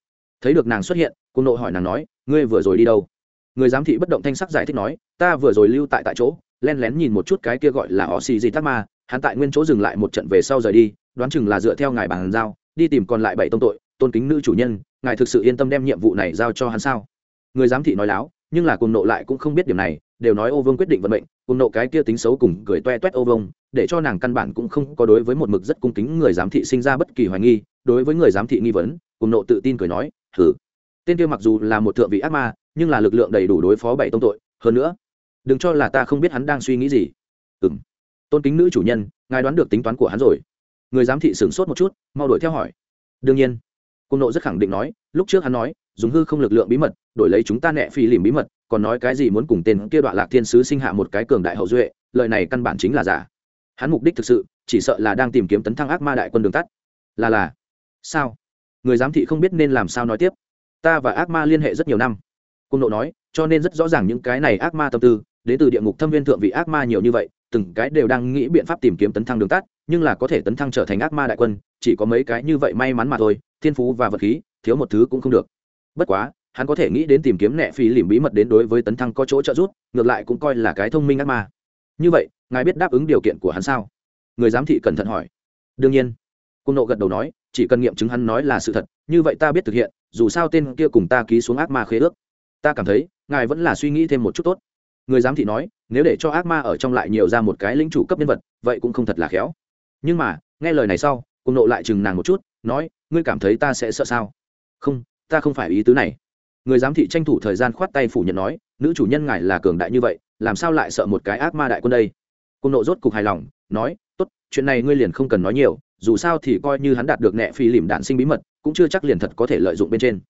S1: Thấy được nàng xuất hiện cùng nộ hỏi nàng nói, ngươi vừa rồi đi đâu? Người giám thị bất động thanh sắc giải thích nói, ta vừa rồi lưu tại tại chỗ, len lén nhìn một chút cái kia gọi là họ xì gì tắc ma hắn tại nguyên chỗ dừng lại một trận về sau rời đi, đoán chừng là dựa theo ngài bàn giao, đi tìm còn lại bảy tông tội, tôn kính nữ chủ nhân, ngài thực sự yên tâm đem nhiệm vụ này giao cho hắn sao? Người giám thị nói láo, nhưng là cùng nộ lại cũng không biết điểm này, đều nói ô vương quyết định vận mệnh cùng nộ cái kia tính xấu cùng cười toe toét ô vương để cho nàng căn bản cũng không có đối với một mực rất cung kính người giám thị sinh ra bất kỳ hoài nghi, đối với người giám thị nghi vấn, cùng nộ tự tin cười nói thử tên kia mặc dù là một thượng vị ác ma, nhưng là lực lượng đầy đủ đối phó bảy tông tội. Hơn nữa, đừng cho là ta không biết hắn đang suy nghĩ gì. Ừ m tôn kính nữ chủ nhân, ngài đoán được tính toán của hắn rồi. Người giám thị sửng sốt một chút, mau đuổi theo hỏi. Đương nhiên. Cung nộ rất khẳng định nói, lúc trước hắn nói, dùng hư không lực lượng bí mật, đổi lấy chúng ta nẹ phi lìm bí mật, còn nói cái gì muốn cùng tên kia đoạn lạc thiên sứ sinh hạ một cái cường đại hậu duệ, lời này căn bản chính là giả hắn mục đích thực sự, chỉ sợ là đang tìm kiếm tấn thăng ác ma đại quân đường tắt. Là là. Sao? Người giám thị không biết nên làm sao nói tiếp. Ta và ác ma liên hệ rất nhiều năm. Cung nộ nói, cho nên rất rõ ràng những cái này ác ma tâm tư, đến từ địa ngục thâm viên thượng vị ác ma nhiều như vậy, từng cái đều đang nghĩ biện pháp tìm kiếm tấn thăng đường tắt, nhưng là có thể tấn thăng trở thành ác ma đại quân, chỉ có mấy cái như vậy may mắn mà thôi, thiên phú và vật khí, thiếu một thứ cũng không được. Bất quá, hắn có thể nghĩ đến tìm kiếm nẹ phi lìm bí mật đến đối với tấn thăng có chỗ trợ giúp, ngược lại cũng coi là cái thông minh ác ma như vậy, ngài biết đáp ứng điều kiện của hắn sao? Người giám thị cẩn thận hỏi. Đương nhiên. Cung nộ gật đầu nói, chỉ cần nghiệm chứng hắn nói là sự thật, như vậy ta biết thực hiện, dù sao tên kia cùng ta ký xuống ác ma khế ước. Ta cảm thấy, ngài vẫn là suy nghĩ thêm một chút tốt. Người giám thị nói, nếu để cho ác ma ở trong lại nhiều ra một cái lính chủ cấp nhân vật, vậy cũng không thật là khéo. Nhưng mà, nghe lời này sau cùng nộ lại chừng nàng một chút, nói, ngươi cảm thấy ta sẽ sợ sao? Không, ta không phải ý tứ này. Người giám thị tranh thủ thời gian khoát tay phủ nhận nói, nữ chủ nhân ngài là cường đại như vậy làm sao lại sợ một cái ác ma đại quân đây? Cùng nộ rốt cục hài lòng, nói, tốt, chuyện này ngươi liền không cần nói nhiều, dù sao thì coi như hắn đạt được nẹ phi lìm đạn sinh bí mật, cũng chưa chắc liền thật có thể lợi dụng bên trên.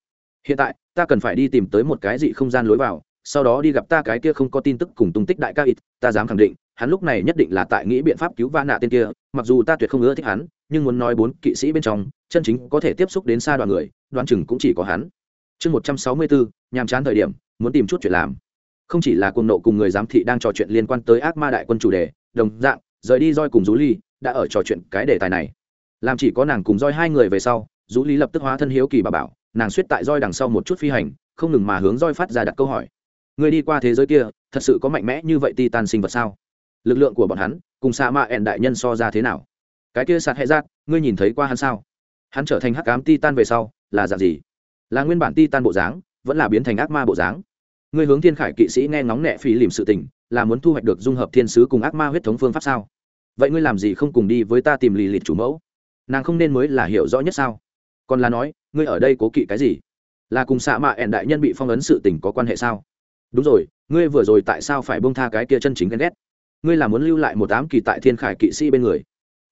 S1: Hiện tại, ta cần phải đi tìm tới một cái dị không gian lối vào, sau đó đi gặp ta cái kia không có tin tức cùng tung tích đại ca ít, ta dám khẳng định, hắn lúc này nhất định là tại nghĩ biện pháp cứu va nạ tên kia, mặc dù ta tuyệt không ưa thích hắn, nhưng muốn nói bốn kỵ sĩ bên trong, chân chính có thể tiếp xúc đến xa đoàn người, đoán chừng cũng chỉ có hắn. Chương một trăm sáu mươi bốn nhàm chán thời điểm, muốn tìm chút chuyện làm không chỉ là cuồng nộ cùng người giám thị đang trò chuyện liên quan tới ác ma đại quân chủ đề, đồng dạng, rời đi roi cùng rú ly đã ở trò chuyện cái đề tài này. Làm chỉ có nàng cùng roi hai người về sau rú ly lập tức hóa thân hiếu kỳ bà bảo, nàng suýt tại roi đằng sau một chút phi hành, không ngừng mà hướng roi phát ra đặt câu hỏi. Người đi qua thế giới kia, thật sự có mạnh mẽ như vậy ti tan sinh vật sao? Lực lượng của bọn hắn, cùng sa mạ ẹn đại nhân so ra thế nào? Cái kia sạt hệ giác ngươi nhìn thấy qua hắn sao? Hắn trở thành hắc cám ti tan về sau, là dạng gì? Là nguyên bản ti tan bộ dáng, vẫn là biến thành ác ma bộ dáng? Ngươi hướng thiên khải kỵ sĩ nghe ngóng nẹ phí lìm sự tình, là muốn thu hoạch được dung hợp thiên sứ cùng ác ma huyết thống phương pháp sao? Vậy ngươi làm gì không cùng đi với ta tìm lì lịt chủ mẫu? Nàng không nên mới là hiểu rõ nhất sao? Còn là nói, ngươi ở đây cố kỵ cái gì? Là cùng xạ mạ ẻn đại nhân bị phong ấn sự tình có quan hệ sao? Đúng rồi, ngươi vừa rồi tại sao phải bông tha cái kia chân chính ghen ghét? Ngươi là muốn lưu lại một ám kỳ tại thiên khải kỵ sĩ bên người.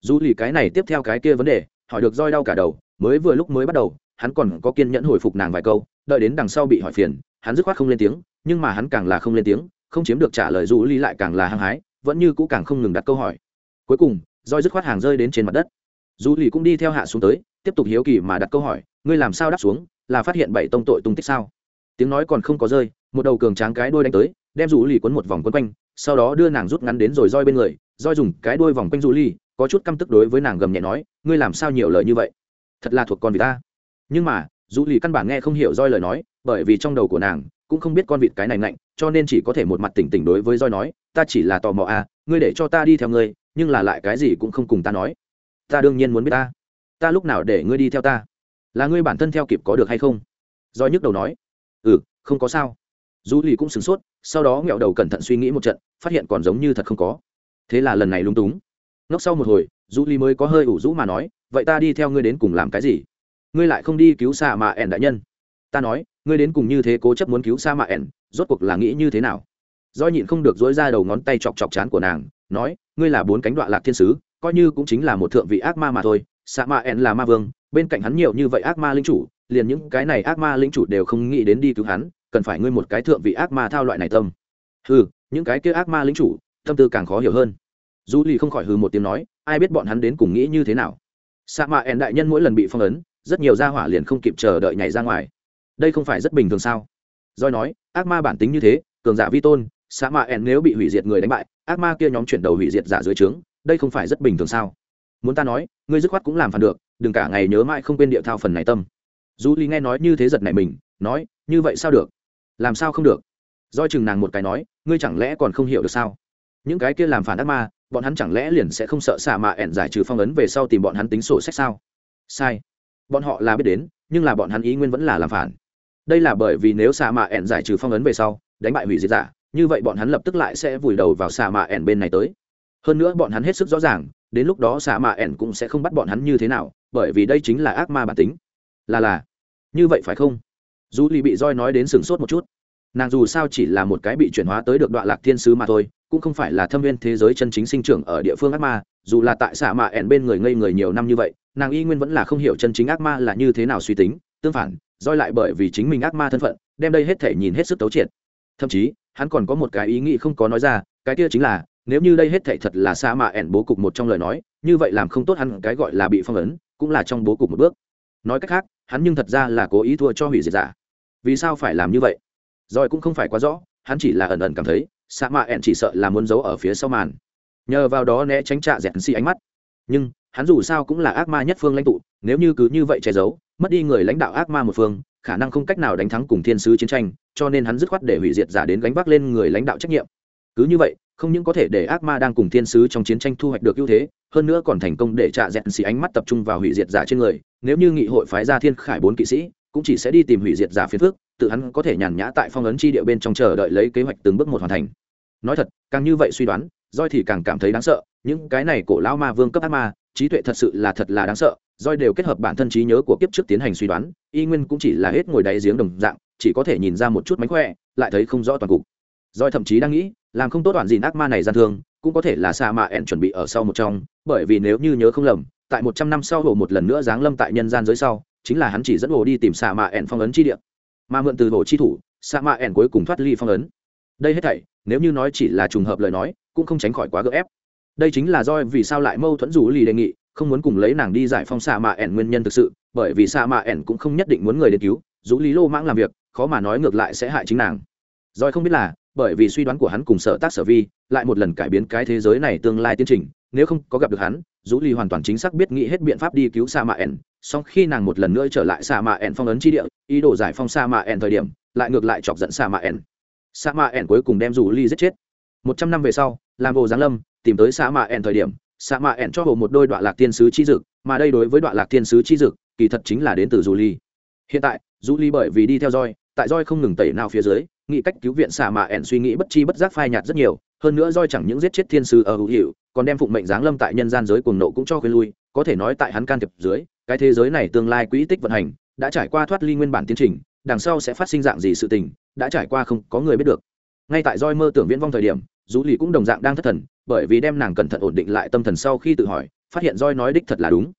S1: Dù lì cái này tiếp theo cái kia vấn đề, hỏi được roi đau cả đầu, mới vừa lúc mới bắt đầu, hắn còn có kiên nhẫn hồi phục nàng vài câu, đợi đến đằng sau bị hỏi phiền, hắn dứt khoát không lên tiếng nhưng mà hắn càng là không lên tiếng không chiếm được trả lời dù ly lại càng là hăng hái vẫn như cũ càng không ngừng đặt câu hỏi. Cuối cùng roi dứt khoát hàng rơi đến trên mặt đất. Dù ly cũng đi theo hạ xuống tới tiếp tục hiếu kỳ mà đặt câu hỏi ngươi làm sao đáp xuống? Là phát hiện bảy tông tội tung tích sao? Tiếng nói còn không có rơi một đầu cường tráng cái đuôi đánh tới đem dù ly quấn một vòng quấn quanh sau đó đưa nàng rút ngắn đến rồi roi bên người roi dùng cái đuôi vòng quanh dù ly, có chút căm tức đối với nàng gầm nhẹ nói ngươi làm sao nhiều lời như vậy? Thật là thuộc con vì ta. Nhưng mà dù lì căn bản nghe không hiểu roi lời nói bởi vì trong đầu của nàng cũng không biết con vịt cái này lạnh cho nên chỉ có thể một mặt tỉnh tỉnh đối với roi nói, ta chỉ là tò mò à ngươi để cho ta đi theo ngươi, nhưng là lại cái gì cũng không cùng ta nói. Ta đương nhiên muốn biết ta. Ta lúc nào để ngươi đi theo ta? Là ngươi bản thân theo kịp có được hay không? Roi nhức đầu nói ừ không có sao. Du lì cũng sửng sốt, sau đó nghẹo đầu cẩn thận suy nghĩ một trận, phát hiện còn giống như thật không có. Thế là lần này lung túng. Ngốc sau một hồi du lì mới có hơi ủ rũ mà nói, vậy ta đi theo ngươi đến cùng làm cái gì? Ngươi lại không đi cứu xa mà ẻn đại nhân. Ta nói ngươi đến cùng như thế cố chấp muốn cứu sa mạ ẻn, rốt cuộc là nghĩ như thế nào? Do nhịn không được dối ra đầu ngón tay chọc chọc chán của nàng, nói, ngươi là bốn cánh đoạn lạc thiên sứ, coi như cũng chính là một thượng vị ác ma mà thôi, sa mạ ẻn là ma vương, bên cạnh hắn nhiều như vậy ác ma linh chủ, liền những cái này ác ma linh chủ đều không nghĩ đến đi cứu hắn, cần phải ngươi một cái thượng vị ác ma thao loại này tâm. Hừ, những cái kia ác ma linh chủ, tâm tư càng khó hiểu hơn. Du lì không khỏi hừ một tiếng nói, ai biết bọn hắn đến cùng nghĩ như thế nào? Sa mạ ẻn đại nhân mỗi lần bị phong ấn, rất nhiều gia hỏa liền không kịp chờ đợi nhảy ra ngoài đây không phải rất bình thường sao? Doi nói, ác ma bản tính như thế, cường giả vi tôn, xã mạ ẹn nếu bị hủy diệt người đánh bại, ác ma kia nhóm chuyển đầu hủy diệt giả dưới trướng, đây không phải rất bình thường sao? Muốn ta nói, ngươi dứt khoát cũng làm phản được, đừng cả ngày nhớ mãi không quên địa thao phần này tâm. Du ly nghe nói như thế giật này mình, nói, như vậy sao được? Làm sao không được? Doi chừng nàng một cái nói, ngươi chẳng lẽ còn không hiểu được sao? Những cái kia làm phản ác ma, bọn hắn chẳng lẽ liền sẽ không sợ xả mạ ẹn giải trừ phong ấn về sau tìm bọn hắn tính sổ sách sao? Sai. Bọn họ là biết đến, nhưng là bọn hắn ý nguyên vẫn là làm phản đây là bởi vì nếu xạ mạ ẻn giải trừ phong ấn về sau, đánh bại hủy diệt giả, như vậy bọn hắn lập tức lại sẽ vùi đầu vào xạ mạ ẻn bên này tới. Hơn nữa bọn hắn hết sức rõ ràng, đến lúc đó xạ mạ ẻn cũng sẽ không bắt bọn hắn như thế nào, bởi vì đây chính là ác ma bản tính. Là là, như vậy phải không? Dù lì bị roi nói đến sừng sốt một chút. Nàng dù sao chỉ là một cái bị chuyển hóa tới được đoạn lạc thiên sứ mà thôi, cũng không phải là thâm viên thế giới chân chính sinh trưởng ở địa phương ác ma, dù là tại xạ mạ ẻn bên người ngây người nhiều năm như vậy, nàng y nguyên vẫn là không hiểu chân chính ác ma là như thế nào suy tính, tương phản roi lại bởi vì chính mình ác ma thân phận, đem đây hết thể nhìn hết sức tấu triệt. Thậm chí, hắn còn có một cái ý nghĩ không có nói ra, cái kia chính là, nếu như đây hết thể thật là sa mạ ẻn bố cục một trong lời nói, như vậy làm không tốt hắn cái gọi là bị phong ấn, cũng là trong bố cục một bước. Nói cách khác, hắn nhưng thật ra là cố ý thua cho hủy diệt giả. Vì sao phải làm như vậy? Rồi cũng không phải quá rõ, hắn chỉ là ẩn ẩn cảm thấy, sa mạ ẻn chỉ sợ là muốn giấu ở phía sau màn. Nhờ vào đó né tránh trạ dẹn xi ánh mắt. Nhưng hắn dù sao cũng là ác ma nhất phương lãnh tụ, nếu như cứ như vậy che giấu, mất đi người lãnh đạo ác ma một phương, khả năng không cách nào đánh thắng cùng thiên sứ chiến tranh, cho nên hắn dứt khoát để hủy diệt giả đến gánh vác lên người lãnh đạo trách nhiệm. Cứ như vậy, không những có thể để ác ma đang cùng thiên sứ trong chiến tranh thu hoạch được ưu thế, hơn nữa còn thành công để trạ dẹn xì ánh mắt tập trung vào hủy diệt giả trên người, nếu như nghị hội phái ra thiên khải bốn kỵ sĩ, cũng chỉ sẽ đi tìm hủy diệt giả phiền phước tự hắn có thể nhàn nhã tại phong ấn chi địa bên trong chờ đợi lấy kế hoạch từng bước một hoàn thành. Nói thật, càng như vậy suy đoán roi thì càng cảm thấy đáng sợ, những cái này cổ lão ma vương cấp ác ma trí tuệ thật sự là thật là đáng sợ Doi đều kết hợp bản thân trí nhớ của kiếp trước tiến hành suy đoán, y nguyên cũng chỉ là hết ngồi đáy giếng đồng dạng, chỉ có thể nhìn ra một chút mánh khỏe, lại thấy không rõ toàn cục. Doi thậm chí đang nghĩ, làm không tốt đoạn gì ác ma này gian thương, cũng có thể là sa mạ ẹn chuẩn bị ở sau một trong, bởi vì nếu như nhớ không lầm, tại một trăm năm sau hồ một lần nữa giáng lâm tại nhân gian giới sau, chính là hắn chỉ dẫn hồ đi tìm sa mạ ẹn phong ấn chi địa. Mà mượn từ hồ chi thủ sa mạ ẹn cuối cùng thoát ly phong ấn. Đây hết thảy, nếu như nói chỉ là trùng hợp lời nói, cũng không tránh khỏi quá gượng ép đây chính là do vì sao lại mâu thuẫn rủ lì đề nghị, không muốn cùng lấy nàng đi giải phong xạ mạ ẻn nguyên nhân thực sự, bởi vì xạ mạ ẻn cũng không nhất định muốn người đến cứu, rủ lý lô mãng làm việc, khó mà nói ngược lại sẽ hại chính nàng. Rồi không biết là, bởi vì suy đoán của hắn cùng sở tác sở vi, lại một lần cải biến cái thế giới này tương lai tiến trình, nếu không có gặp được hắn, rủ lì hoàn toàn chính xác biết nghĩ hết biện pháp đi cứu xạ mạ ẻn, song khi nàng một lần nữa trở lại xạ mạ ẻn phong ấn chi địa, ý đồ giải phong xạ mạ ẻn thời điểm, lại ngược lại chọc giận xạ mạ ẻn. Xạ mạ ẻn cuối cùng đem rủ ly giết chết. Một trăm năm về sau, làm bộ giáng lâm tìm tới xã mạ ẻn thời điểm xã mạ ẻn cho hồ một đôi đoạn lạc thiên sứ chi dực, mà đây đối với đoạn lạc thiên sứ chi dực, kỳ thật chính là đến từ du ly hiện tại du ly bởi vì đi theo roi tại roi không ngừng tẩy nào phía dưới, nghĩ cách cứu viện xã mạ ẻn suy nghĩ bất chi bất giác phai nhạt rất nhiều, hơn nữa roi chẳng những giết chết thiên sứ ở hữu hiệu, còn đem phụng mệnh giáng lâm tại nhân gian giới cuồng nộ cũng cho khuyên lui, có thể nói tại hắn can thiệp dưới, cái thế giới này tương lai quỹ tích vận hành, đã trải qua thoát ly nguyên bản tiến trình, đằng sau sẽ phát sinh dạng gì sự tình, đã trải qua không có người biết được. Ngay tại roi mơ tưởng viễn vong thời điểm dù lì cũng đồng dạng đang thất thần bởi vì đem nàng cẩn thận ổn định lại tâm thần sau khi tự hỏi, phát hiện roi nói đích thật là đúng.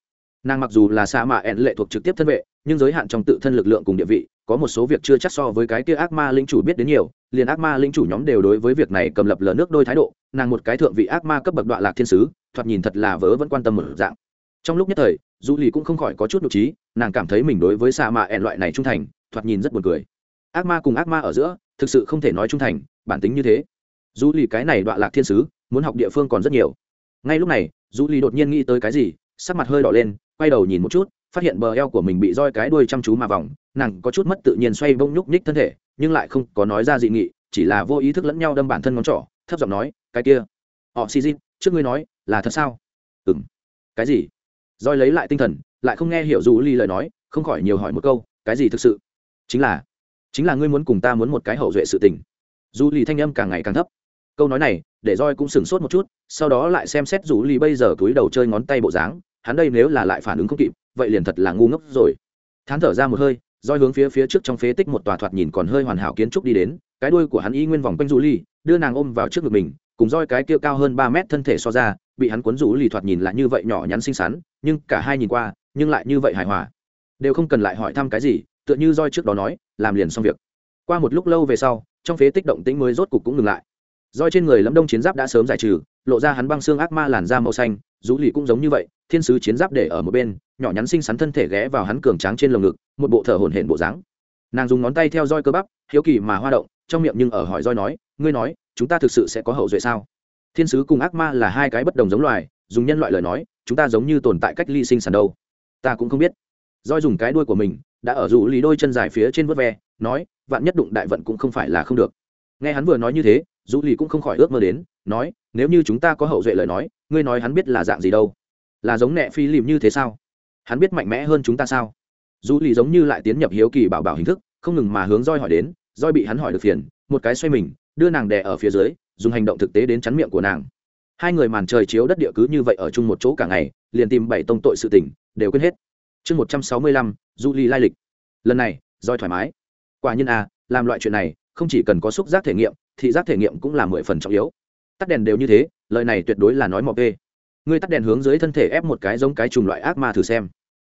S1: Nàng mặc dù là xa mà ẹn lệ thuộc trực tiếp thân vệ, nhưng giới hạn trong tự thân lực lượng cùng địa vị, có một số việc chưa chắc so với cái kia ác ma linh chủ biết đến nhiều, liền ác ma linh chủ nhóm đều đối với việc này cầm lập lờ nước đôi thái độ, nàng một cái thượng vị ác ma cấp bậc đoạn lạc thiên sứ, thoạt nhìn thật là vớ vẫn quan tâm một dạng. Trong lúc nhất thời du lì cũng không khỏi có chút nhục trí, nàng cảm thấy mình đối với xa mà ẹn loại này trung thành, thoạt nhìn rất buồn cười. Ác ma cùng ác ma ở giữa, thực sự không thể nói trung thành, bản tính như thế du lì cái này đoạn lạc thiên sứ, muốn học địa phương còn rất nhiều. Ngay lúc này du lì đột nhiên nghĩ tới cái gì, sắc mặt hơi đỏ lên, quay đầu nhìn một chút, phát hiện bờ eo của mình bị roi cái đuôi chăm chú mà vòng, nàng có chút mất tự nhiên xoay bông nhúc nhích thân thể, nhưng lại không có nói ra dị nghị, chỉ là vô ý thức lẫn nhau đâm bản thân ngón trỏ, thấp giọng nói, cái kia họ xì xin trước ngươi nói, là thật sao? Ừ m cái gì? Roi lấy lại tinh thần, lại không nghe hiểu dù ly lời nói, không khỏi nhiều hỏi một câu, cái gì thực sự? Chính là chính là ngươi muốn cùng ta muốn một cái hậu duệ sự tình. Dù ly thanh âm càng ngày càng thấp câu nói này, để roi cũng sửng sốt một chút, sau đó lại xem xét rủ ly bây giờ túi đầu chơi ngón tay bộ dáng, hắn đây nếu là lại phản ứng không kịp, vậy liền thật là ngu ngốc rồi. Thán thở ra một hơi roi hướng phía phía trước trong phế tích một tòa thoạt nhìn còn hơi hoàn hảo kiến trúc đi đến, cái đuôi của hắn y nguyên vòng quanh rủ ly, đưa nàng ôm vào trước ngực mình, cùng roi cái kia cao hơn ba mét thân thể so ra, bị hắn cuốn rủ lì thoạt nhìn lại như vậy nhỏ nhắn xinh xắn, nhưng cả hai nhìn qua, nhưng lại như vậy hài hòa. Đều không cần lại hỏi thăm cái gì, tựa như roi trước đó nói, làm liền xong việc. Qua một lúc lâu về sau, trong phế tích động tĩnh mới rốt cục cũng ngừng lại roi trên người lâm đông chiến giáp đã sớm giải trừ, lộ ra hắn băng xương ác ma làn da màu xanh rũ lì cũng giống như vậy, thiên sứ chiến giáp để ở một bên, nhỏ nhắn xinh xắn thân thể ghé vào hắn cường tráng trên lồng ngực, một bộ thở hổn hển bộ dáng. Nàng dùng ngón tay theo roi cơ bắp, hiếu kỳ mà hoa động, trong miệng nhưng ở hỏi roi nói, ngươi nói, chúng ta thực sự sẽ có hậu duệ sao? Thiên sứ cùng ác ma là hai cái bất đồng giống loài, dùng nhân loại lời nói, chúng ta giống như tồn tại cách ly sinh sản đâu. Ta cũng không biết. Roi dùng cái đuôi của mình, đã ở rủ lý đôi chân dài phía trên vớt ve, nói, vạn nhất đụng đại vận cũng không phải là không được. Nghe hắn vừa nói như thế dù lì cũng không khỏi ước mơ đến, nói, nếu như chúng ta có hậu duệ lời nói, ngươi nói hắn biết là dạng gì đâu? Là giống nẹ phi lìm như thế sao? Hắn biết mạnh mẽ hơn chúng ta sao? Dù lì giống như lại tiến nhập hiếu kỳ bảo bảo hình thức, không ngừng mà hướng roi hỏi đến roi bị hắn hỏi được phiền, một cái xoay mình, đưa nàng đè ở phía dưới, dùng hành động thực tế đến chắn miệng của nàng. Hai người màn trời chiếu đất địa cứ như vậy ở chung một chỗ cả ngày, liền tìm bảy tông tội sự tình, đều quên hết. Chương một trăm sáu mươi lăm du ly lai lịch. Lần này roi thoải mái. Quả nhiên à làm loại chuyện này, không chỉ cần có xúc giác thể nghiệm thị giác thể nghiệm cũng là mười phần trọng yếu. Tắt đèn đều như thế, lời này tuyệt đối là nói mọc ê. Ngươi tắt đèn hướng dưới thân thể ép một cái giống cái trùng loại ác ma thử xem.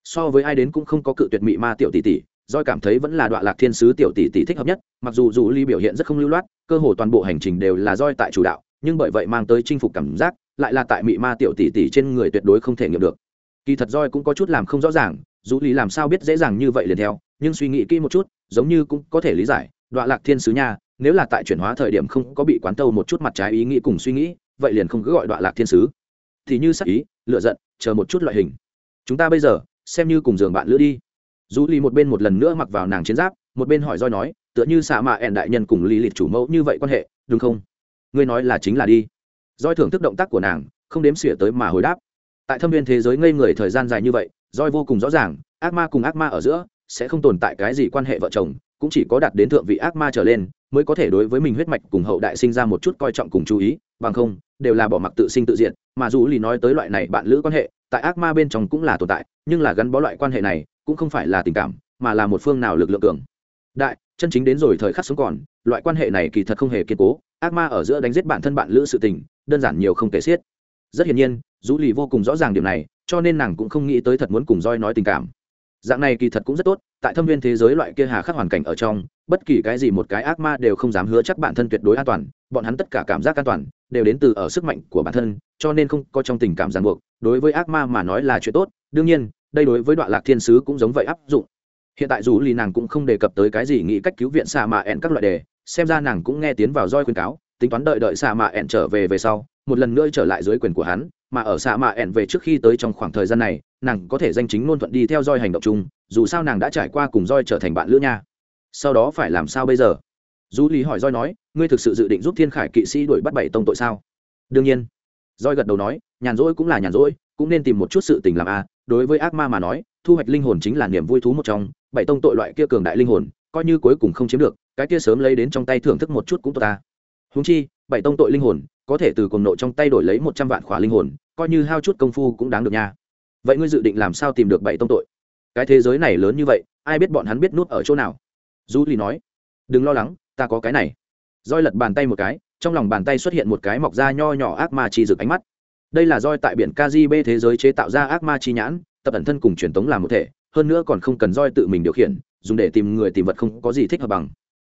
S1: So với ai đến cũng không có cự tuyệt mị ma tiểu tỷ tỷ doi cảm thấy vẫn là đoạn lạc thiên sứ tiểu tỷ tỷ thích hợp nhất, mặc dù dù ly biểu hiện rất không lưu loát, cơ hồ toàn bộ hành trình đều là doi tại chủ đạo, nhưng bởi vậy mang tới chinh phục cảm giác, lại là tại mị ma tiểu tỷ tỷ trên người tuyệt đối không thể nghiệm được. Kỳ thật roi cũng có chút làm không rõ ràng dù lý làm sao biết dễ dàng như vậy liền theo, nhưng suy nghĩ kỹ một chút, giống như cũng có thể lý giải đoạn lạc thiên sứ nha nếu là tại chuyển hóa thời điểm không có bị quán tâu một chút mặt trái ý nghĩ cùng suy nghĩ, vậy liền không cứ gọi đoạn lạc thiên sứ. Thì như sắc ý lựa giận, chờ một chút loại hình. Chúng ta bây giờ, xem như cùng giường bạn lữ đi. Dù lì một bên một lần nữa mặc vào nàng chiến giáp, một bên hỏi roi nói, tựa như xạ mạ ẹn đại nhân cùng lì lịch chủ mẫu như vậy quan hệ, đúng không? Ngươi nói là chính là đi. Roi thưởng thức động tác của nàng, không đếm xỉa tới mà hồi đáp. Tại thâm viên thế giới ngây người thời gian dài như vậy, roi vô cùng rõ ràng, ác ma cùng ác ma ở giữa, sẽ không tồn tại cái gì quan hệ vợ chồng, cũng chỉ có đạt đến thượng vị ác ma trở lên mới có thể đối với mình huyết mạch cùng hậu đại sinh ra một chút coi trọng cùng chú ý, bằng không, đều là bỏ mặc tự sinh tự diện mà dù lì nói tới loại này bạn lữ quan hệ, tại ác ma bên trong cũng là tồn tại, nhưng là gắn bó loại quan hệ này, cũng không phải là tình cảm, mà là một phương nào lực lượng cường. Đại, chân chính đến rồi thời khắc sống còn, loại quan hệ này kỳ thật không hề kiên cố, ác ma ở giữa đánh giết bản thân bạn lữ sự tình, đơn giản nhiều không kể xiết. Rất hiển nhiên, dù lì vô cùng rõ ràng điểm này, cho nên nàng cũng không nghĩ tới thật muốn cùng roi nói tình cảm dạng này kỳ thật cũng rất tốt, tại thâm viên thế giới loại kia hà khắc hoàn cảnh ở trong, bất kỳ cái gì một cái ác ma đều không dám hứa chắc bản thân tuyệt đối an toàn, bọn hắn tất cả cảm giác an toàn, đều đến từ ở sức mạnh của bản thân, cho nên không có trong tình cảm ràng buộc. Đối với ác ma mà nói là chuyện tốt, đương nhiên, đây đối với đoạn lạc thiên sứ cũng giống vậy áp dụng. Hiện tại dù lì nàng cũng không đề cập tới cái gì nghĩ cách cứu viện xạ mạ ẹn các loại đề, xem ra nàng cũng nghe tiến vào roi khuyên cáo, tính toán đợi đợi xạ mạ ẹn trở về về sau, một lần nữa trở lại dưới quyền của hắn mà ở xạ mạ ẹn về trước khi tới trong khoảng thời gian này, nàng có thể danh chính ngôn thuận đi theo roi hành động chung, dù sao nàng đã trải qua cùng roi trở thành bạn lữ nha. Sau đó phải làm sao bây giờ? Du lý hỏi roi nói, ngươi thực sự dự định giúp thiên khải kỵ sĩ đuổi bắt bảy tông tội sao? Đương nhiên. Roi gật đầu nói, nhàn rỗi cũng là nhàn rỗi, cũng nên tìm một chút sự tình làm a. À. Đối với ác ma mà nói, thu hoạch linh hồn chính là niềm vui thú một trong, bảy tông tội loại kia cường đại linh hồn, coi như cuối cùng không chiếm được, cái kia sớm lấy đến trong tay thưởng thức một chút cũng tốt ta húng chi, bảy tông tội linh hồn, có thể từ cuồng nộ trong tay đổi lấy một trăm vạn khỏa linh hồn, coi như hao chút công phu cũng đáng được nha. Vậy ngươi dự định làm sao tìm được bảy tông tội? Cái thế giới này lớn như vậy, ai biết bọn hắn biết nút ở chỗ nào? Du lì nói. Đừng lo lắng, ta có cái này. Roi lật bàn tay một cái, trong lòng bàn tay xuất hiện một cái mọc da nho nhỏ ác ma chi rực ánh mắt. Đây là roi tại biển kgb thế giới chế tạo ra ác ma chi nhãn, tập ẩn thân cùng truyền tống làm một thể, hơn nữa còn không cần roi tự mình điều khiển, dùng để tìm người tìm vật không có gì thích hợp bằng.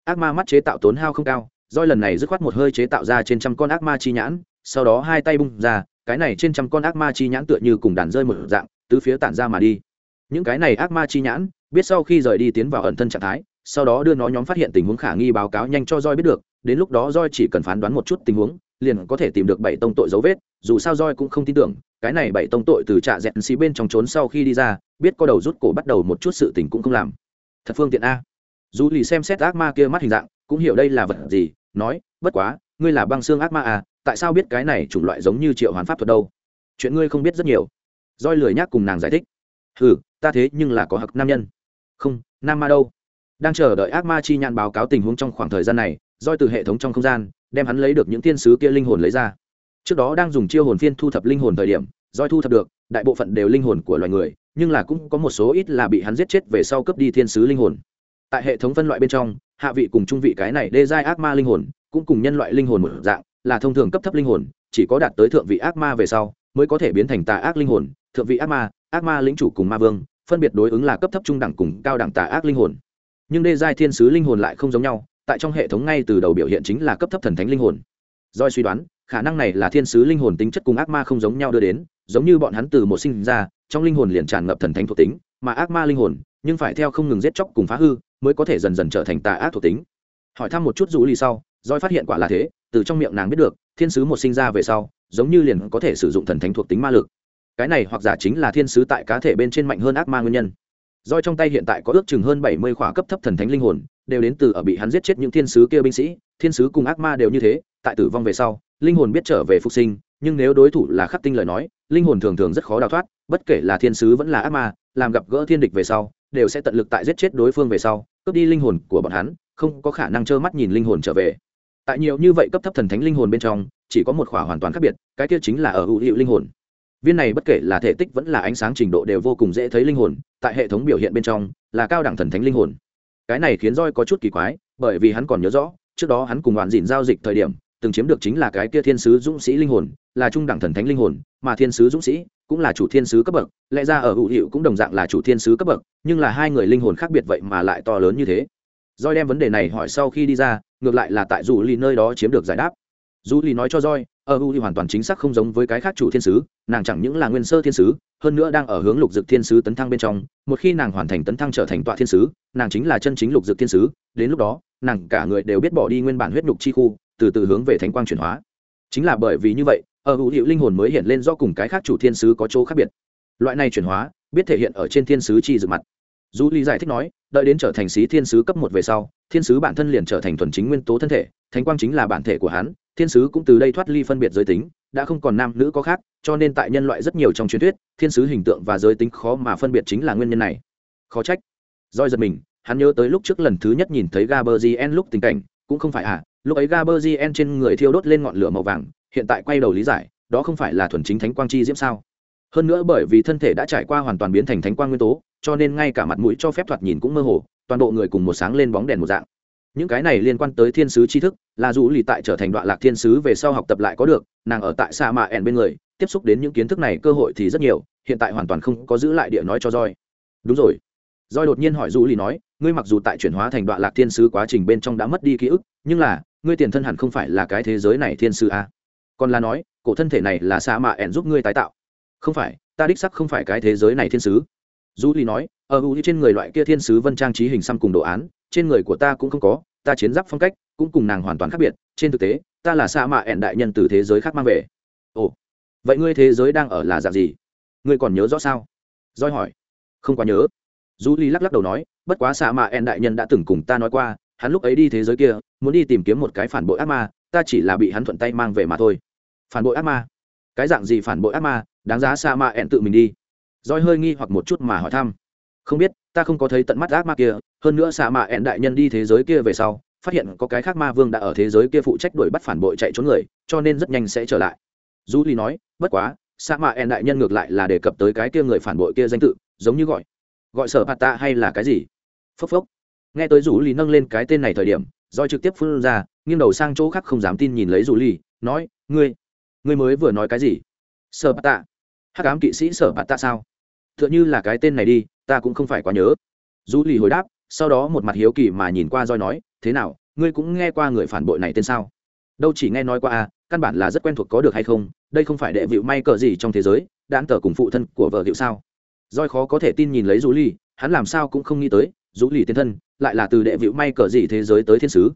S1: Ác ma mắt chế tạo tốn hao không cao roi lần này dứt khoát một hơi chế tạo ra trên trăm con ác ma chi nhãn, sau đó hai tay bung ra, cái này trên trăm con ác ma chi nhãn tựa như cùng đàn rơi một dạng, tứ phía tản ra mà đi. Những cái này ác ma chi nhãn, biết sau khi rời đi tiến vào ẩn thân trạng thái, sau đó đưa nó nhóm phát hiện tình huống khả nghi báo cáo nhanh cho roi biết được, đến lúc đó roi chỉ cần phán đoán một chút tình huống, liền có thể tìm được bảy tông tội dấu vết, dù sao roi cũng không tin tưởng, cái này bảy tông tội từ trạ dẹn xí bên trong trốn sau khi đi ra, biết có đầu rút cổ bắt đầu một chút sự tình cũng không làm. Thật phương tiện a. Dù lì xem xét ác ma kia mắt hình dạng, cũng hiểu đây là vật gì nói, bất quá, ngươi là băng xương ác ma à tại sao biết cái này chủng loại giống như triệu hoán pháp thuật đâu? Chuyện ngươi không biết rất nhiều. Roi lười nhác cùng nàng giải thích. Ừ ta thế nhưng là có hặc nam nhân. Không, nam ma đâu? Đang chờ đợi ác ma chi nhãn báo cáo tình huống trong khoảng thời gian này, roi từ hệ thống trong không gian, đem hắn lấy được những thiên sứ kia linh hồn lấy ra. Trước đó đang dùng chiêu hồn phiên thu thập linh hồn thời điểm, roi thu thập được, đại bộ phận đều linh hồn của loài người, nhưng là cũng có một số ít là bị hắn giết chết về sau cướp đi thiên sứ linh hồn tại hệ thống phân loại bên trong, hạ vị cùng trung vị cái này đê giai ác ma linh hồn, cũng cùng nhân loại linh hồn một dạng, là thông thường cấp thấp linh hồn, chỉ có đạt tới thượng vị ác ma về sau, mới có thể biến thành tà ác linh hồn. Thượng vị ác ma ác ma lĩnh chủ cùng ma vương, phân biệt đối ứng là cấp thấp trung đẳng cùng cao đẳng tà ác linh hồn. Nhưng đê giai thiên sứ linh hồn lại không giống nhau, tại trong hệ thống ngay từ đầu biểu hiện chính là cấp thấp thần thánh linh hồn. Doi suy đoán, khả năng này là thiên sứ linh hồn tính chất cùng ác ma không giống nhau đưa đến, giống như bọn hắn từ một sinh ra, trong linh hồn liền tràn ngập thần thánh thuộc tính, mà ác ma linh hồn, nhưng phải theo không ngừng giết chóc cùng phá hư mới có thể dần dần trở thành tà ác thuộc tính. Hỏi thăm một chút dù lì sau doi phát hiện quả là thế từ trong miệng nàng biết được thiên sứ một sinh ra về sau giống như liền có thể sử dụng thần thánh thuộc tính ma lực. Cái này hoặc giả chính là thiên sứ tại cá thể bên trên mạnh hơn ác ma nguyên nhân. Doi trong tay hiện tại có ước chừng hơn bảy mươi khỏa cấp thấp thần thánh linh hồn, đều đến từ ở bị hắn giết chết những thiên sứ kia binh sĩ, thiên sứ cùng ác ma đều như thế, tại tử vong về sau, linh hồn biết trở về phục sinh, nhưng nếu đối thủ là khắc tinh lời nói, linh hồn thường thường rất khó đào thoát, bất kể là thiên sứ vẫn là ác ma, làm gặp gỡ thiên địch về sau, đều sẽ tận lực tại giết chết đối phương về sau, cướp đi linh hồn của bọn hắn, không có khả năng trơ mắt nhìn linh hồn trở về. Tại nhiều như vậy cấp thấp thần thánh linh hồn bên trong, chỉ có một khỏa hoàn toàn khác biệt, cái kia chính là ở hữu hiệu linh hồn viên này bất kể là thể tích vẫn là ánh sáng trình độ đều vô cùng dễ thấy linh hồn tại hệ thống biểu hiện bên trong là cao đẳng thần thánh linh hồn cái này khiến roi có chút kỳ quái bởi vì hắn còn nhớ rõ trước đó hắn cùng đoàn dìn giao dịch thời điểm từng chiếm được chính là cái kia thiên sứ dũng sĩ linh hồn là trung đẳng thần thánh linh hồn mà thiên sứ dũng sĩ cũng là chủ thiên sứ cấp bậc, lẽ ra ở hữu hiệu cũng đồng dạng là chủ thiên sứ cấp bậc, nhưng là hai người linh hồn khác biệt vậy mà lại to lớn như thế. Roi đem vấn đề này hỏi sau khi đi ra, ngược lại là tại dù lì nơi đó chiếm được giải đáp. Dù lì nói cho roi ở u hoàn toàn chính xác không giống với cái khác chủ thiên sứ, nàng chẳng những là nguyên sơ thiên sứ, hơn nữa đang ở hướng lục dực thiên sứ tấn thăng bên trong, một khi nàng hoàn thành tấn thăng trở thành tọa thiên sứ, nàng chính là chân chính lục dực thiên sứ, đến lúc đó, nàng cả người đều biết bỏ đi nguyên bản huyết nhục chi khu, từ từ hướng về thánh quang chuyển hóa. Chính là bởi vì như vậy ở hữu hiệu linh hồn mới hiện lên do cùng cái khác chủ thiên sứ có chỗ khác biệt. Loại này chuyển hóa, biết thể hiện ở trên thiên sứ chi dự mặt. Dù lý giải thích nói, đợi đến trở thành sĩ thiên sứ cấp một về sau, thiên sứ bản thân liền trở thành thuần chính nguyên tố thân thể, thánh quang chính là bản thể của hắn, thiên sứ cũng từ đây thoát ly phân biệt giới tính, đã không còn nam nữ có khác, cho nên tại nhân loại rất nhiều trong truyền thuyết, thiên sứ hình tượng và giới tính khó mà phân biệt chính là nguyên nhân này. Khó trách. Doi giật mình, hắn nhớ tới lúc trước lần thứ nhất nhìn thấy gaberzien lúc tình cảnh, cũng không phải à lúc ấy gaberzien trên người thiêu đốt lên ngọn lửa màu vàng hiện tại quay đầu lý giải, đó không phải là thuần chính thánh quang chi diễm sao? Hơn nữa bởi vì thân thể đã trải qua hoàn toàn biến thành thánh quang nguyên tố, cho nên ngay cả mặt mũi cho phép thoạt nhìn cũng mơ hồ, toàn bộ người cùng một sáng lên bóng đèn một dạng. Những cái này liên quan tới thiên sứ tri thức, là dù lì tại trở thành đoạn lạc thiên sứ về sau học tập lại có được, nàng ở tại sa mạ ẻn bên người, tiếp xúc đến những kiến thức này cơ hội thì rất nhiều, hiện tại hoàn toàn không có giữ lại địa nói cho roi đúng rồi. Roi đột nhiên hỏi dù lì nói, ngươi mặc dù tại chuyển hóa thành đoạn lạc thiên sứ quá trình bên trong đã mất đi ký ức, nhưng là, ngươi tiền thân hẳn không phải là cái thế giới này thiên sứ à? Còn là nói, cổ thân thể này là sa mạ ẻn giúp ngươi tái tạo. Không phải, ta đích sắc không phải cái thế giới này thiên sứ. Du lì nói ở u trên người loại kia thiên sứ vân trang trí hình xăm cùng đồ án, trên người của ta cũng không có, ta chiến giáp phong cách cũng cùng nàng hoàn toàn khác biệt, trên thực tế, ta là sa mạ ẹn đại nhân từ thế giới khác mang về. Ồ, vậy ngươi thế giới đang ở là dạng gì? Ngươi còn nhớ rõ sao? Roi hỏi. Không quá nhớ. Du ly lắc lắc đầu nói, bất quá sa mạ ẹn đại nhân đã từng cùng ta nói qua, hắn lúc ấy đi thế giới kia, muốn đi tìm kiếm một cái phản bội ác ma, ta chỉ là bị hắn thuận tay mang về mà thôi phản bội ác ma. Cái dạng gì phản bội ác ma, đáng giá sa ma ẹn tự mình đi. Roi hơi nghi hoặc một chút mà hỏi thăm. Không biết, ta không có thấy tận mắt ác ma kia, hơn nữa sa ma ẹn đại nhân đi thế giới kia về sau, phát hiện có cái khác ma vương đã ở thế giới kia phụ trách đuổi bắt phản bội chạy trốn người, cho nên rất nhanh sẽ trở lại. Du ly nói, bất quá, sa ma ẹn đại nhân ngược lại là đề cập tới cái kia người phản bội kia danh tự, giống như gọi. Gọi sở hạt ta hay là cái gì? Phốc phốc. Nghe tới rủ ly nâng lên cái tên này thời điểm roi trực tiếp phun ra, nghiêng đầu sang chỗ khác không dám tin nhìn lấy rủ ly nói, ngươi ngươi mới vừa nói cái gì? Sở bạt tạ? hắc ám kỵ sĩ sở bạt tạ sao? T h ư ợ n h ư là cái tên này đi, ta cũng không phải quá nhớ. Du lì hồi đáp, sau đó một mặt hiếu kỳ mà nhìn qua roi nói, thế nào, ngươi cũng nghe qua người phản bội này tên sao? Đâu chỉ nghe nói qua à căn bản là rất quen thuộc có được hay không, đây không phải đệ vịu may cờ gì trong thế giới đáng tờ cùng phụ thân của vợ hiệu sao? Roi khó có thể tin nhìn lấy du ly hắn làm sao cũng không nghĩ tới du ly tiên thân, lại là từ đệ vịu may cờ gì thế giới tới thiên sứ.